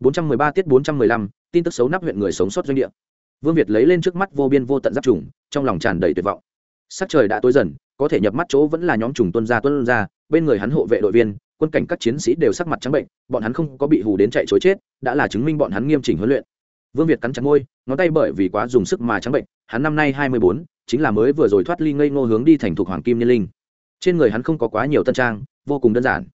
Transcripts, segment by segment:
413 tiết 415, tin tức xấu nắp huyện người sống sót doanh địa. Vương việt lấy lên trước mắt vô biên vô tận giáp trùng trong lòng tràn đầy tuyệt vọng. Sắc trời đã tối dần có thể nhập mắt chỗ vẫn là nhóm trùng tuân ra tuân ra bên người hắn hộ vệ đội viên quân cảnh các chiến sĩ đều sắc mặt trắng bệnh bọn hắn không có bị hù đến chạy trối chết đã là chứng minh bọn hắn nghiêm chỉnh huấn luyện. Vương việt cắn chặt môi ngón tay bởi vì quá dùng sức mà trắng bệnh hắn năm nay hai mươi bốn chính là mới vừa rồi thoát ly ngây ngô hướng đi thành thuộc hoàng kim nhân linh. Trên người hắn không có quá nhiều tân trang vô cùng đơn giản.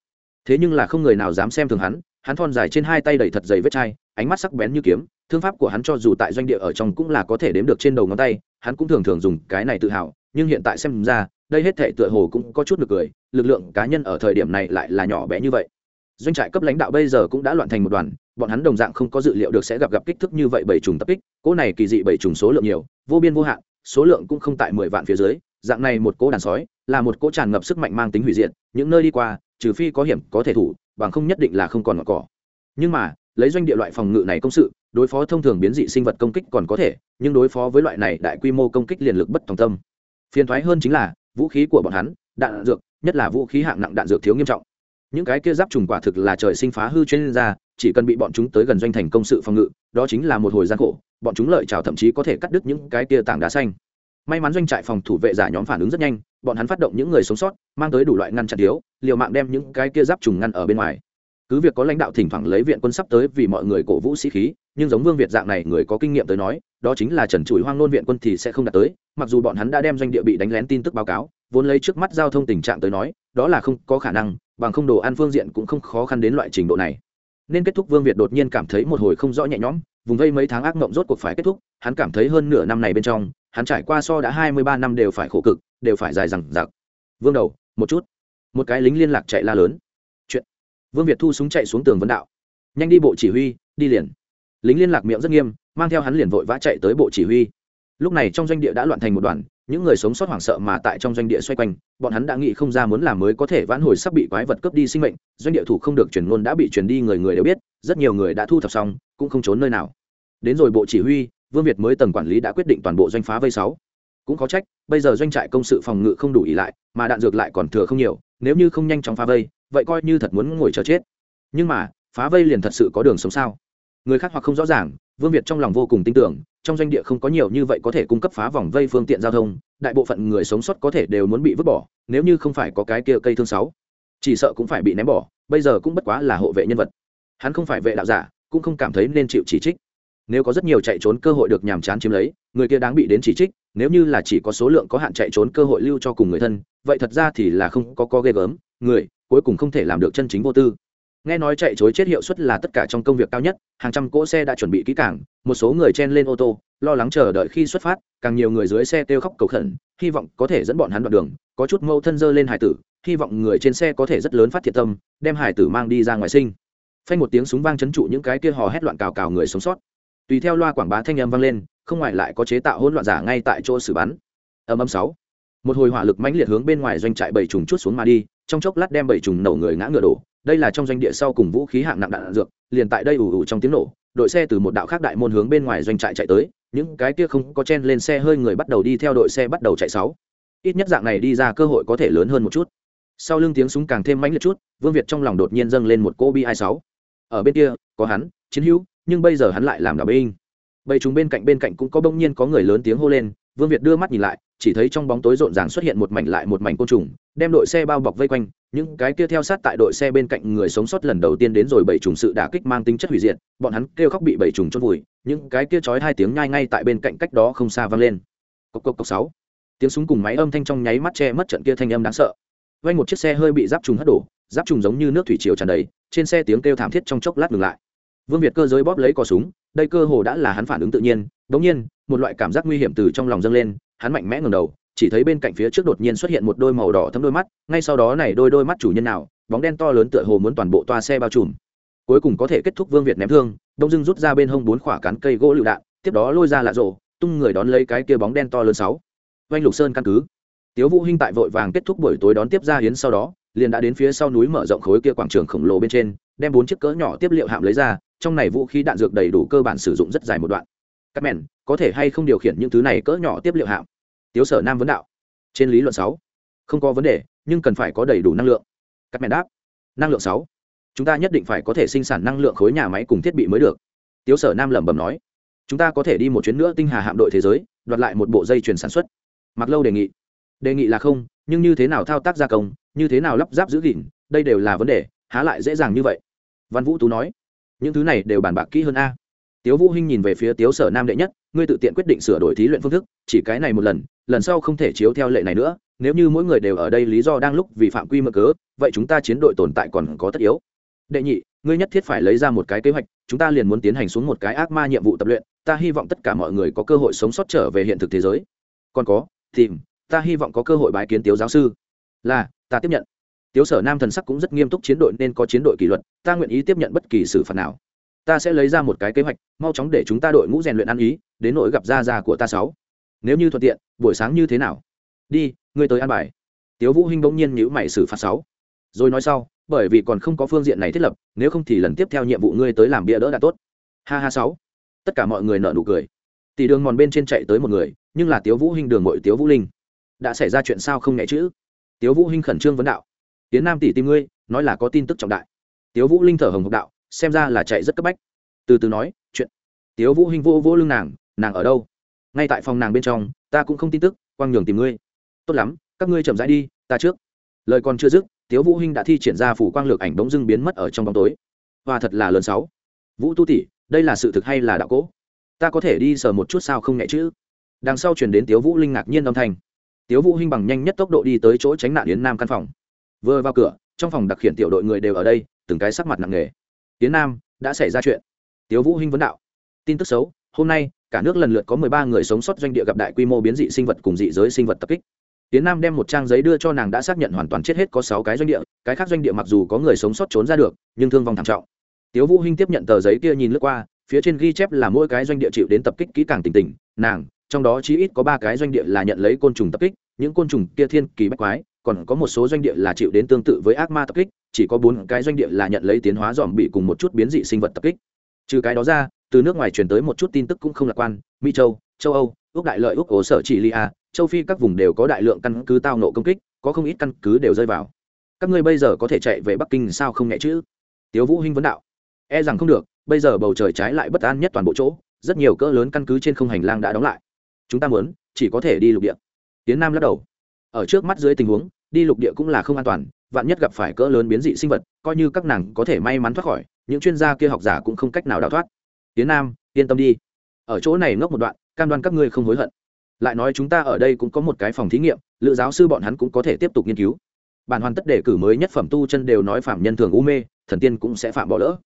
Thế nhưng là không người nào dám xem thường hắn hắn thon dài trên hai tay đầy thật dày vết chai, ánh mắt sắc bén như kiếm, thương pháp của hắn cho dù tại doanh địa ở trong cũng là có thể đếm được trên đầu ngón tay, hắn cũng thường thường dùng cái này tự hào, nhưng hiện tại xem ra, đây hết thể tựa hồ cũng có chút được cười, lực lượng cá nhân ở thời điểm này lại là nhỏ bé như vậy. Doanh trại cấp lãnh đạo bây giờ cũng đã loạn thành một đoàn, bọn hắn đồng dạng không có dự liệu được sẽ gặp gặp kích thước như vậy bảy trùng tập kích, cỗ này kỳ dị bảy trùng số lượng nhiều, vô biên vô hạn, số lượng cũng không tại mười vạn phía dưới, dạng này một cỗ đàn sói, là một cỗ tràn ngập sức mạnh mang tính hủy diệt, những nơi đi qua trừ phi có hiểm, có thể thủ, bằng không nhất định là không còn ngọn cỏ. Nhưng mà, lấy doanh địa loại phòng ngự này công sự, đối phó thông thường biến dị sinh vật công kích còn có thể, nhưng đối phó với loại này đại quy mô công kích liền lực bất thòng tâm. Phiền thoái hơn chính là, vũ khí của bọn hắn, đạn dược, nhất là vũ khí hạng nặng đạn dược thiếu nghiêm trọng. Những cái kia giáp trùng quả thực là trời sinh phá hư chuyên gia, chỉ cần bị bọn chúng tới gần doanh thành công sự phòng ngự, đó chính là một hồi gian khổ, bọn chúng lợi trào thậm chí có thể cắt đứt những cái kia tảng đá xanh may mắn doanh trại phòng thủ vệ giả nhóm phản ứng rất nhanh, bọn hắn phát động những người sống sót, mang tới đủ loại ngăn chặn thiếu, liều mạng đem những cái kia giáp trùng ngăn ở bên ngoài. Cứ việc có lãnh đạo thỉnh thoảng lấy viện quân sắp tới vì mọi người cổ vũ sĩ khí, nhưng giống vương việt dạng này người có kinh nghiệm tới nói, đó chính là trần trụi hoang nôn viện quân thì sẽ không đạt tới, mặc dù bọn hắn đã đem doanh địa bị đánh lén tin tức báo cáo, vốn lấy trước mắt giao thông tình trạng tới nói, đó là không có khả năng, bằng không đồ ăn phương diện cũng không khó khăn đến loại trình độ này. Nên kết thúc vương việt đột nhiên cảm thấy một hồi không rõ nhẹ nhõm, vùng vây mấy tháng ác mộng rốt cuộc phải kết thúc, hắn cảm thấy hơn nửa năm này bên trong hắn trải qua so đã hai mươi ba năm đều phải khổ cực, đều phải dài dằng dặc. Vương đầu, một chút. Một cái lính liên lạc chạy la lớn. Chuyện. Vương việt thu súng chạy xuống tường vấn đạo. Nhanh đi bộ chỉ huy, đi liền. Lính liên lạc miệng rất nghiêm, mang theo hắn liền vội vã chạy tới bộ chỉ huy. Lúc này trong doanh địa đã loạn thành một đoàn, những người sống sót hoảng sợ mà tại trong doanh địa xoay quanh, bọn hắn đã nghĩ không ra muốn làm mới có thể vãn hồi sắp bị quái vật cướp đi sinh mệnh, doanh địa thủ không được chuyển ngôn đã bị chuyển đi người người đều biết, rất nhiều người đã thu thập xong, cũng không trốn nơi nào. Đến rồi bộ chỉ huy vương việt mới tầng quản lý đã quyết định toàn bộ doanh phá vây sáu. Cũng có trách, bây giờ doanh trại công sự phòng ngự không đủ ỉ lại, mà đạn dược lại còn thừa không nhiều, nếu như không nhanh chóng phá vây, vậy coi như thật muốn ngồi chờ chết. Nhưng mà, phá vây liền thật sự có đường sống sao? Người khác hoặc không rõ ràng, vương việt trong lòng vô cùng tin tưởng, trong doanh địa không có nhiều như vậy có thể cung cấp phá vòng vây phương tiện giao thông, đại bộ phận người sống sót có thể đều muốn bị vứt bỏ, nếu như không phải có cái kia cây thương sáu. Chỉ sợ cũng phải bị ném bỏ, bây giờ cũng bất quá là hộ vệ nhân vật. Hắn không phải vệ đạo giả, cũng không cảm thấy nên chịu chỉ trích nếu có rất nhiều chạy trốn cơ hội được nhàm chán chiếm lấy, người kia đáng bị đến chỉ trích, nếu như là chỉ có số lượng có hạn chạy trốn cơ hội lưu cho cùng người thân, vậy thật ra thì là không có có ghê gớm, người cuối cùng không thể làm được chân chính vô tư. Nghe nói chạy chối chết hiệu suất là tất cả trong công việc cao nhất, hàng trăm cỗ xe đã chuẩn bị kỹ càng, một số người chen lên ô tô, lo lắng chờ đợi khi xuất phát, càng nhiều người dưới xe kêu khóc cầu khẩn, hy vọng có thể dẫn bọn hắn đoạn đường, có chút mâu thân dơ lên hải tử, hy vọng người trên xe có thể rất lớn phát thiệt tâm, đem hải tử mang đi ra ngoài sinh. Phanh một tiếng súng vang chấn trụ những cái kia hò hét loạn cào cào người sống sót tùy theo loa quảng bá thanh âm vang lên, không ngoài lại có chế tạo hỗn loạn giả ngay tại chỗ xử bắn. Âm âm sáu. Một hồi hỏa lực mãnh liệt hướng bên ngoài doanh trại bảy trùng chút xuống mà đi, trong chốc lát đem bảy trùng nổ người ngã ngựa đổ. Đây là trong doanh địa sau cùng vũ khí hạng nặng đạn dược, liền tại đây ủ ủ trong tiếng nổ, đội xe từ một đạo khác đại môn hướng bên ngoài doanh trại chạy tới, những cái kia không có chen lên xe hơi người bắt đầu đi theo đội xe bắt đầu chạy sáu. Ít nhất dạng này đi ra cơ hội có thể lớn hơn một chút. Sau lưng tiếng súng càng thêm mãnh liệt chút, vương việt trong lòng đột nhiên dâng lên một cô bi hai sáu. Ở bên kia, có hắn, chiến hữu nhưng bây giờ hắn lại làm đạo binh. Bầy chúng bên cạnh bên cạnh cũng có bỗng nhiên có người lớn tiếng hô lên, vương việt đưa mắt nhìn lại, chỉ thấy trong bóng tối rộn ràng xuất hiện một mảnh lại một mảnh côn trùng, đem đội xe bao bọc vây quanh, những cái kia theo sát tại đội xe bên cạnh người sống sót lần đầu tiên đến rồi bảy trùng sự đả kích mang tính chất hủy diệt, bọn hắn kêu khóc bị bảy trùng chôn vùi, những cái kia chói hai tiếng nhai ngay tại bên cạnh cách đó không xa vang lên. Cộc cộc cộc sáu. Tiếng súng cùng máy âm thanh trong nháy mắt che mất trận kia thanh âm đáng sợ. Vang một chiếc xe hơi bị giáp trùng hất đổ, giáp trùng giống như nước thủy triều tràn đầy, trên xe tiếng kêu thảm thiết trong chốc lát ngừng lại vương việt cơ giới bóp lấy cò súng, đây cơ hồ đã là hắn phản ứng tự nhiên, đống nhiên, một loại cảm giác nguy hiểm từ trong lòng dâng lên, hắn mạnh mẽ ngẩng đầu, chỉ thấy bên cạnh phía trước đột nhiên xuất hiện một đôi màu đỏ thấm đôi mắt, ngay sau đó này đôi đôi mắt chủ nhân nào, bóng đen to lớn tựa hồ muốn toàn bộ toa xe bao trùm. Cuối cùng có thể kết thúc vương việt ném thương, đông dưng rút ra bên hông bốn khỏa cán cây gỗ lựu đạn, tiếp đó lôi ra lạ rộ, tung người đón lấy cái kia bóng đen to lớn sáu. Oanh lục sơn căn cứ. Tiếu vũ hinh tại vội vàng kết thúc buổi tối đón tiếp ra hiến sau đó liền đã đến phía sau núi mở rộng khối kia quảng trường khổng lồ bên trên, đem bốn chiếc cỡ nhỏ tiếp liệu hạm lấy ra, trong này vũ khí đạn dược đầy đủ cơ bản sử dụng rất dài một đoạn. Các mẹn, có thể hay không điều khiển những thứ này cỡ nhỏ tiếp liệu hạm? Tiếu sở nam vấn đạo. Trên lý luận sáu. Không có vấn đề, nhưng cần phải có đầy đủ năng lượng. Các mẹn đáp. Năng lượng sáu. Chúng ta nhất định phải có thể sinh sản năng lượng khối nhà máy cùng thiết bị mới được. Tiếu sở nam lẩm bẩm nói. Chúng ta có thể đi một chuyến nữa tinh hà hạm đội thế giới, đoạt lại một bộ dây chuyền sản xuất. Mặc lâu đề nghị. Đề nghị là không, nhưng như thế nào thao tác gia công như thế nào lắp ráp giữ gìn, đây đều là vấn đề, há lại dễ dàng như vậy. Văn vũ tú nói, những thứ này đều bàn bạc kỹ hơn a. Tiếu vũ hinh nhìn về phía tiếu sở nam đệ nhất, ngươi tự tiện quyết định sửa đổi thí luyện phương thức, chỉ cái này một lần lần sau không thể chiếu theo lệ này nữa, nếu như mỗi người đều ở đây lý do đang lúc vì phạm quy mơ cớ, vậy chúng ta chiến đội tồn tại còn có tất yếu. Đệ nhị, ngươi nhất thiết phải lấy ra một cái kế hoạch, chúng ta liền muốn tiến hành xuống một cái ác ma nhiệm vụ tập luyện, ta hy vọng tất cả mọi người có cơ hội sống sót trở về hiện thực thế giới. Còn có, tìm, ta hy vọng có cơ hội bái kiến tiếu giáo sư. Là ta tiếp nhận. Tiếu sở nam thần sắc cũng rất nghiêm túc chiến đội nên có chiến đội kỷ luật, ta nguyện ý tiếp nhận bất kỳ xử phạt nào. Ta sẽ lấy ra một cái kế hoạch, mau chóng để chúng ta đội ngũ rèn luyện ăn ý, đến nỗi gặp gia già của ta sáu. Nếu như thuận tiện, buổi sáng như thế nào? Đi, ngươi tới ăn bài. Tiếu vũ hinh bỗng nhiên nhíu mày xử phạt sáu. Rồi nói sau, bởi vì còn không có phương diện này thiết lập, nếu không thì lần tiếp theo nhiệm vụ ngươi tới làm bia đỡ đã tốt. Ha ha sáu. Tất cả mọi người nở nụ cười. Tỷ đường mòn bên trên chạy tới một người, nhưng là tiếu vũ hinh đường mội tiếu vũ linh. Đã xảy ra chuyện sao không nhẹ chữ? Tiếu vũ hinh khẩn trương vấn đạo. Tiến nam tỷ tìm ngươi, nói là có tin tức trọng đại. Tiếu vũ linh thở hồng hộc đạo, xem ra là chạy rất cấp bách. Từ từ nói, chuyện. Tiếu vũ hinh vô vô lưng nàng nàng ở đâu? Ngay tại phòng nàng bên trong, ta cũng không tin tức, quang nhường tìm ngươi. Tốt lắm, các ngươi chậm rãi đi, ta trước. Lời còn chưa dứt, tiếu vũ hinh đã thi triển ra phủ quang lược ảnh bỗng dưng biến mất ở trong bóng tối. Và thật là lớn sáu. Vũ tu tỷ, đây là sự thực hay là đạo cố? Ta có thể đi sờ một chút sao không nhẹ chứ? Đằng sau truyền đến tiếu vũ linh ngạc nhiên âm thanh tiếu vũ hinh bằng nhanh nhất tốc độ đi tới chỗ tránh nạn yến nam căn phòng. Vừa vào cửa trong phòng đặc khiển tiểu đội người đều ở đây từng cái sắc mặt nặng nề. Yến nam đã xảy ra chuyện. Tiếu vũ hinh vấn đạo. Tin tức xấu hôm nay cả nước lần lượt có 13 người sống sót doanh địa gặp đại quy mô biến dị sinh vật cùng dị giới sinh vật tập kích. Tiến Nam đem một trang giấy đưa cho nàng đã xác nhận hoàn toàn chết hết có sáu cái doanh địa, cái khác doanh địa mặc dù có người sống sót trốn ra được, nhưng thương vong thảm trọng. Tiếu Vũ Hinh tiếp nhận tờ giấy kia nhìn lướt qua, phía trên ghi chép là mỗi cái doanh địa chịu đến tập kích kỹ càng tình tình, nàng, trong đó chí ít có ba cái doanh địa là nhận lấy côn trùng tập kích, những côn trùng kia thiên kỳ bách quái, còn có một số doanh địa là chịu đến tương tự với ác ma tập kích, chỉ có bốn cái doanh địa là nhận lấy tiến hóa dòm bị cùng một chút biến dị sinh vật tập kích. Trừ cái đó ra, từ nước ngoài truyền tới một chút tin tức cũng không lạc quan, Mỹ Châu, châu Âu, Úc đại lợi Úc ổ sở chỉ Lia, châu Phi các vùng đều có đại lượng căn cứ tao nộ công kích, có không ít căn cứ đều rơi vào. Các ngươi bây giờ có thể chạy về Bắc Kinh sao không nhẹ chứ? Tiếu Vũ Hinh vấn đạo. E rằng không được, bây giờ bầu trời trái lại bất an nhất toàn bộ chỗ, rất nhiều cỡ lớn căn cứ trên không hành lang đã đóng lại. Chúng ta muốn, chỉ có thể đi lục địa. Tiến Nam lắc đầu. Ở trước mắt dưới tình huống, đi lục địa cũng là không an toàn, vạn nhất gặp phải cỡ lớn biến dị sinh vật, coi như các nàng có thể may mắn thoát khỏi, những chuyên gia kia học giả cũng không cách nào đào thoát. Tiến Nam, yên tâm đi. Ở chỗ này ngốc một đoạn, cam đoan các ngươi không hối hận lại nói chúng ta ở đây cũng có một cái phòng thí nghiệm lữ giáo sư bọn hắn cũng có thể tiếp tục nghiên cứu bản hoàn tất đề cử mới nhất phẩm tu chân đều nói phạm nhân thường u mê thần tiên cũng sẽ phạm bỏ lỡ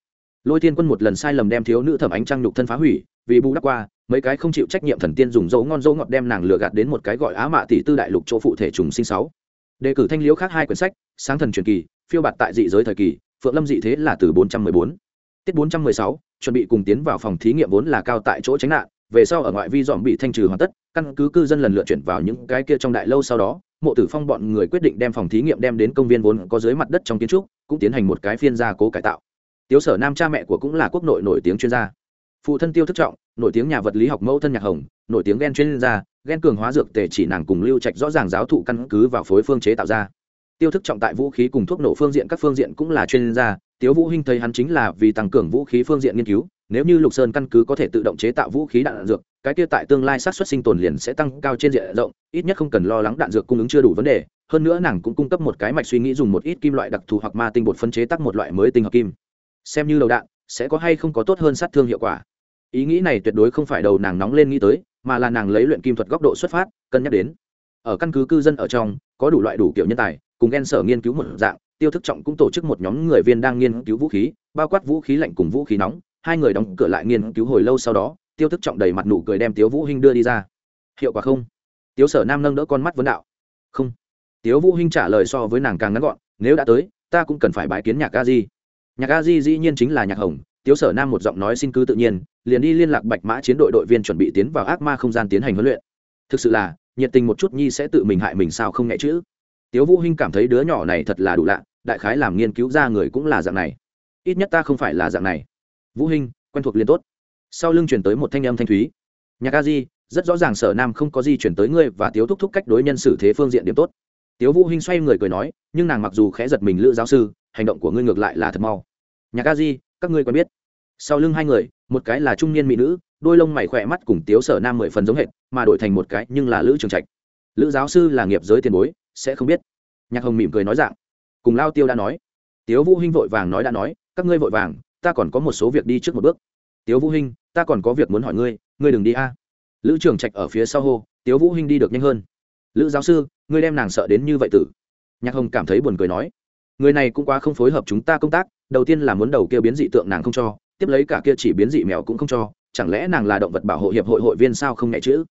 lôi thiên quân một lần sai lầm đem thiếu nữ thẩm ánh trăng nhục thân phá hủy vì bù đắp qua mấy cái không chịu trách nhiệm thần tiên dùng dấu ngon dấu ngọt đem nàng lừa gạt đến một cái gọi á mạ tỷ tư đại lục chỗ phụ thể trùng sinh sáu. Đề cử thanh liễu khác hai quyển sách sáng thần truyền kỳ phiêu bạt tại dị giới thời kỳ phượng lâm dị thế là từ 414. tiết 416, chuẩn bị cùng tiến vào phòng thí nghiệm vốn là cao tại chỗ tránh nạn về sau ở ngoại vi dòm bị thanh trừ hoàn tất căn cứ cư dân lần lượt chuyển vào những cái kia trong đại lâu sau đó mộ tử phong bọn người quyết định đem phòng thí nghiệm đem đến công viên vốn có dưới mặt đất trong kiến trúc cũng tiến hành một cái phiên gia cố cải tạo. Tiếu sở nam cha mẹ của cũng là quốc nội nổi tiếng chuyên gia. Phụ thân tiêu thức trọng nổi tiếng nhà vật lý học mẫu thân nhạc hồng nổi tiếng gen chuyên gia gen cường hóa dược tề chỉ nàng cùng lưu trạch rõ ràng giáo thụ căn cứ vào phối phương chế tạo ra. Tiêu thức trọng tại vũ khí cùng thuốc nổ phương diện các phương diện cũng là chuyên gia tiếu vũ hinh thấy hắn chính là vì tăng cường vũ khí phương diện nghiên cứu nếu như lục sơn căn cứ có thể tự động chế tạo vũ khí đạn, dược cái kia tại tương lai sát xuất sinh tồn liền sẽ tăng cao trên diện rộng ít nhất không cần lo lắng đạn dược cung ứng chưa đủ vấn đề hơn nữa nàng cũng cung cấp một cái mạch suy nghĩ dùng một ít kim loại đặc thù hoặc ma tinh bột phân chế tắc một loại mới tinh hợp kim. Xem như đầu đạn sẽ có hay không có tốt hơn sát thương hiệu quả ý nghĩ này tuyệt đối không phải đầu nàng nóng lên nghĩ tới, mà là nàng lấy luyện kim thuật góc độ xuất phát, cân nhắc đến. Ở căn cứ cư dân ở trong, có đủ loại đủ kiểu nhân tài, cùng ghen sở nghiên cứu một dạng, tiêu thức trọng cũng tổ chức một nhóm người viên đang nghiên cứu vũ khí, bao quát vũ khí lạnh cùng vũ khí nóng, hai người đóng cửa lại nghiên cứu hồi lâu sau đó, tiêu thức trọng đầy mặt nụ cười đem tiếu vũ hinh đưa đi ra. Hiệu quả không. Tiếu sở nam nâng đỡ con mắt vấn đạo. Không. Tiếu vũ hinh trả lời so với nàng càng ngắn gọn, nếu đã tới, ta cũng cần phải bái kiến nhạc a di. Nhạc a di dĩ nhiên chính là nhạc hồng tiếu sở nam một giọng nói xin cứ tự nhiên, liền đi liên lạc bạch mã chiến đội đội viên chuẩn bị tiến vào ác ma không gian tiến hành huấn luyện. Thực sự là, nhiệt tình một chút nhi sẽ tự mình hại mình sao không nghe chữ tiếu vũ hinh cảm thấy đứa nhỏ này thật là đủ lạ, đại khái làm nghiên cứu ra người cũng là dạng này. Ít nhất ta không phải là dạng này. Vũ hinh, quen thuộc liền tốt. Sau lưng chuyển tới một thanh âm thanh thúy. Nhạc a di, rất rõ ràng sở nam không có gì chuyển tới ngươi và tiếu thúc thúc cách đối nhân xử thế phương diện điểm tốt. Tiếu vũ hinh xoay người cười nói, nhưng nàng mặc dù khẽ giật mình lữ giáo sư, hành động của ngươi ngược lại là thật mau. Nhạc a di các ngươi quen biết. Sau lưng hai người, một cái là trung niên mỹ nữ, đôi lông mày khỏe mắt cùng tiếu sở nam mười phần giống hệt, mà đổi thành một cái nhưng là lữ trường trạch. Lữ giáo sư là nghiệp giới tiền bối, sẽ không biết. Nhạc hồng mỉm cười nói dạng. Cùng lao tiêu đã nói. Tiếu vũ hinh vội vàng nói đã nói, các ngươi vội vàng, ta còn có một số việc đi trước một bước. Tiếu vũ hinh, ta còn có việc muốn hỏi ngươi ngươi đừng đi a. Lữ trường trạch ở phía sau hô, tiếu vũ hinh đi được nhanh hơn. Lữ giáo sư, ngươi đem nàng sợ đến như vậy tử. Nhạc hồng cảm thấy buồn cười nói, người này cũng quá không phối hợp chúng ta công tác đầu tiên là muốn đầu kia biến dị tượng nàng không cho, tiếp lấy cả kia chỉ biến dị mèo cũng không cho, chẳng lẽ nàng là động vật bảo hộ hiệp hội hội viên sao không nghe chữ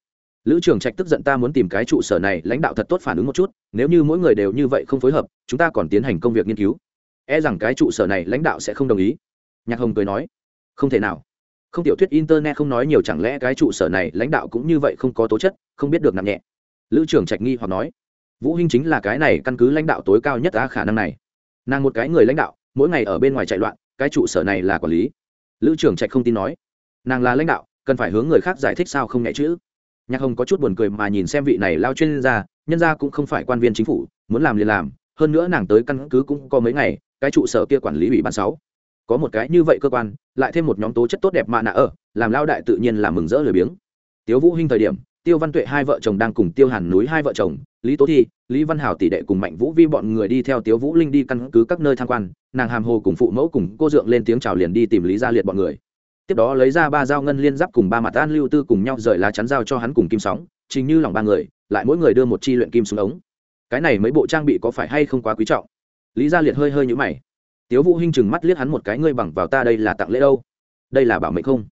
lữ trường trạch tức giận ta muốn tìm cái trụ sở này, lãnh đạo thật tốt phản ứng một chút, nếu như mỗi người đều như vậy không phối hợp, chúng ta còn tiến hành công việc nghiên cứu. E rằng cái trụ sở này lãnh đạo sẽ không đồng ý. Nhạc hồng cười nói, không thể nào. Không tiểu thuyết internet không nói nhiều chẳng lẽ cái trụ sở này lãnh đạo cũng như vậy không có tố chất, không biết được nặng nhẹ. Lữ trưởng trạch nghi hoặc nói, vũ hinh chính là cái này căn cứ lãnh đạo tối cao nhất á khả năng này. Nàng một cái người lãnh đạo mỗi ngày ở bên ngoài chạy loạn, cái trụ sở này là quản lý. Lữ trưởng trạch không tin nói. Nàng là lãnh đạo, cần phải hướng người khác giải thích sao không nhẹ chữ nhạc hồng có chút buồn cười mà nhìn xem vị này lao chuyên gia, nhân gia cũng không phải quan viên chính phủ, muốn làm liền làm, hơn nữa nàng tới căn cứ cũng có mấy ngày, cái trụ sở kia quản lý ủy ban sáu. Có một cái như vậy cơ quan, lại thêm một nhóm tố chất tốt đẹp mạ nạ ở, làm lao đại tự nhiên là mừng rỡ lười biếng. Tiếu vũ hinh thời điểm tiêu văn tuệ hai vợ chồng đang cùng tiêu hàn núi hai vợ chồng, lý tố thi, lý văn hảo tỷ đệ cùng mạnh vũ vi bọn người đi theo tiếu vũ linh đi căn cứ các nơi tham quan, nàng hàm hồ cùng phụ mẫu cùng cô dượng lên tiếng chào liền đi tìm lý gia liệt bọn người. Tiếp đó lấy ra ba dao ngân liên giáp cùng ba mặt an lưu tư cùng nhau rời lá chắn dao cho hắn cùng kim sóng chính như lòng ba người, lại mỗi người đưa một chi luyện kim xuống ống. Cái này mấy bộ trang bị có phải hay không quá quý trọng? Lý gia liệt hơi hơi nhũ mày. Tiếu vũ hinh chừng mắt liếc hắn một cái, ngươi bằng vào ta đây là tặng lễ đâu? Đây là bảo mệnh không?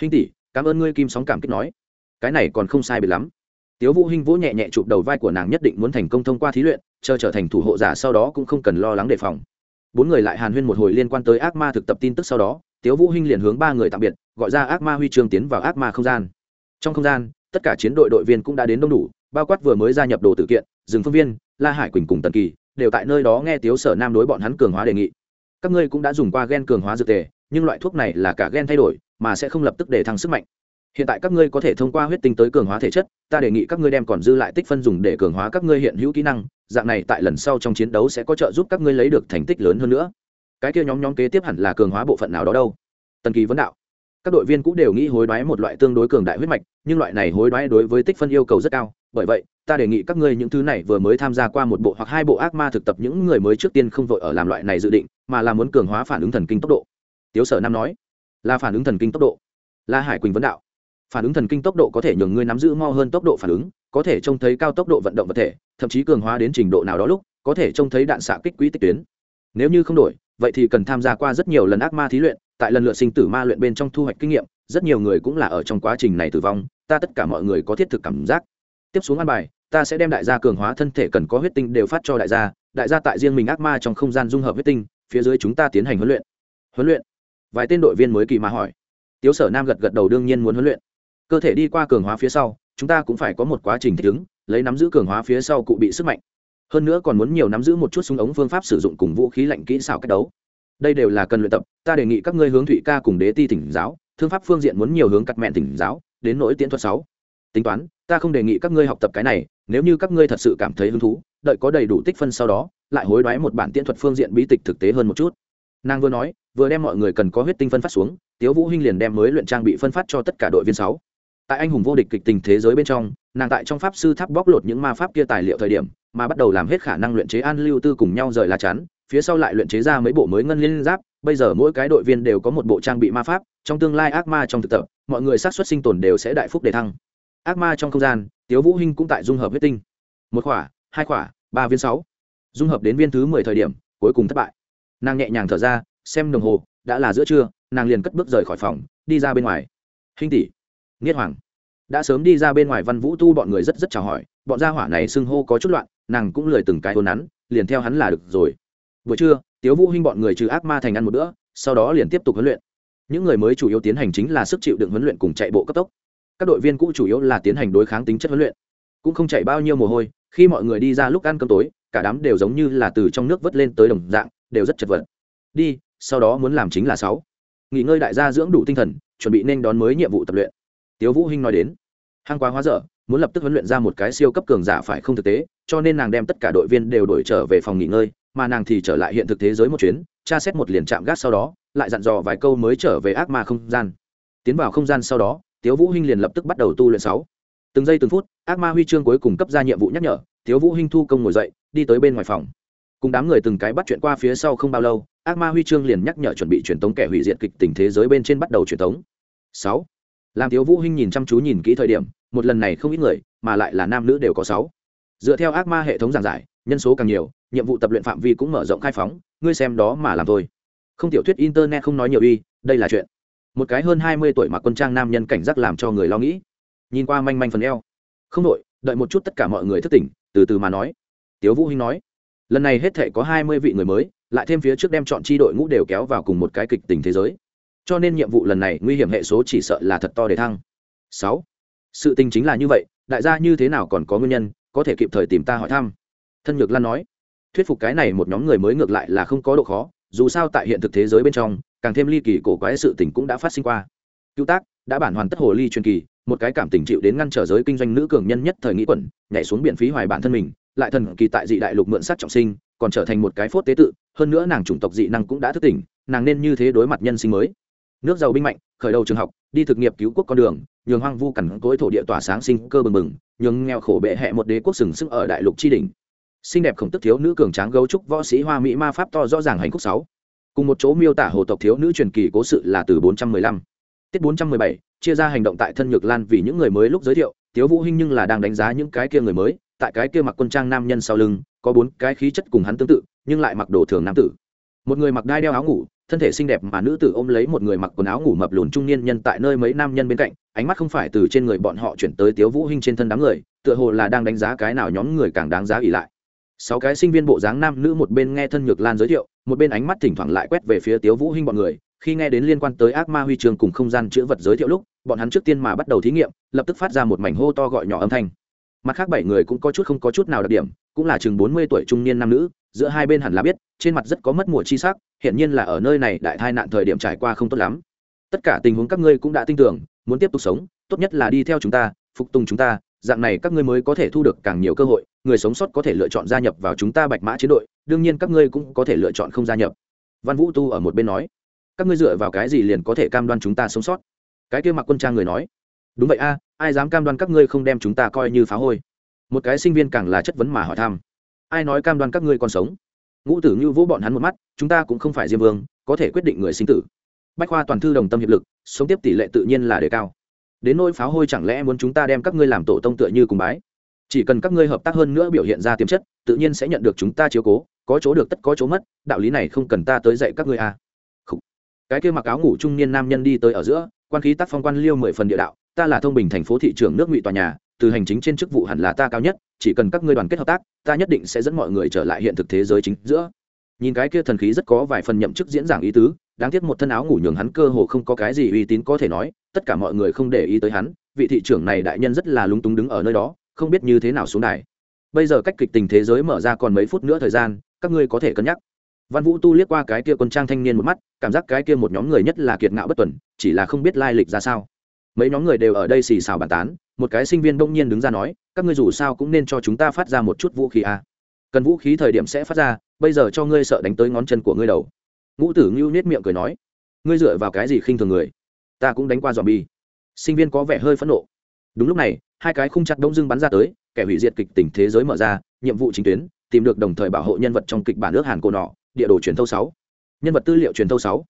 Hinh tỷ, cảm ơn ngươi kim sóng cảm kích nói cái này còn không sai biệt lắm. Tiếu vũ hinh vỗ nhẹ nhẹ chụp đầu vai của nàng nhất định muốn thành công thông qua thí luyện, chờ trở thành thủ hộ giả sau đó cũng không cần lo lắng đề phòng. Bốn người lại hàn huyên một hồi liên quan tới ác ma thực tập tin tức sau đó, tiếu vũ hinh liền hướng ba người tạm biệt, gọi ra ác ma huy chương tiến vào ác ma không gian. Trong không gian, tất cả chiến đội đội viên cũng đã đến đông đủ, bao quát vừa mới gia nhập đồ tử kiện, Dừng phương viên, la hải quỳnh cùng tần kỳ, đều tại nơi đó nghe tiếu sở nam đối bọn hắn cường hóa đề nghị. Các ngươi cũng đã dùng qua gen cường hóa dược tề, nhưng loại thuốc này là cả gen thay đổi, mà sẽ không lập tức để thăng sức mạnh hiện tại các ngươi có thể thông qua huyết tinh tới cường hóa thể chất, ta đề nghị các ngươi đem còn dư lại tích phân dùng để cường hóa các ngươi hiện hữu kỹ năng, dạng này tại lần sau trong chiến đấu sẽ có trợ giúp các ngươi lấy được thành tích lớn hơn nữa. Cái kia nhóm nhóm kế tiếp hẳn là cường hóa bộ phận nào đó đâu? Tần kỳ vấn đạo. Các đội viên cũng đều nghĩ hối đoái một loại tương đối cường đại huyết mạch, nhưng loại này hối đoái đối với tích phân yêu cầu rất cao, bởi vậy, ta đề nghị các ngươi những thứ này vừa mới tham gia qua một bộ hoặc hai bộ ác ma thực tập những người mới trước tiên không vội ở làm loại này dự định, mà là muốn cường hóa phản ứng thần kinh tốc độ. Tiếu sở nam nói. Là phản ứng thần kinh tốc độ. La hải quỳnh vấn đạo phản ứng thần kinh tốc độ có thể nhường ngươi nắm giữ mo hơn tốc độ phản ứng, có thể trông thấy cao tốc độ vận động vật thể, thậm chí cường hóa đến trình độ nào đó lúc, có thể trông thấy đạn xạ kích quỹ tích tuyến. Nếu như không đổi, vậy thì cần tham gia qua rất nhiều lần ác ma thí luyện, tại lần lượt sinh tử ma luyện bên trong thu hoạch kinh nghiệm, rất nhiều người cũng là ở trong quá trình này tử vong, ta tất cả mọi người có thiết thực cảm giác. Tiếp xuống ăn bài, ta sẽ đem đại gia cường hóa thân thể cần có huyết tinh đều phát cho đại gia đại gia tại riêng mình ác ma trong không gian dung hợp huyết tinh, phía dưới chúng ta tiến hành huấn luyện. Huấn luyện? Vài tên đội viên mới kỳ mà hỏi. Tiếu sở nam gật gật đầu đương nhiên muốn huấn luyện cơ thể đi qua cường hóa phía sau, chúng ta cũng phải có một quá trình thích ứng, lấy nắm giữ cường hóa phía sau cụ bị sức mạnh. Hơn nữa còn muốn nhiều nắm giữ một chút súng ống phương pháp sử dụng cùng vũ khí lạnh kỹ xảo cách đấu. Đây đều là cần luyện tập, ta đề nghị các ngươi hướng thụy ca cùng đế ti tỉnh giáo, thương pháp phương diện muốn nhiều hướng cắt mẹn tỉnh giáo, đến nỗi tiễn thuật sáu. Tính toán, ta không đề nghị các ngươi học tập cái này, nếu như các ngươi thật sự cảm thấy hứng thú, đợi có đầy đủ tích phân sau đó, lại hối đoái một bản tiễn thuật phương diện bí tịch thực tế hơn một chút. Nàng vừa nói, vừa đem mọi người cần có huyết tinh phân phát xuống, tiếu vũ hinh liền đem mới luyện trang bị phân phát cho tất cả đội viên sáu tại anh hùng vô địch kịch tình thế giới bên trong, nàng tại trong pháp sư tháp bóc lột những ma pháp kia tài liệu thời điểm, mà bắt đầu làm hết khả năng luyện chế an lưu tư cùng nhau rời lá chắn, phía sau lại luyện chế ra mấy bộ mới ngân liên giáp, bây giờ mỗi cái đội viên đều có một bộ trang bị ma pháp, trong tương lai ác ma trong thực tập, mọi người sát xuất sinh tồn đều sẽ đại phúc đề thăng. Ác ma trong không gian, tiếu vũ hinh cũng tại dung hợp huyết tinh. Một khỏa, hai khỏa, ba viên sáu. Dung hợp đến viên thứ mười thời điểm, cuối cùng thất bại. Nàng nhẹ nhàng thở ra, xem đồng hồ, đã là giữa trưa, nàng liền cất bước rời khỏi phòng, đi ra bên ngoài. Hinh tỷ nghiết hoàng. Đã sớm đi ra bên ngoài văn vũ tu bọn người rất rất chào hỏi, bọn gia hỏa này xưng hô có chút loạn, nàng cũng lười từng cái hôn nắn liền theo hắn là được rồi. Buổi trưa, tiếu vũ hinh bọn người trừ ác ma thành ăn một bữa, sau đó liền tiếp tục huấn luyện. Những người mới chủ yếu tiến hành chính là sức chịu đựng huấn luyện cùng chạy bộ cấp tốc. Các đội viên cũ chủ yếu là tiến hành đối kháng tính chất huấn luyện. Cũng không chạy bao nhiêu mồ hôi, khi mọi người đi ra lúc ăn cơm tối, cả đám đều giống như là từ trong nước vớt lên tới đồng dạng, đều rất chật vật. Đi, sau đó muốn làm chính là sáu. Nghỉ ngơi đại gia dưỡng đủ tinh thần, chuẩn bị nên đón mới nhiệm vụ tập luyện tiếu vũ hinh nói đến. Hang quá hóa dở, muốn lập tức huấn luyện ra một cái siêu cấp cường giả phải không thực tế, cho nên nàng đem tất cả đội viên đều đổi trở về phòng nghỉ ngơi, mà nàng thì trở lại hiện thực thế giới một chuyến, tra xét một liền chạm gác sau đó, lại dặn dò vài câu mới trở về ác ma không gian. Tiến vào không gian sau đó, tiếu vũ hinh liền lập tức bắt đầu tu luyện sáu. Từng giây từng phút, ác ma huy chương cuối cùng cấp ra nhiệm vụ nhắc nhở, tiếu vũ hinh thu công ngồi dậy, đi tới bên ngoài phòng. Cùng đám người từng cái bắt chuyện qua phía sau không bao lâu, ác ma huy chương liền nhắc nhở chuẩn bị truyền tống kẻ hủy diệt kịch tình thế giới bên trên bắt đầu truyền tống. Sáu làm tiếu vũ hinh nhìn chăm chú nhìn kỹ thời điểm, một lần này không ít người, mà lại là nam nữ đều có sáu. Dựa theo ác ma hệ thống giảng giải, nhân số càng nhiều, nhiệm vụ tập luyện phạm vi cũng mở rộng khai phóng, ngươi xem đó mà làm thôi. Không tiểu thuyết internet không nói nhiều uy, đây là chuyện. Một cái hơn hai mươi tuổi mặc quân trang nam nhân cảnh giác làm cho người lo nghĩ. Nhìn qua manh manh phần eo. Không đội đợi một chút tất cả mọi người thức tỉnh, từ từ mà nói. Tiếu vũ hinh nói, lần này hết thể có hai mươi vị người mới, lại thêm phía trước đem chọn chi đội ngũ đều kéo vào cùng một cái kịch tình thế giới cho nên nhiệm vụ lần này nguy hiểm hệ số chỉ sợ là thật to để thăng. Sáu, sự tình chính là như vậy, đại gia như thế nào còn có nguyên nhân, có thể kịp thời tìm ta hỏi thăm. Thân nhược lan nói, thuyết phục cái này một nhóm người mới ngược lại là không có độ khó, dù sao tại hiện thực thế giới bên trong, càng thêm ly kỳ cổ quái sự tình cũng đã phát sinh qua. Cứu tác đã bản hoàn tất hồ ly truyền kỳ, một cái cảm tình chịu đến ngăn trở giới kinh doanh nữ cường nhân nhất thời nghĩ quẩn, nhảy xuống biển phí hoài bản thân mình, lại thần kỳ tại dị đại lục mượn sát trọng sinh, còn trở thành một cái phốt tế tự, hơn nữa nàng chủng tộc dị năng cũng đã thức tỉnh, nàng nên như thế đối mặt nhân sinh mới nước giàu binh mạnh khởi đầu trường học đi thực nghiệp cứu quốc con đường nhường hoang vu cằn cỗi thổ địa tỏa sáng sinh cơ bừng bừng nhường nghèo khổ bệ hẹ một đế quốc sừng sững ở đại lục tri đình xinh đẹp khổng tức thiếu nữ cường tráng gấu trúc võ sĩ hoa mỹ ma pháp to rõ ràng hành khúc sáu. Cùng một chỗ miêu tả hồ tộc thiếu nữ truyền kỳ cố sự là từ 415. tiết 417, chia ra hành động tại thân nhược lan vì những người mới lúc giới thiệu tiếu vũ hinh nhưng là đang đánh giá những cái kia người mới tại cái kia mặc quân trang nam nhân sau lưng có bốn cái khí chất cùng hắn tương tự nhưng lại mặc đồ thường nam tử. Một người mặc đai đeo áo ngủ thân thể xinh đẹp mà nữ tử ôm lấy một người mặc quần áo ngủ mập lùn trung niên nhân tại nơi mấy nam nhân bên cạnh, ánh mắt không phải từ trên người bọn họ chuyển tới tiếu vũ hinh trên thân đám người, tựa hồ là đang đánh giá cái nào nhóm người càng đáng giá ỉ lại. Sáu cái sinh viên bộ dáng nam nữ một bên nghe thân nhược lan giới thiệu, một bên ánh mắt thỉnh thoảng lại quét về phía tiếu vũ hinh bọn người, khi nghe đến liên quan tới ác ma huy chương cùng không gian chữa vật giới thiệu lúc, bọn hắn trước tiên mà bắt đầu thí nghiệm, lập tức phát ra một mảnh hô to gọi nhỏ âm thanh. Mặt khác bảy người cũng có chút không có chút nào đặc điểm, cũng là chừng bốn mươi tuổi trung niên nam nữ giữa hai bên hẳn là biết, trên mặt rất có mất mùa chi sắc hiện nhiên là ở nơi này đại tai nạn thời điểm trải qua không tốt lắm. Tất cả tình huống các ngươi cũng đã tin tưởng, muốn tiếp tục sống, tốt nhất là đi theo chúng ta, phục tùng chúng ta, dạng này các ngươi mới có thể thu được càng nhiều cơ hội, người sống sót có thể lựa chọn gia nhập vào chúng ta bạch mã chiến đội, đương nhiên các ngươi cũng có thể lựa chọn không gia nhập. Văn vũ tu ở một bên nói, các ngươi dựa vào cái gì liền có thể cam đoan chúng ta sống sót? Cái kia mặc quân trang người nói, đúng vậy a, ai dám cam đoan các ngươi không đem chúng ta coi như phá hôi? Một cái sinh viên càng là chất vấn mà hỏi thăm ai nói cam đoan các ngươi còn sống? Ngũ tử như vỗ bọn hắn một mắt, chúng ta cũng không phải diêm vương, có thể quyết định người sinh tử. Bách khoa toàn thư đồng tâm hiệp lực, sống tiếp tỷ lệ tự nhiên là đề cao. Đến nỗi pháo hôi chẳng lẽ muốn chúng ta đem các ngươi làm tổ tông tựa như cùng bái? Chỉ cần các ngươi hợp tác hơn nữa biểu hiện ra tiềm chất, tự nhiên sẽ nhận được chúng ta chiếu cố, có chỗ được tất có chỗ mất, đạo lý này không cần ta tới dạy các ngươi à. cái kia mặc áo ngủ trung niên nam nhân đi tới ở giữa, quan khí tác phong quan liêu mười phần địa đạo, ta là thông bình thành phố thị trưởng nước ngụy tòa nhà từ hành chính trên chức vụ hẳn là ta cao nhất, chỉ cần các ngươi đoàn kết hợp tác, ta nhất định sẽ dẫn mọi người trở lại hiện thực thế giới chính giữa. Nhìn cái kia thần khí rất có vài phần nhậm chức diễn giảng ý tứ, đáng tiếc một thân áo ngủ nhường hắn cơ hồ không có cái gì uy tín có thể nói, tất cả mọi người không để ý tới hắn, vị thị trưởng này đại nhân rất là lúng túng đứng ở nơi đó, không biết như thế nào xuống đài. Bây giờ cách kịch tình thế giới mở ra còn mấy phút nữa thời gian, các ngươi có thể cân nhắc. Văn vũ tu liếc qua cái kia quân trang thanh niên một mắt, cảm giác cái kia một nhóm người nhất là kiệt ngạo bất tuần, chỉ là không biết lai lịch ra sao mấy nhóm người đều ở đây xì xào bàn tán, một cái sinh viên đông nhiên đứng ra nói, các ngươi dù sao cũng nên cho chúng ta phát ra một chút vũ khí à. cần vũ khí thời điểm sẽ phát ra, bây giờ cho ngươi sợ đánh tới ngón chân của ngươi đầu. Ngũ tử ngưu nết miệng cười nói, ngươi dựa vào cái gì khinh thường người? Ta cũng đánh qua dòm bi sinh viên có vẻ hơi phẫn nộ. Đúng lúc này, hai cái khung chặt đông dưng bắn ra tới, kẻ hủy diệt kịch tỉnh thế giới mở ra, nhiệm vụ chính tuyến, tìm được đồng thời bảo hộ nhân vật trong kịch bản nước hàn cổ nọ, địa đồ truyền thâu sáu. Nhân vật tư liệu truyền thâu sáu.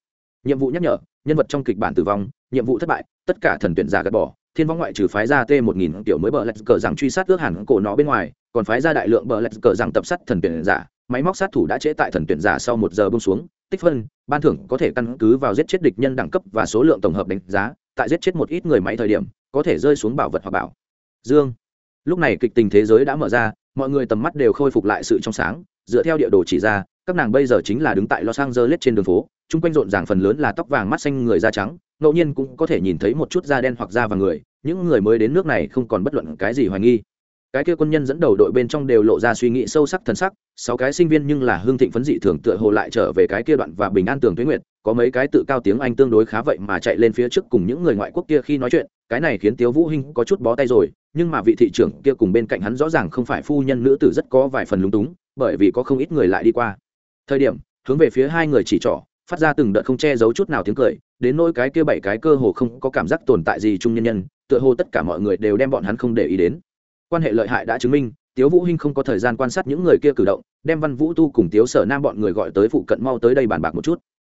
Nhiệm vụ nhắc nhở, nhân vật trong kịch bản tử vong nhiệm vụ thất bại, tất cả thần tuyển giả gạt bỏ, thiên vong ngoại trừ phái ra t một nghìn tiểu mới bờ lạch cờ rằng truy sát ước hẳn cổ nó bên ngoài, còn phái ra đại lượng bờ lạch cờ rằng tập sát thần tuyển giả, máy móc sát thủ đã chế tại thần tuyển giả sau một giờ bông xuống, tích phân, ban thưởng có thể căn cứ vào giết chết địch nhân đẳng cấp và số lượng tổng hợp đánh giá, tại giết chết một ít người máy thời điểm, có thể rơi xuống bảo vật hoặc bảo. Dương. Lúc này kịch tình thế giới đã mở ra, mọi người tầm mắt đều khôi phục lại sự trong sáng, dựa theo địa đồ chỉ ra các nàng bây giờ chính là đứng tại los angeles trên đường phố, chung quanh rộn ràng phần lớn là tóc vàng mắt xanh người da trắng, ngẫu nhiên cũng có thể nhìn thấy một chút da đen hoặc da vàng người, những người mới đến nước này không còn bất luận cái gì hoài nghi. Cái kia quân nhân dẫn đầu đội bên trong đều lộ ra suy nghĩ sâu sắc thần sắc, sáu cái sinh viên nhưng là hương thịnh phấn dị thường tựa hồ lại trở về cái kia đoạn và bình an tường tuế nguyệt, có mấy cái tự cao tiếng anh tương đối khá vậy mà chạy lên phía trước cùng những người ngoại quốc kia khi nói chuyện, cái này khiến tiếu vũ hinh có chút bó tay rồi, nhưng mà vị thị trưởng kia cùng bên cạnh hắn rõ ràng không phải phu nhân nữ tử rất có vài phần lúng túng, bởi vì có không ít người lại đi qua thời điểm, hướng về phía hai người chỉ trỏ, phát ra từng đợt không che giấu chút nào tiếng cười, đến nỗi cái kia bảy cái cơ hồ không có cảm giác tồn tại gì chung nhân nhân, tựa hồ tất cả mọi người đều đem bọn hắn không để ý đến. Quan hệ lợi hại đã chứng minh, tiếu vũ hinh không có thời gian quan sát những người kia cử động, đem văn vũ tu cùng tiếu sở nam bọn người gọi tới phụ cận mau tới đây bàn bạc một chút.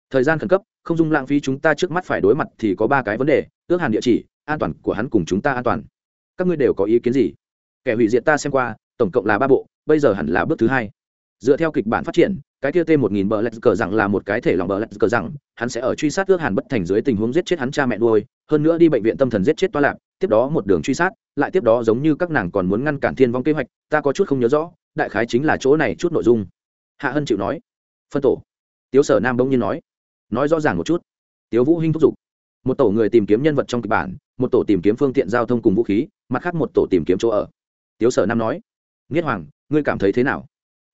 Thời gian khẩn cấp, không dung lãng phí chúng ta trước mắt phải đối mặt thì có ba cái vấn đề, ước hàn địa chỉ, an toàn của hắn cùng chúng ta an toàn. Các ngươi đều có ý kiến gì? Kẻ hủy diệt ta xem qua, tổng cộng là ba bộ, bây giờ hẳn là bước thứ hai dựa theo kịch bản phát triển, cái kia t một nghìn bờ lạch cờ rằng là một cái thể lòng bờ lạch cờ rằng hắn sẽ ở truy sát ước hàn bất thành dưới tình huống giết chết hắn cha mẹ nuôi, hơn nữa đi bệnh viện tâm thần giết chết toa lạc, tiếp đó một đường truy sát, lại tiếp đó giống như các nàng còn muốn ngăn cản thiên vong kế hoạch, ta có chút không nhớ rõ, đại khái chính là chỗ này chút nội dung. Hạ hân chịu nói. Phân tổ. Tiếu sở nam đông nhiên nói. Nói rõ ràng một chút. Tiếu vũ hinh thúc giục. Một tổ người tìm kiếm nhân vật trong kịch bản, một tổ tìm kiếm phương tiện giao thông cùng vũ khí, mặt khác một tổ tìm kiếm chỗ ở. Tiếu sở nam nói. Nghiết hoàng, ngươi cảm thấy thế nào?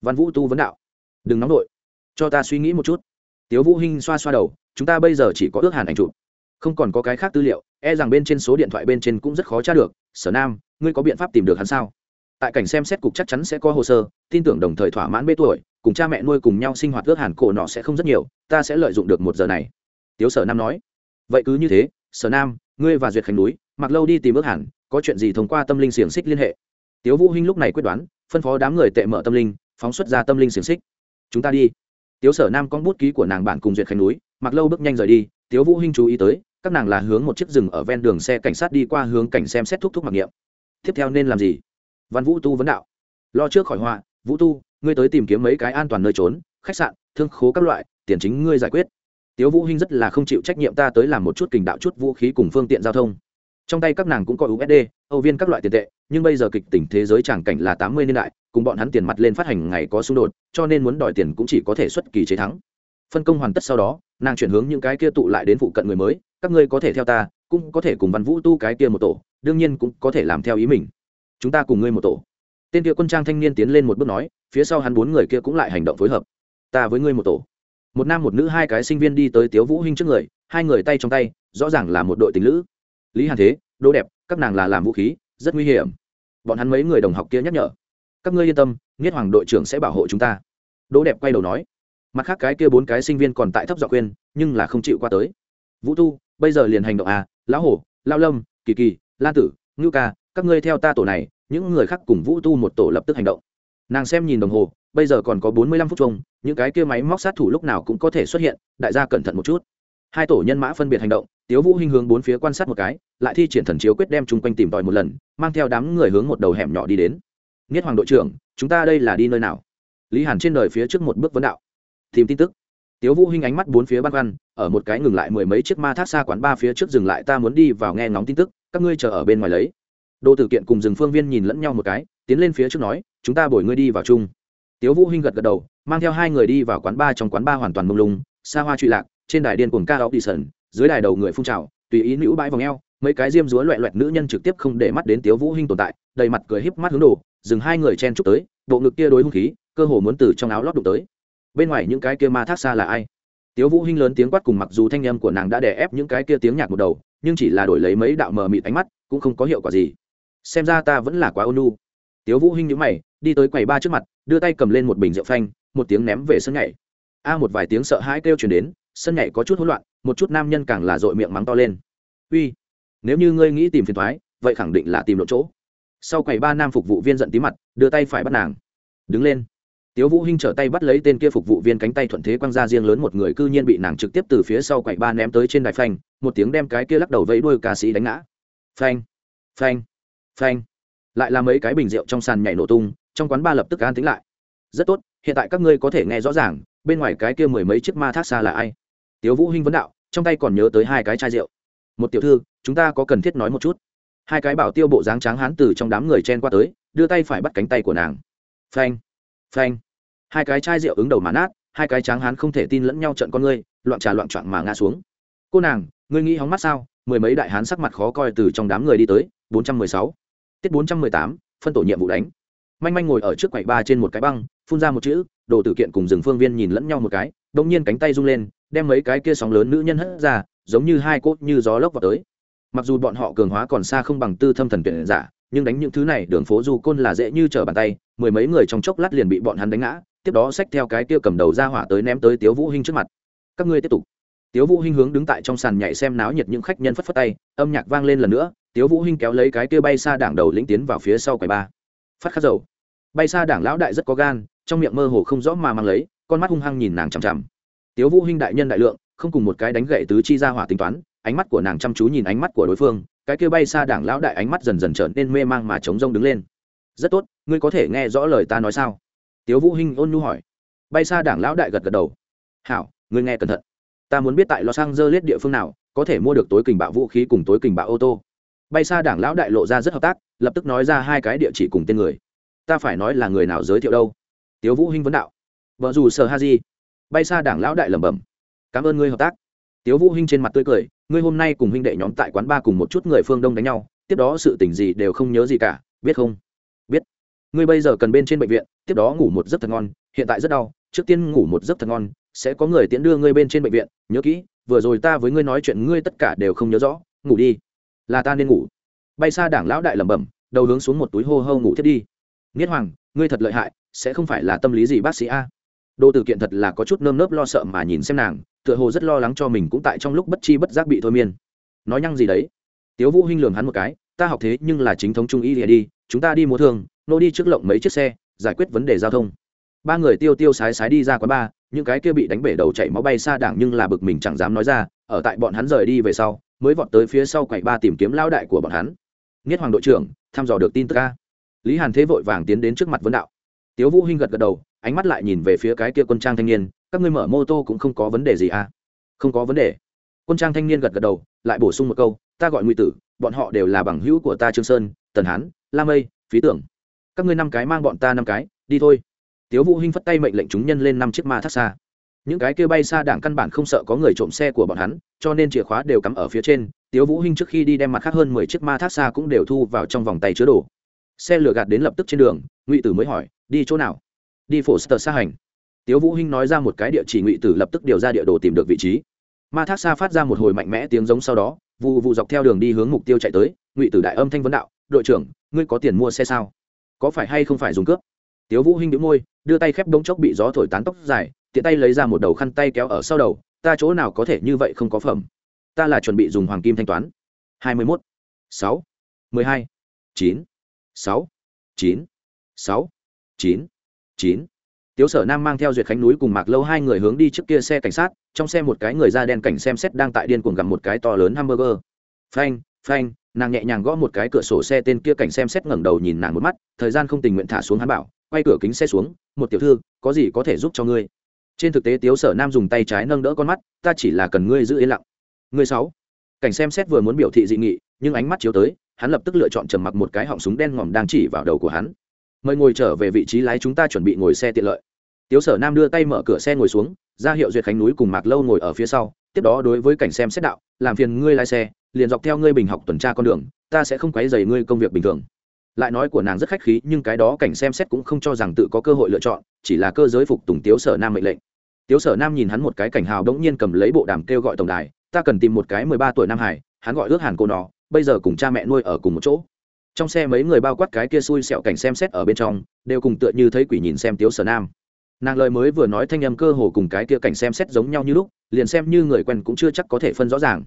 Văn vũ tu vấn đạo. Đừng nóng nổi cho ta suy nghĩ một chút. Tiếu vũ hinh xoa xoa đầu, chúng ta bây giờ chỉ có ước hàn ảnh chụp. Không còn có cái khác tư liệu e rằng bên trên số điện thoại bên trên cũng rất khó tra được. Sở nam, ngươi có biện pháp tìm được hắn sao? Tại cảnh xem xét cục chắc chắn sẽ có hồ sơ, tin tưởng đồng thời thỏa mãn bê tuổi, cùng cha mẹ nuôi cùng nhau sinh hoạt ước hàn cổ nọ sẽ không rất nhiều, ta sẽ lợi dụng được một giờ này. Tiếu sở nam nói. Vậy cứ như thế, sở nam, ngươi và duyệt khánh núi, mặc lâu đi tìm ước hàn, có chuyện gì thông qua tâm linh xiềng xích liên hệ. Tiếu vũ hinh lúc này quyết đoán, phân phó đám người tệ mở tâm linh phóng xuất ra tâm linh xiềng xích. Chúng ta đi. Tiếu sở nam con bút ký của nàng bạn cùng duyệt khánh núi, mặc lâu bước nhanh rời đi, tiếu vũ hinh chú ý tới, các nàng là hướng một chiếc rừng ở ven đường xe cảnh sát đi qua hướng cảnh xem xét thúc thúc mặc niệm. Tiếp theo nên làm gì? Văn vũ tu vấn đạo. Lo trước khỏi họa, vũ tu, ngươi tới tìm kiếm mấy cái an toàn nơi trốn, khách sạn, thương khố các loại, tiền chính ngươi giải quyết. Tiếu vũ hinh rất là không chịu trách nhiệm ta tới làm một chút kình đạo chút vũ khí cùng phương tiện giao thông trong tay các nàng cũng có usd âu viên các loại tiền tệ, nhưng bây giờ kịch tỉnh thế giới tràng cảnh là tám mươi niên đại, cùng bọn hắn tiền mặt lên phát hành ngày có xung đột, cho nên muốn đòi tiền cũng chỉ có thể xuất kỳ chế thắng. Phân công hoàn tất sau đó, nàng chuyển hướng những cái kia tụ lại đến phụ cận người mới, các ngươi có thể theo ta, cũng có thể cùng văn vũ tu cái kia một tổ, đương nhiên cũng có thể làm theo ý mình. Chúng ta cùng ngươi một tổ. Tên kia quân trang thanh niên tiến lên một bước nói, phía sau hắn bốn người kia cũng lại hành động phối hợp. Ta với ngươi một tổ. Một nam một nữ hai cái sinh viên đi tới tiếu vũ hinh trước người, hai người tay trong tay, rõ ràng là một đội tình lữ lý hàn thế, đỗ đẹp, các nàng là làm vũ khí, rất nguy hiểm. Bọn hắn mấy người đồng học kia nhắc nhở, các ngươi yên tâm nghiết hoàng đội trưởng sẽ bảo hộ chúng ta. Đỗ đẹp quay đầu nói, mặt khác cái kia bốn cái sinh viên còn tại thấp dọ quên nhưng là không chịu qua tới. Vũ tu, bây giờ liền hành động à lão hổ, lao lâm, kỳ kỳ, lan tử, ngưu ca, các ngươi theo ta tổ này, những người khác cùng vũ tu một tổ lập tức hành động. Nàng xem nhìn đồng hồ, bây giờ còn có bốn mươi lăm phút chung, những cái kia máy móc sát thủ lúc nào cũng có thể xuất hiện, đại gia cẩn thận một chút hai tổ nhân mã phân biệt hành động, tiếu vũ hinh hướng bốn phía quan sát một cái, lại thi triển thần chiếu quyết đem chung quanh tìm tòi một lần, mang theo đám người hướng một đầu hẻm nhỏ đi đến. Nghiết hoàng đội trưởng, chúng ta đây là đi nơi nào? Lý hàn trên đời phía trước một bước vấn đạo. Tìm tin tức. Tiếu vũ hinh ánh mắt bốn phía băn khoăn, ở một cái ngừng lại mười mấy chiếc ma thác xa quán ba phía trước dừng lại, ta muốn đi vào nghe ngóng tin tức, các ngươi chờ ở bên ngoài lấy. Đô tử kiện cùng rừng phương viên nhìn lẫn nhau một cái, tiến lên phía trước nói, chúng ta bồi ngươi đi vào chung. Tiếu vũ hinh gật gật đầu, mang theo hai người đi vào quán ba trong quán ba hoàn toàn mông lung, xa hoa trụy lạc trên đài điên cuồng ca áo đi sần, dưới đài đầu người phun trào, tùy ý nữ bãi vòng eo, mấy cái diêm dúa loẹt loẹt nữ nhân trực tiếp không để mắt đến tiếu vũ hinh tồn tại, đầy mặt cười híp mắt hướng đồ, dừng hai người chen chúc tới, bộ ngực kia đối hung khí, cơ hồ muốn từ trong áo lót đụng tới. Bên ngoài những cái kia ma thác xa là ai? Tiếu vũ hinh lớn tiếng quát cùng mặc dù thanh âm của nàng đã đè ép những cái kia tiếng nhạc một đầu, nhưng chỉ là đổi lấy mấy đạo mờ mịt ánh mắt, cũng không có hiệu quả gì. Xem ra ta vẫn là quá ôn nhu. Tiếu vũ hinh nhíu mày, đi tới quầy ba trước mặt, đưa tay cầm lên một bình rượu phanh, một tiếng ném về sân nhảy. A, một vài tiếng sợ hãi kêu truyền đến sân nhảy có chút hỗn loạn, một chút nam nhân càng là dội miệng mắng to lên. Uy, nếu như ngươi nghĩ tìm phiền thoái, vậy khẳng định là tìm lộ chỗ. Sau quầy ba nam phục vụ viên giận tí mặt, đưa tay phải bắt nàng. Đứng lên. Tiếu vũ hinh trở tay bắt lấy tên kia phục vụ viên cánh tay thuận thế quăng ra riêng lớn một người cư nhiên bị nàng trực tiếp từ phía sau quầy ba ném tới trên đài phanh, một tiếng đem cái kia lắc đầu vẫy đuôi ca sĩ đánh ngã. Phanh phanh phanh. Lại là mấy cái bình rượu trong sàn nhảy nổ tung, trong quán ba lập tức an tĩnh lại. Rất tốt, hiện tại các ngươi có thể nghe rõ ràng, bên ngoài cái kia mười mấy chiếc ma thác xa là ai? Tiếu vũ hinh vấn đạo, trong tay còn nhớ tới hai cái chai rượu. Một tiểu thư, chúng ta có cần thiết nói một chút? Hai cái bảo tiêu bộ dáng trắng hán từ trong đám người chen qua tới, đưa tay phải bắt cánh tay của nàng. Phanh phanh. Hai cái chai rượu ứng đầu mà nát, hai cái tráng hán không thể tin lẫn nhau trận con ngươi, loạn trà loạn trọn mà ngã xuống. Cô nàng, ngươi nghĩ hóng mắt sao? Mười mấy đại hán sắc mặt khó coi từ trong đám người đi tới, bốn trăm mười sáu. Tiết bốn trăm mười tám, phân tổ nhiệm vụ đánh. Manh manh ngồi ở trước quầy ba trên một cái băng, phun ra một chữ, đồ tử kiện cùng rừng phương viên nhìn lẫn nhau một cái đông nhiên cánh tay rung lên đem mấy cái kia sóng lớn nữ nhân hất ra, giống như hai cốt như gió lốc vào tới. Mặc dù bọn họ cường hóa còn xa không bằng tư thâm thần tuyển giả, nhưng đánh những thứ này, đường phố du côn là dễ như trở bàn tay, mười mấy người trong chốc lát liền bị bọn hắn đánh ngã, tiếp đó xách theo cái kia cầm đầu ra hỏa tới ném tới tiếu vũ hinh trước mặt. Các ngươi tiếp tục. Tiếu vũ hinh hướng đứng tại trong sàn nhảy xem náo nhiệt những khách nhân phất phất tay, âm nhạc vang lên lần nữa, tiếu vũ hinh kéo lấy cái kia bay xa đảng đầu lĩnh tiến vào phía sau quầy ba. Phát khát dầu. Bay xa đảng lão đại rất có gan, trong miệng mơ hồ không rõ mà mang lấy, con mắt hung hăng nhìn nàng chằm chằm tiếu vũ hinh đại nhân đại lượng, không cùng một cái đánh gậy tứ chi ra hỏa tính toán, ánh mắt của nàng chăm chú nhìn ánh mắt của đối phương, cái kia bay xa đảng lão đại ánh mắt dần dần trở nên mê mang mà chống rông đứng lên. Rất tốt, ngươi có thể nghe rõ lời ta nói sao? Tiếu vũ hinh ôn nhu hỏi. Bay xa đảng lão đại gật gật đầu. Hảo, ngươi nghe cẩn thận. Ta muốn biết tại los angeles địa phương nào có thể mua được tối kình bạo vũ khí cùng tối kình bạo ô tô. Bay xa đảng lão đại lộ ra rất hợp tác, lập tức nói ra hai cái địa chỉ cùng tên người. Ta phải nói là người nào giới thiệu đâu? Tiếu vũ hinh vấn đạo. Vợ dù sở ha di bay xa đảng lão đại lẩm bẩm. Cảm ơn ngươi hợp tác. Tiếu vũ hinh trên mặt tươi cười, ngươi hôm nay cùng huynh đệ nhóm tại quán ba cùng một chút người phương đông đánh nhau, tiếp đó sự tình gì đều không nhớ gì cả, biết không? Biết. Ngươi bây giờ cần bên trên bệnh viện, tiếp đó ngủ một giấc thật ngon, hiện tại rất đau, trước tiên ngủ một giấc thật ngon, sẽ có người tiễn đưa ngươi bên trên bệnh viện, nhớ kỹ, vừa rồi ta với ngươi nói chuyện ngươi tất cả đều không nhớ rõ, ngủ đi. Là ta nên ngủ. Bay xa đảng lão đại lẩm bẩm, đầu hướng xuống một túi hô hô ngủ thiết đi. Nghiết hoàng, ngươi thật lợi hại, sẽ không phải là tâm lý gì bác sĩ a đô tử kiện thật là có chút nơm nớp lo sợ mà nhìn xem nàng, tựa hồ rất lo lắng cho mình cũng tại trong lúc bất chi bất giác bị thôi miên. Nói nhăng gì đấy? Tiếu vũ hinh lường hắn một cái, ta học thế nhưng là chính thống trung y đi, chúng ta đi mua thương, nô đi trước lộng mấy chiếc xe, giải quyết vấn đề giao thông. Ba người tiêu tiêu sái sái đi ra quán ba, những cái kia bị đánh bể đầu chảy máu bay xa đảng nhưng là bực mình chẳng dám nói ra, ở tại bọn hắn rời đi về sau, mới vọt tới phía sau quầy ba tìm kiếm lao đại của bọn hắn. Nghiết hoàng đội trưởng, thăm dò được tin tức ca lý hàn thế vội vàng tiến đến trước mặt vấn đạo tiếu vũ hinh gật gật đầu, ánh mắt lại nhìn về phía cái kia quân trang thanh niên, các ngươi mở mô tô cũng không có vấn đề gì à? Không có vấn đề. Quân trang thanh niên gật gật đầu, lại bổ sung một câu, ta gọi nguy tử, bọn họ đều là bằng hữu của ta trương sơn, tần hán, la mây, phí tưởng. Các ngươi năm cái mang bọn ta năm cái, đi thôi. Tiếu vũ hinh phất tay mệnh lệnh chúng nhân lên năm chiếc ma thác xa. Những cái kia bay xa đảng căn bản không sợ có người trộm xe của bọn hắn, cho nên chìa khóa đều cắm ở phía trên. Tiếu vũ hinh trước khi đi đem mặt khác hơn mười chiếc ma thác xa cũng đều thu vào trong vòng tay chứa đồ xe lửa gạt đến lập tức trên đường, ngụy tử mới hỏi, đi chỗ nào? Đi phổ sơ xa hành. Tiếu vũ hinh nói ra một cái địa chỉ, ngụy tử lập tức điều ra địa đồ tìm được vị trí. Ma thác xa phát ra một hồi mạnh mẽ tiếng giống sau đó vụ vụ dọc theo đường đi hướng mục tiêu chạy tới. Ngụy tử đại âm thanh vấn đạo, đội trưởng, ngươi có tiền mua xe sao? Có phải hay không phải dùng cướp? Tiếu vũ hinh đĩu môi, đưa tay khép đống chốc bị gió thổi tán tóc dài, tiện tay lấy ra một đầu khăn tay kéo ở sau đầu, ta chỗ nào có thể như vậy không có phẩm? Ta là chuẩn bị dùng hoàng kim thanh toán. Hai mươi mốt, sáu, mười hai, chín sáu. Chín. Sáu. Chín. Chín. Tiếu sở nam mang theo duyệt khánh núi cùng mạc lâu hai người hướng đi trước kia xe cảnh sát, trong xe một cái người da đen cảnh xem xét đang tại điên cuồng gặp một cái to lớn hamburger. Phanh phanh, nàng nhẹ nhàng gõ một cái cửa sổ xe tên kia cảnh xem xét ngẩng đầu nhìn nàng một mắt, thời gian không tình nguyện thả xuống hắn bảo, quay cửa kính xe xuống, một tiểu thư, có gì có thể giúp cho ngươi? Trên thực tế tiếu sở nam dùng tay trái nâng đỡ con mắt, ta chỉ là cần ngươi giữ yên lặng. Ngươi sáu. Cảnh xem xét vừa muốn biểu thị dị nghị, nhưng ánh mắt chiếu tới hắn lập tức lựa chọn trầm mặc một cái họng súng đen ngòm đang chỉ vào đầu của hắn. Mời ngồi trở về vị trí lái chúng ta chuẩn bị ngồi xe tiện lợi. Tiếu sở nam đưa tay mở cửa xe ngồi xuống, ra hiệu duyệt khánh núi cùng mạc lâu ngồi ở phía sau, tiếp đó đối với cảnh xem xét đạo, làm phiền ngươi lái xe, liền dọc theo ngươi bình học tuần tra con đường, ta sẽ không quấy dày ngươi công việc bình thường. Lại nói của nàng rất khách khí, nhưng cái đó cảnh xem xét cũng không cho rằng tự có cơ hội lựa chọn, chỉ là cơ giới phục tùng tiếu sở nam mệnh lệnh. Tiếu sở nam nhìn hắn một cái cảnh hào đống nhiên cầm lấy bộ đàm kêu gọi tổng đài, ta cần tìm một cái mười ba tuổi nam hải, hắn gọi ước hàn cô nó bây giờ cùng cha mẹ nuôi ở cùng một chỗ. Trong xe mấy người bao quát cái kia xui xẹo cảnh xem xét ở bên trong, đều cùng tựa như thấy quỷ nhìn xem tiếu sở nam. Nàng lời mới vừa nói thanh âm cơ hồ cùng cái kia cảnh xem xét giống nhau như lúc, liền xem như người quen cũng chưa chắc có thể phân rõ ràng.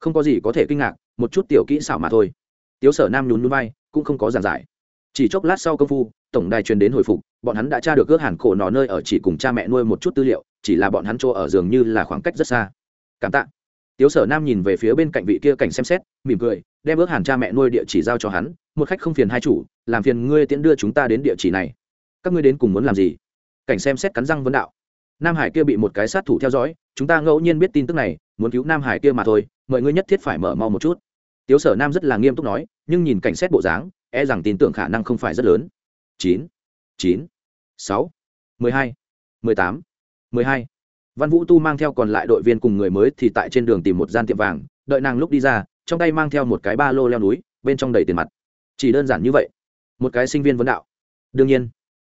Không có gì có thể kinh ngạc, một chút tiểu kỹ xảo mà thôi. Tiếu sở nam nhún núi bay cũng không có giảng giải. Chỉ chốc lát sau công phu, tổng đài truyền đến hồi phục, bọn hắn đã tra được ước hàn cổ nọ nơi ở chỉ cùng cha mẹ nuôi một chút tư liệu, chỉ là bọn hắn chỗ ở dường như là khoảng cách rất xa. Cảm tạ tiếu sở nam nhìn về phía bên cạnh vị kia cảnh xem xét, mỉm cười, đem ước hàn cha mẹ nuôi địa chỉ giao cho hắn, một khách không phiền hai chủ, làm phiền ngươi tiễn đưa chúng ta đến địa chỉ này. Các ngươi đến cùng muốn làm gì? Cảnh xem xét cắn răng vấn đạo. Nam hải kia bị một cái sát thủ theo dõi, chúng ta ngẫu nhiên biết tin tức này, muốn cứu nam hải kia mà thôi mọi ngươi nhất thiết phải mở mau một chút. Tiếu sở nam rất là nghiêm túc nói, nhưng nhìn cảnh xét bộ dáng e rằng tin tưởng khả năng không phải rất lớn. Chín chín, sáu, mười hai, mười tám, mười hai văn vũ tu mang theo còn lại đội viên cùng người mới thì tại trên đường tìm một gian tiệm vàng, đợi nàng lúc đi ra, trong tay mang theo một cái ba lô leo núi, bên trong đầy tiền mặt. Chỉ đơn giản như vậy. Một cái sinh viên vấn đạo. Đương nhiên,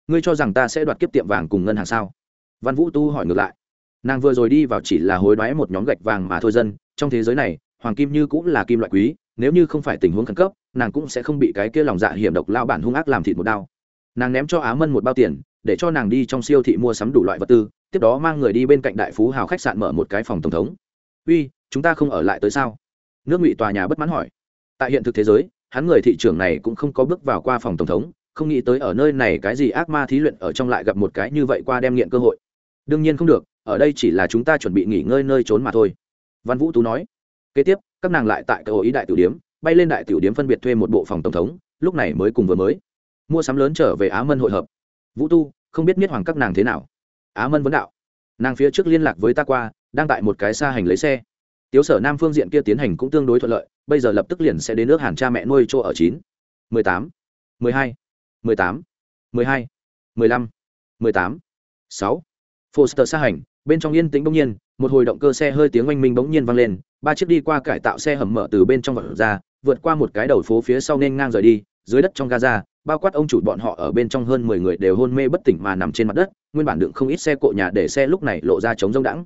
ngươi cho rằng ta sẽ đoạt kiếp tiệm vàng cùng ngân hàng sao? Văn vũ tu hỏi ngược lại. Nàng vừa rồi đi vào chỉ là hối đoái một nhóm gạch vàng mà thôi dân, trong thế giới này, hoàng kim như cũng là kim loại quý, nếu như không phải tình huống khẩn cấp, nàng cũng sẽ không bị cái kia lòng dạ hiểm độc lao bản hung ác làm thịt một đao. Nàng ném cho á mân một bao tiền, để cho nàng đi trong siêu thị mua sắm đủ loại vật tư tiếp đó mang người đi bên cạnh đại phú hào khách sạn mở một cái phòng tổng thống. Uy, chúng ta không ở lại tới sao? Nước ngụy tòa nhà bất mãn hỏi. Tại hiện thực thế giới, hắn người thị trưởng này cũng không có bước vào qua phòng tổng thống, không nghĩ tới ở nơi này cái gì ác ma thí luyện ở trong lại gặp một cái như vậy qua đem nghiện cơ hội. Đương nhiên không được, ở đây chỉ là chúng ta chuẩn bị nghỉ ngơi nơi trốn mà thôi. Văn vũ tú nói. Kế tiếp, các nàng lại tại cầu ý đại tiểu điếm, bay lên đại tiểu điếm phân biệt thuê một bộ phòng tổng thống, lúc này mới cùng vừa mới. Mua sắm lớn trở về á mân hội hợp. Vũ tu không biết miết hoàng các nàng thế nào? Á mân vấn đạo. Nàng phía trước liên lạc với ta qua, đang tại một cái xa hành lấy xe. Tiếu sở nam phương diện kia tiến hành cũng tương đối thuận lợi, bây giờ lập tức liền sẽ đến nước hàn cha mẹ nuôi chỗ ở chín, mười tám, mười hai, mười tám, mười hai, mười lăm, mười tám, sáu. Foster xa hành, bên trong yên tĩnh bỗng nhiên, một hồi động cơ xe hơi tiếng oanh minh bỗng nhiên vang lên, ba chiếc đi qua cải tạo xe hầm mở từ bên trong vật ra, vượt qua một cái đầu phố phía sau nên ngang rời đi, dưới đất trong gaza, bao quát ông chủ bọn họ ở bên trong hơn mười người đều hôn mê bất tỉnh mà nằm trên mặt đất nguyên bản đựng không ít xe cộ nhà để xe lúc này lộ ra chống rông đãng.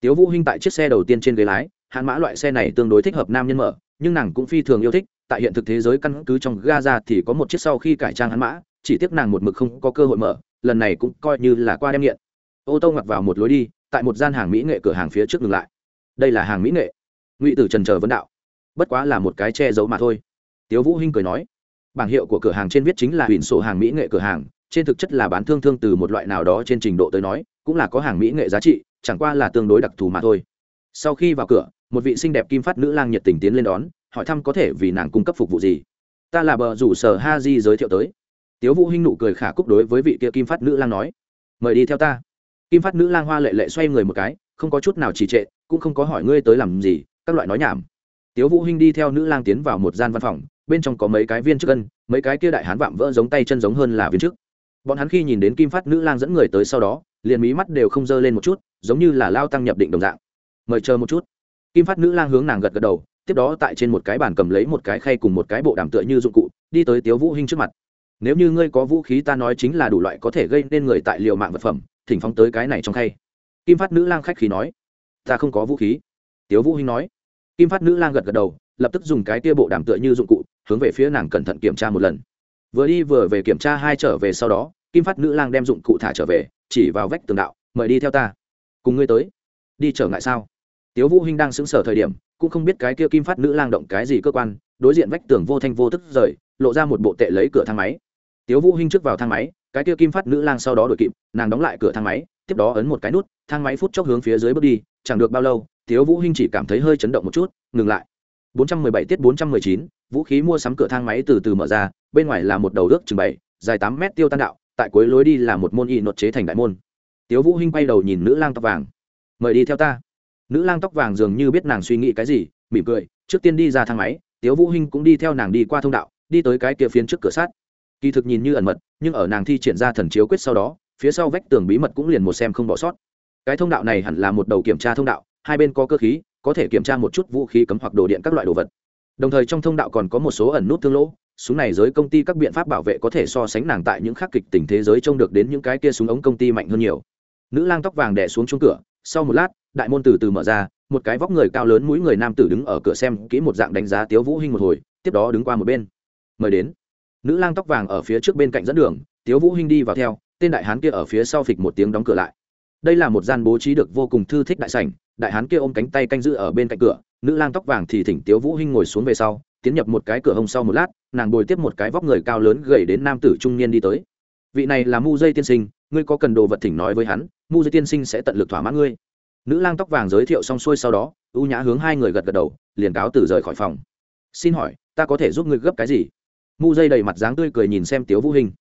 Tiếu vũ hinh tại chiếc xe đầu tiên trên ghế lái hạn mã loại xe này tương đối thích hợp nam nhân mở, nhưng nàng cũng phi thường yêu thích, tại hiện thực thế giới căn cứ trong gaza thì có một chiếc sau khi cải trang hắn mã, chỉ tiếc nàng một mực không có cơ hội mở, lần này cũng coi như là qua đem nghiện. Ô tô ngoặt vào một lối đi, tại một gian hàng mỹ nghệ cửa hàng phía trước ngừng lại. Đây là hàng mỹ nghệ. Ngụy tử trần chờ vấn đạo. Bất quá là một cái che giấu mà thôi. Tiếu vũ hinh cười nói, bảng hiệu của cửa hàng trên viết chính là huyền sổ hàng mỹ nghệ cửa hàng trên thực chất là bán thương thương từ một loại nào đó trên trình độ tới nói, cũng là có hàng mỹ nghệ giá trị, chẳng qua là tương đối đặc thù mà thôi. Sau khi vào cửa, một vị xinh đẹp kim phát nữ lang nhiệt tình tiến lên đón, hỏi thăm có thể vì nàng cung cấp phục vụ gì. Ta là bờ rủ sở ha di giới thiệu tới. Tiếu vũ hinh nụ cười khả cúc đối với vị kia kim phát nữ lang nói. Mời đi theo ta. Kim phát nữ lang hoa lệ lệ xoay người một cái, không có chút nào trì trệ, cũng không có hỏi ngươi tới làm gì, các loại nói nhảm. Tiếu vũ hinh đi theo nữ lang tiến vào một gian văn phòng, bên trong có mấy cái viên chức cân mấy cái kia đại hán vạm vỡ giống tay chân giống hơn là viên chức bọn hắn khi nhìn đến kim phát nữ lang dẫn người tới sau đó, liền mí mắt đều không dơ lên một chút, giống như là lao tăng nhập định đồng dạng. Mời chờ một chút. Kim phát nữ lang hướng nàng gật gật đầu, tiếp đó tại trên một cái bàn cầm lấy một cái khay cùng một cái bộ đàm tựa như dụng cụ, đi tới tiếu vũ hinh trước mặt. Nếu như ngươi có vũ khí ta nói chính là đủ loại có thể gây nên người tại liều mạng vật phẩm, thỉnh phóng tới cái này trong khay. Kim phát nữ lang khách khí nói. Ta không có vũ khí. Tiếu vũ hinh nói. Kim phát nữ lang gật gật đầu, lập tức dùng cái tia bộ đàm tựa như dụng cụ, hướng về phía nàng cẩn thận kiểm tra một lần vừa đi vừa về kiểm tra hai trở về sau đó, kim phát nữ lang đem dụng cụ thả trở về, chỉ vào vách tường đạo, mời đi theo ta. Cùng ngươi tới. Đi trở ngại sao? Tiếu vũ hinh đang sững sờ thời điểm, cũng không biết cái kia kim phát nữ lang động cái gì cơ quan, đối diện vách tường vô thanh vô tức rời, lộ ra một bộ tệ lấy cửa thang máy. Tiếu vũ hinh trước vào thang máy, cái kia kim phát nữ lang sau đó đuổi kịp, nàng đóng lại cửa thang máy, tiếp đó ấn một cái nút, thang máy phút chốc hướng phía dưới bước đi, chẳng được bao lâu, tiếu vũ hinh chỉ cảm thấy hơi chấn động một chút, ngừng lại. 417 tiết 419, vũ khí mua sắm cửa thang máy từ từ mở ra bên ngoài là một đầu ước chừng bảy dài tám mét tiêu tan đạo tại cuối lối đi là một môn y nột chế thành đại môn. Tiếu vũ hinh quay đầu nhìn nữ lang tóc vàng. Mời đi theo ta. Nữ lang tóc vàng dường như biết nàng suy nghĩ cái gì mỉm cười trước tiên đi ra thang máy. Tiếu vũ hinh cũng đi theo nàng đi qua thông đạo đi tới cái kia phiến trước cửa sắt. Kỳ thực nhìn như ẩn mật nhưng ở nàng thi triển ra thần chiếu quyết sau đó phía sau vách tường bí mật cũng liền một xem không bỏ sót. Cái thông đạo này hẳn là một đầu kiểm tra thông đạo hai bên có cơ khí có thể kiểm tra một chút vũ khí cấm hoặc đồ điện các loại đồ vật. Đồng thời trong thông đạo còn có một số ẩn nút thương lỗ, súng này giới công ty các biện pháp bảo vệ có thể so sánh nàng tại những khắc kịch tình thế giới trông được đến những cái kia súng ống công ty mạnh hơn nhiều. Nữ lang tóc vàng đẻ xuống chung cửa, sau một lát, đại môn từ từ mở ra, một cái vóc người cao lớn mũi người nam tử đứng ở cửa xem kỹ một dạng đánh giá tiếu vũ hinh một hồi, tiếp đó đứng qua một bên. Mời đến. Nữ lang tóc vàng ở phía trước bên cạnh dẫn đường, tiếu vũ hinh đi vào theo, tên đại hán kia ở phía sau phịch một tiếng đóng cửa lại. Đây là một gian bố trí được vô cùng thư thích đại sảnh đại hán kia ôm cánh tay canh giữ ở bên cạnh cửa, nữ lang tóc vàng thì thỉnh tiếu vũ hinh ngồi xuống về sau, tiến nhập một cái cửa hông sau một lát, nàng bồi tiếp một cái vóc người cao lớn gầy đến nam tử trung niên đi tới. Vị này là mu dây tiên sinh, ngươi có cần đồ vật thỉnh nói với hắn, mu dây tiên sinh sẽ tận lực thỏa mãn ngươi. Nữ lang tóc vàng giới thiệu xong xuôi sau đó, ưu nhã hướng hai người gật gật đầu, liền cáo từ rời khỏi phòng. Xin hỏi, ta có thể giúp ngươi gấp cái gì? Mu dây đầy mặt dáng tươi cười nhìn xem tiếu vũ hình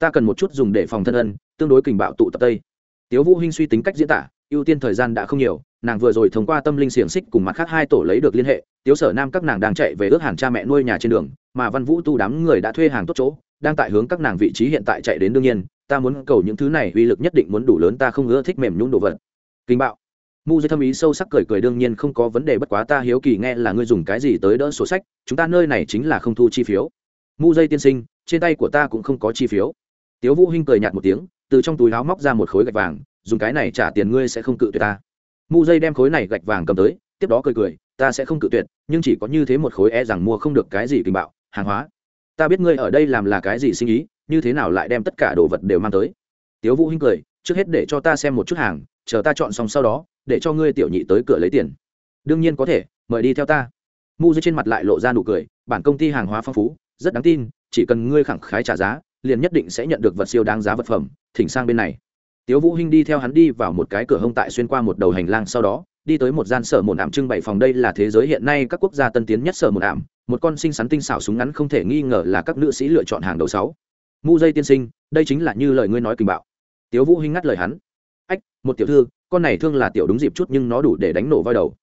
ta cần một chút dùng để phòng thân ân, tương đối kình bạo tụ tập tây. Tiếu vũ hinh suy tính cách diễn tả, ưu tiên thời gian đã không nhiều nàng vừa rồi thông qua tâm linh xiềng xích cùng mặt khác hai tổ lấy được liên hệ, tiếu sở nam các nàng đang chạy về ước hàng cha mẹ nuôi nhà trên đường, mà văn vũ tu đám người đã thuê hàng tốt chỗ, đang tại hướng các nàng vị trí hiện tại chạy đến đương nhiên, ta muốn cầu những thứ này uy lực nhất định muốn đủ lớn ta không ưa thích mềm nhún đồ vật. Kinh bạo. Mu dây thâm ý sâu sắc cười cười đương nhiên không có vấn đề bất quá ta hiếu kỳ nghe là ngươi dùng cái gì tới đỡ sổ sách, chúng ta nơi này chính là không thu chi phiếu. Mu dây tiên sinh, trên tay của ta cũng không có chi phiếu. Tiếu vũ hinh cười nhạt một tiếng, từ trong túi áo móc ra một khối gạch vàng, dùng cái này trả tiền ngươi sẽ không cự tuyệt ta mu dây đem khối này gạch vàng cầm tới, tiếp đó cười cười, ta sẽ không cự tuyệt, nhưng chỉ có như thế một khối e rằng mua không được cái gì kinh bạo, hàng hóa. Ta biết ngươi ở đây làm là cái gì sinh ý, như thế nào lại đem tất cả đồ vật đều mang tới? Tiếu vũ hinh cười, trước hết để cho ta xem một chút hàng, chờ ta chọn xong sau đó, để cho ngươi tiểu nhị tới cửa lấy tiền. Đương nhiên có thể, mời đi theo ta. Mu dây trên mặt lại lộ ra nụ cười, bản công ty hàng hóa phong phú, rất đáng tin, chỉ cần ngươi khẳng khái trả giá, liền nhất định sẽ nhận được vật siêu đáng giá vật phẩm, thỉnh sang bên này tiếu vũ hinh đi theo hắn đi vào một cái cửa hông tại xuyên qua một đầu hành lang sau đó, đi tới một gian sở mồn ảm trưng bày phòng. Đây là thế giới hiện nay các quốc gia tân tiến nhất sở mồn ảm, một con sinh sắn tinh xảo súng ngắn không thể nghi ngờ là các nữ sĩ lựa chọn hàng đầu sáu. Mu dây tiên sinh, đây chính là như lời ngươi nói kình bạo. Tiếu vũ hinh ngắt lời hắn. Ách, một tiểu thư, con này thương là tiểu đúng dịp chút nhưng nó đủ để đánh nổ voi đầu.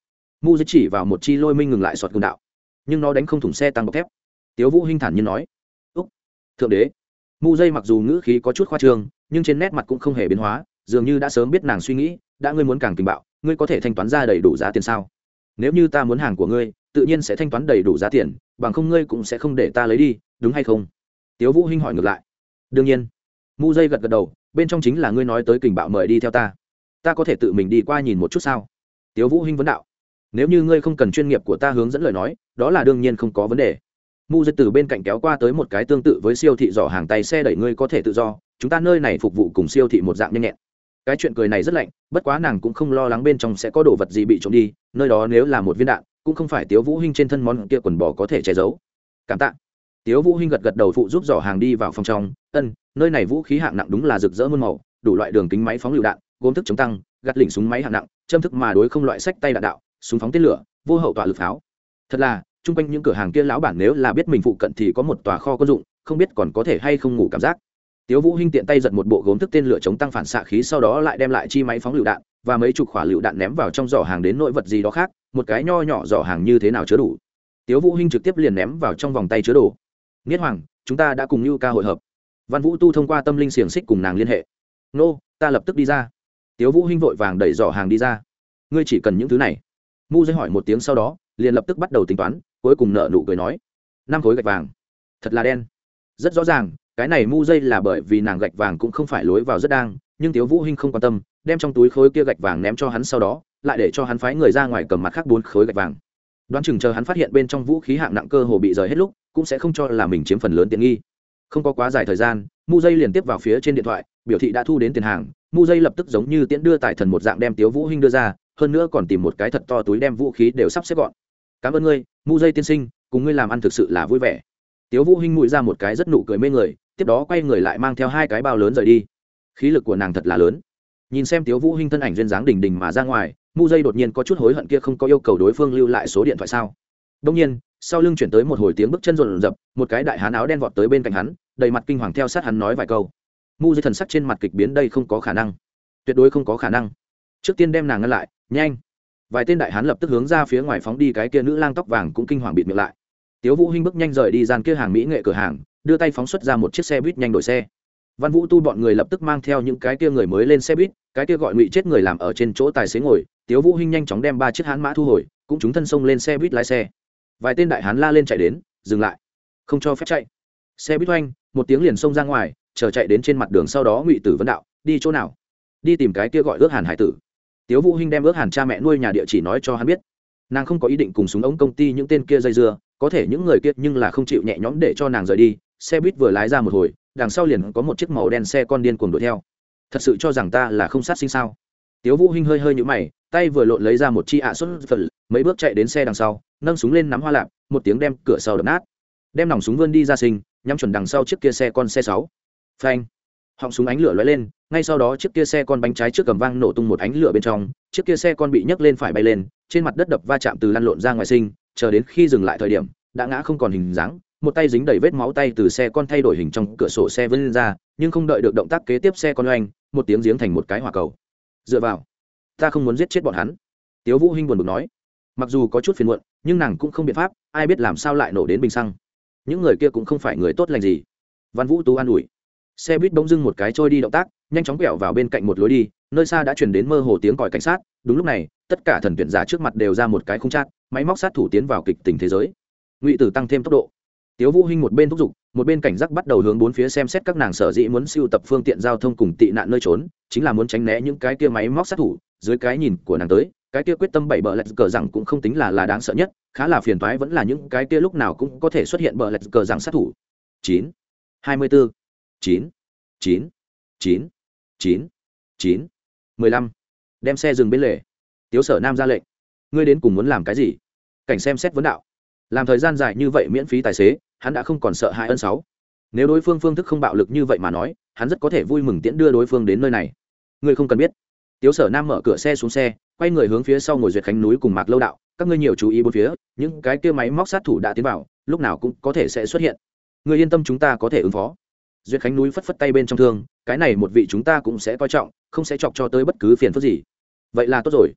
Mu dây chỉ vào một chi lôi minh ngừng lại sọt cường đạo. Nhưng nó đánh không thủng xe tăng bọc thép. Tiếu vũ hinh thản nhiên nói. Úc, thượng đế. Mu dây mặc dù ngữ khí có chút khoa trương nhưng trên nét mặt cũng không hề biến hóa, dường như đã sớm biết nàng suy nghĩ, đã ngươi muốn càng tình bạo, ngươi có thể thanh toán ra đầy đủ giá tiền sao? Nếu như ta muốn hàng của ngươi, tự nhiên sẽ thanh toán đầy đủ giá tiền, bằng không ngươi cũng sẽ không để ta lấy đi, đúng hay không? Tiếu vũ hinh hỏi ngược lại. Đương nhiên. Mu dây gật gật đầu, bên trong chính là ngươi nói tới kình bạo mời đi theo ta. Ta có thể tự mình đi qua nhìn một chút sao? Tiếu vũ hinh vấn đạo. Nếu như ngươi không cần chuyên nghiệp của ta hướng dẫn lời nói, đó là đương nhiên không có vấn đề. Mu dây từ bên cạnh kéo qua tới một cái tương tự với siêu thị giỏ hàng tay xe đẩy ngươi có thể tự do chúng ta nơi này phục vụ cùng siêu thị một dạng nhanh nhẹn. Cái chuyện cười này rất lạnh, bất quá nàng cũng không lo lắng bên trong sẽ có đồ vật gì bị trộm đi, nơi đó nếu là một viên đạn, cũng không phải tiếu vũ hinh trên thân món kia quần bò có thể che giấu. Cảm tạ. Tiếu vũ hinh gật gật đầu phụ giúp giỏ hàng đi vào phòng trong. Ân, nơi này vũ khí hạng nặng đúng là rực rỡ muôn màu, đủ loại đường kính máy phóng lựu đạn, gốm thức chống tăng, gạt lỉnh súng máy hạng nặng, châm thức mà đối không loại sách tay đạn đạo, súng phóng tên lửa, vô hậu tỏa lực pháo. Thật là, chung quanh những cửa hàng kia lão bản nếu là biết mình phụ cận thì có một tòa kho quân dụng, không biết còn có thể hay không ngủ cảm giác tiếu vũ hinh tiện tay giật một bộ gốm thức tên lửa chống tăng phản xạ khí sau đó lại đem lại chi máy phóng lựu đạn và mấy chục quả lựu đạn ném vào trong giỏ hàng đến nội vật gì đó khác, một cái nho nhỏ giỏ hàng như thế nào chứa đủ. Tiếu vũ hinh trực tiếp liền ném vào trong vòng tay chứa đồ. Nghiết hoàng, chúng ta đã cùng như ca hội hợp. Văn vũ tu thông qua tâm linh xiềng xích cùng nàng liên hệ. Nô, ta lập tức đi ra. Tiếu vũ hinh vội vàng đẩy giỏ hàng đi ra. Ngươi chỉ cần những thứ này. Mu dây hỏi một tiếng sau đó, liền lập tức bắt đầu tính toán, cuối cùng nợ nụ cười nói. Năm khối gạch vàng. Thật là đen. Rất rõ ràng cái này mu dây là bởi vì nàng gạch vàng cũng không phải lối vào rất đang, nhưng tiếu vũ hinh không quan tâm, đem trong túi khối kia gạch vàng ném cho hắn sau đó, lại để cho hắn phái người ra ngoài cầm mặt khác bốn khối gạch vàng. Đoán chừng chờ hắn phát hiện bên trong vũ khí hạng nặng cơ hồ bị rời hết lúc, cũng sẽ không cho là mình chiếm phần lớn tiện nghi. Không có quá dài thời gian, mu dây liền tiếp vào phía trên điện thoại, biểu thị đã thu đến tiền hàng, mu dây lập tức giống như tiễn đưa tài thần một dạng đem tiếu vũ hinh đưa ra, hơn nữa còn tìm một cái thật to túi đem vũ khí đều sắp xếp gọn. Cảm ơn ngươi, mu dây tiên sinh, cùng ngươi làm ăn thực sự là vui vẻ. Tiếu vũ hinh mũi ra một cái rất nụ cười mê người tiếp đó quay người lại mang theo hai cái bao lớn rời đi. Khí lực của nàng thật là lớn. Nhìn xem tiếu vũ hinh thân ảnh duyên dáng đỉnh đỉnh mà ra ngoài, mu dây đột nhiên có chút hối hận kia không có yêu cầu đối phương lưu lại số điện thoại sao. Đông nhiên, sau lưng chuyển tới một hồi tiếng bước chân rộn rập, một cái đại hán áo đen vọt tới bên cạnh hắn, đầy mặt kinh hoàng theo sát hắn nói vài câu. Mu dây thần sắc trên mặt kịch biến đây không có khả năng. Tuyệt đối không có khả năng. Trước tiên đem nàng ngăn lại, nhanh. Vài tên đại hán lập tức hướng ra phía ngoài phóng đi cái kia nữ lang tóc vàng cũng kinh hoàng bịt miệng lại. Tiếu vũ hinh bước nhanh rời đi gian kia hàng mỹ nghệ cửa hàng đưa tay phóng xuất ra một chiếc xe buýt nhanh đổi xe. Văn vũ tu bọn người lập tức mang theo những cái kia người mới lên xe buýt, cái kia gọi ngụy chết người làm ở trên chỗ tài xế ngồi, tiếu vũ hinh nhanh chóng đem ba chiếc hán mã thu hồi, cũng chúng thân xông lên xe buýt lái xe. Vài tên đại hán la lên chạy đến, dừng lại, không cho phép chạy. Xe buýt oanh một tiếng liền xông ra ngoài, chờ chạy đến trên mặt đường sau đó ngụy tử vấn đạo, đi chỗ nào? Đi tìm cái kia gọi ước hàn hải tử. Tiếu vũ hinh đem ước hàn cha mẹ nuôi nhà địa chỉ nói cho hắn biết. Nàng không có ý định cùng súng ống công ty những tên kia dây dưa, có thể những người kia nhưng là không chịu nhẹ nhõm để cho nàng rời đi xe buýt vừa lái ra một hồi, đằng sau liền có một chiếc màu đen xe con điên cuồng đuổi theo. Thật sự cho rằng ta là không sát sinh sao? Tiếu vũ hinh hơi hơi nhũ mày, tay vừa lộn lấy ra một chi ạ xuất phần mấy bước chạy đến xe đằng sau, nâng súng lên nắm hoa lạp, một tiếng đem cửa sau đập nát. Đem nòng súng vươn đi ra sinh, nhắm chuẩn đằng sau chiếc kia xe con xe sáu. Phanh! Họng súng ánh lửa lóe lên, ngay sau đó chiếc kia xe con bánh trái trước cầm vang nổ tung một ánh lửa bên trong, chiếc kia xe con bị nhấc lên phải bay lên, trên mặt đất đập va chạm từ lăn lộn ra ngoài sinh, chờ đến khi dừng lại thời điểm, đã ngã không còn hình dáng một tay dính đầy vết máu tay từ xe con thay đổi hình trong cửa sổ xe vươn lên ra, nhưng không đợi được động tác kế tiếp xe con oanh, một tiếng giếng thành một cái hỏa cầu. Dựa vào, ta không muốn giết chết bọn hắn. Tiếu vũ hinh buồn bực nói. Mặc dù có chút phiền muộn, nhưng nàng cũng không biện pháp, ai biết làm sao lại nổ đến bình xăng. Những người kia cũng không phải người tốt lành gì. Văn vũ tú an ủi. Xe buýt bỗng dưng một cái trôi đi động tác, nhanh chóng quẹo vào bên cạnh một lối đi, nơi xa đã truyền đến mơ hồ tiếng còi cảnh sát. Đúng lúc này, tất cả thần tuyển giả trước mặt đều ra một cái không chát, máy móc sát thủ tiến vào kịch tình thế giới. Ngụy tử tăng thêm tốc độ tiếu vũ hinh một bên thúc giục, một bên cảnh giác bắt đầu hướng bốn phía xem xét các nàng sở dĩ muốn siêu tập phương tiện giao thông cùng tị nạn nơi trốn, chính là muốn tránh né những cái kia máy móc sát thủ. Dưới cái nhìn của nàng tới, cái kia quyết tâm bảy bờ lạch cờ rằng cũng không tính là là đáng sợ nhất, khá là phiền toái vẫn là những cái kia lúc nào cũng có thể xuất hiện bờ lạch cờ rằng sát thủ. Chín, hai mươi bốn chín chín chín chín chín, mười lăm. Đem xe dừng bên lề. Tiếu sở nam ra lệnh. Ngươi đến cùng muốn làm cái gì? Cảnh xem xét vấn đạo. Làm thời gian dài như vậy miễn phí tài xế hắn đã không còn sợ hãi ân sáu. Nếu đối phương phương thức không bạo lực như vậy mà nói, hắn rất có thể vui mừng tiễn đưa đối phương đến nơi này. Ngươi không cần biết. Tiếu sở nam mở cửa xe xuống xe, quay người hướng phía sau ngồi duyệt khánh núi cùng mạc lâu đạo, các ngươi nhiều chú ý bốn phía, những cái kia máy móc sát thủ đã tiến vào, lúc nào cũng có thể sẽ xuất hiện. Người yên tâm chúng ta có thể ứng phó. Duyệt khánh núi phất phất tay bên trong thương, cái này một vị chúng ta cũng sẽ coi trọng, không sẽ chọc cho tới bất cứ phiền phức gì. Vậy là tốt rồi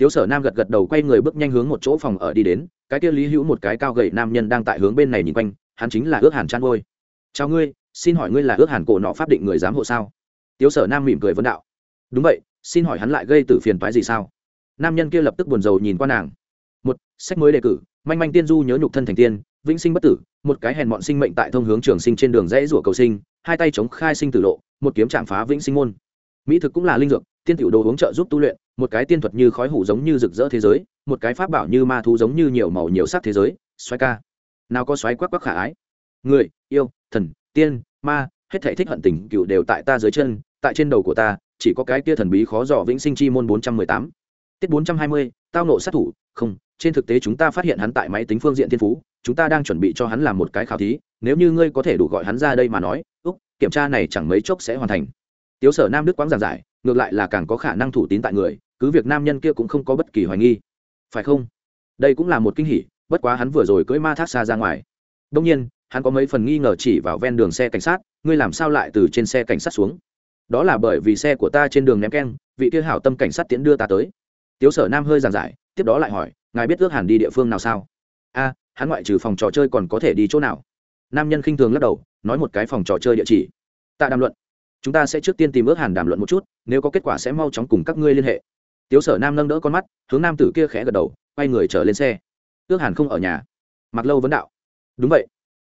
tiếu sở nam gật gật đầu quay người bước nhanh hướng một chỗ phòng ở đi đến, cái kia lý hữu một cái cao gậy nam nhân đang tại hướng bên này nhìn quanh, hắn chính là ước hàn chăn ngôi chào ngươi, xin hỏi ngươi là ước hàn cổ nọ pháp định người giám hộ sao? Tiếu sở nam mỉm cười vấn đạo. Đúng vậy, xin hỏi hắn lại gây từ phiền toái gì sao? Nam nhân kia lập tức buồn rầu nhìn qua nàng. Một, sách mới đề cử, manh manh tiên du nhớ nhục thân thành tiên, vĩnh sinh bất tử, một cái hèn mọn sinh mệnh tại thông hướng trường sinh trên đường rẽ rủa cầu sinh, hai tay chống khai sinh tử lộ, một kiếm chạm phá vĩnh sinh môn. Mỹ thực cũng là linh dược, tiên tiểu đồ uống trợ giúp tu luyện một cái tiên thuật như khói hủ giống như rực rỡ thế giới, một cái pháp bảo như ma thú giống như nhiều màu nhiều sắc thế giới xoáy ca. Nào có xoáy quắc quắc khả ái. Người, yêu, thần, tiên, ma, hết thể thích hận tình cựu đều tại ta dưới chân, tại trên đầu của ta, chỉ có cái kia thần bí khó dò vĩnh sinh chi môn bốn trăm mười tám. Tiết bốn trăm hai mươi, tao nộ sát thủ, không, trên thực tế chúng ta phát hiện hắn tại máy tính phương diện thiên phú, chúng ta đang chuẩn bị cho hắn làm một cái khảo thí, nếu như ngươi có thể đủ gọi hắn ra đây mà nói, úc, kiểm tra này chẳng mấy chốc sẽ hoàn thành. Tiếu sở nam đức quáng giảng giải, ngược lại là càng có khả năng thủ tín tại người cứ việc nam nhân kia cũng không có bất kỳ hoài nghi. Phải không? Đây cũng là một kinh hỉ, bất quá hắn vừa rồi cưỡi ma thác xa ra ngoài. Đông nhiên, hắn có mấy phần nghi ngờ chỉ vào ven đường xe cảnh sát, ngươi làm sao lại từ trên xe cảnh sát xuống? Đó là bởi vì xe của ta trên đường ném keng, vị kia hảo tâm cảnh sát tiễn đưa ta tới. Tiếu sở nam hơi giảng giải, tiếp đó lại hỏi, ngài biết ước hẳn đi địa phương nào sao? A, hắn ngoại trừ phòng trò chơi còn có thể đi chỗ nào? Nam nhân khinh thường lắc đầu, nói một cái phòng trò chơi địa chỉ. Tạ đàm luận. Chúng ta sẽ trước tiên tìm ước hàn đàm luận một chút, nếu có kết quả sẽ mau chóng cùng các ngươi liên hệ tiếu sở nam nâng đỡ con mắt, hướng nam tử kia khẽ gật đầu, quay người trở lên xe. Ước hàn không ở nhà. Mặc lâu vấn đạo. Đúng vậy.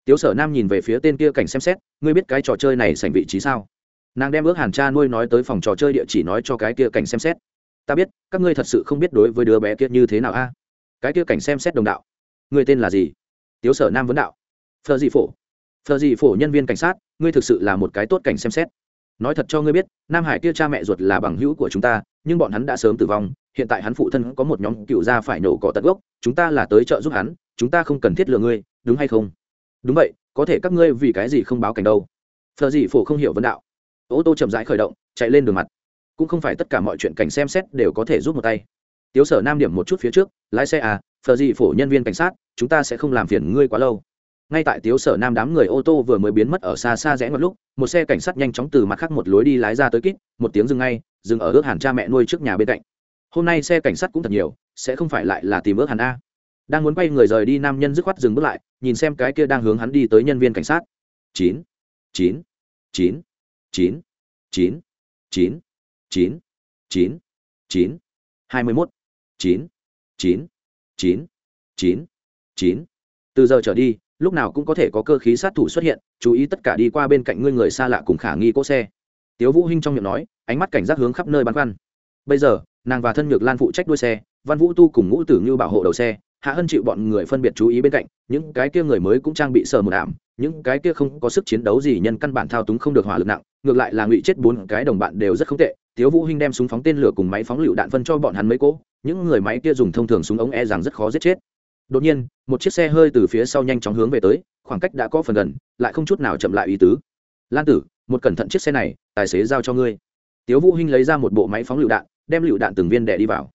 Tiếu sở nam nhìn về phía tên kia cảnh xem xét, ngươi biết cái trò chơi này sành vị trí sao? Nàng đem ước hàn cha nuôi nói tới phòng trò chơi địa chỉ nói cho cái kia cảnh xem xét. Ta biết, các ngươi thật sự không biết đối với đứa bé kia như thế nào a. Cái kia cảnh xem xét đồng đạo. Ngươi tên là gì? Tiếu sở nam vấn đạo. Phờ dị phổ. Phờ dị phổ nhân viên cảnh sát, ngươi thực sự là một cái tốt cảnh xem xét. Nói thật cho ngươi biết, nam hải kia cha mẹ ruột là bằng hữu của chúng ta nhưng bọn hắn đã sớm tử vong, hiện tại hắn phụ thân có một nhóm cựu gia phải nổ cỏ tận gốc, chúng ta là tới trợ giúp hắn, chúng ta không cần thiết lừa ngươi, đúng hay không? Đúng vậy, có thể các ngươi vì cái gì không báo cảnh đâu? Phờ dị phổ không hiểu vấn đạo. Ô tô chậm rãi khởi động, chạy lên đường mặt. Cũng không phải tất cả mọi chuyện cảnh xem xét đều có thể giúp một tay. Tiếu sở nam điểm một chút phía trước, lái xe à phờ dị phổ nhân viên cảnh sát, chúng ta sẽ không làm phiền ngươi quá lâu. Ngay tại tiếu sở nam đám người ô tô vừa mới biến mất ở xa xa rẽ một lúc, một xe cảnh sát nhanh chóng từ mặt khác một lối đi lái ra tới kít, một tiếng dừng ngay dừng ở ước hàn cha mẹ nuôi trước nhà bên cạnh hôm nay xe cảnh sát cũng thật nhiều sẽ không phải lại là tìm ước hàn a đang muốn quay người rời đi nam nhân dứt khoát dừng bước lại nhìn xem cái kia đang hướng hắn đi tới nhân viên cảnh sát chín chín chín chín chín chín chín chín chín hai mươi mốt chín chín chín chín chín từ giờ trở đi lúc nào cũng có thể có cơ khí sát thủ xuất hiện chú ý tất cả đi qua bên cạnh ngươi người xa lạ cùng khả nghi cỗ xe tiếu vũ hinh trong miệng nói, ánh mắt cảnh giác hướng khắp nơi băn khoăn. Bây giờ, nàng và thân nhược lan phụ trách đuôi xe, văn vũ tu cùng ngũ tử như bảo hộ đầu xe, hạ hân chịu bọn người phân biệt chú ý bên cạnh, những cái kia người mới cũng trang bị sờ một ảm, những cái kia không có sức chiến đấu gì nhân căn bản thao túng không được hỏa lực nặng, ngược lại là ngụy chết bốn cái đồng bạn đều rất không tệ. Tiếu vũ hinh đem súng phóng tên lửa cùng máy phóng lựu đạn phân cho bọn hắn mấy cỗ, những người máy kia dùng thông thường súng ống e rằng rất khó giết chết. Đột nhiên, một chiếc xe hơi từ phía sau nhanh chóng hướng về tới, khoảng cách đã có phần gần, lại không chút nào chậm lại ý tứ. Lan tử, một cẩn thận chiếc xe này tài xế giao cho ngươi. Tiếu vũ hinh lấy ra một bộ máy phóng lựu đạn, đem lựu đạn từng viên đẻ đi vào.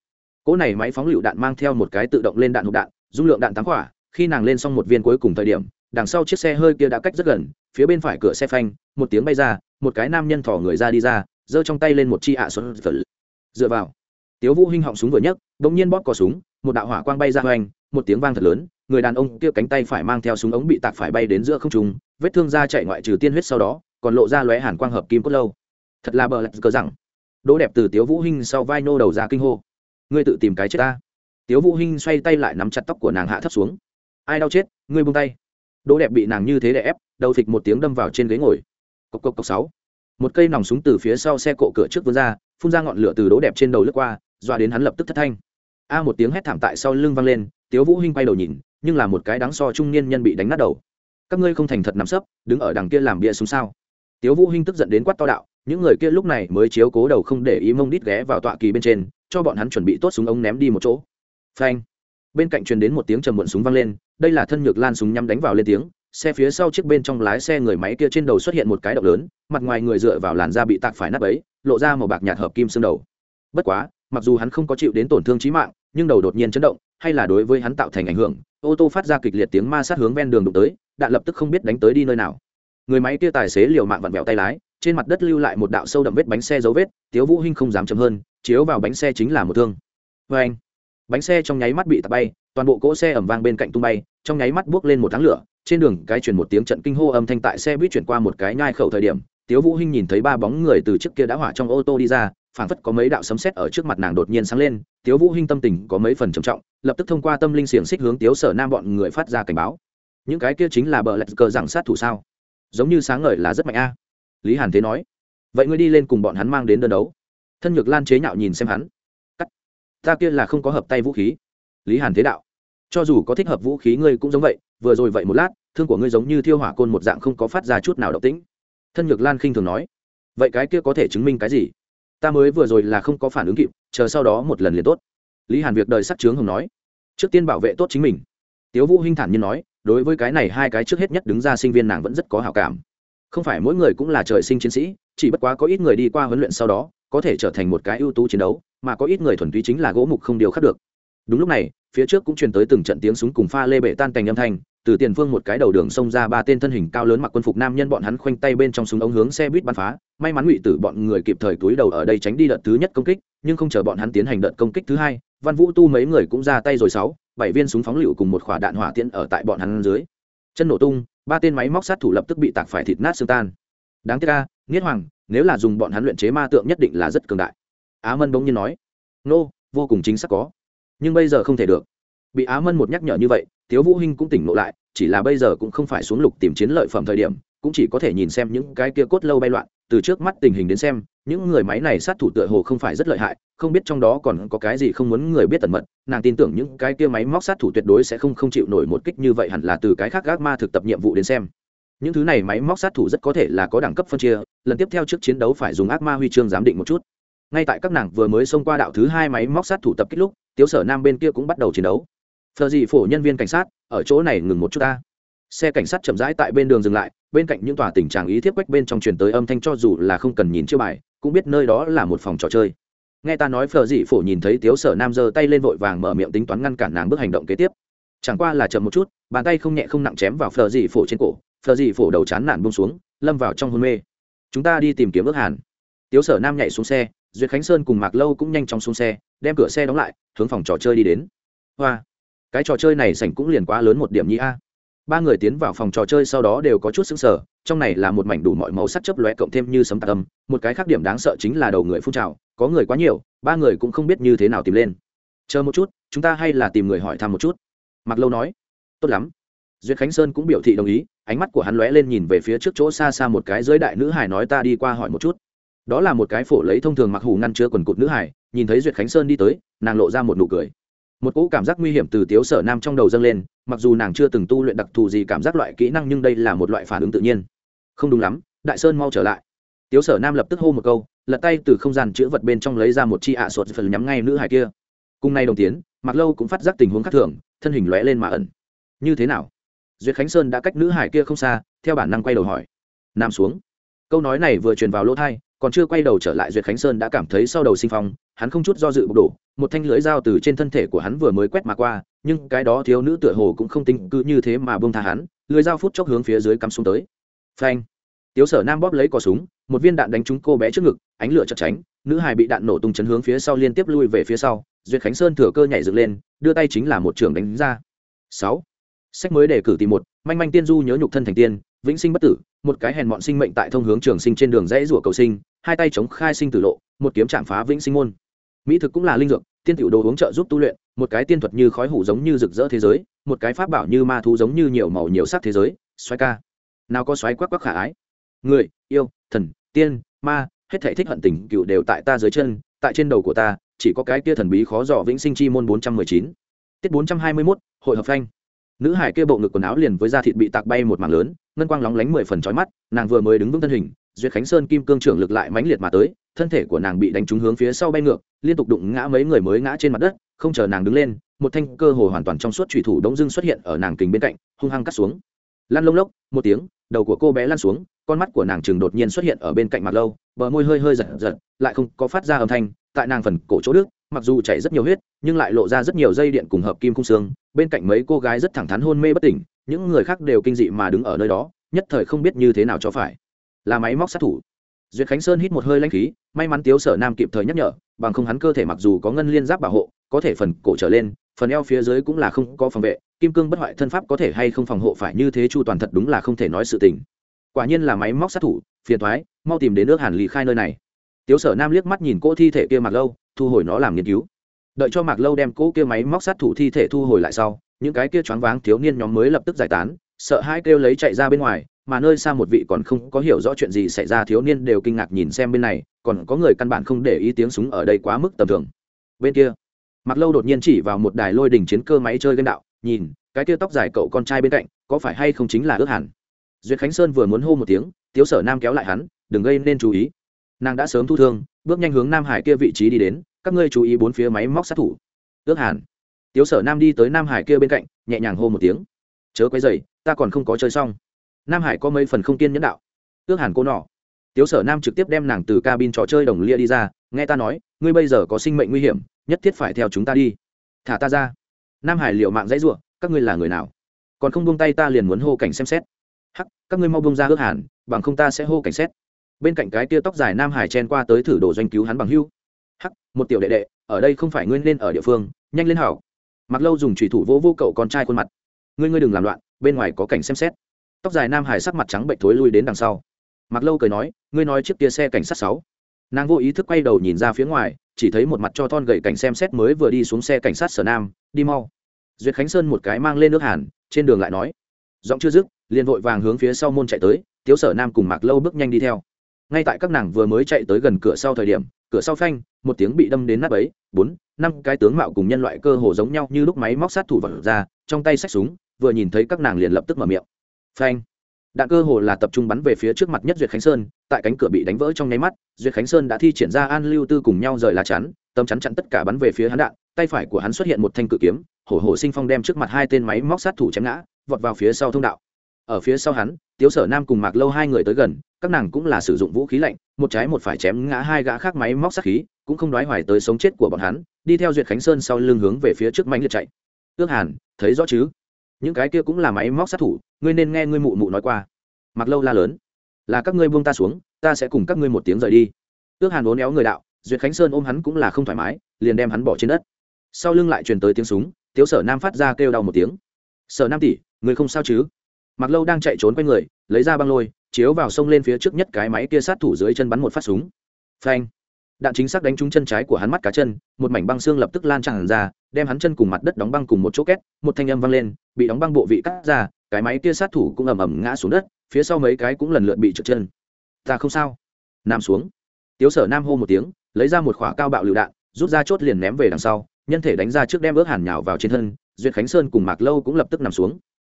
Cỗ này máy phóng lựu đạn mang theo một cái tự động lên đạn hộp đạn, dung lượng đạn tám quả, khi nàng lên xong một viên cuối cùng thời điểm, đằng sau chiếc xe hơi kia đã cách rất gần, phía bên phải cửa xe phanh, một tiếng bay ra, một cái nam nhân thỏ người ra đi ra, giơ trong tay lên một chi ạ xuân dựa vào. Tiếu vũ hinh họng súng vừa nhấc, bỗng nhiên bóp cò súng, một đạo hỏa quang bay ra hoành, một tiếng vang thật lớn, người đàn ông kia cánh tay phải mang theo súng ống bị tạc phải bay đến giữa không trung, vết thương da chạy ngoại trừ tiên huyết sau đó còn lộ ra lóe hàn quang hợp kim cốt lâu. Thật là bờ lạch cờ rằng. Đỗ đẹp từ tiếu vũ hinh sau vai nô đầu ra kinh hô. Ngươi tự tìm cái chết ta. Tiếu vũ hinh xoay tay lại nắm chặt tóc của nàng hạ thấp xuống. Ai đau chết, ngươi buông tay. Đỗ đẹp bị nàng như thế đè ép, đầu thịt một tiếng đâm vào trên ghế ngồi. Cộc cộc cộc sáu. Một cây nòng súng từ phía sau xe cộ cửa trước vươn ra, phun ra ngọn lửa từ đỗ đẹp trên đầu lướt qua, dọa đến hắn lập tức thất thanh. A một tiếng hét thảm tại sau lưng vang lên, tiếu vũ hinh quay đầu nhìn, nhưng là một cái đáng so trung niên nhân bị đánh nát đầu. Các ngươi không thành thật nắm sấp, đứng ở đằng kia làm bia xuống sao? Tiếu vũ hinh tức giận đến quát to đạo, những người kia lúc này mới chiếu cố đầu không để ý mông đít ghé vào tọa kỳ bên trên, cho bọn hắn chuẩn bị tốt súng ống ném đi một chỗ. Phanh. Bên cạnh truyền đến một tiếng trầm muộn súng vang lên, đây là thân nhược lan súng nhắm đánh vào lên tiếng, xe phía sau chiếc bên trong lái xe người máy kia trên đầu xuất hiện một cái động lớn, mặt ngoài người dựa vào làn da bị tạc phải nắp ấy lộ ra một bạc nhạt hợp kim xương đầu. Bất quá, mặc dù hắn không có chịu đến tổn thương trí mạng, nhưng đầu đột nhiên chấn động, hay là đối với hắn tạo thành ảnh hưởng, ô tô phát ra kịch liệt tiếng ma sát hướng ven đường đụng tới, đạn lập tức không biết đánh tới đi nơi nào người máy kia tài xế liều mạng vặn vẹo tay lái, trên mặt đất lưu lại một đạo sâu đậm vết bánh xe dấu vết, tiếu vũ hinh không dám chậm hơn, chiếu vào bánh xe chính là một thương. Với anh, bánh xe trong nháy mắt bị tạt bay, toàn bộ cỗ xe ẩm vang bên cạnh tung bay, trong nháy mắt buốc lên một tháng lửa, trên đường cái truyền một tiếng trận kinh hô âm thanh tại xe buýt chuyển qua một cái nhai khẩu thời điểm, tiếu vũ hinh nhìn thấy ba bóng người từ trước kia đã hỏa trong ô tô đi ra, phảng phất có mấy đạo sấm sét ở trước mặt nàng đột nhiên sáng lên, tiếu vũ hinh tâm tình có mấy phần trầm trọng, lập tức thông qua tâm linh xiềng xích hướng tiếu sở nam bọn người phát ra cảnh báo. Những cái kia chính là bờ lạch cờ giảng sát thủ sao? Giống như sáng ngời là rất mạnh a. Lý hàn thế nói, vậy ngươi đi lên cùng bọn hắn mang đến đơn đấu. Thân nhược lan chế nhạo nhìn xem hắn, cắt, ta kia là không có hợp tay vũ khí. Lý hàn thế đạo, cho dù có thích hợp vũ khí ngươi cũng giống vậy, vừa rồi vậy một lát, thương của ngươi giống như thiêu hỏa côn một dạng không có phát ra chút nào độc tính thân nhược lan khinh thường nói, vậy cái kia có thể chứng minh cái gì? Ta mới vừa rồi là không có phản ứng kịp, chờ sau đó một lần liền tốt. Lý hàn việc đời sắc trướng hồng nói, trước tiên bảo vệ tốt chính mình. Tiếu vũ hinh thản nhiên nói đối với cái này hai cái trước hết nhất đứng ra sinh viên nàng vẫn rất có hảo cảm. Không phải mỗi người cũng là trời sinh chiến sĩ, chỉ bất quá có ít người đi qua huấn luyện sau đó, có thể trở thành một cái ưu tú chiến đấu, mà có ít người thuần túy chính là gỗ mục không điều khác được. Đúng lúc này, phía trước cũng truyền tới từng trận tiếng súng cùng pha lê bể tan cành âm thanh, từ tiền phương một cái đầu đường xông ra ba tên thân hình cao lớn mặc quân phục nam nhân bọn hắn khoanh tay bên trong súng ống hướng xe buýt bắn phá. May mắn ngụy tử bọn người kịp thời túi đầu ở đây tránh đi đợt thứ nhất công kích, nhưng không chờ bọn hắn tiến hành đợt công kích thứ hai, văn vũ tu mấy người cũng ra tay rồi sáu bảy viên súng phóng lựu cùng một quả đạn hỏa tiễn ở tại bọn hắn dưới. Chân nổ tung, ba tên máy móc sát thủ lập tức bị tạc phải thịt nát xương tan. Đáng tiếc ca nghiết hoàng, nếu là dùng bọn hắn luyện chế ma tượng nhất định là rất cường đại. Á mân bỗng nhiên nói, nô, vô cùng chính xác có. Nhưng bây giờ không thể được. Bị á mân một nhắc nhở như vậy thiếu vũ hinh cũng tỉnh ngộ lại, chỉ là bây giờ cũng không phải xuống lục tìm chiến lợi phẩm thời điểm, cũng chỉ có thể nhìn xem những cái kia cốt lâu bay loạn từ trước mắt tình hình đến xem, những người máy này sát thủ tựa hồ không phải rất lợi hại, không biết trong đó còn có cái gì không muốn người biết tận mật, nàng tin tưởng những cái kia máy móc sát thủ tuyệt đối sẽ không không chịu nổi một kích như vậy hẳn là từ cái khác gác ma thực tập nhiệm vụ đến xem. Những thứ này máy móc sát thủ rất có thể là có đẳng cấp phân chia, lần tiếp theo trước chiến đấu phải dùng ác ma huy chương giám định một chút. Ngay tại các nàng vừa mới xông qua đạo thứ hai máy móc sát thủ tập kích lúc, tiếu sở nam bên kia cũng bắt đầu chiến đấu. Thờ gì phổ nhân viên cảnh sát, ở chỗ này ngừng một chút ta xe cảnh sát chậm rãi tại bên đường dừng lại, bên cạnh những tòa tình trạng ý thiếp quách bên trong truyền tới âm thanh cho dù là không cần nhìn chiếc bài, cũng biết nơi đó là một phòng trò chơi. Nghe ta nói phờ dị phổ nhìn thấy tiếu sở nam giơ tay lên vội vàng mở miệng tính toán ngăn cản nàng bước hành động kế tiếp. Chẳng qua là chậm một chút, bàn tay không nhẹ không nặng chém vào phờ dị phổ trên cổ phờ dị phổ đầu chán nản bông xuống, lâm vào trong hôn mê. Chúng ta đi tìm kiếm ước hàn. Tiếu sở nam nhảy xuống xe, duyệt khánh sơn cùng mạc lâu cũng nhanh chóng xuống xe, đem cửa xe đóng lại, hướng phòng trò chơi đi đến. Hoa, cái trò chơi này sảnh cũng liền quá lớn một điểm nhi a ba người tiến vào phòng trò chơi sau đó đều có chút xứng sở trong này là một mảnh đủ mọi màu sắc chấp lóe cộng thêm như sấm tạc âm, một cái khác điểm đáng sợ chính là đầu người phun trào, có người quá nhiều, ba người cũng không biết như thế nào tìm lên. Chờ một chút, chúng ta hay là tìm người hỏi thăm một chút. Mặc lâu nói. Tốt lắm. Duyệt khánh sơn cũng biểu thị đồng ý, ánh mắt của hắn lóe lên nhìn về phía trước chỗ xa xa một cái giới đại nữ hải nói ta đi qua hỏi một chút. Đó là một cái phổ lấy thông thường mặc hủ ngăn chứa quần cụt nữ hải nhìn thấy duyệt khánh sơn đi tới, nàng lộ ra một nụ cười một cỗ cảm giác nguy hiểm từ tiếu sở nam trong đầu dâng lên, mặc dù nàng chưa từng tu luyện đặc thù gì cảm giác loại kỹ năng nhưng đây là một loại phản ứng tự nhiên. Không đúng lắm, đại sơn mau trở lại. Tiếu sở nam lập tức hô một câu, lật tay từ không gian chữ vật bên trong lấy ra một chi ạ à sột phần nhắm ngay nữ hải kia. Cùng nay đồng tiến mặc lâu cũng phát giác tình huống khác thường, thân hình lóe lên mà ẩn. Như thế nào? Duyệt khánh sơn đã cách nữ hải kia không xa, theo bản năng quay đầu hỏi. Nam xuống. Câu nói này vừa truyền vào lỗ thai còn chưa quay đầu trở lại duyệt khánh sơn đã cảm thấy sau đầu sinh phong, hắn không chút do dự bộc đổ, một thanh lưới dao từ trên thân thể của hắn vừa mới quét mà qua, nhưng cái đó thiếu nữ tựa hồ cũng không tính cứ như thế mà bông tha hắn, lưới dao phút chốc hướng phía dưới cắm xuống tới. Phanh! Tiếu sở nam bóp lấy cò súng, một viên đạn đánh trúng cô bé trước ngực, ánh lửa chật tránh, nữ hài bị đạn nổ tung chấn hướng phía sau liên tiếp lui về phía sau, duyệt khánh sơn thừa cơ nhảy dựng lên, đưa tay chính là một trường đánh ra. Sáu! Sách mới đề cử tìm một, manh manh tiên du nhớ nhục thân thành tiên vĩnh sinh bất tử, một cái hèn mọn sinh mệnh tại thông hướng trường sinh trên đường dãy rủa cầu sinh, hai tay chống khai sinh tử lộ, một kiếm chạm phá vĩnh sinh môn. Mỹ thực cũng là linh dược, tiên tiểu đồ uống trợ giúp tu luyện, một cái tiên thuật như khói hủ giống như rực rỡ thế giới, một cái pháp bảo như ma thú giống như nhiều màu nhiều sắc thế giới xoáy ca. Nào có xoáy quắc quắc khả ái. Người, yêu, thần, tiên, ma, hết thảy thích hận tình cựu đều tại ta dưới chân, tại trên đầu của ta, chỉ có cái kia thần bí khó dò vĩnh sinh chi môn bốn trăm mười chín. Tiết bốn trăm hai mươi mốt, hội hợp phanh nữ hải kia bộ ngực quần áo liền với da thịt bị tạc bay một mảng lớn, ngân quang lóng lánh mười phần chói mắt, nàng vừa mới đứng vững thân hình, duyệt khánh sơn kim cương trưởng lực lại mãnh liệt mà tới, thân thể của nàng bị đánh trúng hướng phía sau bay ngược, liên tục đụng ngã mấy người mới ngã trên mặt đất, không chờ nàng đứng lên, một thanh cơ hồ hoàn toàn trong suốt thủy thủ đống dưng xuất hiện ở nàng kình bên cạnh, hung hăng cắt xuống. Lăn lông lốc, một tiếng, đầu của cô bé lăn xuống, con mắt của nàng chừng đột nhiên xuất hiện ở bên cạnh mặt lâu, bờ môi hơi hơi giật giật, lại không có phát ra âm thanh, tại nàng phần cổ chỗ đức mặc dù chảy rất nhiều huyết, nhưng lại lộ ra rất nhiều dây điện cùng hợp kim khung xương. Bên cạnh mấy cô gái rất thẳng thắn hôn mê bất tỉnh, những người khác đều kinh dị mà đứng ở nơi đó, nhất thời không biết như thế nào cho phải. Là máy móc sát thủ. Duyệt khánh sơn hít một hơi lanh khí, may mắn tiếu sở nam kịp thời nhắc nhở, bằng không hắn cơ thể mặc dù có ngân liên giáp bảo hộ, có thể phần cổ trở lên, phần eo phía dưới cũng là không có phòng vệ, kim cương bất hoại thân pháp có thể hay không phòng hộ phải như thế chu toàn thật đúng là không thể nói sự tình. Quả nhiên là máy móc sát thủ, phiền thoái mau tìm đến nước hàn lì khai nơi này. Tiếu sở nam liếc mắt nhìn cỗ thi thể kia mặc lâu thu hồi nó làm nghiên cứu. Đợi cho mạc lâu đem cỗ kia máy móc sát thủ thi thể thu hồi lại sau, những cái kia choáng váng thiếu niên nhóm mới lập tức giải tán, sợ hai kêu lấy chạy ra bên ngoài, mà nơi xa một vị còn không có hiểu rõ chuyện gì xảy ra thiếu niên đều kinh ngạc nhìn xem bên này, còn có người căn bản không để ý tiếng súng ở đây quá mức tầm thường. Bên kia mặc lâu đột nhiên chỉ vào một đài lôi đình chiến cơ máy chơi game đạo, nhìn, cái kia tóc dài cậu con trai bên cạnh, có phải hay không chính là ước hẳn? Duyệt khánh sơn vừa muốn hô một tiếng, tiếu sở nam kéo lại hắn, đừng gây nên chú ý nàng đã sớm thu thương, bước nhanh hướng nam hải kia vị trí đi đến, các ngươi chú ý bốn phía máy móc sát thủ. Ước hàn. Tiếu sở nam đi tới nam hải kia bên cạnh, nhẹ nhàng hô một tiếng. Chớ quấy dày ta còn không có chơi xong. Nam hải có mấy phần không kiên nhẫn đạo. Ước hàn cô nọ. Tiếu sở nam trực tiếp đem nàng từ cabin trò chơi đồng lia đi ra, nghe ta nói, ngươi bây giờ có sinh mệnh nguy hiểm, nhất thiết phải theo chúng ta đi. Thả ta ra. Nam hải liệu mạng dãy ruộng, các ngươi là người nào? Còn không buông tay ta liền muốn hô cảnh xem xét. Hắc, các ngươi mau buông ra ước hàn, bằng không ta sẽ hô cảnh xét bên cạnh cái tia tóc dài nam hải chen qua tới thử đồ doanh cứu hắn bằng hưu. Hắc, một tiểu đệ đệ, ở đây không phải ngươi nên ở địa phương, nhanh lên hảo. Mặc lâu dùng trùy thủ vô vô cậu con trai khuôn mặt. Ngươi ngươi đừng làm loạn, bên ngoài có cảnh xem xét. Tóc dài nam hải sắc mặt trắng bệnh thối lui đến đằng sau. Mặc lâu cười nói, ngươi nói chiếc tia xe cảnh sát sáu. Nàng vô ý thức quay đầu nhìn ra phía ngoài, chỉ thấy một mặt cho thon gậy cảnh xem xét mới vừa đi xuống xe cảnh sát sở nam, đi mau. Duyệt khánh sơn một cái mang lên nước hàn, trên đường lại nói. Giọng chưa dứt, liền vội vàng hướng phía sau môn chạy tới, tiếu sở nam cùng mạc lâu bước nhanh đi theo ngay tại các nàng vừa mới chạy tới gần cửa sau thời điểm, cửa sau phanh, một tiếng bị đâm đến nắp ấy bốn, năm cái tướng mạo cùng nhân loại cơ hồ giống nhau như lúc máy móc sát thủ vật ra, trong tay xách súng, vừa nhìn thấy các nàng liền lập tức mở miệng. Phanh. Đạn cơ hồ là tập trung bắn về phía trước mặt nhất duyệt khánh sơn, tại cánh cửa bị đánh vỡ trong nháy mắt, duyệt khánh sơn đã thi triển ra an lưu tư cùng nhau rời lá chắn, tấm chắn chặn tất cả bắn về phía hắn đạn, tay phải của hắn xuất hiện một thanh cự kiếm, hổ hổ sinh phong đem trước mặt hai tên máy móc sát thủ chém ngã, vọt vào phía sau thông đạo ở phía sau hắn, tiếu sở nam cùng mạc lâu hai người tới gần, các nàng cũng là sử dụng vũ khí lạnh, một trái một phải chém ngã hai gã khác máy móc sát khí, cũng không đoái hoài tới sống chết của bọn hắn, đi theo duyệt khánh sơn sau lưng hướng về phía trước mạnh liệt chạy. Ước hàn, thấy rõ chứ? Những cái kia cũng là máy móc sát thủ, ngươi nên nghe ngươi mụ mụ nói qua. Mặc lâu la lớn. Là các ngươi buông ta xuống, ta sẽ cùng các ngươi một tiếng rời đi. Ước hàn uốn éo người đạo, duyệt khánh sơn ôm hắn cũng là không thoải mái, liền đem hắn bỏ trên đất. Sau lưng lại truyền tới tiếng súng, tiếu sở nam phát ra kêu đau một tiếng. Sở nam tỷ người không sao chứ? Mặc lâu đang chạy trốn quanh người, lấy ra băng lôi, chiếu vào sông lên phía trước nhất cái máy kia sát thủ dưới chân bắn một phát súng. Phanh! Đạn chính xác đánh trúng chân trái của hắn mắt cá chân, một mảnh băng xương lập tức lan tràn ra, đem hắn chân cùng mặt đất đóng băng cùng một chỗ két, một thanh âm vang lên, bị đóng băng bộ vị cắt ra, cái máy kia sát thủ cũng ầm ầm ngã xuống đất, phía sau mấy cái cũng lần lượt bị trượt chân. Ta không sao. Nằm xuống. Tiếu sở nam hô một tiếng, lấy ra một khỏa cao bạo lựu đạn, rút ra chốt liền ném về đằng sau, nhân thể đánh ra trước đem ước hàn nhào vào trên thân, duyệt khánh sơn cùng mạc lâu cũng lập tức nằm xuống.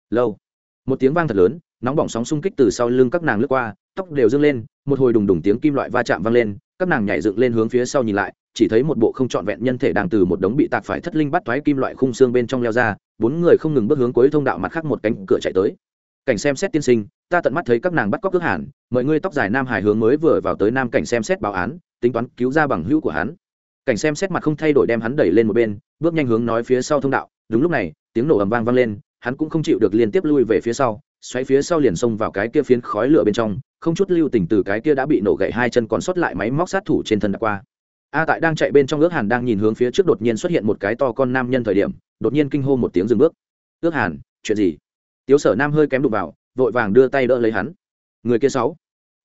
Lâu một tiếng vang thật lớn, nóng bỏng sóng xung kích từ sau lưng các nàng lướt qua, tóc đều dâng lên, một hồi đùng đùng tiếng kim loại va chạm vang lên, các nàng nhảy dựng lên hướng phía sau nhìn lại, chỉ thấy một bộ không trọn vẹn nhân thể đang từ một đống bị tạc phải thất linh bắt thoái kim loại khung xương bên trong leo ra, bốn người không ngừng bước hướng cuối thông đạo mặt khác một cánh cửa chạy tới. Cảnh xem xét tiên sinh, ta tận mắt thấy các nàng bắt cóc cước hẳn mọi người tóc dài nam hải hướng mới vừa vào tới nam cảnh xem xét báo án, tính toán cứu ra bằng hữu của hắn. Cảnh xem xét mặt không thay đổi đem hắn đẩy lên một bên, bước nhanh hướng nói phía sau thông đạo, đúng lúc này, tiếng nổ ầm vang vang lên hắn cũng không chịu được liên tiếp lui về phía sau, xoáy phía sau liền xông vào cái kia phiến khói lửa bên trong, không chút lưu tình từ cái kia đã bị nổ gậy hai chân còn sót lại máy móc sát thủ trên thân đã qua. A tại đang chạy bên trong ước hàn đang nhìn hướng phía trước đột nhiên xuất hiện một cái to con nam nhân thời điểm, đột nhiên kinh hô một tiếng dừng bước. Ước hàn, chuyện gì? Tiếu sở nam hơi kém đụng vào, vội vàng đưa tay đỡ lấy hắn. Người kia sáu,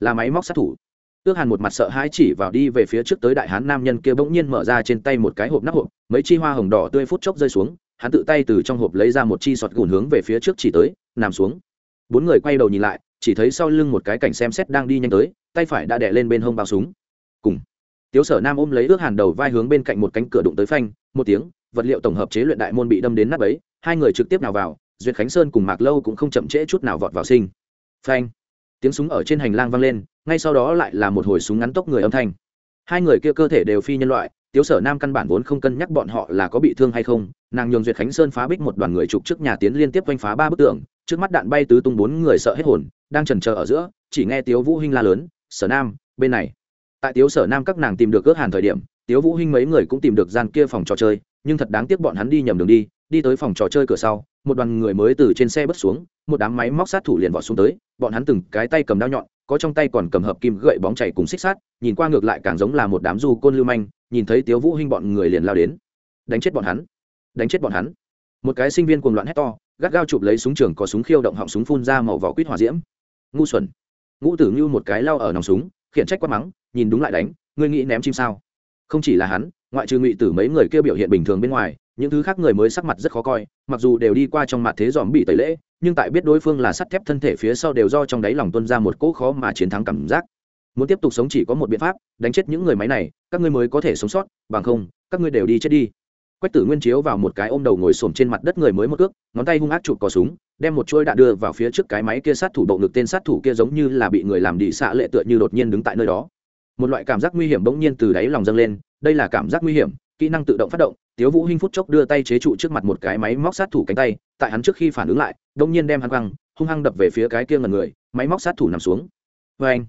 là máy móc sát thủ. Ước hàn một mặt sợ hãi chỉ vào đi về phía trước tới đại hán nam nhân kia bỗng nhiên mở ra trên tay một cái hộp nắp hộp, mấy chi hoa hồng đỏ tươi phút chốc rơi xuống hắn tự tay từ trong hộp lấy ra một chi sọt gùn hướng về phía trước chỉ tới, nằm xuống. Bốn người quay đầu nhìn lại, chỉ thấy sau lưng một cái cảnh xem xét đang đi nhanh tới, tay phải đã đẻ lên bên hông bao súng. Cùng. Tiếu sở nam ôm lấy ước hàn đầu vai hướng bên cạnh một cánh cửa đụng tới phanh, một tiếng, vật liệu tổng hợp chế luyện đại môn bị đâm đến nắp ấy hai người trực tiếp nào vào, duyệt khánh sơn cùng mạc lâu cũng không chậm trễ chút nào vọt vào sinh. Phanh. Tiếng súng ở trên hành lang vang lên, ngay sau đó lại là một hồi súng ngắn tốc người âm thanh. Hai người kia cơ thể đều phi nhân loại, tiếu sở nam căn bản vốn không cân nhắc bọn họ là có bị thương hay không nàng nhường duyệt khánh sơn phá bích một đoàn người trục trước nhà tiến liên tiếp quanh phá ba bức tường, trước mắt đạn bay tứ tung bốn người sợ hết hồn, đang trần chờ ở giữa, chỉ nghe tiếu vũ hinh la lớn, sở nam, bên này. Tại tiếu sở nam các nàng tìm được ước hàn thời điểm, tiếu vũ hinh mấy người cũng tìm được gian kia phòng trò chơi, nhưng thật đáng tiếc bọn hắn đi nhầm đường đi đi tới phòng trò chơi cửa sau, một đoàn người mới từ trên xe bước xuống, một đám máy móc sát thủ liền vọt xuống tới, bọn hắn từng cái tay cầm đao nhọn, có trong tay còn cầm hợp kim gậy bóng chảy cùng xích sát nhìn qua ngược lại càng giống là một đám du côn lưu manh, nhìn thấy tiếu vũ hinh bọn người liền lao đến, đánh chết bọn hắn đánh chết bọn hắn. Một cái sinh viên cuồng loạn hét to, gắt gao chụp lấy súng trường có súng khiêu động họng súng phun ra màu vỏ quýt hỏa diễm. Ngu xuẩn. Ngũ tử như một cái lao ở nòng súng, khiển trách quát mắng, nhìn đúng lại đánh, ngươi nghĩ ném chim sao? Không chỉ là hắn, ngoại trừ ngụy tử mấy người kia biểu hiện bình thường bên ngoài, những thứ khác người mới sắc mặt rất khó coi, mặc dù đều đi qua trong mặt thế dòm bị tẩy lễ, nhưng tại biết đối phương là sắt thép thân thể phía sau đều do trong đáy lòng tuân ra một cỗ khó mà chiến thắng cảm giác. Muốn tiếp tục sống chỉ có một biện pháp, đánh chết những người máy này, các ngươi mới có thể sống sót, bằng không, các ngươi đều đi chết đi quách tử nguyên chiếu vào một cái ôm đầu ngồi xổm trên mặt đất người mới một cước, ngón tay hung ác chụp cò súng, đem một chuôi đạn đưa vào phía trước cái máy kia sát thủ bộ ngực tên sát thủ kia giống như là bị người làm đi xạ lệ tựa như đột nhiên đứng tại nơi đó. Một loại cảm giác nguy hiểm bỗng nhiên từ đáy lòng dâng lên, đây là cảm giác nguy hiểm, kỹ năng tự động phát động, tiếu vũ hinh phút chốc đưa tay chế trụ trước mặt một cái máy móc sát thủ cánh tay, tại hắn trước khi phản ứng lại bỗng nhiên đem hắn quăng, hung hăng đập về phía cái kia ngần người, máy móc sát thủ nằm xuống. Với anh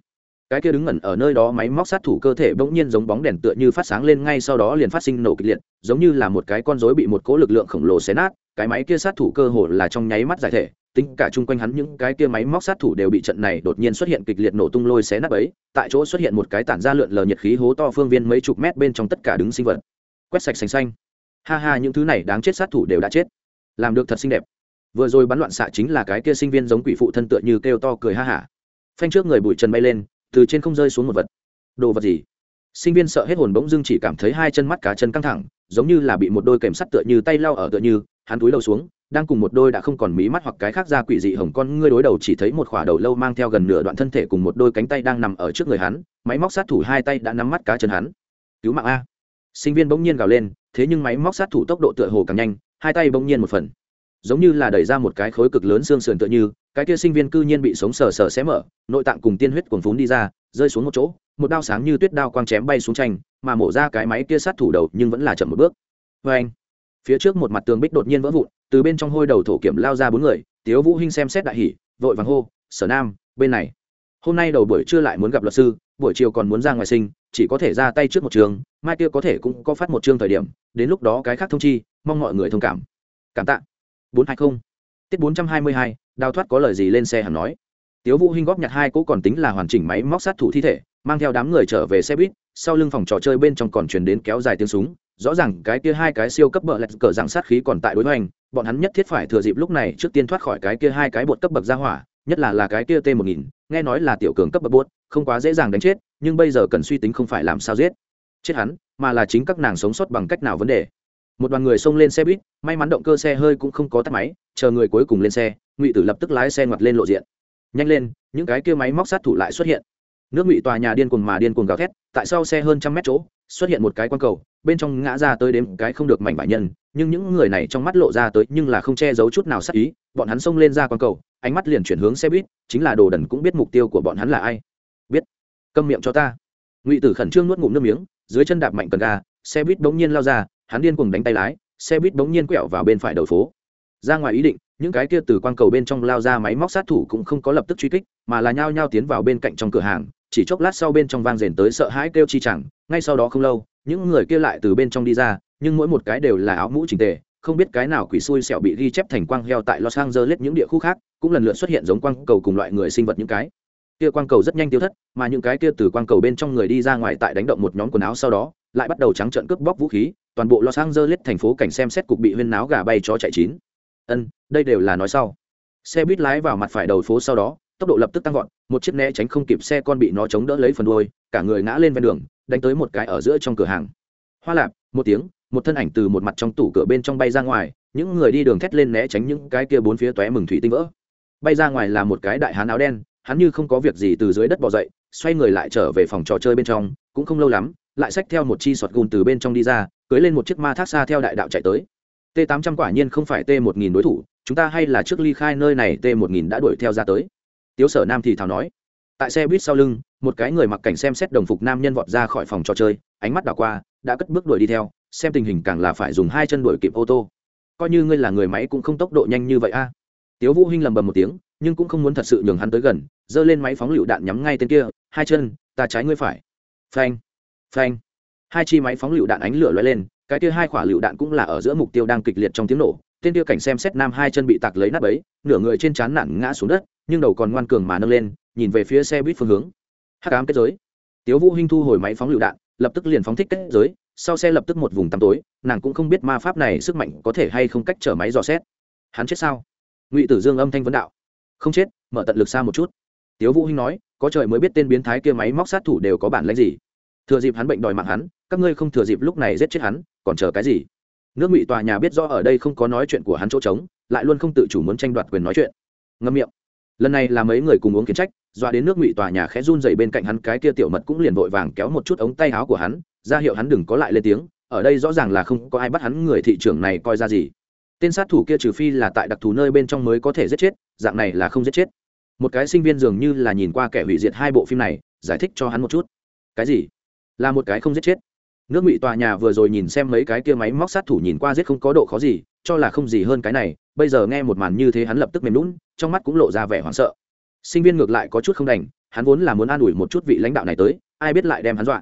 cái kia đứng ngẩn ở nơi đó máy móc sát thủ cơ thể bỗng nhiên giống bóng đèn tựa như phát sáng lên ngay sau đó liền phát sinh nổ kịch liệt, giống như là một cái con rối bị một cỗ lực lượng khổng lồ xé nát, cái máy kia sát thủ cơ hồ là trong nháy mắt giải thể, tính cả chung quanh hắn những cái kia máy móc sát thủ đều bị trận này đột nhiên xuất hiện kịch liệt nổ tung lôi xé nát ấy, tại chỗ xuất hiện một cái tản ra lượn lờ nhiệt khí hố to phương viên mấy chục mét bên trong tất cả đứng sinh vật. Quét sạch xanh xanh. Ha ha, những thứ này đáng chết sát thủ đều đã chết. Làm được thật xinh đẹp. Vừa rồi bắn loạn xạ chính là cái kia sinh viên giống quỷ phụ thân tựa như kêu to cười ha hả. Phanh trước người bụi trần bay lên từ trên không rơi xuống một vật. Đồ vật gì? Sinh viên sợ hết hồn bỗng dưng chỉ cảm thấy hai chân mắt cá chân căng thẳng, giống như là bị một đôi kèm sắt tựa như tay lao ở tựa như, hắn túi lâu xuống, đang cùng một đôi đã không còn mí mắt hoặc cái khác ra quỷ dị hồng con ngươi đối đầu chỉ thấy một khỏa đầu lâu mang theo gần nửa đoạn thân thể cùng một đôi cánh tay đang nằm ở trước người hắn, máy móc sát thủ hai tay đã nắm mắt cá chân hắn. Cứu mạng a. Sinh viên bỗng nhiên gào lên, thế nhưng máy móc sát thủ tốc độ tựa hồ càng nhanh, hai tay bỗng nhiên một phần giống như là đẩy ra một cái khối cực lớn xương sườn tựa như, cái kia sinh viên cư nhiên bị sống sờ sờ xé mở, nội tạng cùng tiên huyết cuồn phún đi ra, rơi xuống một chỗ, một đao sáng như tuyết đao quang chém bay xuống tranh, mà mổ ra cái máy kia sát thủ đầu nhưng vẫn là chậm một bước. Vê anh, phía trước một mặt tường bích đột nhiên vỡ vụn, từ bên trong hôi đầu thổ kiểm lao ra bốn người, tiếu vũ hinh xem xét đại hỉ, vội vàng hô, sở nam, bên này. Hôm nay đầu buổi trưa lại muốn gặp luật sư, buổi chiều còn muốn ra ngoài sinh, chỉ có thể ra tay trước một trường, mai kia có thể cũng có phát một chương thời điểm, đến lúc đó cái khác thông chi, mong mọi người thông cảm. Cảm tạ bốn hai mươi tiết bốn trăm hai mươi hai, đào thoát có lời gì lên xe hẳn nói. Tiếu vũ hinh góp nhặt hai cỗ còn tính là hoàn chỉnh máy móc sát thủ thi thể, mang theo đám người trở về xe buýt, sau lưng phòng trò chơi bên trong còn truyền đến kéo dài tiếng súng. Rõ ràng cái kia hai cái siêu cấp bờ lẹt cờ dạng sát khí còn tại đối hoành, bọn hắn nhất thiết phải thừa dịp lúc này trước tiên thoát khỏi cái kia hai cái bột cấp bậc ra hỏa, nhất là là cái kia t một nghìn, nghe nói là tiểu cường cấp bậc bột không quá dễ dàng đánh chết, nhưng bây giờ cần suy tính không phải làm sao giết. Chết hắn, mà là chính các nàng sống sót bằng cách nào vấn đề một đoàn người xông lên xe buýt, may mắn động cơ xe hơi cũng không có tắt máy, chờ người cuối cùng lên xe, ngụy tử lập tức lái xe ngoặt lên lộ diện. Nhanh lên, những cái kia máy móc sát thủ lại xuất hiện. Nước ngụy tòa nhà điên cuồng mà điên cuồng gào thét, tại sau xe hơn trăm mét chỗ, xuất hiện một cái quan cầu, bên trong ngã ra tới đếm cái không được mảnh vải nhân, nhưng những người này trong mắt lộ ra tới nhưng là không che giấu chút nào sát ý, bọn hắn xông lên ra quan cầu, ánh mắt liền chuyển hướng xe buýt, chính là đồ đần cũng biết mục tiêu của bọn hắn là ai. Biết. Câm miệng cho ta. Ngụy tử khẩn trương nuốt ngụm nước miếng, dưới chân đạp mạnh cần ga, xe buýt bỗng nhiên lao ra hắn điên cuồng đánh tay lái, xe buýt bỗng nhiên quẹo vào bên phải đầu phố. Ra ngoài ý định, những cái kia từ quang cầu bên trong lao ra máy móc sát thủ cũng không có lập tức truy kích, mà là nhao nhao tiến vào bên cạnh trong cửa hàng, chỉ chốc lát sau bên trong vang rền tới sợ hãi kêu chi chẳng, ngay sau đó không lâu, những người kia lại từ bên trong đi ra, nhưng mỗi một cái đều là áo mũ chỉnh tề, không biết cái nào quỷ xui xẻo bị ghi chép thành quang heo tại los angeles những địa khu khác, cũng lần lượt xuất hiện giống quang cầu cùng loại người sinh vật những cái. Kia quang cầu rất nhanh tiêu thất, mà những cái kia từ quang cầu bên trong người đi ra ngoài tại đánh động một nhóm quần áo sau đó, lại bắt đầu trắng trợn cướp bóc vũ khí toàn bộ los angeles thành phố cảnh xem xét cục bị huyên náo gà bay chó chạy chín. Ân, đây đều là nói sau. Xe buýt lái vào mặt phải đầu phố sau đó, tốc độ lập tức tăng vọt, một chiếc né tránh không kịp xe con bị nó chống đỡ lấy phần đuôi, cả người ngã lên ven đường, đánh tới một cái ở giữa trong cửa hàng. Hoa lạp, một tiếng, một thân ảnh từ một mặt trong tủ cửa bên trong bay ra ngoài, những người đi đường thét lên né tránh những cái kia bốn phía tóe mừng thủy tinh vỡ. Bay ra ngoài là một cái đại hán áo đen, hắn như không có việc gì từ dưới đất bò dậy, xoay người lại trở về phòng trò chơi bên trong, cũng không lâu lắm lại xách theo một chi sọt gùn từ bên trong đi ra, cưới lên một chiếc ma thác xa theo đại đạo chạy tới. T 800 quả nhiên không phải t 1000 đối thủ, chúng ta hay là trước ly khai nơi này t 1000 đã đuổi theo ra tới. Tiếu sở nam thì thào nói. Tại xe buýt sau lưng, một cái người mặc cảnh xem xét đồng phục nam nhân vọt ra khỏi phòng trò chơi, ánh mắt đảo qua, đã cất bước đuổi đi theo, xem tình hình càng là phải dùng hai chân đuổi kịp ô tô. Coi như ngươi là người máy cũng không tốc độ nhanh như vậy a. Tiếu vũ hinh lầm bầm một tiếng, nhưng cũng không muốn thật sự nhường hắn tới gần, giơ lên máy phóng lựu đạn nhắm ngay tên kia, hai chân, ta trái ngươi phải. Phanh phanh. Hai chi máy phóng lựu đạn ánh lửa lóe lên, cái kia hai quả lựu đạn cũng là ở giữa mục tiêu đang kịch liệt trong tiếng nổ, tên kia cảnh xem xét nam hai chân bị tạc lấy nát bấy, nửa người trên trán nặng ngã xuống đất, nhưng đầu còn ngoan cường mà nâng lên, nhìn về phía xe buýt phương hướng. Hắc ám kết giới. Tiếu vũ hinh thu hồi máy phóng lựu đạn, lập tức liền phóng thích kết giới, sau xe lập tức một vùng tăm tối, nàng cũng không biết ma pháp này sức mạnh có thể hay không cách chở máy dò xét. Hắn chết sao? Ngụy tử dương âm thanh vấn đạo. Không chết, mở tận lực xa một chút. Tiếu vũ hinh nói, có trời mới biết tên biến thái kia máy móc sát thủ đều có bản lãnh gì thừa dịp hắn bệnh đòi mạng hắn, các ngươi không thừa dịp lúc này giết chết hắn, còn chờ cái gì? Nước ngụy tòa nhà biết rõ ở đây không có nói chuyện của hắn chỗ trống, lại luôn không tự chủ muốn tranh đoạt quyền nói chuyện. Ngâm miệng. Lần này là mấy người cùng uống kiến trách, dọa đến nước ngụy tòa nhà khẽ run dày bên cạnh hắn, cái kia tiểu mật cũng liền vội vàng kéo một chút ống tay áo của hắn, ra hiệu hắn đừng có lại lên tiếng, ở đây rõ ràng là không có ai bắt hắn, người thị trưởng này coi ra gì. Tên sát thủ kia trừ phi là tại đặc thù nơi bên trong mới có thể giết chết, dạng này là không giết chết. Một cái sinh viên dường như là nhìn qua kẻ hủy diệt hai bộ phim này, giải thích cho hắn một chút. Cái gì? Là một cái không giết chết. Nước ngụy tòa nhà vừa rồi nhìn xem mấy cái kia máy móc sát thủ nhìn qua giết không có độ khó gì, cho là không gì hơn cái này, bây giờ nghe một màn như thế hắn lập tức mềm lún trong mắt cũng lộ ra vẻ hoảng sợ. Sinh viên ngược lại có chút không đành, hắn vốn là muốn an ủi một chút vị lãnh đạo này tới, ai biết lại đem hắn dọa.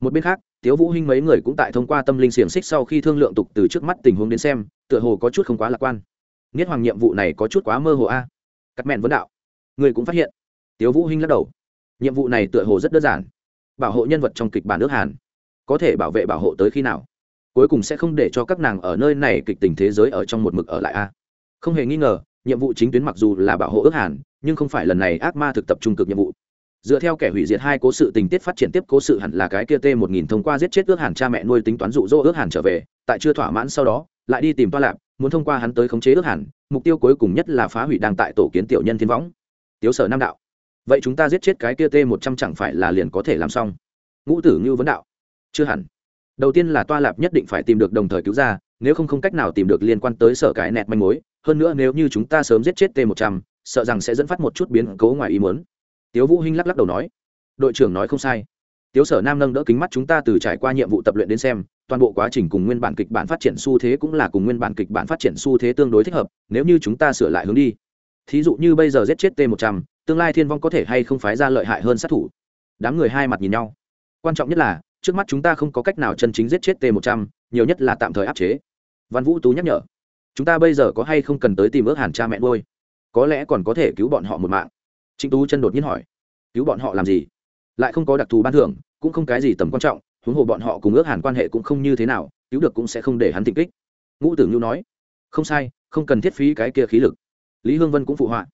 Một bên khác, tiếu vũ hinh mấy người cũng tại thông qua tâm linh xiềng xích sau khi thương lượng tục từ trước mắt tình huống đến xem, tựa hồ có chút không quá lạc quan. Nghiết hoàng nhiệm vụ này có chút quá mơ hồ a. À. cắt mẹn vấn đạo. Người cũng phát hiện. Tiếu vũ hinh lắc đầu. Nhiệm vụ này tựa hồ rất đơn giản bảo hộ nhân vật trong kịch bản nước hàn. Có thể bảo vệ bảo hộ tới khi nào? Cuối cùng sẽ không để cho các nàng ở nơi này kịch tình thế giới ở trong một mực ở lại a. Không hề nghi ngờ, nhiệm vụ chính tuyến mặc dù là bảo hộ ước hàn, nhưng không phải lần này ác ma thực tập trung cực nhiệm vụ. Dựa theo kẻ hủy diệt hai cố sự tình tiết phát triển tiếp cố sự hẳn là cái kia t một nghìn thông qua giết chết ước hàn cha mẹ nuôi tính toán dụ dỗ ước hàn trở về, tại chưa thỏa mãn sau đó, lại đi tìm toa lạp, muốn thông qua hắn tới khống chế ước hàn, mục tiêu cuối cùng nhất là phá hủy đang tại tổ kiến tiểu nhân thiên võng. Tiếu sở nam đạo vậy chúng ta giết chết cái kia t một trăm chẳng phải là liền có thể làm xong? Ngũ tử ngưu vấn đạo. Chưa hẳn. Đầu tiên là toa lạp nhất định phải tìm được đồng thời cứu ra, nếu không không cách nào tìm được liên quan tới sở cái nẹt manh mối. Hơn nữa nếu như chúng ta sớm giết chết t một trăm, sợ rằng sẽ dẫn phát một chút biến cố ngoài ý muốn. Tiếu vũ hinh lắc lắc đầu nói. Đội trưởng nói không sai. Tiếu sở nam nâng đỡ kính mắt chúng ta từ trải qua nhiệm vụ tập luyện đến xem, toàn bộ quá trình cùng nguyên bản kịch bản phát triển xu thế cũng là cùng nguyên bản kịch bản phát triển xu thế tương đối thích hợp, nếu như chúng ta sửa lại hướng đi. Thí dụ như bây giờ giết chết t một trăm tương lai thiên vong có thể hay không phái ra lợi hại hơn sát thủ? Đám người hai mặt nhìn nhau. Quan trọng nhất là, trước mắt chúng ta không có cách nào chân chính giết chết t một trăm, nhiều nhất là tạm thời áp chế. Văn vũ tú nhắc nhở, chúng ta bây giờ có hay không cần tới tìm ước hàn cha mẹ nuôi? Có lẽ còn có thể cứu bọn họ một mạng. Trịnh tú chân đột nhiên hỏi, cứu bọn họ làm gì? Lại không có đặc thù ban thưởng, cũng không cái gì tầm quan trọng, huống hồ bọn họ cùng ước hàn quan hệ cũng không như thế nào, cứu được cũng sẽ không để hắn thịnh kích. Ngũ tử nhu nói, không sai, không cần thiết phí cái kia khí lực. Lý hương vân cũng phụ họa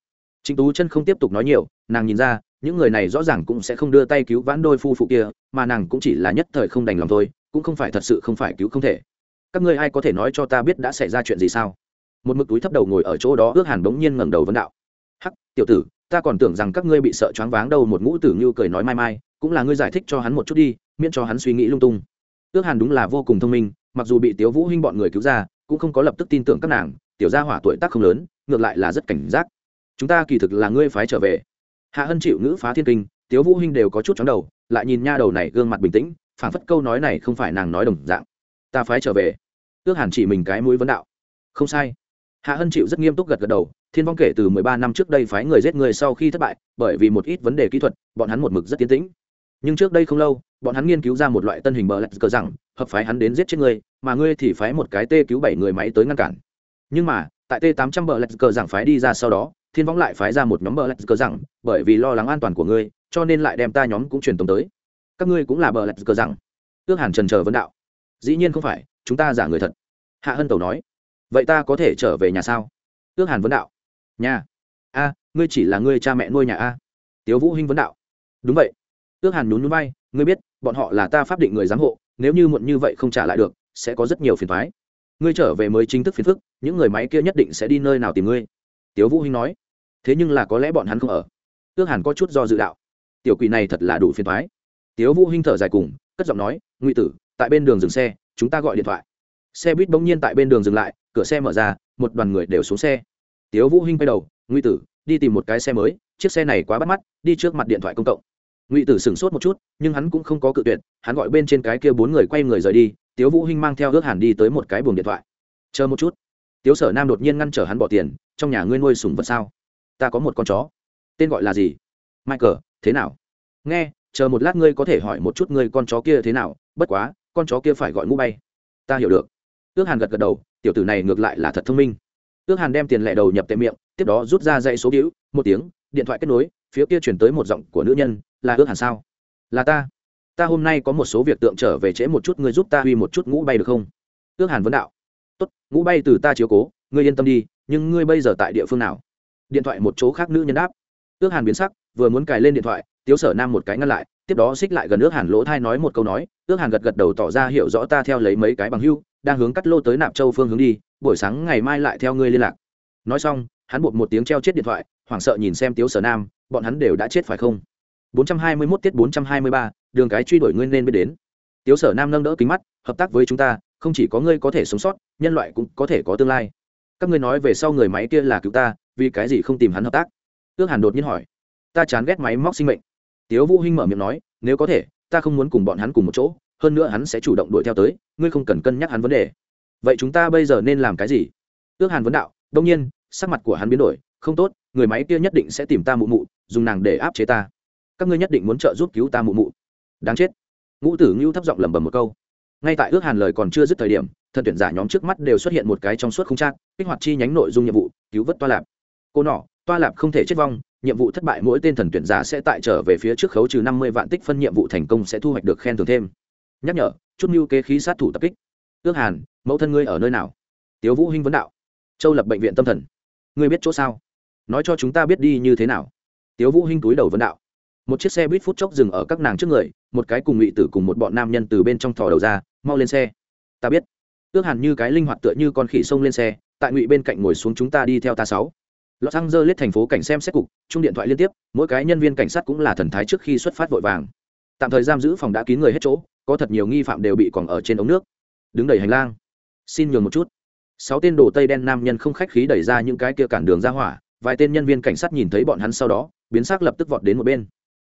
trịnh tú chân không tiếp tục nói nhiều, nàng nhìn ra, những người này rõ ràng cũng sẽ không đưa tay cứu vãn đôi phu phụ kia, mà nàng cũng chỉ là nhất thời không đành lòng thôi, cũng không phải thật sự không phải cứu không thể. Các ngươi ai có thể nói cho ta biết đã xảy ra chuyện gì sao? Một mực túi thấp đầu ngồi ở chỗ đó ước hàn bỗng nhiên ngẩng đầu vấn đạo. Hắc, tiểu tử, ta còn tưởng rằng các ngươi bị sợ choáng váng đâu một ngũ tử như cười nói mai mai, cũng là ngươi giải thích cho hắn một chút đi, miễn cho hắn suy nghĩ lung tung. Ước hàn đúng là vô cùng thông minh, mặc dù bị tiếu vũ hinh bọn người cứu ra, cũng không có lập tức tin tưởng các nàng, tiểu gia hỏa tuổi tác không lớn, ngược lại là rất cảnh giác chúng ta kỳ thực là ngươi phái trở về. Hạ hân chịu ngữ phá thiên kinh, tiếu vũ hinh đều có chút chóng đầu, lại nhìn nha đầu này gương mặt bình tĩnh, phảng phất câu nói này không phải nàng nói đồng dạng. Ta phái trở về. Ước hàn chỉ mình cái mũi vấn đạo. Không sai. Hạ hân chịu rất nghiêm túc gật gật đầu, thiên vong kể từ mười ba năm trước đây phái người giết người sau khi thất bại, bởi vì một ít vấn đề kỹ thuật, bọn hắn một mực rất tiến tĩnh. Nhưng trước đây không lâu, bọn hắn nghiên cứu ra một loại tân hình bờ lạch cờ rằng, hợp phái hắn đến giết chết người, mà ngươi thì phái một cái t cứu bảy người máy tới ngăn cản. Nhưng mà, tại t tám trăm bờ lạch cờ rằng phái đi ra sau đó thiên vong lại phái ra một nhóm bờ lạch cờ rằng, bởi vì lo lắng an toàn của ngươi, cho nên lại đem ta nhóm cũng truyền tống tới. Các ngươi cũng là bờ lạch cờ rằng. Ước hàn trần chờ vấn đạo. Dĩ nhiên không phải, chúng ta giả người thật. Hạ hân tẩu nói. Vậy ta có thể trở về nhà sao? Ước hàn vấn đạo. Nhà. A, ngươi chỉ là ngươi cha mẹ nuôi nhà a. Tiếu vũ hinh vấn đạo. Đúng vậy. Ước hàn nhún nhún vai. ngươi biết, bọn họ là ta pháp định người giám hộ, nếu như muộn như vậy không trả lại được, sẽ có rất nhiều phiền toái. Ngươi trở về mới chính thức phiền phức, những người máy kia nhất định sẽ đi nơi nào tìm ngươi. Tiếu vũ hinh nói thế nhưng là có lẽ bọn hắn không ở. Ước hàn có chút do dự đạo. Tiểu quỷ này thật là đủ phiền toái. Tiếu vũ hinh thở dài cùng, cất giọng nói, ngụy tử, tại bên đường dừng xe, chúng ta gọi điện thoại. Xe buýt bỗng nhiên tại bên đường dừng lại, cửa xe mở ra, một đoàn người đều xuống xe. Tiếu vũ hinh quay đầu, Ngụy tử, đi tìm một cái xe mới, chiếc xe này quá bắt mắt, đi trước mặt điện thoại công cộng. Ngụy tử sửng sốt một chút, nhưng hắn cũng không có cự tuyệt, hắn gọi bên trên cái kia bốn người quay người rời đi, tiếu vũ hinh mang theo ước hàn đi tới một cái buồng điện thoại. Chờ một chút. Tiếu sở nam đột nhiên ngăn trở hắn bỏ tiền, trong nhà ngươi nuôi sủng vật sao? Ta có một con chó. Tên gọi là gì? Michael, thế nào? Nghe, chờ một lát ngươi có thể hỏi một chút ngươi con chó kia thế nào. Bất quá, con chó kia phải gọi ngũ bay. Ta hiểu được. Ước hàn gật gật đầu, tiểu tử này ngược lại là thật thông minh. Ước hàn đem tiền lẻ đầu nhập tệ miệng, tiếp đó rút ra dãy số hữu một tiếng, điện thoại kết nối, phía kia chuyển tới một giọng của nữ nhân, là ước hàn sao? Là ta. Ta hôm nay có một số việc tượng trở về trễ một chút, ngươi giúp ta huy một chút ngũ bay được không? Ước hàn vấn đạo. Tốt, ngũ bay từ ta chiếu cố, ngươi yên tâm đi, nhưng ngươi bây giờ tại địa phương nào? Điện thoại một chỗ khác nữ nhân đáp. Ước hàn biến sắc vừa muốn cài lên điện thoại tiếu sở nam một cái ngăn lại tiếp đó xích lại gần ước hàn lỗ thai nói một câu nói ước hàn gật gật đầu tỏ ra hiểu rõ ta theo lấy mấy cái bằng hưu đang hướng cắt lô tới nạp châu phương hướng đi buổi sáng ngày mai lại theo ngươi liên lạc. Nói xong hắn buộc một tiếng treo chết điện thoại hoảng sợ nhìn xem tiếu sở nam bọn hắn đều đã chết phải không? 421 tiết 423, đường cái truy đuổi ngươi nên biết đến. Tiếu sở nam nâng đỡ kính mắt hợp tác với chúng ta không chỉ có ngươi có thể sống sót nhân loại cũng có thể có tương lai. Các ngươi nói về sau người máy kia là cứu ta vì cái gì không tìm hắn hợp tác? Ước hàn đột nhiên hỏi. Ta chán ghét máy móc sinh mệnh. Tiếu vũ hinh mở miệng nói, nếu có thể, ta không muốn cùng bọn hắn cùng một chỗ, hơn nữa hắn sẽ chủ động đuổi theo tới, ngươi không cần cân nhắc hắn vấn đề. Vậy chúng ta bây giờ nên làm cái gì? Ước hàn vấn đạo đông nhiên, sắc mặt của hắn biến đổi, không tốt, người máy kia nhất định sẽ tìm ta mụ mụ, dùng nàng để áp chế ta. Các ngươi nhất định muốn trợ giúp cứu ta mụ mụ. Đáng chết. Ngũ tử ngưu thấp giọng lẩm bẩm một câu. Ngay tại ước hàn lời còn chưa dứt thời điểm, thần tuyển giả nhóm trước mắt đều xuất hiện một cái trong suốt không trác, kích hoạt chi nhánh nội dung nhiệm vụ, cứu vớt toa lạp cô nọ, toa lạp không thể chết vong, nhiệm vụ thất bại mỗi tên thần tuyển giả sẽ tại trở về phía trước khấu trừ năm mươi vạn tích phân, nhiệm vụ thành công sẽ thu hoạch được khen thưởng thêm. Nhắc nhở, chút mưu kế khí sát thủ tập kích. Ước hàn, mẫu thân ngươi ở nơi nào? Tiếu vũ hinh vấn đạo. Châu lập bệnh viện tâm thần. Ngươi biết chỗ sao? Nói cho chúng ta biết đi như thế nào. Tiếu vũ hinh túi đầu vấn đạo. Một chiếc xe buýt phút chốc dừng ở các nàng trước người, một cái cùng ngụy tử cùng một bọn nam nhân từ bên trong thò đầu ra, mau lên xe. Ta biết. Ước hàn như cái linh hoạt tựa như con khỉ sông lên xe, tại ngụy bên cạnh ngồi xuống chúng ta đi theo ta sáu. Los Angeles thành phố cảnh xem xét cục, chung điện thoại liên tiếp, mỗi cái nhân viên cảnh sát cũng là thần thái trước khi xuất phát vội vàng. Tạm thời giam giữ phòng đã kín người hết chỗ, có thật nhiều nghi phạm đều bị quẳng ở trên ống nước. Đứng đầy hành lang. Xin nhường một chút. Sáu tên đồ tây đen nam nhân không khách khí đẩy ra những cái kia cản đường ra hỏa, vài tên nhân viên cảnh sát nhìn thấy bọn hắn sau đó, biến sắc lập tức vọt đến một bên.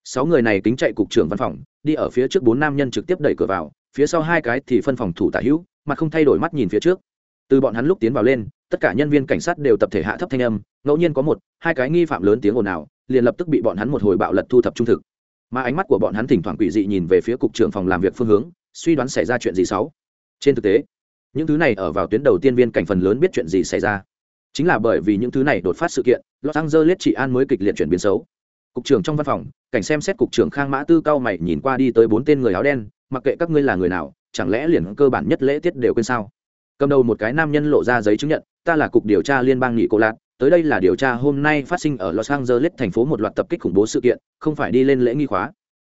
Sáu người này kính chạy cục trưởng văn phòng, đi ở phía trước bốn nam nhân trực tiếp đẩy cửa vào, phía sau hai cái thì phân phòng thủ tả hữu, mặt không thay đổi mắt nhìn phía trước. Từ bọn hắn lúc tiến vào lên, tất cả nhân viên cảnh sát đều tập thể hạ thấp thanh âm, ngẫu nhiên có một, hai cái nghi phạm lớn tiếng ồn ào, liền lập tức bị bọn hắn một hồi bạo lật thu thập trung thực. Mà ánh mắt của bọn hắn thỉnh thoảng quỷ dị nhìn về phía cục trưởng phòng làm việc phương hướng, suy đoán xảy ra chuyện gì xấu trên thực tế, những thứ này ở vào tuyến đầu tiên viên cảnh phần lớn biết chuyện gì xảy ra. Chính là bởi vì những thứ này đột phát sự kiện, los angeles trị an mới kịch liệt chuyển biến xấu. Cục trưởng trong văn phòng, cảnh xem xét cục trưởng khang mã tư cao mày nhìn qua đi tới bốn tên người áo đen, mặc kệ các ngươi là người nào, chẳng lẽ liền cơ bản nhất lễ tiết đều quên sao? Cầm đầu một cái nam nhân lộ ra giấy chứng nhận, ta là cục điều tra liên bang nghị cô lạc tới đây là điều tra hôm nay phát sinh ở los angeles thành phố một loạt tập kích khủng bố sự kiện, không phải đi lên lễ nghi khóa.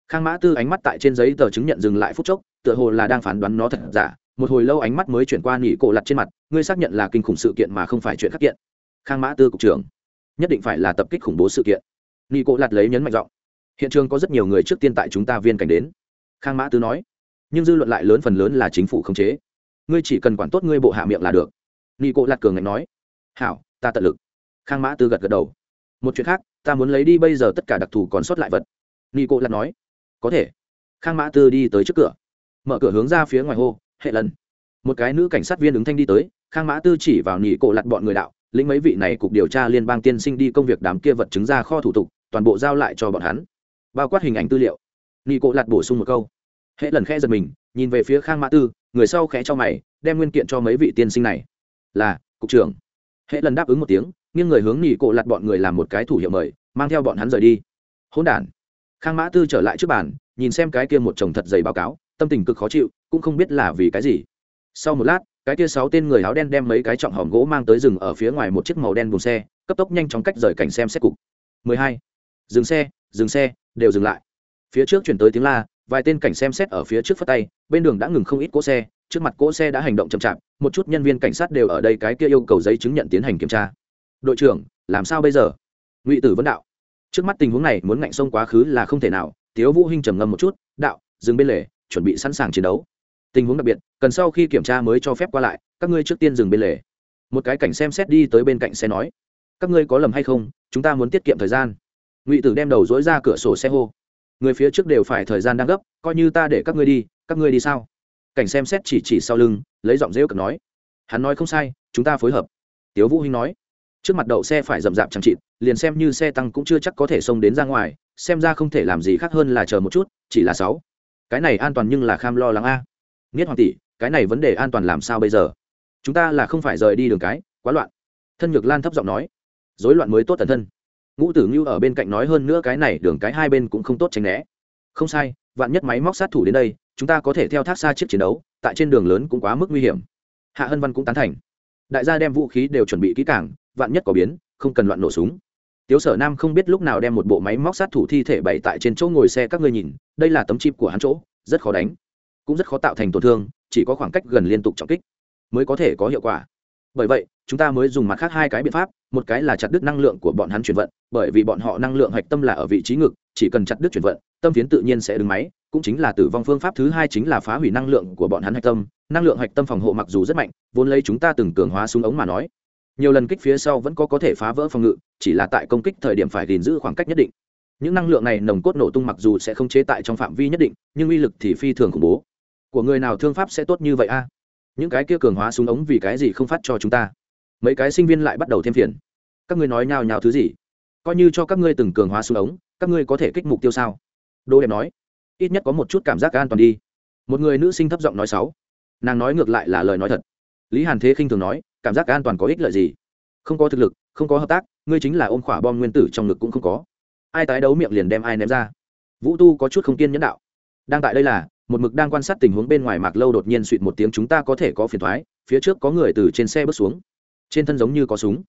Khang mã tư ánh mắt tại trên giấy tờ chứng nhận dừng lại phút chốc, tựa hồ là đang phán đoán nó thật giả. Một hồi lâu ánh mắt mới chuyển qua nghị cổ lặt trên mặt, ngươi xác nhận là kinh khủng sự kiện mà không phải chuyện khắc kiện. Khang mã tư cục trưởng, nhất định phải là tập kích khủng bố sự kiện. Nghị cổ lặt lấy nhấn mạnh giọng, hiện trường có rất nhiều người trước tiên tại chúng ta viên cảnh đến. Khang mã tư nói, nhưng dư luận lại lớn phần lớn là chính phủ khống chế ngươi chỉ cần quản tốt ngươi bộ hạ miệng là được. Nghi cộ lạt cường ngạnh nói, hảo, ta tận lực. Khang mã tư gật gật đầu. Một chuyện khác, ta muốn lấy đi bây giờ tất cả đặc thù còn sót lại vật. Nghi cộ lạt nói, có thể. Khang mã tư đi tới trước cửa. Mở cửa hướng ra phía ngoài hô, hệ lần. Một cái nữ cảnh sát viên ứng thanh đi tới, khang mã tư chỉ vào nhị cộ lặt bọn người đạo, lĩnh mấy vị này cục điều tra liên bang tiên sinh đi công việc đám kia vật chứng ra kho thủ tục, toàn bộ giao lại cho bọn hắn. Bao quát hình ảnh tư liệu. Nhị cộ lặt bổ sung một câu. Hệ lần khe giật mình, nhìn về phía khang mã tư người sau khẽ cho mày, đem nguyên kiện cho mấy vị tiên sinh này. Là, cục trưởng. Hệ lần đáp ứng một tiếng, nghiêng người hướng nghỉ cộ lặt bọn người làm một cái thủ hiệu mời, mang theo bọn hắn rời đi. Hỗn đản. Khang mã tư trở lại trước bàn, nhìn xem cái kia một chồng thật dày báo cáo, tâm tình cực khó chịu, cũng không biết là vì cái gì. Sau một lát, cái kia sáu tên người áo đen đem mấy cái trọng hòm gỗ mang tới rừng ở phía ngoài một chiếc màu đen buồng xe, cấp tốc nhanh chóng cách rời cảnh xem xét cục. 12. dừng xe dừng xe, đều dừng lại. Phía trước chuyển tới tiếng la vài tên cảnh xem xét ở phía trước phất tay, bên đường đã ngừng không ít cỗ xe, trước mặt cỗ xe đã hành động chậm chạp, một chút nhân viên cảnh sát đều ở đây cái kia yêu cầu giấy chứng nhận tiến hành kiểm tra. Đội trưởng, làm sao bây giờ? Ngụy tử vấn đạo. Trước mắt tình huống này, muốn ngạnh sông quá khứ là không thể nào, tiếu vũ hinh trầm ngâm một chút, đạo, dừng bên lề, chuẩn bị sẵn sàng chiến đấu. Tình huống đặc biệt, cần sau khi kiểm tra mới cho phép qua lại, các ngươi trước tiên dừng bên lề. Một cái cảnh xem xét đi tới bên cạnh xe nói, các ngươi có lầm hay không? Chúng ta muốn tiết kiệm thời gian. Ngụy tử đem đầu dối ra cửa sổ xe hô người phía trước đều phải thời gian đang gấp, coi như ta để các ngươi đi, các ngươi đi sao? Cảnh xem xét chỉ chỉ sau lưng, lấy giọng rêu cực nói. Hắn nói không sai, chúng ta phối hợp. Tiếu vũ hinh nói. Trước mặt đậu xe phải rậm rạp chẳng chịt, liền xem như xe tăng cũng chưa chắc có thể xông đến ra ngoài, xem ra không thể làm gì khác hơn là chờ một chút, chỉ là sáu. Cái này an toàn nhưng là kham lo lắng a. Nghiết hoàng tỷ, cái này vấn đề an toàn làm sao bây giờ? Chúng ta là không phải rời đi đường cái, quá loạn. Thân nhược lan thấp giọng nói. Rối loạn mới tốt tần thân ngũ tử ngưu ở bên cạnh nói hơn nữa cái này đường cái hai bên cũng không tốt tránh né. Không sai, vạn nhất máy móc sát thủ đến đây, chúng ta có thể theo thác xa chiếc chiến đấu, tại trên đường lớn cũng quá mức nguy hiểm. Hạ hân văn cũng tán thành. Đại gia đem vũ khí đều chuẩn bị kỹ càng, vạn nhất có biến, không cần loạn nổ súng. Tiếu sở nam không biết lúc nào đem một bộ máy móc sát thủ thi thể bày tại trên chỗ ngồi xe các ngươi nhìn, đây là tấm chip của hắn chỗ, rất khó đánh. Cũng rất khó tạo thành tổn thương, chỉ có khoảng cách gần liên tục trọng kích mới có thể có hiệu quả. Bởi vậy, chúng ta mới dùng mặt khác hai cái biện pháp một cái là chặt đứt năng lượng của bọn hắn chuyển vận, bởi vì bọn họ năng lượng hạch tâm là ở vị trí ngực, chỉ cần chặt đứt chuyển vận, tâm phiến tự nhiên sẽ đứng máy, cũng chính là tử vong phương pháp thứ hai chính là phá hủy năng lượng của bọn hắn hạch tâm. Năng lượng hạch tâm phòng hộ mặc dù rất mạnh, vốn lấy chúng ta từng cường hóa súng ống mà nói, nhiều lần kích phía sau vẫn có có thể phá vỡ phòng ngự, chỉ là tại công kích thời điểm phải gìn giữ khoảng cách nhất định. Những năng lượng này nồng cốt nổ tung mặc dù sẽ không chế tại trong phạm vi nhất định, nhưng uy lực thì phi thường khủng bố. Của người nào thương pháp sẽ tốt như vậy a? Những cái kia cường hóa súng ống vì cái gì không phát cho chúng ta? Mấy cái sinh viên lại bắt đầu thêm phiền. Các ngươi nói nhào nhào thứ gì? Coi như cho các ngươi từng cường hóa xuống ống, các ngươi có thể kích mục tiêu sao? Đô đẹp nói, ít nhất có một chút cảm giác an toàn đi. Một người nữ sinh thấp giọng nói sáu. Nàng nói ngược lại là lời nói thật. Lý hàn thế khinh thường nói, cảm giác an toàn có ích lợi gì? Không có thực lực, không có hợp tác, ngươi chính là ôm khỏa bom nguyên tử trong ngực cũng không có. Ai tái đấu miệng liền đem ai ném ra. Vũ tu có chút không kiên nhẫn đạo. Đang tại đây là, một mực đang quan sát tình huống bên ngoài mạc lâu đột nhiên suỵt một tiếng, chúng ta có thể có phiền thoái phía trước có người từ trên xe bước xuống trên thân giống như có súng.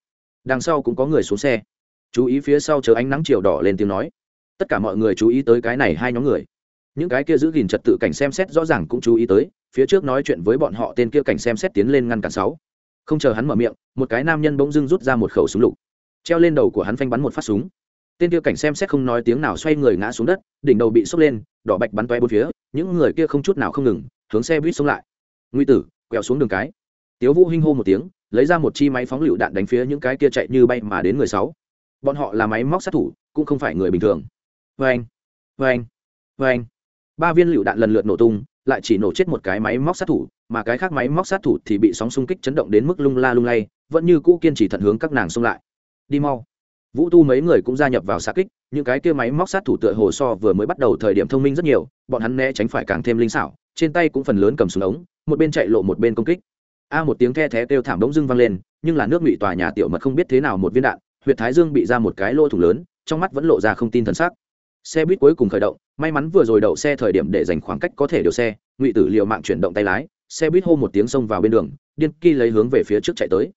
Đằng sau cũng có người xuống xe. Chú ý phía sau chờ ánh nắng chiều đỏ lên tiếng nói. Tất cả mọi người chú ý tới cái này hai nhóm người. Những cái kia giữ gìn trật tự cảnh xem xét rõ ràng cũng chú ý tới, phía trước nói chuyện với bọn họ tên kia cảnh xem xét tiến lên ngăn cản sáu. Không chờ hắn mở miệng, một cái nam nhân bỗng dưng rút ra một khẩu súng lục. Treo lên đầu của hắn phanh bắn một phát súng. Tên kia cảnh xem xét không nói tiếng nào xoay người ngã xuống đất, đỉnh đầu bị sốc lên, đỏ bạch bắn toe bốn phía, những người kia không chút nào không ngừng, hướng xe buýt xuống lại. Nguy tử, quẹo xuống đường cái tiếu vũ hinh hô một tiếng, lấy ra một chi máy phóng lựu đạn đánh phía những cái kia chạy như bay mà đến người sáu. Bọn họ là máy móc sát thủ, cũng không phải người bình thường. Vâng vâng vâng. Ba viên lựu đạn lần lượt nổ tung, lại chỉ nổ chết một cái máy móc sát thủ, mà cái khác máy móc sát thủ thì bị sóng xung kích chấn động đến mức lung la lung lay, vẫn như cũ kiên trì thận hướng các nàng xông lại. Đi mau. Vũ tu mấy người cũng gia nhập vào xa kích, những cái kia máy móc sát thủ tựa hồ so vừa mới bắt đầu thời điểm thông minh rất nhiều, bọn hắn né tránh phải càng thêm linh xảo, trên tay cũng phần lớn cầm súng ống, một bên chạy lộ một bên công kích a một tiếng the thé kêu thảm đống dưng vang lên, nhưng là nước ngụy tòa nhà tiểu mật không biết thế nào một viên đạn huyện thái dương bị ra một cái lô thủ lớn, trong mắt vẫn lộ ra không tin thần sắc. Xe buýt cuối cùng khởi động, may mắn vừa rồi đậu xe thời điểm để dành khoảng cách có thể điều xe, ngụy tử liệu mạng chuyển động tay lái, xe buýt hô một tiếng xông vào bên đường, điên kỳ lấy hướng về phía trước chạy tới.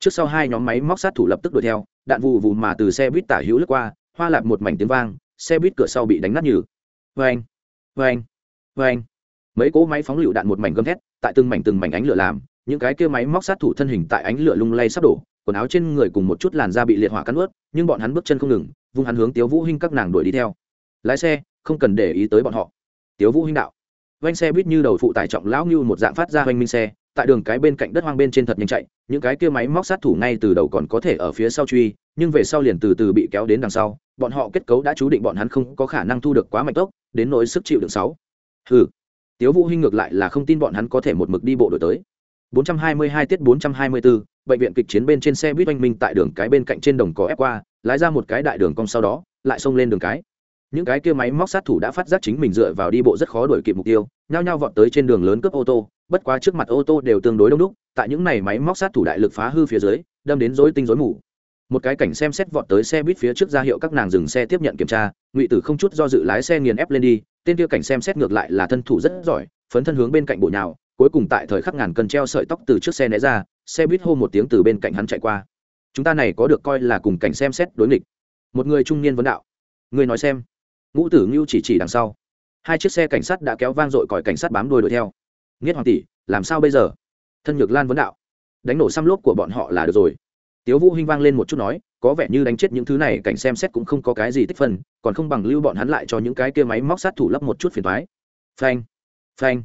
Trước sau hai nhóm máy móc sát thủ lập tức đuổi theo, đạn vụ vụ mà từ xe buýt tả hữu lướt qua, hoa lạp một mảnh tiếng vang, xe buýt cửa sau bị đánh nát nhừ. Vang vang vang mấy cỗ máy phóng lựu đạn một mảnh gầm thét, tại từng mảnh từng mảnh ánh lửa làm những cái kia máy móc sát thủ thân hình tại ánh lửa lung lay sắp đổ, quần áo trên người cùng một chút làn da bị liệt hỏa cắn ướt nhưng bọn hắn bước chân không ngừng, vung hắn hướng tiếu vũ hinh các nàng đuổi đi theo. Lái xe, không cần để ý tới bọn họ. Tiếu vũ hinh đạo. Vanh xe buýt như đầu phụ tải trọng lão như một dạng phát ra hoành minh xe, tại đường cái bên cạnh đất hoang bên trên thật nhanh chạy, những cái kia máy móc sát thủ ngay từ đầu còn có thể ở phía sau truy, nhưng về sau liền từ từ bị kéo đến đằng sau, bọn họ kết cấu đã chú định bọn hắn không có khả năng thu được quá mạnh tốc, đến nỗi sức chịu đựng sáu. Hừ. Tiếu vũ hinh ngược lại là không tin bọn hắn có thể một mực đi bộ đổi tới. 422 tiết 424, bệnh viện kịch chiến bên trên xe buýt oanh minh tại đường cái bên cạnh trên đồng cỏ ép qua lái ra một cái đại đường cong sau đó lại xông lên đường cái. Những cái kia máy móc sát thủ đã phát giác chính mình dựa vào đi bộ rất khó đuổi kịp mục tiêu nhao nhao vọt tới trên đường lớn cướp ô tô bất quá trước mặt ô tô đều tương đối đông đúc tại những này máy móc sát thủ đại lực phá hư phía dưới đâm đến rối tinh rối mù. Một cái cảnh xem xét vọt tới xe buýt phía trước ra hiệu các nàng dừng xe tiếp nhận kiểm tra ngụy tử không chút do dự lái xe nghiền ép lên đi tên kia cảnh xem xét ngược lại là thân thủ rất giỏi phấn thân hướng bên cạnh bộ nhào cuối cùng tại thời khắc ngàn cân treo sợi tóc từ trước xe né ra, xe buýt hô một tiếng từ bên cạnh hắn chạy qua. Chúng ta này có được coi là cùng cảnh xem xét đối nghịch. Một người trung niên vấn đạo. Người nói xem. Ngũ tử ngưu chỉ chỉ đằng sau. Hai chiếc xe cảnh sát đã kéo vang dội còi cảnh sát bám đuôi đuổi theo. Nghiết hoàng tỷ, làm sao bây giờ? Thân nhược lan vấn đạo. Đánh nổ xăm lốp của bọn họ là được rồi. Tiếu vũ hinh vang lên một chút nói, có vẻ như đánh chết những thứ này, cảnh xem xét cũng không có cái gì tích phân, còn không bằng lưu bọn hắn lại cho những cái kia máy móc sát thủ lấp một chút phiền toái. Phanh. Phanh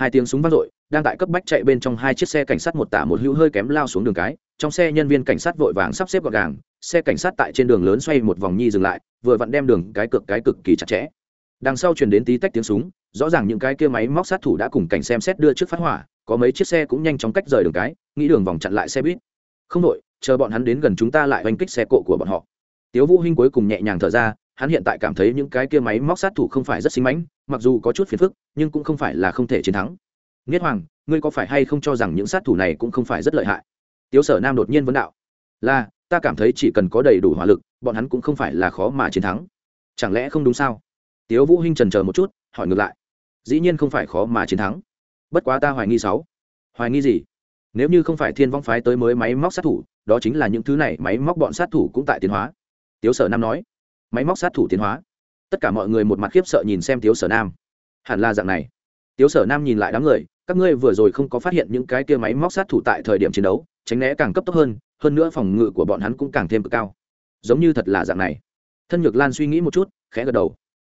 hai tiếng súng vang dội, đang tại cấp bách chạy bên trong hai chiếc xe cảnh sát một tả một hữu hơi kém lao xuống đường cái, trong xe nhân viên cảnh sát vội vàng sắp xếp gọn gàng, xe cảnh sát tại trên đường lớn xoay một vòng nhi dừng lại, vừa vặn đem đường cái cực cái cực kỳ chặt chẽ. Đằng sau truyền đến tí tách tiếng súng, rõ ràng những cái kia máy móc sát thủ đã cùng cảnh xem xét đưa trước phát hỏa, có mấy chiếc xe cũng nhanh chóng cách rời đường cái, nghĩ đường vòng chặn lại xe buýt. Không đội chờ bọn hắn đến gần chúng ta lại oanh kích xe cộ của bọn họ. Tiếu vũ hinh cuối cùng nhẹ nhàng thở ra hắn hiện tại cảm thấy những cái kia máy móc sát thủ không phải rất xinh mánh, mặc dù có chút phiền phức nhưng cũng không phải là không thể chiến thắng. Nghiết hoàng ngươi có phải hay không cho rằng những sát thủ này cũng không phải rất lợi hại? Tiếu sở nam đột nhiên vấn đạo. Là ta cảm thấy chỉ cần có đầy đủ hỏa lực bọn hắn cũng không phải là khó mà chiến thắng. Chẳng lẽ không đúng sao? Tiếu vũ hinh trần chờ một chút hỏi ngược lại. Dĩ nhiên không phải khó mà chiến thắng. Bất quá ta hoài nghi sáu. Hoài nghi gì? Nếu như không phải thiên vong phái tới mới máy móc sát thủ đó chính là những thứ này máy móc bọn sát thủ cũng tại tiến hóa. Tiếu sở nam nói máy móc sát thủ tiến hóa. Tất cả mọi người một mặt khiếp sợ nhìn xem tiếu sở nam. Hẳn là dạng này. Tiếu sở nam nhìn lại đám người, các ngươi vừa rồi không có phát hiện những cái kia máy móc sát thủ tại thời điểm chiến đấu, tránh né càng cấp tốc hơn hơn nữa phòng ngự của bọn hắn cũng càng thêm cực cao. Giống như thật là dạng này. Thân nhược lan suy nghĩ một chút, khẽ gật đầu.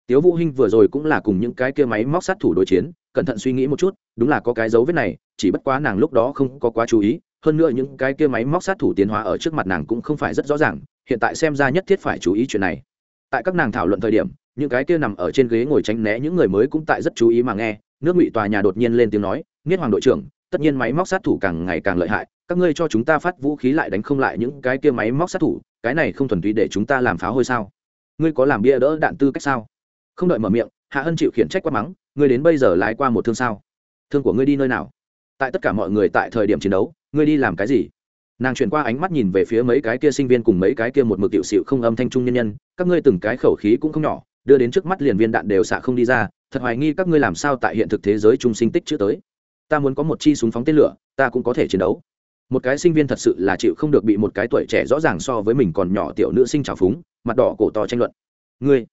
Tiếu vũ hinh vừa rồi cũng là cùng những cái kia máy móc sát thủ đối chiến, cẩn thận suy nghĩ một chút, đúng là có cái dấu vết này, chỉ bất quá nàng lúc đó không có quá chú ý, hơn nữa những cái kia máy móc sát thủ tiến hóa ở trước mặt nàng cũng không phải rất rõ ràng, hiện tại xem ra nhất thiết phải chú ý chuyện này tại các nàng thảo luận thời điểm, những cái kia nằm ở trên ghế ngồi tránh né những người mới cũng tại rất chú ý mà nghe, nước ngụy tòa nhà đột nhiên lên tiếng nói nghiết hoàng đội trưởng, tất nhiên máy móc sát thủ càng ngày càng lợi hại, các ngươi cho chúng ta phát vũ khí lại đánh không lại những cái kia máy móc sát thủ, cái này không thuần túy để chúng ta làm pháo hôi sao? Ngươi có làm bia đỡ đạn tư cách sao? Không đợi mở miệng, hạ hân chịu khiển trách quá mắng, ngươi đến bây giờ lái qua một thương sao? Thương của ngươi đi nơi nào? Tại tất cả mọi người tại thời điểm chiến đấu, ngươi đi làm cái gì? Nàng chuyển qua ánh mắt nhìn về phía mấy cái kia sinh viên cùng mấy cái kia một mực tiểu xịu không âm thanh trung nhân nhân, các ngươi từng cái khẩu khí cũng không nhỏ, đưa đến trước mắt liền viên đạn đều xạ không đi ra, thật hoài nghi các ngươi làm sao tại hiện thực thế giới trung sinh tích chữ tới. Ta muốn có một chi súng phóng tên lửa, ta cũng có thể chiến đấu. Một cái sinh viên thật sự là chịu không được bị một cái tuổi trẻ rõ ràng so với mình còn nhỏ tiểu nữ sinh trào phúng, mặt đỏ cổ to tranh luận. Ngươi,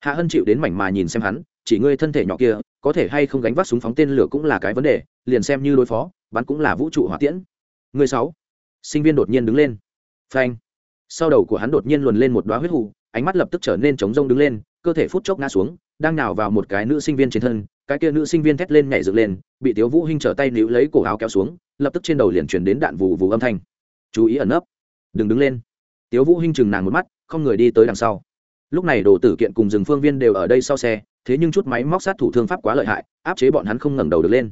hạ hân chịu đến mảnh mà nhìn xem hắn, chỉ ngươi thân thể nhỏ kia, có thể hay không gánh vác súng phóng tên lửa cũng là cái vấn đề, liền xem như đối phó, bắn cũng là vũ trụ hỏa tiễn. Ngươi sáu sinh viên đột nhiên đứng lên. Phanh. Sau đầu của hắn đột nhiên luồn lên một đoá huyết hụ ánh mắt lập tức trở nên trống rông đứng lên, cơ thể phút chốc ngã xuống, đang nào vào một cái nữ sinh viên trên thân, cái kia nữ sinh viên thét lên nhảy dựng lên, bị tiếu vũ hinh trở tay níu lấy cổ áo kéo xuống, lập tức trên đầu liền truyền đến đạn vù vù âm thanh. Chú ý ẩn nấp. Đừng đứng lên. Tiếu vũ hinh chừng nàng một mắt, không người đi tới đằng sau. Lúc này đồ tử kiện cùng rừng phương viên đều ở đây sau xe, thế nhưng chút máy móc sát thủ thương pháp quá lợi hại, áp chế bọn hắn không ngẩng đầu được lên.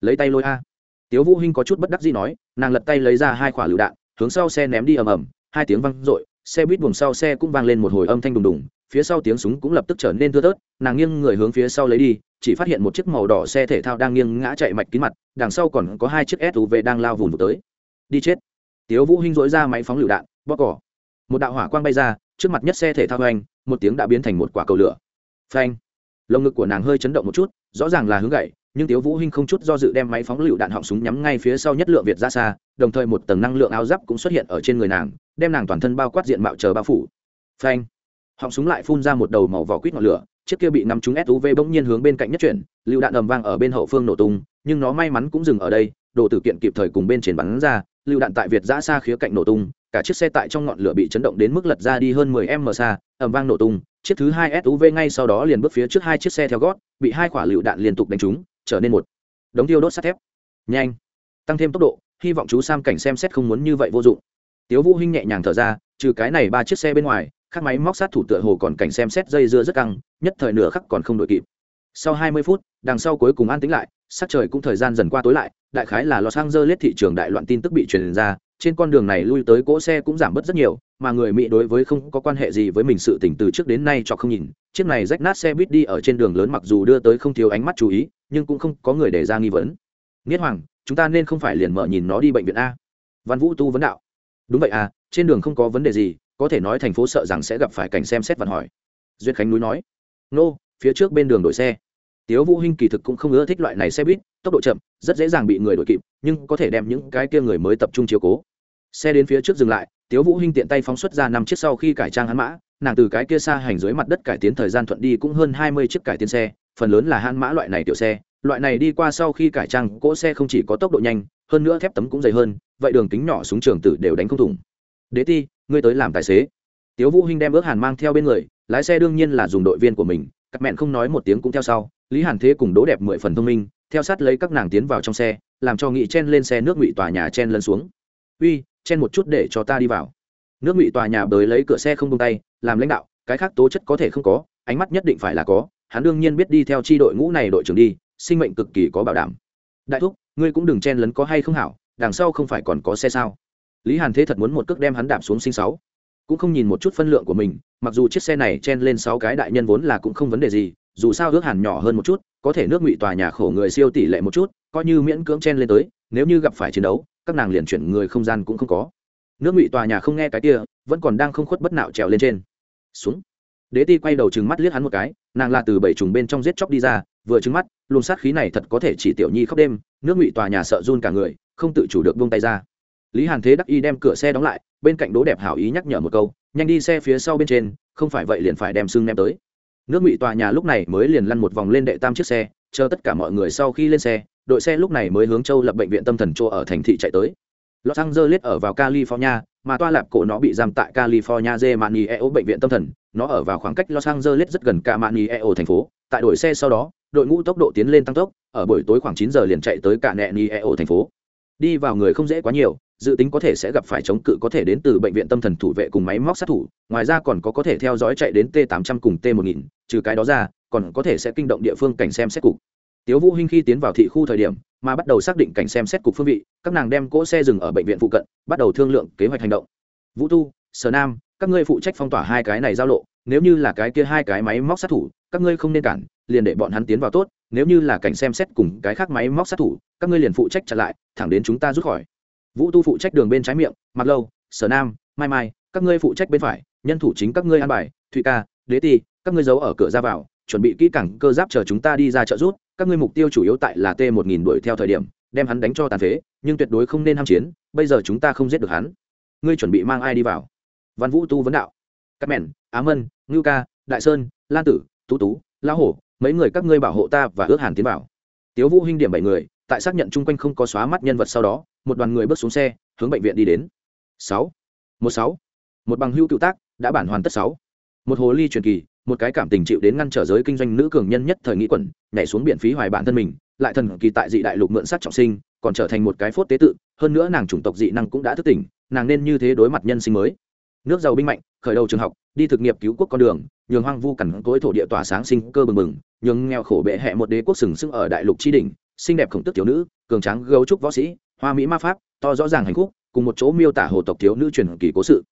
Lấy tay lôi a tiếu vũ hinh có chút bất đắc dĩ nói, nàng lật tay lấy ra hai quả lựu đạn, hướng sau xe ném đi ầm ầm, hai tiếng vang rội xe buýt buồng sau xe cũng vang lên một hồi âm thanh đùng đùng, phía sau tiếng súng cũng lập tức trở nên thưa thớt, nàng nghiêng người hướng phía sau lấy đi, chỉ phát hiện một chiếc màu đỏ xe thể thao đang nghiêng ngã chạy mạch kín mặt, đằng sau còn có hai chiếc suv đang lao vùn vụt tới. Đi chết. Tiếu vũ hinh dỗi ra máy phóng lựu đạn, bóp cỏ. Một đạo hỏa quang bay ra, trước mặt nhất xe thể thao hoành, một tiếng đã biến thành một quả cầu lửa. Phanh. Lồng ngực của nàng hơi chấn động một chút, rõ ràng là hướng gậy nhưng tiếu vũ hinh không chút do dự đem máy phóng lựu đạn họng súng nhắm ngay phía sau nhất lượng việt ra xa, đồng thời một tầng năng lượng áo giáp cũng xuất hiện ở trên người nàng, đem nàng toàn thân bao quát diện mạo chờ bao phủ. Phanh! Họng súng lại phun ra một đầu màu vỏ quýt ngọn lửa, chiếc kia bị nắm trúng suv bỗng nhiên hướng bên cạnh nhất chuyển, lựu đạn ầm vang ở bên hậu phương nổ tung, nhưng nó may mắn cũng dừng ở đây, đồ tử kiện kịp thời cùng bên trên bắn ra, lựu đạn tại việt ra xa khía cạnh nổ tung, cả chiếc xe tại trong ngọn lửa bị chấn động đến mức lật ra đi hơn 10 m xa, ầm vang nổ tung, chiếc thứ hai suv ngay sau đó liền bước phía trước hai chiếc xe theo gót, bị hai quả lựu đạn liên tục đánh trúng trở nên một đống tiêu đốt sắt thép. Nhanh, tăng thêm tốc độ, hy vọng chú sam cảnh xem xét không muốn như vậy vô dụng. Tiếu vũ hinh nhẹ nhàng thở ra, trừ cái này ba chiếc xe bên ngoài, các máy móc sát thủ tựa hồ còn cảnh xem xét dây dưa rất căng, nhất thời nửa khắc còn không đội kịp. Sau 20 phút, đằng sau cuối cùng an tĩnh lại, sắc trời cũng thời gian dần qua tối lại, đại khái là los angeles thị trường đại loạn tin tức bị truyền ra, trên con đường này lui tới cỗ xe cũng giảm bớt rất nhiều, mà người mỹ đối với không có quan hệ gì với mình sự tỉnh từ trước đến nay cho không nhìn, chiếc này rách nát xe buýt đi ở trên đường lớn mặc dù đưa tới không thiếu ánh mắt chú ý nhưng cũng không có người để ra nghi vấn. Nghiết hoàng chúng ta nên không phải liền mở nhìn nó đi bệnh viện a. Văn vũ tu vấn đạo. Đúng vậy à trên đường không có vấn đề gì có thể nói thành phố sợ rằng sẽ gặp phải cảnh xem xét vật hỏi. Duyệt khánh núi nói. Nô、no, phía trước bên đường đổi xe. Tiếu vũ hinh kỳ thực cũng không ưa thích loại này xe buýt tốc độ chậm rất dễ dàng bị người đuổi kịp nhưng có thể đem những cái kia người mới tập trung chiếu cố. Xe đến phía trước dừng lại tiếu vũ hinh tiện tay phóng xuất ra năm chiếc sau khi cải trang hắn mã nàng từ cái kia xa hành dưới mặt đất cải tiến thời gian thuận đi cũng hơn hai mươi chiếc cải tiến xe phần lớn là han mã loại này tiểu xe, loại này đi qua sau khi cải trang, cỗ xe không chỉ có tốc độ nhanh, hơn nữa thép tấm cũng dày hơn, vậy đường kính nhỏ súng trường tử đều đánh không thủng. Đế ti, ngươi tới làm tài xế. Tiếu vũ hinh đem ước hàn mang theo bên người, lái xe đương nhiên là dùng đội viên của mình, các mẹn không nói một tiếng cũng theo sau, lý hàn thế cùng đỗ đẹp mười phần thông minh, theo sát lấy các nàng tiến vào trong xe, làm cho nghị chen lên xe nước ngụy tòa nhà chen lân xuống. Uy, chen một chút để cho ta đi vào. Nước ngụy tòa nhà bới lấy cửa xe không tung tay, làm lãnh đạo, cái khác tố chất có thể không có, ánh mắt nhất định phải là có hắn đương nhiên biết đi theo chi đội ngũ này đội trưởng đi, sinh mệnh cực kỳ có bảo đảm. Đại thúc, ngươi cũng đừng chen lấn có hay không hảo, đằng sau không phải còn có xe sao? Lý hàn thế thật muốn một cước đem hắn đạp xuống sinh sáu. Cũng không nhìn một chút phân lượng của mình, mặc dù chiếc xe này chen lên sáu cái đại nhân vốn là cũng không vấn đề gì, dù sao ước hàn nhỏ hơn một chút, có thể nước ngụy tòa nhà khổ người siêu tỷ lệ một chút, coi như miễn cưỡng chen lên tới, nếu như gặp phải chiến đấu, các nàng liền chuyển người không gian cũng không có. Nước ngụy tòa nhà không nghe cái kia, vẫn còn đang không khuất bất nạo trèo lên trên. Xuống đế ti quay đầu trừng mắt liếc hắn một cái, nàng là từ bảy trùng bên trong giết chóc đi ra, vừa trừng mắt, luồng sát khí này thật có thể chỉ tiểu nhi khóc đêm, nước ngụy tòa nhà sợ run cả người, không tự chủ được buông tay ra. Lý hàn thế đắc y đem cửa xe đóng lại, bên cạnh đỗ đẹp hảo ý nhắc nhở một câu, nhanh đi xe phía sau bên trên, không phải vậy liền phải đem xương nem tới. Nước ngụy tòa nhà lúc này mới liền lăn một vòng lên đệ tam chiếc xe, chờ tất cả mọi người sau khi lên xe, đội xe lúc này mới hướng châu lập bệnh viện tâm thần chỗ ở thành thị chạy tới los angeles ở vào california, mà toa lạp cổ nó bị giam tại california j. Bệnh viện tâm thần. Nó ở vào khoảng cách los angeles rất gần cả EO thành phố. Tại đổi xe sau đó, đội ngũ tốc độ tiến lên tăng tốc, ở buổi tối khoảng 9 giờ liền chạy tới cả nẹ thành phố. Đi vào người không dễ quá nhiều, dự tính có thể sẽ gặp phải chống cự có thể đến từ bệnh viện tâm thần thủ vệ cùng máy móc sát thủ, ngoài ra còn có có thể theo dõi chạy đến t 800 cùng t 1000 trừ cái đó ra, còn có thể sẽ kinh động địa phương cảnh xem xét cục tiếu vũ hinh khi tiến vào thị khu thời điểm, mà bắt đầu xác định cảnh xem xét cục phương vị, các nàng đem cỗ xe dừng ở bệnh viện phụ cận, bắt đầu thương lượng kế hoạch hành động. Vũ tu, sở nam, các ngươi phụ trách phong tỏa hai cái này giao lộ, nếu như là cái kia hai cái máy móc sát thủ, các ngươi không nên cản, liền để bọn hắn tiến vào tốt, nếu như là cảnh xem xét cùng cái khác máy móc sát thủ, các ngươi liền phụ trách chặn lại, thẳng đến chúng ta rút khỏi. Vũ tu phụ trách đường bên trái miệng mặc lâu, sở nam, mai mai, các ngươi phụ trách bên phải, nhân thủ chính các ngươi an bài, thụy ca, đế ti, các ngươi giấu ở cửa ra vào, chuẩn bị kỹ cảng cơ giáp chờ chúng ta đi ra trợ rút các ngươi mục tiêu chủ yếu tại là t một nghìn đuổi theo thời điểm, đem hắn đánh cho tàn phế, nhưng tuyệt đối không nên ham chiến, bây giờ chúng ta không giết được hắn. Ngươi chuẩn bị mang ai đi vào? Văn vũ tu vấn đạo. Các mẹn, á mân, ngưu ca, đại sơn, lan tử, tú tú, lão hổ, mấy người các ngươi bảo hộ ta và ước hàn tiến vào. Tiếu vũ hinh điểm bảy người, tại xác nhận chung quanh không có xóa mắt nhân vật sau đó, một đoàn người bước xuống xe, hướng bệnh viện đi đến. Sáu. Một sáu. Một bằng hưu cựu tác, đã bản hoàn tất sáu. Một hồ ly truyền kỳ một cái cảm tình chịu đến ngăn trở giới kinh doanh nữ cường nhân nhất thời nghĩ quẩn, nhảy xuống biển phí hoài bản thân mình, lại thần kỳ tại dị đại lục mượn sát trọng sinh, còn trở thành một cái phốt tế tự, hơn nữa nàng chủng tộc dị năng cũng đã thức tỉnh, nàng nên như thế đối mặt nhân sinh mới. Nước giàu binh mạnh, khởi đầu trường học, đi thực nghiệp cứu quốc con đường, nhường hoang vu cằn cỗi thổ địa tỏa sáng sinh cơ bừng bừng, nhường nghèo khổ bệ hẹ một đế quốc sừng sững ở đại lục tri đình xinh đẹp khổng tức thiếu nữ, cường tráng gấu trúc võ sĩ, hoa mỹ ma pháp, to rõ ràng hành khúc cùng một chỗ miêu tả hồ tộc thiếu nữ truyền kỳ cố sự.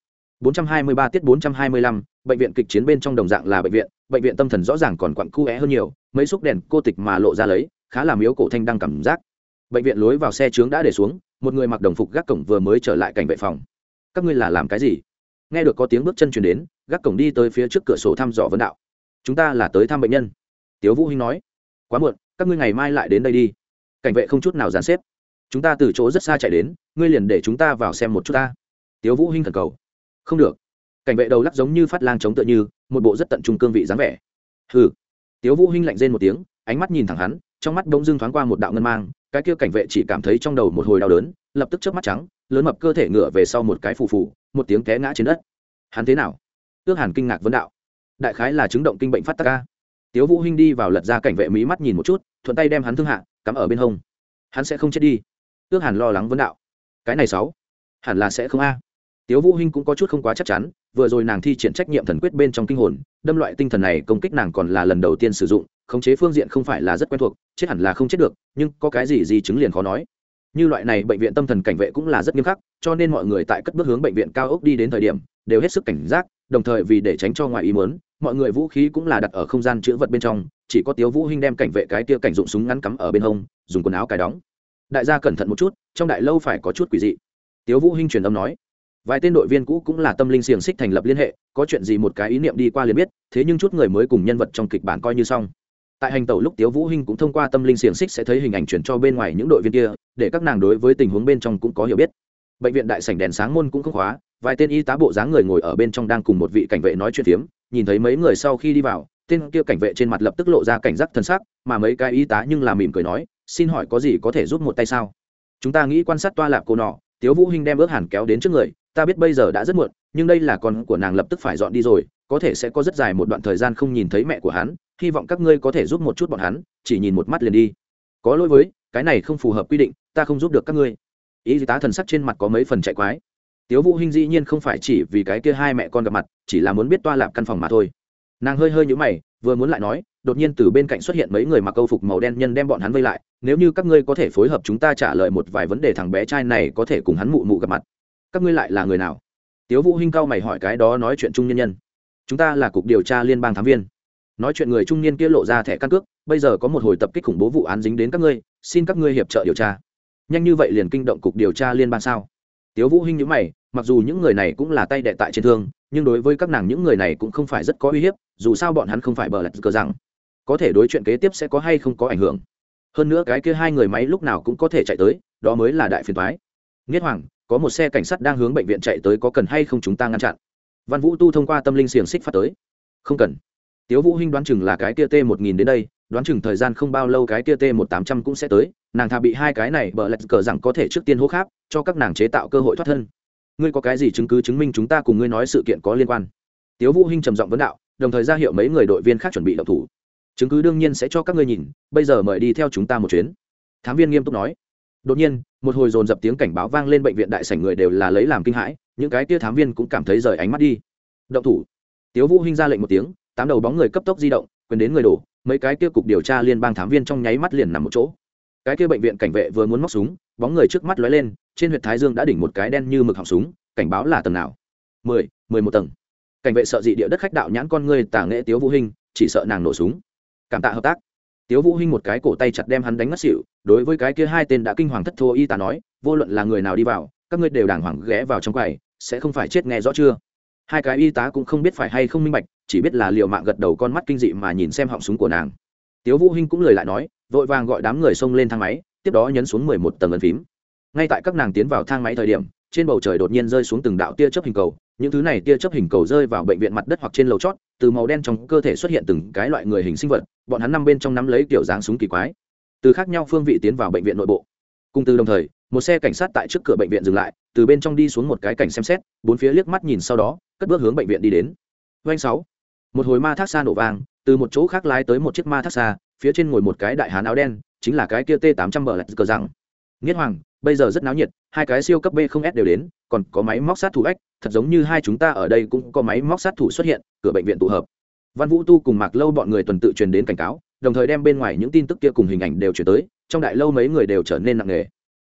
423 tiết 425, bệnh viện kịch chiến bên trong đồng dạng là bệnh viện, bệnh viện tâm thần rõ ràng còn quặn khué hơn nhiều, mấy xúc đèn cô tịch mà lộ ra lấy, khá là miếu cổ thanh đang cảm giác. Bệnh viện lối vào xe trướng đã để xuống, một người mặc đồng phục gác cổng vừa mới trở lại cảnh vệ phòng. Các ngươi là làm cái gì? Nghe được có tiếng bước chân truyền đến, gác cổng đi tới phía trước cửa sổ thăm dò vấn đạo. Chúng ta là tới thăm bệnh nhân. Tiếu Vũ Hinh nói. Quá muộn, các ngươi ngày mai lại đến đây đi. Cảnh vệ không chút nào dàn xếp. Chúng ta từ chỗ rất xa chạy đến, ngươi liền để chúng ta vào xem một chút ta. Tiếu Vũ Hinh thần cầu không được. Cảnh vệ đầu lắc giống như phát lang chống tựa như, một bộ rất tận trung cương vị dáng vẻ. Hừ. Tiếu vũ hinh lạnh rên một tiếng, ánh mắt nhìn thẳng hắn, trong mắt bỗng dưng thoáng qua một đạo ngân mang, cái kia cảnh vệ chỉ cảm thấy trong đầu một hồi đau đớn, lập tức chớp mắt trắng, lớn mập cơ thể ngửa về sau một cái phù phù, một tiếng té ngã trên đất. Hắn thế nào? Ước hàn kinh ngạc vấn đạo. Đại khái là chứng động kinh bệnh phát tác ca tiếu vũ hinh đi vào lật ra cảnh vệ mí mắt nhìn một chút, thuận tay đem hắn thương hạ, cắm ở bên hông. Hắn sẽ không chết đi. Ước hàn lo lắng vấn đạo. Cái này sáu, hẳn là sẽ không a tiếu vũ hinh cũng có chút không quá chắc chắn, vừa rồi nàng thi triển trách nhiệm thần quyết bên trong kinh hồn, đâm loại tinh thần này công kích nàng còn là lần đầu tiên sử dụng, khống chế phương diện không phải là rất quen thuộc, chết hẳn là không chết được, nhưng có cái gì gì chứng liền khó nói. Như loại này bệnh viện tâm thần cảnh vệ cũng là rất nghiêm khắc, cho nên mọi người tại cất bước hướng bệnh viện cao ốc đi đến thời điểm, đều hết sức cảnh giác, đồng thời vì để tránh cho ngoài ý muốn, mọi người vũ khí cũng là đặt ở không gian chứa vật bên trong, chỉ có tiếu vũ hinh đem cảnh vệ cái kia cảnh dụng súng ngắn cắm ở bên hông, dùng quần áo cài đóng. Đại gia cẩn thận một chút, trong đại lâu phải có chút quỷ dị. Tiếu vũ hinh truyền âm nói vài tên đội viên cũ cũng là tâm linh xiềng xích thành lập liên hệ, có chuyện gì một cái ý niệm đi qua liền biết, thế nhưng chút người mới cùng nhân vật trong kịch bản coi như xong. Tại hành tẩu lúc tiếu vũ hinh cũng thông qua tâm linh xiềng xích sẽ thấy hình ảnh chuyển cho bên ngoài những đội viên kia, để các nàng đối với tình huống bên trong cũng có hiểu biết. Bệnh viện đại sảnh đèn sáng môn cũng không khóa, vài tên y tá bộ dáng người ngồi ở bên trong đang cùng một vị cảnh vệ nói chuyện tiếm nhìn thấy mấy người sau khi đi vào, tên kia cảnh vệ trên mặt lập tức lộ ra cảnh giác thân sắc, mà mấy cái y tá nhưng là mỉm cười nói, xin hỏi có gì có thể giúp một tay sao? Chúng ta nghĩ quan sát toa lạp cô nọ, tiếu vũ hinh đem ước hàn kéo đến trước người ta biết bây giờ đã rất muộn, nhưng đây là con của nàng lập tức phải dọn đi rồi, có thể sẽ có rất dài một đoạn thời gian không nhìn thấy mẹ của hắn, hy vọng các ngươi có thể giúp một chút bọn hắn, chỉ nhìn một mắt liền đi. Có lỗi với, cái này không phù hợp quy định, ta không giúp được các ngươi. Ý tá thần sắc trên mặt có mấy phần chạy quái. Tiếu vũ hinh dĩ nhiên không phải chỉ vì cái kia hai mẹ con gặp mặt, chỉ là muốn biết toa lạp căn phòng mà thôi. Nàng hơi hơi nhũ mày, vừa muốn lại nói, đột nhiên từ bên cạnh xuất hiện mấy người mặc câu phục màu đen nhân đem bọn hắn vây lại, nếu như các ngươi có thể phối hợp chúng ta trả lời một vài vấn đề thằng bé trai này có thể cùng hắn mụ mụ gặp mặt các ngươi lại là người nào? Tiếu vũ hinh cao mày hỏi cái đó nói chuyện trung nhân nhân. Chúng ta là cục điều tra liên bang thám viên. Nói chuyện người trung niên kia lộ ra thẻ căn cước, bây giờ có một hồi tập kích khủng bố vụ án dính đến các ngươi, xin các ngươi hiệp trợ điều tra. Nhanh như vậy liền kinh động cục điều tra liên bang sao? Tiếu vũ hinh nhíu mày, mặc dù những người này cũng là tay đệ tại trên thương, nhưng đối với các nàng những người này cũng không phải rất có uy hiếp, dù sao bọn hắn không phải bờ lạch cờ rằng. Có thể đối chuyện kế tiếp sẽ có hay không có ảnh hưởng. Hơn nữa cái kia hai người máy lúc nào cũng có thể chạy tới, đó mới là đại phiền toái. Niết hoàng có một xe cảnh sát đang hướng bệnh viện chạy tới có cần hay không chúng ta ngăn chặn? Văn vũ tu thông qua tâm linh xiềng xích phát tới. Không cần. Tiếu vũ hinh đoán chừng là cái kia t một nghìn đến đây, đoán chừng thời gian không bao lâu cái kia t một tám trăm cũng sẽ tới, nàng thà bị hai cái này bờ lạch cờ rằng có thể trước tiên hô khác cho các nàng chế tạo cơ hội thoát thân. Ngươi có cái gì chứng cứ chứng minh chúng ta cùng ngươi nói sự kiện có liên quan? Tiếu vũ hinh trầm giọng vấn đạo, đồng thời ra hiệu mấy người đội viên khác chuẩn bị động thủ. Chứng cứ đương nhiên sẽ cho các ngươi nhìn, bây giờ mời đi theo chúng ta một chuyến. Thám viên nghiêm túc nói đột nhiên, một hồi dồn dập tiếng cảnh báo vang lên bệnh viện đại sảnh người đều là lấy làm kinh hãi, những cái tia thám viên cũng cảm thấy rời ánh mắt đi. Động thủ. Tiếu vũ hinh ra lệnh một tiếng, tám đầu bóng người cấp tốc di động, quyền đến người đổ, mấy cái kia cục điều tra liên bang thám viên trong nháy mắt liền nằm một chỗ. Cái kia bệnh viện cảnh vệ vừa muốn móc súng, bóng người trước mắt lóe lên, trên huyệt thái dương đã đỉnh một cái đen như mực họng súng, cảnh báo là tầng nào? Mười mười một tầng. Cảnh vệ sợ dị địa đất khách đạo nhãn con ngươi tả nghệ tiếu vũ hinh, chỉ sợ nàng nổ súng. Cảm tạ hợp tác tiếu vũ hinh một cái cổ tay chặt đem hắn đánh ngất xỉu, đối với cái kia hai tên đã kinh hoàng thất thô y tá nói, vô luận là người nào đi vào, các ngươi đều đàng hoàng ghé vào trong quầy, sẽ không phải chết nghe rõ chưa? Hai cái y tá cũng không biết phải hay không minh bạch, chỉ biết là liều mạng gật đầu con mắt kinh dị mà nhìn xem họng súng của nàng. Tiếu vũ hinh cũng lời lại nói, vội vàng gọi đám người xông lên thang máy, tiếp đó nhấn xuống mười một tầng ấn phím. Ngay tại các nàng tiến vào thang máy thời điểm, trên bầu trời đột nhiên rơi xuống từng đạo tia chớp hình cầu, những thứ này tia chớp hình cầu rơi vào bệnh viện mặt đất hoặc trên lầu chót từ màu đen trong cơ thể xuất hiện từng cái loại người hình sinh vật, bọn hắn nằm bên trong nắm lấy kiểu dáng súng kỳ quái. Từ khác nhau phương vị tiến vào bệnh viện nội bộ. Cùng từ đồng thời, một xe cảnh sát tại trước cửa bệnh viện dừng lại, từ bên trong đi xuống một cái cảnh xem xét, bốn phía liếc mắt nhìn sau đó, cất bước hướng bệnh viện đi đến. Doanh sáu. Một hồi ma thác xa nổ vang, từ một chỗ khác lái tới một chiếc ma thác xa, phía trên ngồi một cái đại hán áo đen, chính là cái kia t tám trăm bờ lạch cờ rằng nghiết hoàng bây giờ rất náo nhiệt, hai cái siêu cấp b không s đều đến, còn có máy móc sát thủ ách, thật giống như hai chúng ta ở đây cũng có máy móc sát thủ xuất hiện, cửa bệnh viện tụ hợp. Văn vũ tu cùng mạc lâu bọn người tuần tự truyền đến cảnh cáo, đồng thời đem bên ngoài những tin tức kia cùng hình ảnh đều chuyển tới, trong đại lâu mấy người đều trở nên nặng nề.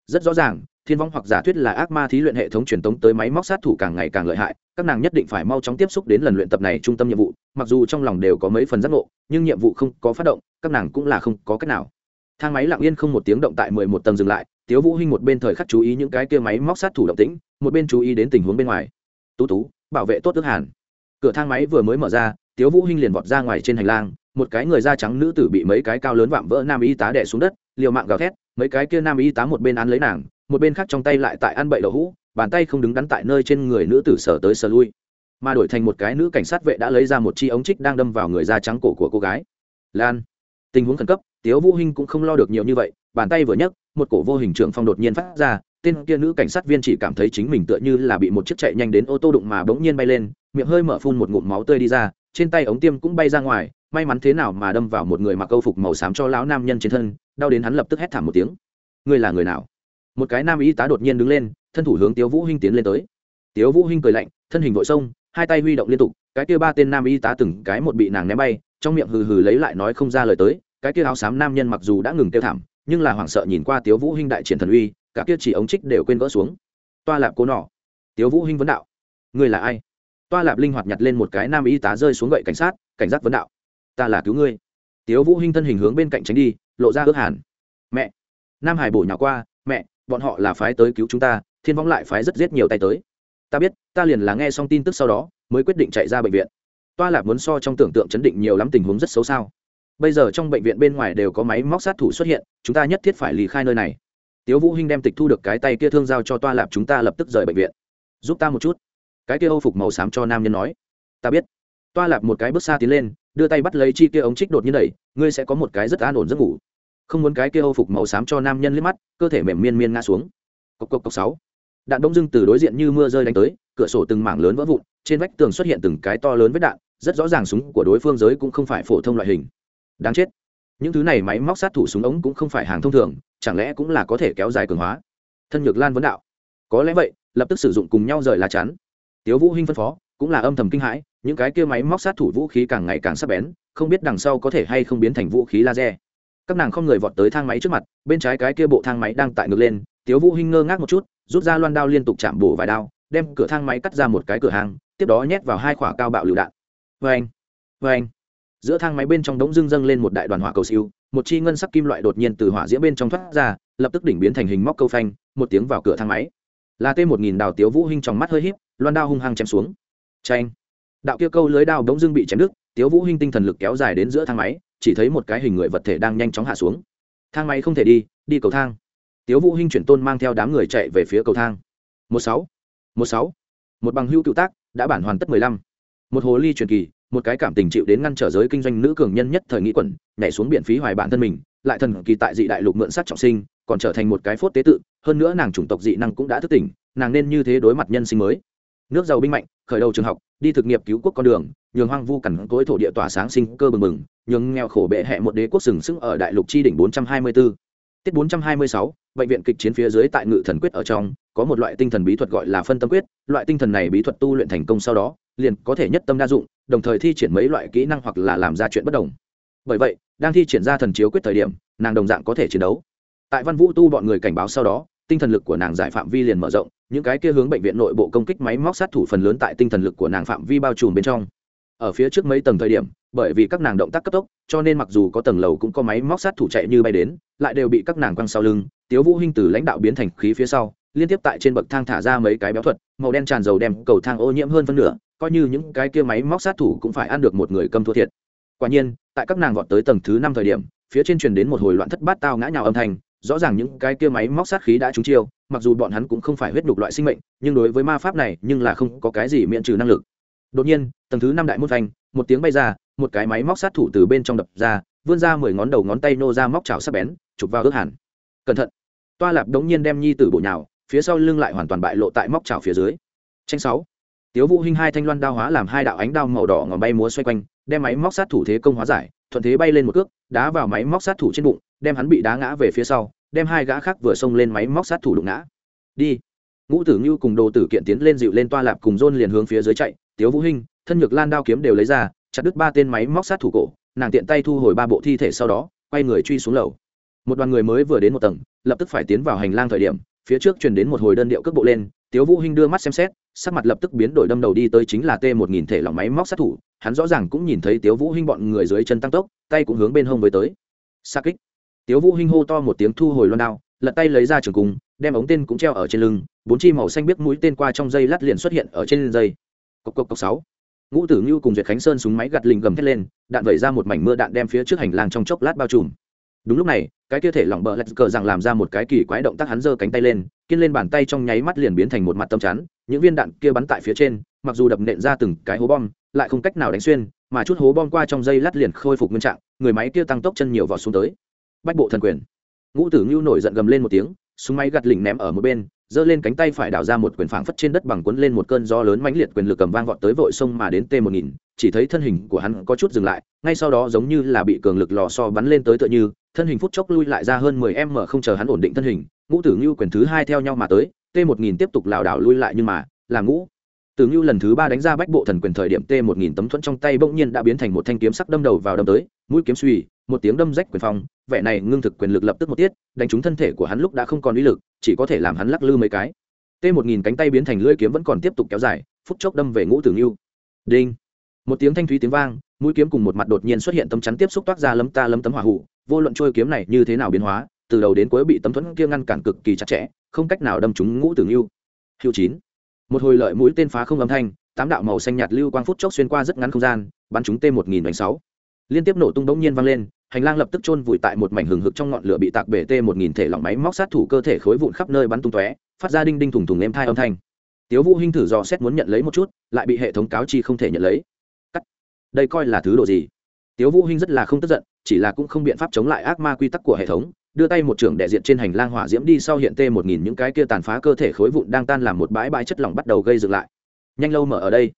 Rất rõ ràng, thiên vong hoặc giả thuyết là ác ma thí luyện hệ thống truyền tống tới máy móc sát thủ càng ngày càng lợi hại, các nàng nhất định phải mau chóng tiếp xúc đến lần luyện tập này trung tâm nhiệm vụ, mặc dù trong lòng đều có mấy phần giác ngộ, nhưng nhiệm vụ không có phát động, các nàng cũng là không có cách nào. Thang máy lặng yên không một tiếng động tại mười một tầng dừng lại tiếu vũ hinh một bên thời khắc chú ý những cái kia máy móc sát thủ động tĩnh, một bên chú ý đến tình huống bên ngoài. Tú tú, bảo vệ tốt ước hàn. Cửa thang máy vừa mới mở ra, tiếu vũ hinh liền vọt ra ngoài trên hành lang, một cái người da trắng nữ tử bị mấy cái cao lớn vạm vỡ nam y tá đè xuống đất, liều mạng gào thét, mấy cái kia nam y tá một bên án lấy nàng, một bên khác trong tay lại tại ăn bậy đậu hũ, bàn tay không đứng đắn tại nơi trên người nữ tử sở tới sở lui. Mà đổi thành một cái nữ cảnh sát vệ đã lấy ra một chi ống trích đang đâm vào người da trắng cổ của cô gái. Lan, tình huống khẩn cấp, tiếu vũ hinh cũng không lo được nhiều như vậy, bàn tay vừa nhấc một cổ vô hình trưởng phong đột nhiên phát ra, tên kia nữ cảnh sát viên chỉ cảm thấy chính mình tựa như là bị một chiếc chạy nhanh đến ô tô đụng mà bỗng nhiên bay lên, miệng hơi mở phun một ngụm máu tươi đi ra, trên tay ống tiêm cũng bay ra ngoài, may mắn thế nào mà đâm vào một người mặc câu phục màu xám cho lão nam nhân trên thân, đau đến hắn lập tức hét thảm một tiếng. Ngươi là người nào? Một cái nam y tá đột nhiên đứng lên, thân thủ hướng tiếu vũ hinh tiến lên tới. Tiếu vũ hinh cười lạnh, thân hình vội sông hai tay huy động liên tục, cái kia ba tên nam y tá từng cái một bị nàng ném bay, trong miệng hừ hừ lấy lại nói không ra lời tới, cái kia áo xám nam nhân mặc dù đã ngừng tiêu thảm nhưng là hoảng sợ nhìn qua tiếu vũ hinh đại triển thần uy, cả kia chỉ ống trích đều quên vỡ xuống. Toa lạp cố nọ. Tiếu vũ hinh vấn đạo. Ngươi là ai? Toa lạp linh hoạt nhặt lên một cái nam y tá rơi xuống gậy cảnh sát, cảnh giác vấn đạo. Ta là cứu ngươi. Tiếu vũ hinh thân hình hướng bên cạnh tránh đi, lộ ra ước hàn. Mẹ. Nam hải bổ nhào qua, mẹ, bọn họ là phái tới cứu chúng ta, thiên võng lại phái rất giết nhiều tay tới. Ta biết, ta liền là nghe xong tin tức sau đó, mới quyết định chạy ra bệnh viện. Toa lạp muốn so trong tưởng tượng chấn định nhiều lắm tình huống rất xấu sao bây giờ trong bệnh viện bên ngoài đều có máy móc sát thủ xuất hiện, chúng ta nhất thiết phải lì khai nơi này. Tiếu vũ hinh đem tịch thu được cái tay kia thương giao cho toa lạp chúng ta lập tức rời bệnh viện. Giúp ta một chút. Cái kia âu phục màu xám cho nam nhân nói. Ta biết. Toa lạp một cái bước xa tiến lên, đưa tay bắt lấy chi kia ống trích đột nhiên đẩy, ngươi sẽ có một cái rất an ổn giấc ngủ. Không muốn cái kia âu phục màu xám cho nam nhân liếc mắt, cơ thể mềm miên miên ngã xuống. Cộc cộc cộc sáu. Đạn đông dưng từ đối diện như mưa rơi đánh tới, cửa sổ từng mảng lớn vỡ vụn, trên vách tường xuất hiện từng cái to lớn vết đạn, rất rõ ràng súng của đối phương giới cũng không phải phổ thông loại hình đáng chết. Những thứ này máy móc sát thủ súng ống cũng không phải hàng thông thường, chẳng lẽ cũng là có thể kéo dài cường hóa? Thân nhược lan vấn đạo. Có lẽ vậy, lập tức sử dụng cùng nhau rời lá chắn. Tiếu vũ hinh phân phó, cũng là âm thầm kinh hãi, những cái kia máy móc sát thủ vũ khí càng ngày càng sắc bén, không biết đằng sau có thể hay không biến thành vũ khí laser. Các nàng không người vọt tới thang máy trước mặt, bên trái cái kia bộ thang máy đang tại ngược lên, tiếu vũ hinh ngơ ngác một chút, rút ra loan đao liên tục chạm bổ vài đao, đem cửa thang máy cắt ra một cái cửa hàng, tiếp đó nhét vào hai quả cao bạo lựu đạn. Vê anh vê anh giữa thang máy bên trong đống dưng dâng lên một đại đoàn hỏa cầu siêu, một chi ngân sắc kim loại đột nhiên từ hỏa diễm bên trong thoát ra, lập tức đỉnh biến thành hình móc câu phanh, một tiếng vào cửa thang máy. Là t một nghìn đào tiếu vũ hinh trong mắt hơi híp, loan đao hung hăng chém xuống. Tranh đạo kia câu lưới đao đống dưng bị chém đứt, tiếu vũ hinh tinh thần lực kéo dài đến giữa thang máy, chỉ thấy một cái hình người vật thể đang nhanh chóng hạ xuống. Thang máy không thể đi đi cầu thang. Tiếu vũ hinh chuyển tôn mang theo đám người chạy về phía cầu thang. Một sáu. Một sáu. Một bằng hưu cựu tác, đã bản hoàn tất mười lăm. Một hồ ly truyền kỳ một cái cảm tình chịu đến ngăn trở giới kinh doanh nữ cường nhân nhất thời nghĩ quẩn nhảy xuống biển phí hoài bản thân mình lại thần kỳ tại dị đại lục mượn sắc trọng sinh còn trở thành một cái phốt tế tự hơn nữa nàng chủng tộc dị năng cũng đã thức tỉnh nàng nên như thế đối mặt nhân sinh mới nước giàu binh mạnh khởi đầu trường học đi thực nghiệp cứu quốc con đường nhường hoang vu cằn cỗi thổ địa tỏa sáng sinh cơ bừng bừng nhường nghèo khổ bệ hẹ một đế quốc sừng sững ở đại lục chi đỉnh 424. tiết 426, bệnh viện kịch chiến phía dưới tại ngự thần quyết ở trong có một loại tinh thần bí thuật gọi là phân tâm quyết loại tinh thần này bí thuật tu luyện thành công sau đó liền có thể nhất tâm đa dụng đồng thời thi triển mấy loại kỹ năng hoặc là làm ra chuyện bất đồng. Bởi vậy, đang thi triển ra thần chiếu quyết thời điểm, nàng đồng dạng có thể chiến đấu. Tại văn vũ tu bọn người cảnh báo sau đó, tinh thần lực của nàng giải phạm vi liền mở rộng, những cái kia hướng bệnh viện nội bộ công kích máy móc sát thủ phần lớn tại tinh thần lực của nàng phạm vi bao trùm bên trong. Ở phía trước mấy tầng thời điểm, bởi vì các nàng động tác cấp tốc, cho nên mặc dù có tầng lầu cũng có máy móc sát thủ chạy như bay đến, lại đều bị các nàng quăng sau lưng, tiếu vũ hinh từ lãnh đạo biến thành khí phía sau, liên tiếp tại trên bậc thang thả ra mấy cái béo thuật, màu đen tràn dầu đem cầu thang ô nhiễm hơn phân nửa coi như những cái kia máy móc sát thủ cũng phải ăn được một người cầm thua thiệt. Quả nhiên, tại các nàng vọt tới tầng thứ năm thời điểm, phía trên truyền đến một hồi loạn thất bát tao ngã nhào âm thanh, rõ ràng những cái kia máy móc sát khí đã trúng chiêu, mặc dù bọn hắn cũng không phải huyết đục loại sinh mệnh, nhưng đối với ma pháp này, nhưng là không có cái gì miễn trừ năng lực. Đột nhiên, tầng thứ năm đại môn phanh, một tiếng bay ra, một cái máy móc sát thủ từ bên trong đập ra, vươn ra mười ngón đầu ngón tay nô ra móc chảo sắc bén, chụp vào ước hẳn cẩn thận. Toa lạp đống nhiên đem nhi tử bộ nhào, phía sau lưng lại hoàn toàn bại lộ tại móc chảo phía dưới. Tranh sáu tiếu vũ hinh hai thanh loan đao hóa làm hai đạo ánh đao màu đỏ ngòm bay múa xoay quanh, đem máy móc sát thủ thế công hóa giải, thuận thế bay lên một cước, đá vào máy móc sát thủ trên bụng, đem hắn bị đá ngã về phía sau, đem hai gã khác vừa xông lên máy móc sát thủ đụng ngã. Đi. Ngũ tử ngưu cùng đồ tử kiện tiến lên dịu lên toa lạp cùng rôn liền hướng phía dưới chạy, tiếu vũ hinh, thân nhược lan đao kiếm đều lấy ra, chặt đứt ba tên máy móc sát thủ cổ, nàng tiện tay thu hồi ba bộ thi thể sau đó, quay người truy xuống lầu. Một đoàn người mới vừa đến một tầng, lập tức phải tiến vào hành lang thời điểm, phía trước truyền đến một hồi đơn điệu cước bộ lên, tiếu vũ hinh đưa mắt xem xét sắc mặt lập tức biến đổi đâm đầu đi tới chính là t một nghìn thể lỏng máy móc sát thủ, hắn rõ ràng cũng nhìn thấy tiếu vũ hinh bọn người dưới chân tăng tốc, tay cũng hướng bên hông với tới. Xa kích. Tiếu vũ hinh hô to một tiếng thu hồi loan đao, lật tay lấy ra trường cung, đem ống tên cũng treo ở trên lưng, bốn chi màu xanh biết mũi tên qua trong dây lát liền xuất hiện ở trên dây. Cộc cộc cộc sáu. Ngũ tử ngưu cùng duyệt khánh sơn súng máy gặt lình gầm thét lên, đạn vẩy ra một mảnh mưa đạn đem phía trước hành lang trong chốc lát bao trùm đúng lúc này, cái kia thể lỏng bờ lạch cờ rằng làm ra một cái kỳ quái động tác hắn giơ cánh tay lên, kiên lên bàn tay trong nháy mắt liền biến thành một mặt tâm chắn, những viên đạn kia bắn tại phía trên, mặc dù đập nện ra từng cái hố bom, lại không cách nào đánh xuyên, mà chút hố bom qua trong dây lát liền khôi phục nguyên trạng, người máy kia tăng tốc chân nhiều vào xuống tới. Bách bộ thần quyền. Ngũ tử ngưu nổi giận gầm lên một tiếng, súng máy gặt lỉnh ném ở một bên giơ lên cánh tay phải đảo ra một quyền phảng phất trên đất bằng cuốn lên một cơn gió lớn mãnh liệt quyền lực cầm vang vọt tới vội sông mà đến t một nghìn, chỉ thấy thân hình của hắn có chút dừng lại, ngay sau đó giống như là bị cường lực lò xo bắn lên tới tựa như, thân hình phút chốc lui lại ra hơn mười m không chờ hắn ổn định thân hình, ngũ tử như quyền thứ hai theo nhau mà tới, t một nghìn tiếp tục lảo đảo lui lại nhưng mà, là ngũ tử ngưu lần thứ ba đánh ra bách bộ thần quyền thời điểm t một nghìn tấm thuẫn trong tay bỗng nhiên đã biến thành một thanh kiếm sắc đâm đầu vào đâm tới mũi kiếm suy một tiếng đâm rách quyền phong vẻ này ngưng thực quyền lực lập tức một tiết đánh trúng thân thể của hắn lúc đã không còn uy lực chỉ có thể làm hắn lắc lư mấy cái. T một nghìn cánh tay biến thành lưỡi kiếm vẫn còn tiếp tục kéo dài phút chốc đâm về ngũ tử ngưu. Đinh! Một tiếng thanh thúy tiếng vang mũi kiếm cùng một mặt đột nhiên xuất hiện tấm chắn tiếp xúc toát ra lấm ta lấm tấm hỏa hủ, vô luận trôi kiếm này như thế nào biến hóa từ đầu đến cuối bị tấm thuẫn kia ngăn cản cực kỳ chặt chẽ không cách nào đâm trúng ngũ tử ngưu. Hữu chín một hồi lợi mũi tên phá không âm thanh, tám đạo màu xanh nhạt lưu quang phút chốc xuyên qua rất ngắn không gian, bắn trúng t một nghìn sáu. Liên tiếp nổ tung bỗng nhiên vang lên, hành lang lập tức chôn vùi tại một mảnh hừng hực trong ngọn lửa bị tạc bể t một nghìn thể lỏng máy móc sát thủ cơ thể khối vụn khắp nơi bắn tung tóe, phát ra đinh đinh thủng thủng êm thai âm thanh. Tiếu vũ hinh thử dò xét muốn nhận lấy một chút, lại bị hệ thống cáo chi không thể nhận lấy. Cắt. Đây coi là thứ độ gì? Tiếu vũ hinh rất là không tức giận, chỉ là cũng không biện pháp chống lại ác ma quy tắc của hệ thống đưa tay một trưởng đệ diện trên hành lang hỏa diễm đi sau hiện tê một nghìn những cái kia tàn phá cơ thể khối vụn đang tan làm một bãi bãi chất lỏng bắt đầu gây dựng lại. Nhanh lâu mở ở đây.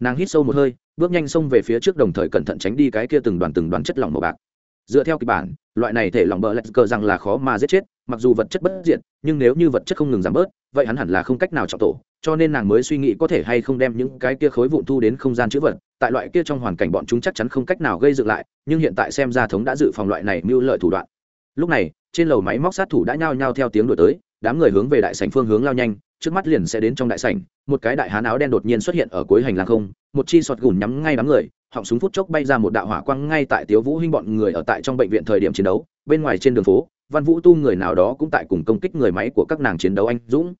Nàng hít sâu một hơi, bước nhanh xông về phía trước đồng thời cẩn thận tránh đi cái kia từng đoàn từng đoàn chất lỏng màu bạc. Dựa theo kịch bản, loại này thể lỏng bờ lạch cờ rằng là khó mà giết chết, mặc dù vật chất bất diện nhưng nếu như vật chất không ngừng giảm bớt, vậy hắn hẳn là không cách nào trọng tổ, cho nên nàng mới suy nghĩ có thể hay không đem những cái kia khối vụn thu đến không gian chữ vật. Tại loại kia trong hoàn cảnh bọn chúng chắc chắn không cách nào gây dựng lại, nhưng hiện tại xem ra thống đã dự phòng loại này mưu lợi thủ đoạn lúc này, trên lầu máy móc sát thủ đã nhao nhao theo tiếng đổi tới, đám người hướng về đại sảnh phương hướng lao nhanh, trước mắt liền sẽ đến trong đại sảnh, một cái đại hán áo đen đột nhiên xuất hiện ở cuối hành lang không, một chi sọt gùn nhắm ngay đám người, họng súng phút chốc bay ra một đạo hỏa quang ngay tại tiếu vũ hinh bọn người ở tại trong bệnh viện thời điểm chiến đấu, bên ngoài trên đường phố, văn vũ tu người nào đó cũng tại cùng công kích người máy của các nàng chiến đấu anh dũng.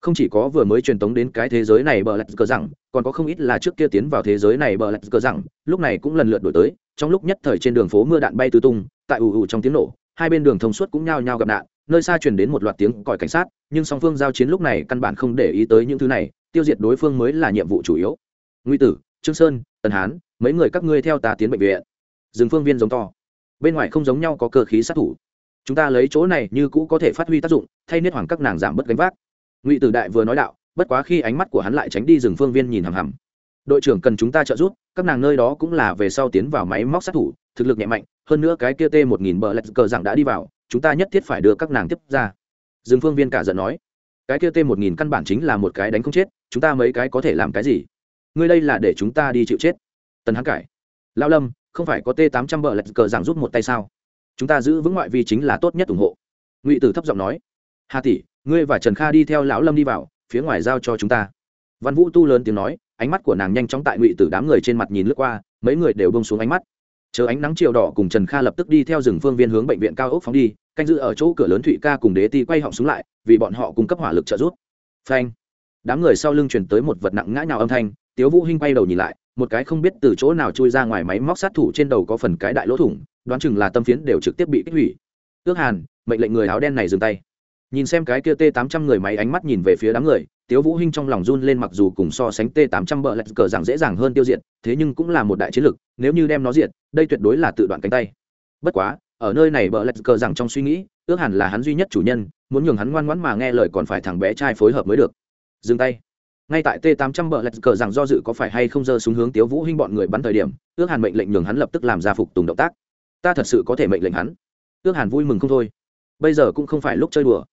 Không chỉ có vừa mới truyền tống đến cái thế giới này bờ lạch cờ rằng, còn có không ít là trước kia tiến vào thế giới này bờ lạch cờ rằng, lúc này cũng lần lượt đổi tới, trong lúc nhất thời trên đường phố mưa đạn bay tứ tung, tại ù ù trong tiếng nổ hai bên đường thông suốt cũng nhao nhao gặp nạn, nơi xa truyền đến một loạt tiếng còi cảnh sát, nhưng song phương giao chiến lúc này căn bản không để ý tới những thứ này, tiêu diệt đối phương mới là nhiệm vụ chủ yếu. Nguy tử, trương sơn, tần hán, mấy người các ngươi theo ta tiến bệnh viện. Dừng phương viên giống to. Bên ngoài không giống nhau có cơ khí sát thủ. Chúng ta lấy chỗ này như cũ có thể phát huy tác dụng, thay niết hoàng các nàng giảm bớt gánh vác. Ngụy tử đại vừa nói đạo, bất quá khi ánh mắt của hắn lại tránh đi rừng phương viên nhìn hằm hằm. Đội trưởng cần chúng ta trợ giúp, các nàng nơi đó cũng là về sau tiến vào máy móc sát thủ, thực lực nhẹ mạnh hơn nữa cái kia t một nghìn bờ lạch cờ rằng đã đi vào, chúng ta nhất thiết phải đưa các nàng tiếp ra. Dương phương viên cả giận nói, cái kia t một nghìn căn bản chính là một cái đánh không chết, chúng ta mấy cái có thể làm cái gì? Ngươi đây là để chúng ta đi chịu chết. Tần hán cải lao lâm, không phải có t tám trăm bờ lạch cờ rằng rút một tay sao? Chúng ta giữ vững ngoại vi chính là tốt nhất ủng hộ. Ngụy tử thấp giọng nói, hà tỷ, ngươi và trần kha đi theo lão lâm đi vào, phía ngoài giao cho chúng ta. Văn vũ tu lớn tiếng nói, ánh mắt của nàng nhanh chóng tại ngụy tử đám người trên mặt nhìn lướt qua, mấy người đều bông xuống ánh mắt chờ ánh nắng chiều đỏ cùng trần kha lập tức đi theo rừng phương viên hướng bệnh viện cao ốc phóng đi, canh giữ ở chỗ cửa lớn thụy ca cùng đế ti quay họng xuống lại, vì bọn họ cung cấp hỏa lực trợ giúp. Phanh. Đám người sau lưng chuyển tới một vật nặng ngã nhào âm thanh, tiếu vũ hinh quay đầu nhìn lại, một cái không biết từ chỗ nào chui ra ngoài máy móc sát thủ trên đầu có phần cái đại lỗ thủng, đoán chừng là tâm phiến đều trực tiếp bị kích hủy. Ước hàn, mệnh lệnh người áo đen này dừng tay. Nhìn xem cái kia t 800 người máy ánh mắt nhìn về phía đám người tiếu vũ hinh trong lòng run lên mặc dù cùng so sánh t 800 bờ lạch cờ rằng dễ dàng hơn tiêu diệt, thế nhưng cũng là một đại chiến lực nếu như đem nó diệt, đây tuyệt đối là tự đoạn cánh tay. Bất quá, ở nơi này bờ lạch cờ rằng trong suy nghĩ, ước hẳn là hắn duy nhất chủ nhân, muốn nhường hắn ngoan ngoãn mà nghe lời còn phải thằng bé trai phối hợp mới được. Dừng tay. Ngay tại t 800 bờ lạch cờ rằng do dự có phải hay không giơ xuống hướng tiếu vũ hinh bọn người bắn thời điểm, ước hẳn mệnh lệnh nhường hắn lập tức làm ra phục tùng động tác. Ta thật sự có thể mệnh lệnh hắn. Ước hẳn vui mừng không thôi. Bây giờ cũng không phải lúc chơi đùa.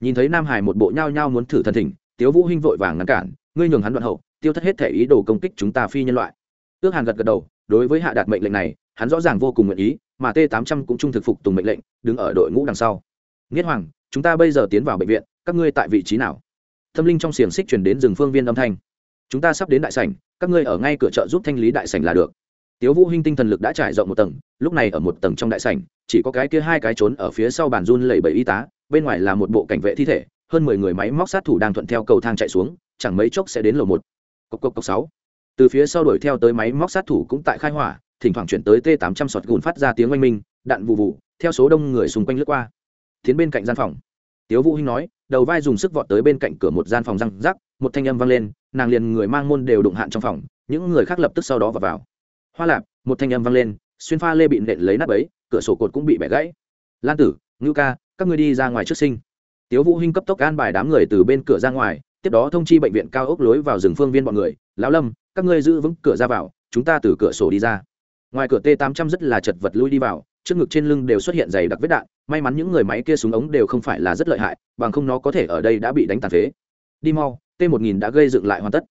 Nhìn thấy nam hải một bộ nhao nhao muốn thử thần thỉnh tiếu vũ hinh vội vàng ngăn cản, ngươi nhường hắn đoạn hậu, tiêu thất hết thể ý đồ công kích chúng ta phi nhân loại. Tước hàn gật gật đầu, đối với hạ đạt mệnh lệnh này, hắn rõ ràng vô cùng nguyện ý, mà t 800 cũng trung thực phục tùng mệnh lệnh, đứng ở đội ngũ đằng sau. Nghiệt hoàng, chúng ta bây giờ tiến vào bệnh viện, các ngươi tại vị trí nào? Tâm linh trong xiềng xích truyền đến rừng phương viên âm thanh. Chúng ta sắp đến đại sảnh, các ngươi ở ngay cửa chợ giúp thanh lý đại sảnh là được. Tiếu vũ hinh tinh thần lực đã trải rộng một tầng, lúc này ở một tầng trong đại sảnh, chỉ có cái kia hai cái trốn ở phía sau bàn run lẩy bẩy y tá, bên ngoài là một bộ cảnh vệ thi thể hơn mười người máy móc sát thủ đang thuận theo cầu thang chạy xuống, chẳng mấy chốc sẽ đến lầu một. Cốc cốc cốc sáu. Từ phía sau đuổi theo tới máy móc sát thủ cũng tại khai hỏa, thỉnh thoảng chuyển tới t 800 sọt gùn phát ra tiếng oanh minh, đạn vụ vụ theo số đông người xung quanh lướt qua. Tiến bên cạnh gian phòng. Tiếu vũ hinh nói, đầu vai dùng sức vọt tới bên cạnh cửa một gian phòng răng rắc, một thanh âm vang lên, nàng liền người mang môn đều đụng hạn trong phòng, những người khác lập tức sau đó vào vào. Hoa lạp, một thanh âm vang lên, xuyên pha lê bị nện lấy nắp ấy, cửa sổ cột cũng bị bẻ gãy. Lan tử, ngưu ca, các ngươi đi ra ngoài trước sinh tiếu vũ hinh cấp tốc an bài đám người từ bên cửa ra ngoài, tiếp đó thông chi bệnh viện cao ốc lối vào rừng phương viên bọn người, lão lâm, các ngươi giữ vững cửa ra vào, chúng ta từ cửa sổ đi ra. Ngoài cửa t 800 rất là chật vật lui đi vào, trước ngực trên lưng đều xuất hiện dày đặc vết đạn, may mắn những người máy kia súng ống đều không phải là rất lợi hại, bằng không nó có thể ở đây đã bị đánh tàn phế. Đi mau, t 1000 đã gây dựng lại hoàn tất.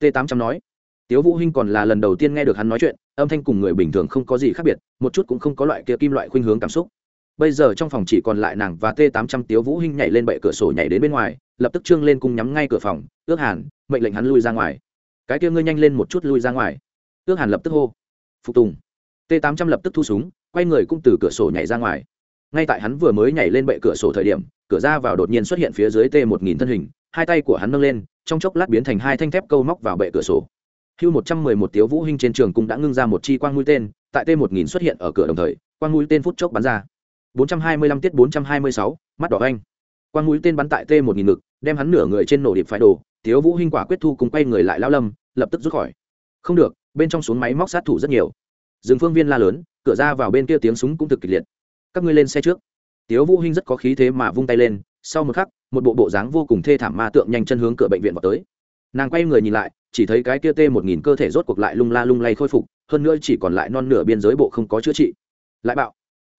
T 800 nói. Tiếu vũ hinh còn là lần đầu tiên nghe được hắn nói chuyện, âm thanh cùng người bình thường không có gì khác biệt, một chút cũng không có loại kia kim loại khuynh hướng cảm xúc bây giờ trong phòng chỉ còn lại nàng và t 800 tiếu vũ hinh nhảy lên bệ cửa sổ nhảy đến bên ngoài, lập tức trương lên cung nhắm ngay cửa phòng, ước hàn, mệnh lệnh hắn lui ra ngoài. Cái kia ngươi nhanh lên một chút lui ra ngoài. Ước hàn lập tức hô. Phục tùng. T 800 lập tức thu súng, quay người cũng từ cửa sổ nhảy ra ngoài. Ngay tại hắn vừa mới nhảy lên bệ cửa sổ thời điểm, cửa ra vào đột nhiên xuất hiện phía dưới t 1000 thân hình, hai tay của hắn nâng lên, trong chốc lát biến thành hai thanh thép câu móc vào bệ cửa sổ. Hưu một trăm mười một tiếu vũ hinh trên trường cung đã ngưng ra một chi quang mũi tên, tại t một nghìn xuất hiện ở cửa đồng thời, quang mũi tên phút chốc bắn ra bốn trăm hai mươi lăm tiết bốn trăm hai mươi sáu, mắt đỏ anh. Quang mũi tên bắn tại t một nghìn ngực, đem hắn nửa người trên nổ điệp phải đồ tiếu vũ hinh quả quyết thu cùng quay người lại lao lâm, lập tức rút khỏi. Không được, bên trong xuống máy móc sát thủ rất nhiều. Dương phương viên la lớn, cửa ra vào bên kia tiếng súng cũng thực kịch liệt. Các ngươi lên xe trước. Tiếu vũ hinh rất có khí thế mà vung tay lên, sau một khắc, một bộ bộ dáng vô cùng thê thảm ma tượng nhanh chân hướng cửa bệnh viện vọt tới. Nàng quay người nhìn lại, chỉ thấy cái kia t một nghìn cơ thể rốt cuộc lại lung la lung lay khôi phục, hơn nữa chỉ còn lại non nửa biên giới bộ không có chữa trị. Lại bạo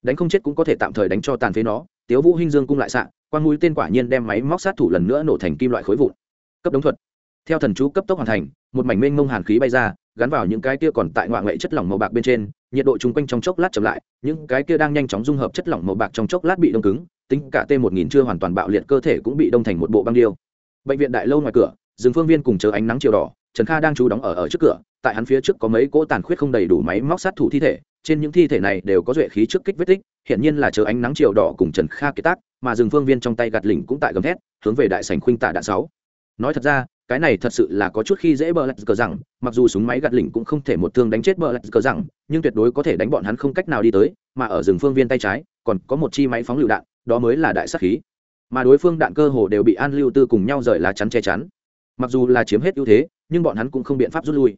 đánh không chết cũng có thể tạm thời đánh cho tàn phế nó, tiếu vũ hinh dương cung lại xạ, quang mũi tên quả nhiên đem máy móc sát thủ lần nữa nổ thành kim loại khối vụn. Cấp đống thuật. Theo thần chú cấp tốc hoàn thành, một mảnh mênh mông hàn khí bay ra, gắn vào những cái kia còn tại ngoại ngoại chất lỏng màu bạc bên trên, nhiệt độ chung quanh trong chốc lát chậm lại, những cái kia đang nhanh chóng dung hợp chất lỏng màu bạc trong chốc lát bị đông cứng, tính cả t một nghìn chưa hoàn toàn bạo liệt cơ thể cũng bị đông thành một bộ băng điêu. Bệnh viện đại lâu ngoài cửa, rừng phương viên cùng chờ ánh nắng chiều đỏ, trần kha đang trú đóng ở ở trước cửa, tại hắn phía trước có mấy cỗ tàn khuyết không đầy đủ máy móc sát thủ thi thể trên những thi thể này đều có duệ khí trước kích vết tích hiện nhiên là chờ ánh nắng chiều đỏ cùng trần kha kế tác, mà rừng phương viên trong tay gạt lỉnh cũng tại gầm thét, hướng về đại sành khuynh tạ đạn sáu. Nói thật ra, cái này thật sự là có chút khi dễ bờ lạch cờ rằng, mặc dù súng máy gạt lỉnh cũng không thể một thương đánh chết bờ lạch cờ rằng, nhưng tuyệt đối có thể đánh bọn hắn không cách nào đi tới, mà ở rừng phương viên tay trái, còn có một chi máy phóng lựu đạn, đó mới là đại sắc khí. Mà đối phương đạn cơ hồ đều bị an lưu tư cùng nhau rời lá chắn che chắn. Mặc dù là chiếm hết ưu thế, nhưng bọn hắn cũng không biện pháp rút lui.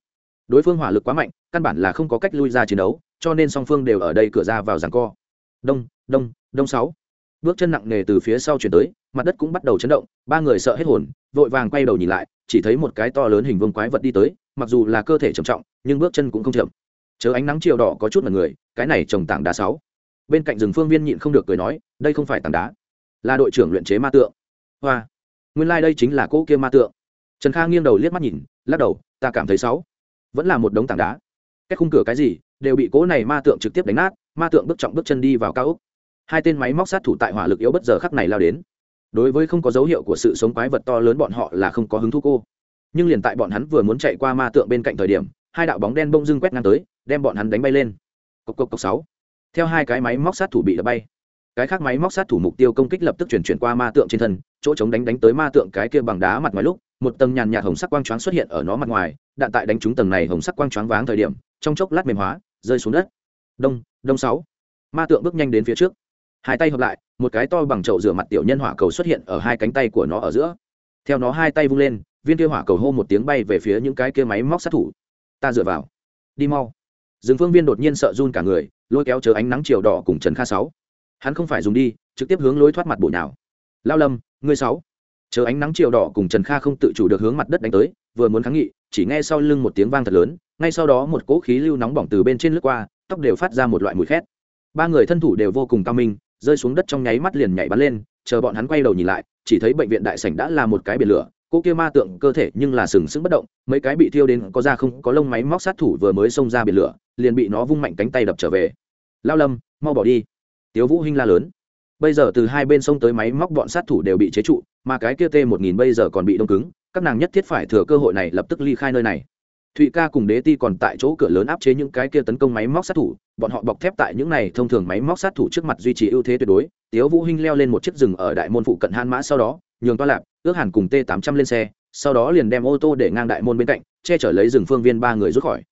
Đối phương hỏa lực quá mạnh, căn bản là không có cách lui ra chiến đấu cho nên song phương đều ở đây cửa ra vào giằng co. Đông đông đông sáu. Bước chân nặng nề từ phía sau chuyển tới, mặt đất cũng bắt đầu chấn động, ba người sợ hết hồn, vội vàng quay đầu nhìn lại, chỉ thấy một cái to lớn hình vương quái vật đi tới, mặc dù là cơ thể trầm trọng, nhưng bước chân cũng không chậm. Chớ ánh nắng chiều đỏ có chút là người, cái này trồng tảng đá sáu. Bên cạnh rừng phương viên nhịn không được cười nói, đây không phải tảng đá, là đội trưởng luyện chế ma tượng. Hoa. Nguyên lai、like、đây chính là cỗ kia ma tượng. Trần kha nghiêng đầu liếc mắt nhìn, lắc đầu, ta cảm thấy sáu. Vẫn là một đống tảng đá cách khung cửa cái gì, đều bị cỗ này ma tượng trực tiếp đánh nát, ma tượng bước trọng bước chân đi vào cao ốc. Hai tên máy móc sát thủ tại hỏa lực yếu bất giờ khắc này lao đến. Đối với không có dấu hiệu của sự sống quái vật to lớn bọn họ là không có hứng thú cô. Nhưng liền tại bọn hắn vừa muốn chạy qua ma tượng bên cạnh thời điểm, hai đạo bóng đen bông dưng quét ngang tới, đem bọn hắn đánh bay lên. Cốc cốc cốc sáu. Theo hai cái máy móc sát thủ bị đập bay, cái khác máy móc sát thủ mục tiêu công kích lập tức chuyển chuyển qua ma tượng trên thân, chỗ chống đánh đánh tới ma tượng cái kia bằng đá mặt ngoài lúc một tầng nhàn nhạt hồng sắc quang choáng xuất hiện ở nó mặt ngoài, đạn tại đánh trúng tầng này hồng sắc quang choáng váng thời điểm, trong chốc lát mềm hóa, rơi xuống đất. Đông đông sáu. Ma tượng bước nhanh đến phía trước. Hai tay hợp lại, một cái to bằng chậu rửa mặt tiểu nhân hỏa cầu xuất hiện ở hai cánh tay của nó ở giữa. Theo nó hai tay vung lên, viên kia hỏa cầu hô một tiếng bay về phía những cái kia máy móc sát thủ. Ta dựa vào. Đi mau. Rừng phương viên đột nhiên sợ run cả người, lôi kéo chờ ánh nắng chiều đỏ cùng trần kha sáu. Hắn không phải dùng đi, trực tiếp hướng lối thoát mặt bụi nào. Lao lâm, ngươi sáu chờ ánh nắng chiều đỏ cùng trần kha không tự chủ được hướng mặt đất đánh tới, vừa muốn kháng nghị, chỉ nghe sau lưng một tiếng vang thật lớn, ngay sau đó một cỗ khí lưu nóng bỏng từ bên trên lướt qua, tóc đều phát ra một loại mùi khét. Ba người thân thủ đều vô cùng cao minh, rơi xuống đất trong nháy mắt liền nhảy bắn lên, chờ bọn hắn quay đầu nhìn lại, chỉ thấy bệnh viện đại sảnh đã là một cái biển lửa cô kia ma tượng cơ thể nhưng là sừng sững bất động, mấy cái bị thiêu đến có da không có lông máy móc sát thủ vừa mới xông ra biển lửa, liền bị nó vung mạnh cánh tay đập trở về. Lao lâm, mau bỏ đi. Tiếu vũ hinh la lớn bây giờ từ hai bên sông tới máy móc bọn sát thủ đều bị chế trụ, mà cái kia t một nghìn bây giờ còn bị đông cứng, các nàng nhất thiết phải thừa cơ hội này lập tức ly khai nơi này. Thụy ca cùng đế ti còn tại chỗ cửa lớn áp chế những cái kia tấn công máy móc sát thủ, bọn họ bọc thép tại những này thông thường máy móc sát thủ trước mặt duy trì ưu thế tuyệt đối. Tiếu vũ hinh leo lên một chiếc rừng ở đại môn phụ cận han mã sau đó, nhường toa lạp ước hàn cùng t 800 lên xe, sau đó liền đem ô tô để ngang đại môn bên cạnh, che chở lấy rừng phương viên ba người rút khỏi.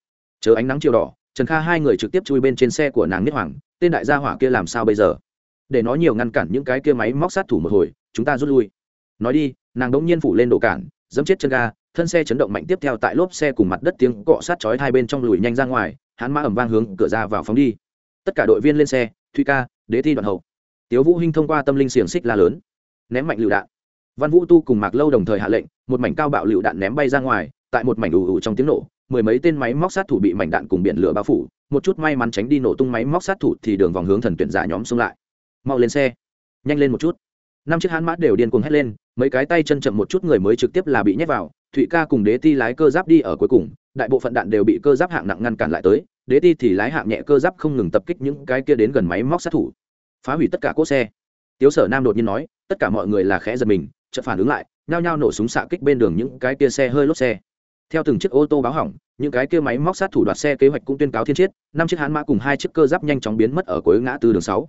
Chờ ánh nắng chiều đỏ, trần kha hai người trực tiếp chui bên trên xe của nàng niết hoàng, tên đại gia hỏa kia làm sao bây giờ? Để nó nhiều ngăn cản những cái kia máy móc sát thủ một hồi, chúng ta rút lui. Nói đi, nàng đống nhiên phủ lên đổ cản, dẫm chết chân ga, thân xe chấn động mạnh tiếp theo tại lốp xe cùng mặt đất tiếng cọ sát chói hai bên trong lùi nhanh ra ngoài, hắn mã ẩm vang hướng cửa ra vào phóng đi. Tất cả đội viên lên xe thuy ca, đế thi đoạn hậu, tiếu vũ hinh thông qua tâm linh xiềng xích la lớn, ném mạnh lựu đạn. Văn vũ tu cùng mạc lâu đồng thời hạ lệnh, một mảnh cao bạo lựu đạn ném bay ra ngoài, tại một mảnh ù ù trong tiếng nổ, mười mấy tên máy móc sát thủ bị mảnh đạn cùng biển lửa bao phủ, một chút may mắn tránh đi nổ tung máy móc sát thủ thì đường vòng hướng thần tuyển giả nhóm xông lại mau lên xe. Nhanh lên một chút. Năm chiếc hãn mã đều điên cuồng hét lên, mấy cái tay chân chậm một chút người mới trực tiếp là bị nhét vào, thụy ca cùng đế ti lái cơ giáp đi ở cuối cùng, đại bộ phận đạn đều bị cơ giáp hạng nặng ngăn cản lại tới, đế ti thì lái hạng nhẹ cơ giáp không ngừng tập kích những cái kia đến gần máy móc sát thủ. Phá hủy tất cả cốt xe. Tiếu sở nam đột nhiên nói, tất cả mọi người là khẽ giật mình, chợt phản ứng lại, nhao nhao nổ súng xạ kích bên đường những cái kia xe hơi lốp xe. Theo từng chiếc ô tô báo hỏng, những cái kia máy móc sát thủ đoạt xe kế hoạch cũng tuyên cáo thiên chiết, năm chiếc hãn mã cùng hai chiếc cơ giáp nhanh chóng biến mất ở cuối ngã tư đường sáu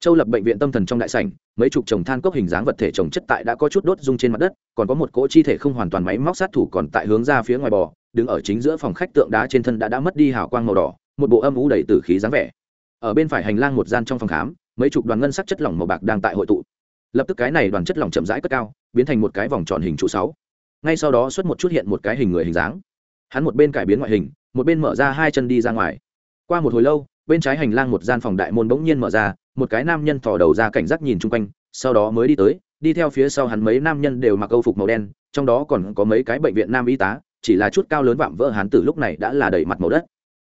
châu lập bệnh viện tâm thần trong đại sảnh, mấy chục chồng than cốc hình dáng vật thể trồng chất tại đã có chút đốt rung trên mặt đất, còn có một cỗ chi thể không hoàn toàn máy móc sát thủ còn tại hướng ra phía ngoài bò, đứng ở chính giữa phòng khách tượng đá trên thân đã đã mất đi hào quang màu đỏ, một bộ âm ú đầy tử khí dáng vẻ. Ở bên phải hành lang một gian trong phòng khám, mấy chục đoàn ngân sắc chất lỏng màu bạc đang tại hội tụ. Lập tức cái này đoàn chất lỏng chậm rãi cất cao, biến thành một cái vòng tròn hình trụ sáu. Ngay sau đó xuất một chút hiện một cái hình người hình dáng. Hắn một bên cải biến ngoại hình, một bên mở ra hai chân đi ra ngoài. Qua một hồi lâu bên trái hành lang một gian phòng đại môn bỗng nhiên mở ra, một cái nam nhân thò đầu ra cảnh giác nhìn chung quanh, sau đó mới đi tới, đi theo phía sau hắn mấy nam nhân đều mặc âu phục màu đen, trong đó còn có mấy cái bệnh viện nam y tá, chỉ là chút cao lớn vạm vỡ hắn từ lúc này đã là đầy mặt màu đất.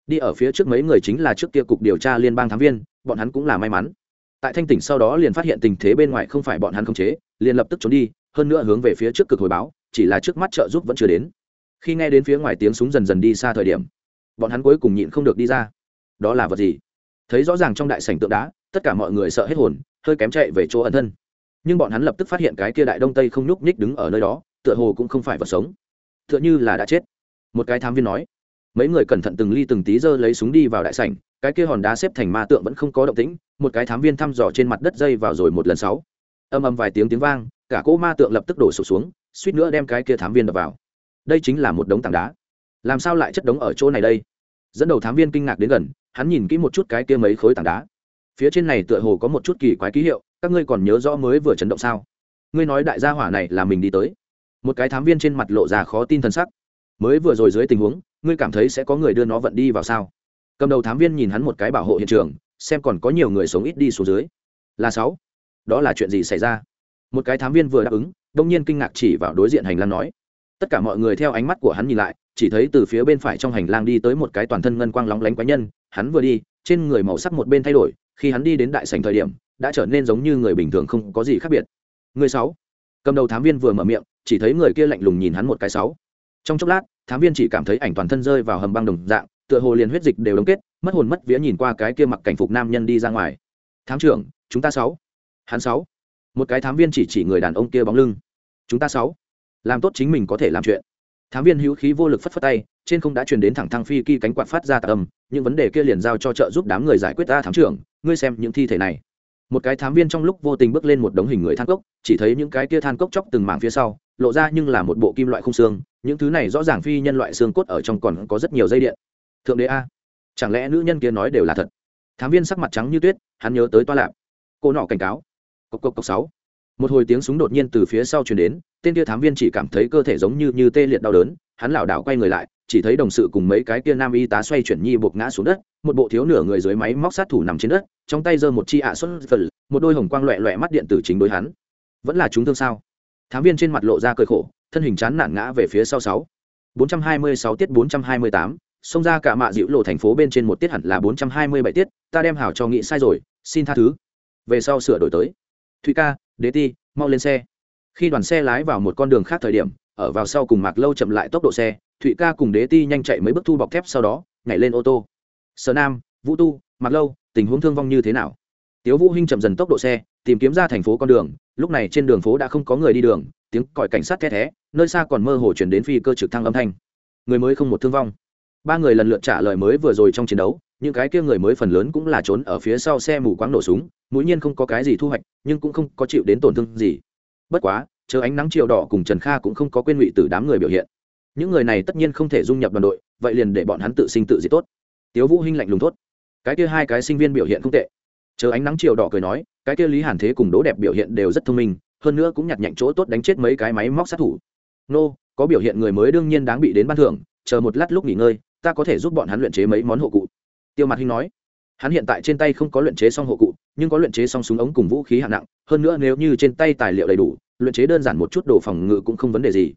Đi ở phía trước mấy người chính là trước kia cục điều tra liên bang thám viên, bọn hắn cũng là may mắn. Tại thanh tỉnh sau đó liền phát hiện tình thế bên ngoài không phải bọn hắn khống chế, liền lập tức trốn đi, hơn nữa hướng về phía trước cực hồi báo, chỉ là trước mắt trợ giúp vẫn chưa đến. Khi nghe đến phía ngoài tiếng súng dần dần đi xa thời điểm, bọn hắn cuối cùng nhịn không được đi ra đó là vật gì? Thấy rõ ràng trong đại sảnh tượng đá, tất cả mọi người sợ hết hồn, hơi kém chạy về chỗ ẩn thân. Nhưng bọn hắn lập tức phát hiện cái kia đại đông tây không nhúc nhích đứng ở nơi đó, tựa hồ cũng không phải vật sống. Tựa như là đã chết. Một cái thám viên nói. Mấy người cẩn thận từng ly từng tí giơ lấy súng đi vào đại sảnh, cái kia hòn đá xếp thành ma tượng vẫn không có động tĩnh, một cái thám viên thăm dò trên mặt đất dây vào rồi một lần sáu. Âm âm vài tiếng tiếng vang, cả cỗ ma tượng lập tức đổ sụp xuống, suýt nữa đem cái kia thám viên đập vào. Đây chính là một đống tảng đá. Làm sao lại chất đống ở chỗ này đây? Dẫn đầu thám viên kinh ngạc đến gần hắn nhìn kỹ một chút cái kia mấy khối tảng đá. Phía trên này tựa hồ có một chút kỳ quái ký hiệu, các ngươi còn nhớ rõ mới vừa chấn động sao? Ngươi nói đại gia hỏa này là mình đi tới. Một cái thám viên trên mặt lộ ra khó tin t h ầ n sắc. Mới vừa rồi dưới tình huống, ngươi cảm thấy sẽ có người đưa nó vận đi vào sao? Cầm đầu thám viên nhìn hắn một cái bảo hộ hiện trường, xem còn có nhiều người sống ít đi xuống dưới. Là sáu. Đó là chuyện gì xảy ra? Một cái thám viên vừa đáp ứng, đông nhiên kinh ngạc chỉ vào đối diện hành lang nói tất cả mọi người theo ánh mắt của hắn nhìn lại, chỉ thấy từ phía bên phải trong hành lang đi tới một cái toàn thân ngân quang lóng lánh quái nhân. Hắn vừa đi, trên người màu sắc một bên thay đổi, khi hắn đi đến đại sảnh thời điểm, đã trở nên giống như người bình thường không có gì khác biệt. Người sáu. Cầm đầu thám viên vừa mở miệng, chỉ thấy người kia lạnh lùng nhìn hắn một cái sáu. Trong chốc lát, thám viên chỉ cảm thấy ảnh toàn thân rơi vào hầm băng đồng dạng, tựa hồ liền huyết dịch đều đóng kết, mất hồn mất vía nhìn qua cái kia mặc cảnh phục nam nhân đi ra ngoài. Thám trưởng, chúng ta sáu. Hắn sáu. Một cái thám viên chỉ chỉ người đàn ông kia bóng lưng. Chúng ta sáu làm tốt chính mình có thể làm chuyện. Thám viên hữu khí vô lực phất phất tay, trên không đã truyền đến thẳng thăng phi kỳ cánh quạt phát ra tạc âm, những vấn đề kia liền giao cho trợ giúp đám người giải quyết ta thám trưởng, ngươi xem những thi thể này. Một cái thám viên trong lúc vô tình bước lên một đống hình người than cốc, chỉ thấy những cái kia than cốc chóc từng mảng phía sau, lộ ra nhưng là một bộ kim loại không xương, những thứ này rõ ràng phi nhân loại xương cốt ở trong còn có rất nhiều dây điện. Thượng đế a, chẳng lẽ nữ nhân kia nói đều là thật? Thám viên sắc mặt trắng như tuyết, hắn nhớ tới toa lạp. Cô nọ cảnh cáo. Cốc cốc cốc sáu một hồi tiếng súng đột nhiên từ phía sau truyền đến, tên kia thám viên chỉ cảm thấy cơ thể giống như như tê liệt đau đớn, hắn lảo đảo quay người lại, chỉ thấy đồng sự cùng mấy cái kia nam y tá xoay chuyển nhi buộc ngã xuống đất, một bộ thiếu nửa người dưới máy móc sát thủ nằm trên đất, trong tay giơ một chi ạ xuất phần một đôi hồng quang loẹ loẹ mắt điện tử chính đối hắn. Vẫn là chúng thương sao? Thám viên trên mặt lộ ra cơi khổ, thân hình chán nản ngã về phía sau sáu. Bốn trăm hai mươi sáu tiết bốn trăm hai mươi tám, xông ra cả mạ dịu lộ thành phố bên trên một tiết hẳn là bốn trăm hai mươi bảy tiết, ta đem hảo cho nghị sai rồi, xin tha thứ. Về sau sửa đổi tới. Thụy ca đế ti, mau lên xe. Khi đoàn xe lái vào một con đường khác thời điểm, ở vào sau cùng mạc lâu chậm lại tốc độ xe, thụy ca cùng đế ti nhanh chạy mấy bước thu bọc thép sau đó, nhảy lên ô tô. Sở nam, vũ tu, mạc lâu, tình huống thương vong như thế nào? Tiếu vũ hinh chậm dần tốc độ xe, tìm kiếm ra thành phố con đường, lúc này trên đường phố đã không có người đi đường, tiếng còi cảnh sát thét thé, nơi xa còn mơ hồ chuyển đến phi cơ trực thăng âm thanh. Người mới không một thương vong. Ba người lần lượt trả lời mới vừa rồi trong chiến đấu những cái kia người mới phần lớn cũng là trốn ở phía sau xe mù quáng nổ súng mũi nhiên không có cái gì thu hoạch nhưng cũng không có chịu đến tổn thương gì. Bất quá chờ ánh nắng chiều đỏ cùng trần kha cũng không có quên ngụy từ đám người biểu hiện. Những người này tất nhiên không thể dung nhập đoàn đội vậy liền để bọn hắn tự sinh tự diệt tốt. Tiếu vũ hinh lạnh lùng tốt, cái kia hai cái sinh viên biểu hiện không tệ. Chờ ánh nắng chiều đỏ cười nói cái kia lý hàn thế cùng đỗ đẹp biểu hiện đều rất thông minh hơn nữa cũng nhặt nhạnh chỗ tốt đánh chết mấy cái máy móc sát thủ. Nô có biểu hiện người mới đương nhiên đáng bị đến ban thưởng chờ một lát lúc nghỉ ngơi ta có thể giúp bọn hắn luyện chế mấy món hộ cụ tiêu mặt hinh nói, hắn hiện tại trên tay không có luyện chế xong hộ cụ, nhưng có luyện chế xong súng ống cùng vũ khí hạng nặng, hơn nữa nếu như trên tay tài liệu đầy đủ, luyện chế đơn giản một chút đồ phòng ngự cũng không vấn đề gì.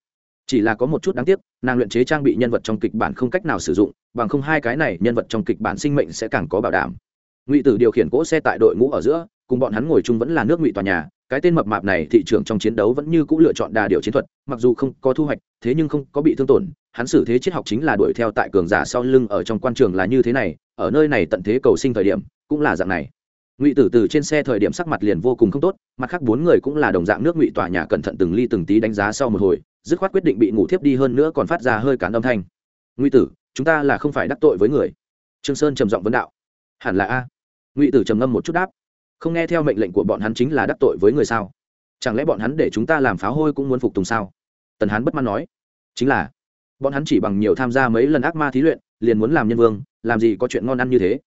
Chỉ là có một chút đáng tiếc, nàng luyện chế trang bị nhân vật trong kịch bản không cách nào sử dụng, bằng không hai cái này nhân vật trong kịch bản sinh mệnh sẽ càng có bảo đảm. Ngụy tử điều khiển cỗ xe tại đội ngũ ở giữa, cùng bọn hắn ngồi chung vẫn là nước ngụy tòa nhà, cái tên mập mạp này thị trường trong chiến đấu vẫn như c ũ lựa chọn đà điều chiến thuật, mặc dù không có thu hoạch, thế nhưng không có bị thương tổn hắn xử thế triết học chính là đuổi theo tại cường giả sau lưng ở trong quan trường là như thế này, ở nơi này tận thế cầu sinh thời điểm, cũng là dạng này. Ngụy tử từ trên xe thời điểm sắc mặt liền vô cùng không tốt, mặt khác bốn người cũng là đồng dạng nước ngụy tòa nhà cẩn thận từng ly từng tí đánh giá sau một hồi, dứt khoát quyết định bị ngủ thiếp đi hơn nữa còn phát ra hơi cán âm thanh. Ngụy tử, chúng ta là không phải đắc tội với người. Trương sơn trầm giọng vấn đạo. Hẳn là a. Ngụy tử trầm ngâm một chút đáp. Không nghe theo mệnh lệnh của bọn hắn chính là đắc tội với người sao? Chẳng lẽ bọn hắn để chúng ta làm pháo hôi cũng muốn phục tùng sao? Tần hán bất mãn nói. Chính là bọn hắn chỉ bằng nhiều tham gia mấy lần ác ma thí luyện, liền muốn làm nhân vương, làm gì có chuyện ngon ăn như thế.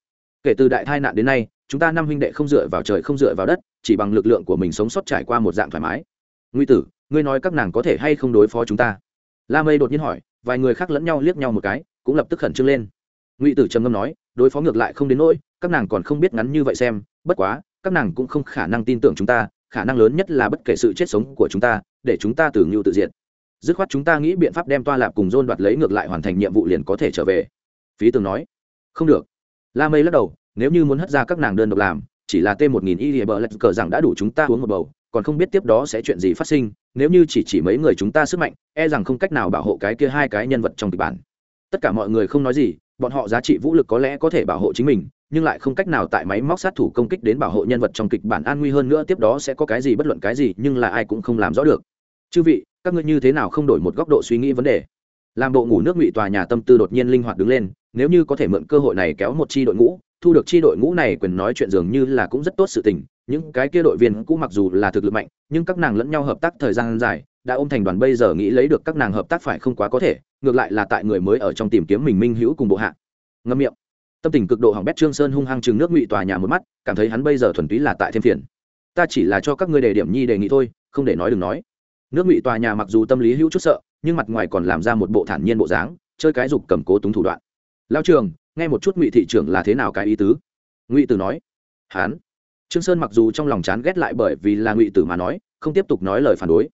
Kể từ đại tai nạn đến nay, chúng ta năm huynh đệ không dựa vào trời không dựa vào đất, chỉ bằng lực lượng của mình sống sót trải qua một dạng thoải mái. Nguy tử, ngươi nói các nàng có thể hay không đối phó chúng ta? La mây đột nhiên hỏi, vài người khác lẫn nhau liếc nhau một cái, cũng lập tức khẩn trương lên. Ngụy tử trầm ngâm nói, đối phó ngược lại không đến nỗi, các nàng còn không biết ngắn như vậy xem, bất quá, các nàng cũng không khả năng tin tưởng chúng ta, khả năng lớn nhất là bất kể sự chết sống của chúng ta, để chúng ta từ ngưu tự diện dứt khoát chúng ta nghĩ biện pháp đem toa lạp cùng dôn đoạt lấy ngược lại hoàn thành nhiệm vụ liền có thể trở về. Phí tường nói, không được. La mây lắc đầu, nếu như muốn hất ra các nàng đơn độc làm, chỉ là t một nghìn y bờ lạch cờ rằng đã đủ chúng ta uống một bầu, còn không biết tiếp đó sẽ chuyện gì phát sinh, nếu như chỉ chỉ mấy người chúng ta sức mạnh e rằng không cách nào bảo hộ cái kia hai cái nhân vật trong kịch bản. Tất cả mọi người không nói gì, bọn họ giá trị vũ lực có lẽ có thể bảo hộ chính mình, nhưng lại không cách nào tại máy móc sát thủ công kích đến bảo hộ nhân vật trong kịch bản an nguy hơn nữa, tiếp đó sẽ có cái gì bất luận cái gì, nhưng là ai cũng không làm rõ được. Chư vị các ngươi như thế nào không đổi một góc độ suy nghĩ vấn đề? Làm bộ ngủ nước ngụy tòa nhà tâm tư đột nhiên linh hoạt đứng lên, nếu như có thể mượn cơ hội này kéo một chi đội ngũ, thu được chi đội ngũ này quyền nói chuyện dường như là cũng rất tốt sự tình, những cái kia đội viên cũ mặc dù là thực lực mạnh, nhưng các nàng lẫn nhau hợp tác thời gian dài, đã ôm thành đoàn bây giờ nghĩ lấy được các nàng hợp tác phải không quá có thể, ngược lại là tại người mới ở trong tìm kiếm mình minh hữu cùng bộ hạ. Ngâm miệng. Tâm tình cực độ hỏng bét trương sơn hung hăng chừng nước ngụy tòa nhà một mắt, cảm thấy hắn bây giờ thuần túy là tại thêm phiền. Ta chỉ là cho các ngươi đề điểm nhi đề nghị thôi, không để nói đừng nói nước ngụy tòa nhà mặc dù tâm lý hữu chút sợ, nhưng mặt ngoài còn làm ra một bộ thản nhiên bộ dáng, chơi cái dục cầm cố túng thủ đoạn. Lao trường, nghe một chút ngụy thị trưởng là thế nào cái ý tứ? Ngụy tử nói. Hán. Trương sơn mặc dù trong lòng chán ghét lại bởi vì là ngụy tử mà nói, không tiếp tục nói lời phản đối.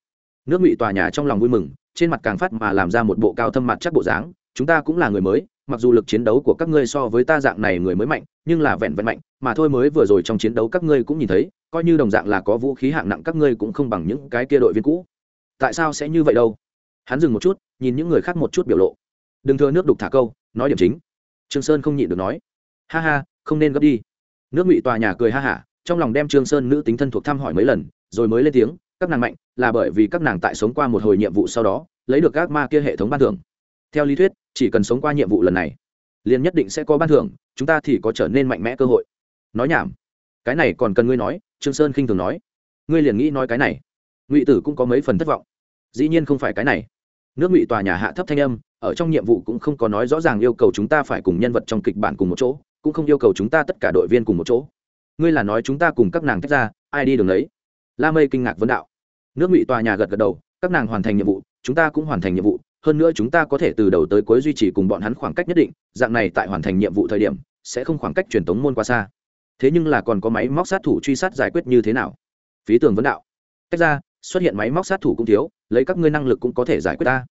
Nước ngụy tòa nhà trong lòng vui mừng, trên mặt càng phát mà làm ra một bộ cao thâm mặt chắc bộ dáng, chúng ta cũng là người mới, mặc dù lực chiến đấu của các ngươi so với ta dạng này người mới mạnh, nhưng là vẹn vẹn mạnh, mà thôi mới vừa rồi trong chiến đấu các ngươi cũng nhìn thấy, coi như đồng dạng là có vũ khí hạng nặng các ngươi cũng không bằng những cái kia đội viên cũ tại sao sẽ như vậy đâu? Hắn dừng một chút, nhìn những người khác một chút biểu lộ. Đừng thừa nước đục thả câu, nói điểm chính. Trương sơn không nhịn được nói. Ha ha, không nên gấp đi. Nước ngụy tòa nhà cười ha hả, trong lòng đem trương sơn nữ tính thân thuộc thăm hỏi mấy lần, rồi mới lên tiếng, các nàng mạnh, là bởi vì các nàng tại sống qua một hồi nhiệm vụ sau đó, lấy được các ma kia hệ thống ban thưởng. Theo lý thuyết, chỉ cần sống qua nhiệm vụ lần này, liền nhất định sẽ có ban thưởng, chúng ta thì có trở nên mạnh mẽ cơ hội. Nói nhảm. Cái này còn cần ngươi nói, trương sơn khinh thường nói. Ngươi liền nghĩ nói cái này. Ngụy tử cũng có mấy phần thất vọng dĩ nhiên không phải cái này. Nước ngụy tòa nhà hạ thấp thanh âm, ở trong nhiệm vụ cũng không có nói rõ ràng yêu cầu chúng ta phải cùng nhân vật trong kịch bản cùng một chỗ, cũng không yêu cầu chúng ta tất cả đội viên cùng một chỗ. Ngươi là nói chúng ta cùng các nàng tách ra, ai đi đường đấy la mây kinh ngạc vấn đạo. Nước ngụy tòa nhà gật gật đầu, các nàng hoàn thành nhiệm vụ, chúng ta cũng hoàn thành nhiệm vụ, hơn nữa chúng ta có thể từ đầu tới cuối duy trì cùng bọn hắn khoảng cách nhất định, dạng này tại hoàn thành nhiệm vụ thời điểm, sẽ không khoảng cách truyền tống môn quá xa. Thế nhưng là còn có máy móc sát thủ truy sát giải quyết như thế nào? Phí tường vấn đạo. Tách ra xuất hiện máy móc sát thủ cũng thiếu, lấy các ngươi năng lực cũng có thể giải quyết ta.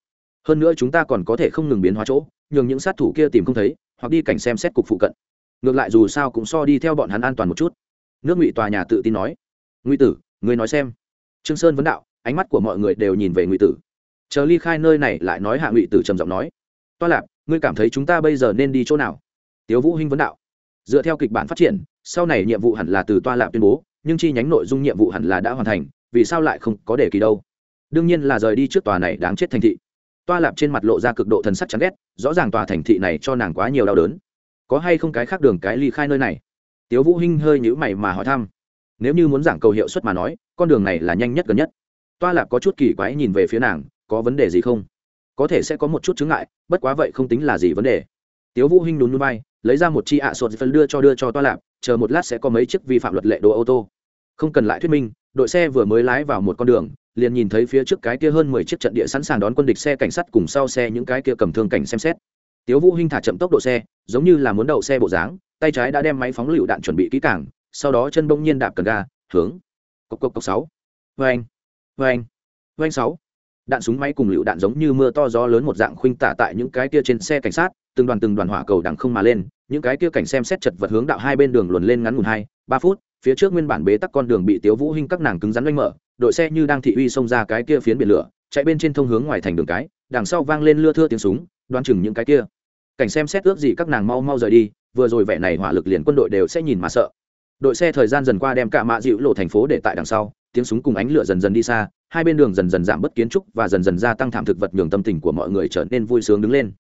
Hơn nữa chúng ta còn có thể không ngừng biến hóa chỗ, nhường những sát thủ kia tìm không thấy, hoặc đi cảnh xem xét cục phụ cận. Ngược lại dù sao cũng so đi theo bọn hắn an toàn một chút. Nước ngụy tòa nhà tự tin nói. Ngụy tử, ngươi nói xem. Trương sơn vấn đạo, ánh mắt của mọi người đều nhìn về ngụy tử. Chờ ly khai nơi này lại nói hạ ngụy tử trầm giọng nói. Toa lạp, ngươi cảm thấy chúng ta bây giờ nên đi chỗ nào? Tiếu vũ hinh vấn đạo. Dựa theo kịch bản phát triển, sau này nhiệm vụ hẳn là từ toa lạp tuyên bố, nhưng chi nhánh nội dung nhiệm vụ hẳn là đã hoàn thành vì sao lại không có đề kỳ đâu? Đương nhiên là rời đi trước tòa này đáng chết thành thị. Toa lạp trên mặt lộ ra cực độ thần sắc chán ghét, rõ ràng tòa thành thị này cho nàng quá nhiều đau đớn. Có hay không cái khác đường cái ly khai nơi này? Tiếu vũ hinh hơi nhíu mày mà hỏi thăm. Nếu như muốn giảng cầu hiệu suất mà nói, con đường này là nhanh nhất gần nhất. Toa lạp có chút kỳ quái nhìn về phía nàng, có vấn đề gì không? Có thể sẽ có một chút chứng ngại, bất quá vậy không tính là gì vấn đề. Tiếu vũ hinh đún núi bay lấy ra một chi ạ sột phân đưa cho đưa cho toa lạp, chờ một lát sẽ có mấy chiếc vi phạm luật lệ đồ ô tô. Không cần lại thuyết minh đội xe vừa mới lái vào một con đường, liền nhìn thấy phía trước cái kia hơn mười chiếc trận địa sẵn sàng đón quân địch xe cảnh sát cùng sau xe những cái kia cầm thương cảnh xem xét. Tiếu vũ hinh thả chậm tốc độ xe, giống như là muốn đậu xe bộ dáng, tay trái đã đem máy phóng lựu đạn chuẩn bị kỹ càng, sau đó chân bỗng nhiên đạp cần ga, hướng. Cộc cộc cộc sáu. Vang vang vang sáu. Đạn súng máy cùng lựu đạn giống như mưa to gió lớn một dạng khuynh tả tại những cái kia trên xe cảnh sát, từng đoàn từng đoàn hỏa cầu đằng không mà lên, những cái kia cảnh xem xét chật vật hướng đạo hai bên đường luồn lên ngắn ngủn hai, ba phút phía trước nguyên bản bế tắc con đường bị tiếu vũ hinh các nàng cứng rắn đánh mở, đội xe như đang thị uy xông ra cái kia phiến biển lửa, chạy bên trên thông hướng ngoài thành đường cái, đằng sau vang lên lưa thưa tiếng súng, đoán chừng những cái kia. Cảnh xem xét ước gì các nàng mau mau rời đi, vừa rồi vẻ này hỏa lực liền quân đội đều sẽ nhìn mà sợ. Đội xe thời gian dần qua đem cả mạ dịu lộ thành phố để tại đằng sau, tiếng súng cùng ánh lửa dần dần đi xa, hai bên đường dần dần giảm bớt kiến trúc và dần dần gia tăng thảm thực vật nhường tâm tình của mọi người trở nên vui sướng đứng lên.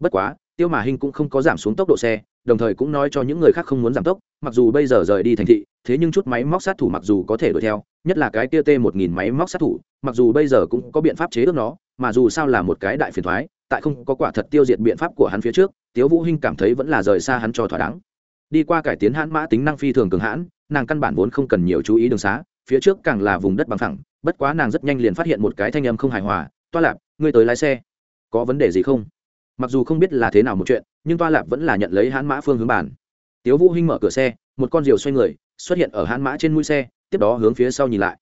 Bất quá, tiêu mà hinh cũng không có giảm xuống tốc độ xe, đồng thời cũng nói cho những người khác không muốn giảm tốc mặc dù bây giờ rời đi thành thị, thế nhưng chút máy móc sát thủ mặc dù có thể đuổi theo, nhất là cái tia t một nghìn máy móc sát thủ, mặc dù bây giờ cũng có biện pháp chế ước nó, mà dù sao là một cái đại phiền thoái, tại không có quả thật tiêu diệt biện pháp của hắn phía trước, tiếu vũ hinh cảm thấy vẫn là rời xa hắn cho thỏa đáng. Đi qua cải tiến hãn mã tính năng phi thường cường hãn, nàng căn bản vốn không cần nhiều chú ý đường xá, phía trước càng là vùng đất bằng phẳng, bất quá nàng rất nhanh liền phát hiện một cái thanh âm không hài hòa, toa lạp, ngươi tới lái xe. Có vấn đề gì không? Mặc dù không biết là thế nào một chuyện, nhưng toa lạp vẫn là nhận lấy hãn mã phương hướng bản tiếu vũ hinh mở cửa xe, một con diều xoay người, xuất hiện ở hãn mã trên mũi xe, tiếp đó hướng phía sau nhìn lại.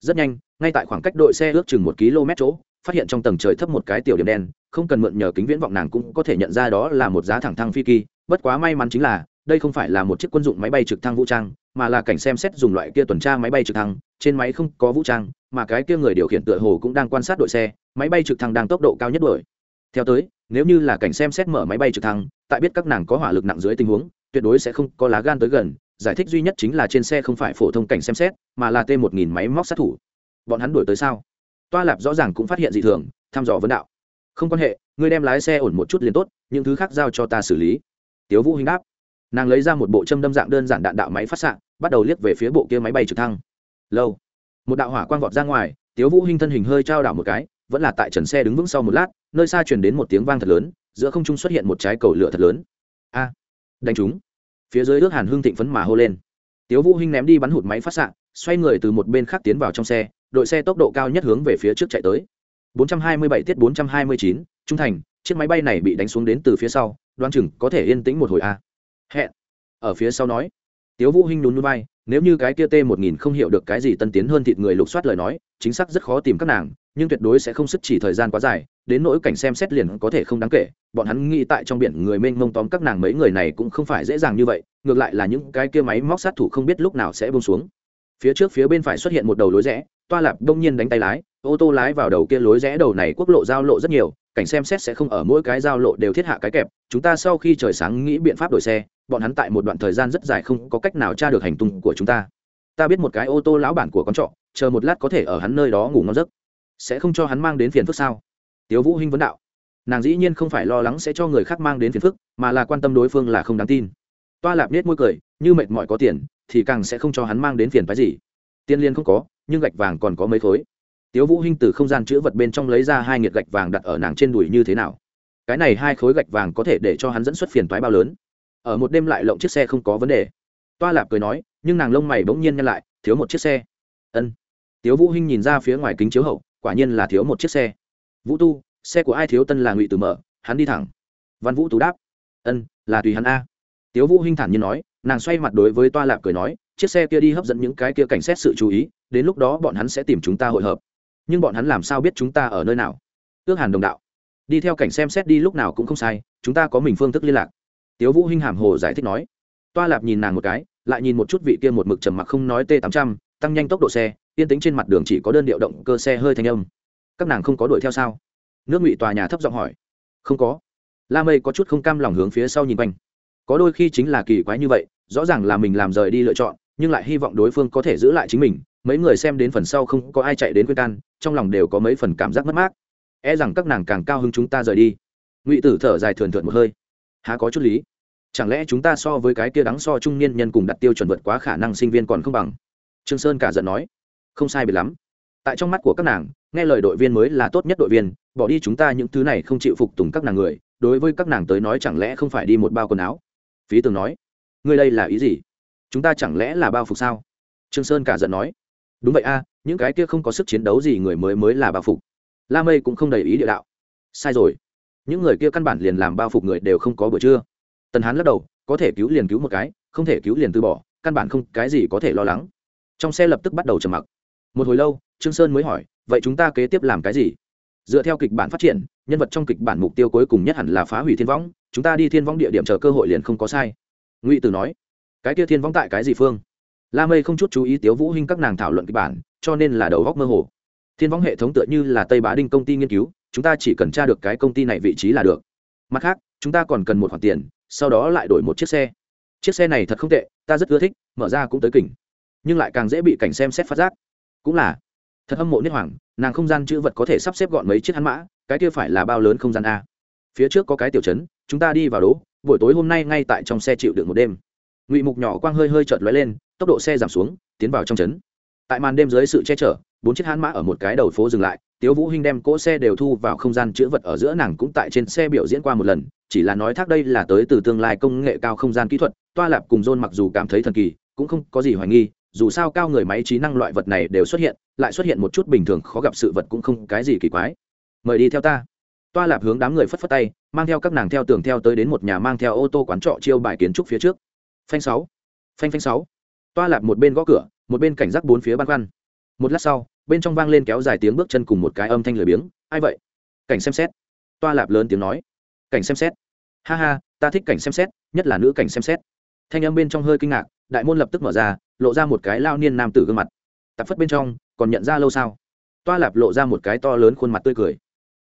Rất nhanh, ngay tại khoảng cách đội xe ước chừng một km chỗ, phát hiện trong tầng trời thấp một cái tiểu điểm đen, không cần mượn nhờ kính viễn vọng nàng cũng có thể nhận ra đó là một giá thẳng thăng phi kỳ, bất quá may mắn chính là, đây không phải là một chiếc quân dụng máy bay trực thăng vũ trang, mà là cảnh xem xét dùng loại kia tuần tra máy bay trực thăng, trên máy không có vũ trang, mà cái kia người điều khiển tựa hồ cũng đang quan sát đội xe, máy bay trực thăng đang tốc độ cao nhất đuổi. Theo tới, nếu như là cảnh xem xét mở máy bay trực thăng, tại biết các nàng có hỏa lực nặng dưới tình huống tuyệt đối sẽ không có lá gan tới gần, giải thích duy nhất chính là trên xe không phải phổ thông cảnh xem xét, mà là t một nghìn máy móc sát thủ. Bọn hắn đuổi tới sao? Toa lạp rõ ràng cũng phát hiện dị thường, thăm dò vấn đạo. Không quan hệ, ngươi đem lái xe ổn một chút liền tốt, những thứ khác giao cho ta xử lý. Tiếu vũ hình đáp. Nàng lấy ra một bộ châm đâm dạng đơn giản đạn đạo máy phát xạ, bắt đầu liếc về phía bộ kia máy bay trực thăng. Lâu. Một đạo hỏa quang vọt ra ngoài, tiếu vũ hinh thân hình hơi trao đảo một cái, vẫn là tại trần xe đứng vững sau một lát, nơi xa truyền đến một tiếng vang thật lớn, giữa không trung xuất hiện một trái cầu lửa thật lớn. A đánh chúng. Phía dưới ước hàn hương thịnh phấn mà hô lên. Tiếu vũ hinh ném đi bắn hụt máy phát sạng xoay người từ một bên khác tiến vào trong xe đội xe tốc độ cao nhất hướng về phía trước chạy tới. 427 tiết 429, trung thành chiếc máy bay này bị đánh xuống đến từ phía sau đoán chừng có thể yên tĩnh một hồi a. Hẹn. Ở phía sau nói. Tiếu vũ hinh nhún nhún vai nếu như cái kia t một nghìn không hiểu được cái gì tân tiến hơn thịt người lục soát lời nói chính xác rất khó tìm các nàng nhưng tuyệt đối sẽ không sức chỉ thời gian quá dài đến nỗi cảnh xem xét liền có thể không đáng kể, bọn hắn nghĩ tại trong biển người mênh mông tóm các nàng mấy người này cũng không phải dễ dàng như vậy, ngược lại là những cái kia máy móc sát thủ không biết lúc nào sẽ bông xuống. Phía trước phía bên phải xuất hiện một đầu lối rẽ, toa lạp đông nhiên đánh tay lái, ô tô lái vào đầu kia lối rẽ đầu này quốc lộ giao lộ rất nhiều, cảnh xem xét sẽ không ở mỗi cái giao lộ đều thiết hạ cái kẹp, chúng ta sau khi trời sáng nghĩ biện pháp đổi xe, bọn hắn tại một đoạn thời gian rất dài không có cách nào tra được hành tung của chúng ta. Ta biết một cái ô tô lão bản của con trọ, chờ một lát có thể ở hắn nơi đó ngủ ngon giấc. Sẽ không cho hắn mang đến phiền phức sao? Tiếu vũ hinh vấn đạo. Nàng dĩ nhiên không phải lo lắng sẽ cho người khác mang đến phiền phức, mà là quan tâm đối phương là không đáng tin. Toa lạp nết môi cười, như mệt mỏi có tiền, thì càng sẽ không cho hắn mang đến phiền phái gì. Tiên liên không có, nhưng gạch vàng còn có mấy khối. Tiếu vũ hinh từ không gian chứa vật bên trong lấy ra hai nghiệt gạch vàng đặt ở nàng trên đùi như thế nào? Cái này hai khối gạch vàng có thể để cho hắn dẫn xuất phiền toái bao lớn. Ở một đêm lại lộng chiếc xe không có vấn đề. Toa lạp cười nói, nhưng nàng lông mày bỗng nhiên nhăn lại, thiếu một chiếc xe. Ân. Tiếu vũ hinh nhìn ra phía ngoài kính chiếu hậu, quả nhiên là thiếu một chiếc xe vũ tu, xe của ai thiếu tân là ngụy từ mở? Hắn đi thẳng. Văn vũ tú đáp. Ân, là tùy hắn a. Tiếu vũ hinh thản nhiên nói, nàng xoay mặt đối với toa lạp cười nói, chiếc xe kia đi hấp dẫn những cái kia cảnh xét sự chú ý, đến lúc đó bọn hắn sẽ tìm chúng ta hội hợp. Nhưng bọn hắn làm sao biết chúng ta ở nơi nào? Ước hàn đồng đạo. Đi theo cảnh xem xét đi lúc nào cũng không sai, chúng ta có mình phương thức liên lạc. Tiếu vũ hinh hàm hồ giải thích nói. Toa lạp nhìn nàng một cái, lại nhìn một chút vị kia một mực trầm mặc không nói t 800 tăng nhanh tốc độ xe, yên tĩnh trên mặt đường chỉ có đơn điệu động cơ xe hơi thanh âm các nàng không có đuổi theo sao? Nước ngụy tòa nhà thấp giọng hỏi. Không có. La mây có chút không cam lòng hướng phía sau nhìn quanh. Có đôi khi chính là kỳ quái như vậy, rõ ràng là mình làm rời đi lựa chọn, nhưng lại hy vọng đối phương có thể giữ lại chính mình. Mấy người xem đến phần sau không có ai chạy đến khuyên can, trong lòng đều có mấy phần cảm giác mất mát. E rằng các nàng càng cao hứng chúng ta rời đi. Ngụy tử thở dài thườn thượt một hơi. Há có chút lý. Chẳng lẽ chúng ta so với cái kia đắng so trung niên nhân cùng đặt tiêu chuẩn vượt quá khả năng sinh viên còn không bằng? Trương sơn cả giận nói. Không sai biệt lắm tại trong mắt của các nàng, nghe lời đội viên mới là tốt nhất đội viên, bỏ đi chúng ta những thứ này không chịu phục tùng các nàng người, đối với các nàng tới nói chẳng lẽ không phải đi một bao quần áo? Phí tường nói, ngươi đây là ý gì? Chúng ta chẳng lẽ là bao phục sao? Trương sơn cả giận nói, đúng vậy a, những cái kia không có sức chiến đấu gì người mới mới là bao phục. La mây cũng không đầy ý địa đạo, sai rồi, những người kia căn bản liền làm bao phục người đều không có bữa trưa. Tần hán lắc đầu, có thể cứu liền cứu một cái, không thể cứu liền từ bỏ, căn bản không cái gì có thể lo lắng. Trong xe lập tức bắt đầu trầm mặc một hồi lâu, trương sơn mới hỏi, vậy chúng ta kế tiếp làm cái gì? Dựa theo kịch bản phát triển, nhân vật trong kịch bản mục tiêu cuối cùng nhất hẳn là phá hủy thiên võng, chúng ta đi thiên võng địa điểm chờ cơ hội liền không có sai. Ngụy tử nói, cái kia thiên võng tại cái gì phương? La mây không chút chú ý tiếu vũ hinh các nàng thảo luận kịch bản, cho nên là đầu góc mơ hồ. Thiên võng hệ thống tựa như là tây bá đinh công ty nghiên cứu, chúng ta chỉ cần tra được cái công ty này vị trí là được. Mặt khác, chúng ta còn cần một khoản tiền, sau đó lại đổi một chiếc xe. Chiếc xe này thật không tệ, ta rất ưa thích, mở ra cũng tới kỉnh. Nhưng lại càng dễ bị cảnh xem xét phát giác cũng là. Thật hâm mộ niết hoàng, nàng không gian chữ vật có thể sắp xếp gọn mấy chiếc hắn mã, cái kia phải là bao lớn không gian a. Phía trước có cái tiểu trấn, chúng ta đi vào đố, buổi tối hôm nay ngay tại trong xe chịu được một đêm. Ngụy mục nhỏ quang hơi hơi chợt lóe lên, tốc độ xe giảm xuống, tiến vào trong trấn. Tại màn đêm dưới sự che chở, bốn chiếc hãn mã ở một cái đầu phố dừng lại, tiếu vũ hinh đem cỗ xe đều thu vào không gian chữ vật ở giữa nàng cũng tại trên xe biểu diễn qua một lần, chỉ là nói thác đây là tới từ tương lai công nghệ cao không gian kỹ thuật, toa lạp cùng john mặc dù cảm thấy thần kỳ, cũng không có gì hoài nghi dù sao cao người máy trí năng loại vật này đều xuất hiện, lại xuất hiện một chút bình thường khó gặp sự vật cũng không cái gì kỳ quái. Mời đi theo ta. Toa lạp hướng đám người phất phất tay, mang theo các nàng theo tường theo tới đến một nhà mang theo ô tô quán trọ chiêu bài kiến trúc phía trước. Phanh sáu. Phanh phanh sáu. Toa lạp một bên gõ cửa, một bên cảnh giác bốn phía băn khoăn. Một lát sau, bên trong vang lên kéo dài tiếng bước chân cùng một cái âm thanh lười biếng, ai vậy? Cảnh xem xét. Toa lạp lớn tiếng nói. Cảnh xem xét. Ha ha, ta thích cảnh xem xét, nhất là nữ cảnh xem xét. Thanh âm bên trong hơi kinh ngạc đại môn lập tức mở ra, lộ ra một cái lao niên nam tử gương mặt. Tạp phất bên trong, còn nhận ra lâu sao? Toa lạp lộ ra một cái to lớn khuôn mặt tươi cười.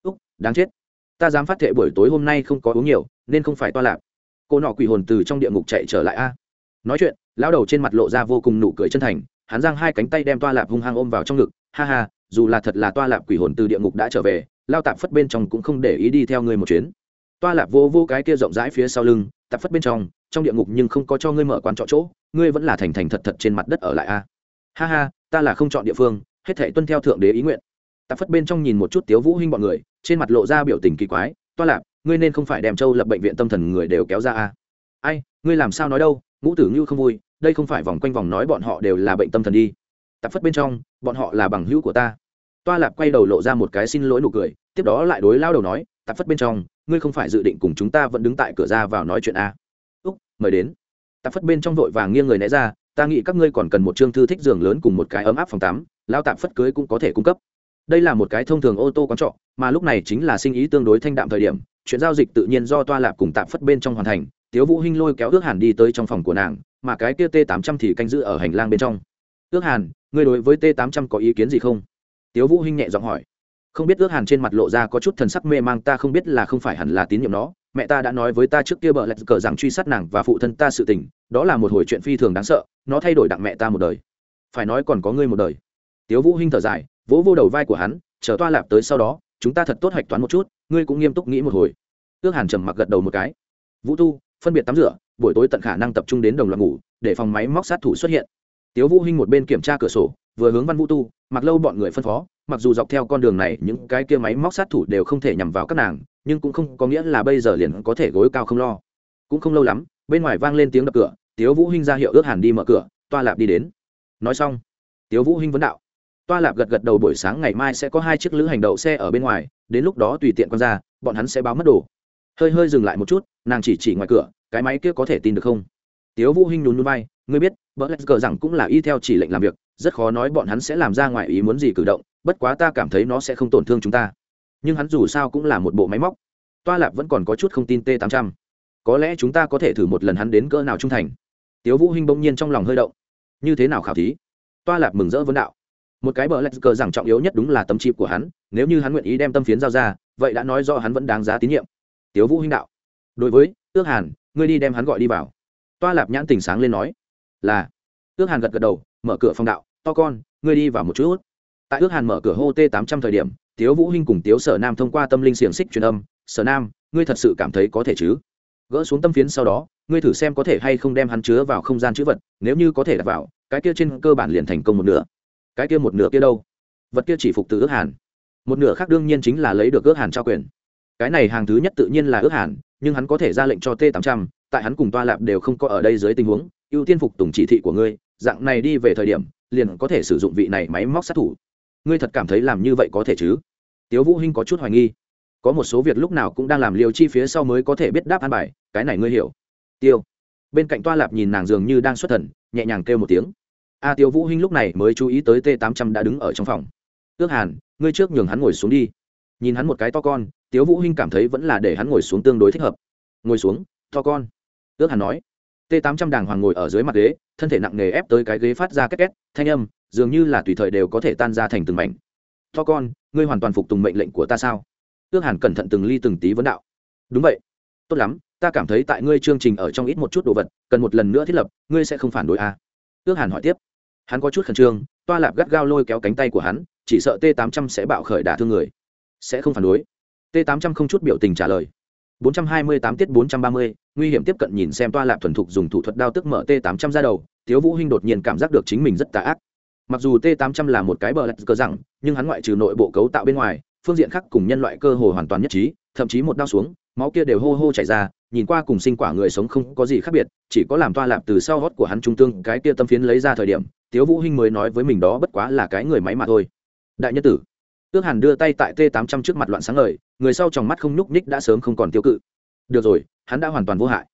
Úc, đáng chết. Ta dám phát thệ buổi tối hôm nay không có uống nhiều, nên không phải toa lạp. Cô nọ quỷ hồn từ trong địa ngục chạy trở lại a. Nói chuyện, lão đầu trên mặt lộ ra vô cùng nụ cười chân thành, hắn giang hai cánh tay đem toa lạp hung hăng ôm vào trong ngực. Ha ha, dù là thật là toa lạp quỷ hồn từ địa ngục đã trở về lao tạp phất bên trong cũng không để ý đi theo người một chuyến. Toa lạp vô vô cái kia rộng rãi phía sau lưng, tạp phất bên trong trong địa ngục nhưng không có cho ngươi mở quán trọ chỗ, ngươi vẫn là thành thành thật thật trên mặt đất ở lại a. Ha ha, ta là không chọn địa phương, hết thể tuân theo thượng đế ý nguyện. Tạp phất bên trong nhìn một chút tiếu vũ hinh bọn người, trên mặt lộ ra biểu tình kỳ quái, toa lạp, ngươi nên không phải đem châu lập bệnh viện tâm thần người đều kéo ra a. Ai, ngươi làm sao nói đâu, ngũ tử như không vui, đây không phải vòng quanh vòng nói bọn họ đều là bệnh tâm thần đi. Tạp phất bên trong, bọn họ là bằng hữu của ta. Toa lạp quay đầu lộ ra một cái xin lỗi nụ cười, tiếp đó lại đối lao đầu nói tạp phất bên trong, ngươi không phải dự định cùng chúng ta vẫn đứng tại cửa ra vào nói chuyện a mời đến. Tạp phất bên trong vội vàng nghiêng người né ra, ta nghĩ các ngươi còn cần một chương thư thích giường lớn cùng một cái ấm áp phòng tắm lao tạp phất cưới cũng có thể cung cấp. Đây là một cái thông thường ô tô quán trọ, mà lúc này chính là sinh ý tương đối thanh đạm thời điểm, chuyện giao dịch tự nhiên do toa lạp cùng tạp phất bên trong hoàn thành, tiếu vũ hinh lôi kéo ước hàn đi tới trong phòng của nàng, mà cái kia t 800 thì canh giữ ở hành lang bên trong. Ước hàn, ngươi đối với t 800 có ý kiến gì không? Tiếu vũ hinh nhẹ giọng hỏi. Không biết ước hàn trên mặt lộ ra có chút thần sắc mê mang, ta không biết là không phải hẳn là tín nhiệm nó mẹ ta đã nói với ta trước kia bợ lạch cờ rằng truy sát nàng và phụ thân ta sự tình, đó là một hồi chuyện phi thường đáng sợ, nó thay đổi đặng mẹ ta một đời. Phải nói còn có ngươi một đời. Tiếu vũ hinh thở dài, vỗ vô đầu vai của hắn, chờ toa lạp tới sau đó, chúng ta thật tốt hoạch toán một chút, ngươi cũng nghiêm túc nghĩ một hồi. Ước hàn trầm mặc gật đầu một cái. Vũ tu phân biệt tắm rửa, buổi tối tận khả năng tập trung đến đồng loạt ngủ, để phòng máy móc sát thủ xuất hiện. Tiếu vũ hinh một bên kiểm tra cửa sổ, vừa hướng văn vũ tu, mặc lâu bọn người phân phó mặc dù dọc theo con đường này, những cái kia máy móc sát thủ đều không thể nhằm vào các nàng, nhưng cũng không có nghĩa là bây giờ liền có thể gối cao không lo. Cũng không lâu lắm, bên ngoài vang lên tiếng đập cửa, tiếu vũ hinh ra hiệu ước hàn đi mở cửa, toa lạp đi đến. Nói xong, tiếu vũ hinh vấn đạo. Toa lạp gật gật đầu buổi sáng ngày mai sẽ có hai chiếc lữ hành đậu xe ở bên ngoài, đến lúc đó tùy tiện con ra, bọn hắn sẽ báo mất đồ. Hơi hơi dừng lại một chút, nàng chỉ chỉ ngoài cửa, cái máy kia có thể tin được không? Tiếu vũ hinh nhún nhún vai, ngươi biết vợ lẽ cờ rằng cũng là y theo chỉ lệnh làm việc, rất khó nói bọn hắn sẽ làm ra ngoài ý muốn gì cử động bất quá ta cảm thấy nó sẽ không tổn thương chúng ta. Nhưng hắn dù sao cũng là một bộ máy móc. Toa lạp vẫn còn có chút không tin t 800 có lẽ chúng ta có thể thử một lần hắn đến cỡ nào trung thành. Tiếu vũ hinh bỗng nhiên trong lòng hơi động. Như thế nào khảo thí? Toa lạp mừng rỡ vấn đạo. Một cái bờ lạch cờ rằng trọng yếu nhất đúng là tấm chip của hắn, nếu như hắn nguyện ý đem tâm phiến giao ra, vậy đã nói rõ hắn vẫn đáng giá tín nhiệm. Tiếu vũ hinh đạo. Đối với ước hàn, ngươi đi đem hắn gọi đi vào. Toa lạp nhãn tình sáng lên nói. Là. Ước hàn gật gật đầu, mở cửa phòng đạo. To con, ngươi đi vào một chút tại ước hàn mở cửa hô t tám trăm thời điểm, tiếu vũ hinh cùng tiếu sở nam thông qua tâm linh xiềng xích truyền âm, sở nam, ngươi thật sự cảm thấy có thể chứ? Gỡ xuống tâm phiến sau đó, ngươi thử xem có thể hay không đem hắn chứa vào không gian chữ vật, nếu như có thể đặt vào, cái kia trên cơ bản liền thành công một nửa. Cái kia một nửa kia đâu? Vật kia chỉ phục từ ước hàn. Một nửa khác đương nhiên chính là lấy được ước hàn trao quyền. Cái này hàng thứ nhất tự nhiên là ước hàn, nhưng hắn có thể ra lệnh cho t 800 tại hắn cùng toa lạp đều không có ở đây dưới tình huống, ưu tiên phục tùng chỉ thị của ngươi, dạng này đi về thời điểm, liền có thể sử dụng vị này máy móc sát thủ ngươi thật cảm thấy làm như vậy có thể chứ? Tiếu vũ hinh có chút hoài nghi. Có một số việc lúc nào cũng đang làm liều chi phía sau mới có thể biết đáp an bài, cái này ngươi hiểu. Tiêu. Bên cạnh toa lạp nhìn nàng dường như đang xuất thần, nhẹ nhàng kêu một tiếng. A tiêu vũ hinh lúc này mới chú ý tới t 800 đã đứng ở trong phòng. Ước hàn, ngươi trước nhường hắn ngồi xuống đi. Nhìn hắn một cái to con, tiếu vũ hinh cảm thấy vẫn là để hắn ngồi xuống tương đối thích hợp. Ngồi xuống, to con. Ước hàn nói. T 800 đàng hoàng ngồi ở dưới mặt ghế, thân thể nặng nề ép tới cái ghế phát ra két két, thanh âm dường như là tùy thời đều có thể tan ra thành từng mảnh. To con ngươi hoàn toàn phục tùng mệnh lệnh của ta sao? Ước hàn cẩn thận từng ly từng tí vấn đạo. Đúng vậy. Tốt lắm ta cảm thấy tại ngươi chương trình ở trong ít một chút đồ vật cần một lần nữa thiết lập ngươi sẽ không phản đối à. ước hàn hỏi tiếp. Hắn có chút khẩn trương toa lạp gắt gao lôi kéo cánh tay của hắn chỉ sợ t 800 sẽ bạo khởi đả thương người. Sẽ không phản đối. T 800 không chút biểu tình trả lời. 428 tiết 430, nguy hiểm tiếp cận nhìn xem toa lạp thuần thục dùng thủ thuật đao tức mở t 800 ra đầu tiếu vũ hinh đột nhiên cảm giác được chính mình rất tà ác mặc dù t 800 là một cái bờ lạch cơ rằng nhưng hắn ngoại trừ nội bộ cấu tạo bên ngoài, phương diện khác cùng nhân loại cơ hồ hoàn toàn nhất trí, thậm chí một đau xuống, máu kia đều hô hô chảy ra, nhìn qua cùng sinh quả người sống không có gì khác biệt, chỉ có làm toa lạp từ sau hót của hắn trung tương, cái kia tâm phiến lấy ra thời điểm, tiếu vũ hinh mới nói với mình đó bất quá là cái người máy mà thôi. Đại nhân tử, tước hàn đưa tay tại t 800 trước mặt loạn sáng ngời, người sau trong mắt không nhúc nhích đã sớm không còn tiêu cự. Được rồi, hắn đã hoàn toàn vô hại.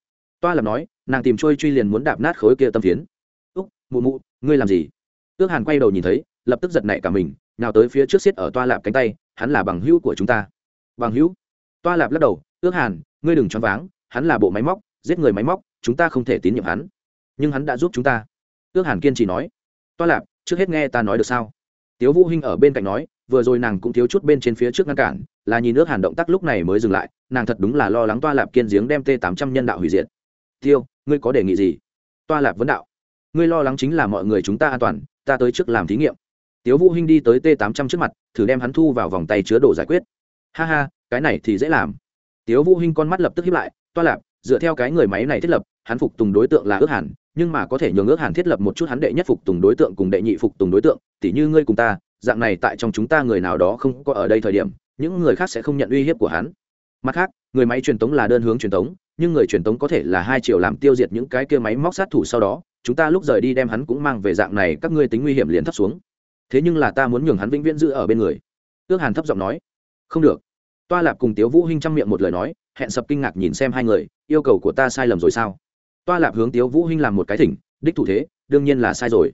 Toa lạp nói, nàng tìm trôi truy liền muốn đạp nát khối kia tâm phiến. Úc, mụ mụ, ngươi làm gì? Ước hàn quay đầu nhìn thấy, lập tức giật nảy cả mình, nào tới phía trước xiết ở toa lạp cánh tay, hắn là bằng hữu của chúng ta. Bằng hữu? Toa lạp lắc đầu, ước hàn, ngươi đừng choáng váng, hắn là bộ máy móc, giết người máy móc, chúng ta không thể tín nhiệm hắn. Nhưng hắn đã giúp chúng ta. Ước hàn kiên trì nói, toa lạp, trước hết nghe ta nói được sao? Tiếu vũ hinh ở bên cạnh nói, vừa rồi nàng cũng thiếu chút bên trên phía trước ngăn cản, là nhìn ước hàn động tác lúc này mới dừng lại, nàng thật đúng là lo lắng toa lạp kiên giếng đem t tám trăm nhân đạo hủy diệt. Tiêu, ngươi có đề nghị gì? Toa lạp vấn đạo, ngươi lo lắng chính là mọi người chúng ta an toàn ta tới trước làm thí nghiệm. Tiếu vũ hinh đi tới t tám trăm trước mặt, thử đem hắn thu vào vòng tay chứa đồ giải quyết. Ha ha, cái này thì dễ làm. Tiếu vũ hinh con mắt lập tức hiếp lại, toa lạp, dựa theo cái người máy này thiết lập, hắn phục tùng đối tượng là ước hàn nhưng mà có thể nhường ước hàn thiết lập một chút hắn đệ nhất phục tùng đối tượng cùng đệ nhị phục tùng đối tượng, tỉ như ngươi cùng ta, dạng này tại trong chúng ta người nào đó không có ở đây thời điểm, những người khác sẽ không nhận uy hiếp của hắn. Mặt khác, người máy truyền tống là đơn hướng truyền tống, nhưng người truyền tống có thể là hai triệu làm tiêu diệt những cái kia máy móc sát thủ sau đó chúng ta lúc rời đi đem hắn cũng mang về dạng này, các ngươi tính nguy hiểm liền thấp xuống. Thế nhưng là ta muốn nhường hắn vĩnh viễn giữ ở bên người. Ước hàn thấp giọng nói. Không được. Toa lạp cùng tiếu vũ hinh chăm miệng một lời nói, hẹn sập kinh ngạc nhìn xem hai người, yêu cầu của ta sai lầm rồi sao? Toa lạp hướng tiếu vũ hinh làm một cái thỉnh, đích thủ thế, đương nhiên là sai rồi.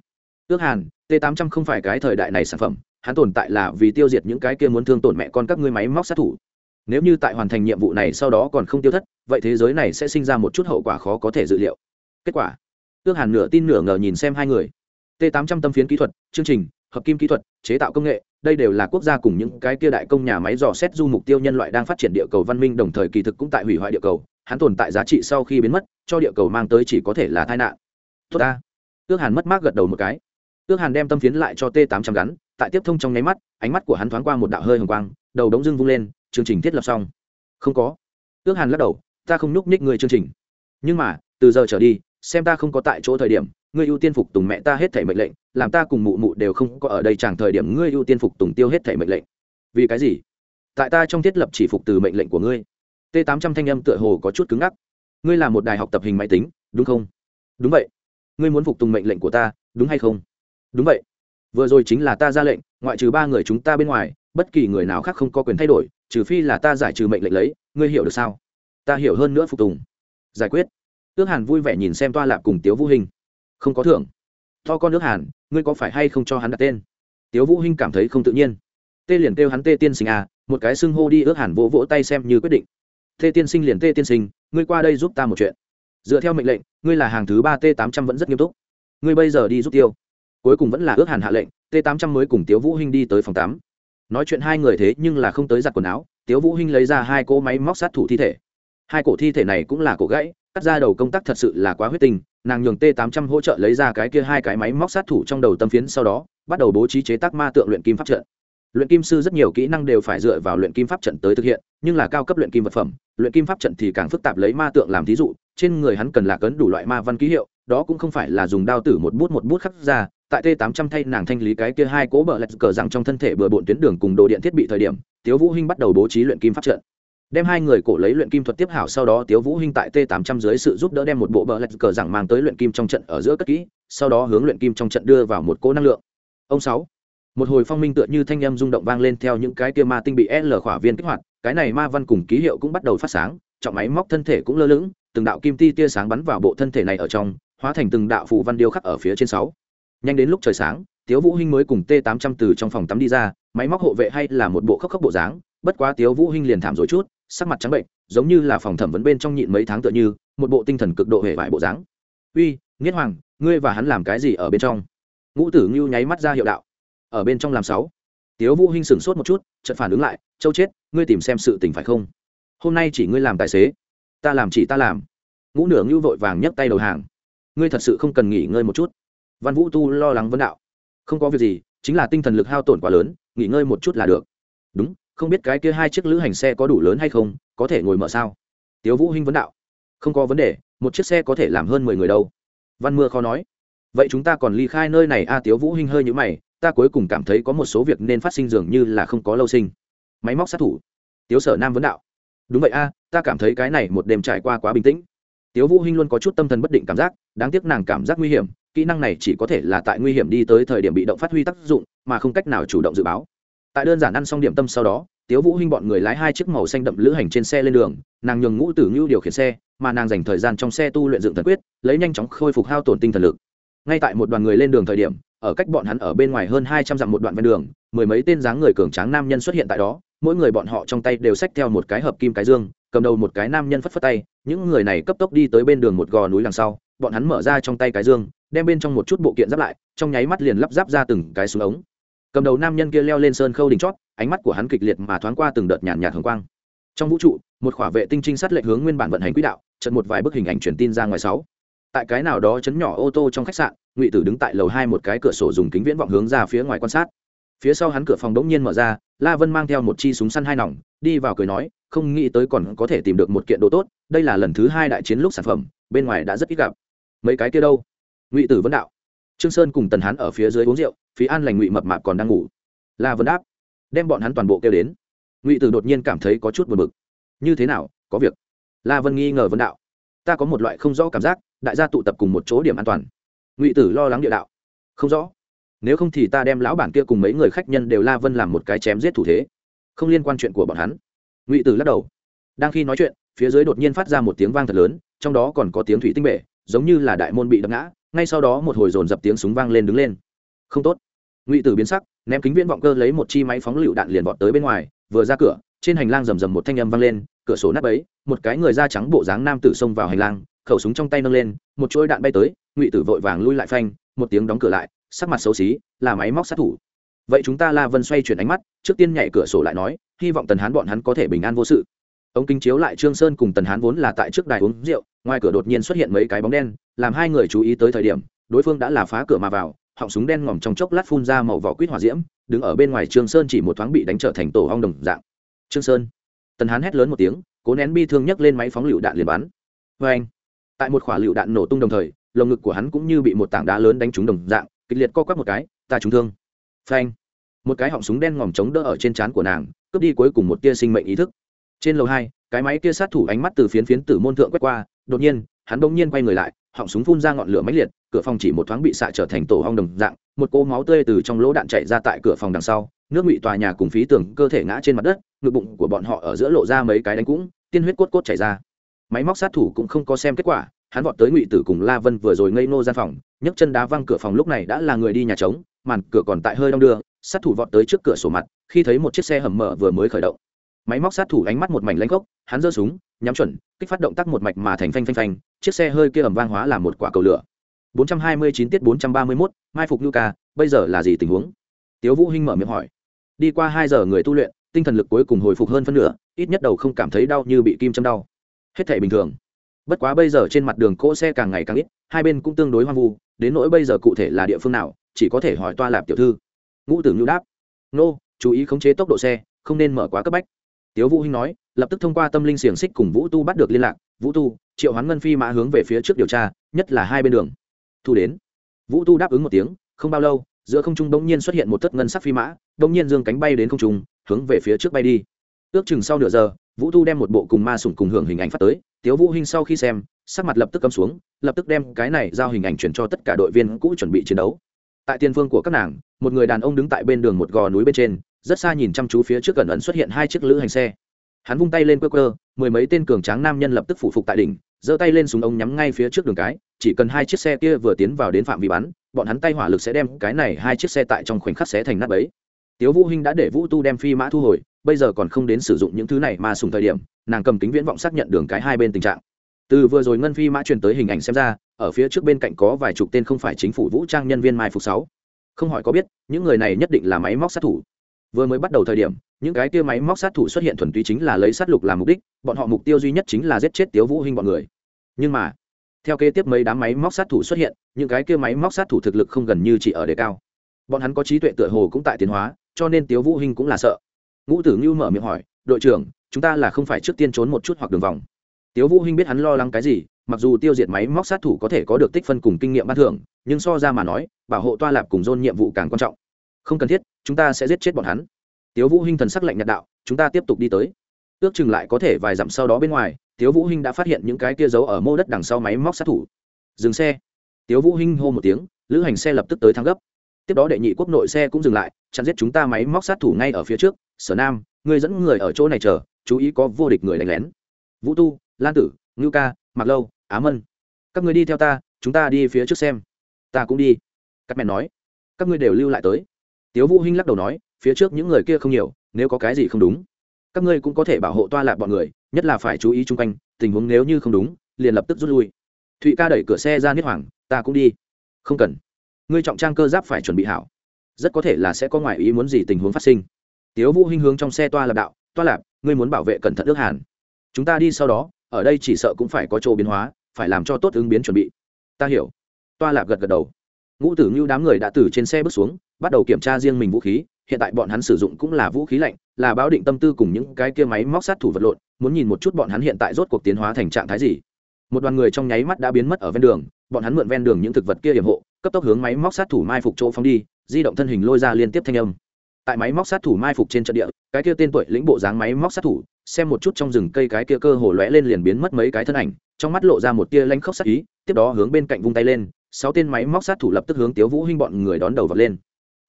Ước hàn, t 800 không phải cái thời đại này sản phẩm, hắn tồn tại là vì tiêu diệt những cái kia muốn thương tổn mẹ con các ngươi máy móc sát thủ. Nếu như tại hoàn thành nhiệm vụ này sau đó còn không tiêu thất, vậy thế giới này sẽ sinh ra một chút hậu quả khó có thể dự liệu. Kết quả ước hàn nửa tin nửa ngờ nhìn xem hai người. T 800 tâm phiến kỹ thuật, chương trình, hợp kim kỹ thuật, chế tạo công nghệ, đây đều là quốc gia cùng những cái kia đại công nhà máy dò xét du mục tiêu nhân loại đang phát triển địa cầu văn minh, đồng thời kỳ thực cũng tại hủy hoại địa cầu, hắn tồn tại giá trị sau khi biến mất, cho địa cầu mang tới chỉ có thể là tai nạn. Tốt ta. Ước hàn mất mát gật đầu một cái. Ước hàn đem tâm phiến lại cho t 800 gắn, tại tiếp thông trong nháy mắt, ánh mắt của hắn thoáng qua một đạo hơi hồng quang, đầu đống dưng vung lên, chương trình thiết lập xong. Không có. Ước hàn lắc đầu, ta không nhúc nhích người chương trình. Nhưng mà, từ giờ trở đi xem ta không có tại chỗ thời điểm, ngươi ưu tiên phục tùng mẹ ta hết thể mệnh lệnh, làm ta cùng mụ mụ đều không có ở đây chẳng thời điểm ngươi ưu tiên phục tùng tiêu hết thể mệnh lệnh. Vì cái gì? Tại ta trong thiết lập chỉ phục từ mệnh lệnh của ngươi. T 800 thanh âm tựa hồ có chút cứng ngắc. Ngươi là một đài học tập hình máy tính, đúng không? Đúng vậy. Ngươi muốn phục tùng mệnh lệnh của ta, đúng hay không? Đúng vậy. Vừa rồi chính là ta ra lệnh, ngoại trừ ba người chúng ta bên ngoài, bất kỳ người nào khác không có quyền thay đổi, trừ phi là ta giải trừ mệnh lệnh lấy, ngươi hiểu được sao? Ta hiểu hơn nữa phục tùng. Giải quyết ước hàn vui vẻ nhìn xem toa lạp cùng tiếu vũ hình không có thưởng. To con nước hàn, ngươi có phải hay không cho hắn đặt tên? Tiếu vũ hinh cảm thấy không tự nhiên. Tê liền kêu hắn tê tiên sinh à một cái xưng hô đi ước hàn vỗ vỗ tay xem như quyết định. Tê tiên sinh liền tê tiên sinh, ngươi qua đây giúp ta một chuyện. Dựa theo mệnh lệnh, ngươi là hàng thứ ba t tám trăm vẫn rất nghiêm túc. Ngươi bây giờ đi giúp tiêu. Cuối cùng vẫn là ước hàn hạ lệnh t tám trăm mới cùng tiếu vũ hinh đi tới phòng tám nói chuyện hai người thế nhưng là không tới giặt quần áo, tiếu vũ hinh lấy ra hai cỗ máy móc sát thủ thi thể. Hai cổ thi thể này cũng là cổ gãy cắt ra đầu công tác thật sự là quá huyết tình nàng nhường t 800 hỗ trợ lấy ra cái kia hai cái máy móc sát thủ trong đầu tâm phiến sau đó, bắt đầu bố trí chế tác ma tượng luyện kim pháp trận. Luyện kim sư rất nhiều kỹ năng đều phải dựa vào luyện kim pháp trận tới thực hiện, nhưng là cao cấp luyện kim vật phẩm, luyện kim pháp trận thì càng phức tạp lấy ma tượng làm thí dụ, trên người hắn cần là cấn đủ loại ma văn ký hiệu, đó cũng không phải là dùng đao tử một bút một bút khắc ra. Tại t 800 thay nàng thanh lý cái kia hai cố bờ lạch cờ rằng trong thân thể bừa bộn tuyến đường cùng đồ điện thiết bị thời điểm, tiếu vũ hinh bắt đầu bố trí luyện kim pháp trận đem hai người cổ lấy luyện kim thuật tiếp hảo sau đó tiếu vũ hinh tại t 800 dưới sự giúp đỡ đem một bộ bờ lạch cờ rằng mang tới luyện kim trong trận ở giữa cất kỹ, sau đó hướng luyện kim trong trận đưa vào một cỗ năng lượng. Ông sáu, một hồi phong minh tựa như thanh âm rung động vang lên theo những cái kia ma tinh bị l khỏa viên kích hoạt, cái này ma văn cùng ký hiệu cũng bắt đầu phát sáng, trọng máy móc thân thể cũng lơ lửng, từng đạo kim ti tia sáng bắn vào bộ thân thể này ở trong, hóa thành từng đạo phù văn điêu khắc ở phía trên sáu. Nhanh đến lúc trời sáng, tiếu vũ hinh mới cùng t 800 từ trong phòng tắm đi ra, máy móc hộ vệ hay là một bộ khốc khốc bộ dáng bất quá tiếu vũ hinh liền thảm rồi chút, sắc mặt trắng bệnh, giống như là phòng thẩm vấn bên trong nhịn mấy tháng tựa như, một bộ tinh thần cực độ hề vải bộ dáng. Uy, nghiết hoàng, ngươi và hắn làm cái gì ở bên trong? Ngũ tử ngưu nháy mắt ra hiệu đạo. Ở bên trong làm sáu. Tiếu vũ hinh sửng sốt một chút, chợt phản ứng lại, châu chết, ngươi tìm xem sự tình phải không? Hôm nay chỉ ngươi làm tài xế, ta làm chỉ ta làm. Ngũ nửa ngưu vội vàng nhấc tay đầu hàng. Ngươi thật sự không cần nghỉ ngơi một chút. Văn vũ tu lo lắng vấn đạo. Không có việc gì, chính là tinh thần lực hao tổn quá lớn, nghỉ ngơi một chút là được. Đúng không biết cái kia hai chiếc lữ hành xe có đủ lớn hay không có thể ngồi mở sao? Tiếu vũ hinh vấn đạo. Không có vấn đề một chiếc xe có thể làm hơn mười người đâu. Văn mưa khó nói. Vậy chúng ta còn ly khai nơi này a à, tiếu vũ hinh hơi nhũ mày ta cuối cùng cảm thấy có một số việc nên phát sinh dường như là không có lâu sinh. Máy móc sát thủ. Tiếu sở nam vấn đạo. Đúng vậy a ta cảm thấy cái này một đêm trải qua quá bình tĩnh. Tiếu vũ hinh luôn có chút tâm thần bất định cảm giác đáng tiếc nàng cảm giác nguy hiểm kỹ năng này chỉ có thể là tại nguy hiểm đi tới thời điểm bị động phát huy tác dụng mà không cách nào chủ động dự báo tại đơn giản ăn xong điểm tâm sau đó, tiếu vũ hinh bọn người lái hai chiếc màu xanh đậm lữ hành trên xe lên đường, nàng nhường ngũ tử ngưu điều khiển xe, mà nàng dành thời gian trong xe tu luyện dựng thần quyết, lấy nhanh chóng khôi phục hao tổn tinh thần lực. Ngay tại một đoàn người lên đường thời điểm, ở cách bọn hắn ở bên ngoài hơn hai trăm dặm một đoạn ven đường, mười mấy tên dáng người cường tráng nam nhân xuất hiện tại đó, mỗi người bọn họ trong tay đều xách theo một cái hợp kim cái dương, cầm đầu một cái nam nhân phất phất tay, những người này cấp tốc đi tới bên đường một gò núi đằng sau, bọn hắn mở ra trong tay cái dương, đem bên trong một chút bộ kiện giáp lại, trong nháy mắt liền lắp ráp ra từng cái xuống ống cầm đầu nam nhân kia leo lên sơn khâu đỉnh chót, ánh mắt của hắn kịch liệt mà thoáng qua từng đợt nhàn nhạt hồng quang. Trong vũ trụ, một khỏa vệ tinh trinh sát lệnh hướng nguyên bản vận hành quỹ đạo trận một vài bức hình ảnh truyền tin ra ngoài sáu. Tại cái nào đó chấn nhỏ ô tô trong khách sạn, ngụy tử đứng tại lầu hai một cái cửa sổ dùng kính viễn vọng hướng ra phía ngoài quan sát. Phía sau hắn cửa phòng đống nhiên mở ra, la vân mang theo một chi súng săn hai nòng, đi vào cười nói, không nghĩ tới còn có thể tìm được một kiện đồ tốt, đây là lần thứ hai đại chiến lúc sản phẩm, bên ngoài đã rất ít gặp. Mấy cái kia đâu? Ngụy tử vấn đạo trương sơn cùng tần hán ở phía dưới uống rượu, phí an lành ngụy mập mạp còn đang ngủ. La vân đáp, đem bọn hắn toàn bộ kêu đến. Ngụy tử đột nhiên cảm thấy có chút buồn bực. Như thế nào, có việc? La vân nghi ngờ Vân đạo. Ta có một loại không rõ cảm giác, đại gia tụ tập cùng một chỗ điểm an toàn. Ngụy tử lo lắng địa đạo. Không rõ. Nếu không thì ta đem lão bản kia cùng mấy người khách nhân đều la vân làm một cái chém giết thủ thế. Không liên quan chuyện của bọn hắn. Ngụy tử lắc đầu. Đang khi nói chuyện, phía dưới đột nhiên phát ra một tiếng vang thật lớn, trong đó còn có tiếng thủy tinh bể, giống như là đại môn bị đập ngã ngay sau đó một hồi dồn dập tiếng súng vang lên đứng lên. Không tốt. Ngụy tử biến sắc, ném kính viễn vọng cơ lấy một chi máy phóng lựu đạn liền vọt tới bên ngoài, vừa ra cửa, trên hành lang rầm rầm một thanh âm vang lên, cửa sổ nắp ấy một cái người da trắng bộ dáng nam tử xông vào hành lang, khẩu súng trong tay nâng lên, một chuỗi đạn bay tới, ngụy tử vội vàng lui lại phanh, một tiếng đóng cửa lại, sắc mặt xấu xí, là máy móc sát thủ. Vậy chúng ta la vân xoay chuyển ánh mắt, trước tiên nhảy cửa sổ lại nói, hy vọng tần hán bọn hắn có thể bình an vô sự. Ông kính chiếu lại trương sơn cùng tần hán vốn là tại trước đài uống rượu, ngoài cửa đột nhiên xuất hiện mấy cái bóng đen làm hai người chú ý tới thời điểm, đối phương đã là phá cửa mà vào, họng súng đen ngòm trong chốc lát phun ra màu vỏ quýt hỏa diễm, đứng ở bên ngoài trương sơn chỉ một thoáng bị đánh trở thành tổ hong đồng dạng. Trương sơn. Tần hán hét lớn một tiếng, cố nén bi thương nhấc lên máy phóng lựu đạn liền bắn. Vê anh. Tại một quả lựu đạn nổ tung đồng thời, lồng ngực của hắn cũng như bị một tảng đá lớn đánh trúng đồng dạng, kịch liệt co quắp một cái, ta trúng thương. Phanh một cái họng súng đen ngòm chống đỡ ở trên trán của nàng, cướp đi cuối cùng một tia sinh mệnh ý thức. Trên lầu hai, cái máy kia sát thủ ánh mắt từ phiến phiến tử môn thượng quét qua, đột nhiên, hắn bỗng nhiên quay người lại họng súng phun ra ngọn lửa mãnh liệt, cửa phòng chỉ một thoáng bị xạ trở thành tổ hong đồng dạng, một cô máu tươi từ trong lỗ đạn chạy ra tại cửa phòng đằng sau, nước ngụy tòa nhà cùng phí tường cơ thể ngã trên mặt đất, ngực bụng của bọn họ ở giữa lộ ra mấy cái đánh cũng, tiên huyết cốt cốt chảy ra. Máy móc sát thủ cũng không có xem kết quả, hắn vọt tới ngụy tử cùng la vân vừa rồi ngây nô gian phòng, nhấc chân đá văng cửa phòng lúc này đã là người đi nhà trống, màn cửa còn tại hơi đong đưa, sát thủ vọt tới trước cửa sổ mặt, khi thấy một chiếc xe hầm mở vừa mới khởi động máy móc sát thủ ánh mắt một mảnh lãnh gốc hắn giơ súng nhắm chuẩn kích phát động tác một mạch mà thành phanh phanh phanh chiếc xe hơi kia ẩm vang hóa làm một quả cầu lửa. 429 tiết 431, mai phục nhu ca bây giờ là gì tình huống? Tiếu vũ hinh mở miệng hỏi. Đi qua hai giờ người tu luyện tinh thần lực cuối cùng hồi phục hơn phân nửa ít nhất đầu không cảm thấy đau như bị kim châm đau. Hết thảy bình thường. Bất quá bây giờ trên mặt đường cỗ xe càng ngày càng ít hai bên cũng tương đối hoang vu đến nỗi bây giờ cụ thể là địa phương nào chỉ có thể hỏi toa lạp tiểu thư. Ngũ tử nhu đáp. Nô chú ý khống chế tốc độ xe không nên mở quá cấp bách tiếu vũ hinh nói, lập tức thông qua tâm linh xiềng xích cùng vũ tu bắt được liên lạc. Vũ tu, triệu hoán ngân phi mã hướng về phía trước điều tra, nhất là hai bên đường. Thu đến. Vũ tu đáp ứng một tiếng, không bao lâu, giữa không trung đột nhiên xuất hiện một thất ngân sắc phi mã đột nhiên dương cánh bay đến không trung, hướng về phía trước bay đi. Ước chừng sau nửa giờ, vũ tu đem một bộ cùng ma sủng cùng hưởng hình ảnh phát tới. Tiếu vũ hinh sau khi xem, sắc mặt lập tức cấm xuống, lập tức đem cái này giao hình ảnh chuyển cho tất cả đội viên cũ chuẩn bị chiến đấu. Tại tiền phương của các nàng, một người đàn ông đứng tại bên đường một gò núi bên trên rất xa nhìn chăm chú phía trước gần ẩn xuất hiện hai chiếc lữ hành xe. Hắn vung tay lên quơ quơ, mười mấy tên cường tráng nam nhân lập tức phủ phục tại đỉnh, giơ tay lên súng ống nhắm ngay phía trước đường cái, chỉ cần hai chiếc xe kia vừa tiến vào đến phạm vi bắn, bọn hắn tay hỏa lực sẽ đem cái này hai chiếc xe tại trong khoảnh khắc xé thành nát bấy. Tiếu vũ hinh đã để vũ tu đem phi mã thu hồi, bây giờ còn không đến sử dụng những thứ này mà sùng thời điểm, nàng cầm kính viễn vọng xác nhận đường cái hai bên tình trạng. Từ vừa rồi ngân phi mã truyền tới hình ảnh xem ra, ở phía trước bên cạnh có vài chục tên không phải chính phủ vũ trang nhân viên mai phục sáu. Không hỏi có biết, những người này nhất định là máy móc sát thủ vừa mới bắt đầu thời điểm, những cái kia máy móc sát thủ xuất hiện thuần túy chính là lấy sát lục làm mục đích, bọn họ mục tiêu duy nhất chính là giết chết tiếu vũ hinh bọn người. Nhưng mà, theo kế tiếp mấy đám máy móc sát thủ xuất hiện, những cái kia máy móc sát thủ thực lực không gần như chỉ ở đề cao. Bọn hắn có trí tuệ tựa hồ cũng tại tiến hóa, cho nên tiếu vũ hinh cũng là sợ. Ngũ tử ngưu mở miệng hỏi, đội trưởng, chúng ta là không phải trước tiên trốn một chút hoặc đường vòng? Tiếu vũ hinh biết hắn lo lắng cái gì, mặc dù tiêu diệt máy móc sát thủ có thể có được tích phân cùng kinh nghiệm ban thưởng, nhưng so ra mà nói, bảo hộ toa lạp cùng dôn nhiệm vụ càng quan trọng không cần thiết, chúng ta sẽ giết chết bọn hắn. Tiếu vũ hinh thần sắc lạnh nhạt đạo, chúng ta tiếp tục đi tới. Ước chừng lại có thể vài dặm sau đó bên ngoài, tiếu vũ hinh đã phát hiện những cái kia giấu ở mô đất đằng sau máy móc sát thủ. Dừng xe. Tiếu vũ hinh hô một tiếng, lữ hành xe lập tức tới thang gấp. Tiếp đó đệ nhị quốc nội xe cũng dừng lại, chặn giết chúng ta máy móc sát thủ ngay ở phía trước. Sở nam người dẫn người ở chỗ này chờ, chú ý có vô địch người đánh lén. Vũ tu, lan tử, ngưu ca mặc lâu, á mân. Các người đi theo ta, chúng ta đi phía trước xem. Ta cũng đi. Các mẹ nói. Các ngươi đều lưu lại tới tiếu vũ hinh lắc đầu nói, phía trước những người kia không nhiều, nếu có cái gì không đúng, các ngươi cũng có thể bảo hộ toa lạc bọn người, nhất là phải chú ý chung quanh, tình huống nếu như không đúng, liền lập tức rút lui. Thụy ca đẩy cửa xe ra niết hoàng, ta cũng đi. Không cần. Ngươi trọng trang cơ giáp phải chuẩn bị hảo. Rất có thể là sẽ có ngoại ý muốn gì tình huống phát sinh. Tiếu vũ hinh hướng trong xe toa Lạp đạo, toa lạp ngươi muốn bảo vệ cẩn thận ước hàn. Chúng ta đi sau đó, ở đây chỉ sợ cũng phải có chỗ biến hóa, phải làm cho tốt ứng biến chuẩn bị. Ta hiểu. Toa lạp gật gật đầu. Ngũ tử ngưu đám người đã từ trên xe bước xuống bắt đầu kiểm tra riêng mình vũ khí, hiện tại bọn hắn sử dụng cũng là vũ khí lạnh, là báo định tâm tư cùng những cái kia máy móc sát thủ vật lộn, muốn nhìn một chút bọn hắn hiện tại rốt cuộc tiến hóa thành trạng thái gì. Một đoàn người trong nháy mắt đã biến mất ở ven đường, bọn hắn mượn ven đường những thực vật kia hiểm hộ, cấp tốc hướng máy móc sát thủ mai phục chỗ phóng đi, di động thân hình lôi ra liên tiếp thanh âm. Tại máy móc sát thủ mai phục trên trận địa, cái kia tên tuổi lĩnh bộ dáng máy móc sát thủ, xem một chút trong rừng cây cái kia cơ hồ lóe lên liền biến mất mấy cái thân ảnh, trong mắt lộ ra một tia lanh khốc sát ý, tiếp đó hướng bên cạnh vung tay lên, sáu tên máy móc sát thủ lập tức hướng tiếu vũ hinh bọn người đón đầu vật lên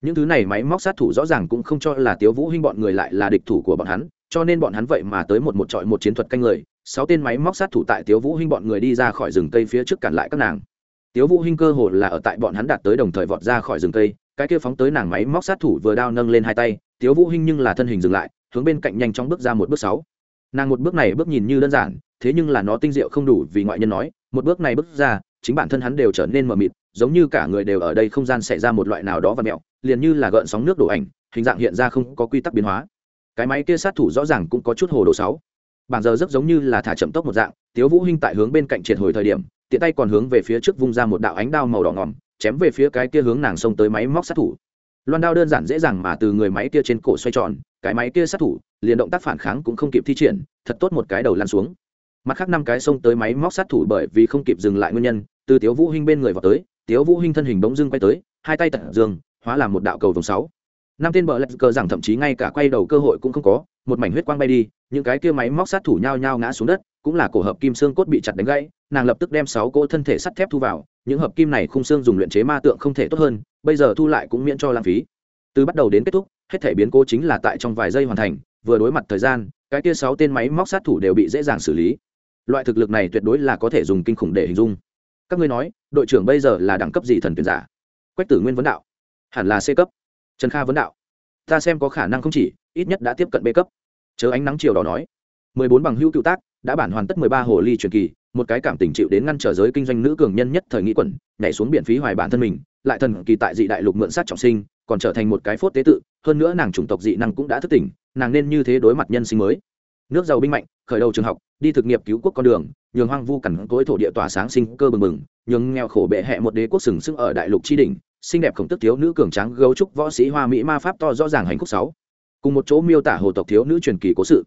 những thứ này máy móc sát thủ rõ ràng cũng không cho là tiếu vũ hinh bọn người lại là địch thủ của bọn hắn, cho nên bọn hắn vậy mà tới một một trọi một chiến thuật canh người. Sáu tên máy móc sát thủ tại tiếu vũ hinh bọn người đi ra khỏi rừng cây phía trước cản lại các nàng. Tiếu vũ hinh cơ hồ là ở tại bọn hắn đạt tới đồng thời vọt ra khỏi rừng cây, cái kia phóng tới nàng máy móc sát thủ vừa đao nâng lên hai tay, tiếu vũ hinh nhưng là thân hình dừng lại, hướng bên cạnh nhanh chóng bước ra một bước sáu. Nàng một bước này bước nhìn như đơn giản, thế nhưng là nó tinh diệu không đủ vì ngoại nhân nói, một bước này bước ra chính bản thân hắn đều trở nên mờ mịt, giống như cả người đều ở đây không gian xảy ra một loại nào đó và mẹo, liền như là gợn sóng nước đổ ảnh, hình dạng hiện ra không có quy tắc biến hóa. Cái máy kia sát thủ rõ ràng cũng có chút hồ đồ sáu. Bảng giờ rất giống như là thả chậm tốc một dạng, tiếu vũ hinh tại hướng bên cạnh triệt hồi thời điểm, tiện tay còn hướng về phía trước vung ra một đạo ánh đao màu đỏ ngòm, chém về phía cái kia hướng nàng xông tới máy móc sát thủ. Loan đao đơn giản dễ dàng mà từ người máy kia trên cổ xoay tròn, cái máy kia sát thủ, liền động tác phản kháng cũng không kịp thi triển, thật tốt một cái đầu lăn xuống mặt khác năm cái xông tới máy móc sát thủ bởi vì không kịp dừng lại nguyên nhân, từ tiếu vũ hinh bên người vào tới, tiếu vũ hinh thân hình bỗng dưng quay tới, hai tay tận dương, hóa làm một đạo cầu vòng sáu. Năm tên bờ lạch cờ rằng thậm chí ngay cả quay đầu cơ hội cũng không có, một mảnh huyết quang bay đi, những cái kia máy móc sát thủ nhao nhao ngã xuống đất, cũng là cổ hợp kim xương cốt bị chặt đánh gãy, nàng lập tức đem sáu cỗ thân thể sắt thép thu vào, những hợp kim này khung xương dùng luyện chế ma tượng không thể tốt hơn, bây giờ thu lại cũng miễn cho lãng phí. Từ bắt đầu đến kết thúc, hết thể biến cố chính là tại trong vài giây hoàn thành, vừa đối mặt thời gian, cái kia sáu tên máy móc sát thủ đều bị dễ dàng xử lý loại thực lực này tuyệt đối là có thể dùng kinh khủng để hình dung. Các ngươi nói, đội trưởng bây giờ là đẳng cấp gì thần tuyển giả? Quách tử nguyên vấn đạo. Hẳn là c cấp. Trần kha vấn đạo. Ta xem có khả năng không chỉ, ít nhất đã tiếp cận b cấp. Chớ ánh nắng chiều đỏ nói. Mười bốn bằng hữu cựu tác, đã bản hoàn tất mười ba hồ ly truyền kỳ, một cái cảm tình chịu đến ngăn trở giới kinh doanh nữ cường nhân nhất thời nghĩ quẩn, nhảy xuống biển phí hoài bản thân mình, lại thần kỳ tại dị đại lục mượn sát trọng sinh, còn trở thành một cái phốt tế tự, hơn nữa nàng chủng tộc dị năng cũng đã thức tỉnh, nàng nên như thế đối mặt nhân sinh mới. Nước giàu binh mạnh khởi đầu trường học đi thực nghiệp cứu quốc con đường nhường hoang vu cằn cỗi thổ địa tỏa sáng sinh cơ bừng bừng nhường nghèo khổ bệ hẹ một đế quốc sừng sững ở đại lục tri đình xinh đẹp khổng tức thiếu nữ cường tráng gấu trúc võ sĩ hoa mỹ ma pháp to rõ ràng hành khúc sáu. Cùng một chỗ miêu tả hồ tộc thiếu nữ truyền kỳ cố sự.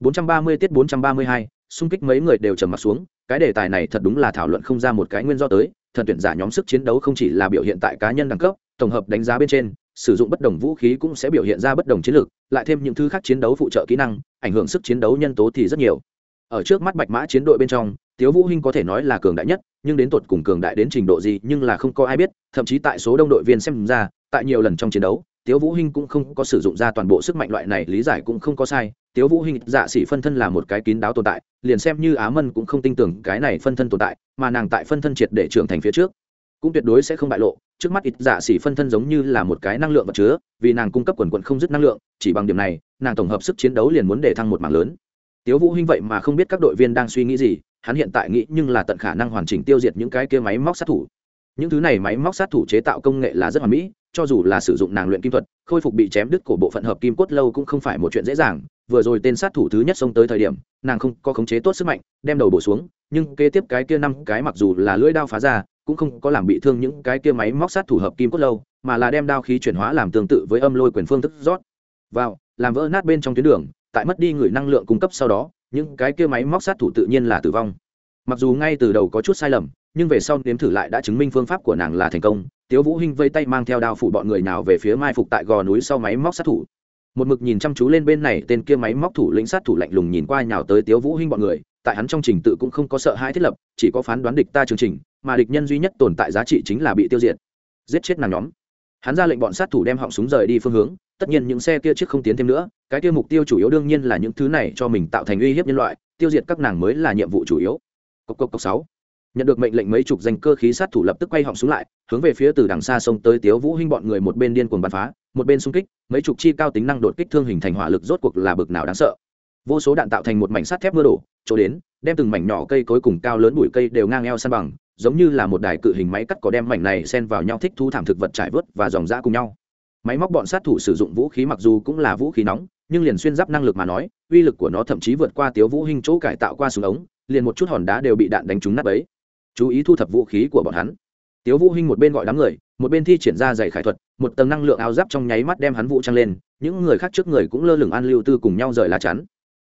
430 tiết 432, xung kích mấy người đều trầm mặt xuống cái đề tài này thật đúng là thảo luận không ra một cái nguyên do tới thần tuyển giả nhóm sức chiến đấu không chỉ là biểu hiện tại cá nhân đẳng cấp tổng hợp đánh giá bên trên sử dụng bất đồng vũ khí cũng sẽ biểu hiện ra bất đồng chiến lược, lại thêm những thứ khác chiến đấu phụ trợ kỹ năng, ảnh hưởng sức chiến đấu nhân tố thì rất nhiều. Ở trước mắt bạch mã chiến đội bên trong, tiếu vũ hinh có thể nói là cường đại nhất, nhưng đến tột cùng cường đại đến trình độ gì nhưng là không có ai biết, thậm chí tại số đông đội viên xem ra, tại nhiều lần trong chiến đấu, tiếu vũ hinh cũng không có sử dụng ra toàn bộ sức mạnh loại này, lý giải cũng không có sai. Tiếu vũ hinh dạ sĩ phân thân là một cái kín đáo tồn tại, liền xem như á mân cũng không tin tưởng cái này phân thân tồn tại, mà nàng tại phân thân triệt để trưởng thành phía trước cũng tuyệt đối sẽ không bại lộ. Trước mắt ít dạ xỉ phân thân giống như là một cái năng lượng vật chứa, vì nàng cung cấp quần quận không dứt năng lượng, chỉ bằng điểm này, nàng tổng hợp sức chiến đấu liền muốn để thăng một mảng lớn. Tiếu vũ hinh vậy mà không biết các đội viên đang suy nghĩ gì, hắn hiện tại nghĩ nhưng là tận khả năng hoàn chỉnh tiêu diệt những cái kia máy móc sát thủ. Những thứ này máy móc sát thủ chế tạo công nghệ là rất hoàn mỹ, cho dù là sử dụng nàng luyện kim thuật, khôi phục bị chém đứt của bộ phận hợp kim cốt lâu cũng không phải một chuyện dễ dàng. Vừa rồi tên sát thủ thứ nhất xông tới thời điểm, nàng không có khống chế tốt sức mạnh, đem đầu bổ xuống, nhưng kế tiếp cái kia năm cái mặc dù là lưỡi đao phá ra cũng không có làm bị thương những cái kia máy móc sát thủ hợp kim cốt lâu, mà là đem đao khí chuyển hóa làm tương tự với âm lôi quyền phương thức rót. Vào, làm vỡ nát bên trong tuyến đường, tại mất đi người năng lượng cung cấp sau đó, những cái kia máy móc sát thủ tự nhiên là tử vong. Mặc dù ngay từ đầu có chút sai lầm, nhưng về sau nếm thử lại đã chứng minh phương pháp của nàng là thành công. Tiếu vũ hinh vây tay mang theo đao phủ bọn người nào về phía mai phục tại gò núi sau máy móc sát thủ. Một mực nhìn chăm chú lên bên này, tên kia máy móc thủ lĩnh sát thủ lạnh lùng nhìn qua nhào tới tiếu vũ hinh bọn người, tại hắn trong trình tự cũng không có sợ hãi thiết lập, chỉ có phán đoán địch ta chương trình mà địch nhân duy nhất tồn tại giá trị chính là bị tiêu diệt. Giết chết nàng nhóm. Hắn ra lệnh bọn sát thủ đem họng súng rời đi phương hướng, tất nhiên những xe kia trước không tiến thêm nữa, cái kia mục tiêu chủ yếu đương nhiên là những thứ này cho mình tạo thành uy hiếp nhân loại, tiêu diệt các nàng mới là nhiệm vụ chủ yếu. Cốc cốc cốc sáu. Nhận được mệnh lệnh mấy chục danh cơ khí sát thủ lập tức quay họng xuống lại, hướng về phía từ đằng xa sông tới tiếu vũ hinh bọn người một bên điên cuồng bắn phá, một bên xung kích, mấy chục chi cao tính năng đột kích thương hình thành hỏa lực rốt cuộc là bực nào đáng sợ. Vô số đạn tạo thành một mảnh sắt thép mưa đổ, chỗ đến, đem từng mảnh nhỏ cây cối cùng cao lớn bụi cây đều ngang eo san bằng giống như là một đài cự hình máy cắt có đem mảnh này xen vào nhau thích thú thảm thực vật trải vớt và dòng dã cùng nhau. Máy móc bọn sát thủ sử dụng vũ khí mặc dù cũng là vũ khí nóng, nhưng liền xuyên giáp năng lực mà nói, uy lực của nó thậm chí vượt qua tiếu vũ hình chỗ cải tạo qua súng ống, liền một chút hòn đá đều bị đạn đánh trúng nát ấy chú ý thu thập vũ khí của bọn hắn. Tiếu vũ hình một bên gọi đám người, một bên thi triển ra giày khải thuật, một tầng năng lượng áo giáp trong nháy mắt đem hắn vũ trăng lên, những người khác trước người cũng lơ lửng an lưu tư cùng nhau rời lá chắn.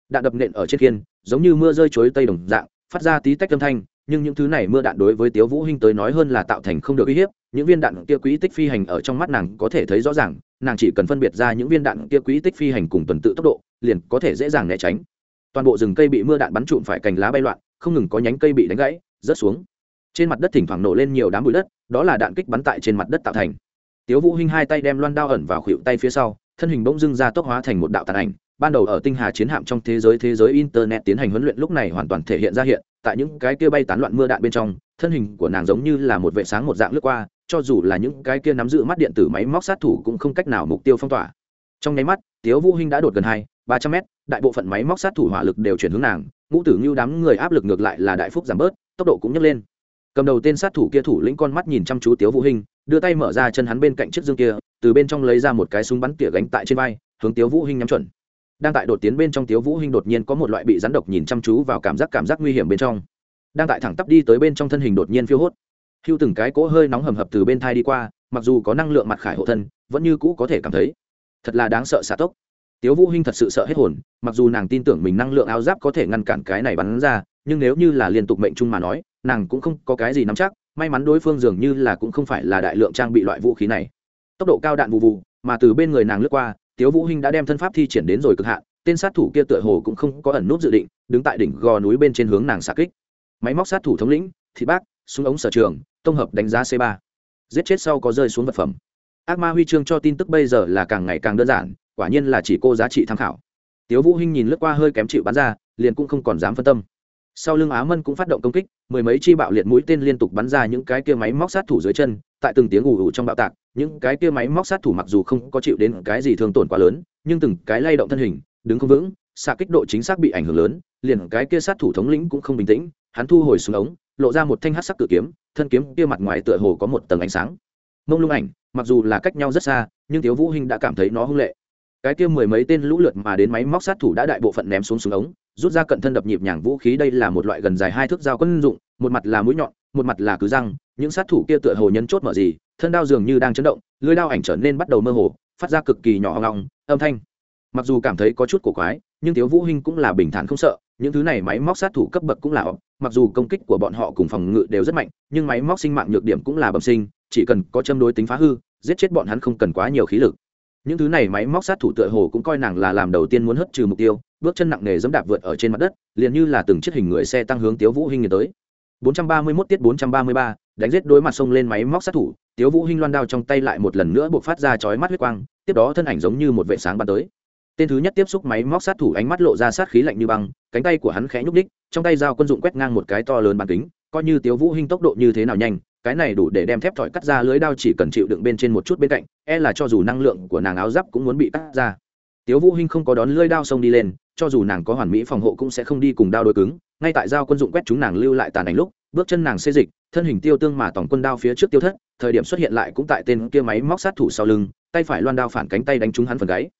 Đạn đập nện ở trên khiên, giống như mưa rơi chuối tây đồng dạng, phát ra tí tách âm thanh nhưng những thứ này mưa đạn đối với tiếu vũ hinh tới nói hơn là tạo thành không được uy hiếp, những viên đạn kia quỹ tích phi hành ở trong mắt nàng có thể thấy rõ ràng, nàng chỉ cần phân biệt ra những viên đạn kia quỹ tích phi hành cùng tuần tự tốc độ, liền có thể dễ dàng né tránh. Toàn bộ rừng cây bị mưa đạn bắn trụm phải cành lá bay loạn, không ngừng có nhánh cây bị đánh gãy, rớt xuống. Trên mặt đất thỉnh thoảng nổ lên nhiều đám bụi đất, đó là đạn kích bắn tại trên mặt đất tạo thành. Tiếu vũ hinh hai tay đem loan đao ẩn vào khuỷu tay phía sau, thân hình bỗng dưng ra tốc hóa thành một đạo tàn ảnh, ban đầu ở tinh hà chiến hạm trong thế giới thế giới internet tiến hành huấn luyện lúc này hoàn toàn thể hiện ra hiện tại những cái kia bay tán loạn mưa đạn bên trong, thân hình của nàng giống như là một vệ sáng một dạng lướt qua, cho dù là những cái kia nắm giữ mắt điện tử máy móc sát thủ cũng không cách nào mục tiêu phong tỏa. Trong nháy mắt, tiếu vũ hinh đã đột gần hai, ba trăm mét, đại bộ phận máy móc sát thủ hỏa lực đều chuyển hướng nàng, ngũ tử như đám người áp lực ngược lại là đại phúc giảm bớt, tốc độ cũng nhấc lên. Cầm đầu tên sát thủ kia thủ lĩnh con mắt nhìn chăm chú tiếu vũ hinh, đưa tay mở ra chân hắn bên cạnh chiếc dương kia, từ bên trong lấy ra một cái súng bắn tỉa gánh tại trên vai, hướng tiếu vũ hinh nhắm chuẩn đang tại đột tiến bên trong tiếu vũ hinh đột nhiên có một loại bị rắn độc nhìn chăm chú vào cảm giác cảm giác nguy hiểm bên trong. Đang tại thẳng tắp đi tới bên trong thân hình đột nhiên phiêu hốt. Hưu từng cái cỗ hơi nóng hầm hập từ bên thai đi qua, mặc dù có năng lượng mặt khải hộ thân, vẫn như cũ có thể cảm thấy. Thật là đáng sợ xạ tốc. Tiếu vũ hinh thật sự sợ hết hồn, mặc dù nàng tin tưởng mình năng lượng áo giáp có thể ngăn cản cái này bắn ra, nhưng nếu như là liên tục mệnh trung mà nói, nàng cũng không có cái gì nắm chắc, may mắn đối phương dường như là cũng không phải là đại lượng trang bị loại vũ khí này. Tốc độ cao đạn vụ vụ mà từ bên người nàng lướt qua tiếu vũ hinh đã đem thân pháp thi triển đến rồi cực hạn, tên sát thủ kia tựa hồ cũng không có ẩn nút dự định, đứng tại đỉnh gò núi bên trên hướng nàng xạ kích. Máy móc sát thủ thống lĩnh, thị bác, súng ống sở trường tổng hợp đánh giá c 3 giết chết sau có rơi xuống vật phẩm. Ác ma huy chương cho tin tức bây giờ là càng ngày càng đơn giản, quả nhiên là chỉ cô giá trị tham khảo. Tiếu vũ hinh nhìn lướt qua hơi kém chịu bắn ra, liền cũng không còn dám phân tâm. Sau lưng á mân cũng phát động công kích, mười mấy chi bạo liệt mũi tên liên tục bắn ra những cái kia máy móc sát thủ dưới chân, tại từng tiếng ù ù trong bạo tạc những cái kia máy móc sát thủ mặc dù không có chịu đến cái gì thương tổn quá lớn, nhưng từng cái lay động thân hình, đứng không vững, xạ kích độ chính xác bị ảnh hưởng lớn, liền cái kia sát thủ thống lĩnh cũng không bình tĩnh, hắn thu hồi xuống ống, lộ ra một thanh hát sắc cự kiếm, thân kiếm kia mặt ngoài tựa hồ có một tầng ánh sáng. Mông lung ảnh, mặc dù là cách nhau rất xa, nhưng thiếu vũ hinh đã cảm thấy nó hung lệ. Cái kia mười mấy tên lũ lượt mà đến máy móc sát thủ đã đại bộ phận ném xuống xuống ống, rút ra cận thân đập nhịp nhàng vũ khí, đây là một loại gần dài hai thước dao quân dụng, một mặt là mũi nhọn, một mặt là cứ răng những sát thủ kia tựa hồ nhấn chốt mở gì, thân đao dường như đang chấn động lưới đao ảnh trở nên bắt đầu mơ hồ, phát ra cực kỳ nhỏ hoang long, âm thanh. Mặc dù cảm thấy có chút cổ quái, nhưng tiếu vũ hinh cũng là bình thản không sợ, những thứ này máy móc sát thủ cấp bậc cũng là, mặc dù công kích của bọn họ cùng phòng ngự đều rất mạnh, nhưng máy móc sinh mạng nhược điểm cũng là bẩm sinh, chỉ cần có châm đối tính phá hư, giết chết bọn hắn không cần quá nhiều khí lực. Những thứ này máy móc sát thủ tựa hồ cũng coi nàng là làm đầu tiên muốn hất trừ mục tiêu, bước chân nặng nề dẫm đạp vượt ở trên mặt đất, liền như là từng chiếc hình người xe tăng hướng tiếu vũ hinh tới. 431 tiết 433, đánh giết đối mặt sông lên máy móc sát thủ tiếu vũ hinh loan đao trong tay lại một lần nữa bộc phát ra chói mắt huyết quang tiếp đó thân ảnh giống như một vệ sáng bắn tới. Tên thứ nhất tiếp xúc máy móc sát thủ ánh mắt lộ ra sát khí lạnh như băng cánh tay của hắn khẽ nhúc nhích, trong tay dao quân dụng quét ngang một cái to lớn bàn kính coi như tiếu vũ hinh tốc độ như thế nào nhanh cái này đủ để đem thép thỏi cắt ra lưới đao chỉ cần chịu đựng bên trên một chút bên cạnh e là cho dù năng lượng của nàng áo giáp cũng muốn bị cắt ra. Tiếu vũ hinh không có đón lưới đao xông đi lên cho dù nàng có hoàn mỹ phòng hộ cũng sẽ không đi cùng đao đối cứng ngay tại giao quân dụng quét chúng nàng lưu lại tàn ảnh lúc, bước chân nàng xê dịch, thân hình tiêu tương mà tổng quân đao phía trước tiêu thất, thời điểm xuất hiện lại cũng tại tên kia máy móc sát thủ sau lưng, tay phải loan đao phản cánh tay đánh trúng hắn phần gáy.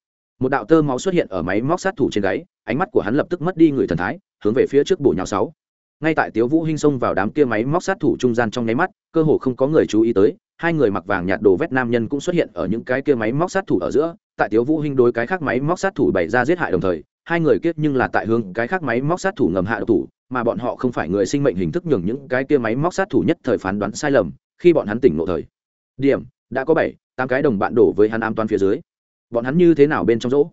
Một đạo tơ máu xuất hiện ở máy móc sát thủ trên gáy, ánh mắt của hắn lập tức mất đi người thần thái, hướng về phía trước bổ nhào sáu. Ngay tại tiếu vũ hinh xông vào đám kia máy móc sát thủ trung gian trong nháy mắt, cơ hồ không có người chú ý tới, hai người mặc vàng nhạt đồ vét nam nhân cũng xuất hiện ở những cái kia máy móc sát thủ ở giữa, tại tiếu vũ hinh đối cái khác máy móc sát thủ bày ra giết hại đồng thời hai người kiếp nhưng là tại hướng cái khác máy móc sát thủ ngầm hạ độc thủ, mà bọn họ không phải người sinh mệnh hình thức nhường những cái kia máy móc sát thủ nhất thời phán đoán sai lầm, khi bọn hắn tỉnh ngộ thời. Điểm, đã có bảy, tám cái đồng bạn đổ với hắn am toàn phía dưới. Bọn hắn như thế nào bên trong rỗ?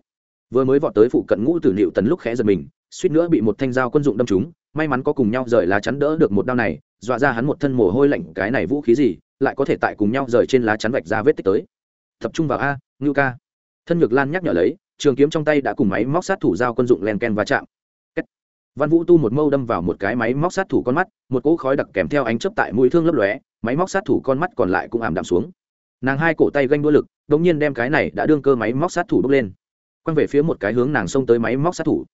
Vừa mới vọt tới phụ cận ngũ tử liệu tần lúc khẽ giật mình, suýt nữa bị một thanh dao quân dụng đâm trúng, may mắn có cùng nhau rời lá chắn đỡ được một đao này, dọa ra hắn một thân mồ hôi lạnh, cái này vũ khí gì, lại có thể tại cùng nhau rời trên lá chắn vạch ra vết tích tới. Tập trung vào a, ngưu ca. Thân ngược lan nhắc nhở lấy trường kiếm trong tay đã cùng máy móc sát thủ dao quân dụng len ken va chạm. Văn vũ tu một mâu đâm vào một cái máy móc sát thủ con mắt, một cỗ khói đặc kèm theo ánh chớp tại mũi thương lấp lóe, máy móc sát thủ con mắt còn lại cũng ảm đạm xuống. Nàng hai cổ tay ganh đua lực đ ỗ n g nhiên đem cái này đã đương cơ máy móc sát thủ bốc lên. Quăng về phía một cái hướng nàng xông tới máy móc sát thủ.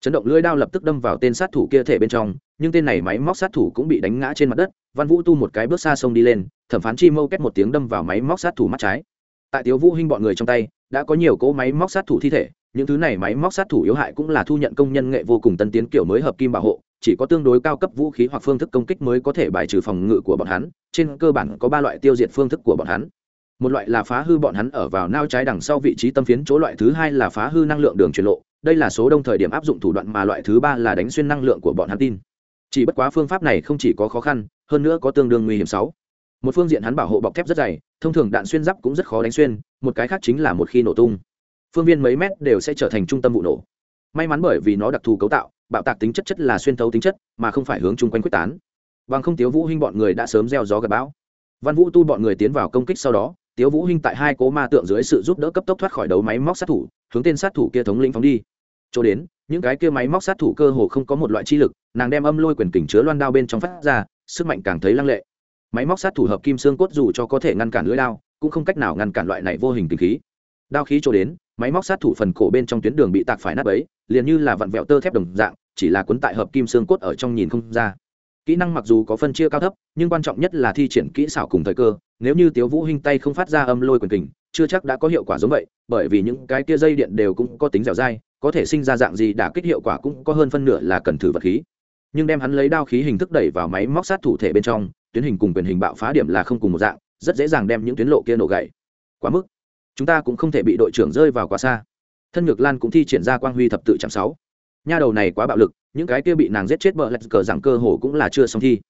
Chấn động lưỡi đao lập tức đâm vào tên sát thủ kia thể bên trong, nhưng tên này máy móc sát thủ cũng bị đánh ngã trên mặt đất. Văn vũ tu một cái bước xa sông đi lên, thẩm phán chi mâu két một tiếng đâm vào máy móc sát thủ mắt trái tại tiếu vũ hinh bọn người trong tay, đã có nhiều cỗ máy móc sát thủ thi thể, những thứ này máy móc sát thủ yếu hại cũng là thu nhận công nhân nghệ vô cùng tân tiến kiểu mới hợp kim bảo hộ, chỉ có tương đối cao cấp vũ khí hoặc phương thức công kích mới có thể bài trừ phòng ngự của bọn hắn, trên cơ bản có ba loại tiêu diệt phương thức của bọn hắn. Một loại là phá hư bọn hắn ở vào nao trái đằng sau vị trí tâm phiến chỗ, loại thứ hai là phá hư năng lượng đường truyền lộ, đây là số đông thời điểm áp dụng thủ đoạn mà loại thứ ba là đánh xuyên năng lượng của bọn hắn tin. Chỉ bất quá phương pháp này không chỉ có khó khăn, hơn nữa có tương đương nguy hiểm sáu một phương diện hắn bảo hộ bọc thép rất dày, thông thường đạn xuyên giáp cũng rất khó đánh xuyên, một cái khác chính là một khi nổ tung. Phương viên mấy mét đều sẽ trở thành trung tâm vụ nổ. May mắn bởi vì nó đặc thù cấu tạo, bạo tạc tính chất chất là xuyên thấu tính chất, mà không phải hướng chung quanh quyết tán. Bằng không tiếu vũ hinh bọn người đã sớm gieo gió gặp bão. Văn vũ tu bọn người tiến vào công kích sau đó, tiếu vũ hinh tại hai cố ma tượng dưới sự giúp đỡ cấp tốc thoát khỏi đấu máy móc sát thủ, hướng tên sát thủ kia thống lĩnh phóng đi. Chỗ đến, những cái kia máy móc sát thủ cơ hồ không có một loại chi lực, nàng đem âm lôi quyền kình chứa loan đao bên trong phát ra, sức mạnh càng thấy lăng lệ máy móc sát thủ hợp kim xương cốt dù cho có thể ngăn cản lưỡi đao, cũng không cách nào ngăn cản loại này vô hình tình khí. Đao khí cho đến, máy móc sát thủ phần cổ bên trong tuyến đường bị tạc phải nát ấy liền như là vặn vẹo tơ thép đồng dạng, chỉ là cuốn tại hợp kim xương cốt ở trong nhìn không ra. Kỹ năng mặc dù có phân chia cao thấp, nhưng quan trọng nhất là thi triển kỹ xảo cùng thời cơ, nếu như tiếu vũ hinh tay không phát ra âm lôi quyền kình, chưa chắc đã có hiệu quả giống vậy, bởi vì những cái kia dây điện đều cũng có tính dẻo dai, có thể sinh ra dạng gì đã kích hiệu quả cũng có hơn phân nửa là cần thử vật khí. Nhưng đem hắn lấy đao khí hình thức đẩy vào máy móc sát thủ thể bên trong tuyến hình cùng quyền hình bạo phá điểm là không cùng một dạng, rất dễ dàng đem những tuyến lộ kia nổ gãy. Quá mức. Chúng ta cũng không thể bị đội trưởng rơi vào quá xa. Thân ngược lan cũng thi triển ra quang huy thập tự chạm sáu. Nha đầu này quá bạo lực, những cái kia bị nàng giết chết bờ lạch cờ rằng cơ hồ cũng là chưa xong thi.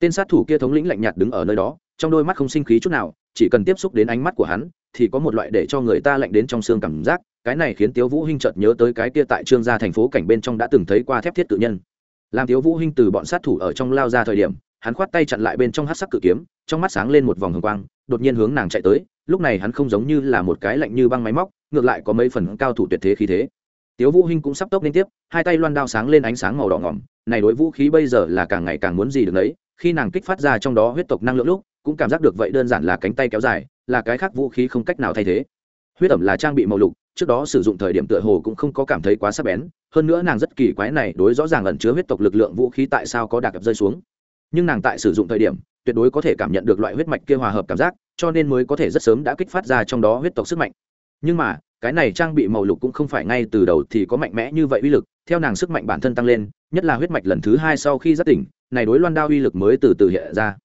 Tên sát thủ kia thống lĩnh lạnh nhạt đứng ở nơi đó, trong đôi mắt không sinh khí chút nào, chỉ cần tiếp xúc đến ánh mắt của hắn, thì có một loại để cho người ta lạnh đến trong xương cảm giác, cái này khiến tiếu vũ hinh chợt nhớ tới cái kia tại trương gia thành phố cảnh bên trong đã từng thấy qua thép thiết tự nhân. Làm tiếu vũ hinh từ bọn sát thủ ở trong lao ra thời điểm hắn khoát tay chặn lại bên trong hát sắc cự kiếm, trong mắt sáng lên một vòng hồng quang, đột nhiên hướng nàng chạy tới, lúc này hắn không giống như là một cái lạnh như băng máy móc, ngược lại có mấy phần cao thủ tuyệt thế khí thế. Tiếu vũ hinh cũng sắp tốc liên tiếp, hai tay loan đao sáng lên ánh sáng màu đỏ ngỏm, này đối vũ khí bây giờ là càng ngày càng muốn gì được đấy khi nàng kích phát ra trong đó huyết tộc năng lượng lúc, cũng cảm giác được vậy đơn giản là cánh tay kéo dài, là cái khác vũ khí không cách nào thay thế. Huyết ẩm là trang bị màu lục, trước đó sử dụng thời điểm tựa hồ cũng không có cảm thấy quá sắc bén, hơn nữa nàng rất kỳ quái này đối rõ ràng ẩn chứa huyết tộc lực lượng vũ khí tại sao có đạc rơi xuống nhưng nàng tại sử dụng thời điểm tuyệt đối có thể cảm nhận được loại huyết mạch kia hòa hợp cảm giác cho nên mới có thể rất sớm đã kích phát ra trong đó huyết tộc sức mạnh. Nhưng mà cái này trang bị màu lục cũng không phải ngay từ đầu thì có mạnh mẽ như vậy uy lực theo nàng sức mạnh bản thân tăng lên nhất là huyết mạch lần thứ hai sau khi giác tỉnh này đối loan đao uy lực mới từ từ hiện ra.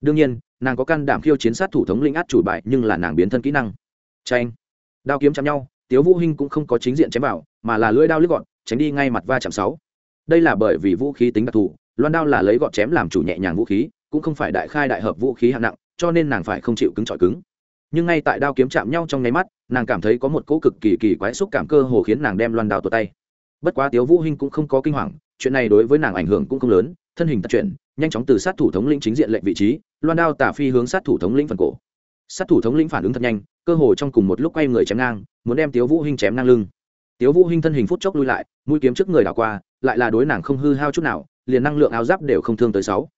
Đương nhiên nàng có can đảm khiêu chiến sát thủ thống linh át chủ bại, nhưng là nàng biến thân kỹ năng. Tranh đao kiếm chạm nhau tiếu vũ hinh cũng không có chính diện chém vào mà là lưỡi đao lướt gọn tránh đi ngay mặt va chạm sáu. Đây là bởi vì vũ khí tính đặc thù loan đao là lấy gọt chém làm chủ nhẹ nhàng vũ khí, cũng không phải đại khai đại hợp vũ khí hạng nặng, cho nên nàng phải không chịu cứng trọi cứng. Nhưng ngay tại đao kiếm chạm nhau trong nháy mắt, nàng cảm thấy có một cỗ cực kỳ kỳ quái xúc cảm cơ hồ khiến nàng đem loan đao tuột tay. Bất quá tiếu vũ hinh cũng không có kinh hoàng, chuyện này đối với nàng ảnh hưởng cũng không lớn, thân hình tật chuyển, nhanh chóng từ sát thủ thống lĩnh chính diện lệnh vị trí, loan đao tả phi hướng sát thủ thống lĩnh phần cổ. Sát thủ thống lĩnh phản ứng thật nhanh, cơ hồ trong cùng một lúc quay người chém ngang, muốn đem tiếu vũ hinh chém ngang lưng. Tiếu vũ hinh thân hình phút chốc lui lại, mũi kiếm trước người đảo qua, lại là đối nàng không hư hao chút nào liền năng lượng áo giáp đều không thương tới sáu.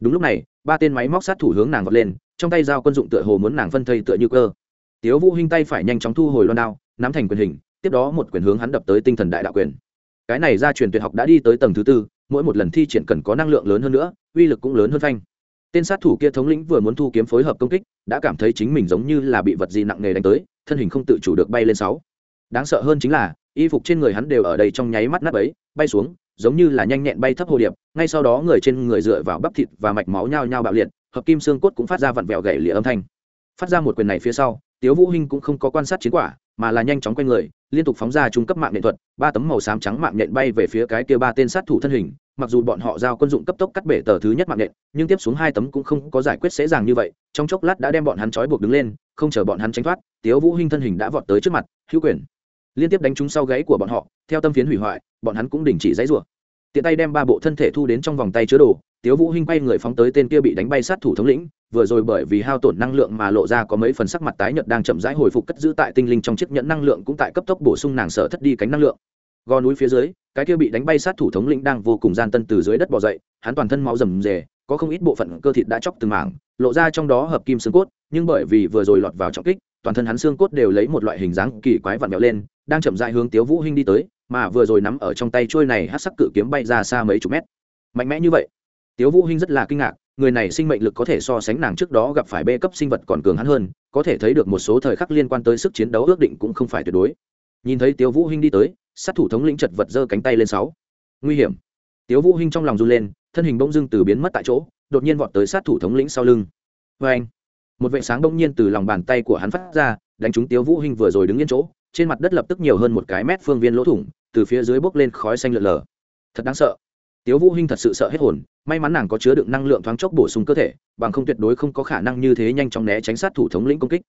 Đúng lúc này, ba tên máy móc sát thủ hướng nàng vọt lên, trong tay dao quân dụng tựa hồ muốn nàng phân thây tựa như cơ. Tiếu vũ hinh tay phải nhanh chóng thu hồi loan đao, nắm thành quyền hình, tiếp đó một quyền hướng hắn đập tới tinh thần đại đạo quyền. Cái này gia truyền tuyệt học đã đi tới tầng thứ tư, mỗi một lần thi triển cần có năng lượng lớn hơn nữa, uy lực cũng lớn hơn phanh. Tên sát thủ kia thống lĩnh vừa muốn thu kiếm phối hợp công kích, đã cảm thấy chính mình giống như là bị vật gì nặng nề đánh tới, thân hình không tự chủ được bay lên sáu. Đáng sợ hơn chính là, y phục trên người hắn đều ở đây trong nháy mắt nắp ấy bay xuống, giống như là nhanh nhẹn bay thấp hồ điệp ngay sau đó người trên người dựa vào bắp thịt và mạch máu nhao nhao bạo liệt, hợp kim xương cốt cũng phát ra vặn vẹo gậy lịa âm thanh. Phát ra một quyền này phía sau, tiếu vũ hinh cũng không có quan sát chiến quả, mà là nhanh chóng quay người, liên tục phóng ra trung cấp mạng nghệ thuật, ba tấm màu xám trắng mạng nhện bay về phía cái kia ba tên sát thủ thân hình, mặc dù bọn họ giao quân dụng cấp tốc cắt bể tờ thứ nhất mạng nhện, nhưng tiếp xuống hai tấm cũng không có giải quyết dễ dàng như vậy, trong chốc lát đã đem bọn hắn trói buộc đứng lên, không chờ bọn hắn tránh thoát, tiếu vũ hinh thân hình đã vọt tới trước mặt, hữu quyền. Liên tiếp đánh trúng sau gáy của bọn họ, theo tâm phiến hủy hoại, bọn hắn cũng đình chỉ dãy rủa tiện tay đem ba bộ thân thể thu đến trong vòng tay chứa đồ, tiếu vũ hinh quay người phóng tới tên kia bị đánh bay sát thủ thống lĩnh, vừa rồi bởi vì hao tổn năng lượng mà lộ ra có mấy phần sắc mặt tái nhợt đang chậm rãi hồi phục cất giữ tại tinh linh trong chiếc nhẫn năng lượng cũng tại cấp tốc bổ sung nàng sở thất đi cánh năng lượng. Gò núi phía dưới, cái kia bị đánh bay sát thủ thống lĩnh đang vô cùng gian tân từ dưới đất bò dậy, hắn toàn thân máu rầm rề, có không ít bộ phận cơ thịt đã chóc từng mảng, lộ ra trong đó hợp kim xương cốt, nhưng bởi vì vừa rồi lọt vào trọng kích, toàn thân hắn xương cốt đều lấy một loại hình dáng kỳ quái vặn vẹo lên đang chậm rãi hướng tiếu vũ hinh đi tới, mà vừa rồi nắm ở trong tay trôi này hắc sắc cự kiếm bay ra xa mấy chục mét. Mạnh mẽ như vậy? Tiếu vũ hinh rất là kinh ngạc, người này sinh mệnh lực có thể so sánh nàng trước đó gặp phải bê cấp sinh vật còn cường hắn hơn, có thể thấy được một số thời khắc liên quan tới sức chiến đấu ước định cũng không phải tuyệt đối. Nhìn thấy tiếu vũ hinh đi tới, sát thủ thống lĩnh chật vật giơ cánh tay lên sáu. Nguy hiểm. Tiếu vũ hinh trong lòng run lên, thân hình bỗng dưng từ biến mất tại chỗ, đột nhiên vọt tới sát thủ thống lĩnh sau lưng. Với anh một vệ sáng bỗng nhiên từ lòng bàn tay của hắn phát ra, đánh trúng tiếu vũ hinh vừa rồi đứng yên chỗ trên mặt đất lập tức nhiều hơn một cái mét phương viên lỗ thủng, từ phía dưới bốc lên khói xanh lượn lờ. Thật đáng sợ. Tiếu vũ hinh thật sự sợ hết hồn, may mắn nàng có chứa đựng năng lượng thoáng chốc bổ sung cơ thể, bằng không tuyệt đối không có khả năng như thế nhanh chóng né tránh sát thủ thống lĩnh công kích.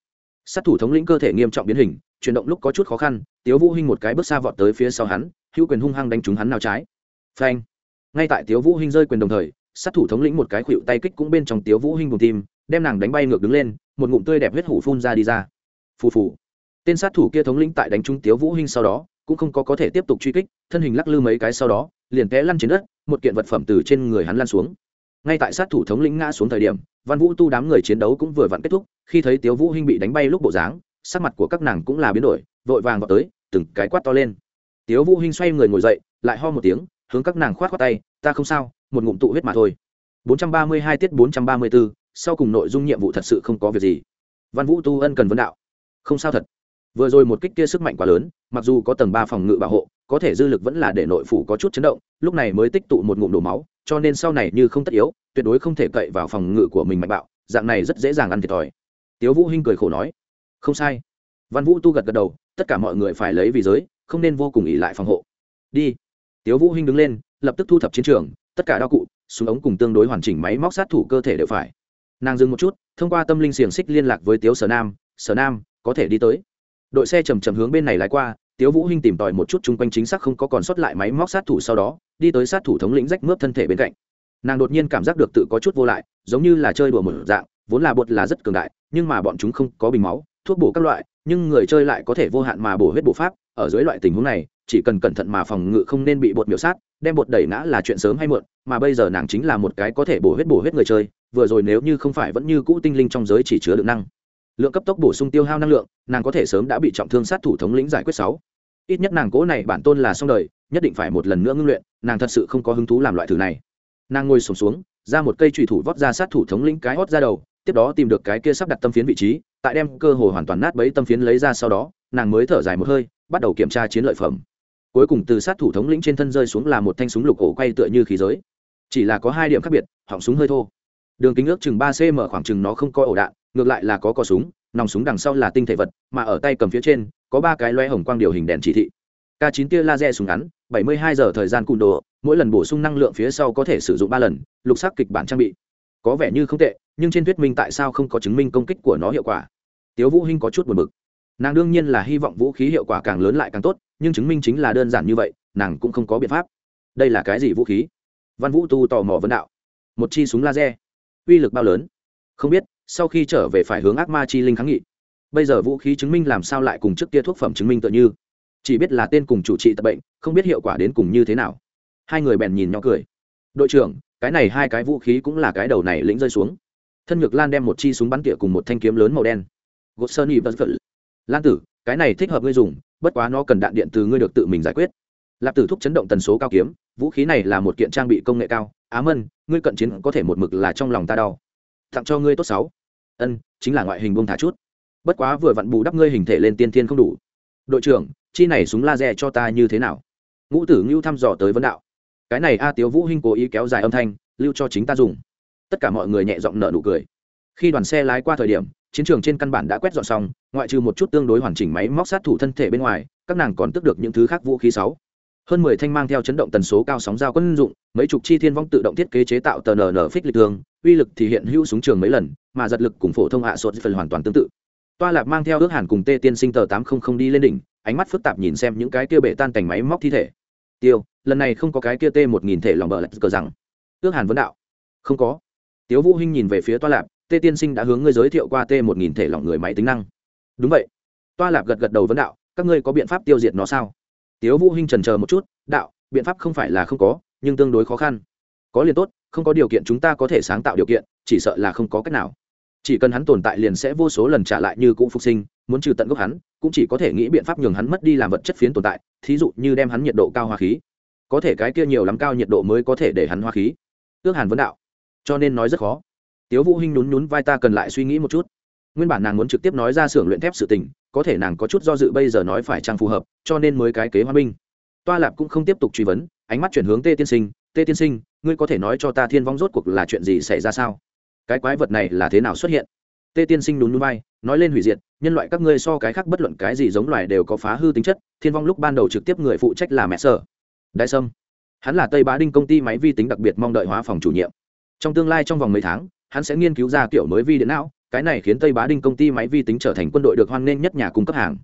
Sát thủ thống lĩnh cơ thể nghiêm trọng biến hình, chuyển động lúc có chút khó khăn, tiếu vũ hinh một cái bước xa vọt tới phía sau hắn, hữu quyền hung hăng đánh trúng hắn nào trái. Phanh. Ngay tại tiếu vũ hinh rơi quyền đồng thời, sát thủ thống lĩnh một cái khuỵu tay kích cũng bên trong tiếu vũ hinh vùng tim, đem nàng đánh bay ngược đứng lên, một ngụm tươi đẹp huyết hủ phun ra đi ra. Phù phù tên sát thủ kia thống lĩnh tại đánh trúng tiếu vũ hinh sau đó cũng không có có thể tiếp tục truy kích thân hình lắc lư mấy cái sau đó liền té lăn trên đất một kiện vật phẩm từ trên người hắn lăn xuống. Ngay tại sát thủ thống lĩnh ngã xuống thời điểm văn vũ tu đám người chiến đấu cũng vừa vặn kết thúc khi thấy tiếu vũ hinh bị đánh bay lúc bộ dáng sắc mặt của các nàng cũng là biến đổi vội vàng vào tới từng cái quát to lên. Tiếu vũ hinh xoay người ngồi dậy lại ho một tiếng hướng các nàng khoát khoát tay ta không sao một ngụm tụ huyết mà thôi. 432 tiết 434, sau cùng nội dung nhiệm vụ thật sự không có việc gì. Văn vũ tu ân cần vấn đạo. Không sao thật vừa rồi một kích kia sức mạnh quá lớn, mặc dù có tầng ba phòng ngự bảo hộ, có thể dư lực vẫn là để nội phủ có chút chấn động, lúc này mới tích tụ một ngụm đổ máu, cho nên sau này như không tất yếu, tuyệt đối không thể cậy vào phòng ngự của mình mạnh bạo, dạng này rất dễ dàng ăn thiệt thòi. Tiếu vũ hinh cười khổ nói, không sai. Văn vũ tu gật gật đầu, tất cả mọi người phải lấy vì giới, không nên vô cùng ỉ lại phòng hộ. Đi. Tiếu vũ hinh đứng lên, lập tức thu thập chiến trường, tất cả đao cụ, súng ống cùng tương đối hoàn chỉnh máy móc sát thủ cơ thể đều phải. Nàng dừng một chút, thông qua tâm linh xiềng xích liên lạc với tiếu sở nam sở nam, có thể đi tới đội xe chầm chầm hướng bên này lái qua, tiếu vũ hinh tìm tòi một chút chung quanh chính xác không có còn sót lại máy móc sát thủ sau đó, đi tới sát thủ thống lĩnh rách mướp thân thể bên cạnh. Nàng đột nhiên cảm giác được tự có chút vô lại, giống như là chơi đùa một dạng, vốn là bột là rất cường đại, nhưng mà bọn chúng không có bình máu, thuốc bổ các loại, nhưng người chơi lại có thể vô hạn mà bổ huyết bổ pháp, ở dưới loại tình huống này, chỉ cần cẩn thận mà phòng ngự không nên bị bột miểu sát, đem bột đẩy ngã là chuyện sớm hay muộn, mà bây giờ nàng chính là một cái có thể bổ huyết bổ huyết người chơi, vừa rồi nếu như không phải vẫn như cũ tinh linh trong giới chỉ chứa lượng năng lượng cấp tốc bổ sung tiêu hao năng lượng nàng có thể sớm đã bị trọng thương sát thủ thống lĩnh giải quyết sáu. Ít nhất nàng cố này bản tôn là xong đời nhất định phải một lần nữa ngưng luyện nàng thật sự không có hứng thú làm loại thử này. Nàng ngồi sùng xuống, xuống ra một cây trùy thủ vót ra sát thủ thống lĩnh cái hót ra đầu tiếp đó tìm được cái kia sắp đặt tâm phiến vị trí tại đem cơ hồ hoàn toàn nát bấy tâm phiến lấy ra sau đó nàng mới thở dài một hơi bắt đầu kiểm tra chiến lợi phẩm. Cuối cùng từ sát thủ thống lĩnh trên thân rơi xuống là một thanh súng lục ổ quay tựa như khí giới. Chỉ là có hai điểm khác biệt họng súng hơi thô. Đường kính ước chừng ba cm khoảng chừng nó không có ổ đạn ngược lại là có cò súng, nòng súng đằng sau là tinh thể vật, mà ở tay cầm phía trên, có ba cái loe hồng quang điều hình đèn chỉ thị. K 9 tia laser súng ngắn 72 giờ thời gian cùn đồ, mỗi lần bổ sung năng lượng phía sau có thể sử dụng ba lần, lục sắc kịch bản trang bị. Có vẻ như không tệ, nhưng trên thuyết minh tại sao không có chứng minh công kích của nó hiệu quả. Tiếu vũ hinh có chút buồn bực. Nàng đương nhiên là hy vọng vũ khí hiệu quả càng lớn lại càng tốt, nhưng chứng minh chính là đơn giản như vậy, nàng cũng không có biện pháp. Đây là cái gì vũ khí? Văn vũ tu tò mò vấn đạo. Một chi súng laser. Uy lực bao lớn? Không biết sau khi trở về phải hướng ác ma chi linh kháng nghị. Bây giờ vũ khí chứng minh làm sao lại cùng trước kia thuốc phẩm chứng minh tựa như? Chỉ biết là tên cùng chủ trị tập bệnh, không biết hiệu quả đến cùng như thế nào. Hai người bèn nhìn nhỏ cười. Đội trưởng, cái này hai cái vũ khí cũng là cái đầu này lĩnh rơi xuống. Thân ngược lan đem một chi súng bắn tỉa cùng một thanh kiếm lớn màu đen. Gột sơn y vật lan tử, cái này thích hợp ngươi dùng, bất quá nó cần đạn điện từ ngươi được tự mình giải quyết. Lạp tử thúc chấn động tần số cao kiếm, vũ khí này là một kiện trang bị công nghệ cao. Á mân, ngươi cận chiến có thể một mực là trong lòng ta đau. Tặng cho ngươi tốt sáu ân, chính là ngoại hình bông thả chút. Bất quá vừa vặn bù đắp ngươi hình thể lên tiên thiên không đủ. Đội trưởng, chi này súng laser cho ta như thế nào? Ngũ tử ngưu thăm dò tới vấn đạo. Cái này a tiếu vũ hinh cố ý kéo dài âm thanh, lưu cho chính ta dùng. Tất cả mọi người nhẹ giọng nở nụ cười. Khi đoàn xe lái qua thời điểm, chiến trường trên căn bản đã quét dọn xong, ngoại trừ một chút tương đối hoàn chỉnh máy móc sát thủ thân thể bên ngoài, các nàng còn tức được những thứ khác vũ khí sáu. Hơn mười thanh mang theo chấn động tần số cao sóng giao quân dụng, mấy chục chi thiên vong tự động thiết kế chế tạo tờ nở nở phích lịch thường, uy lực thì hiện hữu súng trường mấy lần mà giật lực cùng phổ thông hạ sốt phần hoàn toàn tương tự. Toa lạp mang theo ước hàn cùng tê tiên sinh tờ tám không không đi lên đỉnh, ánh mắt phức tạp nhìn xem những cái kia bể tan cành máy móc thi thể. Tiêu, lần này không có cái kia tê một nghìn thể lòng bờ lại cờ rằng. Ước hàn vấn đạo. Không có. Tiếu vũ hinh nhìn về phía toa lạp, tê tiên sinh đã hướng ngươi giới thiệu qua tê một nghìn thể lỏng người máy tính năng. Đúng vậy. Toa lạp gật gật đầu vấn đạo, các ngươi có biện pháp tiêu diệt nó sao? Tiếu vũ hinh trần chờ một chút, đạo, biện pháp không phải là không có, nhưng tương đối khó khăn. Có liền tốt, không có điều kiện chúng ta có thể sáng tạo điều kiện, chỉ sợ là không có cách nào chỉ cần hắn tồn tại liền sẽ vô số lần trả lại như cũ phục sinh, muốn trừ tận gốc hắn, cũng chỉ có thể nghĩ biện pháp nhường hắn mất đi làm vật chất phiến tồn tại, thí dụ như đem hắn nhiệt độ cao hoa khí. Có thể cái kia nhiều lắm cao nhiệt độ mới có thể để hắn hoa khí. Ước hàn vấn đạo. Cho nên nói rất khó. Tiếu vũ hinh nhún nhún vai ta cần lại suy nghĩ một chút. Nguyên bản nàng muốn trực tiếp nói ra xưởng luyện thép sự tình, có thể nàng có chút do dự bây giờ nói phải chăng phù hợp, cho nên mới cái kế hoa minh toa lạp cũng không tiếp tục truy vấn, ánh mắt chuyển hướng tê tiên sinh. Tê tiên sinh, ngươi có thể nói cho ta thiên vong rốt cuộc là chuyện gì xảy ra sao? Cái quái vật này là thế nào xuất hiện? Tê tiên sinh nhún núi bay nói lên hủy diệt, nhân loại các ngươi so cái khác bất luận cái gì giống loài đều có phá hư tính chất, thiên vong lúc ban đầu trực tiếp người phụ trách là mẹ sở đại sâm. Hắn là tây bá đinh công ty máy vi tính đặc biệt mong đợi hóa phòng chủ nhiệm. Trong tương lai trong vòng mấy tháng, hắn sẽ nghiên cứu ra kiểu mới vi điện não, cái này khiến tây bá đinh công ty máy vi tính trở thành quân đội được hoan nghênh nhất nhà cung cấp hàng.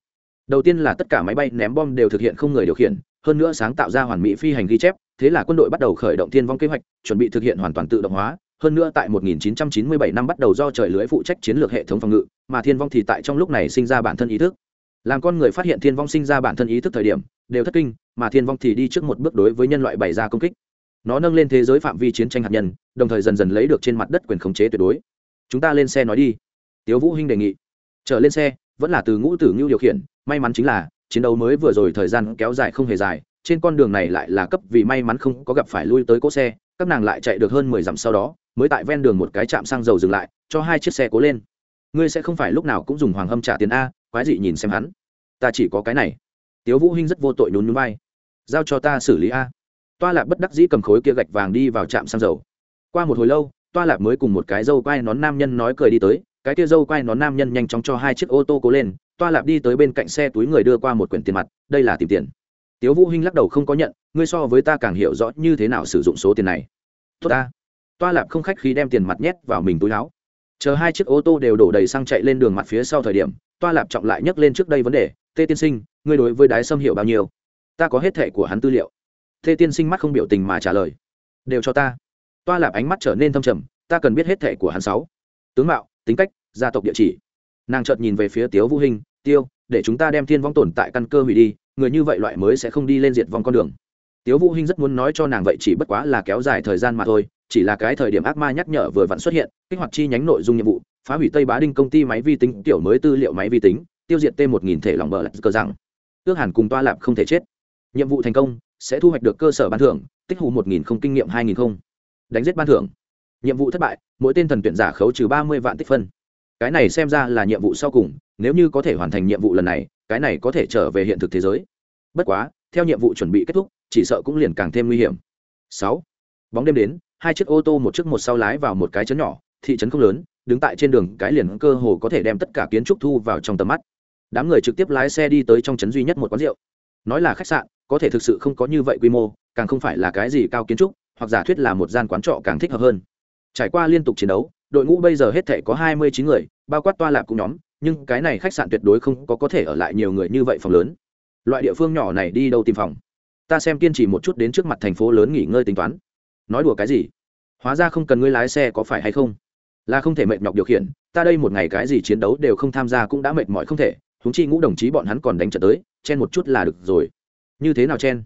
Đầu tiên là tất cả máy bay ném bom đều thực hiện không người điều khiển, hơn nữa sáng tạo ra hoàn mỹ phi hành ghi chép, thế là quân đội bắt đầu khởi động thiên vong kế hoạch, chuẩn bị thực hiện hoàn toàn tự động hóa hơn nữa tại 1997 năm bắt đầu do trời lưới phụ trách chiến lược hệ thống phòng ngự, mà thiên vong thì tại trong lúc này sinh ra bản thân ý thức. Làm con người phát hiện thiên vong sinh ra bản thân ý thức thời điểm, đều thất kinh, mà thiên vong thì đi trước một bước đối với nhân loại bày ra công kích. Nó nâng lên thế giới phạm vi chiến tranh hạt nhân, đồng thời dần dần lấy được trên mặt đất quyền khống chế tuyệt đối. Chúng ta lên xe nói đi. Tiêu vũ hinh đề nghị. Trở lên xe, vẫn là từ ngũ tử ngưu điều khiển, may mắn chính là, chiến đấu mới vừa rồi thời gian kéo dài không hề dài, trên con đường này lại là cấp vì may mắn không có gặp phải lui tới cỗ xe các nàng lại chạy được hơn mười dặm sau đó, mới tại ven đường một cái trạm xăng dầu dừng lại, cho hai chiếc xe cố lên. Ngươi sẽ không phải lúc nào cũng dùng hoàng hâm trả tiền a, quái dị nhìn xem hắn. Ta chỉ có cái này. Tiếu vũ hinh rất vô tội nhún nhún vai. Giao cho ta xử lý a. Toa lạc bất đắc dĩ cầm khối kia gạch vàng đi vào trạm xăng dầu. Qua một hồi lâu, toa lạc mới cùng một cái dâu quai nón nam nhân nói cười đi tới. Cái kia dâu quai nón nam nhân nhanh chóng cho hai chiếc ô tô cố lên. Toa lạc đi tới bên cạnh xe túi người đưa qua một quyển tiền mặt. Đây là tìm tiền tiếu vũ hinh lắc đầu không có nhận, ngươi so với ta càng hiểu rõ như thế nào sử dụng số tiền này. Tốt ta. Toa lạp không khách khí đem tiền mặt nhét vào mình túi áo. Chờ hai chiếc ô tô đều đổ đầy xăng chạy lên đường mặt phía sau thời điểm, toa lạp trọng lại nhắc lên trước đây vấn đề, tê tiên sinh, ngươi đối với đái sâm hiểu bao nhiêu? Ta có hết thẻ của hắn tư liệu. Tê tiên sinh mắt không biểu tình mà trả lời, đều cho ta. Toa lạp ánh mắt trở nên thâm trầm, ta cần biết hết thẻ của hắn sáu. Tướng mạo, tính cách, gia tộc địa chỉ. Nàng chợt nhìn về phía tiếu vũ hình tiêu, để chúng ta đem thiên vong tồn tại căn cơ hủy đi người như vậy loại mới sẽ không đi lên diệt vong con đường. Tiếu vũ hinh rất muốn nói cho nàng vậy chỉ bất quá là kéo dài thời gian mà thôi, chỉ là cái thời điểm ác ma nhắc nhở vừa vặn xuất hiện, kích hoạt chi nhánh nội dung nhiệm vụ, phá hủy tây bá đinh công ty máy vi tính, tiểu mới tư liệu máy vi tính, tiêu diệt t một nghìn thể lòng bờ lạch cờ rằng ước hẳn cùng toa lạp không thể chết. Nhiệm vụ thành công, sẽ thu hoạch được cơ sở ban thưởng, tích hù một nghìn không kinh nghiệm, hai nghìn không. Đánh giết ban thưởng. Nhiệm vụ thất bại, mỗi tên thần tuyển giả khấu trừ ba mươi vạn tích phân. Cái này xem ra là nhiệm vụ sau cùng, nếu như có thể hoàn thành nhiệm vụ lần này cái này có thể trở về hiện thực thế giới. Bất quá, theo nhiệm vụ chuẩn bị kết thúc, chỉ sợ cũng liền càng thêm nguy hiểm. Sáu. Bóng đêm đến, hai chiếc ô tô một chiếc một sau lái vào một cái chấn nhỏ, thị trấn không lớn, đứng tại trên đường, cái liền cơ hồ có thể đem tất cả kiến trúc thu vào trong tầm mắt. Đám người trực tiếp lái xe đi tới trong trấn duy nhất một quán rượu. Nói là khách sạn, có thể thực sự không có như vậy quy mô, càng không phải là cái gì cao kiến trúc, hoặc giả thuyết là một gian quán trọ càng thích hợp hơn. Trải qua liên tục chiến đấu, đội ngũ bây giờ hết thể có hai mươi chín người, bao quát toa lạp cũng nhóm nhưng cái này khách sạn tuyệt đối không có có thể ở lại nhiều người như vậy phòng lớn. Loại địa phương nhỏ này đi đâu tìm phòng? Ta xem kiên trì một chút đến trước mặt thành phố lớn nghỉ ngơi tính toán. Nói đùa cái gì? Hóa ra không cần ngươi lái xe có phải hay không? Là không thể mệt nhọc điều khiển, ta đây một ngày cái gì chiến đấu đều không tham gia cũng đã mệt mỏi không thể húng chi ngũ đồng chí bọn hắn còn đánh trận tới, chen một chút là được rồi. Như thế nào chen?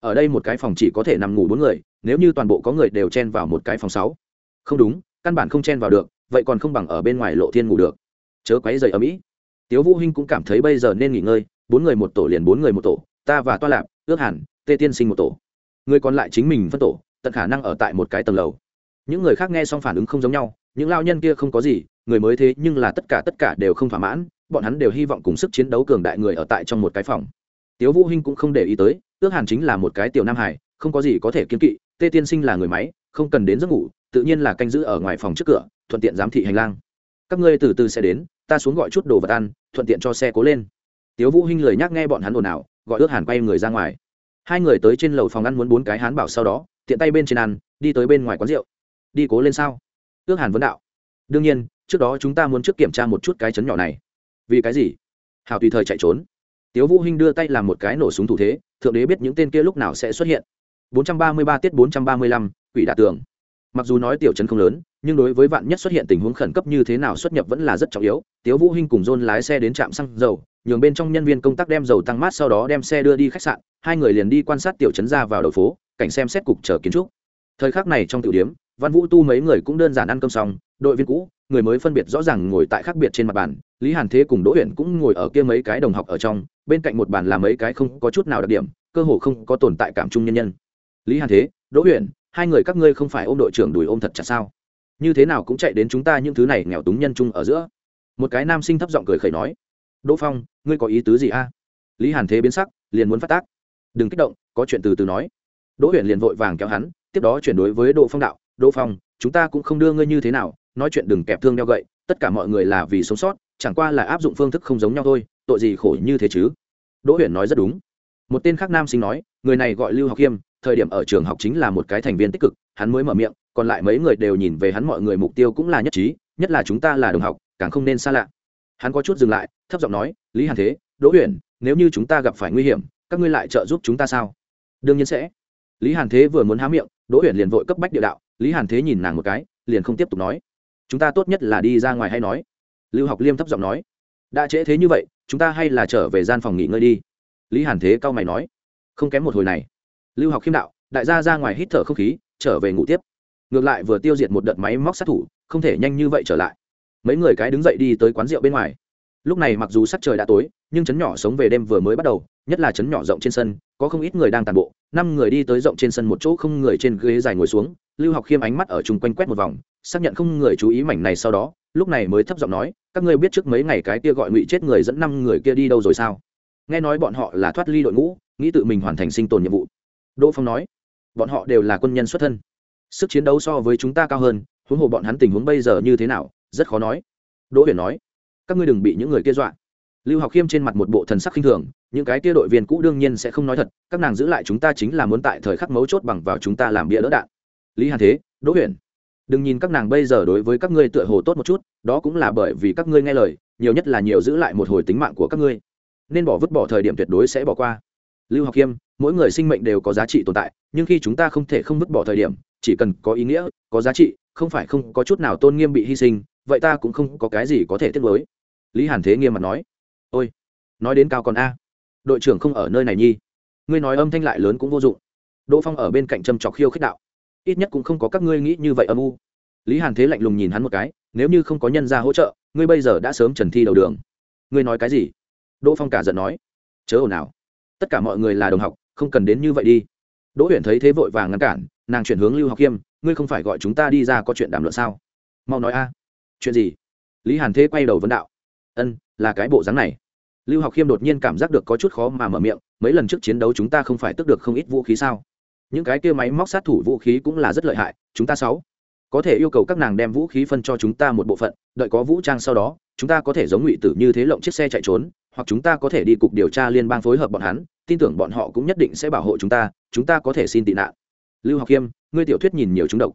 Ở đây một cái phòng chỉ có thể nằm ngủ bốn người, nếu như toàn bộ có người đều chen vào một cái phòng sáu. Không đúng, căn bản không chen vào được, vậy còn không bằng ở bên ngoài lộ thiên ngủ được chớ quấy dày ở mỹ. Tiếu vũ hinh cũng cảm thấy bây giờ nên nghỉ ngơi, bốn người một tổ liền bốn người một tổ, ta và toa lạp, ước hẳn tê tiên sinh một tổ. Người còn lại chính mình phân tổ, tận khả năng ở tại một cái tầng lầu. Những người khác nghe xong phản ứng không giống nhau, những lao nhân kia không có gì, người mới thế nhưng là tất cả tất cả đều không thỏa mãn, bọn hắn đều hy vọng cùng sức chiến đấu cường đại người ở tại trong một cái phòng. Tiếu vũ hinh cũng không để ý tới, ước hàn chính là một cái tiểu nam hải không có gì có thể kiên kỵ, tê tiên sinh là người máy, không cần đến giấc ngủ, tự nhiên là canh giữ ở ngoài phòng trước cửa, thuận tiện giám thị hành lang. Các ngươi từ từ sẽ đến ta xuống gọi chút đồ vật ăn thuận tiện cho xe cố lên. Tiếu vũ hinh lời nhắc nghe bọn hắn ồn ào gọi ước hàn quay người ra ngoài. Hai người tới trên lầu phòng ăn muốn bốn cái hán bảo sau đó tiện tay bên trên ăn đi tới bên ngoài quán rượu. Đi cố lên sao? Ước hàn vấn đạo. Đương nhiên trước đó chúng ta muốn trước kiểm tra một chút cái chấn nhỏ này. Vì cái gì? Hào tùy thời chạy trốn. Tiếu vũ hinh đưa tay làm một cái nổ súng thủ thế thượng đế biết những tên kia lúc nào sẽ xuất hiện. 433 tiết 435, quỷ đả tường mặc dù nói tiểu trấn không lớn, nhưng đối với vạn nhất xuất hiện tình huống khẩn cấp như thế nào xuất nhập vẫn là rất trọng yếu. Tiếu vũ hinh cùng john lái xe đến trạm xăng dầu, nhường bên trong nhân viên công tác đem dầu tăng mát sau đó đem xe đưa đi khách sạn, hai người liền đi quan sát tiểu trấn ra vào đầu phố, cảnh xem xét cục chờ kiến trúc. Thời khắc này trong tiểu điếm văn vũ tu mấy người cũng đơn giản ăn cơm xong, đội viên cũ, người mới phân biệt rõ ràng ngồi tại khác biệt trên mặt bàn, lý hàn thế cùng đỗ huyện cũng ngồi ở kia mấy cái đồng học ở trong, bên cạnh một bàn là mấy cái không có chút nào đặc điểm, cơ hồ không có tồn tại cảm chung nhân nhân. Lý hàn thế, đỗ huyện hai người các ngươi không phải ôm đội trưởng đùi ôm thật chặt sao? Như thế nào cũng chạy đến chúng ta những thứ này nghèo túng nhân chung ở giữa. Một cái nam sinh thấp giọng cười khẩy nói, đỗ phong, ngươi có ý tứ gì a? Lý hàn thế biến sắc, liền muốn phát tác. Đừng kích động, có chuyện từ từ nói. Đỗ huyền liền vội vàng kéo hắn, tiếp đó chuyển đối với đỗ phong đạo, đỗ phong, chúng ta cũng không đưa ngươi như thế nào, nói chuyện đừng kẹp thương đeo gậy, tất cả mọi người là vì sống sót, chẳng qua là áp dụng phương thức không giống nhau thôi, tội gì khổ như thế chứ? Đỗ huyền nói rất đúng. Một tên khác nam sinh nói, người này gọi lưu học khiêm thời điểm ở trường học chính là một cái thành viên tích cực, hắn mới mở miệng, còn lại mấy người đều nhìn về hắn mọi người mục tiêu cũng là nhất trí, nhất là chúng ta là đồng học, càng không nên xa lạ. Hắn có chút dừng lại, thấp giọng nói, lý hàn thế, đỗ huyền nếu như chúng ta gặp phải nguy hiểm, các ngươi lại trợ giúp chúng ta sao? Đương nhiên sẽ. Lý hàn thế vừa muốn há miệng, đỗ huyền liền vội cấp bách địa đạo, lý hàn thế nhìn nàng một cái, liền không tiếp tục nói. Chúng ta tốt nhất là đi ra ngoài hay nói? Lưu học liêm thấp giọng nói. Đã trễ thế như vậy, chúng ta hay là trở về gian phòng nghỉ ngơi đi. Lý hàn thế cao mày nói. Không kém một hồi này lưu học khiêm đạo, đại gia ra ngoài hít thở không khí, trở về ngủ tiếp. Ngược lại vừa tiêu diệt một đợt máy móc sát thủ, không thể nhanh như vậy trở lại. Mấy người cái đứng dậy đi tới quán rượu bên ngoài. Lúc này mặc dù sắc trời đã tối, nhưng chấn nhỏ sống về đêm vừa mới bắt đầu, nhất là chấn nhỏ rộng trên sân, có không ít người đang tàn bộ. Năm người đi tới rộng trên sân một chỗ không người trên ghế dài ngồi xuống, lưu học khiêm ánh mắt ở chung quanh quét một vòng, xác nhận không người chú ý mảnh này sau đó, lúc này mới thấp giọng nói, các ngươi biết trước mấy ngày cái kia gọi ngụy chết người dẫn năm người kia đi đâu rồi sao? Nghe nói bọn họ là thoát ly đội ngũ, nghĩ tự mình hoàn thành sinh tồn nhiệm vụ đỗ phong nói, bọn họ đều là quân nhân xuất thân. Sức chiến đấu so với chúng ta cao hơn, huống hồ bọn hắn tình huống bây giờ như thế nào, rất khó nói. Đỗ huyền nói, các ngươi đừng bị những người kia dọa. Lưu học khiêm trên mặt một bộ thần sắc khinh thường, những cái kia đội viên cũ đương nhiên sẽ không nói thật, các nàng giữ lại chúng ta chính là muốn tại thời khắc mấu chốt bằng vào chúng ta làm bia đỡ đạn. Lý hàn thế, đỗ huyền, đừng nhìn các nàng bây giờ đối với các ngươi tựa hồ tốt một chút, đó cũng là bởi vì các ngươi nghe lời, nhiều nhất là nhiều giữ lại một hồi tính mạng của các ngươi. Nên bỏ vứt bỏ thời điểm tuyệt đối sẽ bỏ qua lưu học khiêm, mỗi người sinh mệnh đều có giá trị tồn tại, nhưng khi chúng ta không thể không vứt bỏ thời điểm, chỉ cần có ý nghĩa, có giá trị, không phải không có chút nào tôn nghiêm bị hy sinh, vậy ta cũng không có cái gì có thể tiếp nối lý hàn thế nghiêm mặt nói. Ôi, nói đến cao còn a. Đội trưởng không ở nơi này nhi. Ngươi nói âm thanh lại lớn cũng vô dụng. Đỗ phong ở bên cạnh châm trọc khiêu khích đạo. Ít nhất cũng không có các ngươi nghĩ như vậy âm u. Lý hàn thế lạnh lùng nhìn hắn một cái, nếu như không có nhân ra hỗ trợ, ngươi bây giờ đã sớm trần thi đầu đường. Ngươi nói cái gì? Đỗ phong cả giận nói. Chớ ồn ào tất cả mọi người là đồng học, không cần đến như vậy đi. Đỗ huyện thấy thế vội vàng ngăn cản, nàng chuyển hướng lưu học khiêm ngươi không phải gọi chúng ta đi ra có chuyện đàm luận sao? Mau nói a. Chuyện gì? Lý hàn thế quay đầu vấn đạo. Ân, là cái bộ dáng này. Lưu học khiêm đột nhiên cảm giác được có chút khó mà mở miệng, mấy lần trước chiến đấu chúng ta không phải tức được không ít vũ khí sao? Những cái kia máy móc sát thủ vũ khí cũng là rất lợi hại, chúng ta sáu có thể yêu cầu các nàng đem vũ khí phân cho chúng ta một bộ phận, đợi có vũ trang sau đó, chúng ta có thể giống ngụy tử như thế lộng chiếc xe chạy trốn hoặc chúng ta có thể đi cục điều tra liên bang phối hợp bọn hắn, tin tưởng bọn họ cũng nhất định sẽ bảo hộ chúng ta chúng ta có thể xin tị nạn. Lưu học khiêm ngươi tiểu thuyết nhìn nhiều chúng độc.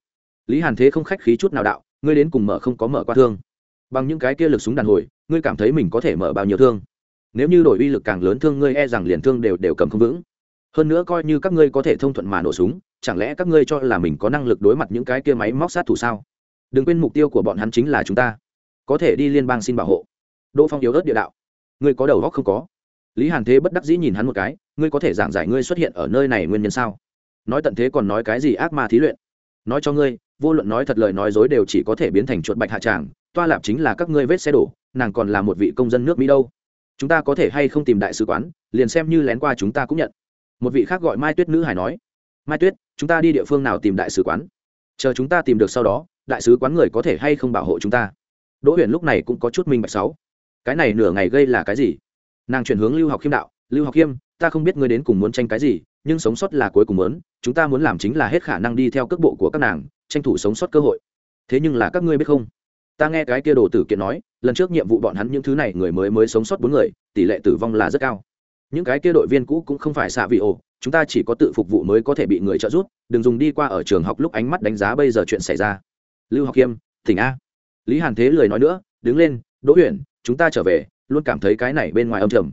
Lý hàn thế không khách khí chút nào đạo, ngươi đến cùng mở không có mở qua thương. Bằng những cái kia lực súng đàn hồi, ngươi cảm thấy mình có thể mở bao nhiêu thương? Nếu như đổi uy lực càng lớn thương ngươi e rằng liền thương đều đều cầm không vững. Hơn nữa coi như các ngươi có thể thông thuận mà nổ súng, chẳng lẽ các ngươi cho là mình có năng lực đối mặt những cái kia máy móc sát thủ sao? Đừng quên mục tiêu của bọn hắn chính là chúng ta. Có thể đi liên bang xin bảo hộ. Đỗ phong yếu ớt địa đạo ngươi có đầu góc không có. Lý hàn thế bất đắc dĩ nhìn hắn một cái, ngươi có thể giảng giải ngươi xuất hiện ở nơi này nguyên nhân sao? Nói tận thế còn nói cái gì ác ma thí luyện? Nói cho ngươi, vô luận nói thật lời nói dối đều chỉ có thể biến thành chuột bạch hạ tràng, toa lạp chính là các ngươi vết xe đổ, nàng còn là một vị công dân nước mỹ đâu. Chúng ta có thể hay không tìm đại sứ quán, liền xem như lén qua chúng ta cũng nhận. Một vị khác gọi mai tuyết nữ hải nói, mai tuyết, chúng ta đi địa phương nào tìm đại sứ quán? Chờ chúng ta tìm được sau đó, đại sứ quán người có thể hay không bảo hộ chúng ta? Đỗ huyền lúc này cũng có chút minh bạch sáu cái này nửa ngày gây là cái gì? Nàng chuyển hướng lưu học khiêm đạo, lưu học khiêm, ta không biết ngươi đến cùng muốn tranh cái gì, nhưng sống sót là cuối cùng muốn, chúng ta muốn làm chính là hết khả năng đi theo cước bộ của các nàng, tranh thủ sống sót cơ hội. Thế nhưng là các ngươi biết không? Ta nghe cái kia đồ tử kiện nói, lần trước nhiệm vụ bọn hắn những thứ này người mới mới sống sót bốn người, tỷ lệ tử vong là rất cao. Những cái kia đội viên cũ cũng không phải xạ vị ổ, chúng ta chỉ có tự phục vụ mới có thể bị người trợ giúp, đừng dùng đi qua ở trường học lúc ánh mắt đánh giá bây giờ chuyện xảy ra. Lưu học khiêm, tỉnh a. Lý hàn thế lười nói nữa, đứng lên, đỗ huyền chúng ta trở về, luôn cảm thấy cái này bên ngoài âm trầm.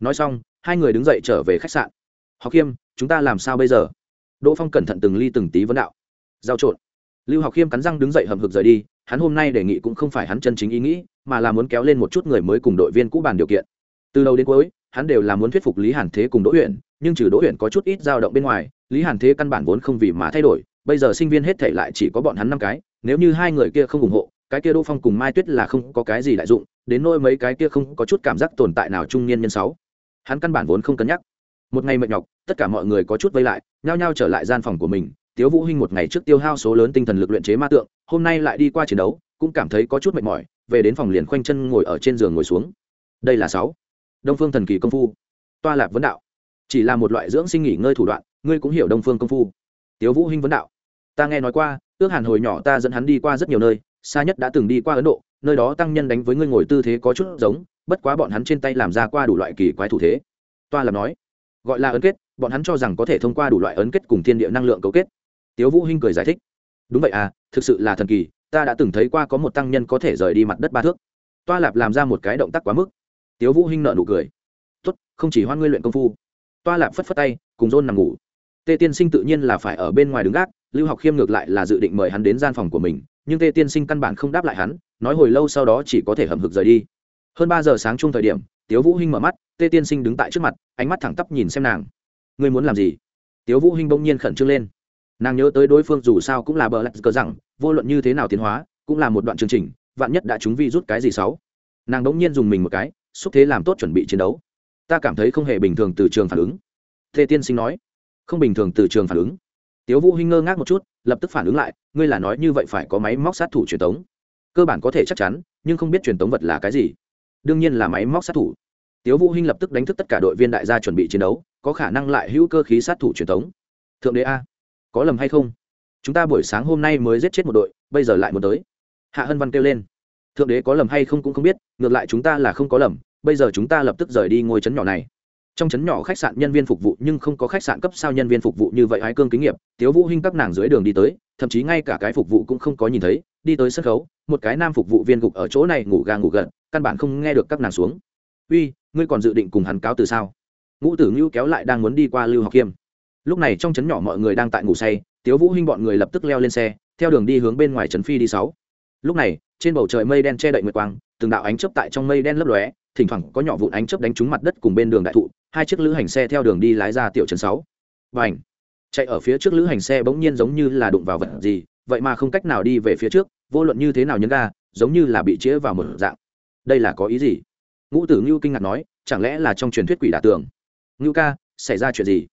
Nói xong, hai người đứng dậy trở về khách sạn. Học khiêm, chúng ta làm sao bây giờ? Đỗ phong cẩn thận từng ly từng tí vấn đạo. Giao trộn. Lưu học khiêm cắn răng đứng dậy hầm hực rời đi, hắn hôm nay đề nghị cũng không phải hắn chân chính ý nghĩ, mà là muốn kéo lên một chút người mới cùng đội viên cũ bàn điều kiện. Từ đầu đến cuối, hắn đều là muốn thuyết phục lý hàn thế cùng đỗ huyện nhưng trừ đỗ huyện có chút ít dao động bên ngoài, lý hàn thế căn bản vốn không vì mà thay đổi, bây giờ sinh viên hết thể lại chỉ có bọn hắn năm cái, nếu như hai người kia không ủng hộ, cái kia đỗ phong cùng mai tuyết là không có cái gì đại dụng đến nôi mấy cái kia không có chút cảm giác tồn tại nào trung niên nhân sáu. Hắn căn bản vốn không cân nhắc. Một ngày mệt nhọc, tất cả mọi người có chút vây lại, nhao nhao trở lại gian phòng của mình. Tiếu vũ hinh một ngày trước tiêu hao số lớn tinh thần lực luyện chế ma tượng, hôm nay lại đi qua chiến đấu, cũng cảm thấy có chút mệt mỏi, về đến phòng liền khoanh chân ngồi ở trên giường ngồi xuống. Đây là sáu. Đông phương thần kỳ công phu. Toa lạc vấn đạo. Chỉ là một loại dưỡng sinh nghỉ ngơi thủ đoạn, ngươi cũng hiểu đông phương công phu. Tiếu vũ hinh vấn đạo. Ta nghe nói qua, ước hàn hồi nhỏ ta dẫn hắn đi qua rất nhiều nơi, xa nhất đã từng đi qua ấn độ nơi đó tăng nhân đánh với ngươi ngồi tư thế có chút giống, bất quá bọn hắn trên tay làm ra qua đủ loại kỳ quái thủ thế. Toa làm nói, gọi là ấn kết, bọn hắn cho rằng có thể thông qua đủ loại ấn kết cùng thiên địa năng lượng cấu kết. Tiếu vũ hinh cười giải thích, đúng vậy à thực sự là thần kỳ, ta đã từng thấy qua có một tăng nhân có thể rời đi mặt đất ba thước. Toa lạp làm ra một cái động tác quá mức. Tiếu vũ hinh nở nụ cười, tốt, không chỉ hoan ngươi luyện công phu. Toa lạp phất phất tay, cùng John nằm ngủ. Tê tiên sinh tự nhiên là phải ở bên ngoài đứng gác, lưu học khiêm ngược lại là dự định mời hắn đến gian phòng của mình, nhưng tê tiên sinh căn bản không đáp lại hắn nói hồi lâu sau đó chỉ có thể hầm hực rời đi. Hơn ba giờ sáng chung thời điểm, tiếu vũ hinh mở mắt, tê tiên sinh đứng tại trước mặt, ánh mắt thẳng tắp nhìn xem nàng. Ngươi muốn làm gì? Tiếu vũ hinh bỗng nhiên khẩn trương lên. Nàng nhớ tới đối phương dù sao cũng là bờ lạch cờ rằng, vô luận như thế nào tiến hóa, cũng là một đoạn chương trình, vạn nhất đã chúng vi rút cái gì xấu nàng bỗng nhiên dùng mình một cái, xúc thế làm tốt chuẩn bị chiến đấu. Ta cảm thấy không hề bình thường từ trường phản ứng. Tê tiên sinh nói. Không bình thường từ trường phản ứng. Tiếu vũ hinh ngơ ngác một chút, lập tức phản ứng lại, ngươi là nói như vậy phải có máy móc sát thủ truyền tống cơ bản có thể chắc chắn, nhưng không biết truyền tống vật là cái gì. Đương nhiên là máy móc sát thủ. Tiếu vũ hinh lập tức đánh thức tất cả đội viên đại gia chuẩn bị chiến đấu, có khả năng lại hữu cơ khí sát thủ truyền tống. Thượng đế a, có lầm hay không? Chúng ta buổi sáng hôm nay mới giết chết một đội, bây giờ lại muốn tới. Hạ hân văn kêu lên. Thượng đế có lầm hay không cũng không biết, ngược lại chúng ta là không có lầm, bây giờ chúng ta lập tức rời đi ngôi trấn nhỏ này. Trong trấn nhỏ khách sạn nhân viên phục vụ nhưng không có khách sạn cấp sao nhân viên phục vụ như vậy ái cương kinh nghiệm tiếu vũ hinh các nàng dưới đường đi tới, thậm chí ngay cả cái phục vụ cũng không có nhìn thấy đi tới sân khấu, một cái nam phục vụ viên gục ở chỗ này ngủ gà ngủ gật, căn bản không nghe được các nàng xuống. Uy, ngươi còn dự định cùng hắn cáo từ sao? Ngũ tử ngưu kéo lại đang muốn đi qua lưu học kiêm. Lúc này trong trấn nhỏ mọi người đang tại ngủ say, tiếu vũ hinh bọn người lập tức leo lên xe, theo đường đi hướng bên ngoài trấn phi đi sáu. Lúc này, trên bầu trời mây đen che đậy nguyệt quang, từng đạo ánh chớp tại trong mây đen lấp lóe, thỉnh thoảng có nhỏ vụn ánh chớp đánh trúng mặt đất cùng bên đường đại thụ, hai chiếc lữ hành xe theo đường đi lái ra tiểu trấn sáu. Và chạy ở phía trước lữ hành xe bỗng nhiên giống như là đụng vào vật gì, vậy mà không cách nào đi về phía trước vô luận như thế nào nhấn ga giống như là bị chĩa vào một dạng. Đây là có ý gì? Ngũ tử ngưu kinh ngạc nói chẳng lẽ là trong truyền thuyết quỷ đả tường? Ngưu ca xảy ra chuyện gì?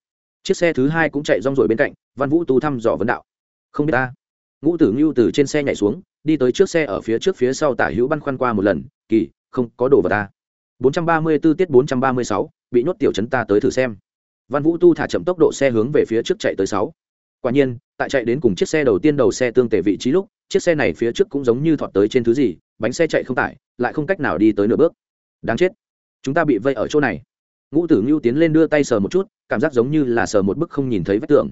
Chiếc xe thứ hai cũng chạy rong rồi bên cạnh văn vũ tu thăm dò vấn đạo. Không biết ta. Ngũ tử ngưu từ trên xe nhảy xuống đi tới trước xe ở phía trước phía sau tả hữu băn khoăn qua một lần kỳ không có đồ vào ta. 434 tiết 436, bị nhốt tiểu chấn ta tới thử xem. Văn vũ tu thả chậm tốc độ xe hướng về phía trước chạy tới sáu. Quả nhiên tại chạy đến cùng chiếc xe đầu tiên đầu xe tương tề vị trí lúc chiếc xe này phía trước cũng giống như thọt tới trên thứ gì, bánh xe chạy không tải, lại không cách nào đi tới nửa bước. Đáng chết. Chúng ta bị vây ở chỗ này. Ngũ tử ngưu tiến lên đưa tay sờ một chút, cảm giác giống như là sờ một bức không nhìn thấy vách tường.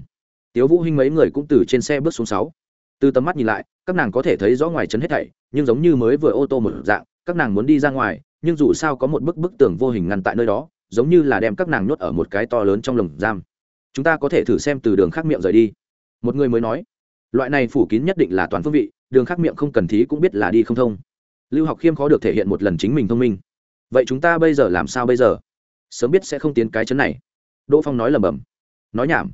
Tiếu vũ hinh mấy người cũng từ trên xe bước xuống sáu. Từ tầm mắt nhìn lại, các nàng có thể thấy rõ ngoài chấn hết thảy, nhưng giống như mới vừa ô tô một dạng, các nàng muốn đi ra ngoài, nhưng dù sao có một bức bức tường vô hình ngăn tại nơi đó, giống như là đem các nàng nhốt ở một cái to lớn trong lồng giam. Chúng ta có thể thử xem từ đường khác miệng rời đi. Một người mới nói loại này phủ kín nhất định là toàn phương vị, đường khác miệng không cần thí cũng biết là đi không thông. Lưu học khiêm khó được thể hiện một lần chính mình thông minh. Vậy chúng ta bây giờ làm sao bây giờ? Sớm biết sẽ không tiến cái chấn này. Đỗ phong nói lầm bầm nói nhảm.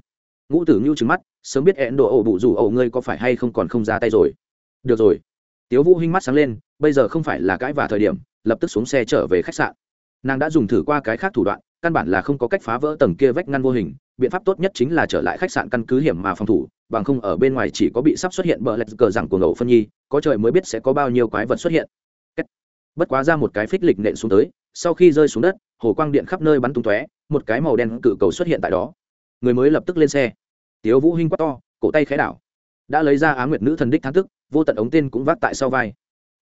Ngũ tử ngưu trứng mắt, sớm biết ẹn độ ổ bụ rủ ổ ngươi có phải hay không còn không ra tay rồi? Được rồi. Tiếu vũ hinh mắt sáng lên, bây giờ không phải là cãi và thời điểm, lập tức xuống xe trở về khách sạn. Nàng đã dùng thử qua cái khác thủ đoạn, căn bản là không có cách phá vỡ tầng kia vách ngăn vô hình, biện pháp tốt nhất chính là trở lại khách sạn căn cứ hiểm mà phòng thủ bằng không ở bên ngoài chỉ có bị sắp xuất hiện bờ lạch cờ rằng của ngẫu phân nhi, có trời mới biết sẽ có bao nhiêu quái vật xuất hiện. Bất quá ra một cái phích lịch nện xuống tới, sau khi rơi xuống đất, hồ quang điện khắp nơi bắn tung tóe, một cái màu đen cự cầu xuất hiện tại đó. Người mới lập tức lên xe. Tiếu vũ hinh quát to, cổ tay khẽ đảo. Đã lấy ra á nguyệt nữ thần đích thắng tức, vô tận ống tên cũng vác tại sau vai.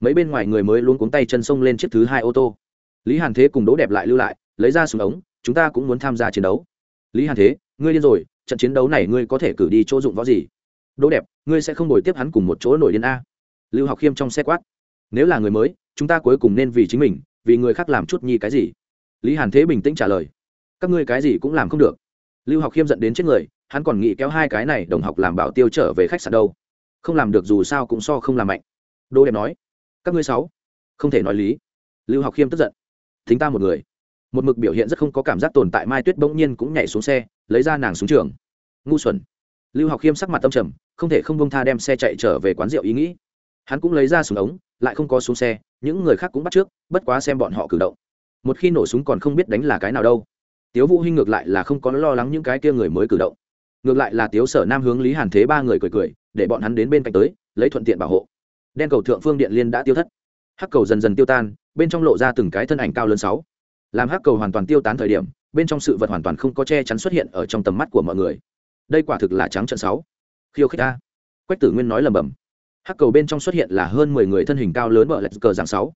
Mấy bên ngoài người mới luôn cuống tay chân sông lên chiếc thứ hai ô tô. Lý hàn thế cùng đỗ đẹp lại lưu lại, lấy ra súng ống, chúng ta cũng muốn tham gia chiến đấu. Lý hàn thế, ngươi điên rồi trận chiến đấu này ngươi có thể cử đi chỗ dụng võ gì? Đỗ đẹp, ngươi sẽ không đổi tiếp hắn cùng một chỗ nổi điên a. Lưu học khiêm trong xe quát. Nếu là người mới, chúng ta cuối cùng nên vì chính mình, vì người khác làm chút nhi cái gì? Lý hàn thế bình tĩnh trả lời. Các ngươi cái gì cũng làm không được. Lưu học khiêm dẫn đến chết người, hắn còn nghĩ kéo hai cái này đồng học làm bảo tiêu trở về khách sạn đâu. Không làm được dù sao cũng so không làm mạnh. Đô đẹp nói. Các ngươi sáu, không thể nói lý. Lưu học khiêm tức giận. Thính ta một người một mực biểu hiện rất không có cảm giác tồn tại mai tuyết bỗng nhiên cũng nhảy xuống xe, lấy ra nàng xuống trường. Ngu xuẩn. Lưu học khiêm sắc mặt tâm trầm, không thể không bông tha đem xe chạy trở về quán rượu ý nghĩ. Hắn cũng lấy ra súng ống, lại không có xuống xe, những người khác cũng bắt trước, bất quá xem bọn họ cử động. Một khi nổ súng còn không biết đánh là cái nào đâu. Tiếu vũ hinh ngược lại là không có lo lắng những cái kia người mới cử động. Ngược lại là tiếu sở nam hướng lý hàn thế ba người cười cười, để bọn hắn đến bên cạnh tới, lấy thuận tiện bảo hộ. Đen cầu thượng phương điện liên đã tiêu thất. Hắc cầu dần dần tiêu tan, bên trong lộ ra từng cái thân ảnh cao lớn sáu làm hắc cầu hoàn toàn tiêu tán thời điểm, bên trong sự vật hoàn toàn không có che chắn xuất hiện ở trong tầm mắt của mọi người. Đây quả thực là trắng trận sáu. Khiêu khích ta. Quách tử nguyên nói lầm bầm hắc cầu bên trong xuất hiện là hơn mười người thân hình cao lớn bờ lạch cờ dạng sáu.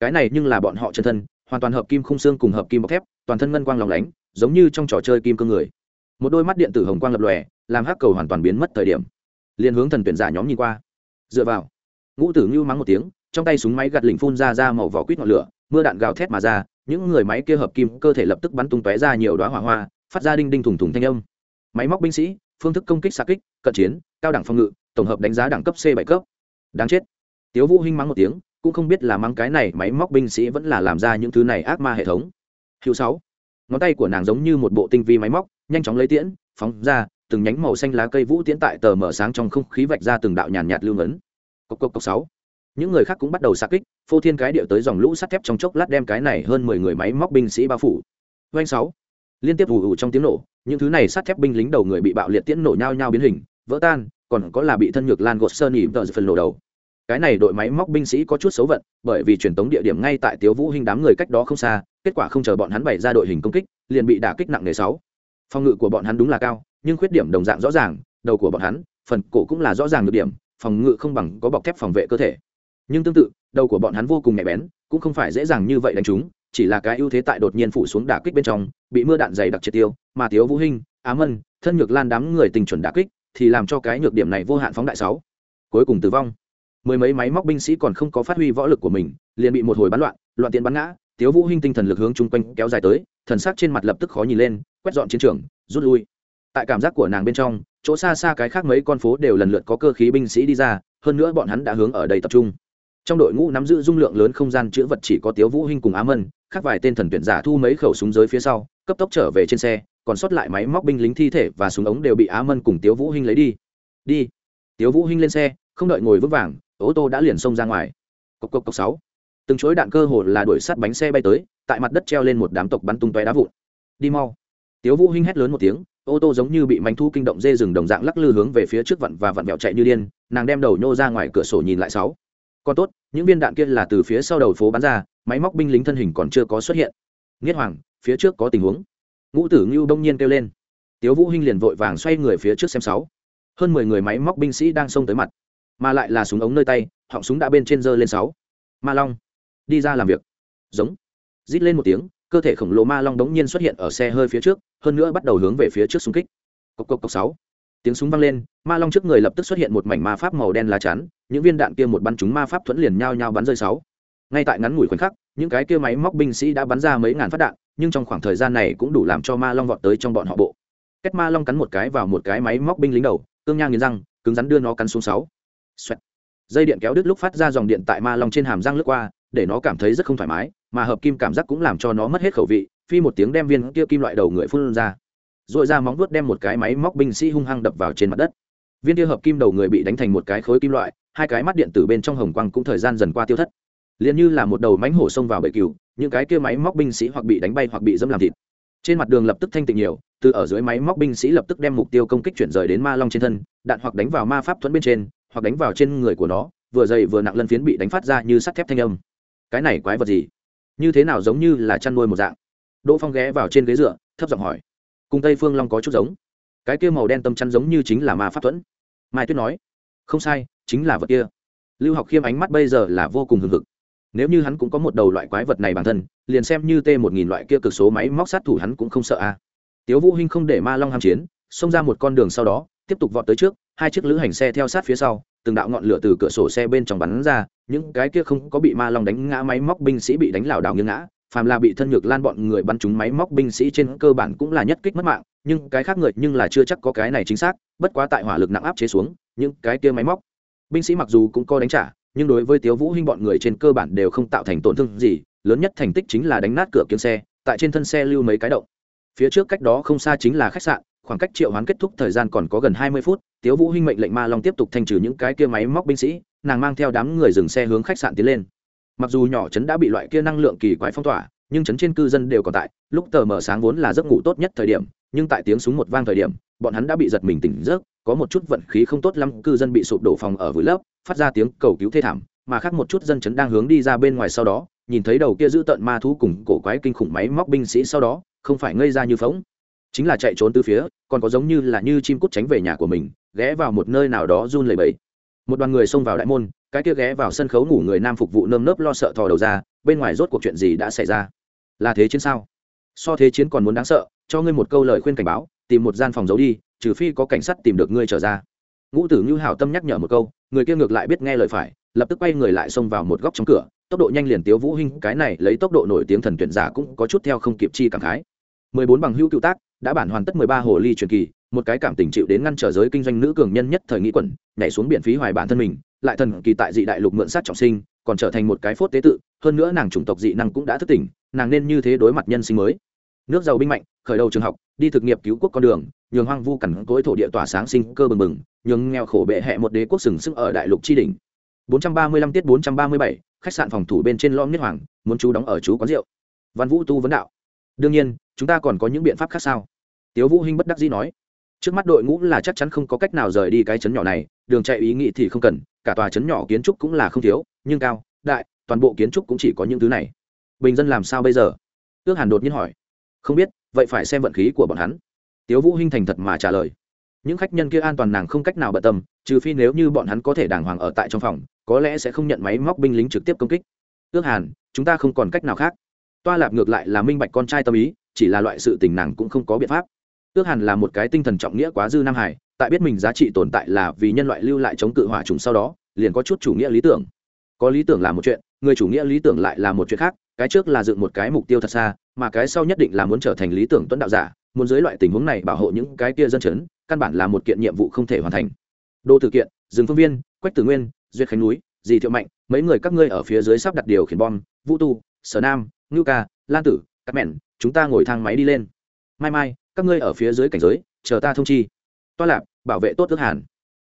Cái này nhưng là bọn họ chân thân, hoàn toàn hợp kim khung xương cùng hợp kim bọc thép, toàn thân ngân quang lòng lánh, giống như trong trò chơi kim cương người. Một đôi mắt điện tử hồng quang lập lòe, làm hắc cầu hoàn toàn biến mất thời điểm. Liền hướng thần tuyển giả nhóm nhìn qua. Dựa vào. Ngũ tử ngưu mắng một tiếng, trong tay súng máy gạt lỉnh phun ra ra màu vỏ quýt ngọn lửa, mưa đạn gào thét mà ra những người máy kia hợp kim cơ thể lập tức bắn tung tóe ra nhiều đoá hỏa hoa, phát ra đinh đinh thủng thủng thanh âm. Máy móc binh sĩ, phương thức công kích xa kích, cận chiến, cao đẳng phòng ngự, tổng hợp đánh giá đẳng cấp c bảy cấp. Đáng chết. Tiếu vũ hinh mắng một tiếng, cũng không biết là mắng cái này máy móc binh sĩ vẫn là làm ra những thứ này ác ma hệ thống. Hiệu sáu. Ngón tay của nàng giống như một bộ tinh vi máy móc, nhanh chóng lấy tiễn, phóng ra, từng nhánh màu xanh lá cây vũ tiễn tại tờ mở sáng trong không khí vạch ra từng đạo nhàn nhạt lưu ngấn. Cốc cốc cốc sáu những người khác cũng bắt đầu xa kích, phô thiên cái điệu tới dòng lũ sắt thép trong chốc lát đem cái này hơn mười người máy móc binh sĩ bao phủ. Doanh sáu, liên tiếp ù ù trong tiếng nổ, những thứ này sắt thép binh lính đầu người bị bạo liệt tiễn nổ nhao nhao biến hình, vỡ tan, còn có là bị thân nhược lan gột sơn ỉ tờ phần nổ đầu. Cái này đội máy móc binh sĩ có chút xấu vận, bởi vì truyền tống địa điểm ngay tại tiếu vũ hình đám người cách đó không xa, kết quả không chờ bọn hắn bày ra đội hình công kích, liền bị đả kích nặng nề sáu. Phòng ngự của bọn hắn đúng là cao, nhưng khuyết điểm đồng dạng rõ ràng, đầu của bọn hắn, phần cổ cũng là rõ ràng được điểm, phòng ngự không bằng có bọc thép phòng vệ cơ thể nhưng tương tự, đầu của bọn hắn vô cùng nhạy bén, cũng không phải dễ dàng như vậy đánh chúng, chỉ là cái ưu thế tại đột nhiên phủ xuống đả kích bên trong, bị mưa đạn dày đặc triệt tiêu, mà thiếu vũ hinh, á mân, thân nhược lan đám người tình chuẩn đả kích, thì làm cho cái nhược điểm này vô hạn phóng đại sáu. Cuối cùng tử vong. Mười mấy máy móc binh sĩ còn không có phát huy võ lực của mình, liền bị một hồi bắn loạn loạn tiện bắn ngã thiếu vũ hinh tinh thần lực hướng chung quanh kéo dài tới, thần sắc trên mặt lập tức khó nhìn lên, quét dọn chiến trường, rút lui. Tại cảm giác của nàng bên trong, chỗ xa xa cái khác mấy con phố đều lần lượt có cơ khí binh sĩ đi ra, hơn nữa bọn hắn đã hướng ở đây tập trung trong đội ngũ nắm giữ dung lượng lớn không gian chữ vật chỉ có tiếu vũ hinh cùng á mân, khác vài tên thần tuyển giả thu mấy khẩu súng dưới phía sau, cấp tốc trở về trên xe, còn sót lại máy móc binh lính thi thể và súng ống đều bị á mân cùng tiếu vũ hinh lấy đi. Đi. Tiếu vũ hinh lên xe, không đợi ngồi vững vàng, ô tô đã liền xông ra ngoài. Cộc cộc cộc sáu. Từng chuỗi đạn cơ hồ là đuổi sát bánh xe bay tới, tại mặt đất treo lên một đám tộc bắn tung tóe đá vụn. Đi mau. Tiếu vũ hinh hét lớn một tiếng, ô tô giống như bị manh thu kinh động dê rừng đồng dạng lắc lư hướng về phía trước vặn và vặn vẹo chạy như điên, nàng đem đầu nhô ra ngoài cửa sổ nhìn lại sáu còn tốt, những viên đạn kia là từ phía sau đầu phố bắn ra, máy móc binh lính thân hình còn chưa có xuất hiện. Nghiết hoàng, phía trước có tình huống. Ngũ tử ngưu đông nhiên kêu lên. Tiếu vũ hinh liền vội vàng xoay người phía trước xem sáu. Hơn mười người máy móc binh sĩ đang xông tới mặt, mà lại là súng ống nơi tay, họng súng đã bên trên dơ lên sáu. Ma long, đi ra làm việc. Giống. Rít lên một tiếng, cơ thể khổng lồ ma long đống nhiên xuất hiện ở xe hơi phía trước, hơn nữa bắt đầu hướng về phía trước xung kích. Cốc cốc cốc sáu tiếng súng vang lên, ma long trước người lập tức xuất hiện một mảnh ma pháp màu đen lá chắn, những viên đạn kia một bắn chúng ma pháp thuẫn liền nhao nhao bắn rơi sáu. Ngay tại ngắn ngủi khoảnh khắc, những cái kia máy móc binh sĩ đã bắn ra mấy ngàn phát đạn, nhưng trong khoảng thời gian này cũng đủ làm cho ma long vọt tới trong bọn họ bộ. Kết ma long cắn một cái vào một cái máy móc binh lính đầu, cương nhang nghiến răng, cứng rắn đưa nó cắn xuống sáu. Xoẹt. dây điện kéo đứt lúc phát ra dòng điện tại ma long trên hàm răng lướt qua, để nó cảm thấy rất không thoải mái, mà hợp kim cảm giác cũng làm cho nó mất hết khẩu vị, phi một tiếng đem viên kia kim loại đầu người phun ra rồi ra móng vuốt đem một cái máy móc binh sĩ hung hăng đập vào trên mặt đất. Viên kia hợp kim đầu người bị đánh thành một cái khối kim loại, hai cái mắt điện tử bên trong hồng quang cũng thời gian dần qua tiêu thất. Liền như là một đầu mánh hổ xông vào bệ cừu, những cái kia máy móc binh sĩ hoặc bị đánh bay hoặc bị dâm làm thịt. Trên mặt đường lập tức thanh tịnh nhiều, từ ở dưới máy móc binh sĩ lập tức đem mục tiêu công kích chuyển rời đến ma long trên thân, đạn hoặc đánh vào ma pháp thuẫn bên trên, hoặc đánh vào trên người của nó, vừa dày vừa nặng lân phiến bị đánh phát ra như sắt thép thanh âm. Cái này quái vật gì? Như thế nào giống như là chăn nuôi một dạng? Đỗ phong ghé vào trên ghế dựa, thấp giọng hỏi cùng tây phương long có chút giống cái kia màu đen tâm chắn giống như chính là ma pháp thuẫn mai tuyết nói không sai chính là vật kia lưu học khiêm ánh mắt bây giờ là vô cùng hừng hực nếu như hắn cũng có một đầu loại quái vật này bản thân liền xem như t một nghìn loại kia cực số máy móc sát thủ hắn cũng không sợ a à. tiếu vũ hinh không để ma long ham chiến xông ra một con đường sau đó tiếp tục vọt tới trước hai chiếc lữ hành xe theo sát phía sau từng đạo ngọn lửa từ cửa sổ xe bên trong bắn ra những cái kia không có bị ma long đánh ngã máy móc binh sĩ bị đánh lảo đảo nghiêng ngã phàm là bị thân nhược lan bọn người bắn trúng máy móc binh sĩ trên cơ bản cũng là nhất kích mất mạng, nhưng cái khác người nhưng là chưa chắc có cái này chính xác, bất quá tại hỏa lực nặng áp chế xuống, những cái kia máy móc. Binh sĩ mặc dù cũng có đánh trả, nhưng đối với tiếu vũ hinh bọn người trên cơ bản đều không tạo thành tổn thương gì, lớn nhất thành tích chính là đánh nát cửa kiếng xe, tại trên thân xe lưu mấy cái động. Phía trước cách đó không xa chính là khách sạn, khoảng cách triệu hoán kết thúc thời gian còn có gần hai mươi phút, tiếu vũ hinh mệnh lệnh ma long tiếp tục thanh trừ những cái kia máy móc binh sĩ, nàng mang theo đám người dừng xe hướng khách sạn tiến lên mặc dù nhỏ trấn đã bị loại kia năng lượng kỳ quái phong tỏa, nhưng chấn trên cư dân đều còn tại, lúc tờ mở sáng vốn là giấc ngủ tốt nhất thời điểm, nhưng tại tiếng súng một vang thời điểm, bọn hắn đã bị giật mình tỉnh giấc, có một chút vận khí không tốt lắm, cư dân bị sụp đổ phòng ở vùi lấp, phát ra tiếng cầu cứu thê thảm, mà khác một chút dân chấn đang hướng đi ra bên ngoài sau đó, nhìn thấy đầu kia giữ tận ma thú cùng cổ quái kinh khủng máy móc binh sĩ sau đó, không phải ngây ra như phóng chính là chạy trốn từ phía, còn có giống như là như chim cút tránh về nhà của mình, ghé vào một nơi nào đó run lẩy bẩy. Một đoàn người xông vào đại môn cái kia ghé vào sân khấu ngủ người nam phục vụ nơm nớp lo sợ thò đầu ra, bên ngoài rốt cuộc chuyện gì đã xảy ra? Là thế chiến sao? So thế chiến còn muốn đáng sợ, cho ngươi một câu lời khuyên cảnh báo, tìm một gian phòng giấu đi, trừ phi có cảnh sát tìm được ngươi trở ra. Ngũ tử ngưu hảo tâm nhắc nhở một câu, người kia ngược lại biết nghe lời phải, lập tức quay người lại xông vào một góc trong cửa, tốc độ nhanh liền tiếu vũ hinh, cái này lấy tốc độ nổi tiếng thần tuyển giả cũng có chút theo không kịp chi cảm khái. Mười bốn bằng hữu cựu tác, đã bản hoàn tất mười ba hồ ly truyền kỳ, một cái cảm tình chịu đến ngăn trở giới kinh doanh nữ cường nhân nhất thời nghĩ quẩn, nhảy xuống biển phí hoài bản thân mình lại thần kỳ tại dị đại lục mượn sát trọng sinh còn trở thành một cái phốt tế tự hơn nữa nàng chủng tộc dị năng cũng đã thức tỉnh nàng nên như thế đối mặt nhân sinh mới. Nước giàu binh mạnh khởi đầu trường học đi thực nghiệp cứu quốc con đường nhường hoang vu cằn cối thổ địa tỏa sáng sinh cơ bừng bừng nhường nghèo khổ bệ hẹ một đế quốc sừng sững ở đại lục tri đỉnh. 435 tiết 437, khách sạn phòng thủ bên trên lõm niết hoàng muốn chú đóng ở chú quán rượu. Văn vũ tu vấn đạo. Đương nhiên chúng ta còn có những biện pháp khác sao? Tiếu vũ hinh bất đắc dĩ nói trước mắt đội ngũ là chắc chắn không có cách nào rời đi cái chấn nhỏ này, đường chạy ý nghĩ thì không cần, cả tòa chấn nhỏ kiến trúc cũng là không thiếu, nhưng cao, đại, toàn bộ kiến trúc cũng chỉ có những thứ này. Bình dân làm sao bây giờ? Ước hàn đột nhiên hỏi. Không biết, vậy phải xem vận khí của bọn hắn. Tiếu vũ hinh thành thật mà trả lời. Những khách nhân kia an toàn nàng không cách nào bận tâm, trừ phi nếu như bọn hắn có thể đàng hoàng ở tại trong phòng, có lẽ sẽ không nhận máy móc binh lính trực tiếp công kích. Ước hàn, chúng ta không còn cách nào khác. Toa lạp ngược lại là minh bạch con trai tâm ý, chỉ là loại sự tình nàng cũng không có biện pháp ước hàn là một cái tinh thần trọng nghĩa quá dư nam hải, tại biết mình giá trị tồn tại là vì nhân loại lưu lại chống cự hỏa trùng sau đó, liền có chút chủ nghĩa lý tưởng. Có lý tưởng là một chuyện, người chủ nghĩa lý tưởng lại là một chuyện khác, cái trước là dựng một cái mục tiêu thật xa, mà cái sau nhất định là muốn trở thành lý tưởng tuấn đạo giả, muốn dưới loại tình huống này bảo hộ những cái kia dân chấn, căn bản là một kiện nhiệm vụ không thể hoàn thành. Đô tử kiện rừng phương viên, quách tử nguyên, duyệt khánh núi, dì thiệu mạnh, mấy người các ngươi ở phía dưới sắp đặt điều khiển bom, vũ tu, sở nam, ngưu ca, lan tử cắt mẹn, chúng ta ngồi thang máy đi lên. Mai mai các ngươi ở phía dưới cảnh giới, chờ ta thông chi. Toa lạp, bảo vệ tốt ước hàn.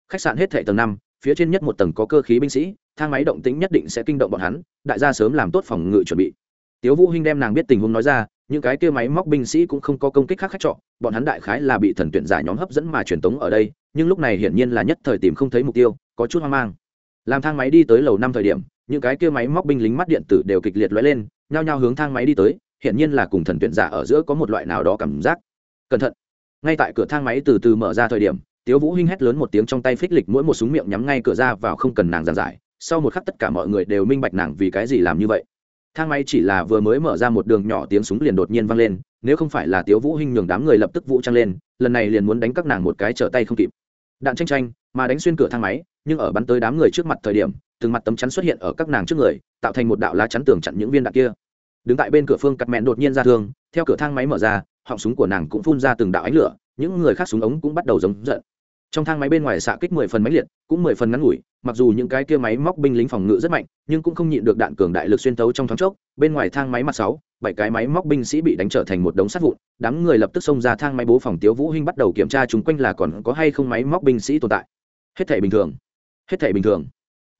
Khách sạn hết thệ tầng năm, phía trên nhất một tầng có cơ khí binh sĩ, thang máy động tính nhất định sẽ kinh động bọn hắn, đại gia sớm làm tốt phòng ngự chuẩn bị. Tiếu vũ hinh đem nàng biết tình huống nói ra, những cái kia máy móc binh sĩ cũng không có công kích khác khách trọ, bọn hắn đại khái là bị thần tuyển giả nhóm hấp dẫn mà truyền tống ở đây, nhưng lúc này hiển nhiên là nhất thời tìm không thấy mục tiêu, có chút hoang mang. Làm thang máy đi tới lầu năm thời điểm, những cái kia máy móc binh lính mắt điện tử đều kịch liệt lóe lên, nhao nhao hướng thang máy đi tới, hiển nhiên là cùng thần tuyển giả ở giữa có một loại nào đó cảm giác cẩn thận. Ngay tại cửa thang máy từ từ mở ra thời điểm, tiếu vũ hinh hét lớn một tiếng trong tay phích lịch mỗi một súng miệng nhắm ngay cửa ra vào không cần nàng giảng giải. Sau một khắc tất cả mọi người đều minh bạch nàng vì cái gì làm như vậy. Thang máy chỉ là vừa mới mở ra một đường nhỏ tiếng súng liền đột nhiên vang lên, nếu không phải là tiếu vũ hinh nhường đám người lập tức vũ trang lên, lần này liền muốn đánh các nàng một cái trở tay không kịp. Đạn tranh tranh, mà đánh xuyên cửa thang máy, nhưng ở bắn tới đám người trước mặt thời điểm, từng mặt tấm chắn xuất hiện ở các nàng trước người, tạo thành một đạo lá chắn tường chặn những viên đạn kia. Đứng tại bên cửa phương cắt mẹn đột nhiên ra thương, theo cửa thang máy mở ra họng súng của nàng cũng phun ra từng đạo ánh lửa, những người khác súng ống cũng bắt đầu giống giận. Trong thang máy bên ngoài xạ kích mười phần máy liệt, cũng mười phần ngắn ngủi, mặc dù những cái kia máy móc binh lính phòng ngự rất mạnh, nhưng cũng không nhịn được đạn cường đại lực xuyên tấu trong thoáng chốc, bên ngoài thang máy mặt sáu, bảy cái máy móc binh sĩ bị đánh trở thành một đống sắt vụn, đám người lập tức xông ra thang máy bố phòng tiếu vũ hinh bắt đầu kiểm tra chung quanh là còn có hay không máy móc binh sĩ tồn tại. Hết thể bình thường. Hết thể bình thường.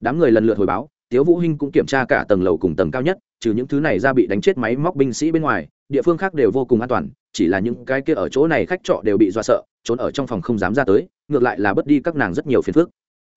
Đám người lần lượt hồi báo, tiếu vũ hinh cũng kiểm tra cả tầng lầu cùng tầng cao nhất, trừ những thứ này ra bị đánh chết máy móc binh sĩ bên ngoài địa phương khác đều vô cùng an toàn, chỉ là những cái kia ở chỗ này khách trọ đều bị dọa sợ, trốn ở trong phòng không dám ra tới, ngược lại là bớt đi các nàng rất nhiều phiền phức.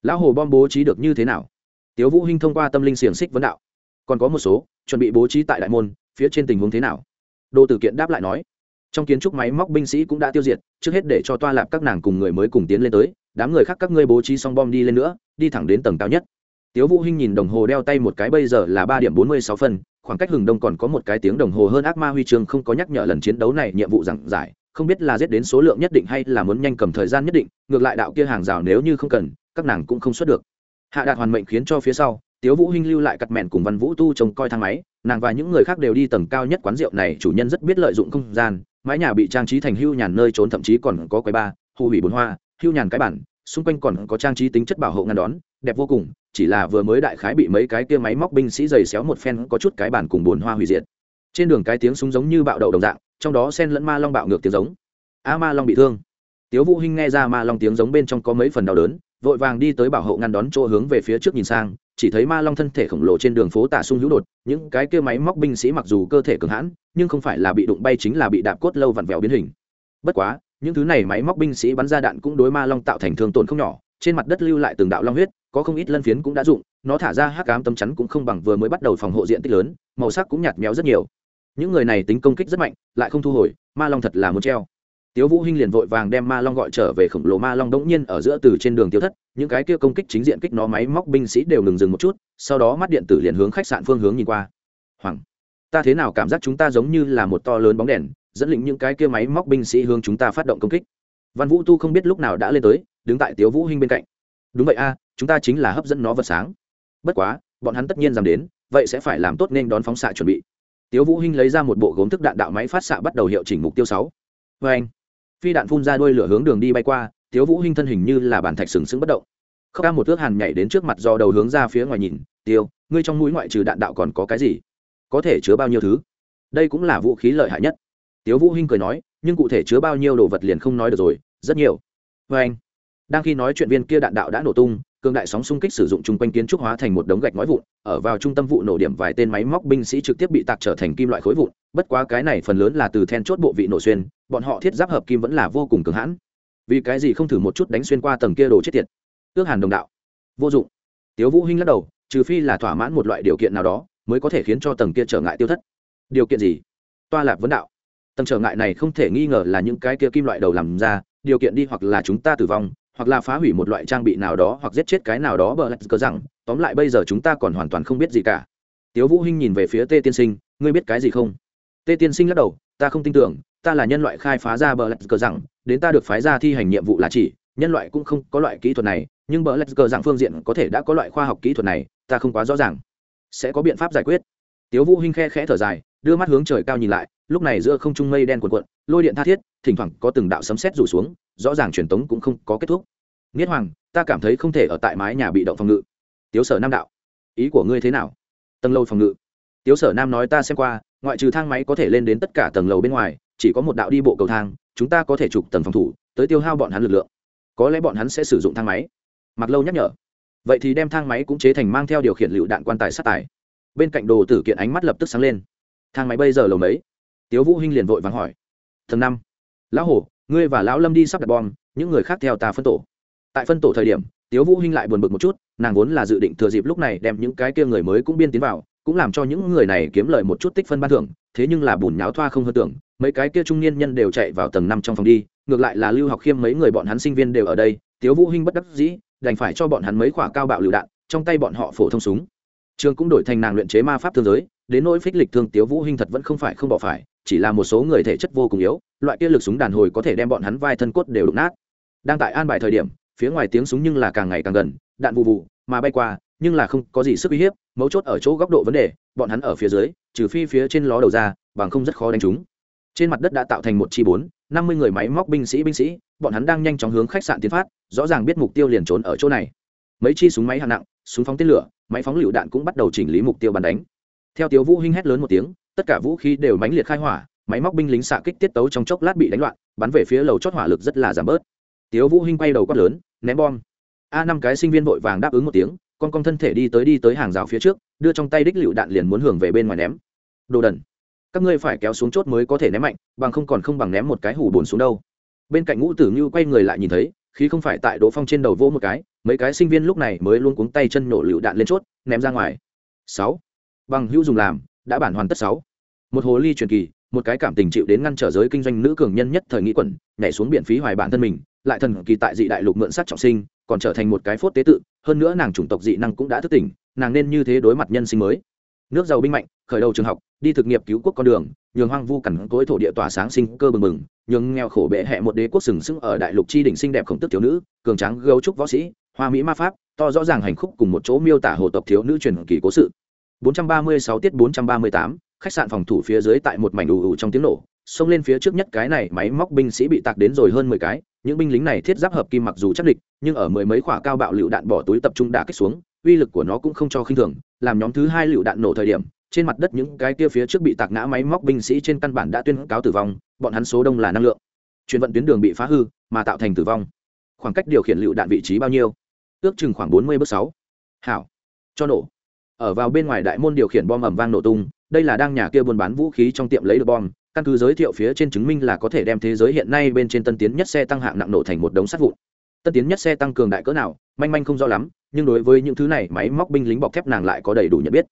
Lão hồ bom bố trí được như thế nào? Tiếu vũ hinh thông qua tâm linh xiềng xích vấn đạo. Còn có một số, chuẩn bị bố trí tại đại môn, phía trên tình huống thế nào? Đô tử kiện đáp lại nói. Trong kiến trúc máy móc binh sĩ cũng đã tiêu diệt, trước hết để cho toa lạp các nàng cùng người mới cùng tiến lên tới, đám người khác các ngươi bố trí xong bom đi lên nữa, đi thẳng đến tầng cao nhất tiếu vũ hinh nhìn đồng hồ đeo tay một cái bây giờ là ba điểm bốn mươi sáu phân, khoảng cách hừng đông còn có một cái tiếng đồng hồ hơn ác ma huy chương không có nhắc nhở lần chiến đấu này nhiệm vụ giảng giải, không biết là giết đến số lượng nhất định hay là muốn nhanh cầm thời gian nhất định, ngược lại đạo kia hàng rào nếu như không cần, các nàng cũng không xuất được. Hạ đạt hoàn mệnh khiến cho phía sau, tiếu vũ hinh lưu lại cặt mẹn cùng văn vũ tu trông coi thang máy, nàng và những người khác đều đi tầng cao nhất quán rượu này, chủ nhân rất biết lợi dụng không gian, mái nhà bị trang trí thành hưu nhàn nơi trốn thậm chí còn có quầy ba, hù hủy bồn hoa, hưu nhàn cái bản, xung quanh còn có trang trí tính chất bảo hộ ngăn đón, đẹp vô cùng chỉ là vừa mới đại khái bị mấy cái kia máy móc binh sĩ giày xéo một phen có chút cái bản cùng bồn hoa hủy diệt. Trên đường cái tiếng súng giống như bạo đậu đồng dạng, trong đó sen lẫn ma long bạo ngược tiếng giống. A ma long bị thương. Tiếu vũ hinh nghe ra ma long tiếng giống bên trong có mấy phần đau đớn, vội vàng đi tới bảo hộ ngăn đón chỗ hướng về phía trước nhìn sang, chỉ thấy ma long thân thể khổng lồ trên đường phố tả sung hữu đột, những cái kia máy móc binh sĩ mặc dù cơ thể cường hãn, nhưng không phải là bị đụng bay chính là bị đạp cốt lâu vặn vẹo biến hình. Bất quá, những thứ này máy móc binh sĩ bắn ra đạn cũng đối ma long tạo thành thương tổn không nhỏ, trên mặt đất lưu lại từng đạo long huyết có không ít lân phiến cũng đã dụng, nó thả ra hắc ám tấm chắn cũng không bằng vừa mới bắt đầu phòng hộ diện tích lớn, màu sắc cũng nhạt méo rất nhiều. Những người này tính công kích rất mạnh, lại không thu hồi, ma long thật là muốn treo. Tiếu vũ hinh liền vội vàng đem ma long gọi trở về khổng lồ ma long đống nhiên ở giữa từ trên đường tiêu thất, những cái kia công kích chính diện kích nó máy móc binh sĩ đều ngừng dừng một chút, sau đó mắt điện tử liền hướng khách sạn phương hướng nhìn qua. Hoàng, ta thế nào cảm giác chúng ta giống như là một to lớn bóng đèn, dẫn lĩnh những cái kia máy móc binh sĩ hướng chúng ta phát động công kích. Văn vũ tu không biết lúc nào đã lên tới, đứng tại tiếu vũ hinh bên cạnh đúng vậy a, chúng ta chính là hấp dẫn nó vật sáng. Bất quá, bọn hắn tất nhiên dám đến, vậy sẽ phải làm tốt nên đón phóng xạ chuẩn bị. Tiếu vũ hinh lấy ra một bộ gốm thức đạn đạo máy phát xạ bắt đầu hiệu chỉnh mục tiêu sáu. Với anh phi đạn phun ra đuôi lửa hướng đường đi bay qua, tiếu vũ hinh thân hình như là bản thạch sừng sững bất động. Không ca một thước hàn nhảy đến trước mặt do đầu hướng ra phía ngoài nhìn, tiêu, ngươi trong mũi ngoại trừ đạn đạo còn có cái gì? Có thể chứa bao nhiêu thứ? Đây cũng là vũ khí lợi hại nhất. Tiếu vũ hinh cười nói, nhưng cụ thể chứa bao nhiêu đồ vật liền không nói được rồi, rất nhiều. Với anh đang khi nói chuyện viên kia đạn đạo đã nổ tung, cường đại sóng xung kích sử dụng chung quanh kiến trúc hóa thành một đống gạch ngói vụn, ở vào trung tâm vụ nổ điểm vài tên máy móc binh sĩ trực tiếp bị tạc trở thành kim loại khối vụn, bất quá cái này phần lớn là từ then chốt bộ vị nổ xuyên, bọn họ thiết giáp hợp kim vẫn là vô cùng cường hãn. Vì cái gì không thử một chút đánh xuyên qua tầng kia đồ chết tiệt? Ước hàn đồng đạo. Vô dụng. Tiếu vũ hinh lắc đầu, trừ phi là thỏa mãn một loại điều kiện nào đó, mới có thể khiến cho tầng kia trở ngại tiêu thất. Điều kiện gì? Toa lạc vấn đạo. Tầng trở ngại này không thể nghi ngờ là những cái kia kim loại đầu làm ra, điều kiện đi hoặc là chúng ta tử vong hoặc là phá hủy một loại trang bị nào đó hoặc giết chết cái nào đó bờ lạch cờ rằng, tóm lại bây giờ chúng ta còn hoàn toàn không biết gì cả. Tiếu vũ hinh nhìn về phía tê tiên sinh, ngươi biết cái gì không? Tê tiên sinh lắc đầu, ta không tin tưởng, ta là nhân loại khai phá ra bờ lạch cờ rằng, đến ta được phái ra thi hành nhiệm vụ là chỉ, nhân loại cũng không có loại kỹ thuật này, nhưng bờ lạch cờ rằng phương diện có thể đã có loại khoa học kỹ thuật này, ta không quá rõ ràng. Sẽ có biện pháp giải quyết. Tiếu vũ hinh khe khẽ thở dài, đưa mắt hướng trời cao nhìn lại, lúc này giữa không trung mây đen cuộn cuộn lôi điện tha thiết, thỉnh thoảng có từng đạo sấm sét rủ xuống, rõ ràng truyền tống cũng không có kết thúc. Nghiết hoàng, ta cảm thấy không thể ở tại mái nhà bị động phòng ngự. Tiếu sở nam đạo, ý của ngươi thế nào? Tầng lầu phòng ngự. Tiếu sở nam nói ta xem qua, ngoại trừ thang máy có thể lên đến tất cả tầng lầu bên ngoài, chỉ có một đạo đi bộ cầu thang, chúng ta có thể chụp tầng phòng thủ, tới tiêu hao bọn hắn lực lượng. Có lẽ bọn hắn sẽ sử dụng thang máy. Mặc lâu nhắc nhở. Vậy thì đem thang máy cũng chế thành mang theo điều khiển lựu đạn quan tài sát tài. Bên cạnh đồ tử kiện ánh mắt lập tức sáng lên. Thang máy bây giờ lầu mấy? Tiếu vũ hinh liền vội vàng hỏi tầng năm. Lão hổ, ngươi và lão lâm đi sắp đặt bom, những người khác theo ta phân tổ. Tại phân tổ thời điểm, tiếu vũ hinh lại buồn bực một chút, nàng vốn là dự định thừa dịp lúc này đem những cái kia người mới cũng biên tiến vào, cũng làm cho những người này kiếm lời một chút tích phân ban thưởng, thế nhưng là bùn nháo thoa không hơn tưởng, mấy cái kia trung niên nhân đều chạy vào tầng năm trong phòng đi, ngược lại là lưu học khiêm mấy người bọn hắn sinh viên đều ở đây, tiếu vũ hinh bất đắc dĩ, đành phải cho bọn hắn mấy quả cao bạo lựu đạn, trong tay bọn họ phổ thông súng. Trường cũng đổi thành nàng luyện chế ma pháp thương giới đến nỗi phích lịch thương tiếu vũ hinh thật vẫn không phải không bỏ phải, chỉ là một số người thể chất vô cùng yếu, loại kia lực súng đàn hồi có thể đem bọn hắn vai thân cốt đều đụng nát. Đang tại an bài thời điểm, phía ngoài tiếng súng nhưng là càng ngày càng gần, đạn vụ vụ mà bay qua, nhưng là không có gì sức uy hiếp, mấu chốt ở chỗ góc độ vấn đề, bọn hắn ở phía dưới, trừ phi phía trên ló đầu ra, bằng không rất khó đánh chúng trên mặt đất đã tạo thành một chi bốn, năm mươi người máy móc binh sĩ binh sĩ, bọn hắn đang nhanh chóng hướng khách sạn tiến phát, rõ ràng biết mục tiêu liền trốn ở chỗ này. Mấy chi súng máy hạng nặng, súng phóng tên lửa, máy phóng lựu đạn cũng bắt đầu chỉnh lý mục tiêu bắn đánh theo tiếu vũ hinh hét lớn một tiếng, tất cả vũ khí đều mãnh liệt khai hỏa, máy móc binh lính xạ kích tiết tấu trong chốc lát bị đánh loạn, bắn về phía lầu chót hỏa lực rất là giảm bớt. Tiếu vũ hinh quay đầu quát lớn, ném bom. A năm cái sinh viên vội vàng đáp ứng một tiếng, con con thân thể đi tới đi tới hàng rào phía trước, đưa trong tay đích lựu đạn liền muốn hưởng về bên ngoài ném. Đồ đần, các ngươi phải kéo xuống chốt mới có thể ném mạnh, bằng không còn không bằng ném một cái hủ bồn xuống đâu. Bên cạnh ngũ tử như quay người lại nhìn thấy, khí không phải tại đỗ phong trên đầu vô một cái, mấy cái sinh viên lúc này mới luôn cuống tay chân nổ lựu đạn lên chốt, ném ra ngoài. Sáu bằng hữu dùng làm, đã bản hoàn tất sáu. Một hồ ly truyền kỳ, một cái cảm tình chịu đến ngăn trở giới kinh doanh nữ cường nhân nhất thời nghĩ quẩn, nhảy xuống biển phí hoài bản thân mình, lại thần kỳ tại dị đại lục mượn sắc trọng sinh, còn trở thành một cái phốt tế tự, hơn nữa nàng chủng tộc dị năng cũng đã thức tỉnh, nàng nên như thế đối mặt nhân sinh mới. Nước giàu binh mạnh, khởi đầu trường học, đi thực nghiệp cứu quốc con đường, nhường hoang vu cằn cối thổ địa tỏa sáng sinh cơ bừng bừng, nhường nghèo khổ bệ hẹ một đế quốc sừng sững ở đại lục chi đỉnh xinh đẹp khổng tức thiếu nữ, cường tráng gấu trúc võ sĩ, hoa mỹ ma pháp, to rõ ràng hành khúc cùng một chỗ miêu tả hồ tộc thiếu nữ truyền kỳ cố sự. 436 tiết 438, khách sạn phòng thủ phía dưới tại một mảnh ù ù trong tiếng nổ xông lên phía trước nhất cái này máy móc binh sĩ bị tạc đến rồi hơn mười cái những binh lính này thiết giáp hợp kim mặc dù chắc địch nhưng ở mười mấy quả cao bạo lựu đạn bỏ túi tập trung đả kích xuống uy lực của nó cũng không cho khinh thường làm nhóm thứ hai lựu đạn nổ thời điểm trên mặt đất những cái kia phía trước bị tạc ngã máy móc binh sĩ trên căn bản đã tuyên cáo tử vong bọn hắn số đông là năng lượng. Chuyển vận tuyến đường bị phá hư mà tạo thành tử vong. Khoảng cách điều khiển lựu đạn vị trí bao nhiêu? Ước chừng khoảng bốn mươi bước sáu. Hảo. Cho nổ ở vào bên ngoài đại môn điều khiển bom ầm vang nổ tung, đây là đang nhà kia buôn bán vũ khí trong tiệm lấy được bom, căn cứ giới thiệu phía trên chứng minh là có thể đem thế giới hiện nay bên trên tân tiến nhất xe tăng hạng nặng nổ thành một đống sắt vụn. Tân tiến nhất xe tăng cường đại cỡ nào, manh manh không rõ lắm, nhưng đối với những thứ này, máy móc binh lính bọc thép nàng lại có đầy đủ nhận biết.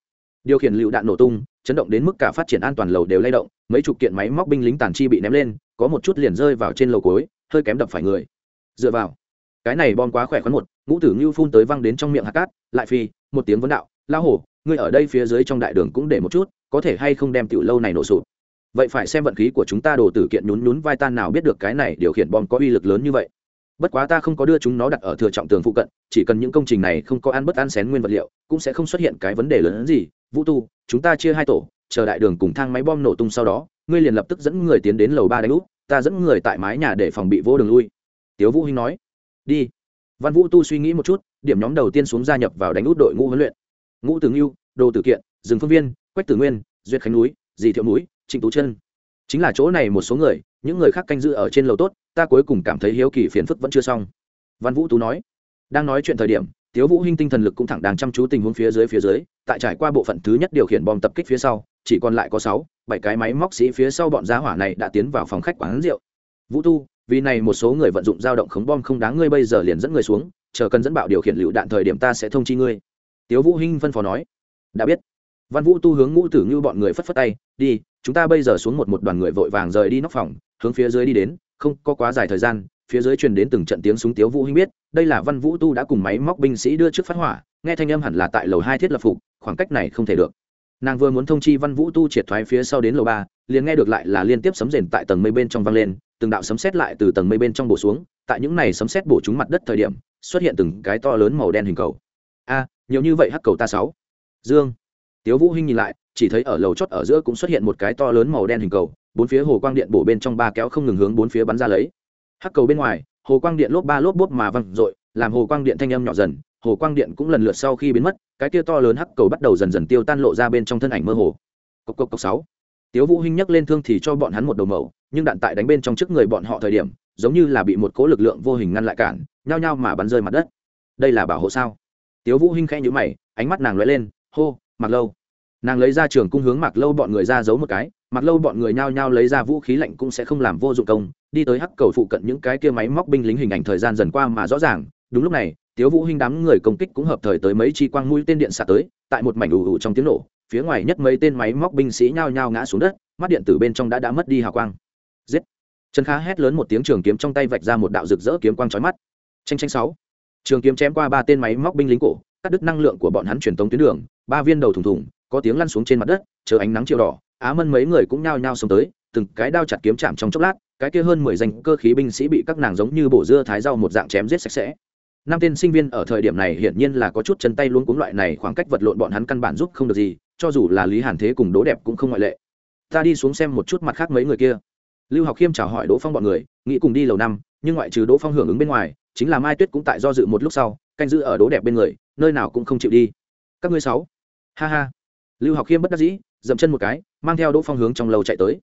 Điều khiển lựu đạn nổ tung, chấn động đến mức cả phát triển an toàn lầu đều lay động, mấy chục kiện máy móc binh lính tàn chi bị ném lên, có một chút liền rơi vào trên lầu cối hơi kém đập phải người. Dựa vào, cái này bom quá khỏe khoắn một, ngũ tử ngưu phun tới văng đến trong miệng hạt cát, lại phi, một tiếng vấn đạo. Lão hổ, ngươi ở đây phía dưới trong đại đường cũng để một chút, có thể hay không đem tiểu lâu này nổ sụp? Vậy phải xem vận khí của chúng ta đồ tử kiện nhún nhún vai tan nào biết được cái này điều khiển bom có uy lực lớn như vậy. Bất quá ta không có đưa chúng nó đặt ở thừa trọng tường phụ cận, chỉ cần những công trình này không có ăn bất ăn xén nguyên vật liệu, cũng sẽ không xuất hiện cái vấn đề lớn hơn gì. Vũ tu, chúng ta chia hai tổ, chờ đại đường cùng thang máy bom nổ tung sau đó, ngươi liền lập tức dẫn người tiến đến lầu ba đánh úp, ta dẫn người tại mái nhà để phòng bị vô đường lui. Tiếu vũ hinh nói, đi. Văn vũ tu suy nghĩ một chút, điểm nhóm đầu tiên xuống gia nhập vào đánh út đội ngũ huấn luyện ngũ tử ngưu, đồ tử kiện, rừng phương viên, quách tử nguyên, duyệt khánh núi, dì thiệu núi, trịnh tú chân. Chính là chỗ này một số người, những người khác canh giữ ở trên lầu tốt, ta cuối cùng cảm thấy hiếu kỳ phiền phức vẫn chưa xong. Văn vũ tú nói, đang nói chuyện thời điểm, tiếu vũ hinh tinh thần lực cũng thẳng đang chăm chú tình huống phía dưới phía dưới, tại trải qua bộ phận thứ nhất điều khiển bom tập kích phía sau, chỉ còn lại có sáu, bảy cái máy móc sĩ phía sau bọn giá hỏa này đã tiến vào phòng khách quán rượu. Vũ tu vì này một số người vận dụng dao động khống bom không đáng ngươi bây giờ liền dẫn người xuống, chờ cần dẫn bạo điều khiển lựu đạn thời điểm ta sẽ thông chi ngươi tiếu vũ hinh phân phó nói, đã biết. Văn vũ tu hướng ngũ tử như bọn người phất phất tay, đi, chúng ta bây giờ xuống một một đoàn người vội vàng rời đi nóc phòng, hướng phía dưới đi đến, không có quá dài thời gian, phía dưới truyền đến từng trận tiếng súng tiếu vũ hinh biết, đây là văn vũ tu đã cùng máy móc binh sĩ đưa trước phát hỏa, nghe thanh âm hẳn là tại lầu hai thiết lập phục, khoảng cách này không thể được. Nàng vừa muốn thông chi văn vũ tu triệt thoái phía sau đến lầu ba, liền nghe được lại là liên tiếp sấm rền tại tầng mây bên trong vang lên, từng đạo sấm sét lại từ tầng mây bên trong bổ xuống, tại những này sấm sét bổ trúng mặt đất thời điểm, xuất hiện từng cái to lớn màu đen hình cầu. A nhiều như vậy hắc cầu ta sáu. Dương. Tiếu vũ hinh nhìn lại, chỉ thấy ở lầu chót ở giữa cũng xuất hiện một cái to lớn màu đen hình cầu, bốn phía hồ quang điện bổ bên trong ba kéo không ngừng hướng bốn phía bắn ra lấy. Hắc cầu bên ngoài, hồ quang điện lốp ba lốp bốp mà văng dội làm hồ quang điện thanh âm nhỏ dần, hồ quang điện cũng lần lượt sau khi biến mất, cái kia to lớn hắc cầu bắt đầu dần dần tiêu tan lộ ra bên trong thân ảnh mơ hồ. Cốc cốc cốc sáu. Tiếu vũ hinh nhấc lên thương thì cho bọn hắn một đầu mẩu, nhưng đạn tại đánh bên trong trước người bọn họ thời điểm, giống như là bị một cỗ lực lượng vô hình ngăn lại cản, nhao nhao mà bắn rơi mặt đất. Đây là bảo hộ sao? Tiếu vũ hinh khẽ nhíu mày, ánh mắt nàng lóe lên, hô mặc lâu. Nàng lấy ra trường cung hướng mặc lâu bọn người ra giấu một cái mặc lâu bọn người nhao nhao lấy ra vũ khí lạnh cũng sẽ không làm vô dụng công, đi tới hắc cầu phụ cận những cái kia máy móc binh lính hình ảnh thời gian dần qua mà rõ ràng. Đúng lúc này, tiếu vũ hinh đám người công kích cũng hợp thời tới mấy chi quang mũi tên điện xạ tới, tại một mảnh ù ù trong tiếng nổ, phía ngoài nhất mấy tên máy móc binh sĩ nhao nhao ngã xuống đất, mắt điện tử bên trong đã đã mất đi hào quang. Giết! Trần khá hét lớn một tiếng trường kiếm trong tay vạch ra một đạo rực rỡ kiếm quang chói mắt. Tranh tranh sáu trường kiếm chém qua ba tên máy móc binh lính cổ, cắt đứt năng lượng của bọn hắn truyền tống tuyến đường, ba viên đầu thủng thủng, có tiếng lăn xuống trên mặt đất, chờ ánh nắng chiều đỏ, á mân mấy người cũng nhao nhao xông tới, từng cái đao chặt kiếm chạm trong chốc lát, cái kia hơn mười danh cơ khí binh sĩ bị các nàng giống như bổ dưa thái rau một dạng chém giết sạch sẽ. Năm tên sinh viên ở thời điểm này hiển nhiên là có chút chân tay luôn cuống loại này, khoảng cách vật lộn bọn hắn căn bản giúp không được gì, cho dù là lý hàn thế cùng đỗ đẹp cũng không ngoại lệ. Ta đi xuống xem một chút mặt khác mấy người kia. Lưu học khiêm chào hỏi đỗ phong bọn người, nghĩ cùng đi lầu năm, nhưng ngoại trừ đỗ phong hưởng ứng bên ngoài chính là mai tuyết cũng tại do dự một lúc sau, canh giữ ở đỗ đẹp bên người, nơi nào cũng không chịu đi. Các ngươi sáu. Ha ha. Lưu học khiêm bất đắc dĩ, dậm chân một cái, mang theo đỗ phong hướng trong lầu chạy tới.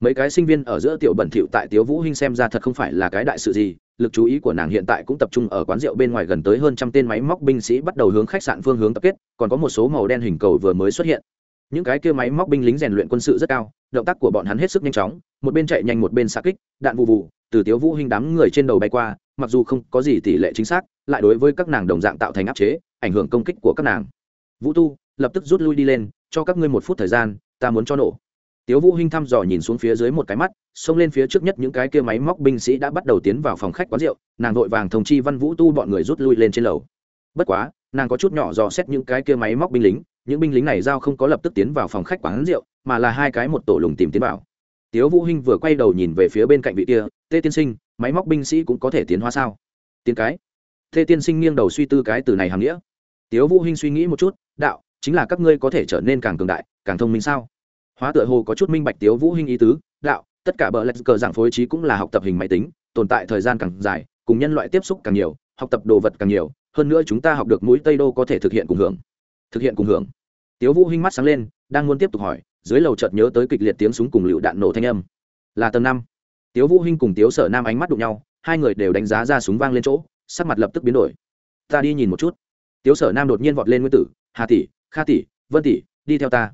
Mấy cái sinh viên ở giữa tiểu bẩn thỉu tại tiếu vũ hinh xem ra thật không phải là cái đại sự gì, lực chú ý của nàng hiện tại cũng tập trung ở quán rượu bên ngoài gần tới hơn trăm tên máy móc binh sĩ bắt đầu hướng khách sạn phương hướng tập kết, còn có một số màu đen hình cầu vừa mới xuất hiện. Những cái kia máy móc binh lính rèn luyện quân sự rất cao, động tác của bọn hắn hết sức nhanh chóng, một bên chạy nhanh một bên xạ kích, đạn vụ vụ từ tiếu vũ hinh đám người trên đầu bay qua mặc dù không có gì tỷ lệ chính xác, lại đối với các nàng đồng dạng tạo thành áp chế, ảnh hưởng công kích của các nàng. Vũ tu, lập tức rút lui đi lên, cho các ngươi một phút thời gian, ta muốn cho nổ. Tiếu vũ hinh thăm dò nhìn xuống phía dưới một cái mắt, xông lên phía trước nhất những cái kia máy móc binh sĩ đã bắt đầu tiến vào phòng khách quán rượu, nàng vội vàng thông chi văn vũ tu bọn người rút lui lên trên lầu. Bất quá, nàng có chút nhỏ dò xét những cái kia máy móc binh lính, những binh lính này giao không có lập tức tiến vào phòng khách quán rượu, mà là hai cái một tổ lùng tìm tiến vào. Tiếu vũ hinh vừa quay đầu nhìn về phía bên cạnh vị kia, tê tiên sinh máy móc binh sĩ cũng có thể tiến hóa sao? Tiến cái. Thê tiên sinh nghiêng đầu suy tư cái từ này hàm nghĩa. Tiếu vũ hinh suy nghĩ một chút, đạo, chính là các ngươi có thể trở nên càng cường đại, càng thông minh sao? Hóa tựa hồ có chút minh bạch tiếu vũ hinh ý tứ, đạo, tất cả bờ lạch cờ dạng phối trí cũng là học tập hình máy tính, tồn tại thời gian càng dài, cùng nhân loại tiếp xúc càng nhiều, học tập đồ vật càng nhiều, hơn nữa chúng ta học được mũi tây đô có thể thực hiện cùng hưởng. Thực hiện cùng hưởng. Tiếu vũ hinh mắt sáng lên, đang muốn tiếp tục hỏi, dưới lầu chợt nhớ tới kịch liệt tiếng súng cùng lựu đạn nổ thanh âm. Là tầng năm tiếu vũ hinh cùng tiếu sở nam ánh mắt đụng nhau, hai người đều đánh giá ra súng vang lên chỗ, sắc mặt lập tức biến đổi. Ta đi nhìn một chút. Tiếu sở nam đột nhiên vọt lên nguyên tử, hà tỷ, kha tỷ, vân tỷ, đi theo ta.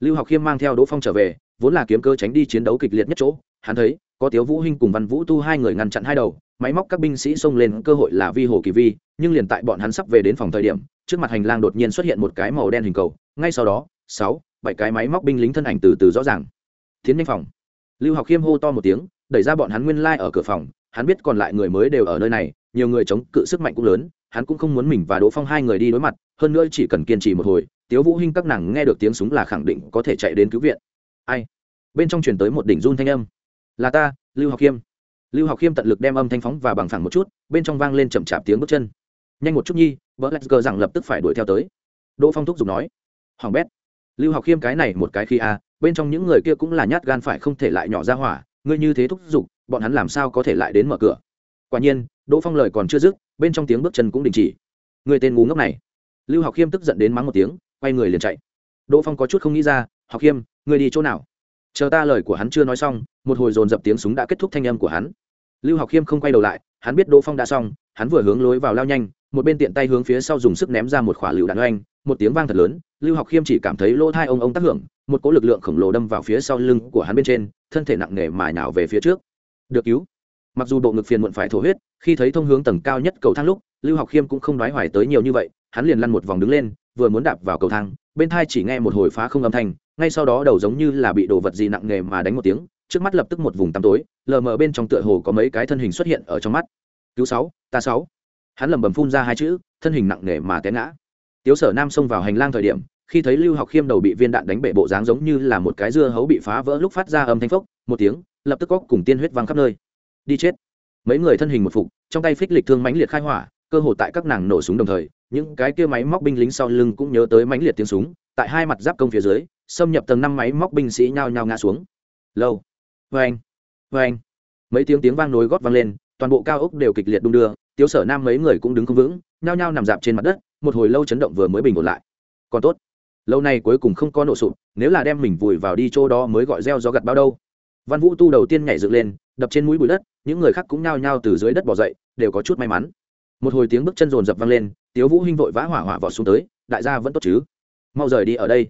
Lưu học khiêm mang theo đỗ phong trở về, vốn là kiếm cơ tránh đi chiến đấu kịch liệt nhất chỗ, hắn thấy, có tiếu vũ hinh cùng văn vũ tu hai người ngăn chặn hai đầu, máy móc các binh sĩ xông lên cơ hội là vi hồ kỳ vi, nhưng liền tại bọn hắn sắp về đến phòng thời điểm, trước mặt hành lang đột nhiên xuất hiện một cái màu đen hình cầu, ngay sau đó, sáu, bảy cái máy móc binh lính thân ảnh từ từ rõ ràng. Tiến nhanh phòng. Lưu học khiêm hô to một tiếng đẩy ra bọn hắn nguyên lai ở cửa phòng, hắn biết còn lại người mới đều ở nơi này, nhiều người chống cự sức mạnh cũng lớn, hắn cũng không muốn mình và đỗ phong hai người đi đối mặt, hơn nữa chỉ cần kiên trì một hồi, tiếu vũ hinh các nàng nghe được tiếng súng là khẳng định có thể chạy đến cứu viện. Ai? Bên trong truyền tới một đỉnh run thanh âm. Là ta, lưu học khiêm. Lưu học khiêm tận lực đem âm thanh phóng và bằng phẳng một chút, bên trong vang lên chậm chạp tiếng bước chân. Nhanh một chút nhi vợ lạch gờ rằng lập tức phải đuổi theo tới. Đỗ phong thúc giục nói. Hoàng bét. Lưu học khiêm cái này một cái khi a, bên trong những người kia cũng là nhát gan phải không thể lại nhỏ ra hỏa ngươi như thế thúc giục, bọn hắn làm sao có thể lại đến mở cửa? Quả nhiên, đỗ phong lời còn chưa dứt, bên trong tiếng bước chân cũng đình chỉ. Người tên ngu ngốc này. Lưu học khiêm tức giận đến mắng một tiếng, quay người liền chạy. Đỗ phong có chút không nghĩ ra, học khiêm người đi chỗ nào? Chờ ta lời của hắn chưa nói xong, một hồi dồn dập tiếng súng đã kết thúc thanh âm của hắn. Lưu học khiêm không quay đầu lại, hắn biết đỗ phong đã xong, hắn vừa hướng lối vào lao nhanh một bên tiện tay hướng phía sau dùng sức ném ra một khỏa lựu đạn oanh, một tiếng vang thật lớn, lưu học khiêm chỉ cảm thấy lỗ thai ông ông tác hưởng, một cỗ lực lượng khổng lồ đâm vào phía sau lưng của hắn bên trên, thân thể nặng nề mài nào về phía trước. Được cứu. Mặc dù bộ ngực phiền muộn phải thổ huyết, khi thấy thông hướng tầng cao nhất cầu thang lúc, lưu học khiêm cũng không nói hoài tới nhiều như vậy, hắn liền lăn một vòng đứng lên, vừa muốn đạp vào cầu thang, bên thai chỉ nghe một hồi phá không âm thanh, ngay sau đó đầu giống như là bị đồ vật gì nặng nề mà đánh một tiếng, trước mắt lập tức một vùng tăm tối, lờ mờ bên trong tựa hồ có mấy cái thân hình xuất hiện ở trong mắt. Cứu sáu, ta sáu hắn lẩm bẩm phun ra hai chữ, thân hình nặng nề mà té ngã. Tiếu sở nam xông vào hành lang thời điểm, khi thấy lưu học khiêm đầu bị viên đạn đánh bể bộ dáng giống như là một cái dưa hấu bị phá vỡ lúc phát ra âm thanh phốc, một tiếng, lập tức có cùng tiên huyết văng khắp nơi. Đi chết. Mấy người thân hình một phục, trong tay phích lịch thương mãnh liệt khai hỏa, cơ hồ tại các nàng nổ súng đồng thời, những cái kia máy móc binh lính sau lưng cũng nhớ tới mãnh liệt tiếng súng, tại hai mặt giáp công phía dưới, xâm nhập tầng năm máy móc binh sĩ nhao nhao ngã xuống. Lâu. Vê anh vê anh mấy tiếng tiếng vang nối gót vang lên, toàn bộ cao ốc đều kịch liệt đung đưa tiếu sở nam mấy người cũng đứng không vững nhao nhao nằm dạp trên mặt đất một hồi lâu chấn động vừa mới bình ổn lại. Còn tốt lâu nay cuối cùng không có nổ sụp nếu là đem mình vùi vào đi chỗ đó mới gọi reo gió gặt bao đâu. Văn vũ tu đầu tiên nhảy dựng lên đập trên mũi bụi đất những người khác cũng nhao nhao từ dưới đất bỏ dậy đều có chút may mắn. Một hồi tiếng bước chân rồn rập vang lên tiếu vũ hinh vội vã hỏa hỏa vọt xuống tới đại gia vẫn tốt chứ? Mau rời đi ở đây.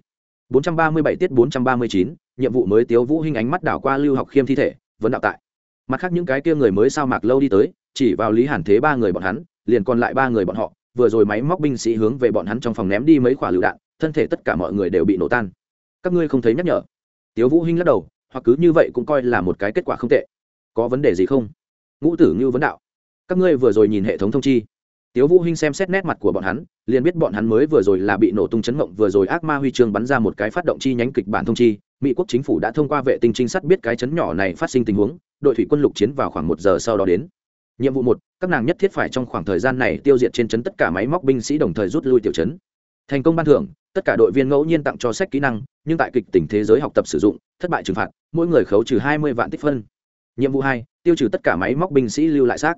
437 tiết 439, nhiệm vụ mới tiếu vũ hinh ánh mắt đảo qua lưu học khiêm thi thể vẫn đạo tại. Mặt khác những cái kia người mới sao mạc lâu đi tới chỉ vào lý hàn thế ba người bọn hắn, liền còn lại ba người bọn họ, vừa rồi máy móc binh sĩ hướng về bọn hắn trong phòng ném đi mấy quả lựu đạn, thân thể tất cả mọi người đều bị nổ tan. Các ngươi không thấy nhắc nhở? Tiếu vũ hinh lắc đầu, hoặc cứ như vậy cũng coi là một cái kết quả không tệ. Có vấn đề gì không? Ngũ tử như vấn đạo. Các ngươi vừa rồi nhìn hệ thống thông chi. Tiếu vũ hinh xem xét nét mặt của bọn hắn, liền biết bọn hắn mới vừa rồi là bị nổ tung chấn động vừa rồi ác ma huy chương bắn ra một cái phát động chi nhánh kịch bản thông chi. Mỹ quốc chính phủ đã thông qua vệ tinh trinh sát biết cái chấn nhỏ này phát sinh tình huống, đội thủy quân lục chiến vào khoảng một giờ sau đó đến nhiệm vụ một, các nàng nhất thiết phải trong khoảng thời gian này tiêu diệt trên trấn tất cả máy móc binh sĩ đồng thời rút lui tiểu trấn. Thành công ban thưởng, tất cả đội viên ngẫu nhiên tặng cho sách kỹ năng, nhưng tại kịch tỉnh thế giới học tập sử dụng, thất bại trừng phạt, mỗi người khấu trừ hai mươi vạn tích phân. Nhiệm vụ hai, tiêu trừ tất cả máy móc binh sĩ lưu lại xác.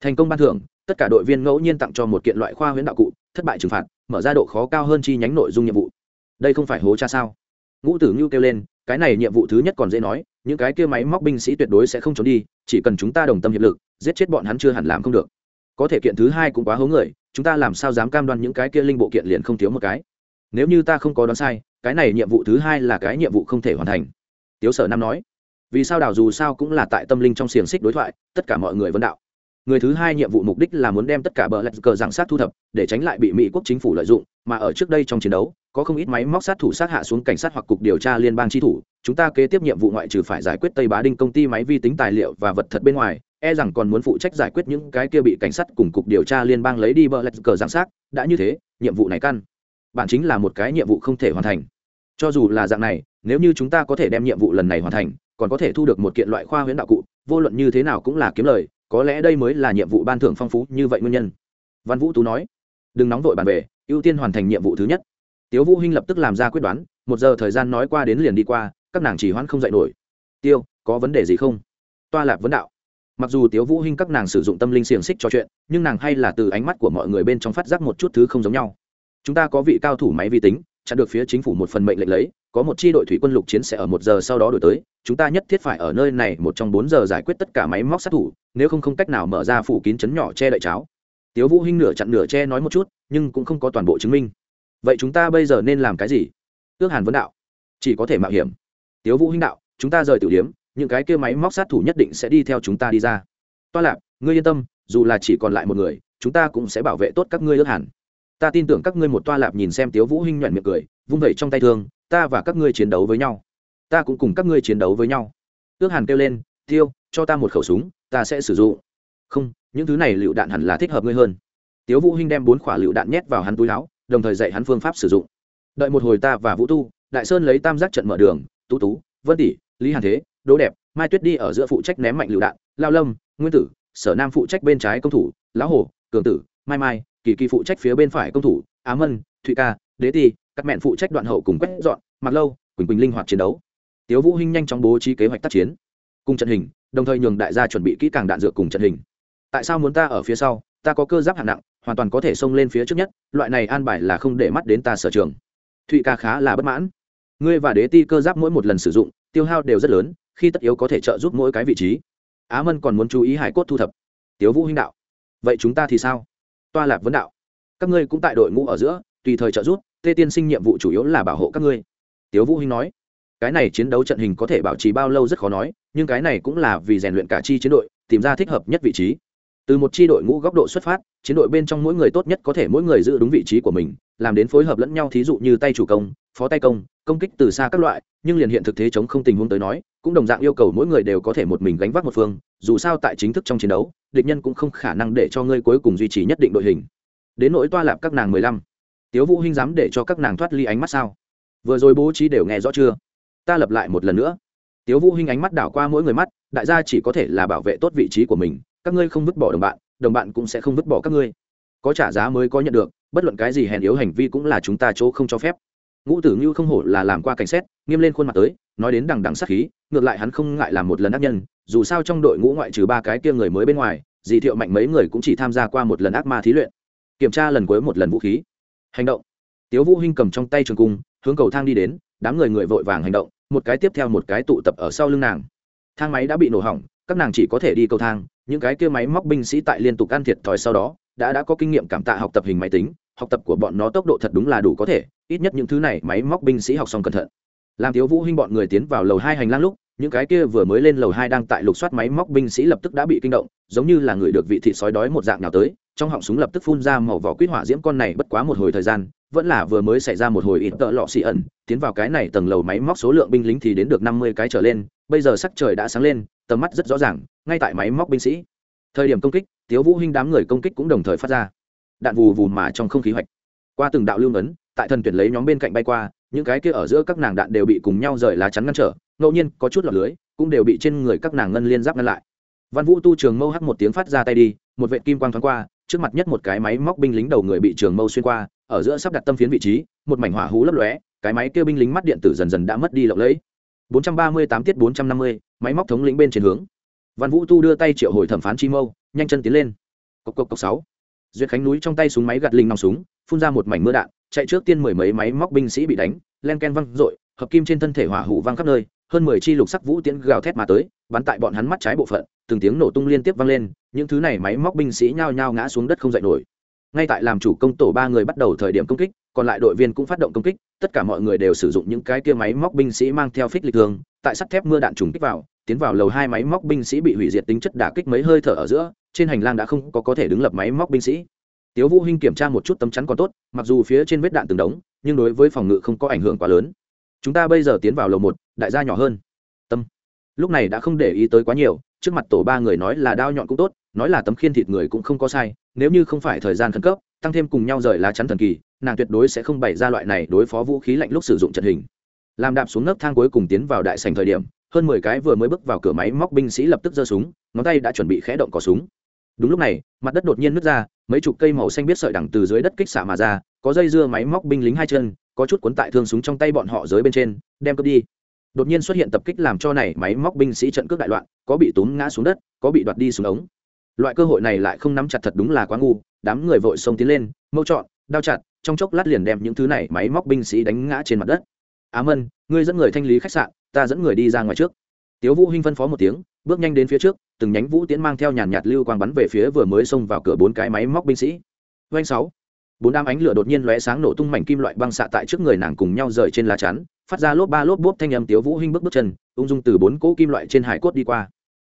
Thành công ban thưởng, tất cả đội viên ngẫu nhiên tặng cho một kiện loại khoa huyễn đạo cụ, thất bại trừng phạt, mở ra độ khó cao hơn chi nhánh nội dung nhiệm vụ. Đây không phải hố cha sao? Ngũ tử ngưu kêu lên, cái này nhiệm vụ thứ nhất còn dễ nói những cái kia máy móc binh sĩ tuyệt đối sẽ không trốn đi, chỉ cần chúng ta đồng tâm hiệp lực, giết chết bọn hắn chưa hẳn làm không được. Có thể kiện thứ hai cũng quá hố người, chúng ta làm sao dám cam đoan những cái kia linh bộ kiện liền không thiếu một cái? Nếu như ta không có đoán sai, cái này nhiệm vụ thứ hai là cái nhiệm vụ không thể hoàn thành. Tiếu sở nam nói. Vì sao đảo dù sao cũng là tại tâm linh trong xiềng xích đối thoại, tất cả mọi người vẫn đạo người thứ hai nhiệm vụ mục đích là muốn đem tất cả bờ lạch cờ giảng sát thu thập, để tránh lại bị mỹ quốc chính phủ lợi dụng, mà ở trước đây trong chiến đấu, có không ít máy móc sát thủ sát hạ xuống cảnh sát hoặc cục điều tra liên bang tri thủ. Chúng ta kế tiếp nhiệm vụ ngoại trừ phải giải quyết tây bá đinh công ty máy vi tính tài liệu và vật thật bên ngoài e rằng còn muốn phụ trách giải quyết những cái kia bị cảnh sát cùng cục điều tra liên bang lấy đi bờ lạch cờ giảng sát. Đã như thế, nhiệm vụ này căn. Bản chính là một cái nhiệm vụ không thể hoàn thành. Cho dù là dạng này, nếu như chúng ta có thể đem nhiệm vụ lần này hoàn thành, còn có thể thu được một kiện loại khoa huyễn đạo cụ, vô luận như thế nào cũng là kiếm lời có lẽ đây mới là nhiệm vụ ban thưởng phong phú như vậy nguyên nhân. Văn vũ tú nói, đừng nóng vội bàn về, ưu tiên hoàn thành nhiệm vụ thứ nhất. Tiếu vũ hinh lập tức làm ra quyết đoán, một giờ thời gian nói qua đến liền đi qua, các nàng chỉ hoãn không dậy nổi. Tiêu, có vấn đề gì không? Toa lạc vấn đạo. Mặc dù tiếu vũ hinh các nàng sử dụng tâm linh xiềng xích cho chuyện, nhưng nàng hay là từ ánh mắt của mọi người bên trong phát giác một chút thứ không giống nhau. Chúng ta có vị cao thủ máy vi tính, chặn được phía chính phủ một phần mệnh lệnh lấy có một chi đội thủy quân lục chiến sẽ ở một giờ sau đó đổi tới, chúng ta nhất thiết phải ở nơi này một trong bốn giờ giải quyết tất cả máy móc sát thủ, nếu không không cách nào mở ra phủ kín chấn nhỏ che đậy cháo. Tiếu vũ hinh nửa chặn nửa che nói một chút, nhưng cũng không có toàn bộ chứng minh. Vậy chúng ta bây giờ nên làm cái gì? Ước hàn vấn đạo. Chỉ có thể mạo hiểm. Tiếu vũ hinh đạo, chúng ta rời tiểu điểm, những cái kia máy móc sát thủ nhất định sẽ đi theo chúng ta đi ra. Toa lạp, ngươi yên tâm, dù là chỉ còn lại một người, chúng ta cũng sẽ bảo vệ tốt các ngươi ước hàn. Ta tin tưởng các ngươi một toa lạp nhìn xem tiếu vũ hinh nhuận miệng cười, vung vẩy trong tay thương ta và các ngươi chiến đấu với nhau. Ta cũng cùng các ngươi chiến đấu với nhau. Ước hàn kêu lên, tiêu, cho ta một khẩu súng, ta sẽ sử dụng. Không, những thứ này lựu đạn hẳn là thích hợp ngươi hơn. Tiếu vũ hinh đem bốn quả lựu đạn nhét vào hắn túi áo, đồng thời dạy hắn phương pháp sử dụng. Đợi một hồi ta và vũ tu, đại sơn lấy tam giác trận mở đường, tú tú, vân tỷ, lý hàn thế, đỗ đẹp, mai tuyết đi ở giữa phụ trách ném mạnh lựu đạn, lao lâm, nguyên tử, sở nam phụ trách bên trái công thủ, lão hồ, cường tử, mai mai, kỳ kỳ phụ trách phía bên phải công thủ, á mân, thụy ca, đế ti các mẹn phụ trách đoạn hậu cùng quét dọn, mặc lâu, quỳnh quỳnh linh hoạt chiến đấu. Tiếu vũ hinh nhanh chóng bố trí kế hoạch tác chiến, cùng trận hình, đồng thời nhường đại gia chuẩn bị kỹ càng đạn dược cùng trận hình. Tại sao muốn ta ở phía sau? Ta có cơ giáp hạng nặng, hoàn toàn có thể xông lên phía trước nhất, loại này an bài là không để mắt đến ta sở trường. Thụy ca khá là bất mãn. Ngươi và đế ti cơ giáp mỗi một lần sử dụng, tiêu hao đều rất lớn, khi tất yếu có thể trợ giúp mỗi cái vị trí. Á mân còn muốn chú ý hải cốt thu thập. Tiếu vũ hinh đạo. Vậy chúng ta thì sao? Toa lạc vấn đạo. Các ngươi cũng tại đội ngũ ở giữa, tùy thời trợ giúp tê tiên sinh nhiệm vụ chủ yếu là bảo hộ các ngươi. Tiếu vũ hinh nói, cái này chiến đấu trận hình có thể bảo trì bao lâu rất khó nói, nhưng cái này cũng là vì rèn luyện cả chi chiến đội, tìm ra thích hợp nhất vị trí. Từ một chi đội ngũ góc độ xuất phát, chiến đội bên trong mỗi người tốt nhất có thể mỗi người giữ đúng vị trí của mình, làm đến phối hợp lẫn nhau thí dụ như tay chủ công, phó tay công công kích từ xa các loại, nhưng liền hiện thực thế chống không tình huống tới nói, cũng đồng dạng yêu cầu mỗi người đều có thể một mình gánh vác một phương, dù sao tại chính thức trong chiến đấu, địch nhân cũng không khả năng để cho ngươi cuối cùng duy trì nhất định đội hình. Đến nỗi toa lạp các nàng mười lăm tiếu vũ hinh dám để cho các nàng thoát ly ánh mắt sao? Vừa rồi bố trí đều nghe rõ chưa? Ta lập lại một lần nữa. Tiếu vũ hinh ánh mắt đảo qua mỗi người mắt, đại gia chỉ có thể là bảo vệ tốt vị trí của mình, các ngươi không vứt bỏ đồng bạn đồng bạn cũng sẽ không vứt bỏ các ngươi. Có trả giá mới có nhận được, bất luận cái gì hèn yếu hành vi cũng là chúng ta chỗ không cho phép. Ngũ tử ngưu không hổ là làm qua cảnh xét nghiêm lên khuôn mặt tới, nói đến đằng đằng sát khí, ngược lại hắn không ngại làm một lần ác nhân, dù sao trong đội ngũ ngoại trừ ba cái kia người mới bên ngoài, dì thiệu mạnh mấy người cũng chỉ tham gia qua một lần ác ma thí luyện. Kiểm tra lần cuối một lần vũ khí hành động. Tiếu vũ hinh cầm trong tay trường cung, hướng cầu thang đi đến, đám người người vội vàng hành động, một cái tiếp theo một cái tụ tập ở sau lưng nàng. Thang máy đã bị nổ hỏng, các nàng chỉ có thể đi cầu thang, những cái kia máy móc binh sĩ tại liên tục ăn thiệt thòi sau đó, đã đã có kinh nghiệm cảm tạ học tập hình máy tính, học tập của bọn nó tốc độ thật đúng là đủ có thể, ít nhất những thứ này máy móc binh sĩ học xong cẩn thận. Làm thiếu vũ hinh bọn người tiến vào lầu hai hành lang lúc, những cái kia vừa mới lên lầu hai đang tại lục soát máy móc binh sĩ lập tức đã bị kinh động, giống như là người được vị thị sói đói một dạng nào tới trong họng súng lập tức phun ra màu vỏ quýt hỏa diễm con này bất quá một hồi thời gian, vẫn là vừa mới xảy ra một hồi ít tợ lọ xị ẩn, tiến vào cái này tầng lầu máy móc số lượng binh lính thì đến được năm mươi cái trở lên, bây giờ sắc trời đã sáng lên, tầm mắt rất rõ ràng, ngay tại máy móc binh sĩ. Thời điểm công kích, tiếu vũ hinh đám người công kích cũng đồng thời phát ra. Đạn vù vù mà trong không khí hoạch. Qua từng đạo lưu ấn tại thần tuyển lấy nhóm bên cạnh bay qua, những cái kia ở giữa các nàng đạn đều bị cùng nhau rời lá chắn ngăn trở, ngẫu nhiên có chút lọt lưới, cũng đều bị trên người các nàng ngân liên giáp ngăn lại. Văn vũ tu trường mâu hắc một tiếng phát ra tay đi, một vệ kim quang thoáng qua trước mặt nhất một cái máy móc binh lính đầu người bị trường mâu xuyên qua ở giữa sắp đặt tâm phiến vị trí một mảnh hỏa hú lấp lóe cái máy kêu binh lính mắt điện tử dần dần đã mất đi lộng lẫy. 438 tiết 450, máy móc thống lĩnh bên trên hướng. Văn vũ tu đưa tay triệu hồi thẩm phán chi mâu nhanh chân tiến lên. Cộc cộc cộc sáu. Duyệt khánh núi trong tay súng máy gạt linh nòng súng phun ra một mảnh mưa đạn chạy trước tiên mười mấy máy móc binh sĩ bị đánh len ken văng dội hợp kim trên thân thể hỏa hủ văng khắp nơi hơn mười chi lục sắc vũ tiễn gào thét mà tới bắn tại bọn hắn mắt trái bộ phận, từng tiếng nổ tung liên tiếp vang lên, những thứ này máy móc binh sĩ nhao nhao ngã xuống đất không dậy nổi. Ngay tại làm chủ công tổ ba người bắt đầu thời điểm công kích, còn lại đội viên cũng phát động công kích, tất cả mọi người đều sử dụng những cái kia máy móc binh sĩ mang theo phích lịch thường, tại sắt thép mưa đạn trùng kích vào, tiến vào lầu hai máy móc binh sĩ bị hủy diệt tính chất đả kích mấy hơi thở ở giữa, trên hành lang đã không có có thể đứng lập máy móc binh sĩ. Tiếu vũ hinh kiểm tra một chút tấm chắn còn tốt, mặc dù phía trên vết đạn từng đống, nhưng đối với phòng ngự không có ảnh hưởng quá lớn. Chúng ta bây giờ tiến vào lầu một, đại gia nhỏ hơn lúc này đã không để ý tới quá nhiều, trước mặt tổ ba người nói là đao nhọn cũng tốt, nói là tấm khiên thịt người cũng không có sai, nếu như không phải thời gian khẩn cấp, tăng thêm cùng nhau rời lá chắn thần kỳ, nàng tuyệt đối sẽ không bày ra loại này đối phó vũ khí lạnh lúc sử dụng trận hình. Làm đạp xuống nấc thang cuối cùng tiến vào đại sành thời điểm, hơn mười cái vừa mới bước vào cửa máy móc binh sĩ lập tức giơ súng, ngón tay đã chuẩn bị khẽ động cò súng. Đúng lúc này, mặt đất đột nhiên nứt ra, mấy chục cây màu xanh biết sợi đẳng từ dưới đất kích xả mà ra, có dây dưa máy móc binh lính hai chân, có chút cuốn tại thương súng trong tay bọn họ dưới bên trên, đem cướp đi đột nhiên xuất hiện tập kích làm cho này máy móc binh sĩ trận cướp đại loạn, có bị túm ngã xuống đất, có bị đoạt đi xuống ống. Loại cơ hội này lại không nắm chặt thật đúng là quá ngu, đám người vội xông tiến lên, mâu chọn, đao chặt, trong chốc lát liền đem những thứ này máy móc binh sĩ đánh ngã trên mặt đất. Á mân, ngươi dẫn người thanh lý khách sạn, ta dẫn người đi ra ngoài trước. Tiếu vũ hinh phân phó một tiếng, bước nhanh đến phía trước, từng nhánh vũ tiễn mang theo nhàn nhạt lưu quang bắn về phía vừa mới xông vào cửa bốn cái máy móc binh sĩ. Doanh sáu, bốn đám ánh lửa đột nhiên lóe sáng nổ tung mảnh kim loại băng xạ tại trước người nàng cùng nhau rời trên lá chắn phát ra lốp ba lốp bốp thanh âm tiếu vũ hinh bước bước chân, ung dung từ bốn cỗ kim loại trên hải cốt đi qua.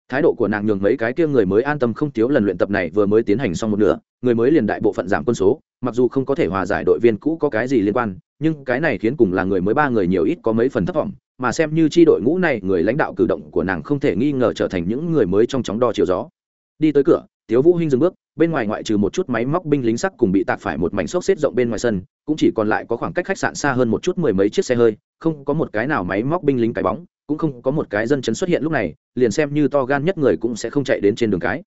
Thái độ của nàng nhường mấy cái kia người mới an tâm không thiếu lần luyện tập này vừa mới tiến hành xong một nửa, người mới liền đại bộ phận giảm quân số, mặc dù không có thể hòa giải đội viên cũ có cái gì liên quan, nhưng cái này khiến cùng là người mới ba người nhiều ít có mấy phần thất vọng, mà xem như chi đội ngũ này, người lãnh đạo cử động của nàng không thể nghi ngờ trở thành những người mới trong chóng đo chiều gió. Đi tới cửa tiếu vũ hinh dừng bước, bên ngoài ngoại trừ một chút máy móc binh lính sắc cùng bị tạc phải một mảnh xốc xếp rộng bên ngoài sân, cũng chỉ còn lại có khoảng cách khách sạn xa hơn một chút mười mấy chiếc xe hơi, không có một cái nào máy móc binh lính cái bóng, cũng không có một cái dân chấn xuất hiện lúc này, liền xem như to gan nhất người cũng sẽ không chạy đến trên đường cái.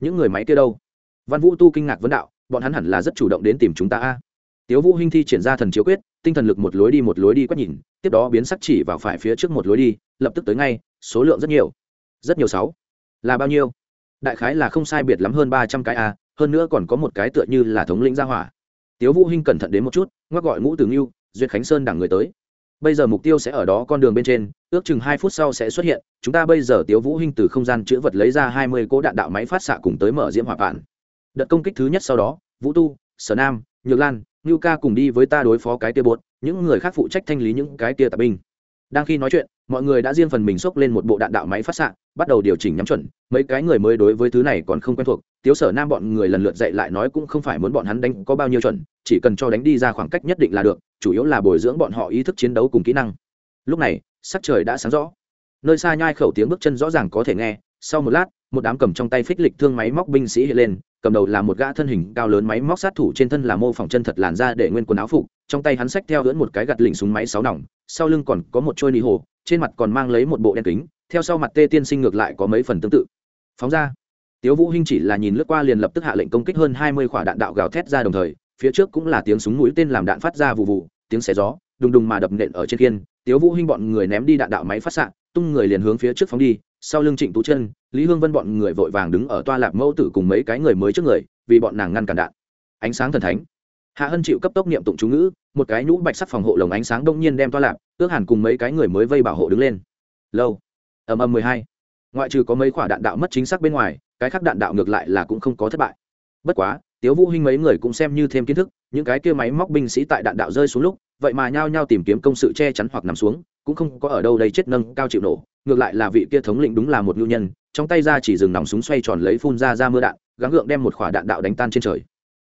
Những người máy kia đâu? Văn vũ tu kinh ngạc vấn đạo, bọn hắn hẳn là rất chủ động đến tìm chúng ta a. Tiếu vũ hinh thi triển ra thần chiếu quyết, tinh thần lực một lối đi một lối đi quét nhìn, tiếp đó biến sắc chỉ vào phải phía trước một lối đi, lập tức tới ngay, số lượng rất nhiều. Rất nhiều sáu. Là bao nhiêu? Đại khái là không sai biệt lắm hơn ba trăm cái a, hơn nữa còn có một cái tựa như là thống lĩnh gia hỏa. Tiếu vũ hinh cẩn thận đến một chút, ngoắc gọi ngũ tử ngưu, duyệt khánh sơn đẳng người tới. Bây giờ mục tiêu sẽ ở đó con đường bên trên, ước chừng hai phút sau sẽ xuất hiện, chúng ta bây giờ tiếu vũ hinh từ không gian chữa vật lấy ra hai mươi cỗ đạn đạo máy phát xạ cùng tới mở diễm hỏa bản đợt công kích thứ nhất sau đó, vũ tu, sở nam, nhược lan, ngưu ca cùng đi với ta đối phó cái tia bột, những người khác phụ trách thanh lý những cái tia tạp binh. Đang khi nói chuyện mọi người đã riêng phần mình xốc lên một bộ đạn đạo máy phát xạ, bắt đầu điều chỉnh nhắm chuẩn. Mấy cái người mới đối với thứ này còn không quen thuộc. Tiếu sở nam bọn người lần lượt dạy lại nói cũng không phải muốn bọn hắn đánh có bao nhiêu chuẩn, chỉ cần cho đánh đi ra khoảng cách nhất định là được, chủ yếu là bồi dưỡng bọn họ ý thức chiến đấu cùng kỹ năng. Lúc này, sắc trời đã sáng rõ. Nơi xa nhai khẩu tiếng bước chân rõ ràng có thể nghe. Sau một lát, một đám cầm trong tay phích lịch thương máy móc binh sĩ hiện lên, cầm đầu là một gã thân hình cao lớn máy móc sát thủ trên thân là mô phỏng chân thật làn ra để nguyên quần áo phục, trong tay hắn xách theo lưỡn một cái gặt lỉnh súng máy sáu nòng, sau lưng còn có một trôi nỉ hồ trên mặt còn mang lấy một bộ đen kính, theo sau mặt tê tiên sinh ngược lại có mấy phần tương tự. Phóng ra, tiếu vũ hinh chỉ là nhìn lướt qua liền lập tức hạ lệnh công kích hơn hai mươi quả đạn đạo gào thét ra đồng thời, phía trước cũng là tiếng súng mũi tên làm đạn phát ra vụ vụ tiếng xé gió, đùng đùng mà đập nện ở trên kiên. Tiếu vũ hinh bọn người ném đi đạn đạo máy phát xạ, tung người liền hướng phía trước phóng đi. Sau lưng trịnh tú chân lý hương vân bọn người vội vàng đứng ở toa lạc mẫu tử cùng mấy cái người mới trước người, vì bọn nàng ngăn cản đạn. Ánh sáng thần thánh. Hạ hân chịu cấp tốc niệm tụng chú ngữ một cái nhũ bạch sắc phòng hộ lồng ánh sáng đông nhiên đem toa lạp, ước hẳn cùng mấy cái người mới vây bảo hộ đứng lên. Lâu. Ầm ầm mười hai. Ngoại trừ có mấy quả đạn đạo mất chính xác bên ngoài, cái khác đạn đạo ngược lại là cũng không có thất bại. Bất quá, tiếu vũ hinh mấy người cũng xem như thêm kiến thức, những cái kia máy móc binh sĩ tại đạn đạo rơi xuống lúc, vậy mà nhao nhao tìm kiếm công sự che chắn hoặc nằm xuống, cũng không có ở đâu đây chết nâng cao chịu nổ, ngược lại là vị kia thống lĩnh đúng là một nhu nhân, trong tay ra chỉ dừng nòng súng xoay tròn lấy phun ra ra mưa đạn, gắng gượng đem một quả đạn đạo đánh tan trên trời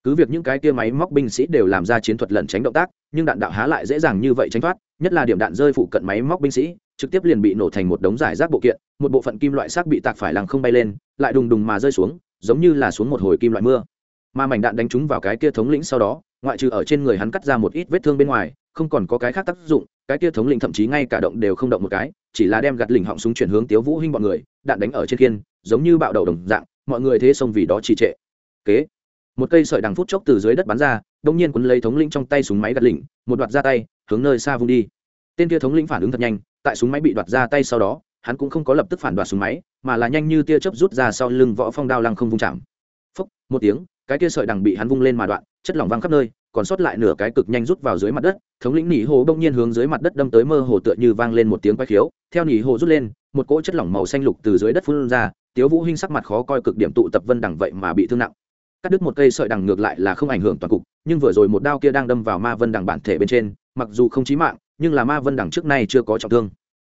cứ việc những cái kia máy móc binh sĩ đều làm ra chiến thuật lẩn tránh động tác, nhưng đạn đạo há lại dễ dàng như vậy tránh thoát, nhất là điểm đạn rơi phụ cận máy móc binh sĩ, trực tiếp liền bị nổ thành một đống giải rác bộ kiện, một bộ phận kim loại xác bị tạc phải làng không bay lên, lại đùng đùng mà rơi xuống, giống như là xuống một hồi kim loại mưa. Mà mảnh đạn đánh trúng vào cái kia thống lĩnh sau đó, ngoại trừ ở trên người hắn cắt ra một ít vết thương bên ngoài, không còn có cái khác tác dụng, cái kia thống lĩnh thậm chí ngay cả động đều không động một cái, chỉ là đem gạt lỉnh họng súng chuyển hướng tiếu vũ hinh bọn người, đạn đánh ở trên kiên giống như bạo đầu đồng dạng, mọi người thế xông vì đó trì trệ. Kế một cây sợi đằng phút chốc từ dưới đất bắn ra, đông nhiên quấn lấy thống lĩnh trong tay súng máy gạt lỉnh, một đoạt ra tay, hướng nơi xa vung đi. Tên kia thống lĩnh phản ứng thật nhanh, tại súng máy bị đoạt ra tay sau đó, hắn cũng không có lập tức phản đoạt súng máy, mà là nhanh như tia chớp rút ra sau lưng võ phong đao lăng không vung chạm. Phúc, một tiếng, cái kia sợi đằng bị hắn vung lên mà đoạn, chất lỏng văng khắp nơi, còn sót lại nửa cái cực nhanh rút vào dưới mặt đất, thống lĩnh nỉ hồ bỗng nhiên hướng dưới mặt đất đâm tới mơ hồ tựa như vang lên một tiếng quay khiếu, theo nỉ hồ rút lên, một cỗ chất lỏng màu xanh lục từ dưới đất phun ra, tiếu vũ hinh sắc mặt khó coi cực điểm tụ tập vân đằng vậy mà bị thương nặng cắt đứt một cây sợi đằng ngược lại là không ảnh hưởng toàn cục, nhưng vừa rồi một đao kia đang đâm vào ma vân đằng bản thể bên trên, mặc dù không chí mạng, nhưng là ma vân đằng trước nay chưa có trọng thương.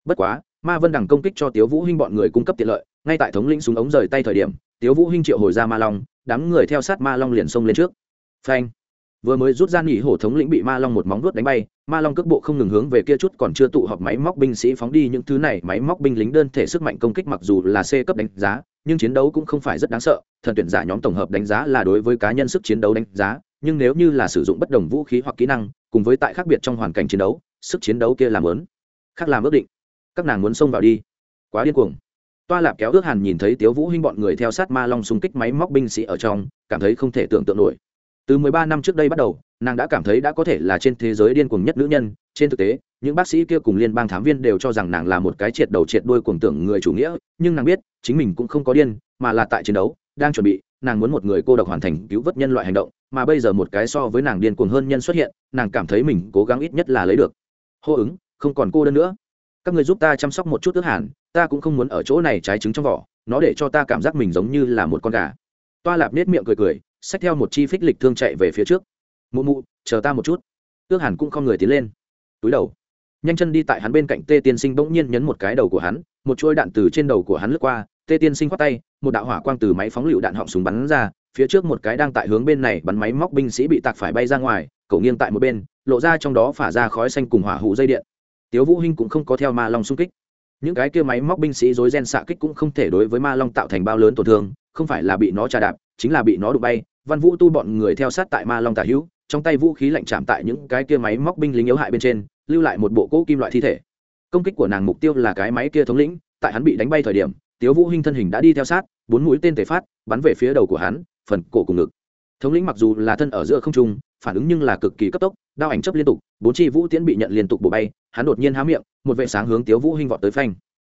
Bất quá, ma vân đằng công kích cho tiếu vũ hinh bọn người cung cấp tiện lợi, ngay tại thống lĩnh súng ống rời tay thời điểm, tiếu vũ hinh triệu hồi ra ma long, đám người theo sát ma long liền xông lên trước. Phanh! Vừa mới rút ra nghỉ hổ thống lĩnh bị ma long một móng vuốt đánh bay, ma long cước bộ không ngừng hướng về kia chút còn chưa tụ họp máy móc binh sĩ phóng đi những thứ này, máy móc binh lính đơn thể sức mạnh công kích mặc dù là c cấp đánh giá nhưng chiến đấu cũng không phải rất đáng sợ, thần tuyển giả nhóm tổng hợp đánh giá là đối với cá nhân sức chiến đấu đánh giá, nhưng nếu như là sử dụng bất đồng vũ khí hoặc kỹ năng, cùng với tại khác biệt trong hoàn cảnh chiến đấu, sức chiến đấu kia làm lớn, khác làm ước định. Các nàng muốn xông vào đi. Quá điên cuồng. Toa lạp kéo ước hàn nhìn thấy tiếu vũ hinh bọn người theo sát ma long xung kích máy móc binh sĩ ở trong, cảm thấy không thể tưởng tượng nổi. Từ 13 năm trước đây bắt đầu, nàng đã cảm thấy đã có thể là trên thế giới điên cuồng nhất nữ nhân, trên thực tế những bác sĩ kia cùng liên bang thám viên đều cho rằng nàng là một cái triệt đầu triệt đuôi cuồng tưởng người chủ nghĩa, nhưng nàng biết, chính mình cũng không có điên, mà là tại chiến đấu, đang chuẩn bị, nàng muốn một người cô độc hoàn thành cứu vớt nhân loại hành động, mà bây giờ một cái so với nàng điên cuồng hơn nhân xuất hiện, nàng cảm thấy mình cố gắng ít nhất là lấy được. Hô ứng, không còn cô đơn nữa. Các người giúp ta chăm sóc một chút ước hàn, ta cũng không muốn ở chỗ này trái trứng trong vỏ, nó để cho ta cảm giác mình giống như là một con gà. Toa lạp nết miệng cười cười, xách theo một chi phích lịch thương chạy về phía trước. Mụ mụ, chờ ta một chút. Ước hẳn cũng không người tiến lên. Túi đầu nhanh chân đi tại hắn bên cạnh tê tiên sinh bỗng nhiên nhấn một cái đầu của hắn, một chuôi đạn từ trên đầu của hắn lướt qua, tê tiên sinh khoát tay, một đạo hỏa quang từ máy phóng lựu đạn họng súng bắn ra, phía trước một cái đang tại hướng bên này bắn máy móc binh sĩ bị tạc phải bay ra ngoài, cậu nghiêng tại một bên, lộ ra trong đó phả ra khói xanh cùng hỏa hụ dây điện. Tiếu vũ hinh cũng không có theo ma long xung kích. Những cái kia máy móc binh sĩ rối ren xạ kích cũng không thể đối với ma long tạo thành bao lớn tổn thương, không phải là bị nó trà đạp, chính là bị nó đụng bay. Văn vũ tu bọn người theo sát tại ma long tả hữu, trong tay vũ khí lạnh chạm tại những cái kia máy móc binh lính yếu hại bên trên lưu lại một bộ cỗ kim loại thi thể. Công kích của nàng mục tiêu là cái máy kia thống lĩnh, tại hắn bị đánh bay thời điểm, tiếu vũ hinh thân hình đã đi theo sát, bốn mũi tên tề phát, bắn về phía đầu của hắn, phần cổ cùng ngực. Thống lĩnh mặc dù là thân ở giữa không trung, phản ứng nhưng là cực kỳ cấp tốc, đao ảnh chấp liên tục, bốn chi vũ tiễn bị nhận liên tục bổ bay, hắn đột nhiên há miệng, một vệ sáng hướng tiếu vũ hinh vọt tới phanh.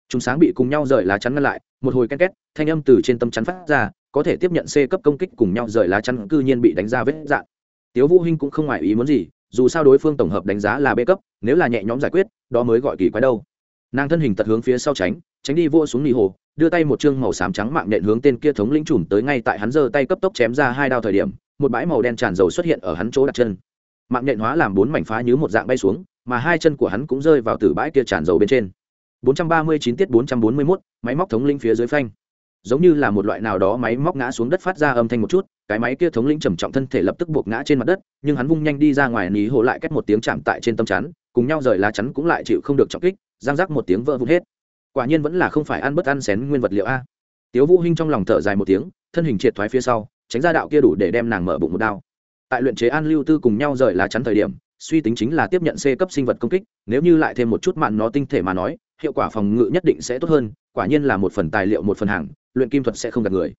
Chúng sáng bị cùng nhau rời lá chắn ngăn lại, một hồi ken két, thanh âm từ trên tâm chắn phát ra, có thể tiếp nhận c cấp công kích cùng nhau rời lá chắn cư nhiên bị đánh ra vết dạn. Tiếu vũ hinh cũng không ngoài ý muốn gì dù sao đối phương tổng hợp đánh giá là b cấp nếu là nhẹ nhõm giải quyết đó mới gọi kỳ quái đâu. Nàng thân hình tật hướng phía sau tránh tránh đi vô xuống nỉ hồ đưa tay một chương màu xám trắng mạng nện hướng tên kia thống lĩnh trùm tới ngay tại hắn giơ tay cấp tốc chém ra hai đao thời điểm một bãi màu đen tràn dầu xuất hiện ở hắn chỗ đặt chân. Mạng nện hóa làm bốn mảnh phá như một dạng bay xuống mà hai chân của hắn cũng rơi vào từ bãi kia tràn dầu bên trên. 439 tiết 441, máy móc thống lĩnh phía dưới phanh. Giống như là một loại nào đó máy móc ngã xuống đất phát ra âm thanh một chút cái máy kia thống lĩnh trầm trọng thân thể lập tức buộc ngã trên mặt đất, nhưng hắn vung nhanh đi ra ngoài ní hồ lại cách một tiếng chạm tại trên tâm chắn, cùng nhau rời lá chắn cũng lại chịu không được trọng kích giang rác một tiếng vỡ vụn hết. Quả nhiên vẫn là không phải ăn bất ăn xén nguyên vật liệu a. Tiếu vũ hinh trong lòng thở dài một tiếng, thân hình triệt thoái phía sau, tránh ra đạo kia đủ để đem nàng mở bụng một đao. Tại luyện chế an lưu tư cùng nhau rời lá chắn thời điểm, suy tính chính là tiếp nhận c cấp sinh vật công kích, nếu như lại thêm một chút mạn nó tinh thể mà nói, hiệu quả phòng ngự nhất định sẽ tốt hơn, quả nhiên là một phần tài liệu một phần hàng, luyện kim thuật sẽ không gạt người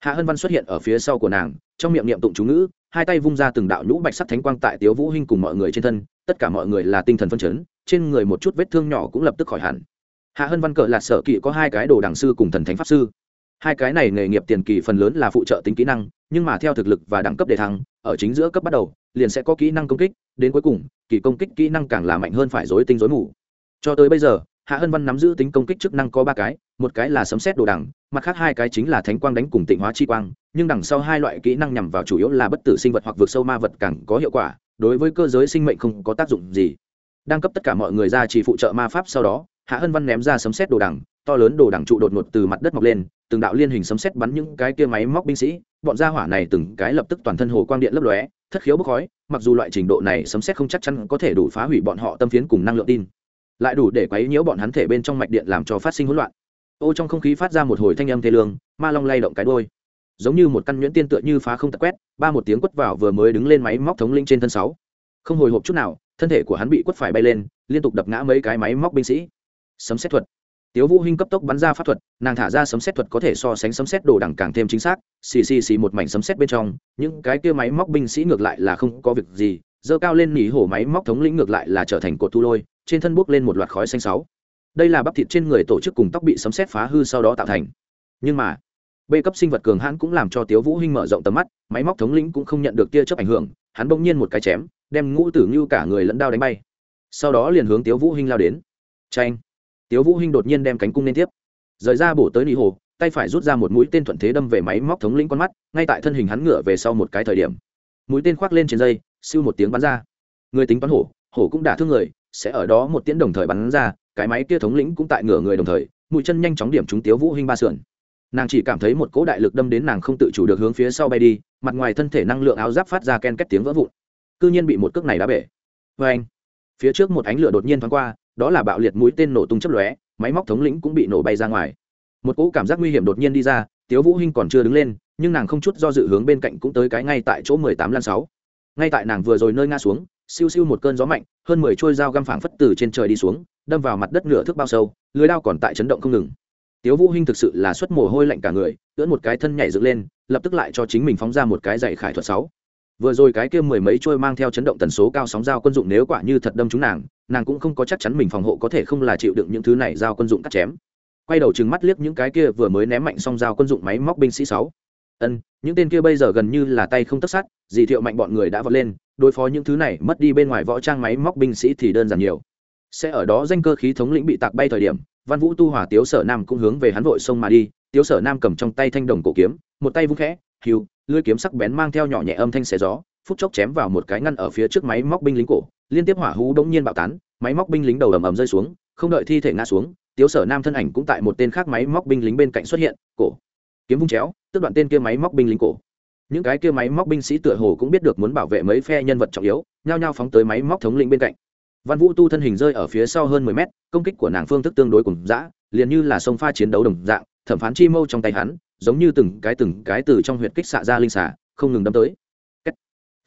hạ hân văn xuất hiện ở phía sau của nàng, trong miệng niệm tụng chú ngữ, hai tay vung ra từng đạo nhũ bạch sắc thánh quang tại tiếu vũ hinh cùng mọi người trên thân, tất cả mọi người là tinh thần phân chấn, trên người một chút vết thương nhỏ cũng lập tức khỏi hẳn. Hạ hân văn cờ là sở kỵ có hai cái đồ đằng sư cùng thần thánh pháp sư. Hai cái này nghề nghiệp tiền kỳ phần lớn là phụ trợ tính kỹ năng, nhưng mà theo thực lực và đẳng cấp đề thăng, ở chính giữa cấp bắt đầu, liền sẽ có kỹ năng công kích, đến cuối cùng, kỳ công kích kỹ năng càng là mạnh hơn phải dối tinh dối mù. Cho tới bây giờ, hạ hân văn nắm giữ tính công kích chức năng có ba cái một cái là sấm xét đồ đằng, mặt khác hai cái chính là thánh quang đánh cùng tịnh hóa chi quang, nhưng đằng sau hai loại kỹ năng nhằm vào chủ yếu là bất tử sinh vật hoặc vượt sâu ma vật càng có hiệu quả, đối với cơ giới sinh mệnh không có tác dụng gì. Đang cấp tất cả mọi người ra chỉ phụ trợ ma pháp sau đó, hạ hân văn ném ra sấm xét đồ đằng, to lớn đồ đằng trụ đột ngột từ mặt đất mọc lên, từng đạo liên hình sấm xét bắn những cái kia máy móc binh sĩ, bọn gia hỏa này từng cái lập tức toàn thân hồ quang điện lấp lóe, thất khiếu bốc khói, mặc dù loại trình độ này sấm xét không chắc chắn có thể đủ phá hủy bọn họ tâm phiến cùng năng lượng tin, lại đủ để quấy nhiễu bọn hắn thể bên trong mạch điện làm cho phát sinh hỗn loạn ô trong không khí phát ra một hồi thanh âm thê lương, ma long lay động cái đôi giống như một căn nhuyễn tiên tựa như phá không tật quét, ba một tiếng quất vào vừa mới đứng lên máy móc thống linh trên thân sáu. Không hồi hộp chút nào, thân thể của hắn bị quất phải bay lên, liên tục đập ngã mấy cái máy móc binh sĩ. Sấm xét thuật. Tiếu vũ hinh cấp tốc bắn ra pháp thuật, nàng thả ra sấm xét thuật có thể so sánh sấm xét đồ đẳng càng thêm chính xác, xì xì xì một mảnh sấm xét bên trong, những cái kia máy móc binh sĩ ngược lại là không có việc gì dơ cao lên nỉ hổ máy móc thống lĩnh ngược lại là trở thành cột thu lôi, trên thân bước lên một loạt khói xanh sáu đây là bắp thịt trên người tổ chức cùng tóc bị sấm xét phá hư sau đó tạo thành. Nhưng mà, b cấp sinh vật cường hãn cũng làm cho tiếu vũ hinh mở rộng tầm mắt, máy móc thống lĩnh cũng không nhận được tia chớp ảnh hưởng, hắn bỗng nhiên một cái chém, đem ngũ tử như cả người lẫn đao đánh bay. Sau đó liền hướng tiếu vũ hinh lao đến. Tranh tiếu vũ hinh đột nhiên đem cánh cung lên tiếp. Rời ra bổ tới nị hồ, tay phải rút ra một mũi tên thuận thế đâm về máy móc thống lĩnh con mắt, ngay tại thân hình hắn ngửa về sau một cái thời điểm. Mũi tên khoác lên trên dây, siêu một tiếng bắn ra. Người tính toán hổ hổ cũng đả thương người sẽ ở đó một tiếng đồng thời bắn ra, cái máy kia thống lĩnh cũng tại ngửa người đồng thời, mũi chân nhanh chóng điểm trúng tiếu vũ hinh ba sườn. Nàng chỉ cảm thấy một cỗ đại lực đâm đến nàng không tự chủ được hướng phía sau bay đi, mặt ngoài thân thể năng lượng áo giáp phát ra ken két tiếng vỡ vụn. Cư nhiên bị một cước này đá bể. Vê anh, phía trước một ánh lửa đột nhiên thoáng qua, đó là bạo liệt mũi tên nổ tung chớp lóe, máy móc thống lĩnh cũng bị nổ bay ra ngoài. Một cỗ cảm giác nguy hiểm đột nhiên đi ra, tiếu vũ hinh còn chưa đứng lên, nhưng nàng không chút do dự hướng bên cạnh cũng tới cái ngay tại chỗ mười tám lan sáu. Ngay tại nàng vừa rồi nơi ngã xuống siêu siêu một cơn gió mạnh, hơn mười trôi dao găm phảng phất từ trên trời đi xuống, đâm vào mặt đất nửa thước bao sâu, lưới đao còn tại chấn động không ngừng. Tiếu vũ hinh thực sự là xuất mồ hôi lạnh cả người, ưỡn một cái thân nhảy dựng lên, lập tức lại cho chính mình phóng ra một cái dạy khải thuật sáu. Vừa rồi cái kia mười mấy trôi mang theo chấn động tần số cao sóng dao quân dụng nếu quả như thật đâm chúng nàng nàng cũng không có chắc chắn mình phòng hộ có thể không là chịu đựng những thứ này dao quân dụng cắt chém. Quay đầu trừng mắt liếc những cái kia vừa mới ném mạnh xong dao quân dụng máy móc binh sĩ sáu. Ân, những tên kia bây giờ gần như là tay không tất sát, dì thiệu mạnh bọn người đã vọt lên đối phó những thứ này, mất đi bên ngoài võ trang máy móc binh sĩ thì đơn giản nhiều. Sẽ ở đó danh cơ khí thống lĩnh bị tạc bay thời điểm, văn vũ tu hòa tiếu sở nam cũng hướng về hắn vội sông mà đi. Tiếu sở nam cầm trong tay thanh đồng cổ kiếm, một tay vung khẽ hiu lưỡi kiếm sắc bén mang theo nhỏ nhẹ âm thanh xé gió, phút chốc chém vào một cái ngăn ở phía trước máy móc binh lính cổ, liên tiếp hỏa hú đống nhiên bạo tán, máy móc binh lính đầu ầm ầm rơi xuống, không đợi thi thể ngã xuống, tiếu sở nam thân ảnh cũng tại một tên khác máy móc binh lính bên cạnh xuất hiện, cổ, kiếm vung chéo tức đoạn tên kia máy móc binh lính cổ những cái kia máy móc binh sĩ tựa hồ cũng biết được muốn bảo vệ mấy phe nhân vật trọng yếu, nhao nhao phóng tới máy móc thống lĩnh bên cạnh. Văn vũ tu thân hình rơi ở phía sau hơn mười mét, công kích của nàng phương thức tương đối cùng dã, liền như là sông pha chiến đấu đồng dạng, thẩm phán chi mâu trong tay hắn, giống như từng cái từng cái từ trong huyệt kích xạ ra linh xả không ngừng đâm tới.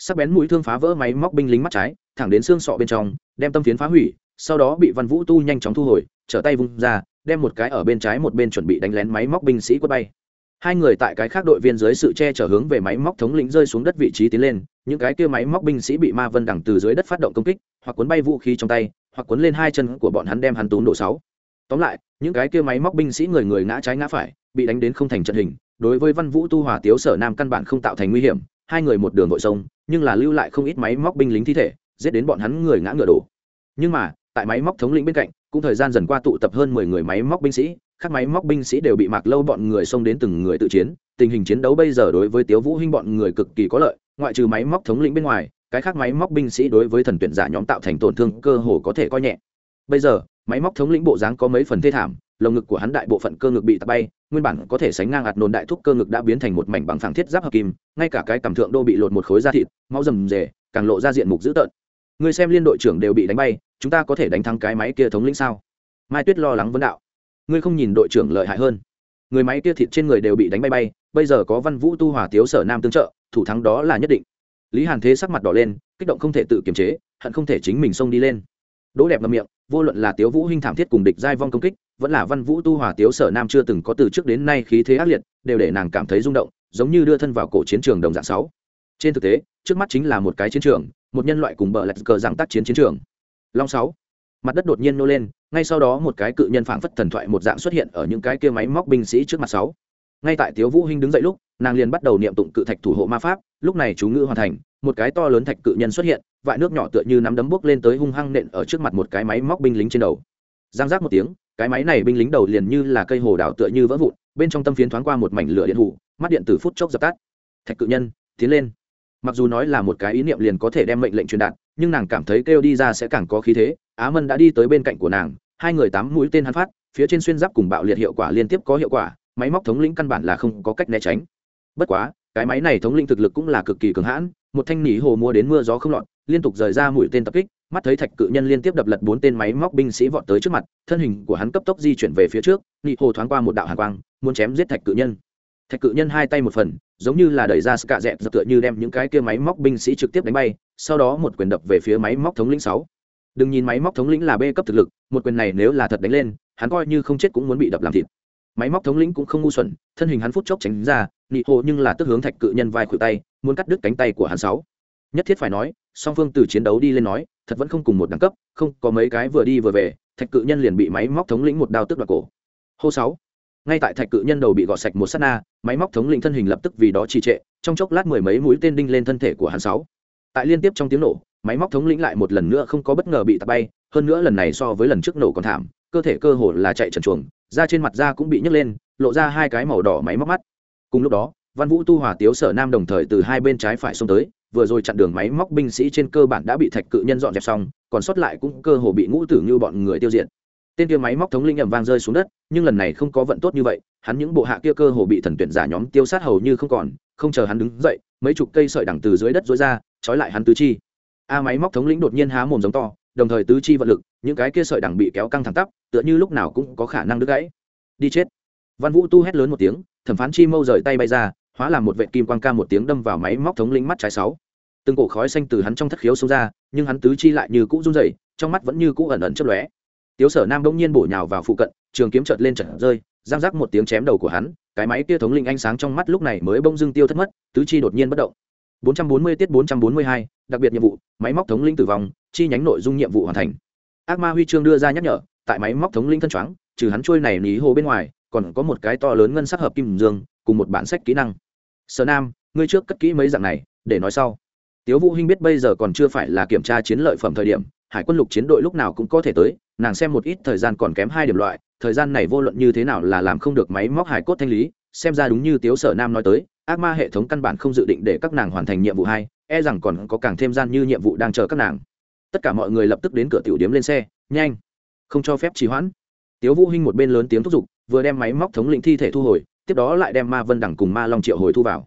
Sắc bén mũi thương phá vỡ máy móc binh lính mắt trái, thẳng đến xương sọ bên trong, đem tâm phiến phá hủy, sau đó bị văn vũ tu nhanh chóng thu hồi, trở tay vung ra, đem một cái ở bên trái một bên chuẩn bị đánh lén máy móc binh sĩ quất bay hai người tại cái khác đội viên dưới sự che chở hướng về máy móc thống lĩnh rơi xuống đất vị trí tiến lên, những cái kia máy móc binh sĩ bị ma vân đằng từ dưới đất phát động công kích, hoặc cuốn bay vũ khí trong tay, hoặc cuốn lên hai chân của bọn hắn đem hắn tốn độ sáu. Tóm lại, những cái kia máy móc binh sĩ người người ngã trái ngã phải, bị đánh đến không thành trận hình, đối với văn vũ tu hòa tiếu sở nam căn bản không tạo thành nguy hiểm, hai người một đường vội sông nhưng là lưu lại không ít máy móc binh lính thi thể, giết đến bọn hắn người ngã ngựa đổ. Nhưng mà, tại máy móc thống lĩnh bên cạnh, cũng thời gian dần qua tụ tập hơn mười người máy móc binh sĩ các máy móc binh sĩ đều bị mạc lâu bọn người xông đến từng người tự chiến. Tình hình chiến đấu bây giờ đối với tiếu vũ hinh bọn người cực kỳ có lợi, ngoại trừ máy móc thống lĩnh bên ngoài, cái khác máy móc binh sĩ đối với thần tuyển giả nhóm tạo thành tổn thương cơ hồ có thể coi nhẹ. Bây giờ, máy móc thống lĩnh bộ dáng có mấy phần thê thảm, lồng ngực của hắn đại bộ phận cơ ngực bị tạt bay, nguyên bản có thể sánh ngang ạt nồn đại thúc cơ ngực đã biến thành một mảnh bằng phẳng thiết giáp hợp kim, ngay cả cái cảm thượng đô bị lột một khối da thịt, máu rầm rề, càng lộ ra diện mục dữ tợn. Người xem liên đội trưởng đều bị đánh bay, chúng ta có thể đánh thắng cái máy kia thống lĩnh sao? Mai tuyết lo lắng vấn đạo ngươi không nhìn đội trưởng lợi hại hơn. Người máy kia thịt trên người đều bị đánh bay bay, bây giờ có văn vũ tu hòa tiếu sở nam tương trợ, thủ thắng đó là nhất định. Lý hàn thế sắc mặt đỏ lên, kích động không thể tự kiềm chế, hận không thể chính mình xông đi lên. Đỗ đẹp ngậm miệng, vô luận là tiếu vũ hinh thảm thiết cùng địch giai vong công kích, vẫn là văn vũ tu hòa tiếu sở nam chưa từng có từ trước đến nay khí thế ác liệt, đều để nàng cảm thấy rung động, giống như đưa thân vào cổ chiến trường đồng dạng sáu. Trên thực tế, trước mắt chính là một cái chiến trường, một nhân loại cùng bờ lạch cờ rằng tác chiến chiến trường. Long sáu mặt đất đột nhiên nô lên, ngay sau đó một cái cự nhân phảng phất thần thoại một dạng xuất hiện ở những cái kia máy móc binh sĩ trước mặt sáu. Ngay tại tiếu vũ hinh đứng dậy lúc, nàng liền bắt đầu niệm tụng cự thạch thủ hộ ma pháp, lúc này chú ngữ hoàn thành, một cái to lớn thạch cự nhân xuất hiện, vại nước nhỏ tựa như nắm đấm bước lên tới hung hăng nện ở trước mặt một cái máy móc binh lính trên đầu. Giang giác một tiếng, cái máy này binh lính đầu liền như là cây hồ đào tựa như vỡ vụn, bên trong tâm phiến thoáng qua một mảnh lửa điện hủ, mắt điện tử phút chốc dập tắt. Thạch cự nhân, tiến lên. Mặc dù nói là một cái ý niệm liền có thể đem mệnh lệnh truyền đạt, nhưng nàng cảm thấy kêu đi ra sẽ càng có khí thế á mân đã đi tới bên cạnh của nàng, hai người tám mũi tên hắn phát, phía trên xuyên giáp cùng bạo liệt hiệu quả liên tiếp có hiệu quả, máy móc thống lĩnh căn bản là không có cách né tránh. Bất quá, cái máy này thống lĩnh thực lực cũng là cực kỳ cường hãn, một thanh nỉ hồ mua đến mưa gió không lọt, liên tục rời ra mũi tên tập kích, mắt thấy thạch cự nhân liên tiếp đập lật bốn tên máy móc binh sĩ vọt tới trước mặt, thân hình của hắn cấp tốc di chuyển về phía trước nị hồ thoáng qua một đạo hàn quang, muốn chém giết thạch cự nhân. Thạch cự nhân hai tay một phần, giống như là đẩy ra scạ dẹp dập tựa như đem những cái kia máy móc binh sĩ trực tiếp đánh bay, sau đó một quyền đập về phía máy móc thống lĩnh sáu đừng nhìn máy móc thống lĩnh là b cấp thực lực, một quyền này nếu là thật đánh lên, hắn coi như không chết cũng muốn bị đập làm thịt. Máy móc thống lĩnh cũng không ngu xuẩn, thân hình hắn phút chốc tránh ra, nị hộ nhưng là tức hướng thạch cự nhân vai khuỷu tay, muốn cắt đứt cánh tay của hắn sáu. Nhất thiết phải nói, song phương từ chiến đấu đi lên nói, thật vẫn không cùng một đẳng cấp, không có mấy cái vừa đi vừa về, thạch cự nhân liền bị máy móc thống lĩnh một đao tức đoạt cổ. Hô sáu. Ngay tại thạch cự nhân đầu bị gọt sạch một sát na, máy móc thống lĩnh thân hình lập tức vì đó trì trệ, trong chốc lát mười mấy mũi tên đinh lên thân thể của hắn sáu. Tại liên tiếp trong tiếng nổ máy móc thống lĩnh lại một lần nữa không có bất ngờ bị tạt bay, hơn nữa lần này so với lần trước nổ còn thảm, cơ thể cơ hồ là chạy trần chuồng, da trên mặt da cũng bị nhấc lên, lộ ra hai cái màu đỏ máy móc mắt. Cùng lúc đó, văn vũ tu hòa tiếu sở nam đồng thời từ hai bên trái phải xông tới, vừa rồi chặn đường máy móc binh sĩ trên cơ bản đã bị thạch cự nhân dọn dẹp xong, còn sót lại cũng cơ hồ bị ngũ tử như bọn người tiêu diệt. Tên kia máy móc thống linh ẩm vang rơi xuống đất, nhưng lần này không có vận tốt như vậy, hắn những bộ hạ kia cơ hồ bị thần tuyển giả nhóm tiêu sát hầu như không còn, không chờ hắn đứng dậy, mấy chục cây sợi đằng từ dưới đất dối ra, trói lại hắn tứ chi a máy móc thống lĩnh đột nhiên há mồm giống to, đồng thời tứ chi vận lực, những cái kia sợi đằng bị kéo căng thẳng tắp, tựa như lúc nào cũng có khả năng đứt gãy. Đi chết. Văn vũ tu hét lớn một tiếng, thẩm phán chi mâu rời tay bay ra, hóa làm một vệ kim quang ca một tiếng đâm vào máy móc thống lĩnh mắt trái sáu. Từng cổ khói xanh từ hắn trong thất khiếu xông ra, nhưng hắn tứ chi lại như cũ run rẩy, trong mắt vẫn như cũ ẩn ẩn chớp lóe. Tiếu sở nam bỗng nhiên bổ nhào vào phụ cận, trường kiếm chợt lên chợt rơi, giang rác một tiếng chém đầu của hắn, cái máy kia thống linh ánh sáng trong mắt lúc này mới bỗng dưng tiêu thất mất, tứ chi đột nhiên bất động. 440 tiết 442, đặc biệt nhiệm vụ máy móc thống linh tử vong chi nhánh nội dung nhiệm vụ hoàn thành. Ác ma huy chương đưa ra nhắc nhở tại máy móc thống linh thân choáng trừ hắn trôi này ní hồ bên ngoài còn có một cái to lớn ngân sắc hợp kim dương cùng một bản sách kỹ năng. Sở nam ngươi trước cất kỹ mấy dạng này để nói sau. Tiếu vũ hinh biết bây giờ còn chưa phải là kiểm tra chiến lợi phẩm thời điểm hải quân lục chiến đội lúc nào cũng có thể tới nàng xem một ít thời gian còn kém hai điểm loại thời gian này vô luận như thế nào là làm không được máy móc hải cốt thanh lý xem ra đúng như tiếu sở nam nói tới ác ma hệ thống căn bản không dự định để các nàng hoàn thành nhiệm vụ hai e rằng còn có càng thêm gian như nhiệm vụ đang chờ các nàng. Tất cả mọi người lập tức đến cửa tiểu điếm lên xe, nhanh. Không cho phép trì hoãn. Tiếu vũ hinh một bên lớn tiếng thúc giục, vừa đem máy móc thống lĩnh thi thể thu hồi, tiếp đó lại đem ma vân đẳng cùng ma long triệu hồi thu vào.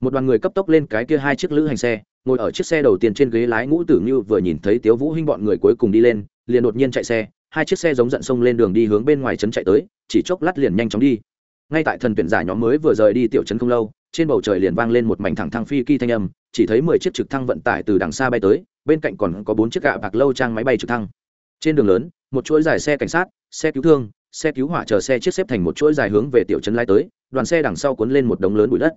Một đoàn người cấp tốc lên cái kia hai chiếc lữ hành xe, ngồi ở chiếc xe đầu tiên trên ghế lái ngũ tử như vừa nhìn thấy tiếu vũ hinh bọn người cuối cùng đi lên, liền đột nhiên chạy xe, hai chiếc xe giống giận sông lên đường đi hướng bên ngoài trấn chạy tới, chỉ chốc lát liền nhanh chóng đi ngay tại thần tuyển giả nhóm mới vừa rời đi tiểu trấn không lâu, trên bầu trời liền vang lên một mảnh thẳng thăng phi kỳ thanh âm, chỉ thấy mười chiếc trực thăng vận tải từ đằng xa bay tới, bên cạnh còn có bốn chiếc gạ bạc lâu trang máy bay trực thăng. Trên đường lớn, một chuỗi dài xe cảnh sát, xe cứu thương, xe cứu hỏa chờ xe chiếc xếp thành một chuỗi dài hướng về tiểu trấn lai tới, đoàn xe đằng sau cuốn lên một đống lớn bụi đất.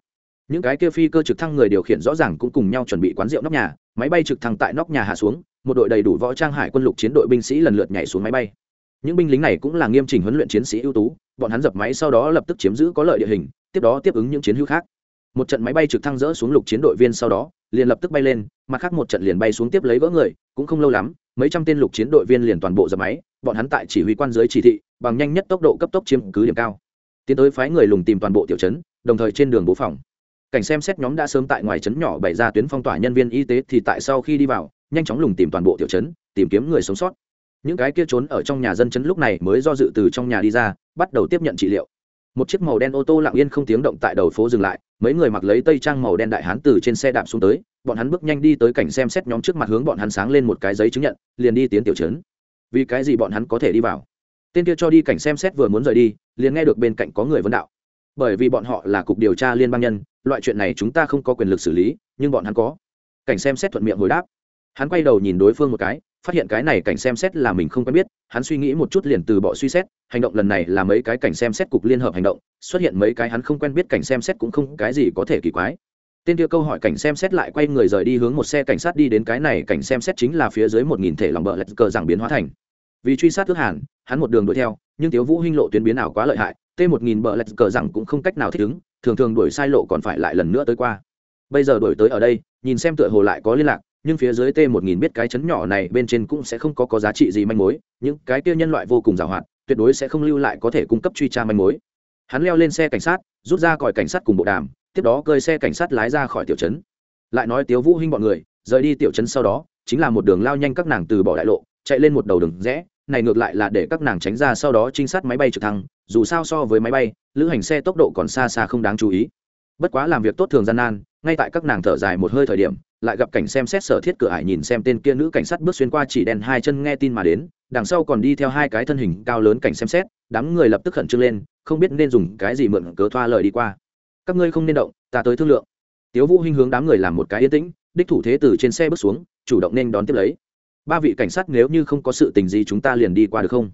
Những cái kia phi cơ trực thăng người điều khiển rõ ràng cũng cùng nhau chuẩn bị quán rượu nóc nhà, máy bay trực thăng tại nóc nhà hạ xuống, một đội đầy đủ võ trang hải quân lục chiến đội binh sĩ lần lượt nhảy xuống máy bay. Những binh lính này cũng là nghiêm chỉnh huấn luyện chiến sĩ ưu tú bọn hắn dập máy sau đó lập tức chiếm giữ có lợi địa hình, tiếp đó tiếp ứng những chiến hữu khác. Một trận máy bay trực thăng rỡ xuống lục chiến đội viên sau đó, liền lập tức bay lên, mặt khác một trận liền bay xuống tiếp lấy vỡ người, cũng không lâu lắm, mấy trăm tên lục chiến đội viên liền toàn bộ dập máy, bọn hắn tại chỉ huy quan giới chỉ thị, bằng nhanh nhất tốc độ cấp tốc chiếm cứ điểm cao. Tiến tới phái người lùng tìm toàn bộ tiểu trấn, đồng thời trên đường bố phòng. Cảnh xem xét nhóm đã sớm tại ngoài trấn nhỏ bày ra tuyến phong tỏa nhân viên y tế thì tại sau khi đi vào, nhanh chóng lùng tìm toàn bộ tiểu trấn, tìm kiếm người sống sót những cái kia trốn ở trong nhà dân chấn lúc này mới do dự từ trong nhà đi ra, bắt đầu tiếp nhận trị liệu. Một chiếc màu đen ô tô lặng yên không tiếng động tại đầu phố dừng lại, mấy người mặc lấy tây trang màu đen đại hán từ trên xe đạp xuống tới, bọn hắn bước nhanh đi tới cảnh xem xét nhóm trước mặt hướng bọn hắn sáng lên một cái giấy chứng nhận, liền đi tiến tiểu trấn. Vì cái gì bọn hắn có thể đi vào? Tên kia cho đi cảnh xem xét vừa muốn rời đi, liền nghe được bên cạnh có người vấn đạo. Bởi vì bọn họ là cục điều tra liên bang nhân, loại chuyện này chúng ta không có quyền lực xử lý, nhưng bọn hắn có. Cảnh xem xét thuận miệng hồi đáp. Hắn quay đầu nhìn đối phương một cái phát hiện cái này cảnh xem xét là mình không quen biết, hắn suy nghĩ một chút liền từ bỏ suy xét, hành động lần này là mấy cái cảnh xem xét cục liên hợp hành động, xuất hiện mấy cái hắn không quen biết cảnh xem xét cũng không cái gì có thể kỳ quái. Tên kia câu hỏi cảnh xem xét lại quay người rời đi hướng một xe cảnh sát đi đến cái này cảnh xem xét chính là phía dưới một nghìn thể lòng bờ lạch cờ giảng biến hóa thành. Vì truy sát tước hàn, hắn một đường đuổi theo, nhưng tiếu vũ hinh lộ tuyến biến nào quá lợi hại t một nghìn bờ lạch cờ rằng cũng không cách nào thích ứng, thường thường đuổi sai lộ còn phải lại lần nữa tới qua. Bây giờ đuổi tới ở đây, nhìn xem tựa hồ lại có liên lạc nhưng phía dưới t một nghìn biết cái chấn nhỏ này bên trên cũng sẽ không có có giá trị gì manh mối, những cái kia nhân loại vô cùng giàu hoạt tuyệt đối sẽ không lưu lại có thể cung cấp truy tra manh mối. Hắn leo lên xe cảnh sát, rút ra còi cảnh sát cùng bộ đàm, tiếp đó cơi xe cảnh sát lái ra khỏi tiểu trấn. Lại nói tiếu vũ hinh bọn người, rời đi tiểu trấn sau đó, chính là một đường lao nhanh các nàng từ bỏ đại lộ, chạy lên một đầu đường rẽ, này ngược lại là để các nàng tránh ra sau đó trinh sát máy bay trực thăng, dù sao so với máy bay, lữ hành xe tốc độ còn xa xa không đáng chú ý. Bất quá làm việc tốt thường gian nan ngay tại các nàng thở dài một hơi thời điểm, lại gặp cảnh xem xét sở thiết cửa ải nhìn xem tên kia nữ cảnh sát bước xuyên qua chỉ đèn hai chân nghe tin mà đến, đằng sau còn đi theo hai cái thân hình cao lớn cảnh xem xét, đám người lập tức khẩn trương lên, không biết nên dùng cái gì mượn cớ thoa lời đi qua. Các ngươi không nên động, ta tới thương lượng. Tiếu vũ hinh hướng đám người làm một cái yên tĩnh, đích thủ thế từ trên xe bước xuống, chủ động nên đón tiếp lấy. Ba vị cảnh sát nếu như không có sự tình gì chúng ta liền đi qua được không?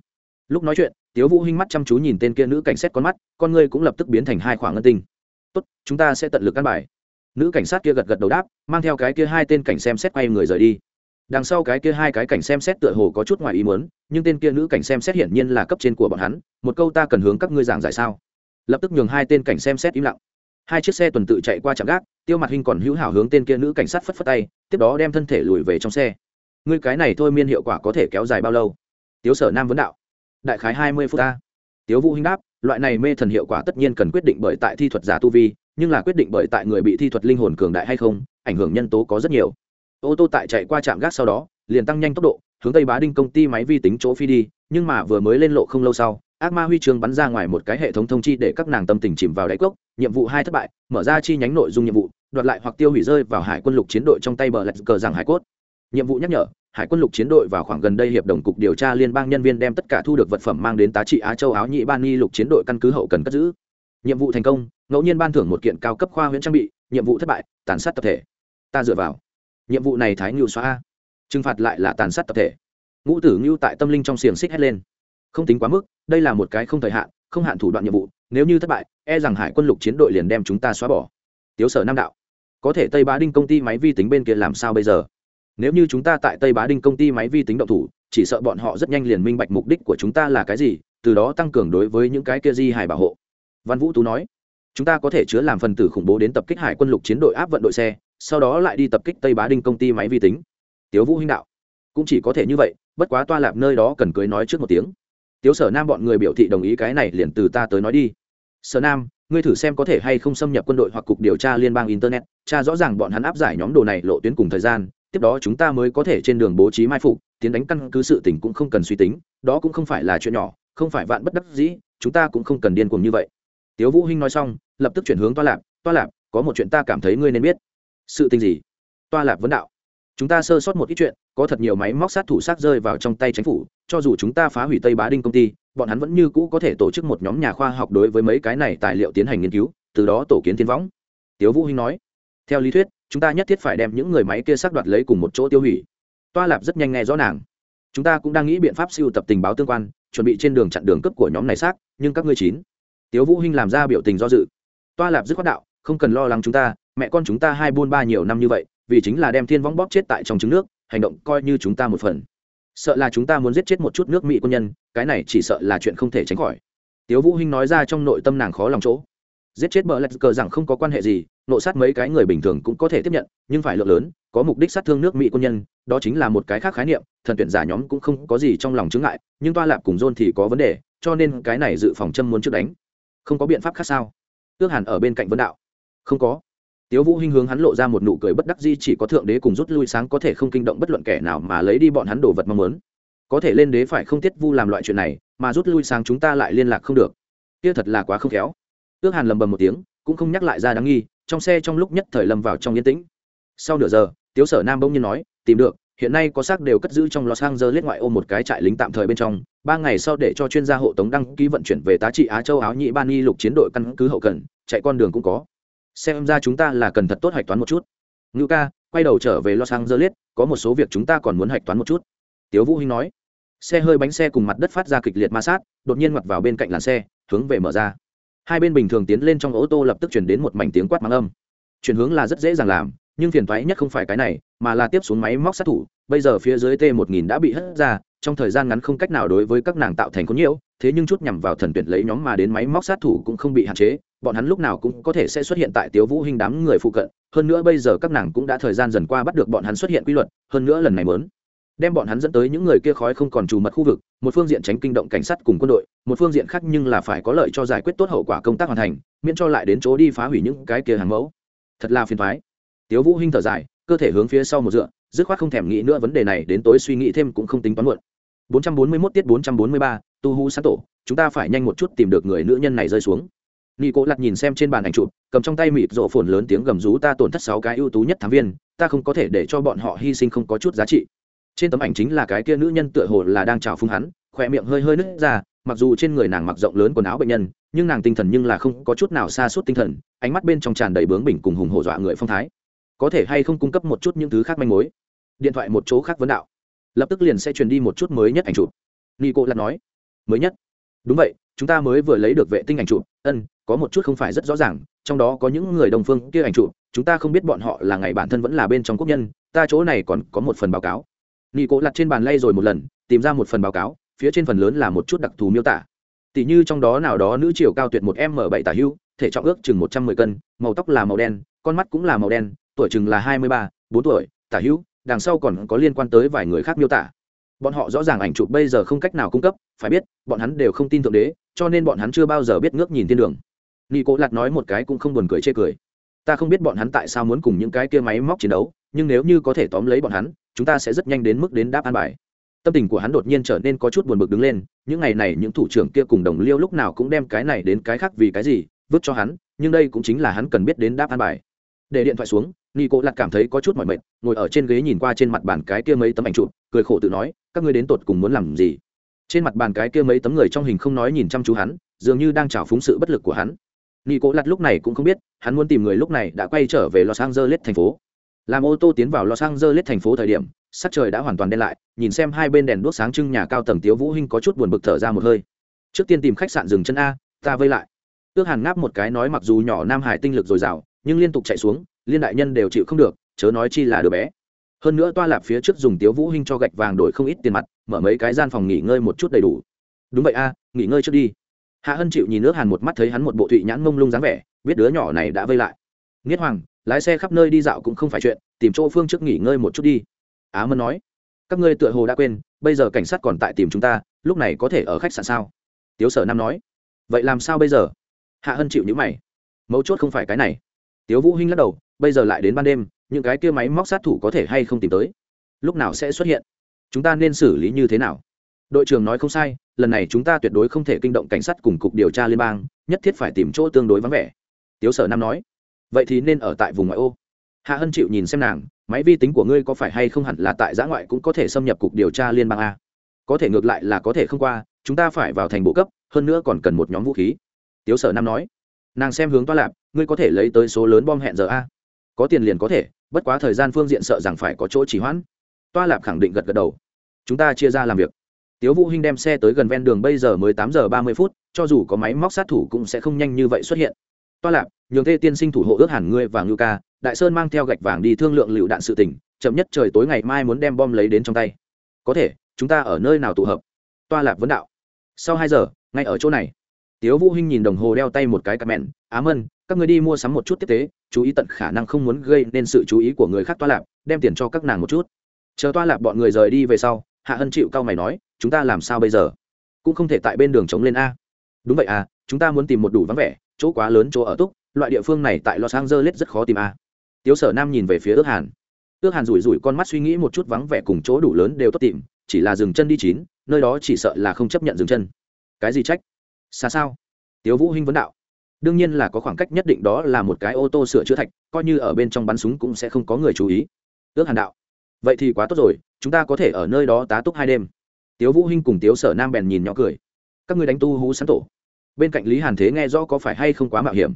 Lúc nói chuyện, tiếu vũ hinh mắt chăm chú nhìn tên kia nữ cảnh sát con mắt, con ngươi cũng lập tức biến thành hai khoảng ngân tinh. Tốt, chúng ta sẽ tận lực căn bài nữ cảnh sát kia gật gật đầu đáp, mang theo cái kia hai tên cảnh xem xét quay người rời đi. Đằng sau cái kia hai cái cảnh xem xét tựa hồ có chút ngoài ý muốn, nhưng tên kia nữ cảnh xem xét hiển nhiên là cấp trên của bọn hắn, một câu ta cần hướng các ngươi giảng giải sao? Lập tức nhường hai tên cảnh xem xét im lặng. Hai chiếc xe tuần tự chạy qua trạm gác, tiêu mặt hình còn hữu hảo hướng tên kia nữ cảnh sát phất phất tay, tiếp đó đem thân thể lùi về trong xe. Ngươi cái này thôi miên hiệu quả có thể kéo dài bao lâu? Tiếu sở nam vấn đạo. Đại khái hai mươi phút ta. Tiếu vũ hinh đáp, loại này mê thần hiệu quả tất nhiên cần quyết định bởi tại thi thuật giả tu vi nhưng là quyết định bởi tại người bị thi thuật linh hồn cường đại hay không, ảnh hưởng nhân tố có rất nhiều. Ô tô tại chạy qua trạm gác sau đó, liền tăng nhanh tốc độ, hướng tây bá đinh công ty máy vi tính chỗ phi đi, nhưng mà vừa mới lên lộ không lâu sau, ác ma huy chương bắn ra ngoài một cái hệ thống thông chi để các nàng tâm tình chìm vào đáy cốc, nhiệm vụ hai thất bại, mở ra chi nhánh nội dung nhiệm vụ, đoạt lại hoặc tiêu hủy rơi vào hải quân lục chiến đội trong tay bờ lạch cờ rằng hải cốt. Nhiệm vụ nhắc nhở, hải quân lục chiến đội vào khoảng gần đây hiệp đồng cục điều tra liên bang nhân viên đem tất cả thu được vật phẩm mang đến tá trị á châu áo nhị ban nghi lục chiến đội căn cứ hậu cần cất giữ nhiệm vụ thành công, ngẫu nhiên ban thưởng một kiện cao cấp khoa huyễn trang bị, nhiệm vụ thất bại, tàn sát tập thể. Ta dựa vào. Nhiệm vụ này thái ngưu xóa trừng phạt lại là tàn sát tập thể. Ngũ tử ngưu tại tâm linh trong xiềng xích hét lên. Không tính quá mức, đây là một cái không thời hạn, không hạn thủ đoạn nhiệm vụ, nếu như thất bại e rằng hải quân lục chiến đội liền đem chúng ta xóa bỏ. Tiếu sở nam đạo. Có thể tây bá đinh công ty máy vi tính bên kia làm sao bây giờ? Nếu như chúng ta tại tây bá đinh công ty máy vi tính động thủ, chỉ sợ bọn họ rất nhanh liền minh bạch mục đích của chúng ta là cái gì, từ đó tăng cường đối với những cái kia di hải bảo hộ văn vũ tú nói, chúng ta có thể chứa làm phần tử khủng bố đến tập kích hải quân lục chiến đội áp vận đội xe, sau đó lại đi tập kích tây bá đinh công ty máy vi tính. Tiếu vũ hinh đạo, cũng chỉ có thể như vậy, bất quá toa lạp nơi đó cần cưới nói trước một tiếng. Tiếu sở nam bọn người biểu thị đồng ý cái này liền từ ta tới nói đi. Sở nam, ngươi thử xem có thể hay không xâm nhập quân đội hoặc cục điều tra liên bang internet, tra rõ ràng bọn hắn áp giải nhóm đồ này lộ tuyến cùng thời gian, tiếp đó chúng ta mới có thể trên đường bố trí mai phục, tiến đánh căn cứ sự tỉnh cũng không cần suy tính, đó cũng không phải là chuyện nhỏ, không phải vạn bất đắc dĩ, chúng ta cũng không cần điên cuồng như vậy tiếu vũ hinh nói xong, lập tức chuyển hướng toa lạp. Toa lạp, có một chuyện ta cảm thấy ngươi nên biết. Sự tình gì? Toa lạp vấn đạo. Chúng ta sơ sót một ít chuyện, có thật nhiều máy móc sát thủ sát rơi vào trong tay chính phủ, cho dù chúng ta phá hủy tây bá đinh công ty, bọn hắn vẫn như cũ có thể tổ chức một nhóm nhà khoa học đối với mấy cái này tài liệu tiến hành nghiên cứu, từ đó tổ kiến thiên võng. Tiếu vũ hinh nói. Theo lý thuyết, chúng ta nhất thiết phải đem những người máy kia xác đoạt lấy cùng một chỗ tiêu hủy. Toa lạp rất nhanh nghe rõ nàng. Chúng ta cũng đang nghĩ biện pháp siêu tập tình báo tương quan, chuẩn bị trên đường chặn đường cấp của nhóm này xác, nhưng các ngươi chín tiếu vũ hinh làm ra biểu tình do dự. Toa lạp dứt khoát đạo, không cần lo lắng chúng ta, mẹ con chúng ta hai buôn ba nhiều năm như vậy, vì chính là đem thiên võng bóp chết tại trong trứng nước, hành động coi như chúng ta một phần. Sợ là chúng ta muốn giết chết một chút nước mỹ quân nhân, cái này chỉ sợ là chuyện không thể tránh khỏi. Tiếu vũ hinh nói ra trong nội tâm nàng khó lòng chỗ. Giết chết bờ lạch cờ rằng không có quan hệ gì, nộ sát mấy cái người bình thường cũng có thể tiếp nhận, nhưng phải lượng lớn, có mục đích sát thương nước mỹ quân nhân, đó chính là một cái khác khái niệm, thần tuyển giả nhóm cũng không có gì trong lòng chứng ngại, nhưng toa lạp cùng john thì có vấn đề, cho nên cái này dự phòng châm muốn trước đánh không có biện pháp khác sao? Ước hàn ở bên cạnh vấn đạo. Không có. Tiếu vũ hinh hướng hắn lộ ra một nụ cười bất đắc dĩ chỉ có thượng đế cùng rút lui sáng có thể không kinh động bất luận kẻ nào mà lấy đi bọn hắn đồ vật mong muốn. Có thể lên đế phải không tiết vu làm loại chuyện này, mà rút lui sáng chúng ta lại liên lạc không được. Kia thật là quá không khéo. Ước hàn lầm bầm một tiếng, cũng không nhắc lại ra đáng nghi, trong xe trong lúc nhất thời lâm vào trong yên tĩnh. Sau nửa giờ, tiếu sở nam bỗng nhiên nói, tìm được hiện nay có xác đều cất giữ trong los angeles ngoại ô một cái trại lính tạm thời bên trong, ba ngày sau để cho chuyên gia hộ tống đăng ký vận chuyển về tá trị á châu áo Nhĩ ban Nhi lục chiến đội căn cứ hậu cần, chạy con đường cũng có. Xem ra chúng ta là cần thật tốt hạch toán một chút. Ngưu ca, quay đầu trở về los angeles, có một số việc chúng ta còn muốn hạch toán một chút. Tiếu vũ hinh nói. Xe hơi bánh xe cùng mặt đất phát ra kịch liệt ma sát, đột nhiên ngoặt vào bên cạnh làn xe, hướng về mở ra. Hai bên bình thường tiến lên trong ô tô lập tức truyền đến một mảnh tiếng quát mắng âm. Chuyển hướng là rất dễ dàng làm nhưng phiền toái nhất không phải cái này, mà là tiếp xuống máy móc sát thủ. Bây giờ phía dưới t 1000 đã bị hất ra, trong thời gian ngắn không cách nào đối với các nàng tạo thành có nhiễu, thế nhưng chút nhằm vào thần tuyển lấy nhóm mà đến máy móc sát thủ cũng không bị hạn chế. Bọn hắn lúc nào cũng có thể sẽ xuất hiện tại tiếu vũ hình đám người phụ cận. Hơn nữa bây giờ các nàng cũng đã thời gian dần qua bắt được bọn hắn xuất hiện quy luật, hơn nữa lần này mớn đem bọn hắn dẫn tới những người kia khói không còn trù mật khu vực, một phương diện tránh kinh động cảnh sát cùng quân đội, một phương diện khác nhưng là phải có lợi cho giải quyết tốt hậu quả công tác hoàn thành, miễn cho lại đến chỗ đi phá hủy những cái kia hàng mẫu. Thật là phiền thoái tiếu vũ hinh thở dài cơ thể hướng phía sau một dựa dứt khoát không thèm nghĩ nữa vấn đề này đến tối suy nghĩ thêm cũng không tính toán muộn. 441 tiết 443, tu hú sát tổ chúng ta phải nhanh một chút tìm được người nữ nhân này rơi xuống. Nị Cố Lật nhìn xem trên bàn ảnh chụp, cầm trong tay mịt rộ phồn lớn tiếng gầm rú ta tổn thất sáu cái ưu tú nhất thám viên, ta không có thể để cho bọn họ hy sinh không có chút giá trị. Trên tấm ảnh chính là cái kia nữ nhân tựa hồ là đang chào phúng hắn khóe miệng hơi hơi nứt ra mặc dù trên người nàng mặc rộng lớn quần áo bệnh nhân nhưng nàng tinh thần nhưng là không có chút nào xa suốt tinh thần ánh mắt bên trong tràn đầy bướng bỉnh cùng hùng hổ dọa người phong thái có thể hay không cung cấp một chút những thứ khác manh mối. Điện thoại một chỗ khác vấn đạo. Lập tức liền sẽ truyền đi một chút mới nhất ảnh chụp. Nico lặn nói. Mới nhất? Đúng vậy, chúng ta mới vừa lấy được vệ tinh ảnh chụp. Ân, có một chút không phải rất rõ ràng, trong đó có những người đồng phương kia ảnh chụp, chúng ta không biết bọn họ là ngày bản thân vẫn là bên trong quốc nhân, ta chỗ này còn có một phần báo cáo. Nghi cố lặt trên bàn lay rồi một lần, tìm ra một phần báo cáo, phía trên phần lớn là một chút đặc thù miêu tả. Tỷ như trong đó nào đó nữ chiều cao tuyệt một m bảy tả hưu, thể trọng ước chừng một trăm mười cân, màu tóc là màu đen, con mắt cũng là màu đen tuổi chừng là hai mươi ba, bốn tuổi, tả hữu, đằng sau còn có liên quan tới vài người khác miêu tả. Bọn họ rõ ràng ảnh chụp bây giờ không cách nào cung cấp, phải biết, bọn hắn đều không tin thượng đế, cho nên bọn hắn chưa bao giờ biết ngước nhìn thiên đường. Nghi cố lạt nói một cái cũng không buồn cười chê cười. Ta không biết bọn hắn tại sao muốn cùng những cái kia máy móc chiến đấu, nhưng nếu như có thể tóm lấy bọn hắn, chúng ta sẽ rất nhanh đến mức đến đáp an bài. Tâm tình của hắn đột nhiên trở nên có chút buồn bực đứng lên, những ngày này những thủ trưởng kia cùng đồng liêu lúc nào cũng đem cái này đến cái khác vì cái gì, vứt cho hắn, nhưng đây cũng chính là hắn cần biết đến đáp an bài để điện thoại xuống nghi cố lặt cảm thấy có chút mỏi mệt, ngồi ở trên ghế nhìn qua trên mặt bàn cái kia mấy tấm ảnh chụp, cười khổ tự nói, các ngươi đến tột cùng muốn làm gì? Trên mặt bàn cái kia mấy tấm người trong hình không nói nhìn chăm chú hắn, dường như đang trào phúng sự bất lực của hắn. Nghi cố lặt lúc này cũng không biết, hắn muốn tìm người lúc này đã quay trở về los angeles thành phố. Làm ô tô tiến vào los angeles thành phố thời điểm, sắc trời đã hoàn toàn đen lại, nhìn xem hai bên đèn đuốc sáng trưng nhà cao tầng tiếu vũ hinh có chút buồn bực thở ra một hơi. Trước tiên tìm khách sạn dừng chân a, ta vây lại. Ước hàn ngáp một cái nói mặc dù nhỏ nam hải tinh lực dồi dào nhưng liên tục chạy xuống, liên đại nhân đều chịu không được, chớ nói chi là đứa bé. Hơn nữa toa lạp phía trước dùng tiếu vũ hinh cho gạch vàng đổi không ít tiền mặt, mở mấy cái gian phòng nghỉ ngơi một chút đầy đủ. Đúng vậy a, nghỉ ngơi trước đi. Hạ hân chịu nhìn nước hàn một mắt thấy hắn một bộ thụy nhãn mông lung dáng vẻ, biết đứa nhỏ này đã vây lại. Nghiết hoàng, lái xe khắp nơi đi dạo cũng không phải chuyện, tìm chỗ phương trước nghỉ ngơi một chút đi. Á mân nói, các ngươi tựa hồ đã quên, bây giờ cảnh sát còn tại tìm chúng ta, lúc này có thể ở khách sạn sao? Tiếu sở nam nói, vậy làm sao bây giờ? Hạ hân chịu nhíu mày, mấu chốt không phải cái này tiếu vũ hinh lắc đầu, bây giờ lại đến ban đêm, những cái kia máy móc sát thủ có thể hay không tìm tới? Lúc nào sẽ xuất hiện? Chúng ta nên xử lý như thế nào? Đội trưởng nói không sai, lần này chúng ta tuyệt đối không thể kinh động cảnh sát cùng cục điều tra liên bang, nhất thiết phải tìm chỗ tương đối vắng vẻ. Tiếu sở nam nói, vậy thì nên ở tại vùng ngoại ô. Hạ hân chịu nhìn xem nàng, máy vi tính của ngươi có phải hay không hẳn là tại giã ngoại cũng có thể xâm nhập cục điều tra liên bang a? Có thể ngược lại là có thể không qua, chúng ta phải vào thành bộ cấp, hơn nữa còn cần một nhóm vũ khí. Tiếu sở nam nói, nàng xem hướng toa lạp ngươi có thể lấy tới số lớn bom hẹn giờ a? Có tiền liền có thể, bất quá thời gian phương diện sợ rằng phải có chỗ trì hoãn. Toa lạp khẳng định gật gật đầu. Chúng ta chia ra làm việc. Tiếu vũ hinh đem xe tới gần ven đường bây giờ mới tám giờ ba mươi phút, cho dù có máy móc sát thủ cũng sẽ không nhanh như vậy xuất hiện. Toa lạp, nhường thê tiên sinh thủ hộ ước hẳn ngươi và ngưu ca, đại sơn mang theo gạch vàng đi thương lượng lựu đạn sự tỉnh chậm nhất trời tối ngày mai muốn đem bom lấy đến trong tay. Có thể, chúng ta ở nơi nào tụ hợp? Toa lạp vấn đạo. Sau hai giờ, ngay ở chỗ này. Tiếu vũ hinh nhìn đồng hồ đeo tay một cái cặp mẹn, á mân các người đi mua sắm một chút tiếp tế, chú ý tận khả năng không muốn gây nên sự chú ý của người khác toa lạp, đem tiền cho các nàng một chút. Chờ toa lạp bọn người rời đi về sau, hạ hân chịu cao mày nói, chúng ta làm sao bây giờ? Cũng không thể tại bên đường chống lên a. Đúng vậy à chúng ta muốn tìm một đủ vắng vẻ, chỗ quá lớn chỗ ở túc, loại địa phương này tại los angeles rất khó tìm a. Tiếu sở nam nhìn về phía ước hàn. Ước hàn rủi rủi con mắt suy nghĩ một chút vắng vẻ cùng chỗ đủ lớn đều tốt tìm, chỉ là dừng chân đi chín, nơi đó chỉ sợ là không chấp nhận dừng chân. Cái gì trách? Xa sao? Tiếu vũ hinh vấn đạo đương nhiên là có khoảng cách nhất định đó là một cái ô tô sửa chữa thạch, coi như ở bên trong bắn súng cũng sẽ không có người chú ý. Ước hàn đạo, vậy thì quá tốt rồi, chúng ta có thể ở nơi đó tá túc hai đêm. Tiếu vũ hinh cùng tiếu sở nam bèn nhìn nhỏ cười. Các ngươi đánh tu hú sắn tổ. Bên cạnh lý hàn thế nghe rõ có phải hay không quá mạo hiểm.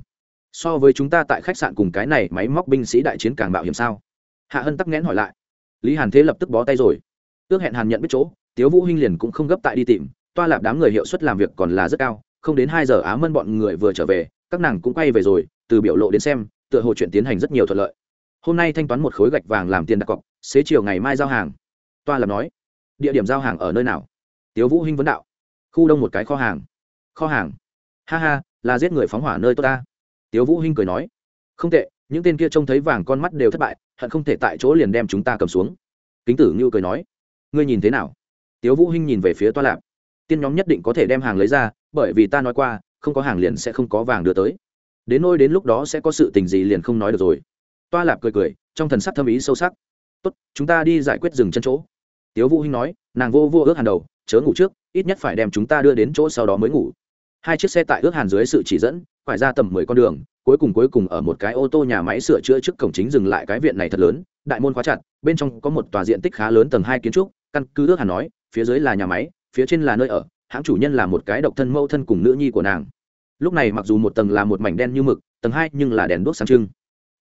So với chúng ta tại khách sạn cùng cái này máy móc binh sĩ đại chiến càng mạo hiểm sao? Hạ hân tắc nghẽn hỏi lại. Lý hàn thế lập tức bó tay rồi. Ước hẹn hàn nhận biết chỗ, tiếu vũ hinh liền cũng không gấp tại đi tìm. Toa lạp đám người hiệu suất làm việc còn là rất cao, không đến hai giờ á mân bọn người vừa trở về các nàng cũng quay về rồi, từ biểu lộ đến xem, tựa hồ chuyện tiến hành rất nhiều thuận lợi. Hôm nay thanh toán một khối gạch vàng làm tiền đặt cọc, xế chiều ngày mai giao hàng. Toa làm nói, địa điểm giao hàng ở nơi nào? Tiếu vũ hinh vấn đạo, khu đông một cái kho hàng. Kho hàng? Ha ha, là giết người phóng hỏa nơi tốt ta. Tiếu vũ hinh cười nói, không tệ, những tên kia trông thấy vàng con mắt đều thất bại, hận không thể tại chỗ liền đem chúng ta cầm xuống. Kính tử như cười nói, ngươi nhìn thế nào? Tiếu vũ hinh nhìn về phía toa lạp, tiên nhóm nhất định có thể đem hàng lấy ra, bởi vì ta nói qua không có hàng liền sẽ không có vàng đưa tới. Đến nôi đến lúc đó sẽ có sự tình gì liền không nói được rồi. Toa lạp cười cười, trong thần sắc thâm ý sâu sắc. Tốt, chúng ta đi giải quyết dừng chân chỗ. Tiếu vũ hinh nói, nàng vô vô ước hàn đầu, chớ ngủ trước, ít nhất phải đem chúng ta đưa đến chỗ sau đó mới ngủ. Hai chiếc xe tại ước hàn dưới sự chỉ dẫn, phải ra tầm mười con đường, cuối cùng cuối cùng ở một cái ô tô nhà máy sửa chữa trước cổng chính dừng lại cái viện này thật lớn, đại môn khóa chặt, bên trong có một tòa diện tích khá lớn tầng hai kiến trúc, căn cứ ước hàn nói, phía dưới là nhà máy, phía trên là nơi ở hãng chủ nhân là một cái độc thân mẫu thân cùng nữ nhi của nàng. Lúc này mặc dù một tầng là một mảnh đen như mực, tầng hai nhưng là đèn đuốc sáng trưng.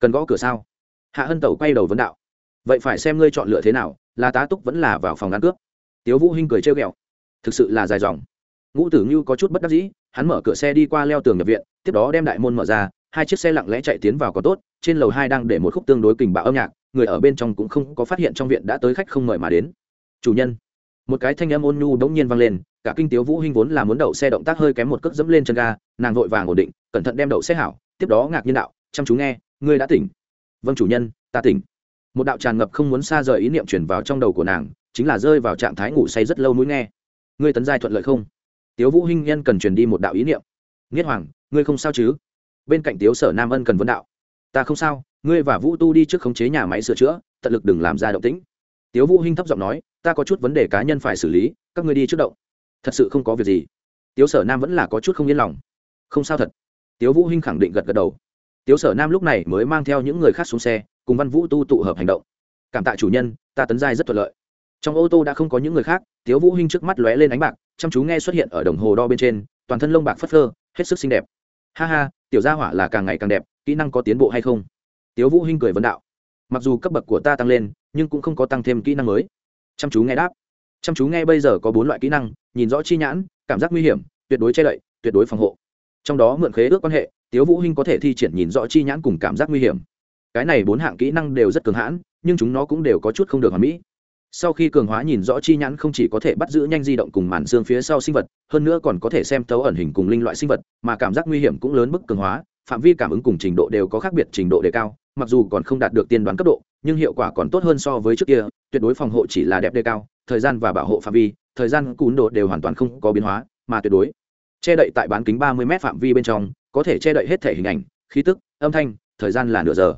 Cần gõ cửa sao? Hạ hân tẩu quay đầu vấn đạo. Vậy phải xem ngươi chọn lựa thế nào, là tá túc vẫn là vào phòng ăn cướp. Tiếu vũ hinh cười trêu ghẹo. Thực sự là dài dòng. Ngũ tử như có chút bất đắc dĩ, hắn mở cửa xe đi qua leo tường nhập viện, tiếp đó đem đại môn mở ra, hai chiếc xe lặng lẽ chạy tiến vào có tốt, trên lầu hai đang để một khúc tương đối kình bạo âm nhạc, người ở bên trong cũng không có phát hiện trong viện đã tới khách không mời mà đến. Chủ nhân. Một cái thanh âm ôn nhu đống nhiên vang lên cả kinh tiếu vũ hinh vốn là muốn đậu xe động tác hơi kém một cước dẫm lên chân ga, nàng vội vàng ổn định, cẩn thận đem đậu xe hảo, tiếp đó ngạc nhiên đạo, chăm chú nghe, ngươi đã tỉnh. Vâng chủ nhân, ta tỉnh. Một đạo tràn ngập không muốn xa rời ý niệm chuyển vào trong đầu của nàng, chính là rơi vào trạng thái ngủ say rất lâu mũi nghe. Ngươi tấn giai thuận lợi không? Tiếu vũ hinh nhân cần truyền đi một đạo ý niệm. Nghiệt hoàng, ngươi không sao chứ? Bên cạnh tiếu sở nam ân cần vấn đạo. Ta không sao, ngươi và vũ tu đi trước khống chế nhà máy sửa chữa, tận lực đừng làm ra động tĩnh. Tiếu vũ hinh thấp giọng nói, ta có chút vấn đề cá nhân phải xử lý, các ngươi đi trước động thật sự không có việc gì. Tiếu sở nam vẫn là có chút không yên lòng. Không sao thật. Tiếu vũ hinh khẳng định gật gật đầu. Tiếu sở nam lúc này mới mang theo những người khác xuống xe, cùng văn vũ tu tụ hợp hành động. Cảm tạ chủ nhân, ta tấn giai rất thuận lợi. Trong ô tô đã không có những người khác, tiếu vũ hinh trước mắt lóe lên ánh bạc, chăm chú nghe xuất hiện ở đồng hồ đo bên trên, toàn thân lông bạc phất phơ, hết sức xinh đẹp. Ha ha, tiểu gia hỏa là càng ngày càng đẹp, kỹ năng có tiến bộ hay không? Tiếu vũ hinh cười vấn đạo. Mặc dù cấp bậc của ta tăng lên, nhưng cũng không có tăng thêm kỹ năng mới. Chăm chú nghe đáp chăm chú nghe bây giờ có bốn loại kỹ năng, nhìn rõ chi nhãn, cảm giác nguy hiểm, tuyệt đối che đậy, tuyệt đối phòng hộ. Trong đó mượn khế ước quan hệ, tiếu vũ hinh có thể thi triển nhìn rõ chi nhãn cùng cảm giác nguy hiểm. Cái này bốn hạng kỹ năng đều rất cường hãn, nhưng chúng nó cũng đều có chút không được hoàn mỹ. Sau khi cường hóa nhìn rõ chi nhãn không chỉ có thể bắt giữ nhanh di động cùng màn xương phía sau sinh vật, hơn nữa còn có thể xem thấu ẩn hình cùng linh loại sinh vật, mà cảm giác nguy hiểm cũng lớn mức cường hóa, phạm vi cảm ứng cùng trình độ đều có khác biệt trình độ đề cao, mặc dù còn không đạt được tiên đoán cấp độ, nhưng hiệu quả còn tốt hơn so với trước kia tuyệt đối phòng hộ chỉ là đẹp đê cao, thời gian và bảo hộ phạm vi, thời gian cún độ đều hoàn toàn không có biến hóa, mà tuyệt đối. Che đậy tại bán kính ba mươi m phạm vi bên trong, có thể che đậy hết thể hình ảnh, khí tức, âm thanh, thời gian là nửa giờ.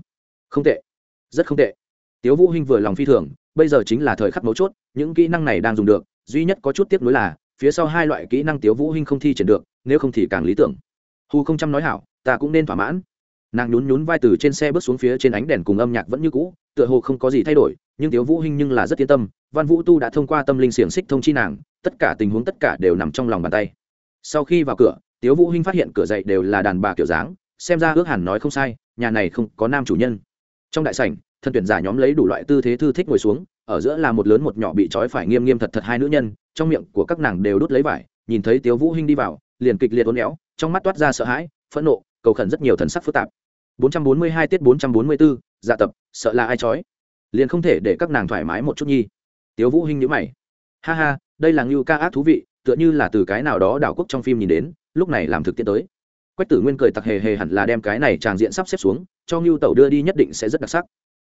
Không tệ. Rất không tệ. Tiếu vũ hinh vừa lòng phi thường, bây giờ chính là thời khắc mấu chốt, những kỹ năng này đang dùng được, duy nhất có chút tiếp nối là, phía sau hai loại kỹ năng tiếu vũ hinh không thi triển được, nếu không thì càng lý tưởng. Hu không chăm nói hảo, ta cũng nên thỏa mãn. Nàng nhún nhún vai từ trên xe bước xuống phía trên ánh đèn cùng âm nhạc vẫn như cũ, tựa hồ không có gì thay đổi nhưng tiếu vũ hinh nhưng là rất yên tâm văn vũ tu đã thông qua tâm linh xiềng xích thông chi nàng tất cả tình huống tất cả đều nằm trong lòng bàn tay sau khi vào cửa tiếu vũ hinh phát hiện cửa dậy đều là đàn bà kiểu dáng xem ra ước hẳn nói không sai nhà này không có nam chủ nhân trong đại sảnh thân tuyển giả nhóm lấy đủ loại tư thế thư thích ngồi xuống ở giữa là một lớn một nhỏ bị trói phải nghiêm nghiêm thật thật hai nữ nhân trong miệng của các nàng đều đút lấy vải nhìn thấy tiếu vũ hinh đi vào liền kịch liệt uốn éo trong mắt toát ra sợ hãi phẫn nộ cầu khẩn rất nhiều thần sắc phức tạp 442 tiết 444, dạ tập sợ là ai trói liền không thể để các nàng thoải mái một chút nhi. Tiếu vũ hinh nhíu mày. Ha ha, đây là ngưu ca ác thú vị, tựa như là từ cái nào đó đảo quốc trong phim nhìn đến, lúc này làm thực tiễn tới. Quách tử nguyên cười tặc hề hề hẳn là đem cái này tràng diện sắp xếp xuống, cho ngưu tẩu đưa đi nhất định sẽ rất đặc sắc.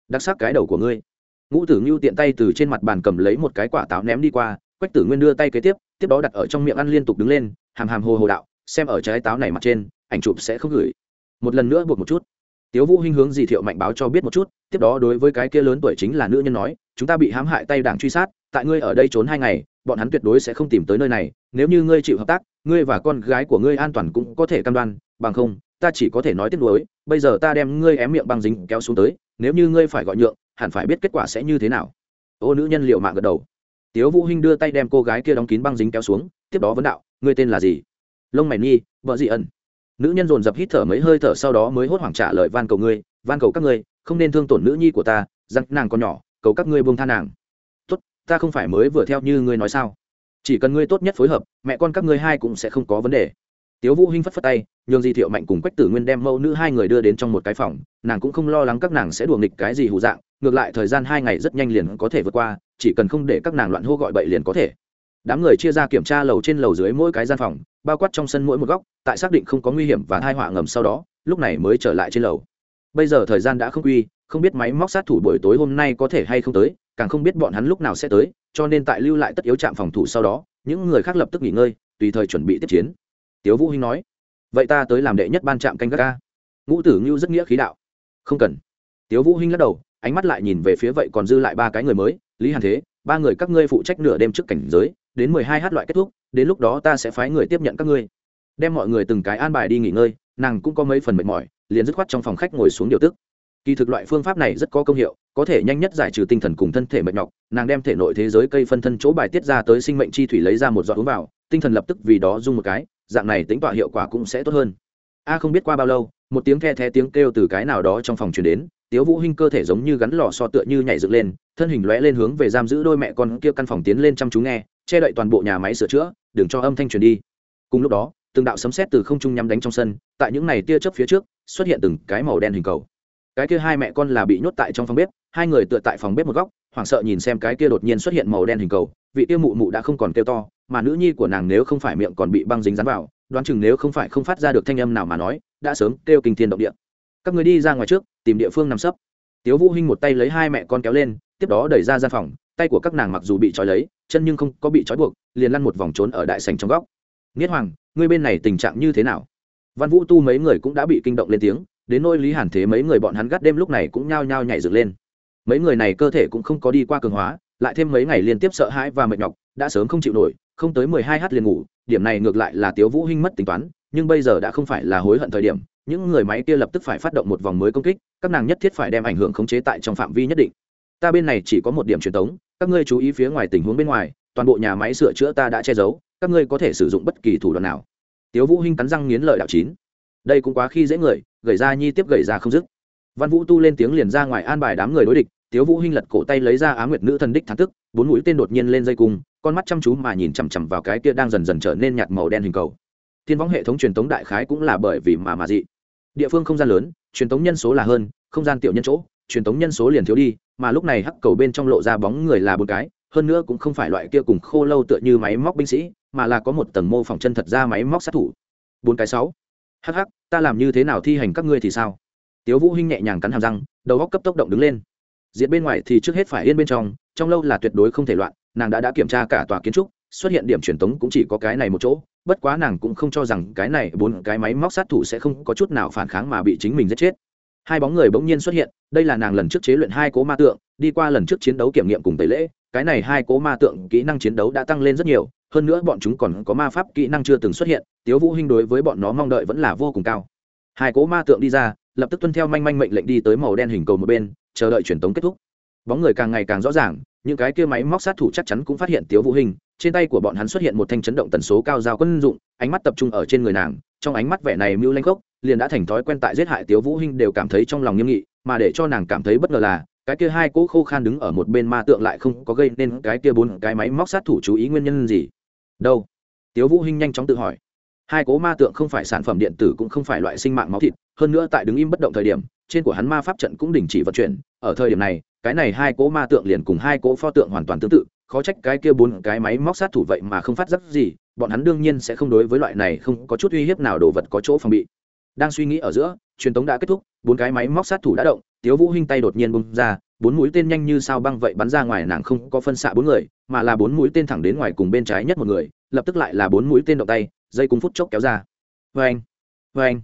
Đặc sắc cái đầu của ngươi. Ngũ tử ngưu tiện tay từ trên mặt bàn cầm lấy một cái quả táo ném đi qua, quách tử nguyên đưa tay kế tiếp tiếp đó đặt ở trong miệng ăn liên tục đứng lên, hàm hàm hồ hồ đạo, xem ở trái táo này mặt trên, ảnh chụp sẽ không gửi. Một lần nữa buộc một chút tiếu vũ hinh hướng dì thiệu mạnh báo cho biết một chút, tiếp đó đối với cái kia lớn tuổi chính là nữ nhân nói, chúng ta bị hãm hại tay đảng truy sát, tại ngươi ở đây trốn hai ngày, bọn hắn tuyệt đối sẽ không tìm tới nơi này, nếu như ngươi chịu hợp tác, ngươi và con gái của ngươi an toàn cũng có thể cam đoan, bằng không, ta chỉ có thể nói tiếc nuối, bây giờ ta đem ngươi ém miệng băng dính kéo xuống tới, nếu như ngươi phải gọi nhượng, hẳn phải biết kết quả sẽ như thế nào. Ô nữ nhân liệu mạng gật đầu. Tiếu vũ hinh đưa tay đem cô gái kia đóng kín băng dính kéo xuống, tiếp đó vấn đạo, ngươi tên là gì? Lông mày nhi, vợ dị ẩn? Nữ nhân dồn dập hít thở mấy hơi thở sau đó mới hốt hoảng trả lời, van cầu ngươi, van cầu các ngươi, không nên thương tổn nữ nhi của ta, rằng nàng còn nhỏ, cầu các ngươi buông tha nàng. Tốt, ta không phải mới vừa theo như ngươi nói sao? Chỉ cần ngươi tốt nhất phối hợp, mẹ con các ngươi hai cũng sẽ không có vấn đề. Tiếu vũ hinh phất phất tay, nhường di thiệu mạnh cùng quách tử nguyên đem mẫu nữ hai người đưa đến trong một cái phòng, nàng cũng không lo lắng các nàng sẽ đùa nghịch cái gì hù dạng, ngược lại thời gian hai ngày rất nhanh liền có thể vượt qua, chỉ cần không để các nàng loạn hô gọi bậy liền có thể đám người chia ra kiểm tra lầu trên lầu dưới mỗi cái gian phòng, bao quát trong sân mỗi một góc, tại xác định không có nguy hiểm và thai họa ngầm sau đó, lúc này mới trở lại trên lầu. Bây giờ thời gian đã không quy, không biết máy móc sát thủ buổi tối hôm nay có thể hay không tới, càng không biết bọn hắn lúc nào sẽ tới, cho nên tại lưu lại tất yếu trạm phòng thủ sau đó, những người khác lập tức nghỉ ngơi, tùy thời chuẩn bị tiếp chiến. Tiếu vũ hinh nói, vậy ta tới làm đệ nhất ban trạm canh gác ca. Ngũ tử ngưu rất nghĩa khí đạo, không cần. Tiếu vũ hinh lắc đầu, ánh mắt lại nhìn về phía vậy còn dư lại ba cái người mới, lý hàn thế, ba người các ngươi phụ trách nửa đêm trước cảnh giới đến mười hai h loại kết thúc, đến lúc đó ta sẽ phái người tiếp nhận các ngươi. Đem mọi người từng cái an bài đi nghỉ ngơi, nàng cũng có mấy phần mệt mỏi, liền dứt khoát trong phòng khách ngồi xuống điều tức. Kỳ thực loại phương pháp này rất có công hiệu, có thể nhanh nhất giải trừ tinh thần cùng thân thể mệt nhọc, nàng đem thể nội thế giới cây phân thân chỗ bài tiết ra tới sinh mệnh chi thủy lấy ra một giọt uống vào, tinh thần lập tức vì đó dung một cái, dạng này tính tọa hiệu quả cũng sẽ tốt hơn. A không biết qua bao lâu, một tiếng the thé tiếng kêu từ cái nào đó trong phòng truyền đến, tiếu vũ hinh cơ thể giống như gắn lò so tựa như nhảy dựng lên, thân hình lóe lên hướng về giam giữ đôi mẹ con kia căn phòng tiến lên chăm chú nghe che đậy toàn bộ nhà máy sửa chữa, đừng cho âm thanh truyền đi. Cùng lúc đó, từng đạo sấm sét từ không trung nhắm đánh trong sân, tại những này tia chớp phía trước, xuất hiện từng cái màu đen hình cầu. Cái kia hai mẹ con là bị nhốt tại trong phòng bếp, hai người tựa tại phòng bếp một góc, hoảng sợ nhìn xem cái kia đột nhiên xuất hiện màu đen hình cầu, vị tiêu mụ mụ đã không còn kêu to, mà nữ nhi của nàng nếu không phải miệng còn bị băng dính dán vào, đoán chừng nếu không phải không phát ra được thanh âm nào mà nói, đã sớm kêu kinh thiên động địa. Các người đi ra ngoài trước, tìm địa phương nằm sấp. Tiếu vũ hinh một tay lấy hai mẹ con kéo lên, tiếp đó đẩy ra gian phòng tay của các nàng mặc dù bị trói lấy, chân nhưng không có bị trói buộc, liền lăn một vòng trốn ở đại sành trong góc. Nghiết hoàng, ngươi bên này tình trạng như thế nào? Văn vũ tu mấy người cũng đã bị kinh động lên tiếng, đến nôi lý hàn thế mấy người bọn hắn gắt đêm lúc này cũng nhao nhao nhảy dựng lên. Mấy người này cơ thể cũng không có đi qua cường hóa, lại thêm mấy ngày liên tiếp sợ hãi và mệt nhọc, đã sớm không chịu nổi, không tới mười hai h liền ngủ, điểm này ngược lại là tiếu vũ hinh mất tính toán, nhưng bây giờ đã không phải là hối hận thời điểm, những người máy kia lập tức phải phát động một vòng mới công kích, các nàng nhất thiết phải đem ảnh hưởng khống chế tại trong phạm vi nhất định ta bên này chỉ có một điểm truyền thống, các ngươi chú ý phía ngoài tình huống bên ngoài, toàn bộ nhà máy sửa chữa ta đã che giấu, các ngươi có thể sử dụng bất kỳ thủ đoạn nào. Tiếu vũ hinh cắn răng nghiến lợi đạo chín. Đây cũng quá khi dễ người, gầy ra nhi tiếp gầy ra không dứt. Văn vũ tu lên tiếng liền ra ngoài an bài đám người đối địch, tiếu vũ hinh lật cổ tay lấy ra á nguyệt nữ thần đích thắng tức, bốn mũi tên đột nhiên lên dây cung, con mắt chăm chú mà nhìn chằm chằm vào cái kia đang dần dần trở nên nhạt màu đen hình cầu. Thiên võng hệ thống truyền tống đại khái cũng là bởi vì mà mà dị. Địa phương không gian lớn, truyền tống nhân số là hơn, không gian tiểu nhân chỗ truyền tống nhân số liền thiếu đi, mà lúc này hắc cầu bên trong lộ ra bóng người là bốn cái, hơn nữa cũng không phải loại kia cùng khô lâu tựa như máy móc binh sĩ, mà là có một tầng mô phỏng chân thật ra máy móc sát thủ. Bốn cái sáu. Hắc hắc, ta làm như thế nào thi hành các ngươi thì sao? Tiếu vũ hinh nhẹ nhàng cắn hàm răng, đầu óc cấp tốc động đứng lên. Diện bên ngoài thì trước hết phải yên bên trong trong lâu là tuyệt đối không thể loạn, nàng đã đã kiểm tra cả tòa kiến trúc, xuất hiện điểm truyền tống cũng chỉ có cái này một chỗ, bất quá nàng cũng không cho rằng cái này bốn cái máy móc sát thủ sẽ không có chút nào phản kháng mà bị chính mình giết chết hai bóng người bỗng nhiên xuất hiện, đây là nàng lần trước chế luyện hai cố ma tượng, đi qua lần trước chiến đấu kiểm nghiệm cùng tẩy lễ, cái này hai cố ma tượng kỹ năng chiến đấu đã tăng lên rất nhiều, hơn nữa bọn chúng còn có ma pháp kỹ năng chưa từng xuất hiện, tiếu vũ hinh đối với bọn nó mong đợi vẫn là vô cùng cao. Hai cố ma tượng đi ra, lập tức tuân theo manh manh mệnh lệnh đi tới màu đen hình cầu một bên, chờ đợi truyền tống kết thúc. Bóng người càng ngày càng rõ ràng, những cái kia máy móc sát thủ chắc chắn cũng phát hiện tiếu vũ hình trên tay của bọn hắn xuất hiện một thanh chấn động tần số cao giao quân dụng, ánh mắt tập trung ở trên người nàng, trong ánh mắt vẻ này mưu lanh gốc liền đã thành thói quen tại giết hại tiếu vũ Hinh đều cảm thấy trong lòng nghiêm nghị, mà để cho nàng cảm thấy bất ngờ là, cái kia hai cỗ khô khan đứng ở một bên ma tượng lại không có gây nên cái kia bốn cái máy móc sát thủ chú ý nguyên nhân gì. Đâu? Tiếu vũ hinh nhanh chóng tự hỏi. Hai cố ma tượng không phải sản phẩm điện tử cũng không phải loại sinh mạng máu thịt, hơn nữa tại đứng im bất động thời điểm, trên của hắn ma pháp trận cũng đình chỉ vận chuyển. Ở thời điểm này, cái này hai cố ma tượng liền cùng hai cố pho tượng hoàn toàn tương tự, khó trách cái kia bốn cái máy móc sát thủ vậy mà không phát giác gì, bọn hắn đương nhiên sẽ không đối với loại này không có chút uy hiếp nào đồ vật có chỗ phòng bị đang suy nghĩ ở giữa, truyền tống đã kết thúc, bốn cái máy móc sát thủ đã động, tiếu vũ hinh tay đột nhiên bung ra, bốn mũi tên nhanh như sao băng vậy bắn ra ngoài nàng không có phân xạ bốn người, mà là bốn mũi tên thẳng đến ngoài cùng bên trái nhất một người, lập tức lại là bốn mũi tên động tay, dây cung phút chốc kéo ra. Vang vang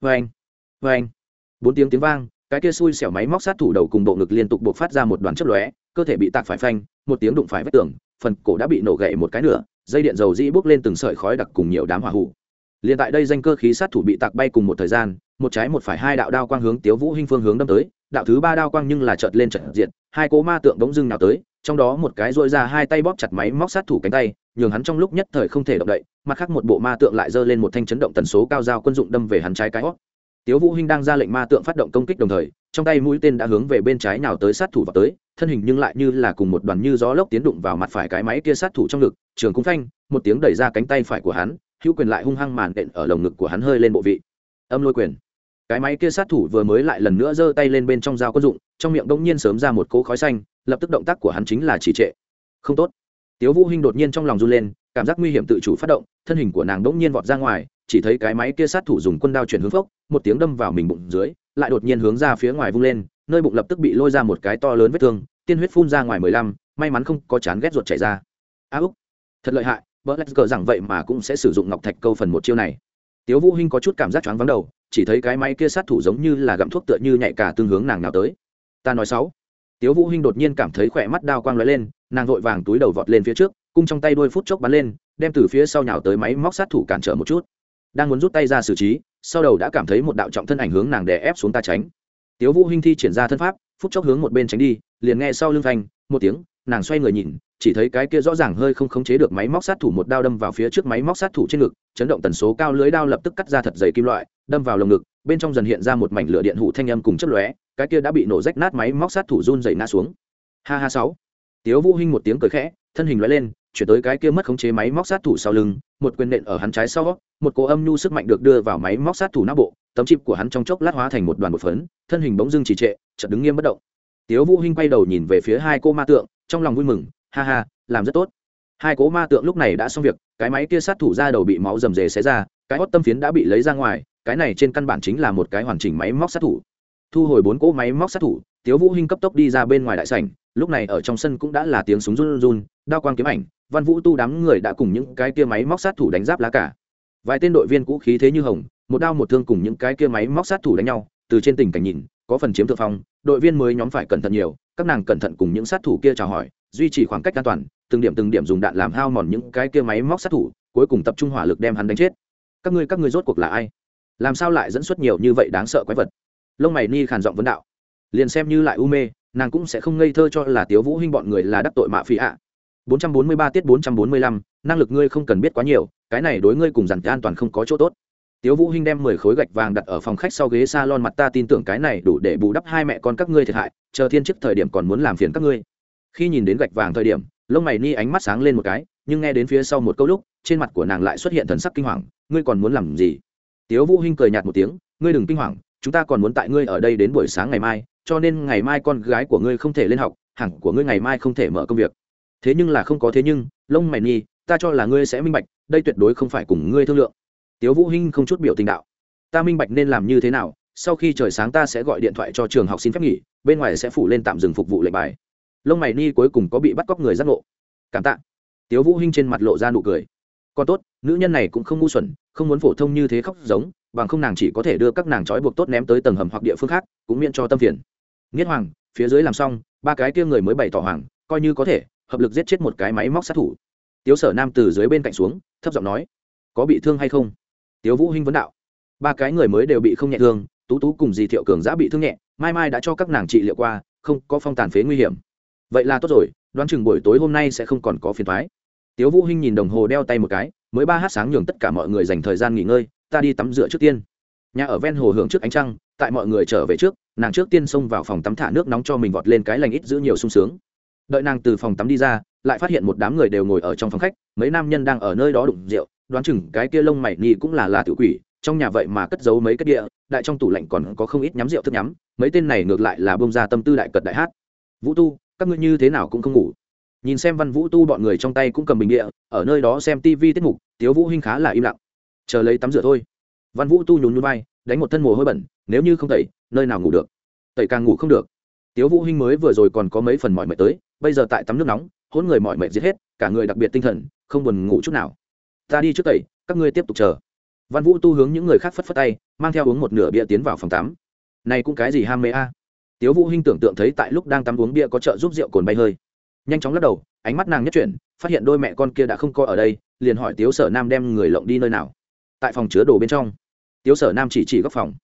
vang vang bốn tiếng tiếng vang, cái kia xui xẻo máy móc sát thủ đầu cùng bộ ngực liên tục buộc phát ra một đoàn chất lóe, cơ thể bị tạc phải phanh, một tiếng đụng phải vách tường, phần cổ đã bị nổ gậy một cái nửa, dây điện dầu dĩ bốc lên từng sợi khói đặc cùng nhiều đám hỏa hụ liền tại đây danh cơ khí sát thủ bị tạc bay cùng một thời gian, một trái một phải hai đạo đao quang hướng tiếu vũ hinh phương hướng đâm tới, đạo thứ ba đao quang nhưng là chợt lên chợt diện hai cố ma tượng đống dưng nào tới, trong đó một cái duỗi ra hai tay bóp chặt máy móc sát thủ cánh tay, nhường hắn trong lúc nhất thời không thể động đậy, mặt khác một bộ ma tượng lại giơ lên một thanh chấn động tần số cao dao quân dụng đâm về hắn trái cái hót. Tiếu vũ hinh đang ra lệnh ma tượng phát động công kích đồng thời, trong tay mũi tên đã hướng về bên trái nào tới sát thủ vào tới, thân hình nhưng lại như là cùng một đoàn như gió lốc tiến đụng vào mặt phải cái máy kia sát thủ trong lực trường cung phanh, một tiếng đẩy ra cánh tay phải của hắn hữu quyền lại hung hăng màn đện ở lồng ngực của hắn hơi lên bộ vị. Âm lôi quyền. Cái máy kia sát thủ vừa mới lại lần nữa giơ tay lên bên trong dao quân dụng, trong miệng đông nhiên sớm ra một cỗ khói xanh, lập tức động tác của hắn chính là chỉ trệ. Không tốt. Tiếu vũ hinh đột nhiên trong lòng run lên, cảm giác nguy hiểm tự chủ phát động, thân hình của nàng đống nhiên vọt ra ngoài, chỉ thấy cái máy kia sát thủ dùng quân đao chuyển hướng phốc, một tiếng đâm vào mình bụng dưới, lại đột nhiên hướng ra phía ngoài vung lên, nơi bụng lập tức bị lôi ra một cái to lớn vết thương, tiên huyết phun ra ngoài mười lăm, may mắn không có chán ghét ruột chảy ra. A úc. Thật lợi hại vợ lạch cờ rằng vậy mà cũng sẽ sử dụng ngọc thạch câu phần một chiêu này. Tiếu vũ hinh có chút cảm giác choáng vắng đầu, chỉ thấy cái máy kia sát thủ giống như là gặm thuốc tựa như nhạy cả tương hướng nàng nào tới. Ta nói sáu. Tiếu vũ hinh đột nhiên cảm thấy khỏe mắt đao quang lóe lên, nàng vội vàng túi đầu vọt lên phía trước, cung trong tay đuôi phút chốc bắn lên, đem từ phía sau nhào tới máy móc sát thủ cản trở một chút. Đang muốn rút tay ra xử trí, sau đầu đã cảm thấy một đạo trọng thân ảnh hướng nàng đè ép xuống ta tránh. Tiếu vũ hinh thi triển ra thân pháp, phút chốc hướng một bên tránh đi, liền nghe sau lưng phanh, một tiếng, nàng xoay người nhìn chỉ thấy cái kia rõ ràng hơi không khống chế được máy móc sát thủ một đao đâm vào phía trước máy móc sát thủ trên ngực, chấn động tần số cao lưới đao lập tức cắt ra thật dày kim loại, đâm vào lồng ngực, bên trong dần hiện ra một mảnh lửa điện hụ thanh âm cùng chất lóe, cái kia đã bị nổ rách nát máy móc sát thủ run dày ngã xuống. Ha ha sáu. Tiếu vũ hinh một tiếng cười khẽ, thân hình lóe lên, chuyển tới cái kia mất khống chế máy móc sát thủ sau lưng, một quyền nện ở hắn trái sau, một cỗ âm nhu sức mạnh được đưa vào máy móc sát thủ não bộ, tấm chip của hắn trong chốc lát hóa thành một đoàn bột phấn, thân hình bỗng dưng trì trệ, chợt đứng nghiêm bất động. Tiếu vũ hinh quay đầu nhìn về phía hai cô ma tượng, trong lòng vui mừng ha ha, làm rất tốt. Hai cố ma tượng lúc này đã xong việc, cái máy kia sát thủ ra đầu bị máu rầm rề xé ra, cái hót tâm phiến đã bị lấy ra ngoài, cái này trên căn bản chính là một cái hoàn chỉnh máy móc sát thủ. Thu hồi bốn cỗ máy móc sát thủ, tiếu vũ hinh cấp tốc đi ra bên ngoài đại sảnh, lúc này ở trong sân cũng đã là tiếng súng run run, đao quang kiếm ảnh, văn vũ tu đám người đã cùng những cái kia máy móc sát thủ đánh giáp lá cả. Vài tên đội viên cũ khí thế như hồng, một đao một thương cùng những cái kia máy móc sát thủ đánh nhau, từ trên tình cảnh nhìn, có phần chiếm thượng phong, đội viên mới nhóm phải cẩn thận nhiều, các nàng cẩn thận cùng những sát thủ kia chào hỏi duy trì khoảng cách an toàn từng điểm từng điểm dùng đạn làm hao mòn những cái kia máy móc sát thủ cuối cùng tập trung hỏa lực đem hắn đánh chết. Các ngươi các ngươi rốt cuộc là ai? Làm sao lại dẫn xuất nhiều như vậy đáng sợ quái vật? Lông mày ni khàn giọng vấn đạo. Liền xem như lại u mê nàng cũng sẽ không ngây thơ cho là tiếu vũ hinh bọn người là đắc tội mạ phi ạ. 443 tiết 445, năng lực ngươi không cần biết quá nhiều cái này đối ngươi cùng dàn an toàn không có chỗ tốt. Tiếu vũ hinh đem 10 khối gạch vàng đặt ở phòng khách sau ghế salon mặt ta tin tưởng cái này đủ để bù đắp hai mẹ con các ngươi thiệt hại chờ thiên chức thời điểm còn muốn làm phiền các ngươi khi nhìn đến gạch vàng thời điểm, lông mày ni ánh mắt sáng lên một cái, nhưng nghe đến phía sau một câu lúc, trên mặt của nàng lại xuất hiện thần sắc kinh hoàng, ngươi còn muốn làm gì? Tiếu vũ hinh cười nhạt một tiếng, ngươi đừng kinh hoàng, chúng ta còn muốn tại ngươi ở đây đến buổi sáng ngày mai, cho nên ngày mai con gái của ngươi không thể lên học, hẳn của ngươi ngày mai không thể mở công việc. Thế nhưng là không có thế nhưng, lông mày ni, ta cho là ngươi sẽ minh bạch, đây tuyệt đối không phải cùng ngươi thương lượng. Tiếu vũ hinh không chút biểu tình đạo, ta minh bạch nên làm như thế nào, sau khi trời sáng ta sẽ gọi điện thoại cho trường học xin phép nghỉ, bên ngoài sẽ phủ lên tạm dừng phục vụ lệnh bài lông mày ni cuối cùng có bị bắt cóc người giác ngộ. Cảm tạ. Tiếu vũ hinh trên mặt lộ ra nụ cười. Còn tốt, nữ nhân này cũng không ngu xuẩn, không muốn phổ thông như thế khóc giống, bằng không nàng chỉ có thể đưa các nàng trói buộc tốt ném tới tầng hầm hoặc địa phương khác, cũng miễn cho tâm phiền. Nghiết hoàng, phía dưới làm xong, ba cái kia người mới bày tỏ hoàng coi như có thể, hợp lực giết chết một cái máy móc sát thủ. Tiếu sở nam từ dưới bên cạnh xuống, thấp giọng nói, có bị thương hay không? Tiếu vũ hinh vấn đạo. Ba cái người mới đều bị không nhẹ thương, tú tú cùng dì thiệu cường giã bị thương nhẹ, mai mai đã cho các nàng trị liệu qua, không có phong tàn phế nguy hiểm vậy là tốt rồi, đoán chừng buổi tối hôm nay sẽ không còn có phiền thoái tiếu vũ hinh nhìn đồng hồ đeo tay một cái, mới ba h sáng nhường tất cả mọi người dành thời gian nghỉ ngơi, ta đi tắm rửa trước tiên. Nhà ở ven hồ hưởng trước ánh trăng, tại mọi người trở về trước, nàng trước tiên xông vào phòng tắm thả nước nóng cho mình vọt lên cái lành ít giữ nhiều sung sướng. Đợi nàng từ phòng tắm đi ra, lại phát hiện một đám người đều ngồi ở trong phòng khách, mấy nam nhân đang ở nơi đó đụng rượu, đoán chừng cái kia lông mày nhì cũng là là tự quỷ, trong nhà vậy mà cất giấu mấy cái địa, đại trong tủ lạnh còn có không ít nhắm rượu thức nhắm, mấy tên này ngược lại là bông ra tâm tư đại cật đại hát. Vũ tu các ngươi như thế nào cũng không ngủ. Nhìn xem văn vũ tu bọn người trong tay cũng cầm bình địa, ở nơi đó xem tv tiết mục, tiếu vũ hinh khá là im lặng. Chờ lấy tắm rửa thôi. Văn vũ tu nhún nhún vai, đánh một thân mồ hôi bẩn, nếu như không tẩy, nơi nào ngủ được? Tẩy càng ngủ không được. Tiếu vũ hinh mới vừa rồi còn có mấy phần mỏi mệt tới, bây giờ tại tắm nước nóng hôn người mỏi mệt giết hết, cả người đặc biệt tinh thần, không buồn ngủ chút nào. Ta đi trước tẩy, các ngươi tiếp tục chờ. Văn vũ tu hướng những người khác phất phất tay, mang theo uống một nửa bia tiến vào phòng tắm. Này cũng cái gì ham mê a? Tiếu vũ hinh tưởng tượng thấy tại lúc đang tắm uống bia có trợ giúp rượu cồn bay hơi. Nhanh chóng lắc đầu, ánh mắt nàng nhất chuyển, phát hiện đôi mẹ con kia đã không coi ở đây, liền hỏi tiếu sở nam đem người lộng đi nơi nào. Tại phòng chứa đồ bên trong. Tiếu sở nam chỉ chỉ góc phòng.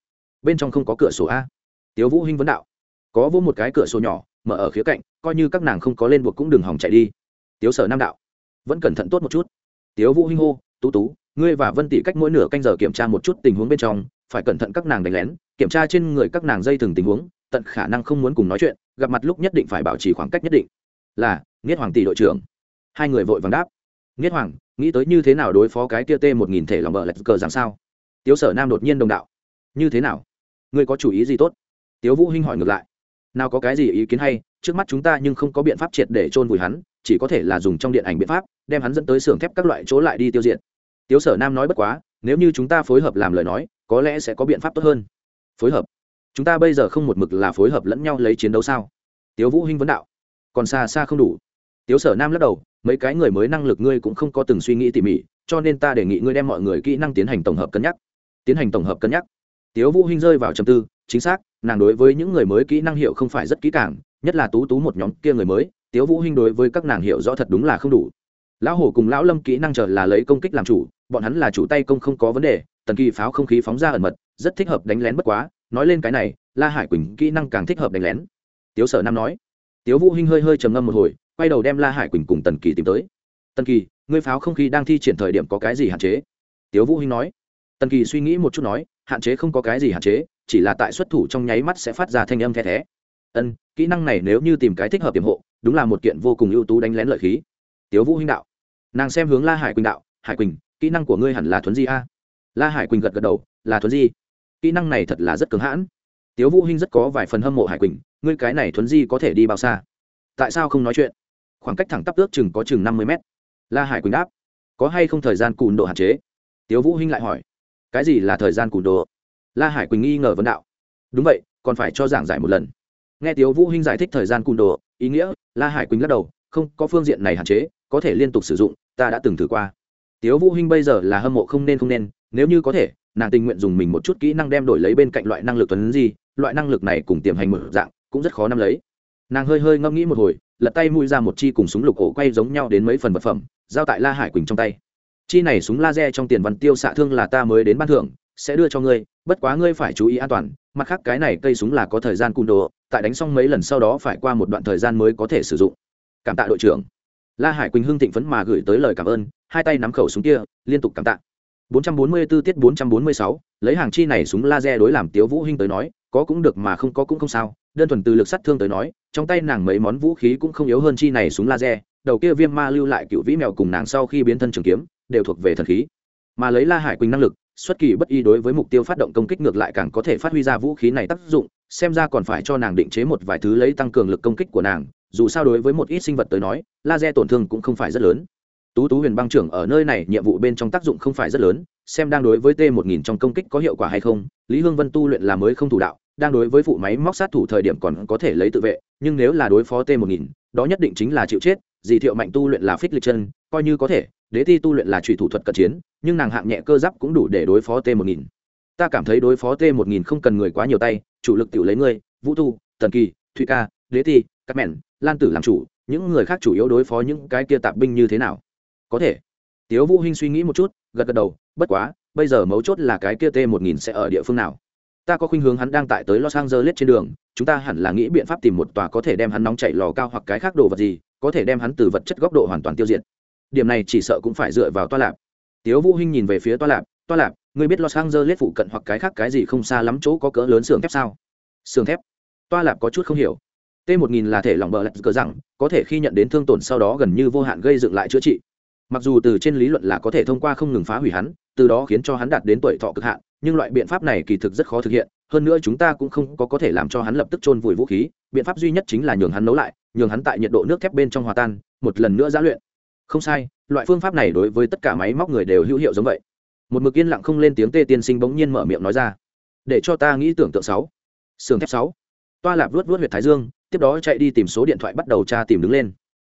Bên trong không có cửa sổ a. Tiếu vũ hinh vấn đạo. Có vô một cái cửa sổ nhỏ, mở ở khía cạnh, coi như các nàng không có lên buộc cũng đừng hỏng chạy đi. Tiếu sở nam đạo. Vẫn cẩn thận tốt một chút. Tiếu vũ hinh hô, tú tú, ngươi và vân tỷ cách mỗi nửa canh giờ kiểm tra một chút tình huống bên trong, phải cẩn thận các nàng đánh lén, kiểm tra trên người các nàng dây thừng tình huống tận khả năng không muốn cùng nói chuyện, gặp mặt lúc nhất định phải bảo trì khoảng cách nhất định. Là, nghiết hoàng tỷ đội trưởng. Hai người vội vàng đáp. Nghiết hoàng, nghĩ tới như thế nào đối phó cái kia t một nghìn thể lòng vợ lạch cờ rằng sao? Tiếu sở nam đột nhiên đồng đạo. Như thế nào? Ngươi có chủ ý gì tốt? Tiếu vũ hinh hỏi ngược lại. Nào có cái gì ý kiến hay, trước mắt chúng ta nhưng không có biện pháp triệt để trôn vùi hắn, chỉ có thể là dùng trong điện ảnh biện pháp, đem hắn dẫn tới xưởng thép các loại chỗ lại đi tiêu diệt. Tiếu sở nam nói bất quá, nếu như chúng ta phối hợp làm lời nói, có lẽ sẽ có biện pháp tốt hơn. Phối hợp? Chúng ta bây giờ không một mực là phối hợp lẫn nhau lấy chiến đấu sao? Tiếu vũ hinh vấn đạo. Còn xa xa không đủ. Tiếu sở nam lắc đầu, mấy cái người mới năng lực ngươi cũng không có từng suy nghĩ tỉ mỉ, cho nên ta đề nghị ngươi đem mọi người kỹ năng tiến hành tổng hợp cân nhắc. Tiến hành tổng hợp cân nhắc. Tiếu vũ hinh rơi vào trầm tư, chính xác, nàng đối với những người mới kỹ năng hiệu không phải rất kỹ càng, nhất là tú tú một nhóm kia người mới, tiếu vũ hinh đối với các nàng hiệu rõ thật đúng là không đủ. Lão hổ cùng lão lâm kỹ năng chờ là lấy công kích làm chủ, bọn hắn là chủ tay công không có vấn đề, tần kỳ pháo không khí phóng ra ẩn mật, rất thích hợp đánh lén bất quá nói lên cái này, la hải quỳnh kỹ năng càng thích hợp đánh lén. Tiếu sở nam nói. Tiếu vũ hinh hơi hơi trầm ngâm một hồi, quay đầu đem la hải quỳnh cùng tần kỳ tìm tới. Tần kỳ, ngươi pháo không khí đang thi triển thời điểm có cái gì hạn chế? Tiếu vũ hinh nói. Tần kỳ suy nghĩ một chút nói, hạn chế không có cái gì hạn chế, chỉ là tại xuất thủ trong nháy mắt sẽ phát ra thanh âm the thé. Ân, kỹ năng này nếu như tìm cái thích hợp tiềm hộ, đúng là một kiện vô cùng ưu tú đánh lén lợi khí. Tiếu vũ hinh đạo. Nàng xem hướng la hải quỳnh đạo, hải quỳnh, kỹ năng của ngươi hẳn là thuấn di a. La hải quỳnh gật gật đầu, là thuấn di kỹ năng này thật là rất cứng hãn. Tiếu vũ hinh rất có vài phần hâm mộ hải quỳnh, ngươi cái này thuấn di có thể đi bao xa? Tại sao không nói chuyện? Khoảng cách thẳng tắp ước chừng có chừng năm mươi mét. La hải quỳnh đáp, có hay không thời gian cùn độ hạn chế? Tiếu vũ hinh lại hỏi, cái gì là thời gian cùn độ? La hải quỳnh nghi ngờ vấn đạo, đúng vậy, còn phải cho giảng giải một lần. Nghe tiếu vũ hinh giải thích thời gian cùn độ, ý nghĩa, la hải quỳnh lắc đầu, không, có phương diện này hạn chế, có thể liên tục sử dụng, ta đã từng thử qua tiếu vũ hinh bây giờ là hâm mộ không nên không nên, nếu như có thể, nàng tình nguyện dùng mình một chút kỹ năng đem đổi lấy bên cạnh loại năng lực tuấn gì loại năng lực này cùng tiềm hành mở dạng, cũng rất khó nắm lấy. Nàng hơi hơi ngẫm nghĩ một hồi, lật tay mũi ra một chi cùng súng lục cổ quay giống nhau đến mấy phần vật phẩm, giao tại la hải quỳnh trong tay. Chi này súng laser trong tiền văn tiêu xạ thương là ta mới đến ban thưởng, sẽ đưa cho ngươi, bất quá ngươi phải chú ý an toàn, mặt khác cái này cây súng là có thời gian cung đồ, tại đánh xong mấy lần sau đó phải qua một đoạn thời gian mới có thể sử dụng. Cảm tạ đội trưởng. La hải quỳnh hưng thịnh phấn mà gửi tới lời cảm ơn hai tay nắm khẩu súng kia liên tục cảm tạ. 444 tiết 446, lấy hàng chi này súng laser đối làm Tiếu Vũ Hinh tới nói, có cũng được mà không có cũng không sao, đơn thuần từ lực sát thương tới nói, trong tay nàng mấy món vũ khí cũng không yếu hơn chi này súng laser, đầu kia viêm ma lưu lại cựu vĩ mèo cùng nàng sau khi biến thân trường kiếm, đều thuộc về thần khí. Mà lấy La Hải Quỳnh năng lực, xuất kỳ bất y đối với mục tiêu phát động công kích ngược lại càng có thể phát huy ra vũ khí này tác dụng, xem ra còn phải cho nàng định chế một vài thứ lấy tăng cường lực công kích của nàng, dù sao đối với một ít sinh vật tới nói, laser tổn thương cũng không phải rất lớn tú tú huyền băng trưởng ở nơi này, nhiệm vụ bên trong tác dụng không phải rất lớn, xem đang đối với t một nghìn trong công kích có hiệu quả hay không, lý hương vân tu luyện là mới không thủ đạo, đang đối với phụ máy móc sát thủ thời điểm còn có thể lấy tự vệ, nhưng nếu là đối phó t một nghìn, đó nhất định chính là chịu chết, dì thiệu mạnh tu luyện là phích lịch chân, coi như có thể, đế thi tu luyện là trùy thủ thuật cận chiến, nhưng nàng hạng nhẹ cơ giáp cũng đủ để đối phó t một nghìn. Ta cảm thấy đối phó t một nghìn không cần người quá nhiều tay, chủ lực tự lấy ngươi, vũ thu tần kỳ, thụy ca, đế thi các mẹn, lan tử làm chủ, những người khác chủ yếu đối phó những cái kia tạp binh như thế nào? Có thể. Tiếu vũ hinh suy nghĩ một chút, gật gật đầu, bất quá, bây giờ mấu chốt là cái kia t một nghìn sẽ ở địa phương nào? Ta có khuynh hướng hắn đang tại tới los angeles trên đường, chúng ta hẳn là nghĩ biện pháp tìm một tòa có thể đem hắn nóng chảy lò cao hoặc cái khác đồ vật gì, có thể đem hắn từ vật chất góc độ hoàn toàn tiêu diệt. Điểm này chỉ sợ cũng phải dựa vào toa lạp. Tiếu vũ hinh nhìn về phía toa lạp toa lạp, ngươi biết los angeles phụ cận hoặc cái khác cái gì không xa lắm chỗ có cỡ lớn xưởng thép sao? Xưởng thép? Toa lạp có chút không hiểu. T 1000 là thể lỏng bờ lạch cờ rằng, có thể khi nhận đến thương tổn sau đó gần như vô hạn gây dựng lại chữa trị mặc dù từ trên lý luận là có thể thông qua không ngừng phá hủy hắn, từ đó khiến cho hắn đạt đến tuổi thọ cực hạn, nhưng loại biện pháp này kỳ thực rất khó thực hiện. Hơn nữa chúng ta cũng không có có thể làm cho hắn lập tức chôn vùi vũ khí, biện pháp duy nhất chính là nhường hắn nấu lại, nhường hắn tại nhiệt độ nước thép bên trong hòa tan, một lần nữa giã luyện. Không sai, loại phương pháp này đối với tất cả máy móc người đều hữu hiệu giống vậy. Một mực yên lặng không lên tiếng tê tiên sinh bỗng nhiên mở miệng nói ra. Để cho ta nghĩ tưởng tượng sáu. Sườn thép sáu. Toa lạp vuốt vuốt huyệt thái dương, tiếp đó chạy đi tìm số điện thoại bắt đầu tra tìm đứng lên.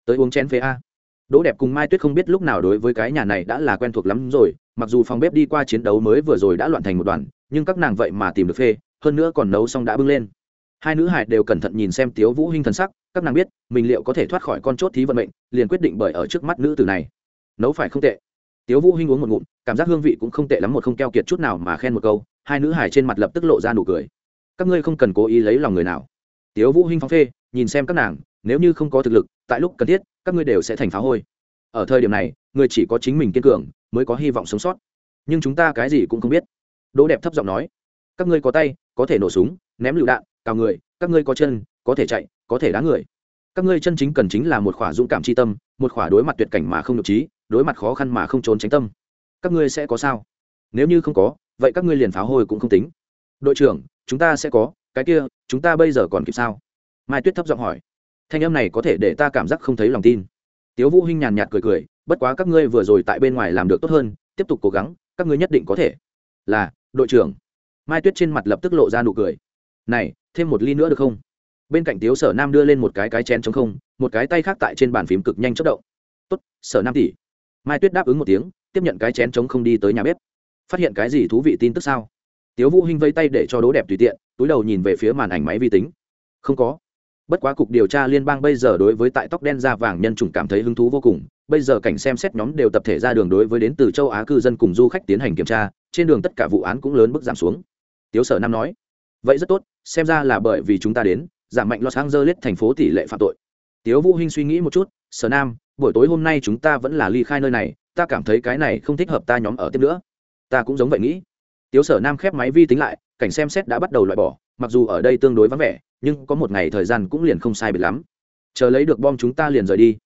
Tới uống chén phê a đỗ đẹp cùng mai tuyết không biết lúc nào đối với cái nhà này đã là quen thuộc lắm rồi, mặc dù phòng bếp đi qua chiến đấu mới vừa rồi đã loạn thành một đoàn, nhưng các nàng vậy mà tìm được phê, hơn nữa còn nấu xong đã bưng lên. Hai nữ hải đều cẩn thận nhìn xem tiếu vũ hinh thần sắc, các nàng biết, mình liệu có thể thoát khỏi con chốt thí vận mệnh, liền quyết định bởi ở trước mắt nữ tử này. Nấu phải không tệ. Tiếu vũ hinh uống một ngụm, cảm giác hương vị cũng không tệ lắm, một không keo kiệt chút nào mà khen một câu, hai nữ hải trên mặt lập tức lộ ra nụ cười. Các ngươi không cần cố ý lấy lòng người nào. Tiếu vũ hinh phóng phê, nhìn xem các nàng, nếu như không có thực lực tại lúc cần thiết, các ngươi đều sẽ thành phá hôi. Ở thời điểm này, người chỉ có chính mình kiên cường mới có hy vọng sống sót. Nhưng chúng ta cái gì cũng không biết. Đỗ đẹp thấp giọng nói, các ngươi có tay, có thể nổ súng, ném lựu đạn, cào người, các ngươi có chân, có thể chạy, có thể đá người. Các ngươi chân chính cần chính là một khỏa dũng cảm c tâm, một khỏa đối mặt tuyệt cảnh mà không nhục trí, đối mặt khó khăn mà không trốn tránh tâm. Các ngươi sẽ có sao? Nếu như không có, vậy các ngươi liền pháo hôi cũng không tính. Đội trưởng, chúng ta sẽ có, cái kia, chúng ta bây giờ còn kịp sao? Mai tuyết thấp giọng hỏi thanh âm này có thể để ta cảm giác không thấy lòng tin. Tiếu vũ hinh nhàn nhạt cười cười, bất quá các ngươi vừa rồi tại bên ngoài làm được tốt hơn, tiếp tục cố gắng, các ngươi nhất định có thể. Là, đội trưởng. Mai tuyết trên mặt lập tức lộ ra nụ cười. Này, thêm một ly nữa được không? Bên cạnh tiếu sở nam đưa lên một cái cái chén chống không, một cái tay khác tại trên bàn phím cực nhanh chất động. Tốt, sở nam tỷ. Mai tuyết đáp ứng một tiếng, tiếp nhận cái chén chống không đi tới nhà bếp. Phát hiện cái gì thú vị tin tức sao? Tiếu vũ hinh vây tay để cho đố đẹp tùy tiện, túi đầu nhìn về phía màn ảnh máy vi tính. Không có bất quá cục điều tra liên bang bây giờ đối với tại tóc đen da vàng nhân chủng cảm thấy hứng thú vô cùng. Bây giờ cảnh xem xét nhóm đều tập thể ra đường đối với đến từ châu á cư dân cùng du khách tiến hành kiểm tra, trên đường tất cả vụ án cũng lớn bước giảm xuống. Tiếu sở nam nói, vậy rất tốt, xem ra là bởi vì chúng ta đến, giảm mạnh los angeles thành phố tỷ lệ phạm tội. Tiếu vũ hinh suy nghĩ một chút, sở nam, buổi tối hôm nay chúng ta vẫn là ly khai nơi này, ta cảm thấy cái này không thích hợp ta nhóm ở tiếp nữa. Ta cũng giống vậy nghĩ. Tiếu sở nam khép máy vi tính lại, cảnh xem xét đã bắt đầu loại bỏ, mặc dù ở đây tương đối vắng vẻ nhưng có một ngày thời gian cũng liền không sai biệt lắm. Chờ lấy được bom chúng ta liền rời đi.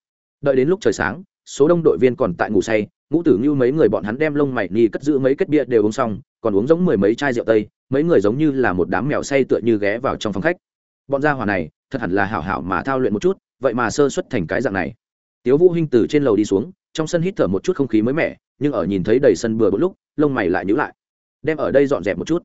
Đợi đến lúc trời sáng, số đông đội viên còn tại ngủ say, ngũ tử như mấy người bọn hắn đem lông mày ni cất giữ mấy kết bia đều uống xong, còn uống giống mười mấy chai rượu tây, mấy người giống như là một đám mèo say tựa như ghé vào trong phòng khách. Bọn gia hỏa này, thật hẳn là hảo hảo mà thao luyện một chút, vậy mà sơ xuất thành cái dạng này. Tiếu vũ hinh từ trên lầu đi xuống, trong sân hít thở một chút không khí mới mẻ, nhưng ở nhìn thấy đầy sân bừa bộn lúc, lông mày lại nhíu lại. Đem ở đây dọn dẹp một chút.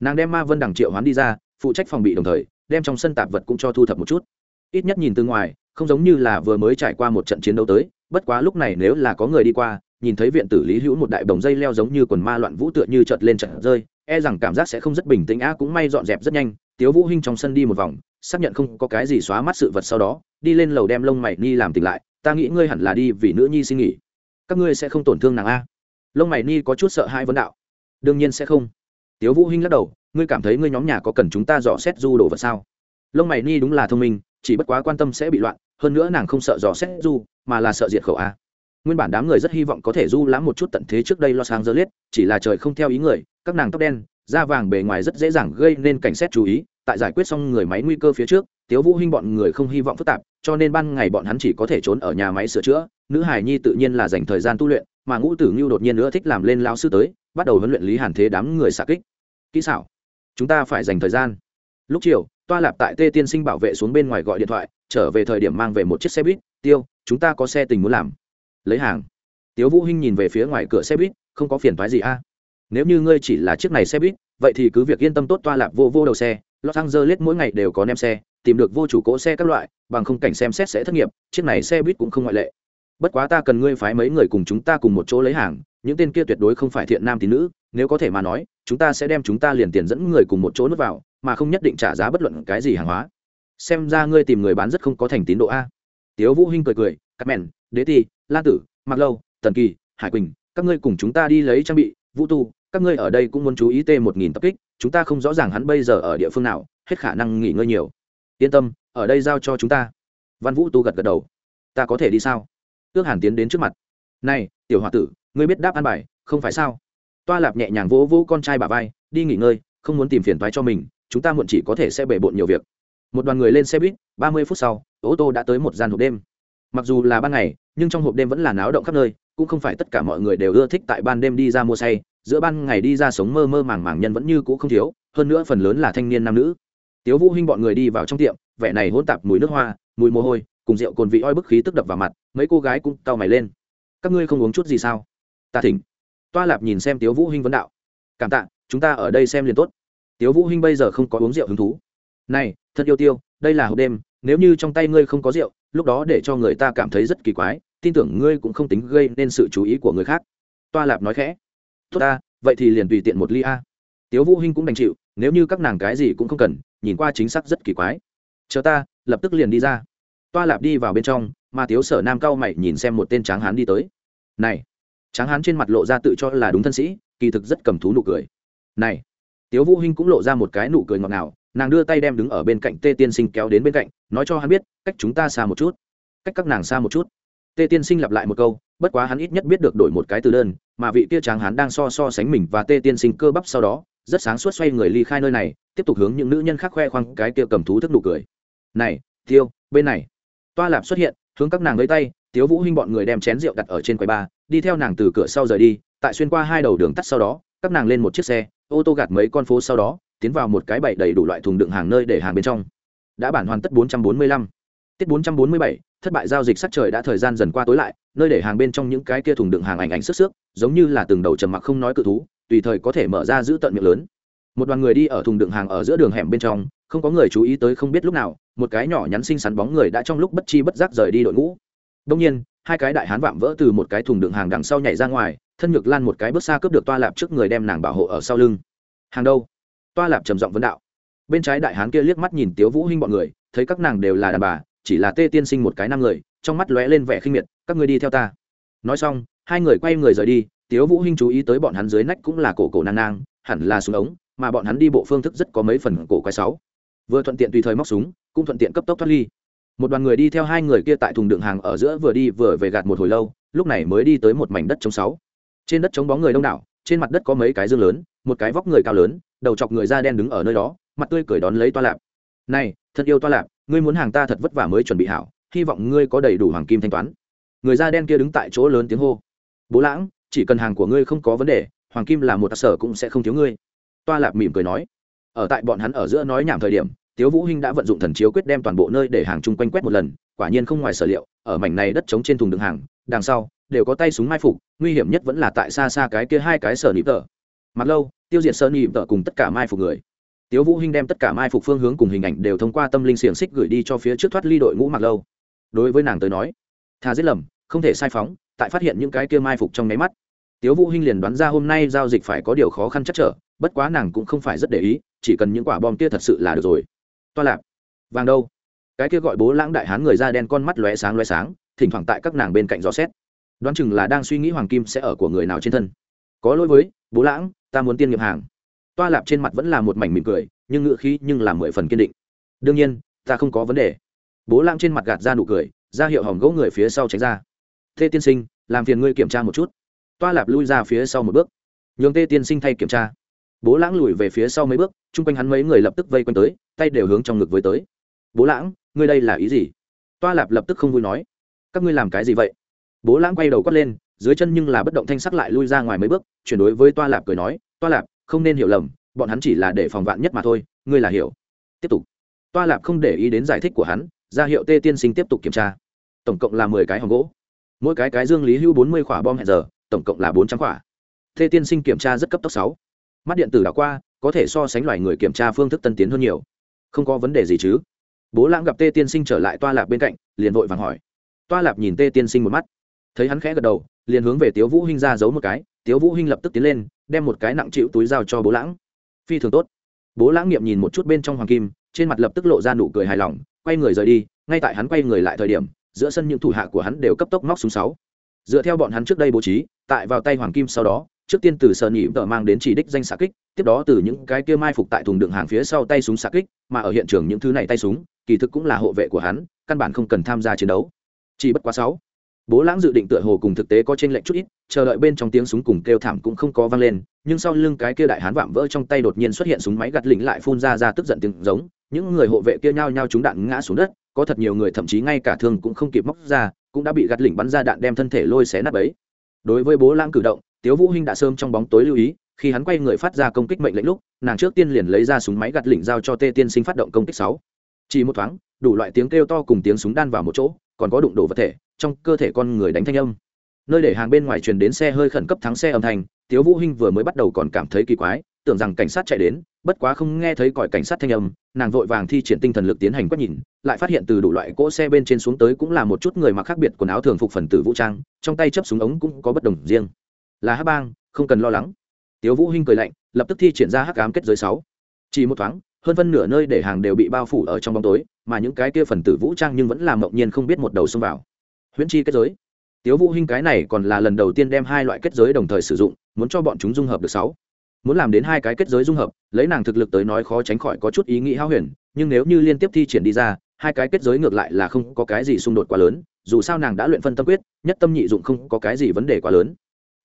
Nàng đem ma vân đằng triệu hoán đi ra, phụ trách phòng bị đồng thời đem trong sân tạp vật cũng cho thu thập một chút. Ít nhất nhìn từ ngoài, không giống như là vừa mới trải qua một trận chiến đấu tới, bất quá lúc này nếu là có người đi qua, nhìn thấy viện tử lý hữu một đại đồng dây leo giống như quần ma loạn vũ tựa như chợt lên trận rơi e rằng cảm giác sẽ không rất bình tĩnh, á cũng may dọn dẹp rất nhanh, tiếu vũ hinh trong sân đi một vòng, xác nhận không có cái gì xóa mắt sự vật sau đó, đi lên lầu đem lông mày ni làm tỉnh lại, ta nghĩ ngươi hẳn là đi vì nữ nhi xin nghỉ. Các ngươi sẽ không tổn thương nàng a. Lông mày ni có chút sợ hai vấn đạo. Đương nhiên sẽ không. Tiếu vũ hinh lắc đầu ngươi cảm thấy ngươi nhóm nhà có cần chúng ta dò xét du đồ vật sao? Lông mày ni đúng là thông minh, chỉ bất quá quan tâm sẽ bị loạn, hơn nữa nàng không sợ dò xét du, mà là sợ diệt khẩu a. Nguyên bản đám người rất hy vọng có thể du lãm một chút tận thế trước đây lo sáng dơ liết chỉ là trời không theo ý người, các nàng tóc đen, da vàng bề ngoài rất dễ dàng gây nên cảnh xét chú ý, tại giải quyết xong người máy nguy cơ phía trước, tiếu vũ hinh bọn người không hy vọng phức tạp, cho nên ban ngày bọn hắn chỉ có thể trốn ở nhà máy sửa chữa, nữ hải nhi tự nhiên là dành thời gian tu luyện, mà ngũ tử ngưu đột nhiên nữa thích làm lên lao sư tới, bắt đầu huấn luyện lý hàn thế đám người xạ kích. Kỹ xảo chúng ta phải dành thời gian. Lúc chiều, toa lạp tại tê tiên sinh bảo vệ xuống bên ngoài gọi điện thoại, trở về thời điểm mang về một chiếc xe buýt, tiêu, chúng ta có xe tình muốn làm. Lấy hàng. Tiếu vũ hinh nhìn về phía ngoài cửa xe buýt, không có phiền toái gì a? Nếu như ngươi chỉ là chiếc này xe buýt, vậy thì cứ việc yên tâm tốt toa lạp vô vô đầu xe, los angeles mỗi ngày đều có nem xe, tìm được vô chủ cỗ xe các loại, bằng không cảnh xem xét sẽ thất nghiệp, chiếc này xe buýt cũng không ngoại lệ. Bất quá ta cần ngươi phái mấy người cùng chúng ta cùng một chỗ lấy hàng, những tên kia tuyệt đối không phải thiện nam tín nữ nếu có thể mà nói, chúng ta sẽ đem chúng ta liền tiền dẫn người cùng một chỗ nước vào, mà không nhất định trả giá bất luận cái gì hàng hóa. Xem ra ngươi tìm người bán rất không có thành tín độ a. Tiếu vũ hinh cười cười cắt mèn đế ti lan tử mặc lâu, tần kỳ, hải quỳnh, các ngươi cùng chúng ta đi lấy trang bị, vũ tu, các ngươi ở đây cũng muốn chú ý t một nghìn tập kích, chúng ta không rõ ràng hắn bây giờ ở địa phương nào, hết khả năng nghỉ ngơi nhiều. Yên tâm, ở đây giao cho chúng ta. Văn vũ tu gật gật đầu. Ta có thể đi sao? Ước hàn tiến đến trước mặt. Này, tiểu h o a tử, ngươi biết đáp an bài, không phải sao? Toa lạp nhẹ nhàng vỗ vỗ con trai bà vai, đi nghỉ ngơi, không muốn tìm phiền thoái cho mình, chúng ta muộn chỉ có thể sẽ bể bộn nhiều việc. Một đoàn người lên xe buýt, ba mươi phút sau, ô tô đã tới một gian hộp đêm. Mặc dù là ban ngày, nhưng trong hộp đêm vẫn là náo động khắp nơi, cũng không phải tất cả mọi người đều ưa thích tại ban đêm đi ra mua say, giữa ban ngày đi ra sống mơ mơ màng màng nhân vẫn như cũ không thiếu, hơn nữa phần lớn là thanh niên nam nữ. Tiếu vũ hinh bọn người đi vào trong tiệm, vẻ này hỗn tạp mùi nước hoa, mùi mồ hôi, cùng rượu cồn vị oi bức khí tức đập vào mặt, mấy cô gái cũng cau mày lên. Các ngươi không uống chút gì sao? Ta thỉnh toa lạp nhìn xem tiếu vũ hinh vấn đạo. Cảm tạ, chúng ta ở đây xem liền tốt. Tiếu vũ hinh bây giờ không có uống rượu hứng thú. Này, thật yêu tiêu, đây là hộp đêm, nếu như trong tay ngươi không có rượu, lúc đó để cho người ta cảm thấy rất kỳ quái, tin tưởng ngươi cũng không tính gây nên sự chú ý của người khác. Toa lạp nói khẽ. Tốt ta, vậy thì liền tùy tiện một ly a. Tiếu vũ hinh cũng đành chịu, nếu như các nàng cái gì cũng không cần, nhìn qua chính xác rất kỳ quái. Chờ ta, lập tức liền đi ra. Toa lạp đi vào bên trong, mà tiếu sở nam cao mày nhìn xem một tên tráng hán đi tới. Này tráng hán trên mặt lộ ra tự cho là đúng thân sĩ, kỳ thực rất cầm thú nụ cười. Này, tiếu vũ hinh cũng lộ ra một cái nụ cười ngọt ngào, nàng đưa tay đem đứng ở bên cạnh tê tiên sinh kéo đến bên cạnh, nói cho hắn biết, cách chúng ta xa một chút, cách các nàng xa một chút. Tê tiên sinh lặp lại một câu, bất quá hắn ít nhất biết được đổi một cái từ đơn, mà vị kia tráng hắn đang so so sánh mình và tê tiên sinh cơ bắp sau đó, rất sáng suốt xoay người ly khai nơi này, tiếp tục hướng những nữ nhân khác khoe khoang cái kia cầm thú thức nụ cười. Này, tiêu, bên này. Toa lạp xuất hiện, hướng các nàng lấy tay, tiếu vũ hinh bọn người đem chén rượu đặt ở trên quầy ba đi theo nàng từ cửa sau rời đi tại xuyên qua hai đầu đường tắt sau đó các nàng lên một chiếc xe ô tô gạt mấy con phố sau đó tiến vào một cái bậy đầy đủ loại thùng đựng hàng nơi để hàng bên trong. Đã bản hoàn tất 445. tiết 447, thất bại giao dịch sắc trời đã thời gian dần qua tối lại nơi để hàng bên trong những cái kia thùng đựng hàng ảnh ảnh sức sức giống như là từng đầu trầm mặc không nói cự thú tùy thời có thể mở ra giữ tận miệng lớn. Một đoàn người đi ở thùng đựng hàng ở giữa đường hẻm bên trong không có người chú ý tới không biết lúc nào một cái nhỏ nhắn xinh xắn bóng người đã trong lúc bất chi bất giác rời đi đội ngũ. Đông nhiên hai cái đại hán vạm vỡ từ một cái thùng đựng hàng đằng sau nhảy ra ngoài, thân nhược lan một cái bước xa cướp được toa lạp trước người đem nàng bảo hộ ở sau lưng. Hàng đâu? Toa lạp trầm giọng vấn đạo. Bên trái đại hán kia liếc mắt nhìn tiếu vũ hinh bọn người, thấy các nàng đều là đàn bà, chỉ là tê tiên sinh một cái năm người, trong mắt lóe lên vẻ khinh miệt, các ngươi đi theo ta. Nói xong, hai người quay người rời đi, tiếu vũ hinh chú ý tới bọn hắn dưới nách cũng là cổ cổ nang nang, hẳn là súng ống, mà bọn hắn đi bộ phương thức rất có mấy phần cổ quái sáu. Vừa thuận tiện tùy thời móc súng, cũng thuận tiện cấp tốc thoát ly một đoàn người đi theo hai người kia tại thùng đựng hàng ở giữa vừa đi vừa về gạt một hồi lâu, lúc này mới đi tới một mảnh đất chống sáu. Trên đất chống bóng người đông đảo, trên mặt đất có mấy cái dương lớn, một cái vóc người cao lớn, đầu chọc người da đen đứng ở nơi đó, mặt tươi cười đón lấy toa lạp. Này, thật yêu toa lạp, ngươi muốn hàng ta thật vất vả mới chuẩn bị hảo, hy vọng ngươi có đầy đủ hoàng kim thanh toán. Người da đen kia đứng tại chỗ lớn tiếng hô. Bố lãng, chỉ cần hàng của ngươi không có vấn đề, hoàng kim là một sở cũng sẽ không thiếu ngươi. Toa lạp mỉm cười nói. Ở tại bọn hắn ở giữa nói nhảm thời điểm tiếu vũ hinh đã vận dụng thần chiếu quyết đem toàn bộ nơi để hàng chung quanh quét một lần, quả nhiên không ngoài sở liệu, ở mảnh này đất trống trên thùng đựng hàng, đằng sau, đều có tay súng mai phục, nguy hiểm nhất vẫn là tại xa xa cái kia hai cái sở nịp tờ. Mặt lâu, tiêu diệt sở nịp tờ cùng tất cả mai phục người. Tiếu vũ hinh đem tất cả mai phục phương hướng cùng hình ảnh đều thông qua tâm linh xiềng xích gửi đi cho phía trước thoát ly đội ngũ mặt lâu. Đối với nàng tới nói thà giết lầm, không thể sai phóng, tại phát hiện những cái kia mai phục trong máy mắt. Tiếu vũ hinh liền đoán ra hôm nay giao dịch phải có điều khó khăn chắc trở, bất quá nàng cũng không phải rất để ý, chỉ cần những quả bom kia thật sự là được rồi toa lạp. Vàng đâu? Cái kia gọi bố lãng đại hán người da đen con mắt lóe sáng lóe sáng, thỉnh thoảng tại các nàng bên cạnh gió xét. Đoán chừng là đang suy nghĩ hoàng kim sẽ ở của người nào trên thân. Có lỗi với, bố lãng, ta muốn tiên nghiệp hàng. Toa lạp trên mặt vẫn là một mảnh mỉm cười, nhưng ngựa khí nhưng là mười phần kiên định. Đương nhiên, ta không có vấn đề. Bố lãng trên mặt gạt ra nụ cười, ra hiệu hỏng gỗ người phía sau tránh ra. Thê tiên sinh, làm phiền ngươi kiểm tra một chút. Toa lạp lui ra phía sau một bước. Nhường tê tiên sinh thay kiểm tra. Bố lãng lùi về phía sau mấy bước chung quanh hắn mấy người lập tức vây quanh tới, tay đều hướng trong ngực với tới. Bố lãng, ngươi đây là ý gì? Toa lạp lập tức không vui nói. Các ngươi làm cái gì vậy? Bố lãng quay đầu quát lên, dưới chân nhưng là bất động thanh sắc lại lui ra ngoài mấy bước, chuyển đối với toa lạp cười nói, toa lạp, không nên hiểu lầm, bọn hắn chỉ là để phòng vạn nhất mà thôi, ngươi là hiểu. Tiếp tục. Toa lạp không để ý đến giải thích của hắn, ra hiệu tê tiên sinh tiếp tục kiểm tra. Tổng cộng là mười cái hòm gỗ. Mỗi cái cái dương lý hưu bốn mươi khỏa bom hẹn giờ, tổng cộng là bốn trăm khỏa. Tê tiên sinh kiểm tra rất cấp tốc sáu. Mắt điện tử đảo qua có thể so sánh loài người kiểm tra phương thức tân tiến hơn nhiều. Không có vấn đề gì chứ? Bố lãng gặp tê tiên sinh trở lại toa lạp bên cạnh, liền vội vàng hỏi. Toa lạp nhìn tê tiên sinh một mắt. Thấy hắn khẽ gật đầu, liền hướng về tiếu vũ hinh ra giấu một cái. Tiếu vũ hinh lập tức tiến lên, đem một cái nặng chịu túi giao cho bố lãng. Phi thường tốt. Bố lãng nghiệm nhìn một chút bên trong hoàng kim, trên mặt lập tức lộ ra nụ cười hài lòng, quay người rời đi. Ngay tại hắn quay người lại thời điểm, giữa sân những thủ hạ của hắn đều cấp tốc móc súng sáu. Dựa theo bọn hắn trước đây bố trí, tại vào tay hoàng kim sau đó trước tiên từ sợ nhị tờ mang đến chỉ đích danh xạ kích, tiếp đó từ những cái kia mai phục tại thùng đựng hàng phía sau tay súng xạ kích, mà ở hiện trường những thứ này tay súng, kỳ thực cũng là hộ vệ của hắn, căn bản không cần tham gia chiến đấu. Chỉ bất quá sáu, bố lãng dự định tựa hồ cùng thực tế có trên lệnh chút ít, chờ đợi bên trong tiếng súng cùng kêu thảm cũng không có vang lên, nhưng sau lưng cái kia đại hán vạm vỡ trong tay đột nhiên xuất hiện súng máy gạt lỉnh lại phun ra ra tức giận tiếng giống, những người hộ vệ kia nhao nhao trúng đạn ngã xuống đất, có thật nhiều người thậm chí ngay cả thương cũng không kịp móc ra, cũng đã bị gạt lỉnh bắn ra đạn đem thân thể lôi xé nát ấy đối với bố lãng cử động tiếu vũ hinh đã sớm trong bóng tối lưu ý, khi hắn quay người phát ra công kích mệnh lệnh lúc, nàng trước tiên liền lấy ra súng máy gạt lỉnh giao cho tê tiên sinh phát động công kích sáu. Chỉ một thoáng, đủ loại tiếng kêu to cùng tiếng súng đan vào một chỗ, còn có đụng đổ vật thể, trong cơ thể con người đánh thanh âm. Nơi để hàng bên ngoài truyền đến xe hơi khẩn cấp thắng xe âm thanh, tiếu vũ hinh vừa mới bắt đầu còn cảm thấy kỳ quái, tưởng rằng cảnh sát chạy đến, bất quá không nghe thấy còi cảnh sát thanh âm, nàng vội vàng thi triển tinh thần lực tiến hành quét nhìn, lại phát hiện từ đủ loại cỗ xe bên trên xuống tới cũng là một chút người mặc khác biệt quần áo thường phục phần tử vũ trang, trong tay chấp súng ống cũng có bất đồng riêng là hắc bang, không cần lo lắng. Tiếu vũ hinh cười lạnh, lập tức thi triển ra hắc ám kết giới sáu. Chỉ một thoáng, hơn phân nửa nơi để hàng đều bị bao phủ ở trong bóng tối, mà những cái kia phần tử vũ trang nhưng vẫn làm mộng nhiên không biết một đầu xông vào. Huyễn chi kết giới. Tiếu vũ hinh cái này còn là lần đầu tiên đem hai loại kết giới đồng thời sử dụng, muốn cho bọn chúng dung hợp được sáu. Muốn làm đến hai cái kết giới dung hợp, lấy nàng thực lực tới nói khó tránh khỏi có chút ý nghĩ hao huyền, nhưng nếu như liên tiếp thi triển đi ra, hai cái kết giới ngược lại là không có cái gì xung đột quá lớn, dù sao nàng đã luyện phân tâm quyết, nhất tâm nhị dụng không có cái gì vấn đề quá lớn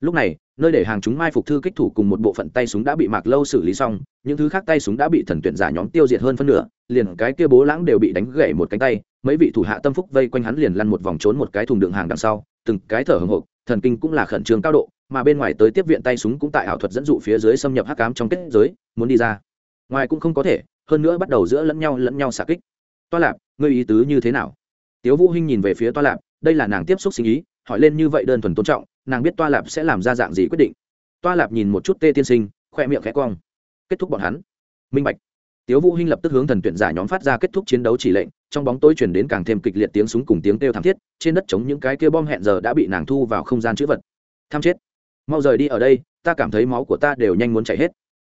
lúc này, nơi để hàng chúng mai phục thư kích thủ cùng một bộ phận tay súng đã bị mạc lâu xử lý xong, những thứ khác tay súng đã bị thần tuyển giả nhóm tiêu diệt hơn phân nửa, liền cái kia bố lãng đều bị đánh gãy một cánh tay, mấy vị thủ hạ tâm phúc vây quanh hắn liền lăn một vòng trốn một cái thùng đựng hàng đằng sau, từng cái thở hồng hộc, thần kinh cũng là khẩn trương cao độ, mà bên ngoài tới tiếp viện tay súng cũng tại ảo thuật dẫn dụ phía dưới xâm nhập hắc cám trong kết giới, muốn đi ra. Ngoài cũng không có thể, hơn nữa bắt đầu giữa lẫn nhau lẫn nhau xả kích. Toa lạp, ngươi ý tứ như thế nào? Tiếu vũ hinh nhìn về phía toa lạp, đây là nàng tiếp xúc sinh ý hỏi lên như vậy đơn thuần tôn trọng, nàng biết toa lạp sẽ làm ra dạng gì quyết định. Toa lạp nhìn một chút tê tiên sinh khoe miệng khẽ cong. Kết thúc bọn hắn. Minh bạch. Tiếu vũ hinh lập tức hướng thần tuyển giả nhóm phát ra kết thúc chiến đấu chỉ lệnh, trong bóng tối truyền đến càng thêm kịch liệt tiếng súng cùng tiếng kêu thảm thiết, trên đất chống những cái kia bom hẹn giờ đã bị nàng thu vào không gian chữ vật. Tham chết. Mau rời đi ở đây, ta cảm thấy máu của ta đều nhanh muốn chảy hết.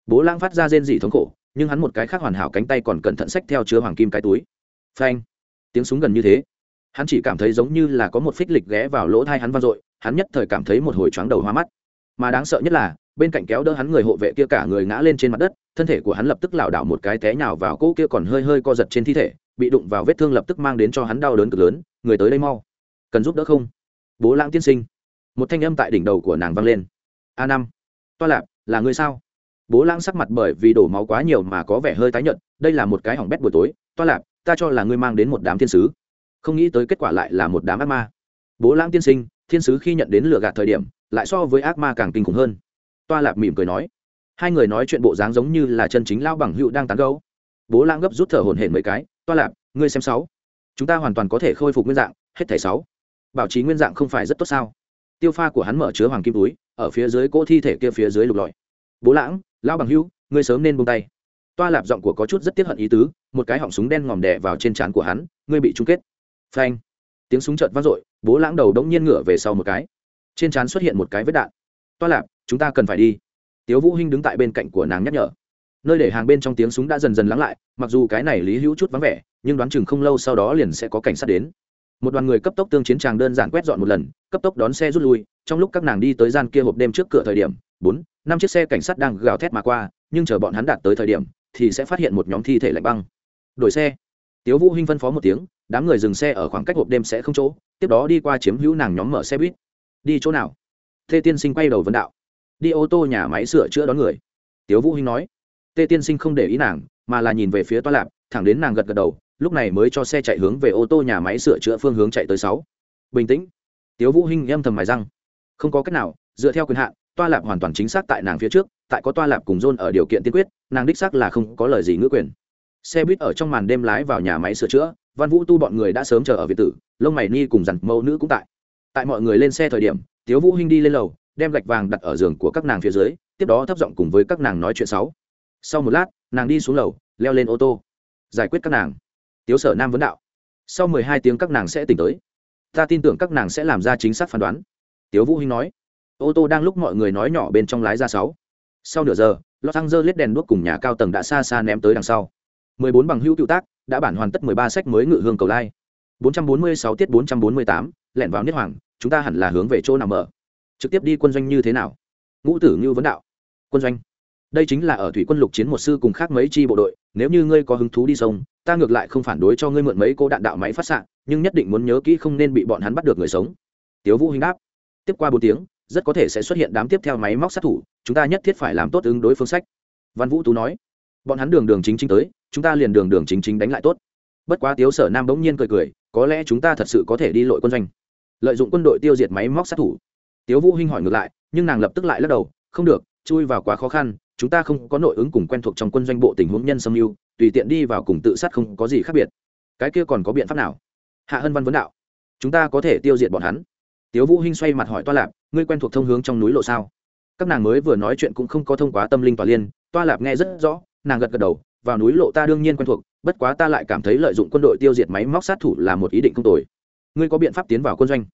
Bố lang phát ra rên rỉ thống khổ, nhưng hắn một cái khác hoàn hảo cánh tay còn cẩn thận xách theo chứa hoàng kim cái túi. Phanh. Tiếng súng gần như thế hắn chỉ cảm thấy giống như là có một phích lịch ghé vào lỗ thai hắn vang dội, hắn nhất thời cảm thấy một hồi chóng đầu hoa mắt. Mà đáng sợ nhất là, bên cạnh kéo đỡ hắn người hộ vệ kia cả người ngã lên trên mặt đất, thân thể của hắn lập tức lảo đảo một cái té nhào vào cỗ kia còn hơi hơi co giật trên thi thể, bị đụng vào vết thương lập tức mang đến cho hắn đau đớn cực lớn, người tới đây mau. Cần giúp đỡ không? Bố lãng tiên sinh. Một thanh âm tại đỉnh đầu của nàng vang lên. A năm, toa lạp, là người sao? Bố lãng sắc mặt bởi vì đổ máu quá nhiều mà có vẻ hơi tái nhợt, đây là một cái hỏng bét buổi tối, toa lạp, ta cho là ngươi mang đến một đám thiên sứ không nghĩ tới kết quả lại là một đám ác ma. Bố lãng tiên sinh, thiên sứ khi nhận đến lừa gạt thời điểm, lại so với ác ma càng kinh khủng hơn. Toa lạp mỉm cười nói, hai người nói chuyện bộ dáng giống như là chân chính lao bằng hữu đang tán gấu bố lãng gấp rút thở hổn hển mấy cái, toa lạp, ngươi xem sáu. Chúng ta hoàn toàn có thể khôi phục nguyên dạng, hết thảy sáu. Bảo trì nguyên dạng không phải rất tốt sao? Tiêu pha của hắn mở chứa hoàng kim túi, ở phía dưới cỗ thi thể kia phía dưới lục lọi. Bố lãng lao bằng hữu, ngươi sớm nên buông tay. Toa lạp giọng của có chút rất tiếp hận ý tứ, một cái họng súng đen ngòm đè vào trên trán của hắn, ngươi bị chung kết phanh. Tiếng súng chợt vang dội, bố lãng đầu đống nhiên ngửa về sau một cái. Trên trán xuất hiện một cái vết đạn. Toa lạp, chúng ta cần phải đi. Tiếu vũ hinh đứng tại bên cạnh của nàng nhắc nhở. Nơi để hàng bên trong tiếng súng đã dần dần lắng lại, mặc dù cái này lý hữu chút vắng vẻ, nhưng đoán chừng không lâu sau đó liền sẽ có cảnh sát đến. Một đoàn người cấp tốc tương chiến tràng đơn giản quét dọn một lần, cấp tốc đón xe rút lui, trong lúc các nàng đi tới gian kia hộp đêm trước cửa thời điểm, bốn, năm chiếc xe cảnh sát đang gào thét mà qua, nhưng chờ bọn hắn đạt tới thời điểm, thì sẽ phát hiện một nhóm thi thể lạnh băng. Đổi xe tiếu vũ hinh phân phó một tiếng, đám người dừng xe ở khoảng cách hộp đêm sẽ không chỗ, tiếp đó đi qua chiếm hữu nàng nhóm mở xe buýt. Đi chỗ nào? Tề tiên sinh quay đầu vấn đạo. Đi ô tô nhà máy sửa chữa đón người. Tiếu vũ hinh nói. Tê tiên sinh không để ý nàng, mà là nhìn về phía toa lạp, thẳng đến nàng gật gật đầu, lúc này mới cho xe chạy hướng về ô tô nhà máy sửa chữa phương hướng chạy tới sáu. Bình tĩnh. Tiếu vũ hinh em thầm mài răng. Không có cách nào, dựa theo quyền hạn, toa lạp hoàn toàn chính xác tại nàng phía trước, tại có toa lạp cùng dôn ở điều kiện tiên quyết, nàng đích xác là không có lời gì ngữ quyền xe buýt ở trong màn đêm lái vào nhà máy sửa chữa, văn vũ tu bọn người đã sớm chờ ở việt tử, lông mày ni cùng dằn mẫu nữ cũng tại. Tại mọi người lên xe thời điểm, tiếu vũ hinh đi lên lầu, đem gạch vàng đặt ở giường của các nàng phía dưới, tiếp đó thấp giọng cùng với các nàng nói chuyện sáu sau một lát, nàng đi xuống lầu, leo lên ô tô. Giải quyết các nàng. Tiếu sở nam vấn đạo. Sau mười hai tiếng các nàng sẽ tỉnh tới. Ta tin tưởng các nàng sẽ làm ra chính xác phán đoán. Tiếu vũ hinh nói. Ô tô đang lúc mọi người nói nhỏ bên trong lái ra sáu. Sau nửa giờ los angeles đèn đuốc cùng nhà cao tầng đã xa xa ném tới đằng sau bốn bằng hữu cựu tác, đã bản hoàn tất mười ba sách mới ngự hương cầu lai. bốn trăm bốn mươi sáu tiết bốn trăm bốn mươi tám, lẻn vào niết hoàng, chúng ta hẳn là hướng về chỗ nào mở? Trực tiếp đi quân doanh như thế nào? Ngũ tử như vấn đạo. Quân doanh. Đây chính là ở thủy quân lục chiến một sư cùng khác mấy chi bộ đội, nếu như ngươi có hứng thú đi sông, ta ngược lại không phản đối cho ngươi mượn mấy cô đạn đạo máy phát xạ, nhưng nhất định muốn nhớ kỹ không nên bị bọn hắn bắt được người sống. Tiếu vũ hinh đáp. Tiếp qua bốn tiếng, rất có thể sẽ xuất hiện đám tiếp theo máy móc sát thủ, chúng ta nhất thiết phải làm tốt ứng đối phương sách. Văn vũ tú nói. Bọn hắn đường đường chính chính tới chúng ta liền đường đường chính chính đánh lại tốt. Bất quá tiếu sở nam bỗng nhiên cười cười, có lẽ chúng ta thật sự có thể đi lội quân doanh. Lợi dụng quân đội tiêu diệt máy móc sát thủ. Tiếu vũ hinh hỏi ngược lại, nhưng nàng lập tức lại lắc đầu, không được, chui vào quá khó khăn, chúng ta không có nội ứng cùng quen thuộc trong quân doanh bộ tình huống nhân xâm lưu, tùy tiện đi vào cùng tự sát không có gì khác biệt. Cái kia còn có biện pháp nào? Hạ hân văn vấn đạo. Chúng ta có thể tiêu diệt bọn hắn. Tiếu vũ hinh xoay mặt hỏi toa lạp, ngươi quen thuộc thông hướng trong núi lộ sao? Các nàng mới vừa nói chuyện cũng không có thông qua tâm linh tòa liên, toa lạp nghe rất rõ, nàng gật gật đầu vào núi lộ ta đương nhiên quen thuộc, bất quá ta lại cảm thấy lợi dụng quân đội tiêu diệt máy móc sát thủ là một ý định không tồi. Ngươi có biện pháp tiến vào quân doanh?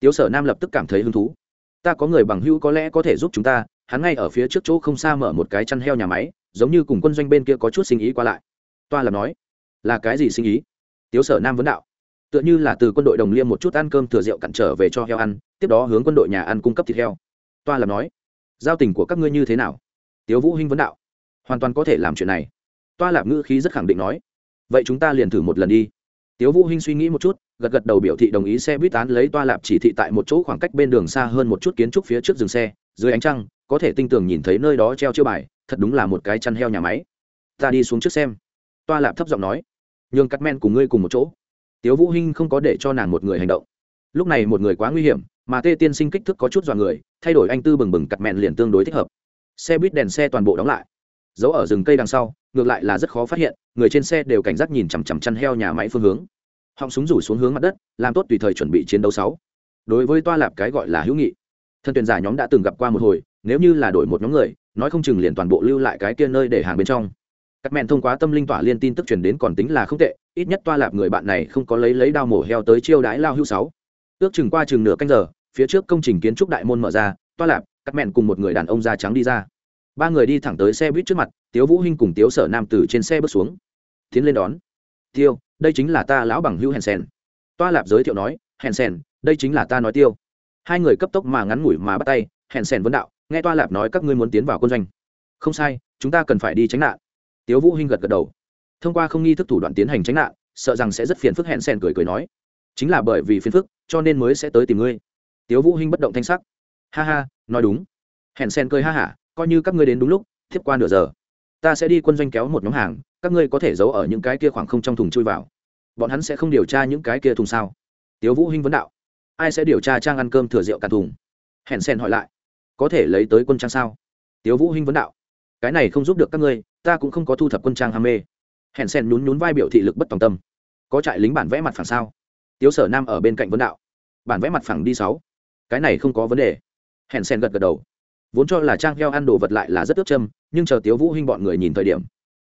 Tiếu sở nam lập tức cảm thấy hứng thú. Ta có người bằng hữu có lẽ có thể giúp chúng ta, hắn ngay ở phía trước chỗ không xa mở một cái chăn heo nhà máy, giống như cùng quân doanh bên kia có chút sinh ý qua lại. Toa làm nói, là cái gì sinh ý? Tiếu sở nam vấn đạo, tựa như là từ quân đội đồng liêm một chút ăn cơm thừa rượu cặn trở về cho heo ăn, tiếp đó hướng quân đội nhà ăn cung cấp thịt heo. Toa làm nói, giao tình của các ngươi như thế nào? Tiếu vũ hinh vấn đạo, hoàn toàn có thể làm chuyện này toa lạp ngữ khí rất khẳng định nói, vậy chúng ta liền thử một lần đi. Tiếu vũ hinh suy nghĩ một chút, gật gật đầu biểu thị đồng ý xe buýt án lấy toa lạp chỉ thị tại một chỗ khoảng cách bên đường xa hơn một chút kiến trúc phía trước dừng xe, dưới ánh trăng, có thể tinh tường nhìn thấy nơi đó treo chiêu bài, thật đúng là một cái chăn heo nhà máy. Ta đi xuống trước xem. Toa lạp thấp giọng nói, nhường cắt men cùng ngươi cùng một chỗ. Tiếu vũ hinh không có để cho nàng một người hành động. Lúc này một người quá nguy hiểm, mà tê tiên sinh kích thước có chút dọa người, thay đổi anh tư bừng bừng cắt men liền tương đối thích hợp. Xe buýt đèn xe toàn bộ đóng lại giấu ở rừng cây đằng sau, ngược lại là rất khó phát hiện, người trên xe đều cảnh giác nhìn chằm chằm chăn heo nhà máy phương hướng. Họng súng rủ xuống hướng mặt đất, làm tốt tùy thời chuẩn bị chiến đấu sáu. Đối với toa lạp cái gọi là hữu nghị, thân tuyển giả nhóm đã từng gặp qua một hồi, nếu như là đổi một nhóm người, nói không chừng liền toàn bộ lưu lại cái kia nơi để hàng bên trong. Các mẹn thông qua tâm linh tỏa liên tin tức truyền đến còn tính là không tệ, ít nhất toa lạp người bạn này không có lấy lấy đao mổ heo tới chiêu đãi lao hữu sáu. Ước chừng qua chừng nửa canh giờ, phía trước công trình kiến trúc đại môn mở ra, toa lạp, các mẹn cùng một người đàn ông da trắng đi ra ba người đi thẳng tới xe buýt trước mặt, tiếu vũ hinh cùng tiếu sở nam từ trên xe bước xuống. Tiến lên đón. Tiêu, đây chính là ta lão bằng hữu hèn sen toa lạp giới thiệu nói, hèn sen đây chính là ta nói tiêu. Hai người cấp tốc mà ngắn ngủi mà bắt tay, hèn sen vấn đạo, nghe toa lạp nói các ngươi muốn tiến vào quân doanh. Không sai, chúng ta cần phải đi tránh nạn. Tiếu vũ hinh gật gật đầu. Thông qua không nghi thức thủ đoạn tiến hành tránh nạn, sợ rằng sẽ rất phiền phức hèn sen cười cười nói, chính là bởi vì phiền phức, cho nên mới sẽ tới tìm ngươi. Tiếu vũ hinh bất động thanh sắc. Ha ha, nói đúng. Hèn sen cười ha hả coi như các ngươi đến đúng lúc tiếp qua nửa giờ, ta sẽ đi quân doanh kéo một nhóm hàng, các ngươi có thể giấu ở những cái kia khoảng không trong thùng chui vào. Bọn hắn sẽ không điều tra những cái kia thùng sao? Tiếu vũ hinh vấn đạo. Ai sẽ điều tra trang ăn cơm thừa rượu cạn thùng? Hẹn sen hỏi lại. Có thể lấy tới quân trang sao? Tiếu vũ hinh vấn đạo. Cái này không giúp được các ngươi, ta cũng không có thu thập quân trang ham mê. Hẹn sen nhún nhún vai biểu thị lực bất tòng tâm. Có trại lính bản vẽ mặt phẳng sao? Tiếu sở nam ở bên cạnh vấn đạo. Bản vẽ mặt phẳng đi sáu. Cái này không có vấn đề. Hẹn sen gật gật đầu vốn cho là trang heo ăn đồ vật lại là rất ướp châm, nhưng chờ tiếu vũ hinh bọn người nhìn thời điểm,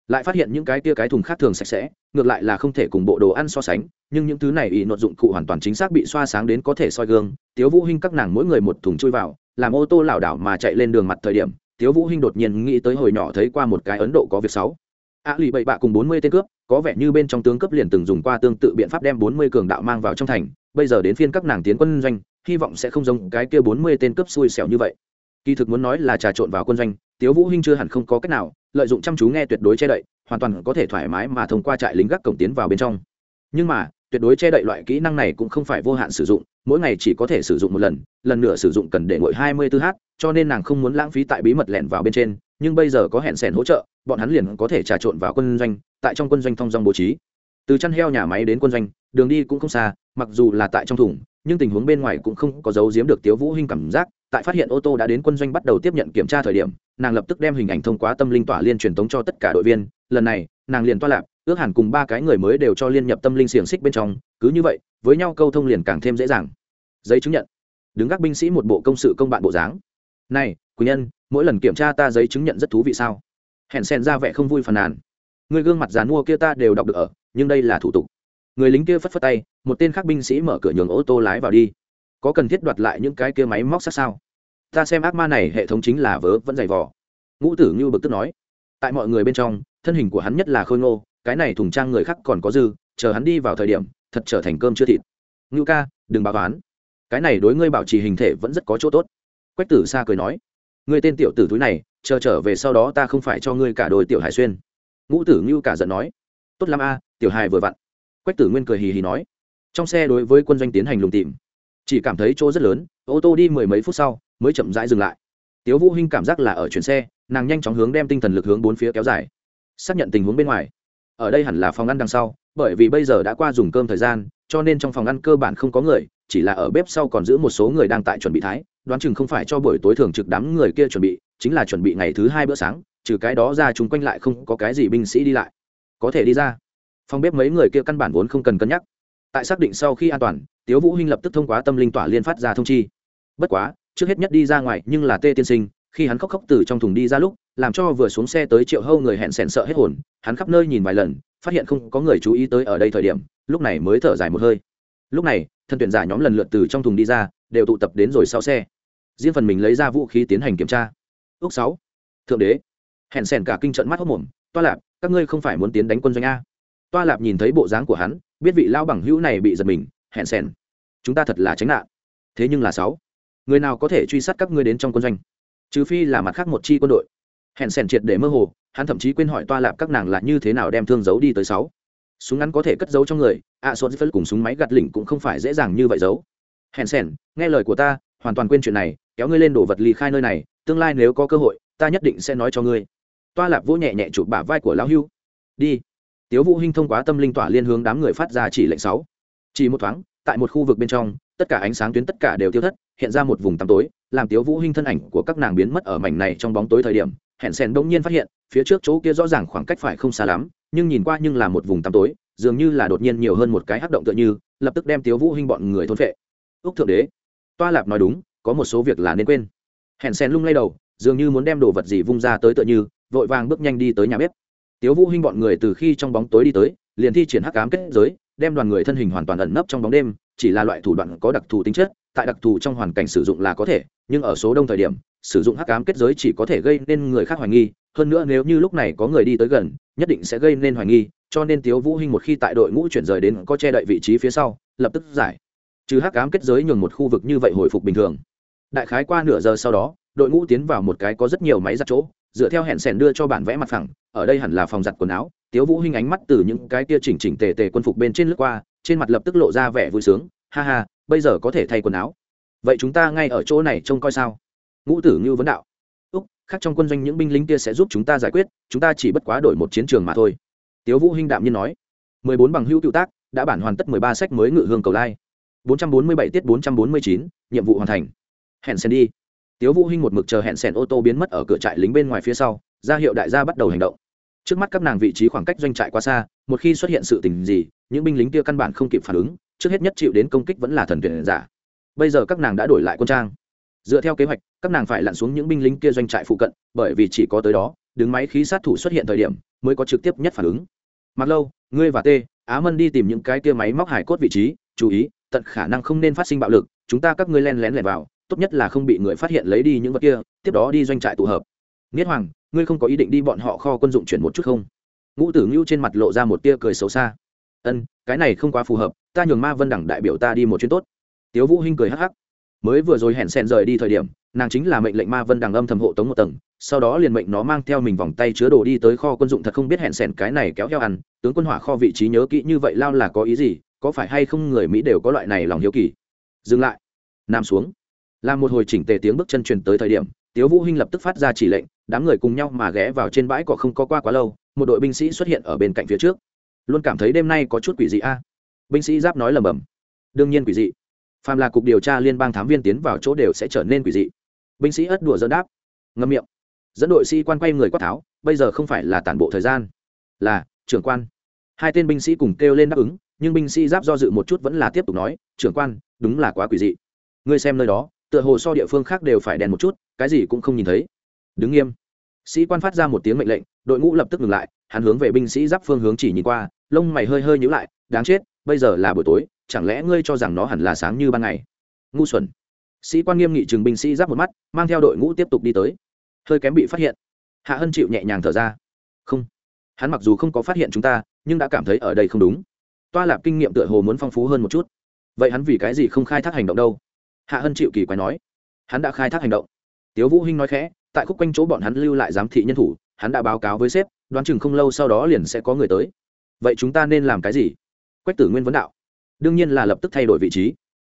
lại phát hiện những cái kia cái thùng khác thường sạch sẽ, ngược lại là không thể cùng bộ đồ ăn so sánh, nhưng những thứ này ý nội dụng cụ hoàn toàn chính xác bị xoa sáng đến có thể soi gương. Tiếu vũ hinh các nàng mỗi người một thùng chui vào, làm ô tô lảo đảo mà chạy lên đường mặt thời điểm, tiếu vũ hinh đột nhiên nghĩ tới hồi nhỏ thấy qua một cái ấn độ có việc xấu. A lì bậy bạ cùng bốn mươi tên cướp, có vẻ như bên trong tướng cấp liền từng dùng qua tương tự biện pháp đem bốn mươi cường đạo mang vào trong thành, bây giờ đến phiên các nàng tiến quân doanh, hy vọng sẽ không giống cái kia bốn mươi tên cướp xui xẻo như vậy kỳ thực muốn nói là trà trộn vào quân doanh, tiếu vũ hinh chưa hẳn không có cách nào, lợi dụng chăm chú nghe tuyệt đối che đậy, hoàn toàn có thể thoải mái mà thông qua trại lính gác cổng tiến vào bên trong. Nhưng mà, tuyệt đối che đậy loại kỹ năng này cũng không phải vô hạn sử dụng, mỗi ngày chỉ có thể sử dụng một lần lần nữa sử dụng cần để ngồi hai mươi 24h cho nên nàng không muốn lãng phí tại bí mật lẻn vào bên trên, nhưng bây giờ có hẹn sẻn hỗ trợ, bọn hắn liền có thể trà trộn vào quân doanh, tại trong quân doanh thông dong bố trí. Từ chăn heo nhà máy đến quân doanh, đường đi cũng không xa, mặc dù là tại trong thùng, nhưng tình huống bên ngoài cũng không có dấu giếm được tiếu vũ hinh cảm giác tại phát hiện ô tô đã đến quân doanh bắt đầu tiếp nhận kiểm tra thời điểm, nàng lập tức đem hình ảnh thông qua tâm linh tỏa liên truyền tống cho tất cả đội viên. Lần này, nàng liền toa lạp, ước hẳn cùng ba cái người mới đều cho liên nhập tâm linh xiềng xích bên trong. Cứ như vậy, với nhau câu thông liền càng thêm dễ dàng. Giấy chứng nhận. Đứng gác binh sĩ một bộ công sự công bạn bộ dáng. Này, quỳnh nhân, mỗi lần kiểm tra ta giấy chứng nhận rất thú vị sao? Hẹn xen ra vẻ không vui phàn nàn. Người gương mặt dàn mua kia ta đều đọc được ở, nhưng đây là thủ tục. Người lính kia phất phất tay, một tên khác binh sĩ mở cửa nhường ô tô lái vào đi có cần thiết đoạt lại những cái kia máy móc sát sao? Ta xem ác ma này hệ thống chính là vớ, vẫn dày vò. Ngũ tử như bực tức nói. Tại mọi người bên trong, thân hình của hắn nhất là khôi ngô, cái này thùng trang người khác còn có dư, chờ hắn đi vào thời điểm, thật trở thành cơm chưa thịt. Ngưu ca, đừng báo toán cái này đối ngươi bảo trì hình thể vẫn rất có chỗ tốt. Quách tử xa cười nói. Ngươi tên tiểu tử túi này, chờ trở về sau đó ta không phải cho ngươi cả đôi tiểu hải xuyên. Ngũ tử ngưu cả giận nói. Tốt lắm a, tiểu hài vừa vặn. Quách tử nguyên cười hì hì nói. Trong xe đối với quân doanh tiến hành lùng tìm chỉ cảm thấy chỗ rất lớn, ô tô đi mười mấy phút sau, mới chậm rãi dừng lại. Tiếu vũ hinh cảm giác là ở chuyển xe, nàng nhanh chóng hướng đem tinh thần lực hướng bốn phía kéo dài. Xác nhận tình huống bên ngoài. Ở đây hẳn là phòng ăn đằng sau, bởi vì bây giờ đã qua dùng cơm thời gian, cho nên trong phòng ăn cơ bản không có người, chỉ là ở bếp sau còn giữ một số người đang tại chuẩn bị thái, đoán chừng không phải cho buổi tối thường trực đám người kia chuẩn bị, chính là chuẩn bị ngày thứ hai bữa sáng, trừ cái đó ra chúng quanh lại không có cái gì binh sĩ đi lại. Có thể đi ra. Phòng bếp mấy người kia căn bản vốn không cần cân nhắc tại xác định sau khi an toàn, tiếu vũ hinh lập tức thông qua tâm linh tỏa liên phát ra thông chi. Bất quá, trước hết nhất đi ra ngoài, nhưng là tê tiên sinh, khi hắn khóc khóc từ trong thùng đi ra lúc, làm cho vừa xuống xe tới triệu hâu người hẹn sẻn sợ hết hồn, hắn khắp nơi nhìn vài lần, phát hiện không có người chú ý tới ở đây thời điểm, lúc này mới thở dài một hơi. Lúc này, thân tuyển giả nhóm lần lượt từ trong thùng đi ra, đều tụ tập đến rồi sau xe. Riêng phần mình lấy ra vũ khí tiến hành kiểm tra. Ước sáu. Thượng đế. Hẹn sẻn cả kinh trận mắt hốc mồm, toa lạc, các ngươi không phải muốn tiến đánh quân doanh a? Toa lạp nhìn thấy bộ dáng của hắn biết vị lao bằng hữu này bị giật mình hẹn sẻn chúng ta thật là tránh nạn. Thế nhưng là sáu. Người nào có thể truy sát các ngươi đến trong quân doanh? Trừ phi là mặt khác một chi quân đội. Hẹn sẻn triệt để mơ hồ hắn thậm chí quên hỏi toa lạp các nàng là như thế nào đem thương giấu đi tới sáu. Súng ngắn có thể cất giấu trong người ạ à, sốt phân cùng súng máy gạt lỉnh cũng không phải dễ dàng như vậy giấu. Hẹn sẻn nghe lời của ta hoàn toàn quên chuyện này kéo ngươi lên đổ vật ly khai nơi này tương lai nếu có cơ hội ta nhất định sẽ nói cho ngươi. Toa lạp vỗ nhẹ nhẹ chụp bả vai của lão hưu. Đi tiếu vũ hinh thông qua tâm linh tỏa liên hướng đám người phát ra chỉ lệnh sáu. Chỉ một thoáng, tại một khu vực bên trong, tất cả ánh sáng tuyến tất cả đều tiêu thất, hiện ra một vùng tăm tối, làm tiếu vũ hinh thân ảnh của các nàng biến mất ở mảnh này trong bóng tối thời điểm, hẹn sèn đột nhiên phát hiện, phía trước chỗ kia rõ ràng khoảng cách phải không xa lắm, nhưng nhìn qua nhưng là một vùng tăm tối, dường như là đột nhiên nhiều hơn một cái hắc động tựa như, lập tức đem tiếu vũ hinh bọn người thôn phệ. Úc thượng đế, toa lạp nói đúng, có một số việc là nên quên. Hẹn sèn lung lay đầu, dường như muốn đem đồ vật gì vung ra tới tựa như, vội vàng bước nhanh đi tới nhà bếp tiếu vũ hinh bọn người từ khi trong bóng tối đi tới, liền thi triển hắc ám kết giới, đem đoàn người thân hình hoàn toàn ẩn nấp trong bóng đêm, chỉ là loại thủ đoạn có đặc thù tính chất, tại đặc thù trong hoàn cảnh sử dụng là có thể, nhưng ở số đông thời điểm, sử dụng hắc ám kết giới chỉ có thể gây nên người khác hoài nghi, hơn nữa nếu như lúc này có người đi tới gần, nhất định sẽ gây nên hoài nghi, cho nên tiếu vũ hinh một khi tại đội ngũ chuyển rời đến có che đậy vị trí phía sau, lập tức giải. Trừ hắc ám kết giới nhường một khu vực như vậy hồi phục bình thường. Đại khái qua nửa giờ sau đó, đội ngũ tiến vào một cái có rất nhiều máy giặt chỗ dựa theo hẹn sẻn đưa cho bản vẽ mặt phẳng, ở đây hẳn là phòng giặt quần áo, tiếu vũ hinh ánh mắt từ những cái kia chỉnh chỉnh tề tề quân phục bên trên lướt qua, trên mặt lập tức lộ ra vẻ vui sướng, ha ha, bây giờ có thể thay quần áo. Vậy chúng ta ngay ở chỗ này trông coi sao? Ngũ tử như vấn đạo. Úc, khác trong quân doanh những binh lính kia sẽ giúp chúng ta giải quyết, chúng ta chỉ bất quá đổi một chiến trường mà thôi. Tiếu vũ hinh đạm nhiên nói. Mười bốn bằng hữu cựu tác, đã bản hoàn tất mười ba sách mới ngự hương cầu lai. Bốn trăm bốn mươi bảy tiết bốn trăm bốn mươi chín, nhiệm vụ hoàn thành. Hẹn sen đi tiếu vũ hinh một mực chờ hẹn xèn ô tô biến mất ở cửa trại lính bên ngoài phía sau, ra hiệu đại gia bắt đầu hành động. Trước mắt các nàng vị trí khoảng cách doanh trại quá xa, một khi xuất hiện sự tình gì, những binh lính kia căn bản không kịp phản ứng, trước hết nhất chịu đến công kích vẫn là thần tuyển giả. Bây giờ các nàng đã đổi lại quân trang. Dựa theo kế hoạch, các nàng phải lặn xuống những binh lính kia doanh trại phụ cận, bởi vì chỉ có tới đó, đứng máy khí sát thủ xuất hiện thời điểm, mới có trực tiếp nhất phản ứng. Mặc lâu, ngươi và t á mân đi tìm những cái kia máy móc hải cốt vị trí, chú ý, tận khả năng không nên phát sinh bạo lực, chúng ta các ngươi len lén lẻn vào tốt nhất là không bị người phát hiện lấy đi những vật kia, tiếp đó đi doanh trại tụ hợp. Nghiết hoàng, ngươi không có ý định đi bọn họ kho quân dụng chuyển một chút không? Ngũ tử ngưu trên mặt lộ ra một tia cười xấu xa. Ân, cái này không quá phù hợp, ta nhường ma vân đẳng đại biểu ta đi một chuyến tốt. Tiếu vũ hinh cười hắc hắc. Mới vừa rồi hẹn sen rời đi thời điểm, nàng chính là mệnh lệnh ma vân đằng âm thầm hộ tống một tầng, sau đó liền mệnh nó mang theo mình vòng tay chứa đồ đi tới kho quân dụng thật không biết hẹn sẻn cái này kéo heo ăn, tướng quân hỏa kho vị trí nhớ kỹ như vậy lao là có ý gì, có phải hay không người mỹ đều có loại này lòng hiếu kỳ. Dừng lại. Nằm xuống làm một hồi chỉnh tề tiếng bước chân truyền tới thời điểm, tiếu vũ hinh lập tức phát ra chỉ lệnh, đám người cùng nhau mà ghé vào trên bãi cỏ không có qua quá lâu, một đội binh sĩ xuất hiện ở bên cạnh phía trước. Luôn cảm thấy đêm nay có chút quỷ dị a. Binh sĩ giáp nói lầm bầm đương nhiên quỷ dị. Phàm là cục điều tra liên bang thám viên tiến vào chỗ đều sẽ trở nên quỷ dị. Binh sĩ ất đùa dẫn đáp. Ngâm miệng. Dẫn đội sĩ quan quay người quát tháo, bây giờ không phải là tản bộ thời gian. Là, trưởng quan. Hai tên binh sĩ cùng kêu lên đáp ứng, nhưng binh sĩ giáp do dự một chút vẫn là tiếp tục nói, trưởng quan, đúng là quá quỷ dị. Ngươi xem nơi đó tựa hồ so địa phương khác đều phải đèn một chút, cái gì cũng không nhìn thấy. Đứng nghiêm. Sĩ quan phát ra một tiếng mệnh lệnh, đội ngũ lập tức ngừng lại, hắn hướng về binh sĩ giáp phương hướng chỉ nhìn qua, lông mày hơi hơi nhíu lại, đáng chết, bây giờ là buổi tối, chẳng lẽ ngươi cho rằng nó hẳn là sáng như ban ngày? Ngu xuẩn. Sĩ quan nghiêm nghị chừng binh sĩ giáp một mắt, mang theo đội ngũ tiếp tục đi tới. Hơi kém bị phát hiện. Hạ hân chịu nhẹ nhàng thở ra. Không. Hắn mặc dù không có phát hiện chúng ta, nhưng đã cảm thấy ở đây không đúng. Toa lạp kinh nghiệm tựa hồ muốn phong phú hơn một chút. Vậy hắn vì cái gì không khai thác hành động đâu? Hạ hân chịu kỳ quái nói, hắn đã khai thác hành động. Tiếu vũ hinh nói khẽ, tại khúc quanh chỗ bọn hắn lưu lại giám thị nhân thủ, hắn đã báo cáo với sếp, đoán chừng không lâu sau đó liền sẽ có người tới. Vậy chúng ta nên làm cái gì? Quách tử nguyên vấn đạo. Đương nhiên là lập tức thay đổi vị trí.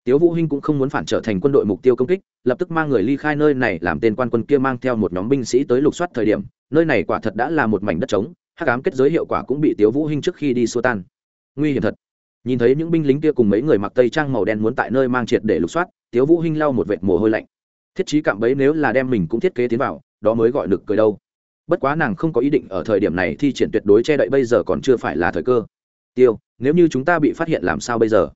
Tiếu vũ hinh cũng không muốn phản trở thành quân đội mục tiêu công kích, lập tức mang người ly khai nơi này làm tên quan quân kia mang theo một nhóm binh sĩ tới lục soát thời điểm, nơi này quả thật đã là một mảnh đất trống, hắc ám kết giới hiệu quả cũng bị tiếu vũ hinh trước khi đi xua tan. Nguy hiểm thật nhìn thấy những binh lính kia cùng mấy người mặc tây trang màu đen muốn tại nơi mang triệt để lục soát, tiếu vũ hinh lau một vệt mồ hôi lạnh. Thiết trí cạm bẫy nếu là đem mình cũng thiết kế tiến vào, đó mới gọi được cười đâu. Bất quá nàng không có ý định ở thời điểm này thi triển tuyệt đối che đậy bây giờ còn chưa phải là thời cơ. Tiêu, nếu như chúng ta bị phát hiện làm sao bây giờ?